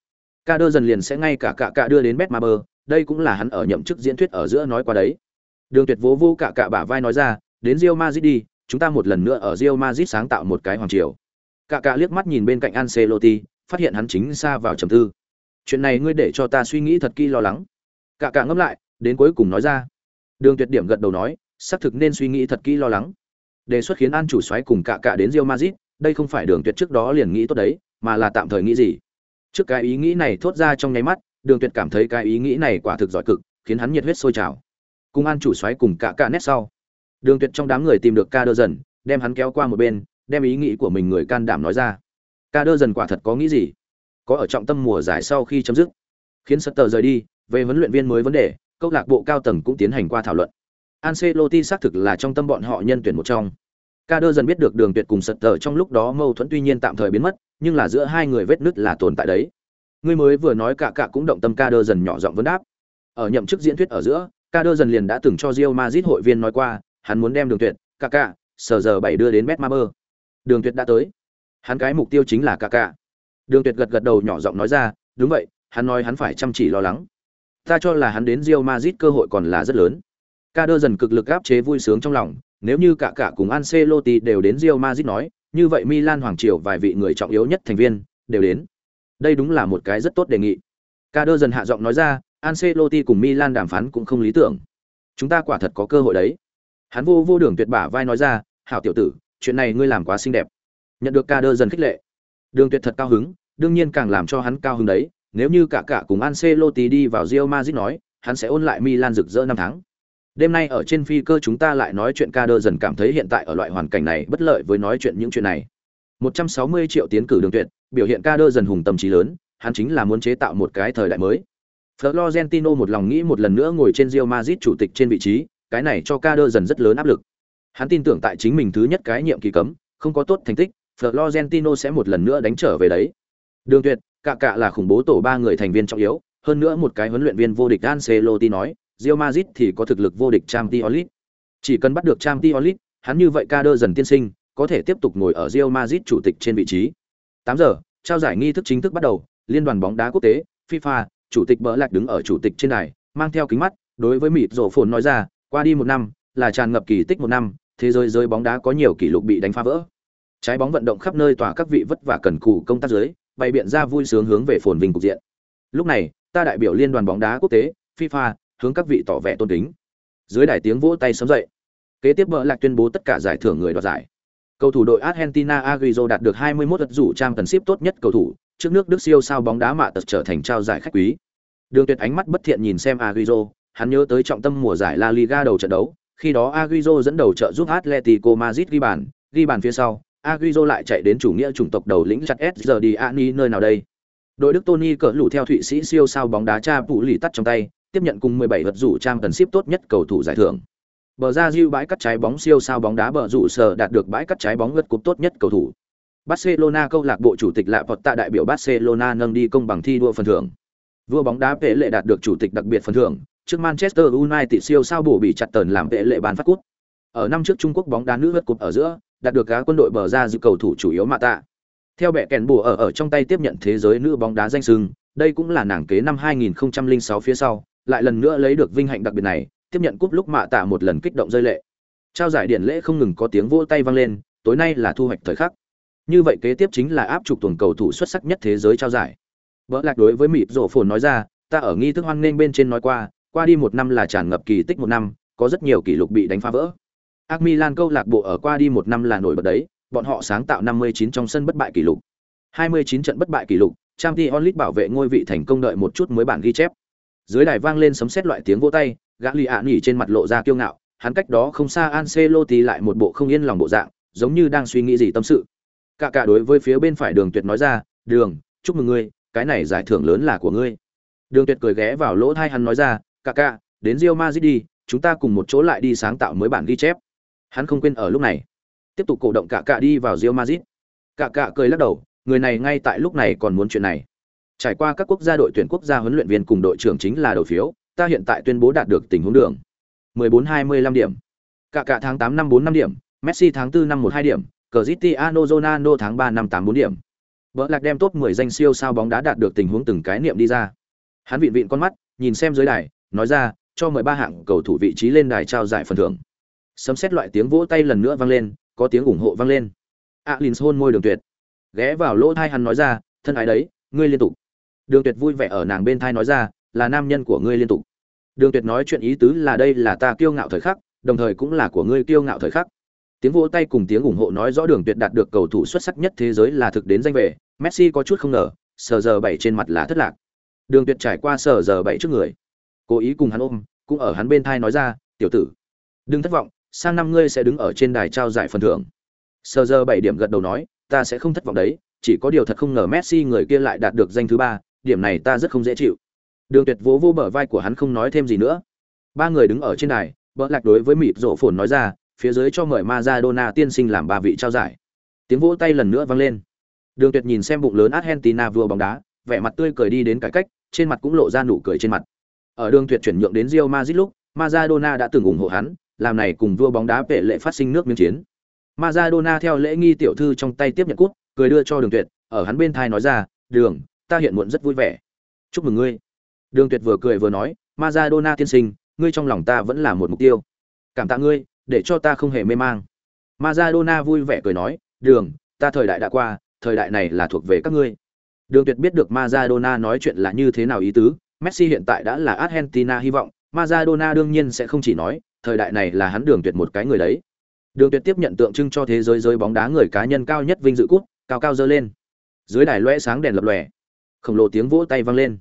Ca đơ dần liền sẽ ngay cả cả cả đưa đến Betmaber, đây cũng là hắn ở nhậm chức diễn thuyết ở giữa nói qua đấy. Đường Tuyệt vỗ vô cả cả bả vai nói ra, đến Rio Madrid đi, chúng ta một lần nữa ở Rio Madrid sáng tạo một cái hoàng triều. Cả cả liếc mắt nhìn bên cạnh Ancelotti, phát hiện hắn chính xa vào trầm tư. Chuyện này ngươi để cho ta suy nghĩ thật kỹ lo lắng. Cả cả ngẫm lại, đến cuối cùng nói ra. Đường Tuyệt điểm gật đầu nói, xác thực nên suy nghĩ thật kỹ lo lắng. Đề xuất khiến An chủ xoáy cùng cả cả đến Rio Madrid, đây không phải Đường Tuyệt trước đó liền nghĩ tốt đấy, mà là tạm thời nghĩ gì. Trước cái ý nghĩ này thốt ra trong nháy mắt, Đường Tuyệt cảm thấy cái ý nghĩ này quả thực giỏi cực, khiến hắn nhiệt huyết sôi trào. Cùng An chủ xoáy cùng cả cả nét sau, Đường Tuyệt trong đám người tìm được Ca Đơ dần, đem hắn kéo qua một bên, đem ý nghĩ của mình người can đảm nói ra. Ca Đơ dần quả thật có nghĩ gì? Có ở trọng tâm mùa giải sau khi chấm dứt, khiến Sutter rời đi, về huấn luyện viên mới vấn đề, câu lạc bộ cao tầng cũng tiến hành qua thảo luận. Ancelotti xác thực là trong tâm bọn họ nhân tuyển một trong. Ca Đơ dần biết được Đường Tuyệt cùng Sutter trong lúc đó mâu thuẫn tuy nhiên tạm thời biến mất, nhưng là giữa hai người vết nứt là tồn tại đấy. Ngươi mới vừa nói cả cả cũng động tâm Ca Đơ dần nhỏ giọng vấn đáp. Ở nhậm chức diễn thuyết ở giữa, Ca Đơ dần liền đã từng cho rio mazit hội viên nói qua, hắn muốn đem Đường Tuyệt, cả cả, sờ giờ bảy đưa đến Betmaber. Đường Tuyệt đã tới. Hắn cái mục tiêu chính là cả cả. Đường Tuyệt gật gật đầu nhỏ giọng nói ra, đúng vậy, hắn nói hắn phải chăm chỉ lo lắng. Ta cho là hắn đến rio mazit cơ hội còn là rất lớn. Ca đơ dần cực lực áp chế vui sướng trong lòng, nếu như cả cả cùng Ancelotti đều đến Real Madrid nói, như vậy Milan hoàng triều vài vị người trọng yếu nhất thành viên đều đến. Đây đúng là một cái rất tốt đề nghị. Ca dần hạ giọng nói ra, Ancelotti cùng Milan đàm phán cũng không lý tưởng. Chúng ta quả thật có cơ hội đấy. Hắn vô vô đường tuyệt bả vai nói ra, "Hảo tiểu tử, chuyện này ngươi làm quá xinh đẹp." Nhận được ca dần khích lệ. Đường tuyệt thật cao hứng, đương nhiên càng làm cho hắn cao hứng đấy, nếu như cả cả cùng Ancelotti đi vào Real Madrid nói, hắn sẽ ôn lại Milan rực rỡ năm tháng. Đêm nay ở trên phi cơ chúng ta lại nói chuyện ca đơ dần cảm thấy hiện tại ở loại hoàn cảnh này bất lợi với nói chuyện những chuyện này. 160 triệu tiến cử đường tuyệt, biểu hiện ca đơ dần hùng tâm trí lớn, hắn chính là muốn chế tạo một cái thời đại mới. Florentino một lòng nghĩ một lần nữa ngồi trên Real Madrid chủ tịch trên vị trí, cái này cho ca đơ dần rất lớn áp lực. Hắn tin tưởng tại chính mình thứ nhất cái nhiệm kỳ cấm, không có tốt thành tích, Florentino sẽ một lần nữa đánh trở về đấy. Đường Tuyệt, cả cả là khủng bố tổ ba người thành viên trọng yếu, hơn nữa một cái huấn luyện viên vô địch Ancelotti nói, Real Madrid thì có thực lực vô địch Champions League. Chỉ cần bắt được Champions League, hắn như vậy ca đơ dần tiên sinh, có thể tiếp tục ngồi ở Real Madrid chủ tịch trên vị trí. 8 giờ, trao giải nghi thức chính thức bắt đầu, Liên đoàn bóng đá quốc tế, FIFA, chủ tịch Bỡ Lạc đứng ở chủ tịch trên đài, mang theo kính mắt, đối với mịt rổ phồn nói ra, qua đi một năm, là tràn ngập kỳ tích một năm, thế giới giới bóng đá có nhiều kỷ lục bị đánh phá vỡ. Trái bóng vận động khắp nơi tỏa các vị vất vả cần cù công tác dưới, bày biện ra vui sướng hướng về phồn vinh cục diện. Lúc này, ta đại biểu liên đoàn bóng đá quốc tế, FIFA, hướng các vị tỏ vẻ tôn kính. Dưới đài tiếng vỗ tay sớm dậy. Kế tiếp bờ lạc tuyên bố tất cả giải thưởng người đoạt giải. Cầu thủ đội Argentina Agüero đạt được 21 ất rủ trang cần ship tốt nhất cầu thủ, trước nước Đức siêu sao bóng đá mạ tật trở thành trao giải khách quý. Đường Tuyệt ánh mắt bất thiện nhìn xem Agüero, hắn nhớ tới trọng tâm mùa giải La Liga đầu trận đấu, khi đó Agüero dẫn đầu trợ giúp Atletico Madrid ghi bàn, ghi bàn phía sau, Agüero lại chạy đến chủ nghĩa chủng tộc đầu lĩnh chặt S giờ đi Ani nơi nào đây. Đội Đức Tony cỡ lũ theo Thụy Sĩ siêu sao bóng đá cha phụ lì tắt trong tay, tiếp nhận cùng 17 vật rủ trang tần ship tốt nhất cầu thủ giải thưởng. Bờ ra Diu bãi cắt trái bóng siêu sao bóng đá bờ rủ sở đạt được bãi cắt trái bóng ngất cúp tốt nhất cầu thủ. Barcelona câu lạc bộ chủ tịch lạ Vọt tạ đại biểu Barcelona nâng đi công bằng thi đua phần thưởng. Vua bóng đá Pele lệ đạt được chủ tịch đặc biệt phần thưởng, trước Manchester United siêu sao bổ bị chặt tần làm Pele lệ bàn phát cút. Ở năm trước Trung Quốc bóng đá nữ vượt cúp ở giữa, đạt được cá quân đội bờ ra dự cầu thủ chủ yếu mà tạ. Theo bẻ kèn bùa ở ở trong tay tiếp nhận thế giới nữ bóng đá danh sừng, đây cũng là nàng kế năm 2006 phía sau, lại lần nữa lấy được vinh hạnh đặc biệt này, tiếp nhận cúp lúc mạ tạ một lần kích động rơi lệ. Trao giải điển lễ không ngừng có tiếng vỗ tay vang lên, tối nay là thu hoạch thời khắc. Như vậy kế tiếp chính là áp trục tuần cầu thủ xuất sắc nhất thế giới trao giải. Bỡ lạc đối với mịp rổ phồn nói ra, ta ở nghi thức hoan nghênh bên trên nói qua, qua đi một năm là tràn ngập kỳ tích một năm, có rất nhiều kỷ lục bị đánh phá vỡ. ác Milan câu lạc bộ ở qua đi một năm là nổi bật đấy, bọn họ sáng tạo 59 trong sân bất bại kỷ lục. 29 trận bất bại kỷ lục, Champions Onlit bảo vệ ngôi vị thành công đợi một chút mới bản ghi chép dưới đài vang lên sấm sét loại tiếng vỗ tay, gã lì ạ nghỉ trên mặt lộ ra kiêu ngạo, hắn cách đó không xa Ancelotti lại một bộ không yên lòng bộ dạng, giống như đang suy nghĩ gì tâm sự. Cả cả đối với phía bên phải đường tuyệt nói ra, đường, chúc mừng ngươi, cái này giải thưởng lớn là của ngươi. Đường tuyệt cười ghé vào lỗ thai hắn nói ra, cả cả, đến Real Madrid đi, chúng ta cùng một chỗ lại đi sáng tạo mới bản ghi chép. Hắn không quên ở lúc này, tiếp tục cổ động cả cả đi vào Real Madrid. Cả cả cười lắc đầu, người này ngay tại lúc này còn muốn chuyện này. Trải qua các quốc gia đội tuyển quốc gia huấn luyện viên cùng đội trưởng chính là đầu phiếu, ta hiện tại tuyên bố đạt được tình huống đường. 14-25 điểm. Cả cả tháng 8 năm 45 điểm, Messi tháng 4 năm 12 điểm, Cristiano Ronaldo tháng 3 năm 84 điểm. Bỡ lạc đem top 10 danh siêu sao bóng đá đạt được tình huống từng cái niệm đi ra. Hắn vịn vịn con mắt, nhìn xem dưới đài, nói ra, cho mời ba hạng cầu thủ vị trí lên đài trao giải phần thưởng. Sấm xét loại tiếng vỗ tay lần nữa vang lên, có tiếng ủng hộ vang lên. Alins hôn môi đường tuyệt. Ghé vào lỗ thai hắn nói ra, thân ái đấy, ngươi liên tục đường tuyệt vui vẻ ở nàng bên thai nói ra, là nam nhân của ngươi liên tục. Đường tuyệt nói chuyện ý tứ là đây là ta kiêu ngạo thời khắc, đồng thời cũng là của ngươi kiêu ngạo thời khắc. Tiếng vỗ tay cùng tiếng ủng hộ nói rõ đường tuyệt đạt được cầu thủ xuất sắc nhất thế giới là thực đến danh về, messi có chút không ngờ sờ giờ bảy trên mặt là thất lạc. Đường tuyệt trải qua sờ giờ bảy trước người, cố ý cùng hắn ôm, cũng ở hắn bên thai nói ra, tiểu tử, đừng thất vọng, sang năm ngươi sẽ đứng ở trên đài trao giải phần thưởng. Sờ giờ bảy điểm gật đầu nói, ta sẽ không thất vọng đấy, chỉ có điều thật không ngờ messi người kia lại đạt được danh thứ ba điểm này ta rất không dễ chịu. Đường tuyệt vỗ vô bờ vai của hắn không nói thêm gì nữa. Ba người đứng ở trên đài bỡ lạc đối với mịt rộ phồn nói ra, phía dưới cho mời Maradona tiên sinh làm ba vị trao giải. Tiếng vỗ tay lần nữa vang lên. Đường tuyệt nhìn xem bụng lớn argentina vừa bóng đá, vẻ mặt tươi cười đi đến cải cách, trên mặt cũng lộ ra nụ cười trên mặt. Ở đường tuyệt chuyển nhượng đến Real Madrid lúc, Maradona đã từng ủng hộ hắn, làm này cùng vua bóng đá vệ lệ phát sinh nước miếng chiến. Maradona theo lễ nghi tiểu thư trong tay tiếp nhận cút cười đưa cho đường tuyệt, ở hắn bên thai nói ra, đường ta hiện muộn rất vui vẻ. Chúc mừng ngươi. Đường tuyệt vừa cười vừa nói, Maradona tiên sinh, ngươi trong lòng ta vẫn là một mục tiêu. Cảm tạ ngươi, để cho ta không hề mê mang. Maradona vui vẻ cười nói, đường, ta thời đại đã qua, thời đại này là thuộc về các ngươi. Đường tuyệt biết được Maradona nói chuyện là như thế nào ý tứ, Messi hiện tại đã là Argentina hy vọng, Maradona đương nhiên sẽ không chỉ nói, thời đại này là hắn đường tuyệt một cái người đấy. Đường tuyệt tiếp nhận tượng trưng cho thế giới giới bóng đá người cá nhân cao nhất vinh dự cút cao cao dơ lên. Dưới đài loe sáng đèn lập lòe khổng lồ tiếng vỗ tay vang lên.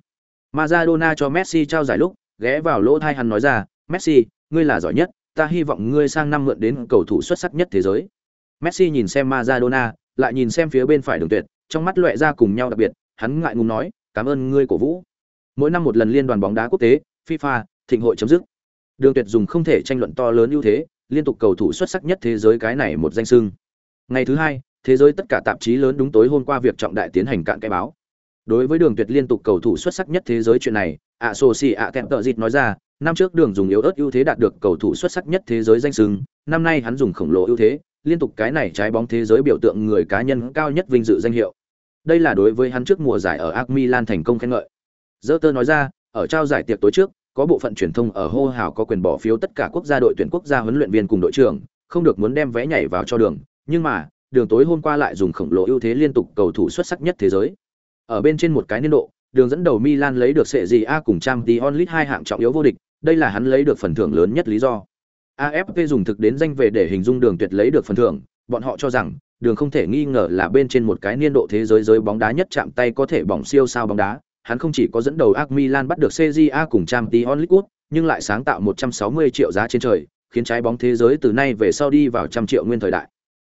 Maradona cho Messi trao giải lúc, ghé vào lỗ tai hắn nói ra, Messi, ngươi là giỏi nhất, ta hy vọng ngươi sang năm mượn đến cầu thủ xuất sắc nhất thế giới. Messi nhìn xem Maradona, lại nhìn xem phía bên phải đường tuyệt, trong mắt loẹ ra cùng nhau đặc biệt, hắn ngại ngùng nói, cảm ơn ngươi, cổ vũ. Mỗi năm một lần liên đoàn bóng đá quốc tế, FIFA, thịnh hội chấm dứt. Đường tuyệt dùng không thể tranh luận to lớn ưu thế, liên tục cầu thủ xuất sắc nhất thế giới cái này một danh sưng ngày thứ hai, thế giới tất cả tạp chí lớn đúng tối hôm qua việc trọng đại tiến hành cạn cái báo đối với đường tuyệt liên tục cầu thủ xuất sắc nhất thế giới chuyện này ạ sô si ạ kèm tợ dịt nói ra, năm trước đường dùng yếu ớt ưu thế đạt được cầu thủ xuất sắc nhất thế giới danh sưng năm nay hắn dùng khổng lồ ưu thế, liên tục cái này trái bóng thế giới biểu tượng người cá nhân cao nhất vinh dự danh hiệu. Đây là đối với hắn trước mùa giải ở AC Milan thành công khen ngợi. Dơ tơ nói ra, ở trao giải tiệc tối trước, có bộ phận truyền thông ở hô hào có quyền bỏ phiếu tất cả quốc gia đội tuyển quốc gia huấn luyện viên cùng đội trưởng, không được muốn đem vé nhảy vào cho đường, nhưng mà, đường tối hôm qua lại dùng khổng lồ ưu thế liên tục cầu thủ xuất sắc nhất thế giới ở bên trên một cái niên độ đường dẫn đầu Milan lấy được sệ gì A cùng trang Champions League hai hạng trọng yếu vô địch, đây là hắn lấy được phần thưởng lớn nhất lý do. AFP dùng thực đến danh về để hình dung đường tuyệt lấy được phần thưởng, bọn họ cho rằng đường không thể nghi ngờ là bên trên một cái niên độ thế giới giới bóng đá nhất chạm tay có thể bỏng siêu sao bóng đá, hắn không chỉ có dẫn đầu AC Milan bắt được CJA cùng Champions League, nhưng lại sáng tạo 160 triệu giá trên trời, khiến trái bóng thế giới từ nay về sau đi vào trăm triệu nguyên thời đại.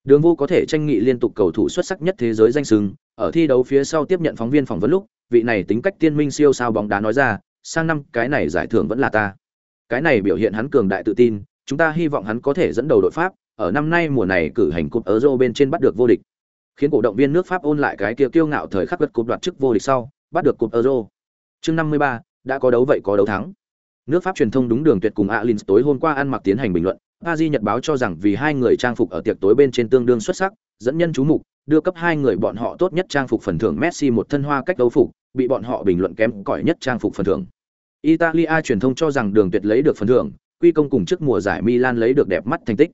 Đường Vô có thể tranh nghị liên tục cầu thủ xuất sắc nhất thế giới danh xưng, ở thi đấu phía sau tiếp nhận phóng viên phỏng vấn lúc, vị này tính cách tiên minh siêu sao bóng đá nói ra, sang năm cái này giải thưởng vẫn là ta. Cái này biểu hiện hắn cường đại tự tin, chúng ta hy vọng hắn có thể dẫn đầu đội Pháp, ở năm nay mùa này cử hành cúp Euro bên trên bắt được vô địch. Khiến cổ động viên nước Pháp ôn lại cái kia kiêu ngạo thời khắc gật cúp đoạt chức vô địch sau, bắt được cúp Euro. Chương 53, đã có đấu vậy có đấu thắng. Nước Pháp truyền thông đúng đường tuyệt cùng Alins tối hôm qua ăn mặc tiến hành bình luận, Paris Nhật báo cho rằng vì hai người trang phục ở tiệc tối bên trên tương đương xuất sắc, dẫn nhân chú mục, đưa cấp hai người bọn họ tốt nhất trang phục phần thưởng Messi một thân hoa cách đấu phục, bị bọn họ bình luận kém cỏi nhất trang phục phần thưởng. Italia truyền thông cho rằng Đường Tuyệt lấy được phần thưởng, quy công cùng trước mùa giải Milan lấy được đẹp mắt thành tích.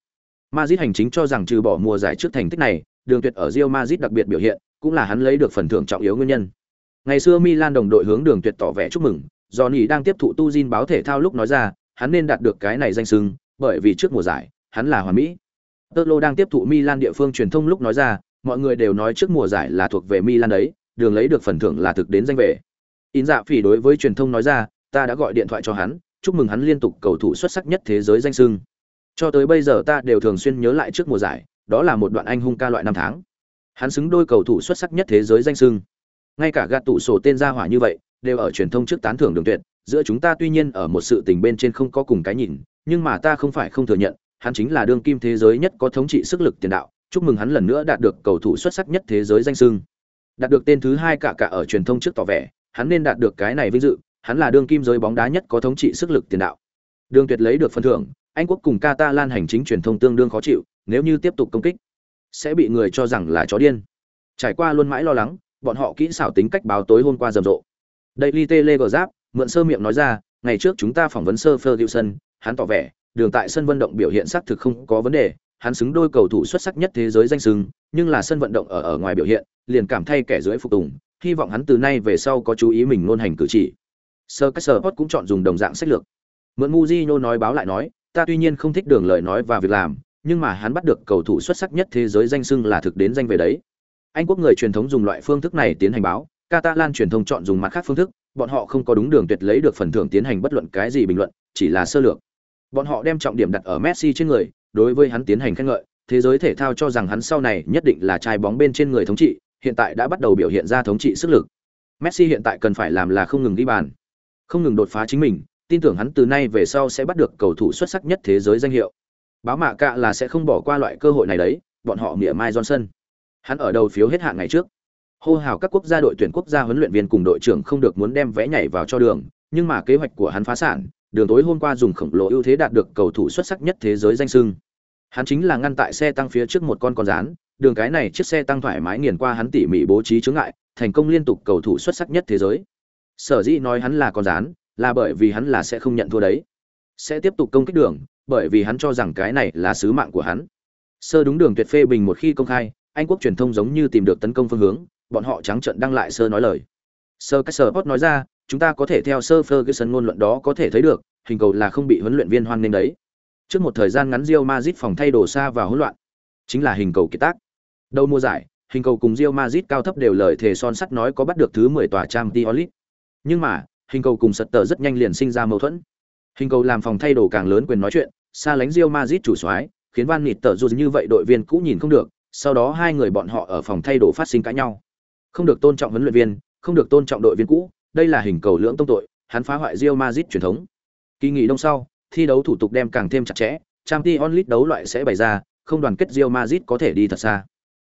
Madrid hành chính cho rằng trừ bỏ mùa giải trước thành tích này, Đường Tuyệt ở Real Madrid đặc biệt biểu hiện, cũng là hắn lấy được phần thưởng trọng yếu nguyên nhân. Ngày xưa Milan đồng đội hướng Đường Tuyệt tỏ vẻ chúc mừng, Johnny đang tiếp thụ tu Jin báo thể thao lúc nói ra, hắn nên đạt được cái này danh xưng, bởi vì trước mùa giải, hắn là hoàn mỹ. Totlo đang tiếp thụ Milan địa phương truyền thông lúc nói ra, mọi người đều nói trước mùa giải là thuộc về Milan đấy, đường lấy được phần thưởng là thực đến danh về. In dạ phỉ đối với truyền thông nói ra, ta đã gọi điện thoại cho hắn, chúc mừng hắn liên tục cầu thủ xuất sắc nhất thế giới danh xưng. Cho tới bây giờ ta đều thường xuyên nhớ lại trước mùa giải, đó là một đoạn anh hùng ca loại năm tháng. Hắn xứng đôi cầu thủ xuất sắc nhất thế giới danh xưng. Ngay cả gạt tụ sổ tên gia hỏa như vậy, đều ở truyền thông trước tán thưởng đường tuyệt, giữa chúng ta tuy nhiên ở một sự tình bên trên không có cùng cái nhìn, nhưng mà ta không phải không thừa nhận, hắn chính là đương kim thế giới nhất có thống trị sức lực tiền đạo, chúc mừng hắn lần nữa đạt được cầu thủ xuất sắc nhất thế giới danh xưng. Đạt được tên thứ hai cả cả ở truyền thông trước tỏ vẻ, hắn nên đạt được cái này vinh dự, hắn là đương kim giới bóng đá nhất có thống trị sức lực tiền đạo. Đường Tuyệt lấy được phần thưởng, Anh quốc cùng Catalan hành chính truyền thông tương đương khó chịu, nếu như tiếp tục công kích, sẽ bị người cho rằng là chó điên. Trải qua luôn mãi lo lắng, bọn họ kỹ xảo tính cách báo tối hôm qua rầm rộ. Daily Telegraph mượn sơ miệng nói ra, ngày trước chúng ta phỏng vấn sơ Ferguson, hắn tỏ vẻ, đường tại sân vận động biểu hiện xác thực không có vấn đề, hắn xứng đôi cầu thủ xuất sắc nhất thế giới danh xứng, nhưng là sân vận động ở ở ngoài biểu hiện, liền cảm thay kẻ dưới phục tùng, hy vọng hắn từ nay về sau có chú ý mình luôn hành cử chỉ. sơ các sơ hot cũng chọn dùng đồng dạng sách lược. Mượn Mujino nói báo lại nói, ta tuy nhiên không thích đường lời nói và việc làm, nhưng mà hắn bắt được cầu thủ xuất sắc nhất thế giới danh xưng là thực đến danh về đấy. Anh quốc người truyền thống dùng loại phương thức này tiến hành báo, Catalan truyền thông chọn dùng mặt khác phương thức, bọn họ không có đúng đường tuyệt lấy được phần thưởng tiến hành bất luận cái gì bình luận, chỉ là sơ lược. Bọn họ đem trọng điểm đặt ở Messi trên người, đối với hắn tiến hành khen ngợi, thế giới thể thao cho rằng hắn sau này nhất định là trai bóng bên trên người thống trị, hiện tại đã bắt đầu biểu hiện ra thống trị sức lực. Messi hiện tại cần phải làm là không ngừng đi bàn, không ngừng đột phá chính mình, tin tưởng hắn từ nay về sau sẽ bắt được cầu thủ xuất sắc nhất thế giới danh hiệu. Báo mạ cạ là sẽ không bỏ qua loại cơ hội này đấy, bọn họ mỉa mai Johnson. Hắn ở đầu phiếu hết hạn ngày trước. Hô hào các quốc gia đội tuyển quốc gia huấn luyện viên cùng đội trưởng không được muốn đem vé nhảy vào cho đường, nhưng mà kế hoạch của hắn phá sản, đường tối hôm qua dùng khổng lồ ưu thế đạt được cầu thủ xuất sắc nhất thế giới danh sưng. Hắn chính là ngăn tại xe tăng phía trước một con con rán, đường cái này chiếc xe tăng thoải mái nghiền qua hắn tỉ mỉ bố trí chướng ngại, thành công liên tục cầu thủ xuất sắc nhất thế giới. Sở dĩ nói hắn là con rán, là bởi vì hắn là sẽ không nhận thua đấy. Sẽ tiếp tục công kích đường, bởi vì hắn cho rằng cái này là sứ mạng của hắn. Sơ đúng đường tuyệt phê bình một khi công khai, Anh quốc truyền thông giống như tìm được tấn công phương hướng, bọn họ trắng trợn đăng lại sơ nói lời. Sơ cách sơ nói ra, chúng ta có thể theo sơ Ferguson ngôn luận đó có thể thấy được, hình cầu là không bị huấn luyện viên hoan nên đấy. Trước một thời gian ngắn Real Madrid phòng thay đồ xa và hỗn loạn, chính là hình cầu kiệt tác. Đầu mùa giải, hình cầu cùng Real Madrid cao thấp đều lời thề son sắt nói có bắt được thứ 10 tòa Champions League. Nhưng mà, hình cầu cùng sật tờ rất nhanh liền sinh ra mâu thuẫn. Hình cầu làm phòng thay đồ càng lớn quyền nói chuyện, xa lánh Real Madrid chủ soái, khiến Van Nịt tờ dù như vậy đội viên cũ nhìn không được, sau đó hai người bọn họ ở phòng thay đồ phát sinh cãi nhau. Không được tôn trọng huấn luyện viên, không được tôn trọng đội viên cũ, đây là hình cầu lưỡng tông tội, hắn phá hoại Real Madrid truyền thống. Kỳ nghỉ đông sau, thi đấu thủ tục đem càng thêm chặt chẽ, Champions League đấu loại sẽ bày ra, không đoàn kết Real Madrid có thể đi thật xa.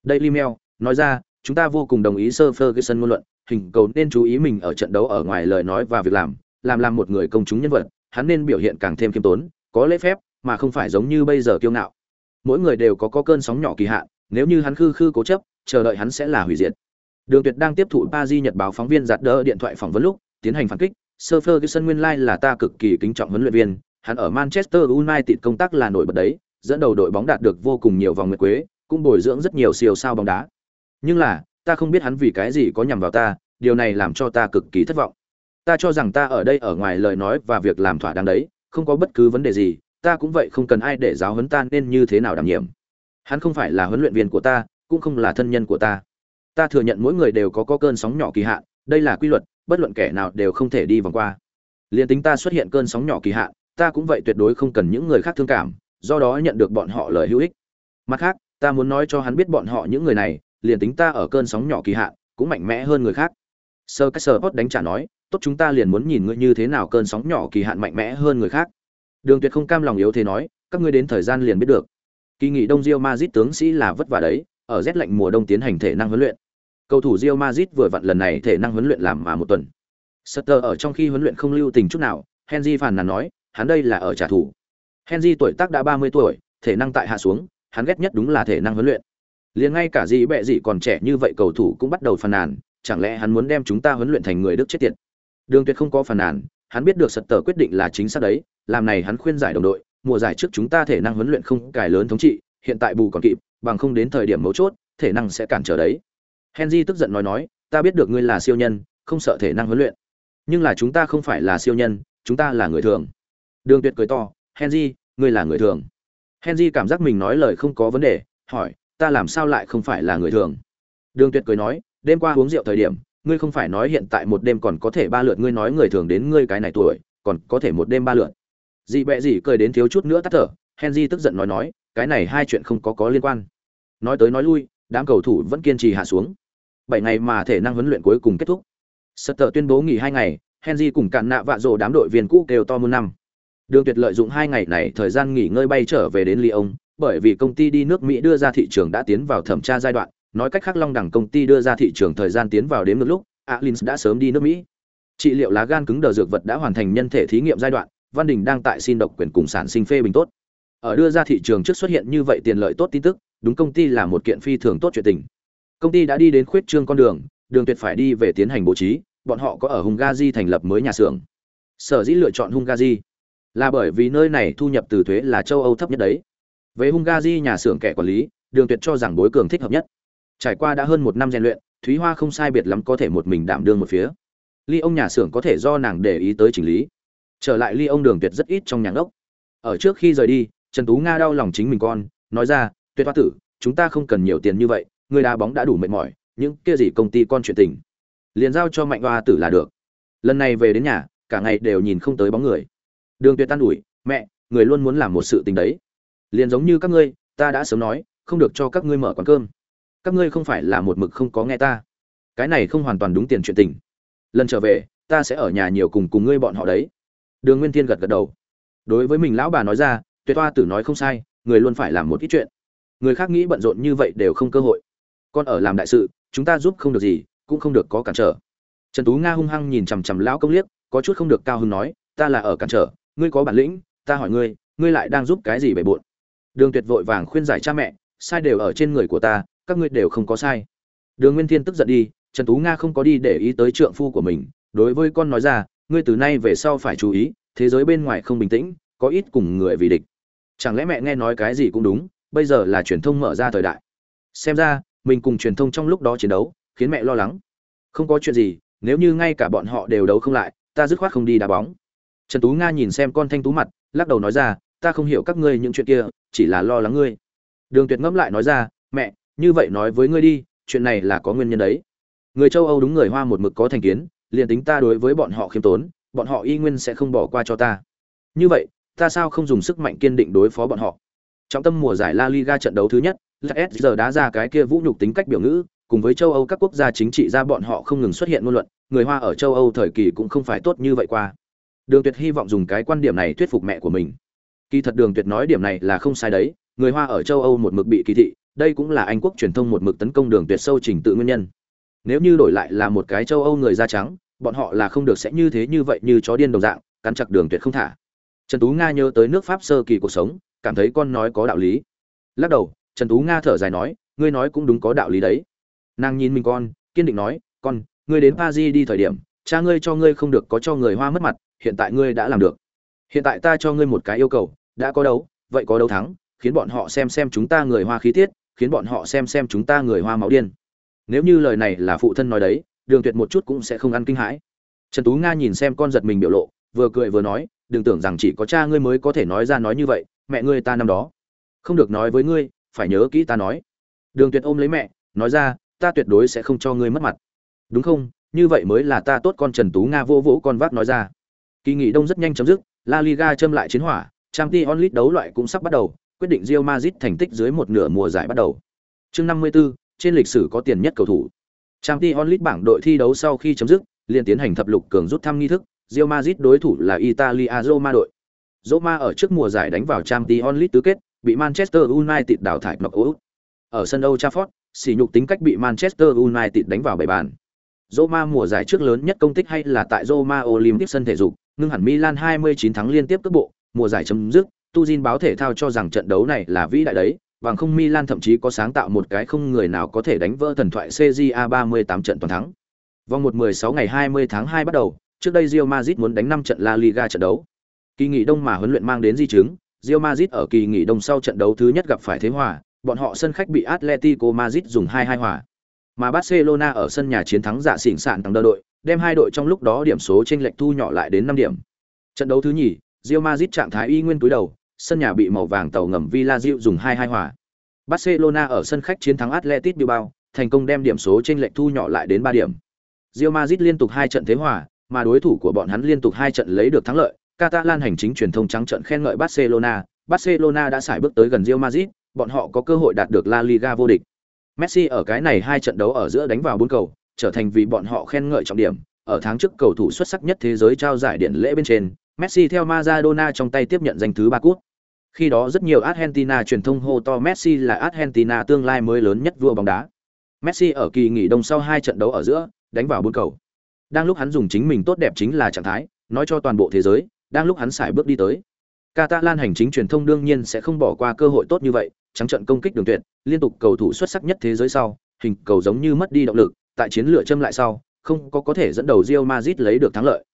Daily Mail nói ra, chúng ta vô cùng đồng ý Sir Ferguson ngôn luận, hình cầu nên chú ý mình ở trận đấu ở ngoài lời nói và việc làm, làm làm một người công chúng nhân vật, hắn nên biểu hiện càng thêm kiêm tốn, có lễ phép, mà không phải giống như bây giờ kiêu ngạo. Mỗi người đều có có cơn sóng nhỏ kỳ hạn, nếu như hắn khư khư cố chấp, chờ đợi hắn sẽ là hủy diệt. Đường Tuyệt đang tiếp thụ Paris Nhật báo phóng viên giật đỡ điện thoại phỏng vấn lúc, tiến hành phản kích, Sir Ferguson nguyên lai like là ta cực kỳ kính trọng huấn luyện viên, hắn ở Manchester United công tác là nổi bật đấy, dẫn đầu đội bóng đạt được vô cùng nhiều vòng nguyệt quế, cũng bồi dưỡng rất nhiều siêu sao bóng đá. Nhưng là, ta không biết hắn vì cái gì có nhằm vào ta, điều này làm cho ta cực kỳ thất vọng. Ta cho rằng ta ở đây ở ngoài lời nói và việc làm thỏa đáng đấy, không có bất cứ vấn đề gì, ta cũng vậy không cần ai để giáo huấn ta nên như thế nào đảm nhiệm. Hắn không phải là huấn luyện viên của ta, cũng không là thân nhân của ta. Ta thừa nhận mỗi người đều có có cơn sóng nhỏ kỳ hạn, đây là quy luật, bất luận kẻ nào đều không thể đi vòng qua. Liên tính ta xuất hiện cơn sóng nhỏ kỳ hạn, ta cũng vậy tuyệt đối không cần những người khác thương cảm, do đó nhận được bọn họ lời hữu ích. Mặt khác, ta muốn nói cho hắn biết bọn họ những người này, liền tính ta ở cơn sóng nhỏ kỳ hạn, cũng mạnh mẽ hơn người khác. Sơ Cách Sơ đánh trả nói, tốt chúng ta liền muốn nhìn ngươi như thế nào cơn sóng nhỏ kỳ hạn mạnh mẽ hơn người khác. Đường Tuyệt không cam lòng yếu thế nói, các ngươi đến thời gian liền biết được. Kỳ nghỉ đông Real Madrid tướng sĩ là vất vả đấy, ở rét lạnh mùa đông tiến hành thể năng huấn luyện. Cầu thủ Real Madrid vừa vặn lần này thể năng huấn luyện làm mà một tuần. Sutter ở trong khi huấn luyện không lưu tình chút nào, Henry phàn nàn nói, hắn đây là ở trả thù. Henry tuổi tác đã 30 tuổi, thể năng tại hạ xuống, hắn ghét nhất đúng là thể năng huấn luyện. Liền ngay cả gì bẹ gì còn trẻ như vậy cầu thủ cũng bắt đầu phàn nàn, chẳng lẽ hắn muốn đem chúng ta huấn luyện thành người đức chết tiệt. Đường Tuyệt không có phàn nàn, hắn biết được Sutter quyết định là chính xác đấy, làm này hắn khuyên giải đồng đội, mùa giải trước chúng ta thể năng huấn luyện không cải lớn thống trị, hiện tại bù còn kịp, bằng không đến thời điểm mấu chốt, thể năng sẽ cản trở đấy. Henry tức giận nói nói, ta biết được ngươi là siêu nhân, không sợ thể năng huấn luyện. Nhưng là chúng ta không phải là siêu nhân, chúng ta là người thường. Đường Tuyệt cười to, Henry, ngươi là người thường. Henry cảm giác mình nói lời không có vấn đề, hỏi, ta làm sao lại không phải là người thường? Đường Tuyệt cười nói, đêm qua uống rượu thời điểm, ngươi không phải nói hiện tại một đêm còn có thể ba lượt ngươi nói người thường đến ngươi cái này tuổi, còn có thể một đêm ba lượt. Dị bẹ gì cười đến thiếu chút nữa tắt thở, Henry tức giận nói nói, cái này hai chuyện không có có liên quan. Nói tới nói lui, đám cầu thủ vẫn kiên trì hạ xuống. Bảy ngày mà thể năng huấn luyện cuối cùng kết thúc. Sutter tuyên bố nghỉ hai ngày, Henry cùng cạn nạ vạ rồ đám đội viên cũ kêu to muôn năm. Đường Tuyệt lợi dụng hai ngày này thời gian nghỉ ngơi bay trở về đến Lyon, bởi vì công ty đi nước Mỹ đưa ra thị trường đã tiến vào thẩm tra giai đoạn, nói cách khác Long Đẳng công ty đưa ra thị trường thời gian tiến vào đến một lúc, Alins đã sớm đi nước Mỹ. Trị liệu lá gan cứng đờ dược vật đã hoàn thành nhân thể thí nghiệm giai đoạn, Văn Đình đang tại xin độc quyền cùng sản sinh phê bình tốt. Ở đưa ra thị trường trước xuất hiện như vậy tiền lợi tốt tin tức, đúng công ty là một kiện phi thường tốt chuyện tình. Công ty đã đi đến khuyết trương con đường, đường tuyệt phải đi về tiến hành bố trí, bọn họ có ở Hungary thành lập mới nhà xưởng. Sở dĩ lựa chọn Hungary là bởi vì nơi này thu nhập từ thuế là châu Âu thấp nhất đấy. Về Hungary nhà xưởng kẻ quản lý, Đường Tuyệt cho rằng bối cường thích hợp nhất. Trải qua đã hơn một năm rèn luyện, Thúy Hoa không sai biệt lắm có thể một mình đảm đương một phía. Ly ông nhà xưởng có thể do nàng để ý tới chỉnh lý. Trở lại Ly ông Đường Tuyệt rất ít trong nhà ngốc. Ở trước khi rời đi, Trần Tú Nga đau lòng chính mình con, nói ra, "Tuyệt Hoa tử, chúng ta không cần nhiều tiền như vậy, người đá bóng đã đủ mệt mỏi, những kia gì công ty con chuyện tình, liền giao cho Mạnh Hoa tử là được." Lần này về đến nhà, cả ngày đều nhìn không tới bóng người. Đường tuyệt tan ủi mẹ người luôn muốn làm một sự tình đấy. Liền giống như các ngươi ta đã sớm nói không được cho các ngươi mở quán cơm. Các ngươi không phải là một mực không có nghe ta. Cái này không hoàn toàn đúng tiền chuyện tình. Lần trở về ta sẽ ở nhà nhiều cùng cùng ngươi bọn họ đấy. Đường nguyên thiên gật gật đầu. Đối với mình lão bà nói ra tuyệt toa tử nói không sai người luôn phải làm một ít chuyện. Người khác nghĩ bận rộn như vậy đều không cơ hội còn ở làm đại sự, chúng ta giúp không được gì, cũng không được có cản trở. Trần tú nga hung hăng nhìn chằm chằm lão công liếc, có chút không được cao hứng nói, ta là ở cản trở, ngươi có bản lĩnh, ta hỏi ngươi ngươi lại đang giúp cái gì bề bộn? Đường tuyệt vội vàng khuyên giải cha mẹ, sai đều ở trên người của ta, các ngươi đều không có sai. Đường nguyên thiên tức giận đi, trần tú nga không có đi để ý tới trượng phu của mình, đối với con nói ra, ngươi từ nay về sau phải chú ý, thế giới bên ngoài không bình tĩnh, có ít cùng người vì địch. Chẳng lẽ mẹ nghe nói cái gì cũng đúng, bây giờ là truyền thông mở ra thời đại. Xem ra mình cùng truyền thông trong lúc đó chiến đấu, khiến mẹ lo lắng. Không có chuyện gì, nếu như ngay cả bọn họ đều đấu không lại, ta dứt khoát không đi đá bóng. Trần tú nga nhìn xem con thanh tú mặt, lắc đầu nói ra, ta không hiểu các ngươi những chuyện kia, chỉ là lo lắng ngươi. Đường tuyệt ngẫm lại nói ra, mẹ, như vậy nói với ngươi đi, chuyện này là có nguyên nhân đấy. Người châu âu đúng người hoa một mực có thành kiến, liền tính ta đối với bọn họ khiêm tốn, bọn họ y nguyên sẽ không bỏ qua cho ta. Như vậy, ta sao không dùng sức mạnh kiên định đối phó bọn họ? Trọng tâm mùa giải la liga trận đấu thứ nhất là giờ đá ra cái kia vũ nhục tính cách biểu ngữ, cùng với châu âu các quốc gia chính trị ra bọn họ không ngừng xuất hiện ngôn luận, người hoa ở châu âu thời kỳ cũng không phải tốt như vậy qua. Đường tuyệt hy vọng dùng cái quan điểm này thuyết phục mẹ của mình. Kỳ thật đường tuyệt nói điểm này là không sai đấy, người hoa ở châu âu một mực bị kỳ thị, đây cũng là anh quốc truyền thông một mực tấn công đường tuyệt sâu trình tự nguyên nhân. Nếu như đổi lại là một cái châu âu người da trắng, bọn họ là không được sẽ như thế như vậy như chó điên đồng dạng, cắn chặt đường tuyệt không thả. Trần tú nga nhớ tới nước pháp sơ kỳ cuộc sống cảm thấy con nói có đạo lý. Lắc đầu, trần tú nga thở dài nói, ngươi nói cũng đúng có đạo lý đấy. Nàng nhìn mình con, kiên định nói, con, ngươi đến paris đi thời điểm, cha ngươi cho ngươi không được có cho người hoa mất mặt, hiện tại ngươi đã làm được. Hiện tại ta cho ngươi một cái yêu cầu, đã có đấu, vậy có đấu thắng, khiến bọn họ xem xem chúng ta người hoa khí tiết, khiến bọn họ xem xem chúng ta người hoa máu điên. Nếu như lời này là phụ thân nói đấy, đường tuyệt một chút cũng sẽ không ăn kinh hãi. Trần tú nga nhìn xem con giật mình biểu lộ, vừa cười vừa nói, đừng tưởng rằng chỉ có cha ngươi mới có thể nói ra nói như vậy mẹ ngươi ta năm đó. Không được nói với ngươi phải nhớ kỹ ta nói. Đường tuyệt ôm lấy mẹ nói ra ta tuyệt đối sẽ không cho ngươi mất mặt. Đúng không? Như vậy mới là ta tốt con trần tú nga vô vỗ con vác nói ra. Kỳ nghỉ đông rất nhanh chấm dứt la liga châm lại chiến hỏa trang t onlit đấu loại cũng sắp bắt đầu quyết định Real Madrid thành tích dưới một nửa mùa giải bắt đầu. Chương 54, trên lịch sử có tiền nhất cầu thủ. Trang t onlit bảng đội thi đấu sau khi chấm dứt liền tiến hành thập lục cường rút thăm nghi thức Real Madrid đối thủ là Italia Roma đội. Roma ở trước mùa giải đánh vào Champions League tứ kết, bị Manchester United đào thải knock-out. Ở sân Old Trafford, sỉ nhục tính cách bị Manchester United đánh vào bảy bàn. Roma mùa giải trước lớn nhất công tích hay là tại Roma Olympic sân thể dục, ngưng hẳn Milan 29 thắng liên tiếp cướp bộ, mùa giải chấm dứt, Tuzin báo thể thao cho rằng trận đấu này là vĩ đại đấy, bằng không Milan thậm chí có sáng tạo một cái không người nào có thể đánh vỡ thần thoại CJA 38 trận toàn thắng. Vòng 1 16 ngày 20 tháng 2 bắt đầu, trước đây Real Madrid muốn đánh 5 trận La Liga trận đấu. Kỳ nghỉ đông mà huấn luyện mang đến di chứng, Real Madrid ở kỳ nghỉ đông sau trận đấu thứ nhất gặp phải thế hòa, bọn họ sân khách bị Atletico Madrid dùng 2-2 hòa. Mà Barcelona ở sân nhà chiến thắng giả xỉn sạn tăng đỡ đội, đem hai đội trong lúc đó điểm số chênh lệch thu nhỏ lại đến 5 điểm. Trận đấu thứ nhì, Real Madrid trạng thái y nguyên túi đầu, sân nhà bị màu vàng tàu ngầm Villarreal dùng 2-2 hòa. Barcelona ở sân khách chiến thắng Atletico Bilbao, thành công đem điểm số chênh lệch thu nhỏ lại đến 3 điểm. Real Madrid liên tục hai trận thế hòa, mà đối thủ của bọn hắn liên tục hai trận lấy được thắng lợi. Catalan hành chính truyền thông trắng trợn khen ngợi Barcelona, Barcelona đã sải bước tới gần Real Madrid, bọn họ có cơ hội đạt được La Liga vô địch. Messi ở cái này hai trận đấu ở giữa đánh vào bốn cầu, trở thành vì bọn họ khen ngợi trọng điểm. Ở tháng trước cầu thủ xuất sắc nhất thế giới trao giải điện lễ bên trên, Messi theo Maradona trong tay tiếp nhận danh thứ ba cúp. Khi đó rất nhiều Argentina truyền thông hô to Messi là Argentina tương lai mới lớn nhất vua bóng đá. Messi ở kỳ nghỉ đông sau hai trận đấu ở giữa, đánh vào bốn cầu. Đang lúc hắn dùng chính mình tốt đẹp chính là trạng thái, nói cho toàn bộ thế giới, đang lúc hắn xài bước đi tới. Catalan hành chính truyền thông đương nhiên sẽ không bỏ qua cơ hội tốt như vậy, trắng trận công kích đường tuyệt, liên tục cầu thủ xuất sắc nhất thế giới sau, hình cầu giống như mất đi động lực, tại chiến lựa châm lại sau, không có có thể dẫn đầu Real Madrid lấy được thắng lợi.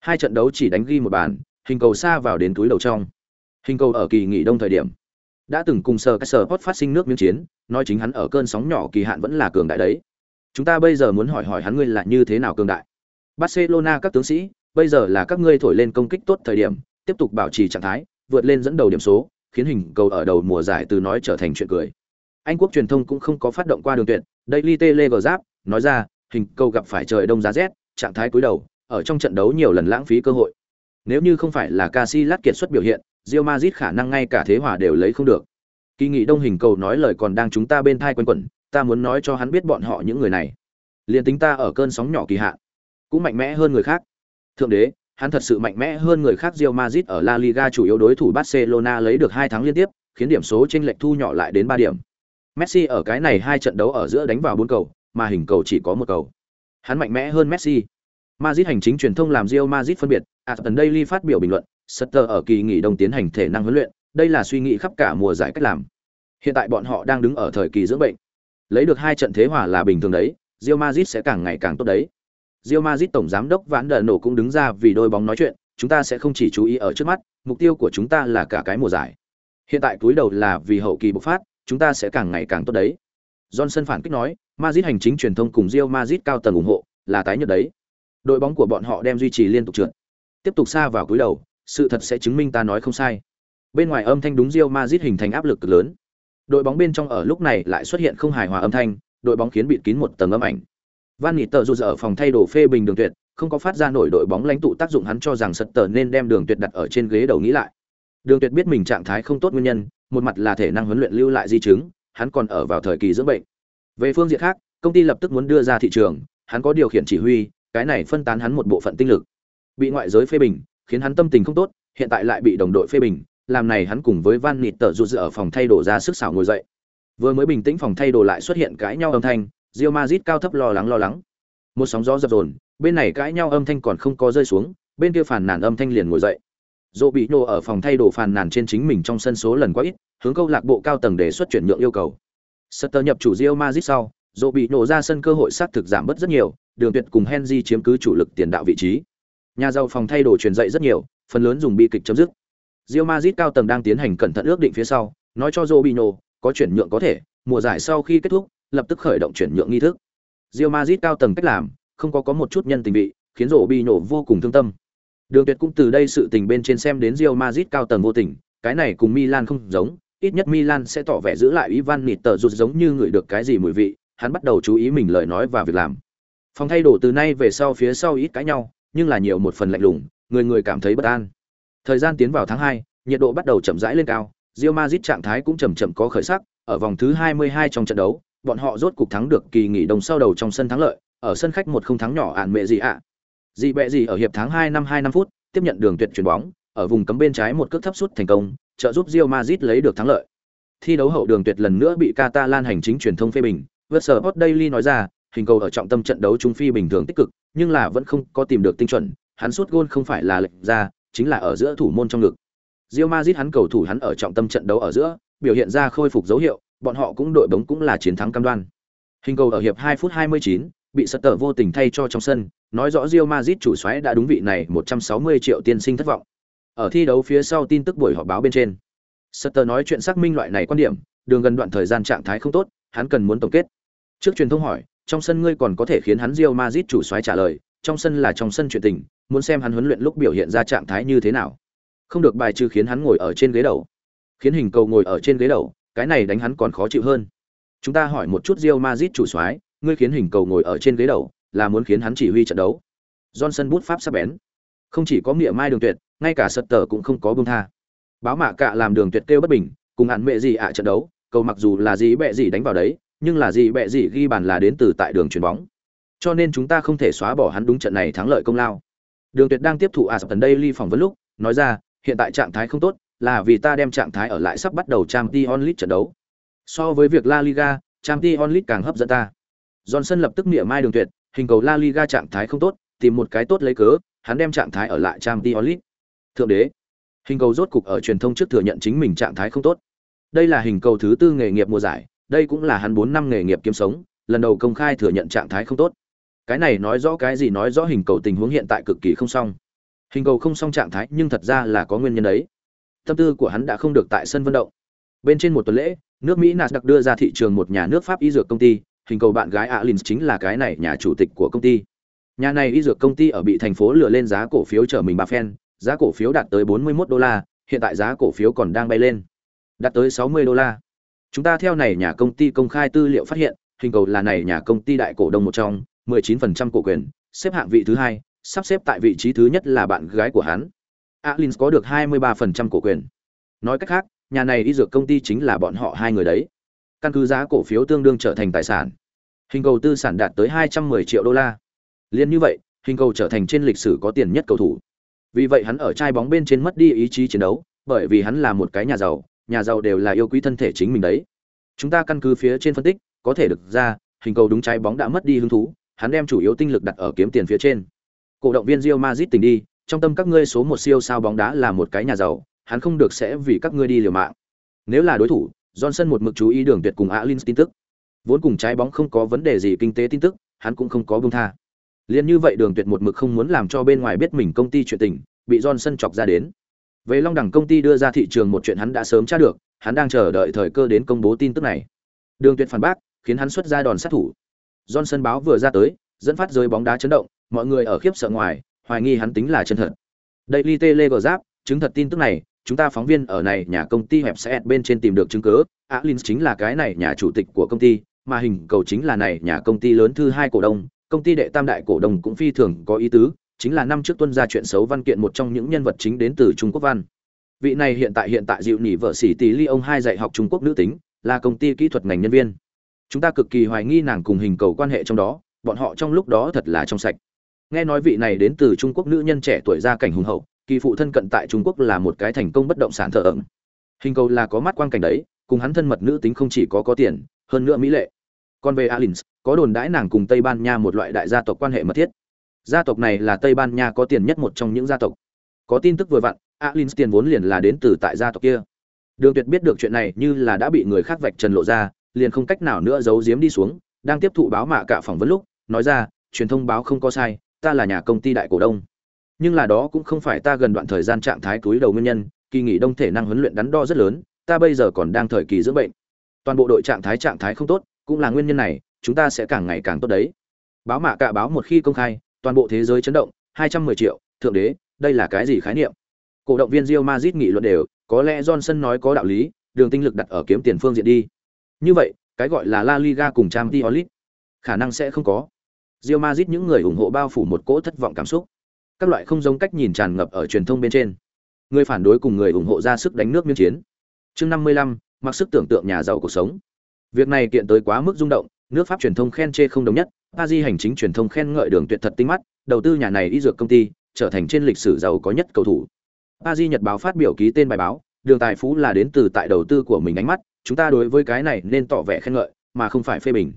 Hai trận đấu chỉ đánh ghi một bàn, hình cầu xa vào đến túi đầu trong. Hình cầu ở kỳ nghỉ đông thời điểm, đã từng cùng sở sở hot phát sinh nước miếng chiến, nói chính hắn ở cơn sóng nhỏ kỳ hạn vẫn là cường đại đấy. Chúng ta bây giờ muốn hỏi hỏi hắn ngươi là như thế nào cường đại. Barcelona các tướng sĩ, bây giờ là các ngươi thổi lên công kích tốt thời điểm, tiếp tục bảo trì trạng thái, vượt lên dẫn đầu điểm số, khiến hình cầu ở đầu mùa giải từ nói trở thành chuyện cười. Anh quốc truyền thông cũng không có phát động qua đường tuyệt, Daily Telegraph nói ra, hình cầu gặp phải trời đông giá rét, trạng thái cuối đầu, ở trong trận đấu nhiều lần lãng phí cơ hội. Nếu như không phải là Casillas kiệt xuất biểu hiện, Real Madrid khả năng ngay cả thế hòa đều lấy không được. kỳ nghị đông hình cầu nói lời còn đang chúng ta bên thai quanh quẩn ta muốn nói cho hắn biết bọn họ những người này liên tính ta ở cơn sóng nhỏ kỳ hạn cũng mạnh mẽ hơn người khác thượng đế, hắn thật sự mạnh mẽ hơn người khác Real Madrid ở La Liga chủ yếu đối thủ Barcelona lấy được hai tháng liên tiếp, khiến điểm số chênh lệch thu nhỏ lại đến ba điểm. Messi ở cái này hai trận đấu ở giữa đánh vào bốn cầu, mà hình cầu chỉ có một cầu. Hắn mạnh mẽ hơn Messi. Madrid hành chính truyền thông làm Real Madrid phân biệt à, Aston Daily phát biểu bình luận Sutter ở kỳ nghỉ đông tiến hành thể năng huấn luyện, đây là suy nghĩ khắp cả mùa giải cách làm. Hiện tại bọn họ đang đứng ở thời kỳ dưỡng bệnh. Lấy được hai trận thế hòa là bình thường đấy, Real Madrid sẽ càng ngày càng tốt đấy. Real Madrid tổng giám đốc Ván Đờ Nổ cũng đứng ra vì đôi bóng nói chuyện, chúng ta sẽ không chỉ chú ý ở trước mắt, mục tiêu của chúng ta là cả cái mùa giải. Hiện tại túi đầu là vì hậu kỳ bộc phát, chúng ta sẽ càng ngày càng tốt đấy. Johnson phản kích nói, Madrid hành chính truyền thông cùng Real Madrid cao tầng ủng hộ, là tái nhợt đấy. Đội bóng của bọn họ đem duy trì liên tục trượt. Tiếp tục xa vào túi đầu, sự thật sẽ chứng minh ta nói không sai. Bên ngoài âm thanh đúng Real Madrid hình thành áp lực cực lớn. Đội bóng bên trong ở lúc này lại xuất hiện không hài hòa âm thanh, đội bóng khiến bịt kín một tầng âm ảnh. Van Nghị tờ dù ở phòng thay đồ phê bình đường tuyệt, không có phát ra nổi đội bóng lãnh tụ tác dụng hắn cho rằng sật tờ nên đem đường tuyệt đặt ở trên ghế đầu nghĩ lại. Đường tuyệt biết mình trạng thái không tốt nguyên nhân, một mặt là thể năng huấn luyện lưu lại di chứng, hắn còn ở vào thời kỳ dưỡng bệnh. Về phương diện khác, công ty lập tức muốn đưa ra thị trường, hắn có điều khiển chỉ huy, cái này phân tán hắn một bộ phận tinh lực. Bị ngoại giới phê bình, khiến hắn tâm tình không tốt, hiện tại lại bị đồng đội phê bình, làm này hắn cùng với Van Nịt tờ rụt ở phòng thay đồ ra sức xảo ngồi dậy. Vừa mới bình tĩnh phòng thay đồ lại xuất hiện cãi nhau âm thanh, Real Madrid cao thấp lo lắng lo lắng. Một sóng gió dập dồn, bên này cãi nhau âm thanh còn không có rơi xuống, bên kia phản nàn âm thanh liền ngồi dậy. Dỗ bị nô ở phòng thay đồ phàn nàn trên chính mình trong sân số lần quá ít, hướng câu lạc bộ cao tầng đề xuất chuyển nhượng yêu cầu. Sutter nhập chủ Real Madrid sau, Dỗ bị nổ ra sân cơ hội sát thực giảm bớt rất nhiều, Đường Tuyệt cùng Henry chiếm cứ chủ lực tiền đạo vị trí. Nhà giàu phòng thay đồ truyền dậy rất nhiều, phần lớn dùng bi kịch chấm dứt. Real Madrid cao tầng đang tiến hành cẩn thận ước định phía sau, nói cho Robinho, có chuyển nhượng có thể, mùa giải sau khi kết thúc, lập tức khởi động chuyển nhượng nghi thức. Real Madrid cao tầng cách làm, không có có một chút nhân tình vị, khiến Robinho vô cùng thương tâm. Đường Tuyệt cũng từ đây sự tình bên trên xem đến Real Madrid cao tầng vô tình, cái này cùng Milan không giống, ít nhất Milan sẽ tỏ vẻ giữ lại Ivan Niter rụt giống như người được cái gì mùi vị, hắn bắt đầu chú ý mình lời nói và việc làm. Phòng thay đổi từ nay về sau phía sau ít cãi nhau, nhưng là nhiều một phần lạnh lùng, người người cảm thấy bất an. Thời gian tiến vào tháng 2, nhiệt độ bắt đầu chậm rãi lên cao, Real Madrid trạng thái cũng chậm chậm có khởi sắc, ở vòng thứ 22 trong trận đấu, bọn họ rốt cục thắng được kỳ nghỉ đồng sau đầu trong sân thắng lợi, ở sân khách một không thắng nhỏ ản mẹ gì ạ. À. Dị bẹ gì ở hiệp tháng 2 năm 2 năm phút, tiếp nhận đường tuyệt chuyển bóng, ở vùng cấm bên trái một cước thấp sút thành công, trợ giúp Real Madrid lấy được thắng lợi. Thi đấu hậu đường tuyệt lần nữa bị Catalan hành chính truyền thông phê bình, Versport Daily nói ra, hình cầu ở trọng tâm trận đấu trung phi bình thường tích cực, nhưng là vẫn không có tìm được tinh chuẩn, hắn sút gôn không phải là lệch ra, chính là ở giữa thủ môn trong ngực. Real Madrid hắn cầu thủ hắn ở trọng tâm trận đấu ở giữa, biểu hiện ra khôi phục dấu hiệu, bọn họ cũng đội bóng cũng là chiến thắng cam đoan. Hình cầu ở hiệp 2 phút 29, bị Sutter vô tình thay cho trong sân, nói rõ Real Madrid chủ soái đã đúng vị này 160 triệu tiên sinh thất vọng. Ở thi đấu phía sau tin tức buổi họp báo bên trên, Sutter nói chuyện xác minh loại này quan điểm, đường gần đoạn thời gian trạng thái không tốt, hắn cần muốn tổng kết. Trước truyền thông hỏi, trong sân ngươi còn có thể khiến hắn Real Madrid chủ soái trả lời, trong sân là trong sân chuyện tình, muốn xem hắn huấn luyện lúc biểu hiện ra trạng thái như thế nào. Không được bài trừ khiến hắn ngồi ở trên ghế đầu. Khiến hình cầu ngồi ở trên ghế đầu, cái này đánh hắn còn khó chịu hơn. Chúng ta hỏi một chút Real Madrid chủ soái, ngươi khiến hình cầu ngồi ở trên ghế đầu, là muốn khiến hắn chỉ huy trận đấu. Johnson bút pháp sắc bén. Không chỉ có nghĩa mai đường tuyệt, ngay cả sật tờ cũng không có buông tha. Báo mạ cạ làm đường tuyệt kêu bất bình, cùng hạn mẹ gì ạ trận đấu, cầu mặc dù là gì bẹ gì đánh vào đấy, nhưng là gì bẹ gì ghi bàn là đến từ tại đường chuyền bóng. Cho nên chúng ta không thể xóa bỏ hắn đúng trận này thắng lợi công lao. Đường Tuyệt đang tiếp thụ Aston Daily phỏng vấn lúc, nói ra, hiện tại trạng thái không tốt, là vì ta đem trạng thái ở lại sắp bắt đầu Champions League trận đấu. So với việc La Liga, Champions League càng hấp dẫn ta. Johnson lập tức mỉa mai Đường Tuyệt, hình cầu La Liga trạng thái không tốt, tìm một cái tốt lấy cớ, hắn đem trạng thái ở lại Champions League. Thượng đế, hình cầu rốt cục ở truyền thông trước thừa nhận chính mình trạng thái không tốt. Đây là hình cầu thứ tư nghề nghiệp mùa giải, đây cũng là hắn 4 năm nghề nghiệp kiếm sống, lần đầu công khai thừa nhận trạng thái không tốt. Cái này nói rõ cái gì nói rõ hình cầu tình huống hiện tại cực kỳ không xong. Hình cầu không xong trạng thái nhưng thật ra là có nguyên nhân đấy. Tâm tư của hắn đã không được tại sân vận động. Bên trên một tuần lễ, nước Mỹ Nasdaq đưa ra thị trường một nhà nước Pháp y dược công ty, hình cầu bạn gái Alins chính là cái này nhà chủ tịch của công ty. Nhà này y dược công ty ở bị thành phố lừa lên giá cổ phiếu trở mình bà phen, giá cổ phiếu đạt tới 41 đô la, hiện tại giá cổ phiếu còn đang bay lên, đạt tới 60 đô la. Chúng ta theo này nhà công ty công khai tư liệu phát hiện, hình cầu là này nhà công ty đại cổ đông một trong, 19% cổ quyền, xếp hạng vị thứ hai, sắp xếp tại vị trí thứ nhất là bạn gái của hắn. Alins có được 23% cổ quyền. Nói cách khác, nhà này đi dược công ty chính là bọn họ hai người đấy. Căn cứ giá cổ phiếu tương đương trở thành tài sản. Hình cầu tư sản đạt tới 210 triệu đô la. Liên như vậy hình cầu trở thành trên lịch sử có tiền nhất cầu thủ. Vì vậy hắn ở trai bóng bên trên mất đi ý chí chiến đấu bởi vì hắn là một cái nhà giàu nhà giàu đều là yêu quý thân thể chính mình đấy. Chúng ta căn cứ phía trên phân tích có thể được ra hình cầu đúng trái bóng đã mất đi hứng thú hắn đem chủ yếu tinh lực đặt ở kiếm tiền phía trên. Cổ động viên Real Madrid tỉnh đi trong tâm các ngươi số một siêu sao bóng đá là một cái nhà giàu hắn không được sẽ vì các ngươi đi liều mạng nếu là đối thủ Johnson một mực chú ý đường tuyệt cùng alin tin tức vốn cùng trái bóng không có vấn đề gì kinh tế tin tức hắn cũng không có bông tha liền như vậy đường tuyệt một mực không muốn làm cho bên ngoài biết mình công ty chuyện tình bị Johnson chọc ra đến về Long Đẳng công ty đưa ra thị trường một chuyện hắn đã sớm tra được, hắn đang chờ đợi thời cơ đến công bố tin tức này. Đường Tuyệt phản bác, khiến hắn xuất ra đòn sát thủ. Johnson báo vừa ra tới, dẫn phát rơi bóng đá chấn động, mọi người ở khiếp sợ ngoài, hoài nghi hắn tính là chân thật. Daily Telegraph chứng thật tin tức này, chúng ta phóng viên ở này nhà công ty hẹp sẽ bên trên tìm được chứng cứ, Alins chính là cái này nhà chủ tịch của công ty, mà hình cầu chính là này nhà công ty lớn thứ hai cổ đông, công ty đệ tam đại cổ đông cũng phi thường có ý tứ, chính là năm trước tuân ra chuyện xấu văn kiện một trong những nhân vật chính đến từ Trung Quốc văn. Vị này hiện tại hiện tại dịu nỉ vợ sĩ tỷ ly ông hai dạy học Trung Quốc nữ tính, là công ty kỹ thuật ngành nhân viên. Chúng ta cực kỳ hoài nghi nàng cùng hình cầu quan hệ trong đó, bọn họ trong lúc đó thật là trong sạch. Nghe nói vị này đến từ Trung Quốc nữ nhân trẻ tuổi gia cảnh hùng hậu, kỳ phụ thân cận tại Trung Quốc là một cái thành công bất động sản thợ ẩn. Hình cầu là có mắt quan cảnh đấy, cùng hắn thân mật nữ tính không chỉ có có tiền, hơn nữa mỹ lệ. Còn về Alins, có đồn đãi nàng cùng Tây Ban Nha một loại đại gia tộc quan hệ mật thiết gia tộc này là tây ban nha có tiền nhất một trong những gia tộc có tin tức vừa vặn alin tiền vốn liền là đến từ tại gia tộc kia đường tuyệt biết được chuyện này như là đã bị người khác vạch trần lộ ra liền không cách nào nữa giấu giếm đi xuống đang tiếp thụ báo mạ cả phỏng vấn lúc nói ra truyền thông báo không có sai ta là nhà công ty đại cổ đông nhưng là đó cũng không phải ta gần đoạn thời gian trạng thái túi đầu nguyên nhân kỳ nghỉ đông thể năng huấn luyện đắn đo rất lớn ta bây giờ còn đang thời kỳ dưỡng bệnh toàn bộ đội trạng thái trạng thái không tốt cũng là nguyên nhân này chúng ta sẽ càng ngày càng tốt đấy báo mạ cả báo một khi công khai toàn bộ thế giới chấn động, 210 triệu, thượng đế, đây là cái gì khái niệm? Cổ động viên Real Madrid nghị luận đều, có lẽ Johnson nói có đạo lý, đường tinh lực đặt ở kiếm tiền phương diện đi. Như vậy, cái gọi là La Liga cùng Champions League, khả năng sẽ không có. Real Madrid những người ủng hộ bao phủ một cỗ thất vọng cảm xúc. Các loại không giống cách nhìn tràn ngập ở truyền thông bên trên. Người phản đối cùng người ủng hộ ra sức đánh nước miếng chiến. Chương 55, mặc sức tưởng tượng nhà giàu cuộc sống. Việc này kiện tới quá mức rung động, nước Pháp truyền thông khen chê không đồng nhất, Paris hành chính truyền thông khen ngợi đường tuyệt thật tinh mắt, đầu tư nhà này y dược công ty, trở thành trên lịch sử giàu có nhất cầu thủ. Paris Nhật báo phát biểu ký tên bài báo, đường tài phú là đến từ tại đầu tư của mình ánh mắt, chúng ta đối với cái này nên tỏ vẻ khen ngợi, mà không phải phê bình.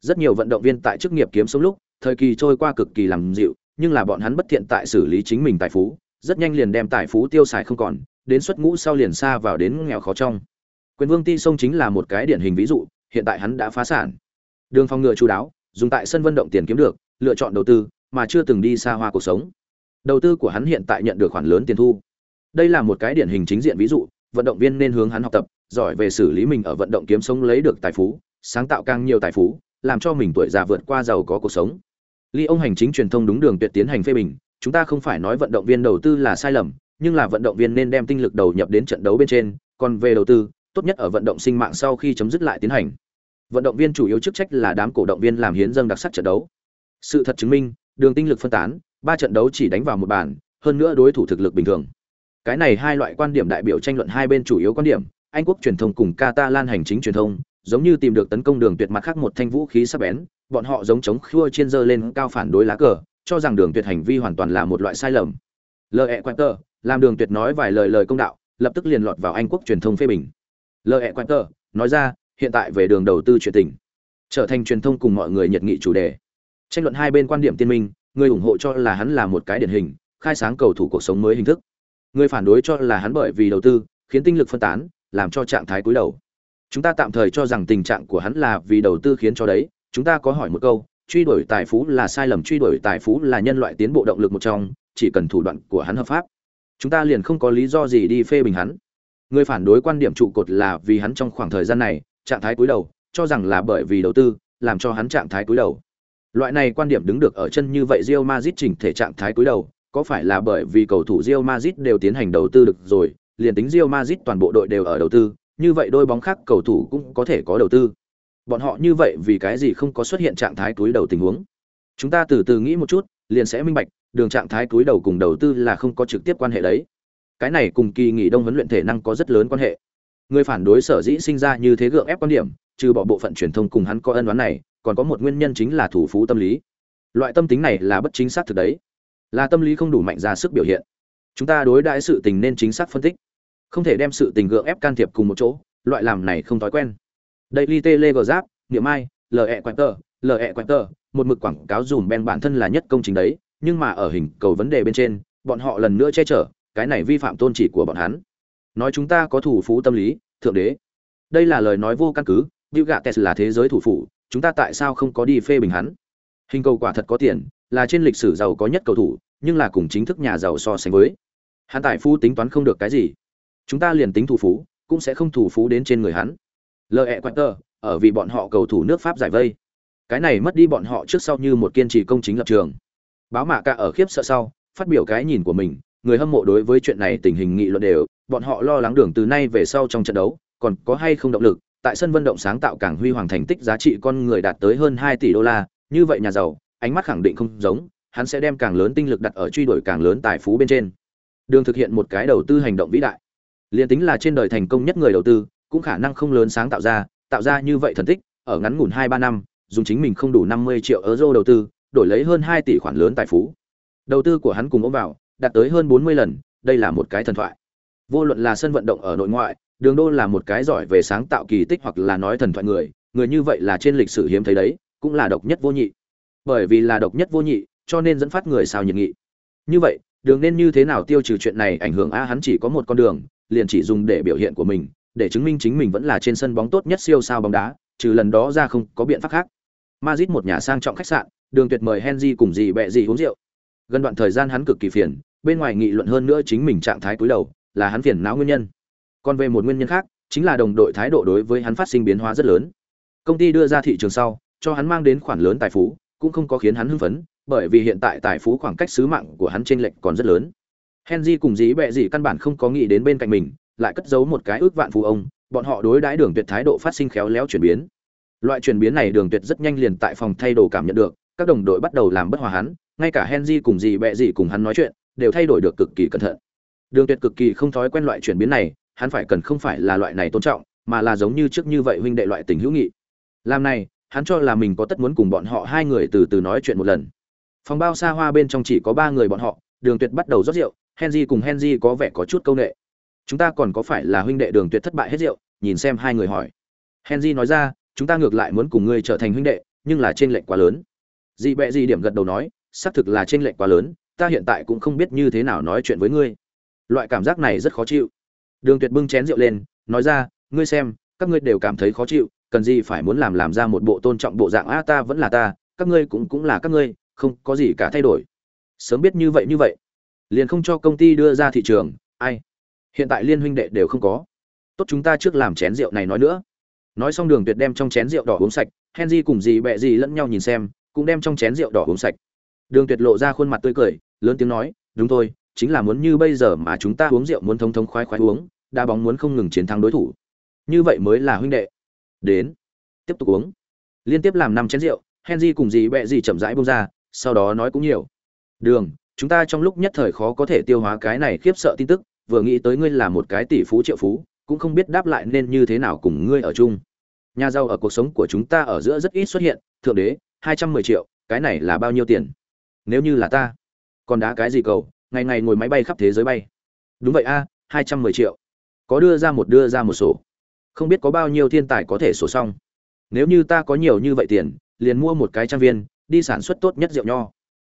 Rất nhiều vận động viên tại chức nghiệp kiếm sống lúc, thời kỳ trôi qua cực kỳ làm dịu, nhưng là bọn hắn bất thiện tại xử lý chính mình tài phú, rất nhanh liền đem tài phú tiêu xài không còn, đến xuất ngũ sau liền xa vào đến nghèo khó trong. Quyền Vương Ti Sông chính là một cái điển hình ví dụ, hiện tại hắn đã phá sản. Đường phòng ngừa chú đáo, dùng tại sân vận động tiền kiếm được, lựa chọn đầu tư, mà chưa từng đi xa hoa cuộc sống. Đầu tư của hắn hiện tại nhận được khoản lớn tiền thu. Đây là một cái điển hình chính diện ví dụ, vận động viên nên hướng hắn học tập, giỏi về xử lý mình ở vận động kiếm sống lấy được tài phú, sáng tạo càng nhiều tài phú, làm cho mình tuổi già vượt qua giàu có cuộc sống. Ly ông hành chính truyền thông đúng đường tuyệt tiến hành phê bình, chúng ta không phải nói vận động viên đầu tư là sai lầm, nhưng là vận động viên nên đem tinh lực đầu nhập đến trận đấu bên trên, còn về đầu tư, tốt nhất ở vận động sinh mạng sau khi chấm dứt lại tiến hành. Vận động viên chủ yếu chức trách là đám cổ động viên làm hiến dâng đặc sắc trận đấu. Sự thật chứng minh đường tinh lực phân tán ba trận đấu chỉ đánh vào một bàn hơn nữa đối thủ thực lực bình thường. Cái này hai loại quan điểm đại biểu tranh luận hai bên chủ yếu quan điểm anh quốc truyền thông cùng catalan hành chính truyền thông giống như tìm được tấn công đường tuyệt mặt khác một thanh vũ khí sắc bén, bọn họ giống chống khua trên giơ lên cao phản đối lá cờ, cho rằng đường tuyệt hành vi hoàn toàn là một loại sai lầm. Lệ quanter làm đường tuyệt nói vài lời lời công đạo, lập tức liền lọt vào anh quốc truyền thông phê bình. Lệ quanter nói ra, hiện tại về đường đầu tư chuyện tình. Trở thành truyền thông cùng mọi người nhiệt nghị chủ đề. Tranh luận hai bên quan điểm tiên minh, người ủng hộ cho là hắn là một cái điển hình, khai sáng cầu thủ cuộc sống mới hình thức. Người phản đối cho là hắn bởi vì đầu tư, khiến tinh lực phân tán, làm cho trạng thái cúi đầu chúng ta tạm thời cho rằng tình trạng của hắn là vì đầu tư khiến cho đấy. Chúng ta có hỏi một câu truy đuổi tài phú là sai lầm truy đuổi tài phú là nhân loại tiến bộ động lực một trong chỉ cần thủ đoạn của hắn hợp pháp. Chúng ta liền không có lý do gì đi phê bình hắn. Người phản đối quan điểm trụ cột là vì hắn trong khoảng thời gian này trạng thái cúi đầu, cho rằng là bởi vì đầu tư, làm cho hắn trạng thái cúi đầu. Loại này quan điểm đứng được ở chân như vậy Real Madrid chỉnh thể trạng thái cúi đầu, có phải là bởi vì cầu thủ Real Madrid đều tiến hành đầu tư được rồi, liền tính Real Madrid toàn bộ đội đều ở đầu tư, như vậy đôi bóng khác cầu thủ cũng có thể có đầu tư. Bọn họ như vậy vì cái gì không có xuất hiện trạng thái túi đầu tình huống? Chúng ta từ từ nghĩ một chút, liền sẽ minh bạch, đường trạng thái túi đầu cùng đầu tư là không có trực tiếp quan hệ đấy. Cái này cùng kỳ nghỉ đông huấn luyện thể năng có rất lớn quan hệ. người phản đối sở dĩ sinh ra như thế gượng ép quan điểm trừ bỏ bộ phận truyền thông cùng hắn có ân đoán này còn có một nguyên nhân chính là thủ phú tâm lý loại tâm tính này là bất chính xác thực đấy là tâm lý không đủ mạnh ra sức biểu hiện chúng ta đối đãi sự tình nên chính xác phân tích không thể đem sự tình gượng ép can thiệp cùng một chỗ, loại làm này không thói quen. Đây li tê lê gờ giáp, niệm ai le quẹt tờ le quẹt tờ, một mực quảng cáo dùm ben bản thân là nhất công trình đấy, nhưng mà ở hình cầu vấn đề bên trên, bọn họ lần nữa che chở, cái này vi phạm tôn chỉ của bọn hắn. Nói chúng ta có thủ phú tâm lý, thượng đế. Đây là lời nói vô căn cứ, Bill Gates là thế giới thủ phủ, chúng ta tại sao không có đi phê bình hắn? Hình cầu quả thật có tiền, là trên lịch sử giàu có nhất cầu thủ, nhưng là cùng chính thức nhà giàu so sánh với. Hắn tài phú tính toán không được cái gì chúng ta liền tính thủ phú, cũng sẽ không thủ phú đến trên người hắn. Lờ ẹ quạt tờ, ở vì bọn họ cầu thủ nước pháp giải vây. Cái này mất đi bọn họ trước sau như một kiên trì công chính lập trường. Báo mạ cả ở khiếp sợ sau, phát biểu cái nhìn của mình, người hâm mộ đối với chuyện này tình hình nghị luận đều, bọn họ lo lắng đường từ nay về sau trong trận đấu, còn có hay không động lực, tại sân vận động sáng tạo cảng huy hoàng thành tích giá trị con người đạt tới hơn 2 tỷ đô la, như vậy nhà giàu, ánh mắt khẳng định không giống, hắn sẽ đem càng lớn tinh lực đặt ở truy đuổi càng lớn tài phú bên trên. Đường thực hiện một cái đầu tư hành động vĩ đại liền tính là trên đời thành công nhất người đầu tư, cũng khả năng không lớn sáng tạo ra tạo ra như vậy thần tích, ở ngắn ngủn hai ba năm, dùng chính mình không đủ năm mươi triệu euro đầu tư, đổi lấy hơn hai tỷ khoản lớn tài phú. Đầu tư của hắn cùng ôm vào đạt tới hơn bốn mươi lần, đây là một cái thần thoại. Vô luận là sân vận động ở nội ngoại, đường đô là một cái giỏi về sáng tạo kỳ tích hoặc là nói thần thoại người người như vậy là trên lịch sử hiếm thấy đấy, cũng là độc nhất vô nhị. Bởi vì là độc nhất vô nhị, cho nên dẫn phát người sao nhiệt nghị. Như vậy, đường nên như thế nào tiêu trừ chuyện này ảnh hưởng a, hắn chỉ có một con đường liền chỉ dùng để biểu hiện của mình, để chứng minh chính mình vẫn là trên sân bóng tốt nhất siêu sao bóng đá, trừ lần đó ra không có biện pháp khác. Madrid một nhà sang trọng khách sạn, đường tuyệt mời Henry cùng dì bẹ dì uống rượu. Gần đoạn thời gian hắn cực kỳ phiền, bên ngoài nghị luận hơn nữa chính mình trạng thái cúi đầu, là hắn phiền não nguyên nhân. Còn về một nguyên nhân khác, chính là đồng đội thái độ đối với hắn phát sinh biến hóa rất lớn. Công ty đưa ra thị trường sau, cho hắn mang đến khoản lớn tài phú, cũng không có khiến hắn hưng phấn, bởi vì hiện tại tài phú khoảng cách sứ mạng của hắn trên lệnh còn rất lớn henry cùng dí bẹ gì căn bản không có nghĩ đến bên cạnh mình, lại cất giấu một cái ước vạn phú ông, bọn họ đối đãi đường tuyệt thái độ phát sinh khéo léo chuyển biến. Loại chuyển biến này đường tuyệt rất nhanh liền tại phòng thay đồ cảm nhận được, các đồng đội bắt đầu làm bất hòa hắn, ngay cả henry cùng dì bẹ gì cùng hắn nói chuyện, đều thay đổi được cực kỳ cẩn thận. Đường tuyệt cực kỳ không thói quen loại chuyển biến này, hắn phải cần không phải là loại này tôn trọng, mà là giống như trước như vậy huynh đệ loại tình hữu nghị. Làm này, hắn cho là mình có tất muốn cùng bọn họ hai người từ từ nói chuyện một lần. Phòng bao xa hoa bên trong chỉ có ba người bọn họ, đường tuyệt bắt đầu rót rượu henry cùng henry có vẻ có chút câu nệ. Chúng ta còn có phải là huynh đệ đường tuyệt thất bại hết rượu? Nhìn xem hai người hỏi. Henry nói ra, chúng ta ngược lại muốn cùng ngươi trở thành huynh đệ, nhưng là trên lệnh quá lớn. Dị bẹ dị điểm gật đầu nói, xác thực là trên lệnh quá lớn, ta hiện tại cũng không biết như thế nào nói chuyện với ngươi. Loại cảm giác này rất khó chịu. Đường tuyệt bưng chén rượu lên, nói ra, ngươi xem, các ngươi đều cảm thấy khó chịu, cần gì phải muốn làm làm ra một bộ tôn trọng bộ dạng, a, ta vẫn là ta, các ngươi cũng cũng là các ngươi, không có gì cả thay đổi. Sớm biết như vậy như vậy liền không cho công ty đưa ra thị trường, ai? Hiện tại liên huynh đệ đều không có. Tốt chúng ta trước làm chén rượu này nói nữa. Nói xong đường tuyệt đem trong chén rượu đỏ uống sạch, henry cùng dì bẹ dì lẫn nhau nhìn xem, cũng đem trong chén rượu đỏ uống sạch. Đường tuyệt lộ ra khuôn mặt tươi cười, lớn tiếng nói, đúng thôi, chính là muốn như bây giờ mà chúng ta uống rượu muốn thông thông khoái khoái uống đá bóng muốn không ngừng chiến thắng đối thủ. Như vậy mới là huynh đệ. Đến, tiếp tục uống. Liên tiếp làm năm chén rượu, henry cùng dì bẹ dì chậm rãi bông ra, sau đó nói cũng nhiều. Đường chúng ta trong lúc nhất thời khó có thể tiêu hóa cái này khiếp sợ tin tức, vừa nghĩ tới ngươi là một cái tỷ phú triệu phú, cũng không biết đáp lại nên như thế nào cùng ngươi ở chung. Nhà giàu ở cuộc sống của chúng ta ở giữa rất ít xuất hiện, thượng đế, hai trăm mười triệu, cái này là bao nhiêu tiền? Nếu như là ta, còn đá cái gì cầu, ngày ngày ngồi máy bay khắp thế giới bay? Đúng vậy a, hai trăm mười triệu. Có đưa ra một đưa ra một sổ. Không biết có bao nhiêu thiên tài có thể sổ xong. Nếu như ta có nhiều như vậy tiền, liền mua một cái trang viên, đi sản xuất tốt nhất rượu nho.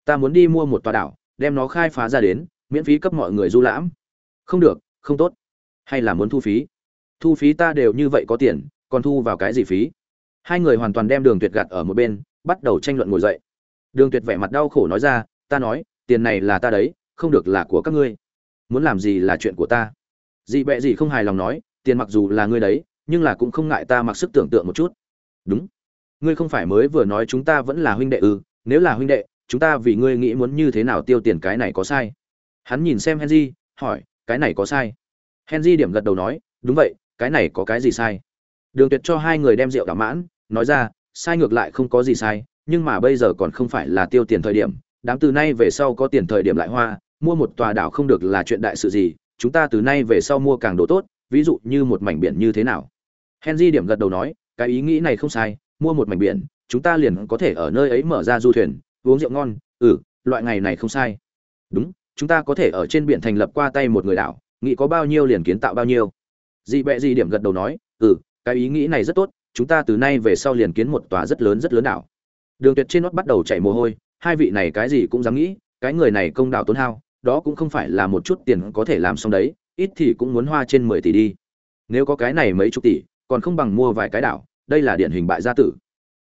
Ta muốn đi mua một tòa đảo đem nó khai phá ra đến, miễn phí cấp mọi người du lãm. Không được, không tốt. Hay là muốn thu phí? Thu phí ta đều như vậy có tiền, còn thu vào cái gì phí? Hai người hoàn toàn đem đường tuyệt gạt ở một bên, bắt đầu tranh luận ngồi dậy. Đường tuyệt vẻ mặt đau khổ nói ra, ta nói, tiền này là ta đấy, không được là của các ngươi. Muốn làm gì là chuyện của ta. Dị bẹ gì không hài lòng nói, tiền mặc dù là ngươi đấy, nhưng là cũng không ngại ta mặc sức tưởng tượng một chút. Đúng. Ngươi không phải mới vừa nói chúng ta vẫn là huynh đệ ư? Nếu là huynh đệ chúng ta vì ngươi nghĩ muốn như thế nào tiêu tiền cái này có sai. Hắn nhìn xem henry, hỏi, cái này có sai? Henry điểm gật đầu nói, đúng vậy, cái này có cái gì sai? Đường tuyệt cho hai người đem rượu đảm mãn, nói ra, sai ngược lại không có gì sai, nhưng mà bây giờ còn không phải là tiêu tiền thời điểm, đám từ nay về sau có tiền thời điểm lại hoa, mua một tòa đảo không được là chuyện đại sự gì, chúng ta từ nay về sau mua càng đồ tốt, ví dụ như một mảnh biển như thế nào? Henry điểm gật đầu nói, cái ý nghĩ này không sai, mua một mảnh biển, chúng ta liền có thể ở nơi ấy mở ra du thuyền uống rượu ngon ừ loại ngày này không sai. Đúng, chúng ta có thể ở trên biển thành lập qua tay một người đảo, nghĩ có bao nhiêu liền kiến tạo bao nhiêu. Dị bẹ dị điểm gật đầu nói ừ cái ý nghĩ này rất tốt, chúng ta từ nay về sau liền kiến một tòa rất lớn rất lớn đảo. Đường tuyệt trên nót bắt đầu chảy mồ hôi, hai vị này cái gì cũng dám nghĩ, cái người này công đạo tốn hao, đó cũng không phải là một chút tiền có thể làm xong đấy, ít thì cũng muốn hoa trên mười tỷ đi. Nếu có cái này mấy chục tỷ, còn không bằng mua vài cái đảo, đây là điển hình bại gia tử.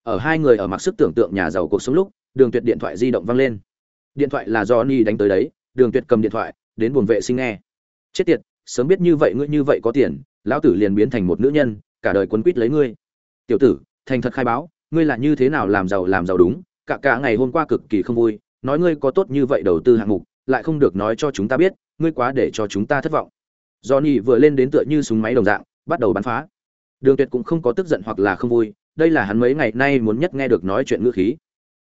Ở hai người ở mặc sức tưởng tượng nhà giàu cuộc sống lúc đường tuyệt điện thoại di động vang lên. Điện thoại là do ni đánh tới đấy, đường tuyệt cầm điện thoại, đến buồng vệ sinh nghe. Chết tiệt, sớm biết như vậy ngươi như vậy có tiền, lão tử liền biến thành một nữ nhân, cả đời quấn quýt lấy ngươi. Tiểu tử, thành thật khai báo, ngươi là như thế nào làm giàu làm giàu đúng, cả cả ngày hôm qua cực kỳ không vui, nói ngươi có tốt như vậy đầu tư hạng mục, lại không được nói cho chúng ta biết, ngươi quá để cho chúng ta thất vọng. Johnny vừa lên đến tựa như súng máy đồng dạng, bắt đầu bắn phá. Đường tuyệt cũng không có tức giận hoặc là không vui, đây là hắn mấy ngày nay muốn nhất nghe được nói chuyện ngữ khí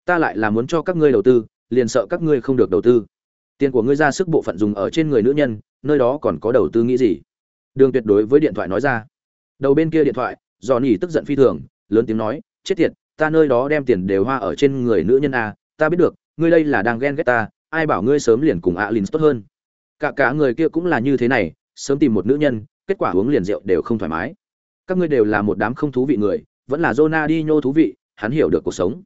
ta lại là muốn cho các ngươi đầu tư, liền sợ các ngươi không được đầu tư. Tiền của ngươi ra sức bộ phận dùng ở trên người nữ nhân, nơi đó còn có đầu tư nghĩ gì? Đường tuyệt đối với điện thoại nói ra. Đầu bên kia điện thoại dò nỉ tức giận phi thường, lớn tiếng nói, chết tiệt, ta nơi đó đem tiền đều hoa ở trên người nữ nhân a ta biết được, ngươi đây là đang ghen ghét ta, ai bảo ngươi sớm liền cùng alin tốt hơn. Cả cả người kia cũng là như thế này, sớm tìm một nữ nhân, kết quả uống liền rượu đều không thoải mái. Các ngươi đều là một đám không thú vị người, vẫn là Ronaldinho thú vị, hắn hiểu được cuộc sống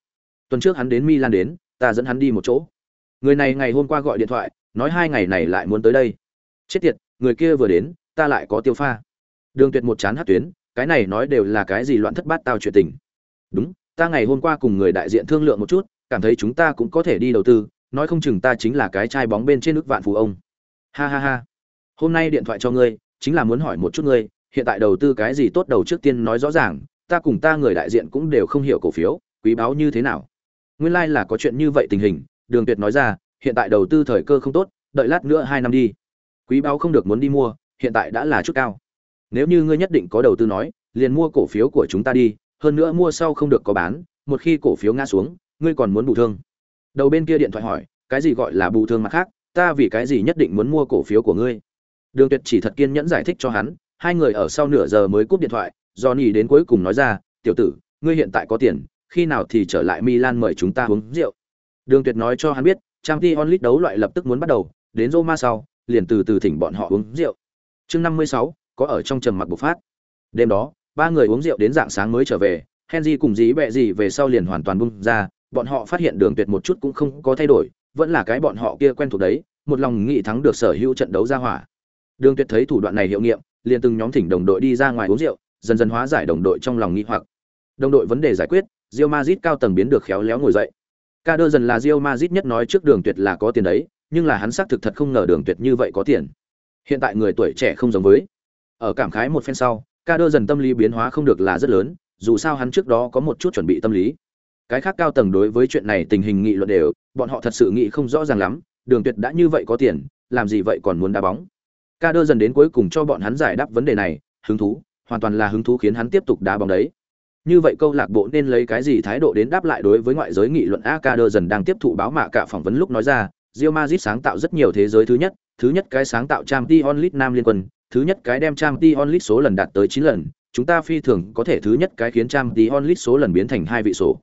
tuần trước hắn đến Milan đến, ta dẫn hắn đi một chỗ. Người này ngày hôm qua gọi điện thoại, nói hai ngày này lại muốn tới đây. Chết tiệt, người kia vừa đến, ta lại có tiêu pha. Đường tuyệt một chán hát tuyến, cái này nói đều là cái gì loạn thất bát tao chuyện tình. Đúng, ta ngày hôm qua cùng người đại diện thương lượng một chút, cảm thấy chúng ta cũng có thể đi đầu tư, nói không chừng ta chính là cái chai bóng bên trên nước vạn phú ông. Ha ha ha. Hôm nay điện thoại cho ngươi, chính là muốn hỏi một chút ngươi, hiện tại đầu tư cái gì tốt đầu trước tiên nói rõ ràng, ta cùng ta người đại diện cũng đều không hiểu cổ phiếu, quý báo như thế nào? Nguyên lai like là có chuyện như vậy tình hình, đường tuyệt nói ra, hiện tại đầu tư thời cơ không tốt, đợi lát nữa hai năm đi. Quý báo không được muốn đi mua, hiện tại đã là chút cao. Nếu như ngươi nhất định có đầu tư nói, liền mua cổ phiếu của chúng ta đi, hơn nữa mua sau không được có bán, một khi cổ phiếu ngã xuống, ngươi còn muốn bù thương. Đầu bên kia điện thoại hỏi, cái gì gọi là bù thương mặt khác, ta vì cái gì nhất định muốn mua cổ phiếu của ngươi? Đường tuyệt chỉ thật kiên nhẫn giải thích cho hắn, hai người ở sau nửa giờ mới cúp điện thoại do nhì đến cuối cùng nói ra, tiểu tử, ngươi hiện tại có tiền khi nào thì trở lại milan mời chúng ta uống rượu? Đường tuyệt nói cho hắn biết, Champions League đấu loại lập tức muốn bắt đầu, đến roma sau, liền từ từ thỉnh bọn họ uống rượu. Chương năm mươi sáu, có ở trong trầm mặc bộc phát. Đêm đó, ba người uống rượu đến dạng sáng mới trở về, henry cùng dí bẹ gì về sau liền hoàn toàn bung ra, bọn họ phát hiện đường tuyệt một chút cũng không có thay đổi, vẫn là cái bọn họ kia quen thuộc đấy, một lòng nghĩ thắng được sở hữu trận đấu ra hỏa. Đường tuyệt thấy thủ đoạn này hiệu nghiệm, liền từng nhóm thỉnh đồng đội đi ra ngoài uống rượu, dần dần hóa giải đồng đội trong lòng nghi hoặc. Đồng đội vấn đề giải quyết Real Madrid cao tầng biến được khéo léo ngồi dậy. Ca đơ dần là Real Madrid nhất nói trước đường tuyệt là có tiền đấy, nhưng là hắn xác thực thật không ngờ đường tuyệt như vậy có tiền. Hiện tại người tuổi trẻ không giống với. Ở cảm khái một phen sau ca đơ dần tâm lý biến hóa không được là rất lớn, dù sao hắn trước đó có một chút chuẩn bị tâm lý. Cái khác cao tầng đối với chuyện này tình hình nghị luận đều, bọn họ thật sự nghĩ không rõ ràng lắm, đường tuyệt đã như vậy có tiền, làm gì vậy còn muốn đá bóng. Ca đơ dần đến cuối cùng cho bọn hắn giải đáp vấn đề này, hứng thú, hoàn toàn là hứng thú khiến hắn tiếp tục đá bóng đấy như vậy câu lạc bộ nên lấy cái gì thái độ đến đáp lại đối với ngoại giới nghị luận a ca đơ dần đang tiếp thụ báo mạ cả phỏng vấn lúc nói ra rio mazit sáng tạo rất nhiều thế giới thứ nhất thứ nhất cái sáng tạo trang t onlit nam liên quân, thứ nhất cái đem trang t onlit số lần đạt tới chín lần, chúng ta phi thường có thể thứ nhất cái khiến trang t onlit số lần biến thành hai vị số.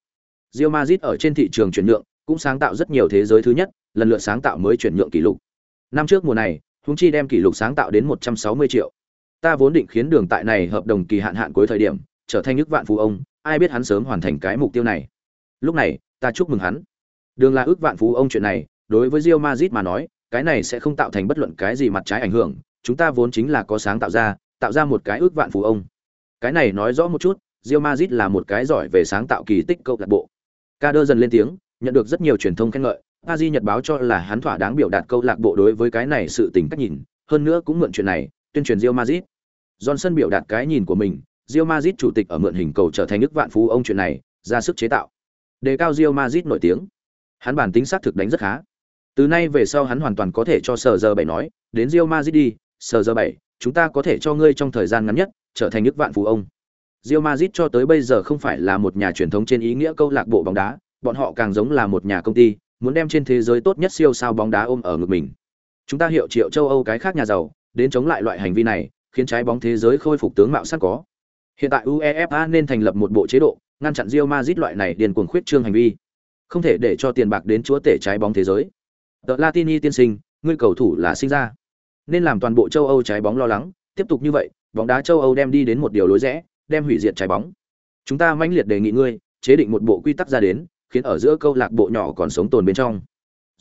Rio mazit ở trên thị trường chuyển nhượng, cũng sáng tạo rất nhiều thế giới thứ nhất, lần lượt sáng tạo mới chuyển nhượng kỷ lục. Năm trước mùa này húng chi đem kỷ lục sáng tạo đến 160 triệu. Ta vốn định khiến đường tại này hợp đồng kỳ hạn hạn cuối thời điểm trở thành ước vạn phú ông ai biết hắn sớm hoàn thành cái mục tiêu này. Lúc này ta chúc mừng hắn. Đường là ước vạn phú ông chuyện này đối với rio mazit mà nói cái này sẽ không tạo thành bất luận cái gì mặt trái ảnh hưởng chúng ta vốn chính là có sáng tạo ra tạo ra một cái ước vạn phú ông. Cái này nói rõ một chút rio mazit là một cái giỏi về sáng tạo kỳ tích câu lạc bộ. Kader dần lên tiếng nhận được rất nhiều truyền thông khen ngợi Paris Nhật báo cho là hắn thỏa đáng biểu đạt câu lạc bộ đối với cái này sự tình cách nhìn hơn nữa cũng mượn chuyện này tuyên truyền rio mazit Johnson biểu đạt cái nhìn của mình, Real Madrid chủ tịch ở mượn hình cầu trở thành nước vạn phú ông chuyện này, ra sức chế tạo. Đề cao Real Madrid nổi tiếng. Hắn bản tính xác thực đánh rất khá. Từ nay về sau hắn hoàn toàn có thể cho Sở Giờ bảy nói, đến Real Madrid đi, Sở Giờ bảy, chúng ta có thể cho ngươi trong thời gian ngắn nhất trở thành nước vạn phú ông. Real Madrid cho tới bây giờ không phải là một nhà truyền thống trên ý nghĩa câu lạc bộ bóng đá, bọn họ càng giống là một nhà công ty, muốn đem trên thế giới tốt nhất siêu sao bóng đá ôm ở ngực mình. Chúng ta hiệu triệu châu Âu cái khác nhà giàu, đến chống lại loại hành vi này, khiến trái bóng thế giới khôi phục tướng mạo sẵn có. Hiện tại UEFA nên thành lập một bộ chế độ, ngăn chặn Real Madrid loại này điên cuồng khuyết trương hành vi. Không thể để cho tiền bạc đến chúa tể trái bóng thế giới. The Latini tiên sinh, ngươi cầu thủ là sinh ra, nên làm toàn bộ châu Âu trái bóng lo lắng, tiếp tục như vậy, bóng đá châu Âu đem đi đến một điều lối rẽ, đem hủy diệt trái bóng. Chúng ta mãnh liệt đề nghị ngươi, chế định một bộ quy tắc ra đến, khiến ở giữa câu lạc bộ nhỏ còn sống tồn bên trong.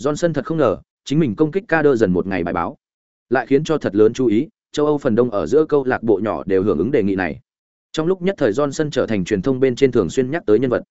Johnson thật không ngờ, chính mình công kích Kader dần một ngày bài báo, lại khiến cho thật lớn chú ý, châu Âu phần đông ở giữa câu lạc bộ nhỏ đều hưởng ứng đề nghị này. Trong lúc nhất thời Johnson trở thành truyền thông bên trên thường xuyên nhắc tới nhân vật.